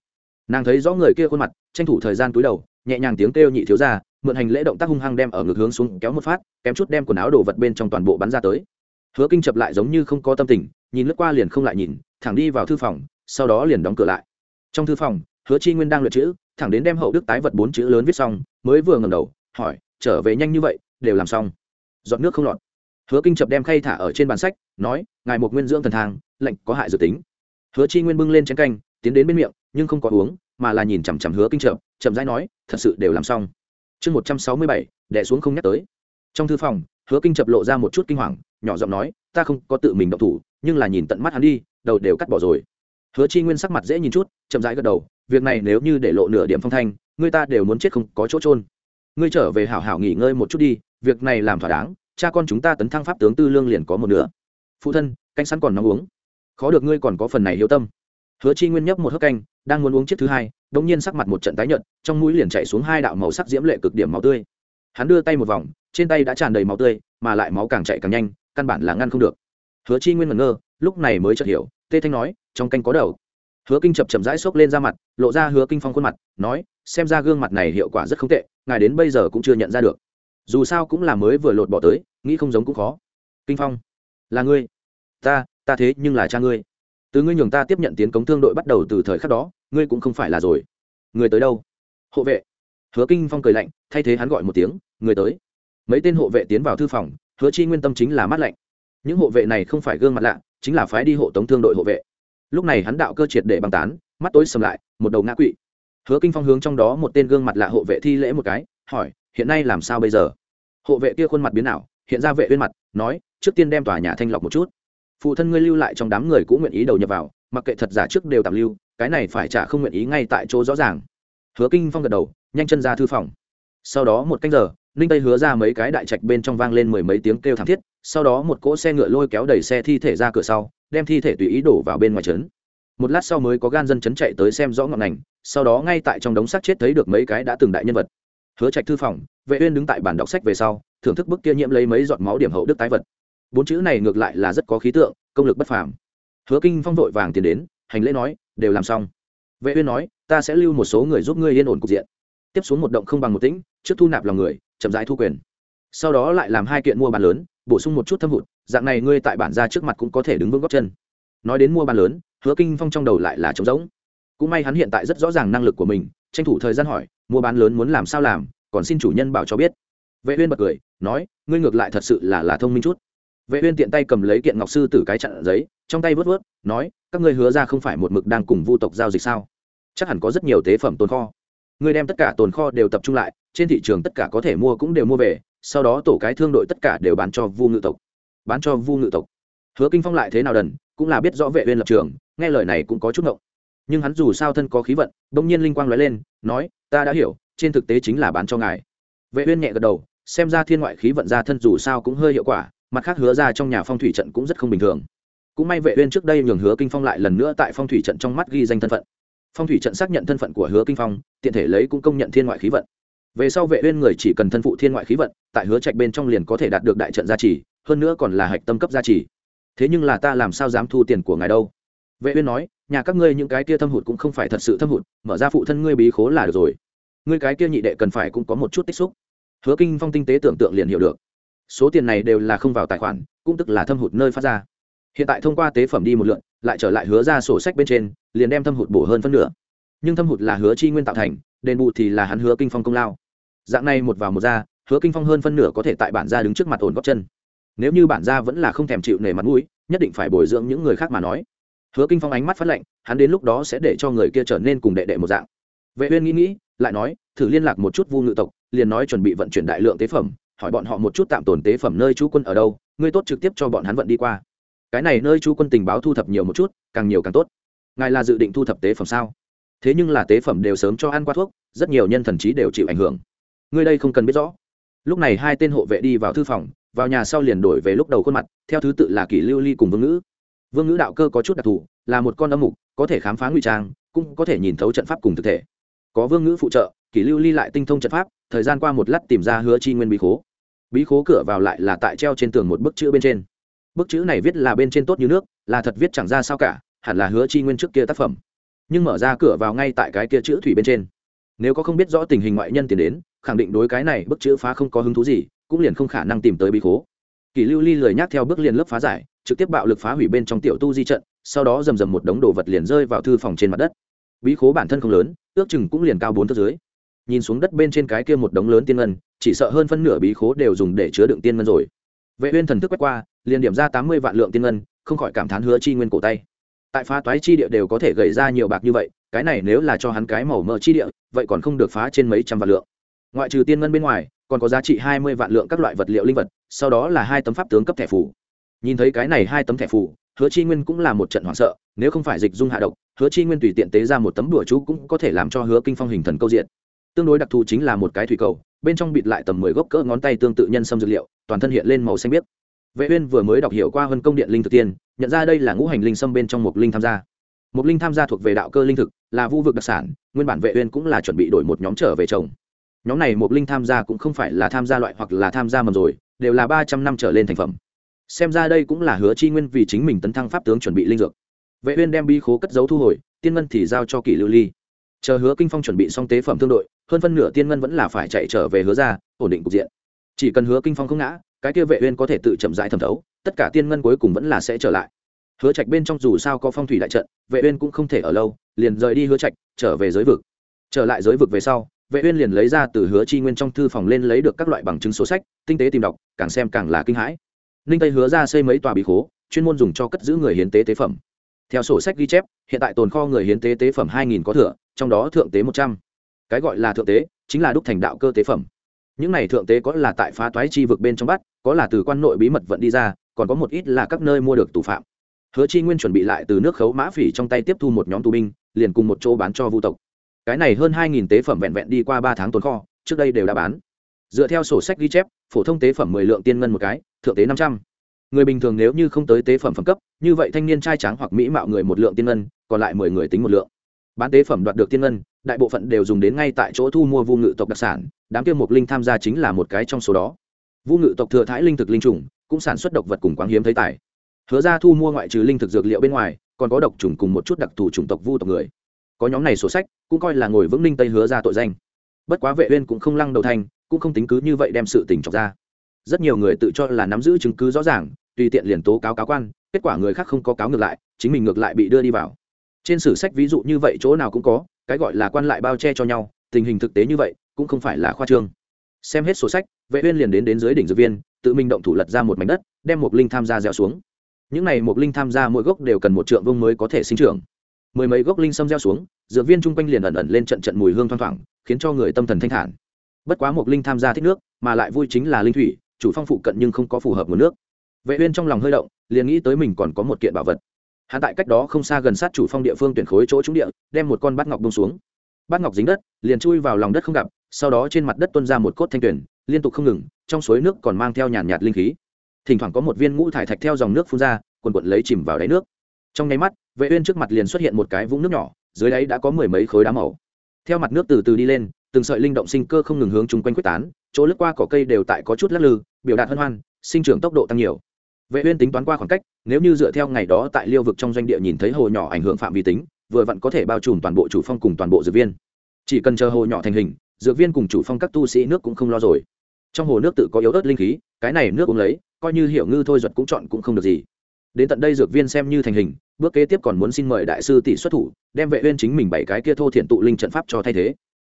Nàng thấy rõ người kia khuôn mặt, tranh thủ thời gian túi đầu, nhẹ nhàng tiếng kêu nhị thiếu ra mượn hành lễ động tác hung hăng đem ở ngực hướng xuống kéo một phát, kém chút đem quần áo đồ vật bên trong toàn bộ bắn ra tới hứa kinh chập lại giống như không có tâm tình, nhìn lướt qua liền không lại nhìn, thẳng đi vào thư phòng, sau đó liền đóng cửa lại. Trong thư phòng, hứa chi nguyên đang luyện chữ, thẳng đến đem hậu đức tái vật bốn chữ lớn viết xong, mới vừa ngầm đầu, hỏi, trở về nhanh như vậy, đều làm xong? Giọt nước không lọt. Hứa kinh chập đem khay thả ở trên bàn sách, nói, ngài một nguyên dưỡng thần thang, lệnh có hại dự tính. Hứa chi nguyên bưng lên chén canh, tiến đến bên miệng, nhưng không có uống, mà là nhìn chằm chằm hứa kinh chập, chậm rãi nói, thật sự đều làm xong. Chương một trăm sáu mươi bảy đẻ xuống không nhắc tới. Trong thư phòng, hứa kinh chập lộ ra một chút kinh hoàng nhỏ giọng nói, ta không có tự mình động thủ, nhưng là nhìn tận mắt hắn đi, đầu đều cắt bỏ rồi. Hứa chi nguyên sắc mặt dễ nhìn chút, chậm rãi gật đầu, việc này nếu như để lộ nửa điểm phong thanh, người ta đều muốn chết không có chỗ trôn ngươi trở về hảo hảo nghỉ ngơi một chút đi, việc này làm thỏa đáng, cha con chúng ta tấn thăng pháp tướng tư lương liền có một nửa. Phụ thân, canh sẵn còn nóng uống. Khó được ngươi còn có phần này hiếu tâm. Hứa chi nguyên nhấp một hớp canh, đang muốn uống chiếc thứ hai đống nhiên sắc mặt một trận tái nhợt, trong mũi liền chảy xuống hai đạo màu sắc diễm lệ cực điểm máu tươi. Hắn đưa tay một vòng trên tay đã tràn đầy máu tươi, mà lại máu càng chạy càng nhanh, căn bản là ngăn không được. Hứa chi nguyên ngẩn ngơ, lúc này mới chợt hiểu, tê thanh nói, trong canh có đầu hứa kinh chập chậm rãi xốc lên ra mặt, lộ ra hứa kinh phong khuôn mặt, nói, xem ra gương mặt này hiệu quả rất không tệ, ngài đến bây giờ cũng chưa nhận ra được. Dù sao cũng là mới vừa lột bỏ tới, nghĩ không giống cũng khó. Kinh phong, là ngươi. Ta ta thế nhưng là cha ngươi. Từ ngươi nhường ta tiếp nhận tiến cống thương đội bắt đầu từ thời khắc đó, ngươi cũng không phải là rồi. Người tới đâu? Hộ vệ. Hứa kinh phong cười lạnh, thay thế hắn gọi một tiếng, người tới mấy tên hộ vệ tiến vào thư phòng, hứa chi nguyên tâm chính là mát lạnh. Những hộ vệ này không phải gương mặt lạ, chính là phái đi hộ tống thương đội hộ vệ. Lúc này hắn đạo cơ triệt để băng tán, mắt tối sầm lại, một đầu ngã quỵ. Hứa kinh phong hướng trong đó một tên gương mặt lạ hộ vệ thi lễ một cái, hỏi, hiện nay làm sao bây giờ? Hộ vệ kia khuôn mặt biến nào hiện ra vệ bên mặt, nói, trước tiên đem tòa nhà thanh lọc một chút. Phụ thân ngươi lưu lại trong đám người cũng nguyện ý đầu nhập vào, mặc kệ thật giả trước đều tạm lưu, cái này phải trả không nguyện ý ngay tại chỗ rõ ràng. Hứa kinh phong gật đầu, nhanh chân ra thư phòng. Sau đó một canh giờ ninh tây hứa ra mấy cái đại trạch bên trong vang lên mười mấy tiếng kêu thảm thiết, sau đó một cỗ xe ngựa lôi kéo đẩy xe thi thể ra cửa sau, đem thi thể tùy ý đổ vào bên ngoài trấn. Một lát sau mới có gan dân chấn chạy tới xem rõ ngọn ngành, sau đó ngay tại trong đống xác chết thấy được mấy cái đã từng đại nhân vật. Hứa trạch thư phòng, vệ uyên đứng tại bàn đọc sách về sau, thưởng thức bức kia nhiễm lấy mấy giọt máu điểm hậu đức tái vật. Bốn chữ này ngược lại là rất có khí tượng, công lực bất phàm. Hứa kinh phong vội vàng tiến đến, hành lễ nói, đều làm xong. Vệ uyên nói, ta sẽ lưu một số người giúp ngươi yên ổn cục diện. Tiếp xuống một động không bằng một tĩnh, trước thu nạp lòng người chậm rãi thu quyền. Sau đó lại làm hai kiện mua bán lớn, bổ sung một chút thâm hụt, dạng này ngươi tại bản gia trước mặt cũng có thể đứng vững góc chân. Nói đến mua bán lớn, hứa kinh phong trong đầu lại là trống rỗng. Cũng may hắn hiện tại rất rõ ràng năng lực của mình, tranh thủ thời gian hỏi, mua bán lớn muốn làm sao làm, còn xin chủ nhân bảo cho biết. Vệ uyên bật cười, nói, ngươi ngược lại thật sự là là thông minh chút. Vệ uyên tiện tay cầm lấy kiện ngọc sư tử cái chặn giấy, trong tay vớt vớt, nói, các ngươi hứa ra không phải một mực đang cùng vu tộc giao dịch sao? Chắc hẳn có rất nhiều tế phẩm tồn kho. Ngươi đem tất cả tồn kho đều tập trung lại trên thị trường tất cả có thể mua cũng đều mua về, sau đó tổ cái thương đội tất cả đều bán cho vu ngự tộc. Bán cho vu ngự tộc. Hứa kinh phong lại thế nào đần, cũng là biết rõ vệ uyên lập trường, nghe lời này cũng có chút ngộng. Nhưng hắn dù sao thân có khí vận đông nhiên linh quang lóe lên, nói, ta đã hiểu, trên thực tế chính là bán cho ngài. Vệ uyên nhẹ gật đầu, xem ra thiên ngoại khí vận ra thân dù sao cũng hơi hiệu quả, mặt khác hứa ra trong nhà phong thủy trận cũng rất không bình thường. Cũng may vệ uyên trước đây nhường hứa kinh phong lại lần nữa tại phong thủy trận trong mắt ghi danh thân phận. Phong thủy trận xác nhận thân phận của hứa kinh phong, tiện thể lấy cũng công nhận thiên ngoại khí vận về sau vệ uyên người chỉ cần thân phụ thiên ngoại khí vận, tại hứa trạch bên trong liền có thể đạt được đại trận gia trì, hơn nữa còn là hạch tâm cấp gia trì. Thế nhưng là ta làm sao dám thu tiền của ngài đâu? Vệ uyên nói, nhà các ngươi những cái kia thâm hụt cũng không phải thật sự thâm hụt, mở ra phụ thân ngươi bí khố là được rồi. Ngươi cái kia nhị đệ cần phải cũng có một chút tích xúc. Hứa kinh phong tinh tế tưởng tượng liền hiểu được. Số tiền này đều là không vào tài khoản, cũng tức là thâm hụt nơi phát ra. Hiện tại thông qua tế phẩm đi một lượn, lại trở lại hứa ra sổ sách bên trên, liền đem thâm hụt bổ hơn phân nửa. Nhưng thâm hụt là hứa chi nguyên tạo thành, đền bù thì là hắn hứa kinh phong công lao dạng này một vào một ra, hứa kinh phong hơn phân nửa có thể tại bản gia đứng trước mặt ổn góc chân. Nếu như bản gia vẫn là không thèm chịu nể mặt mũi, nhất định phải bồi dưỡng những người khác mà nói. Hứa kinh phong ánh mắt phát lệnh hắn đến lúc đó sẽ để cho người kia trở nên cùng đệ đệ một dạng. Vệ uyên nghĩ nghĩ, lại nói, thử liên lạc một chút vu ngự tộc, liền nói chuẩn bị vận chuyển đại lượng tế phẩm, hỏi bọn họ một chút tạm tồn tế phẩm nơi chú quân ở đâu, ngươi tốt trực tiếp cho bọn hắn vận đi qua. Cái này nơi chú quân tình báo thu thập nhiều một chút, càng nhiều càng tốt. Ngài là dự định thu thập tế phẩm sao? Thế nhưng là tế phẩm đều sớm cho ăn qua thuốc, rất nhiều nhân thần trí đều chịu ảnh hưởng ngươi đây không cần biết rõ. Lúc này hai tên hộ vệ đi vào thư phòng, vào nhà sau liền đổi về lúc đầu khuôn mặt, theo thứ tự là kỷ lưu ly cùng vương ngữ. Vương ngữ đạo cơ có chút đặc thù, là một con âm mục, có thể khám phá ngụy trang, cũng có thể nhìn thấu trận pháp cùng thực thể. Có vương ngữ phụ trợ, kỷ lưu ly lại tinh thông trận pháp, thời gian qua một lát tìm ra hứa chi nguyên bí khố. Bí khố cửa vào lại là tại treo trên tường một bức chữ bên trên. Bức chữ này viết là bên trên tốt như nước, là thật viết chẳng ra sao cả, hẳn là hứa chi nguyên trước kia tác phẩm. Nhưng mở ra cửa vào ngay tại cái kia chữ thủy bên trên. Nếu có không biết rõ tình hình ngoại nhân tiền đến khẳng định đối cái này bức chữ phá không có hứng thú gì, cũng liền không khả năng tìm tới bí khố. Kỷ lưu ly lười nhác theo bước liền lớp phá giải, trực tiếp bạo lực phá hủy bên trong tiểu tu di trận, sau đó rầm rầm một đống đồ vật liền rơi vào thư phòng trên mặt đất. Bí khố bản thân không lớn, ước chừng cũng liền cao bốn thước dưới. Nhìn xuống đất bên trên cái kia một đống lớn tiên ngân, chỉ sợ hơn phân nửa bí khố đều dùng để chứa đựng tiên ngân rồi. Vệ uyên thần thức quét qua, liền điểm ra tám mươi vạn lượng tiên ngân, không khỏi cảm thán hứa chi nguyên cổ tay. Tại phá toái chi địa đều có thể gầy ra nhiều bạc như vậy, cái này nếu là cho hắn cái màu mỡ chi địa, vậy còn không được phá trên mấy trăm vạn lượng ngoại trừ tiên ngân bên ngoài, còn có giá trị hai mươi vạn lượng các loại vật liệu linh vật, sau đó là hai tấm pháp tướng cấp thẻ phủ nhìn thấy cái này hai tấm thẻ phủ hứa chi nguyên cũng là một trận hoảng sợ, nếu không phải dịch dung hạ độc, hứa chi nguyên tùy tiện tế ra một tấm đùa chú cũng có thể làm cho hứa kinh phong hình thần câu diện. Tương đối đặc thù chính là một cái thủy cầu, bên trong bịt lại tầm mười gốc cỡ ngón tay tương tự nhân sâm dược liệu, toàn thân hiện lên màu xanh biếc. Vệ uyên vừa mới đọc hiểu qua hơn công điện linh thực tiên, nhận ra đây là ngũ hành linh sâm bên trong một linh tham gia. Một linh tham gia thuộc về đạo cơ linh thực, là vu vực đặc sản, nguyên bản vệ uyên cũng là chuẩn bị đổi một nhóm trở về trồng nhóm này một linh tham gia cũng không phải là tham gia loại hoặc là tham gia mầm rồi, đều là ba trăm năm trở lên thành phẩm. Xem ra đây cũng là hứa chi nguyên vì chính mình tấn thăng pháp tướng chuẩn bị linh dược. Vệ uyên đem bi khố cất giấu thu hồi, tiên ngân thì giao cho kỷ lưu ly. Chờ hứa kinh phong chuẩn bị xong tế phẩm thương đội, hơn phân nửa tiên ngân vẫn là phải chạy trở về hứa ra ổn định cục diện. Chỉ cần hứa kinh phong không ngã, cái kia vệ uyên có thể tự chậm rãi thẩm thấu, tất cả tiên ngân cuối cùng vẫn là sẽ trở lại. Hứa trạch bên trong dù sao có phong thủy đại trận, vệ uyên cũng không thể ở lâu, liền rời đi hứa trạch, trở về giới vực. Trở lại giới vực về sau vệ uyên liền lấy ra từ hứa chi nguyên trong thư phòng lên lấy được các loại bằng chứng số sách, tinh tế tìm đọc, càng xem càng là kinh hãi. Ninh tây hứa ra xây mấy tòa bí khố, chuyên môn dùng cho cất giữ người hiến tế tế phẩm. Theo sổ sách ghi chép, hiện tại tồn kho người hiến tế tế phẩm 2.000 có thừa, trong đó thượng tế 100. cái gọi là thượng tế, chính là đúc thành đạo cơ tế phẩm. Những này thượng tế có là tại phá toái chi vực bên trong bắt, có là từ quan nội bí mật vận đi ra, còn có một ít là các nơi mua được tù phạm. Hứa chi nguyên chuẩn bị lại từ nước khấu mã phỉ trong tay tiếp thu một nhóm tù binh, liền cùng một chỗ bán cho vu tộc cái này hơn hai nghìn tế phẩm vẹn vẹn đi qua ba tháng tồn kho, trước đây đều đã bán. Dựa theo sổ sách ghi chép, phổ thông tế phẩm mười lượng tiên ngân một cái, thượng tế năm trăm. Người bình thường nếu như không tới tế phẩm phẩm cấp, như vậy thanh niên trai tráng hoặc mỹ mạo người một lượng tiên ngân, còn lại mười người tính một lượng. Bán tế phẩm đoạt được tiên ngân, đại bộ phận đều dùng đến ngay tại chỗ thu mua vu ngự tộc đặc sản, đám kia mục linh tham gia chính là một cái trong số đó. Vu ngự tộc thừa thái linh thực linh trùng, cũng sản xuất độc vật cùng quáng hiếm thấy tài. Hứa ra thu mua ngoại trừ linh thực dược liệu bên ngoài, còn có độc trùng cùng một chút đặc thù chủng tộc vu tộc người. Có nhóm này sổ sách cũng coi là ngồi vững ninh tây hứa ra tội danh. Bất quá vệ uyên cũng không lăng đầu thành, cũng không tính cứ như vậy đem sự tình chọc ra. Rất nhiều người tự cho là nắm giữ chứng cứ rõ ràng tùy tiện liền tố cáo cáo quan kết quả người khác không có cáo ngược lại chính mình ngược lại bị đưa đi vào. Trên sử sách ví dụ như vậy chỗ nào cũng có cái gọi là quan lại bao che cho nhau tình hình thực tế như vậy cũng không phải là khoa trương. Xem hết sổ sách vệ uyên liền đến đến dưới đỉnh dược viên tự mình động thủ lật ra một mảnh đất đem một linh tham gia gieo xuống. Những này một linh tham gia mỗi gốc đều cần một trượng vương mới có thể sinh trưởng mười mấy gốc linh sâm gieo xuống, dược viên chung quanh liền ẩn ẩn lên trận trận mùi hương thoang thoảng, khiến cho người tâm thần thanh thản. Bất quá một linh tham gia thích nước, mà lại vui chính là linh thủy, chủ phong phụ cận nhưng không có phù hợp nguồn nước. Vệ uyên trong lòng hơi động, liền nghĩ tới mình còn có một kiện bảo vật. Hắn tại cách đó không xa gần sát chủ phong địa phương tuyển khối chỗ trúng địa, đem một con bát ngọc buông xuống. Bát ngọc dính đất, liền chui vào lòng đất không gặp, sau đó trên mặt đất tuôn ra một cốt thanh tuyển liên tục không ngừng, trong suối nước còn mang theo nhàn nhạt linh khí. Thỉnh thoảng có một viên ngũ thải thạch theo dòng nước phun ra quần quần lấy chìm vào đáy nước trong nháy mắt, vệ uyên trước mặt liền xuất hiện một cái vũng nước nhỏ, dưới đáy đã có mười mấy khối đá màu. Theo mặt nước từ từ đi lên, từng sợi linh động sinh cơ không ngừng hướng chung quanh quyết tán, chỗ lướt qua cỏ cây đều tại có chút lắc lư, biểu đạt hân hoan, sinh trưởng tốc độ tăng nhiều. Vệ uyên tính toán qua khoảng cách, nếu như dựa theo ngày đó tại liêu vực trong doanh địa nhìn thấy hồ nhỏ ảnh hưởng phạm vi tính, vừa vặn có thể bao trùm toàn bộ chủ phong cùng toàn bộ dược viên. Chỉ cần chờ hồ nhỏ thành hình, dược viên cùng chủ phong các tu sĩ nước cũng không lo rồi. Trong hồ nước tự có yếu ớt linh khí, cái này nước uống lấy, coi như hiểu ngư thôi duật cũng chọn cũng không được gì. Đến tận đây dược viên xem như thành hình bước kế tiếp còn muốn xin mời đại sư tỷ xuất thủ, đem vệ uyên chính mình bảy cái kia thô thiện tụ linh trận pháp cho thay thế.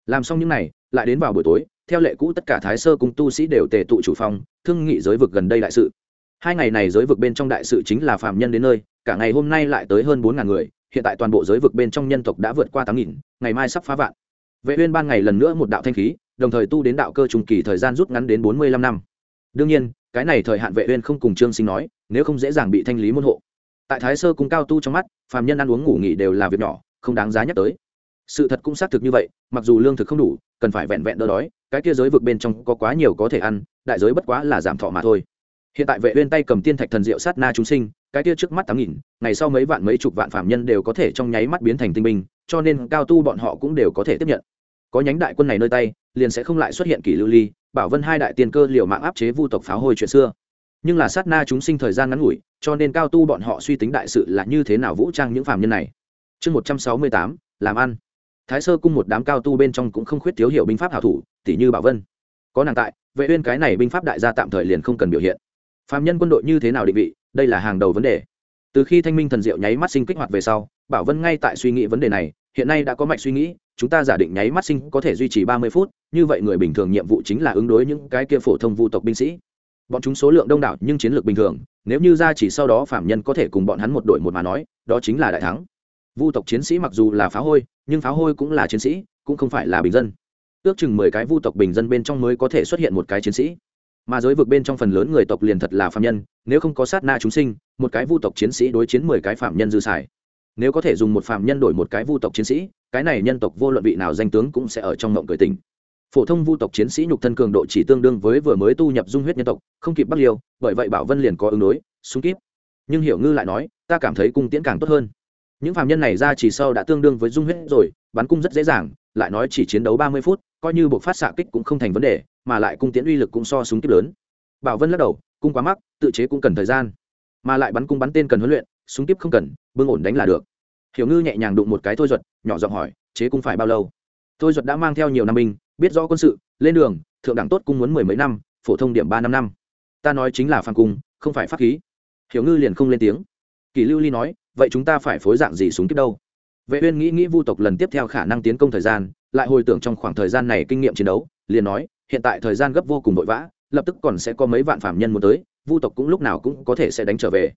Làm xong những này, lại đến vào buổi tối, theo lệ cũ tất cả thái sơ cung tu sĩ đều tề tụ chủ phong thương nghị giới vực gần đây đại sự. Hai ngày này giới vực bên trong đại sự chính là phàm nhân đến nơi, cả ngày hôm nay lại tới hơn bốn ngàn người, hiện tại toàn bộ giới vực bên trong nhân tộc đã vượt qua tám nghìn, ngày mai sắp phá vạn. Vệ uyên ban ngày lần nữa một đạo thanh khí, đồng thời tu đến đạo cơ trung kỳ thời gian rút ngắn đến bốn mươi lăm năm. Đương nhiên, cái này thời hạn vệ uyên không cùng trương sinh nói, nếu không dễ dàng bị thanh lý môn hộ tại thái sơ cung cao tu trong mắt, phàm nhân ăn uống ngủ nghỉ đều là việc nhỏ, không đáng giá nhắc tới. Sự thật cũng xác thực như vậy, mặc dù lương thực không đủ, cần phải vẹn vẹn đỡ đói, cái kia giới vực bên trong có quá nhiều có thể ăn, đại giới bất quá là giảm thọ mà thôi. Hiện tại vệ uyên tay cầm tiên thạch thần diệu sát na chúng sinh, cái kia trước mắt tám nghìn, ngày sau mấy vạn mấy chục vạn phạm nhân đều có thể trong nháy mắt biến thành tinh binh, cho nên cao tu bọn họ cũng đều có thể tiếp nhận. Có nhánh đại quân này nơi tay, liền sẽ không lại xuất hiện kỷ lưu ly, bảo vân hai đại tiên cơ liều mạng áp chế vu tộc pháo hồi chuyện xưa nhưng là sát na chúng sinh thời gian ngắn ngủi, cho nên cao tu bọn họ suy tính đại sự là như thế nào vũ trang những phạm nhân này. Chương một trăm sáu mươi tám, làm ăn. Thái sơ cung một đám cao tu bên trong cũng không khuyết thiếu hiểu binh pháp hảo thủ tỷ như bảo vân. Có nàng tại, vệ uyên cái này binh pháp đại gia tạm thời liền không cần biểu hiện. Phạm nhân quân đội như thế nào định vị, đây là hàng đầu vấn đề. Từ khi thanh minh thần diệu nháy mắt sinh kích hoạt về sau, bảo vân ngay tại suy nghĩ vấn đề này, hiện nay đã có mạch suy nghĩ, chúng ta giả định nháy mắt sinh có thể duy trì ba mươi phút, như vậy người bình thường nhiệm vụ chính là ứng đối những cái kia phổ thông vu tộc binh sĩ bọn chúng số lượng đông đảo nhưng chiến lược bình thường, nếu như ra chỉ sau đó phạm nhân có thể cùng bọn hắn một đội một mà nói, đó chính là đại thắng. Vu tộc chiến sĩ mặc dù là phá hôi, nhưng phá hôi cũng là chiến sĩ, cũng không phải là bình dân. Ước chừng mười cái vu tộc bình dân bên trong mới có thể xuất hiện một cái chiến sĩ. Mà giới vực bên trong phần lớn người tộc liền thật là phạm nhân, nếu không có sát na chúng sinh, một cái vu tộc chiến sĩ đối chiến mười cái phạm nhân dư xài. Nếu có thể dùng một phạm nhân đổi một cái vu tộc chiến sĩ, cái này nhân tộc vô luận vị nào danh tướng cũng sẽ ở trong mộng cười tình phổ thông vu tộc chiến sĩ nhục thân cường độ chỉ tương đương với vừa mới tu nhập dung huyết nhân tộc, không kịp bắt liêu, bởi vậy bảo vân liền có ứng đối súng kíp nhưng hiểu ngư lại nói, ta cảm thấy cung tiễn càng tốt hơn. Những phạm nhân này ra chỉ sau đã tương đương với dung huyết rồi, bắn cung rất dễ dàng, lại nói chỉ chiến đấu ba mươi phút, coi như buộc phát xạ kích cũng không thành vấn đề, mà lại cung tiễn uy lực cũng so súng kíp lớn. Bảo vân lắc đầu, cung quá mắc, tự chế cũng cần thời gian. Mà lại bắn cung bắn tên cần huấn luyện, súng kíp không cần, bưng ổn đánh là được. Hiểu ngư nhẹ nhàng đụng một cái thôi duật, nhỏ giọng hỏi, chế cung phải bao lâu? Thôi duật đã mang theo nhiều năm binh biết rõ quân sự, lên đường, thượng đẳng tốt cung muốn mười mấy năm, phổ thông điểm ba năm năm. Ta nói chính là phan cung, không phải pháp khí. Hiểu ngư liền không lên tiếng. Kỳ lưu ly nói, vậy chúng ta phải phối dạng gì súng kíp đâu? Vệ uyên nghĩ nghĩ vu tộc lần tiếp theo khả năng tiến công thời gian, lại hồi tưởng trong khoảng thời gian này kinh nghiệm chiến đấu, liền nói, hiện tại thời gian gấp vô cùng vội vã, lập tức còn sẽ có mấy vạn phạm nhân muốn tới, vu tộc cũng lúc nào cũng có thể sẽ đánh trở về.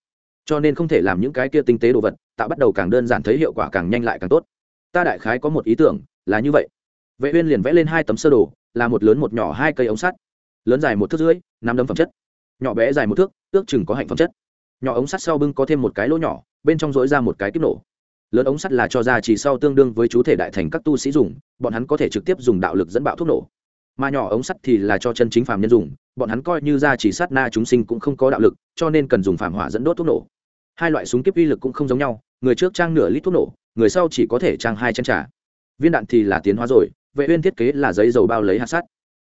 Cho nên không thể làm những cái kia tinh tế đồ vật, tạo bắt đầu càng đơn giản thấy hiệu quả càng nhanh lại càng tốt. Ta đại khái có một ý tưởng là như vậy vệ uyên liền vẽ lên hai tấm sơ đồ, là một lớn một nhỏ hai cây ống sắt. Lớn dài một thước rưỡi, năm đấm phẩm chất. Nhỏ bé dài một thước, ước chừng có hạnh phẩm chất. Nhỏ ống sắt sau bưng có thêm một cái lỗ nhỏ, bên trong dối ra một cái kíp nổ. Lớn ống sắt là cho ra chỉ sau tương đương với chú thể đại thành các tu sĩ dùng, bọn hắn có thể trực tiếp dùng đạo lực dẫn bạo thuốc nổ. Mà nhỏ ống sắt thì là cho chân chính phàm nhân dùng, bọn hắn coi như ra chỉ sát na chúng sinh cũng không có đạo lực, cho nên cần dùng phàm hỏa dẫn đốt thuốc nổ. Hai loại súng kiếp uy lực cũng không giống nhau, người trước trang nửa lít thuốc nổ, người sau chỉ có thể trang hai chân trả viên đạn thì là tiến hóa rồi vệ uyên thiết kế là giấy dầu bao lấy hạt sắt.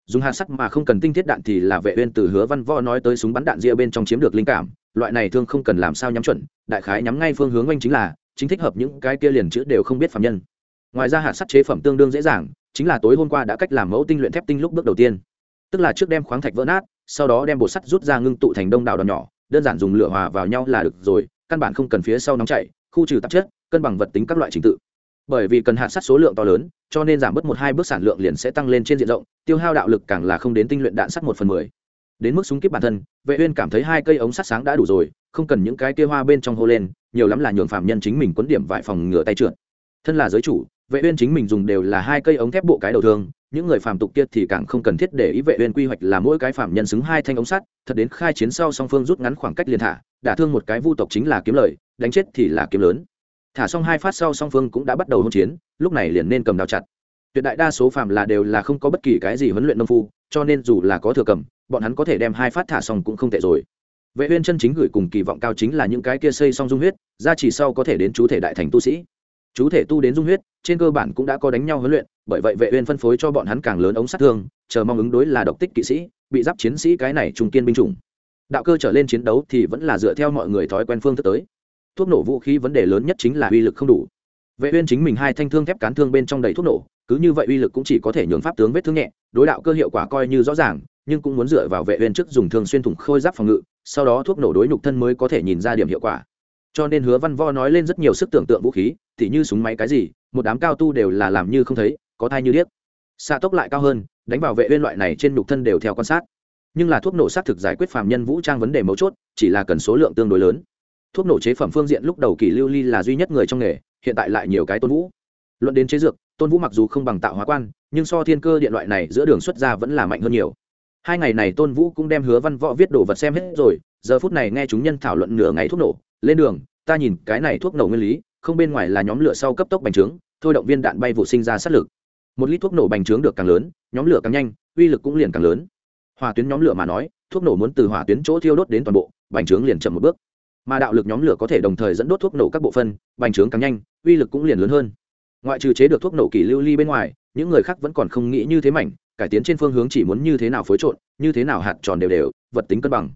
Dùng hạt sắt mà không cần tinh thiết đạn thì là vệ uyên từ hứa văn võ nói tới súng bắn đạn ria bên trong chiếm được linh cảm. Loại này thương không cần làm sao nhắm chuẩn, đại khái nhắm ngay phương hướng anh chính là, chính thích hợp những cái kia liền chữ đều không biết phạm nhân. Ngoài ra hạt sắt chế phẩm tương đương dễ dàng, chính là tối hôm qua đã cách làm mẫu tinh luyện thép tinh lúc bước đầu tiên. Tức là trước đem khoáng thạch vỡ nát, sau đó đem bột sắt rút ra ngưng tụ thành đông đảo đòn nhỏ, đơn giản dùng lửa hòa vào nhau là được rồi, căn bản không cần phía sau nóng chảy, khu trừ tạp chất, cân bằng vật tính các loại trình tự bởi vì cần hạt sắt số lượng to lớn, cho nên giảm bớt một hai bước sản lượng liền sẽ tăng lên trên diện rộng, tiêu hao đạo lực càng là không đến tinh luyện đạn sắt một phần mười. Đến mức súng kíp bản thân, vệ uyên cảm thấy hai cây ống sắt sáng đã đủ rồi, không cần những cái kia hoa bên trong hô lên, nhiều lắm là nhường phạm nhân chính mình quấn điểm vài phòng ngừa tay trượt. Thân là giới chủ, vệ uyên chính mình dùng đều là hai cây ống thép bộ cái đầu thương, những người phạm tục kia thì càng không cần thiết để ý vệ uyên quy hoạch là mỗi cái phạm nhân xứng hai thanh ống sắt, thật đến khai chiến sau song phương rút ngắn khoảng cách liền thả, đả thương một cái vu tộc chính là kiếm lời, đánh chết thì là kiếm lớn thả xong hai phát sau song phương cũng đã bắt đầu hỗn chiến, lúc này liền nên cầm đao chặt. Tuyệt đại đa số phàm là đều là không có bất kỳ cái gì huấn luyện nông phu, cho nên dù là có thừa cầm, bọn hắn có thể đem hai phát thả xong cũng không tệ rồi. Vệ uyên chân chính gửi cùng kỳ vọng cao chính là những cái kia xây xong dung huyết, ra chỉ sau có thể đến chú thể đại thành tu sĩ. Chú thể tu đến dung huyết, trên cơ bản cũng đã có đánh nhau huấn luyện, bởi vậy vệ uyên phân phối cho bọn hắn càng lớn ống sát thương, chờ mong ứng đối là độc tích kỵ sĩ, bị giáp chiến sĩ cái này trung kiên binh chủng. Đạo cơ trở lên chiến đấu thì vẫn là dựa theo mọi người thói quen phương thức tới thuốc nổ vũ khí vấn đề lớn nhất chính là uy lực không đủ. Vệ uyên chính mình hai thanh thương thép cán thương bên trong đầy thuốc nổ, cứ như vậy uy lực cũng chỉ có thể nhường pháp tướng vết thương nhẹ, đối đạo cơ hiệu quả coi như rõ ràng, nhưng cũng muốn dựa vào vệ uyên trước dùng thương xuyên thủng khôi giáp phòng ngự, sau đó thuốc nổ đối nhục thân mới có thể nhìn ra điểm hiệu quả. Cho nên hứa văn vo nói lên rất nhiều sức tưởng tượng vũ khí, tỉ như súng máy cái gì, một đám cao tu đều là làm như không thấy, có thai như điếc. Xạ tốc lại cao hơn, đánh vào vệ uyên loại này trên nhục thân đều theo quan sát. Nhưng là thuốc nổ xác thực giải quyết phàm nhân vũ trang vấn đề mấu chốt, chỉ là cần số lượng tương đối lớn thuốc nổ chế phẩm phương diện lúc đầu kỷ lưu ly là duy nhất người trong nghề, hiện tại lại nhiều cái tôn vũ. Luận đến chế dược, tôn vũ mặc dù không bằng tạo hóa quan, nhưng so thiên cơ điện loại này giữa đường xuất ra vẫn là mạnh hơn nhiều. Hai ngày này tôn vũ cũng đem hứa văn võ viết đồ vật xem hết rồi, giờ phút này nghe chúng nhân thảo luận nửa ngày thuốc nổ, lên đường, ta nhìn cái này thuốc nổ nguyên lý, không bên ngoài là nhóm lửa sau cấp tốc bành trướng, thôi động viên đạn bay vụ sinh ra sát lực. Một lít thuốc nổ bành trướng được càng lớn, nhóm lửa càng nhanh, uy lực cũng liền càng lớn. Hòa tuyến nhóm lửa mà nói, thuốc nổ muốn từ hỏa tuyến chỗ thiêu đốt đến toàn bộ, bành trướng liền chậm một bước mà đạo lực nhóm lửa có thể đồng thời dẫn đốt thuốc nổ các bộ phân, bành trướng càng nhanh, uy lực cũng liền lớn hơn. Ngoại trừ chế được thuốc nổ kỳ lưu ly bên ngoài, những người khác vẫn còn không nghĩ như thế mảnh, cải tiến trên phương hướng chỉ muốn như thế nào phối trộn, như thế nào hạt tròn đều đều, vật tính cân bằng.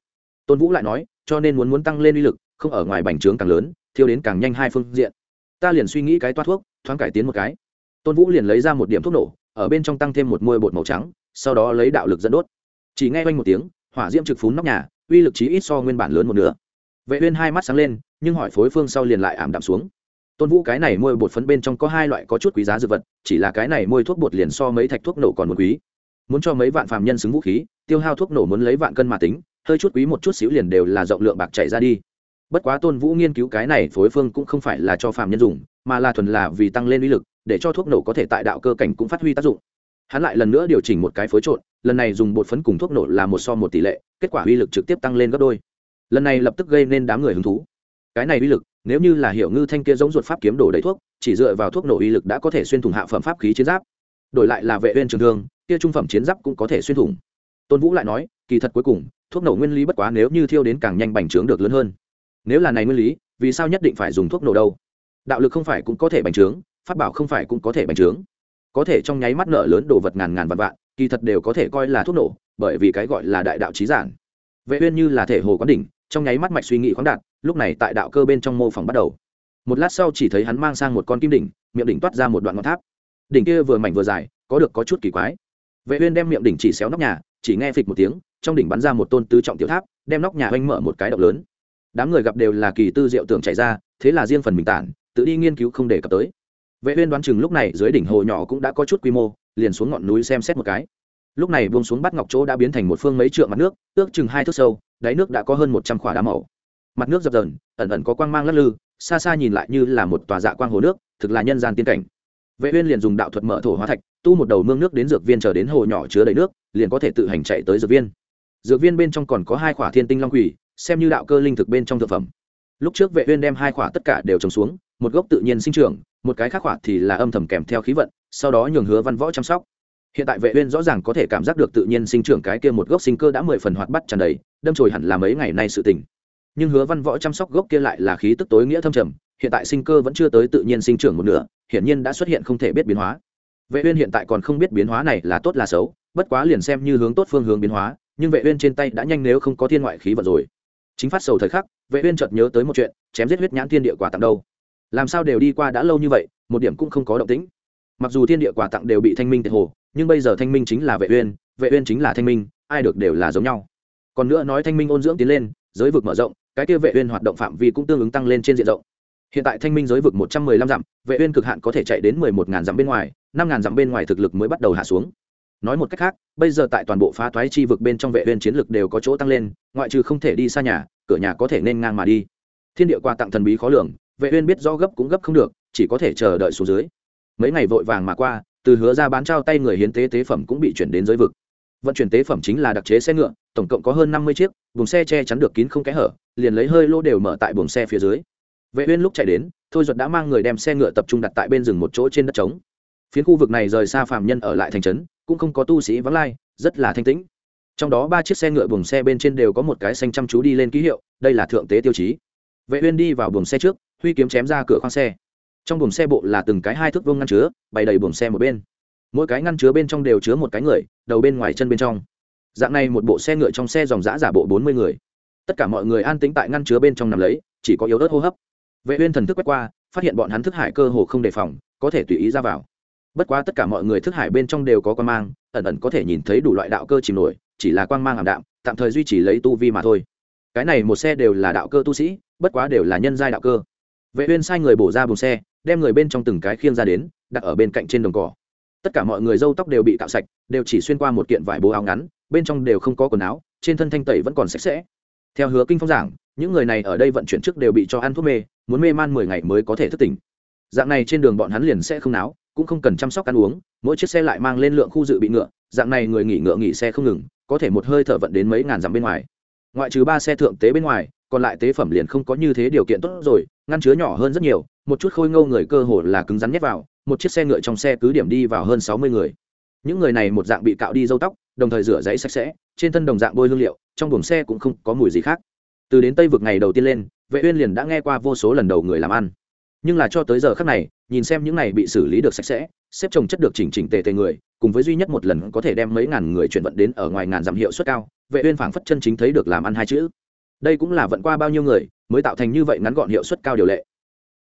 Tôn vũ lại nói, cho nên muốn muốn tăng lên uy lực, không ở ngoài bành trướng càng lớn, thiêu đến càng nhanh hai phương diện. Ta liền suy nghĩ cái toát thuốc, thoáng cải tiến một cái. Tôn vũ liền lấy ra một điểm thuốc nổ, ở bên trong tăng thêm một môi bột màu trắng, sau đó lấy đạo lực dẫn đốt. Chỉ nghe quanh một tiếng, hỏa diễm trực phún nóc nhà, uy lực chí ít so nguyên bản lớn một nửa vệ uyên hai mắt sáng lên, nhưng hỏi phối phương sau liền lại ảm đạm xuống. Tôn vũ cái này môi bột phấn bên trong có hai loại có chút quý giá dược vật, chỉ là cái này môi thuốc bột liền so mấy thạch thuốc nổ còn một quý. Muốn cho mấy vạn phàm nhân xứng vũ khí, tiêu hao thuốc nổ muốn lấy vạn cân mà tính, hơi chút quý một chút xíu liền đều là rộng lượng bạc chảy ra đi. Bất quá tôn vũ nghiên cứu cái này phối phương cũng không phải là cho phàm nhân dùng, mà là thuần là vì tăng lên uy lực, để cho thuốc nổ có thể tại đạo cơ cảnh cũng phát huy tác dụng. Hắn lại lần nữa điều chỉnh một cái phối trộn, lần này dùng bột phấn cùng thuốc nổ là một so một tỷ lệ, kết quả uy lực trực tiếp tăng lên gấp đôi lần này lập tức gây nên đám người hứng thú. Cái này uy lực, nếu như là hiệu ngư thanh kia giống ruột pháp kiếm đổ đầy thuốc, chỉ dựa vào thuốc nổ uy lực đã có thể xuyên thủng hạ phẩm pháp khí chiến giáp. Đổi lại là vệ uyên trường thương, kia trung phẩm chiến giáp cũng có thể xuyên thủng. Tôn vũ lại nói, kỳ thật cuối cùng, thuốc nổ nguyên lý bất quá nếu như thiêu đến càng nhanh bành trướng được lớn hơn. Nếu là này nguyên lý, vì sao nhất định phải dùng thuốc nổ đâu? Đạo lực không phải cũng có thể bành trướng, pháp bảo không phải cũng có thể bành trướng. Có thể trong nháy mắt nợ lớn đồ vật ngàn ngàn vạn vạn, kỳ thật đều có thể coi là thuốc nổ, bởi vì cái gọi là đại đạo trí giản vệ uyên như là thể hồ quán đỉnh, trong nháy mắt mạch suy nghĩ khoáng đạt, lúc này tại đạo cơ bên trong mô phỏng bắt đầu. Một lát sau chỉ thấy hắn mang sang một con kim đỉnh, miệng đỉnh toát ra một đoạn ngọn tháp. Đỉnh kia vừa mảnh vừa dài, có được có chút kỳ quái. Vệ uyên đem miệng đỉnh chỉ xéo nóc nhà, chỉ nghe phịch một tiếng, trong đỉnh bắn ra một tôn tứ trọng tiểu tháp, đem nóc nhà oanh mở một cái động lớn. Đám người gặp đều là kỳ tư diệu tưởng chạy ra, thế là riêng phần mình tản, tự đi nghiên cứu không để cập tới. Vệ uyên đoán chừng lúc này dưới đỉnh hồ nhỏ cũng đã có chút quy mô, liền xuống ngọn núi xem xét một cái lúc này buông xuống bắt ngọc chỗ đã biến thành một phương mấy trượng mặt nước, ước chừng hai thước sâu, đáy nước đã có hơn một trăm khỏa đá màu. Mặt nước dập dờn, ẩn ẩn có quang mang lắc lư, xa xa nhìn lại như là một tòa dạ quang hồ nước, thực là nhân gian tiên cảnh. Vệ uyên liền dùng đạo thuật mở thổ hóa thạch, tu một đầu mương nước đến dược viên chờ đến hồ nhỏ chứa đầy nước, liền có thể tự hành chạy tới dược viên. Dược viên bên trong còn có hai khỏa thiên tinh long quỷ, xem như đạo cơ linh thực bên trong thực phẩm. Lúc trước vệ uyên đem hai khỏa tất cả đều trồng xuống, một gốc tự nhiên sinh trưởng, một cái khác khỏa thì là âm thầm kèm theo khí vận, sau đó nhường hứa văn võ chăm sóc hiện tại vệ uyên rõ ràng có thể cảm giác được tự nhiên sinh trưởng cái kia một gốc sinh cơ đã mười phần hoạt bát tràn đầy, đâm chồi hẳn là mấy ngày nay sự tình. Nhưng hứa văn võ chăm sóc gốc kia lại là khí tức tối nghĩa thâm trầm, hiện tại sinh cơ vẫn chưa tới tự nhiên sinh trưởng một nửa hiện nhiên đã xuất hiện không thể biết biến hóa. Vệ uyên hiện tại còn không biết biến hóa này là tốt là xấu, bất quá liền xem như hướng tốt phương hướng biến hóa, nhưng vệ uyên trên tay đã nhanh nếu không có thiên ngoại khí vận rồi. Chính phát sầu thời khắc, vệ uyên chợt nhớ tới một chuyện, chém giết huyết nhãn thiên địa quả tặng đâu. Làm sao đều đi qua đã lâu như vậy, một điểm cũng không có động tĩnh mặc dù thiên địa quà tặng đều bị thanh minh tiệt hồ, nhưng bây giờ thanh minh chính là vệ uyên vệ uyên chính là thanh minh, ai được đều là giống nhau. Còn nữa nói thanh minh ôn dưỡng tiến lên, giới vực mở rộng, cái kia vệ uyên hoạt động phạm vi cũng tương ứng tăng lên trên diện rộng. Hiện tại thanh minh giới vực 115 dặm, vệ uyên cực hạn có thể chạy đến 11 ngàn dặm bên ngoài, năm ngàn dặm bên ngoài thực lực mới bắt đầu hạ xuống. Nói một cách khác, bây giờ tại toàn bộ phá toái chi vực bên trong vệ uyên chiến lực đều có chỗ tăng lên, ngoại trừ không thể đi xa nhà, cửa nhà có thể nên ngang mà đi. Thiên địa quà tặng thần bí khó lường, vệ uyên biết rõ gấp cũng gấp không được, chỉ có thể chờ đợi xuống dưới mấy ngày vội vàng mà qua, từ hứa ra bán trao tay người hiến tế tế phẩm cũng bị chuyển đến giới vực. Vận chuyển tế phẩm chính là đặc chế xe ngựa, tổng cộng có hơn năm mươi chiếc, buồng xe che chắn được kín không kẽ hở, liền lấy hơi lô đều mở tại buồng xe phía dưới. Vệ uyên lúc chạy đến, thôi duật đã mang người đem xe ngựa tập trung đặt tại bên rừng một chỗ trên đất trống. Phiến khu vực này rời xa phàm nhân ở lại thành trấn, cũng không có tu sĩ vắng lai, rất là thanh tĩnh. Trong đó ba chiếc xe ngựa buồng xe bên trên đều có một cái xanh chăm chú đi lên ký hiệu, đây là thượng tế tiêu chí. Vệ uyên đi vào buồng xe trước, huy kiếm chém ra cửa khoang xe trong buồng xe bộ là từng cái hai thước vuông ngăn chứa, bày đầy buồng xe một bên. Mỗi cái ngăn chứa bên trong đều chứa một cái người, đầu bên ngoài chân bên trong. Dạng này một bộ xe ngựa trong xe dòng dã giả bộ bốn mươi người. Tất cả mọi người an tĩnh tại ngăn chứa bên trong nằm lấy, chỉ có yếu ớt hô hấp. Vệ uyên thần thức quét qua, phát hiện bọn hắn thức hải cơ hồ không đề phòng, có thể tùy ý ra vào. Bất quá tất cả mọi người thức hải bên trong đều có quan mang, ẩn ẩn có thể nhìn thấy đủ loại đạo cơ chìm nổi, chỉ là quang mang ảm đạm, tạm thời duy trì lấy tu vi mà thôi. Cái này một xe đều là đạo cơ tu sĩ, bất quá đều là nhân giai đạo cơ. Vệ uyên sai người bổ ra buồng xe đem người bên trong từng cái khiêng ra đến, đặt ở bên cạnh trên đồng cỏ. Tất cả mọi người râu tóc đều bị cạo sạch, đều chỉ xuyên qua một kiện vải bố áo ngắn, bên trong đều không có quần áo, trên thân thanh tẩy vẫn còn sạch sẽ. Theo hứa kinh phong giảng, những người này ở đây vận chuyển trước đều bị cho ăn thuốc mê, muốn mê man mười ngày mới có thể thức tỉnh. Dạng này trên đường bọn hắn liền sẽ không náo, cũng không cần chăm sóc ăn uống, mỗi chiếc xe lại mang lên lượng khu dự bị ngựa, dạng này người nghỉ ngựa nghỉ xe không ngừng, có thể một hơi thở vận đến mấy ngàn dặm bên ngoài. Ngoại trừ ba xe thượng tế bên ngoài, còn lại tế phẩm liền không có như thế điều kiện tốt rồi, ngăn chứa nhỏ hơn rất nhiều một chút khôi ngâu người cơ hồ là cứng rắn nhét vào, một chiếc xe ngựa trong xe cứ điểm đi vào hơn sáu mươi người. Những người này một dạng bị cạo đi dâu tóc, đồng thời rửa giấy sạch sẽ, trên thân đồng dạng bôi hương liệu, trong buồng xe cũng không có mùi gì khác. Từ đến tây vực ngày đầu tiên lên, vệ uyên liền đã nghe qua vô số lần đầu người làm ăn. Nhưng là cho tới giờ khắc này, nhìn xem những này bị xử lý được sạch sẽ, xếp chồng chất được chỉnh chỉnh tề tề người, cùng với duy nhất một lần có thể đem mấy ngàn người chuyển vận đến ở ngoài ngàn giảm hiệu suất cao, vệ uyên phảng phất chân chính thấy được làm ăn hai chữ. Đây cũng là vận qua bao nhiêu người, mới tạo thành như vậy ngắn gọn hiệu suất cao điều lệ.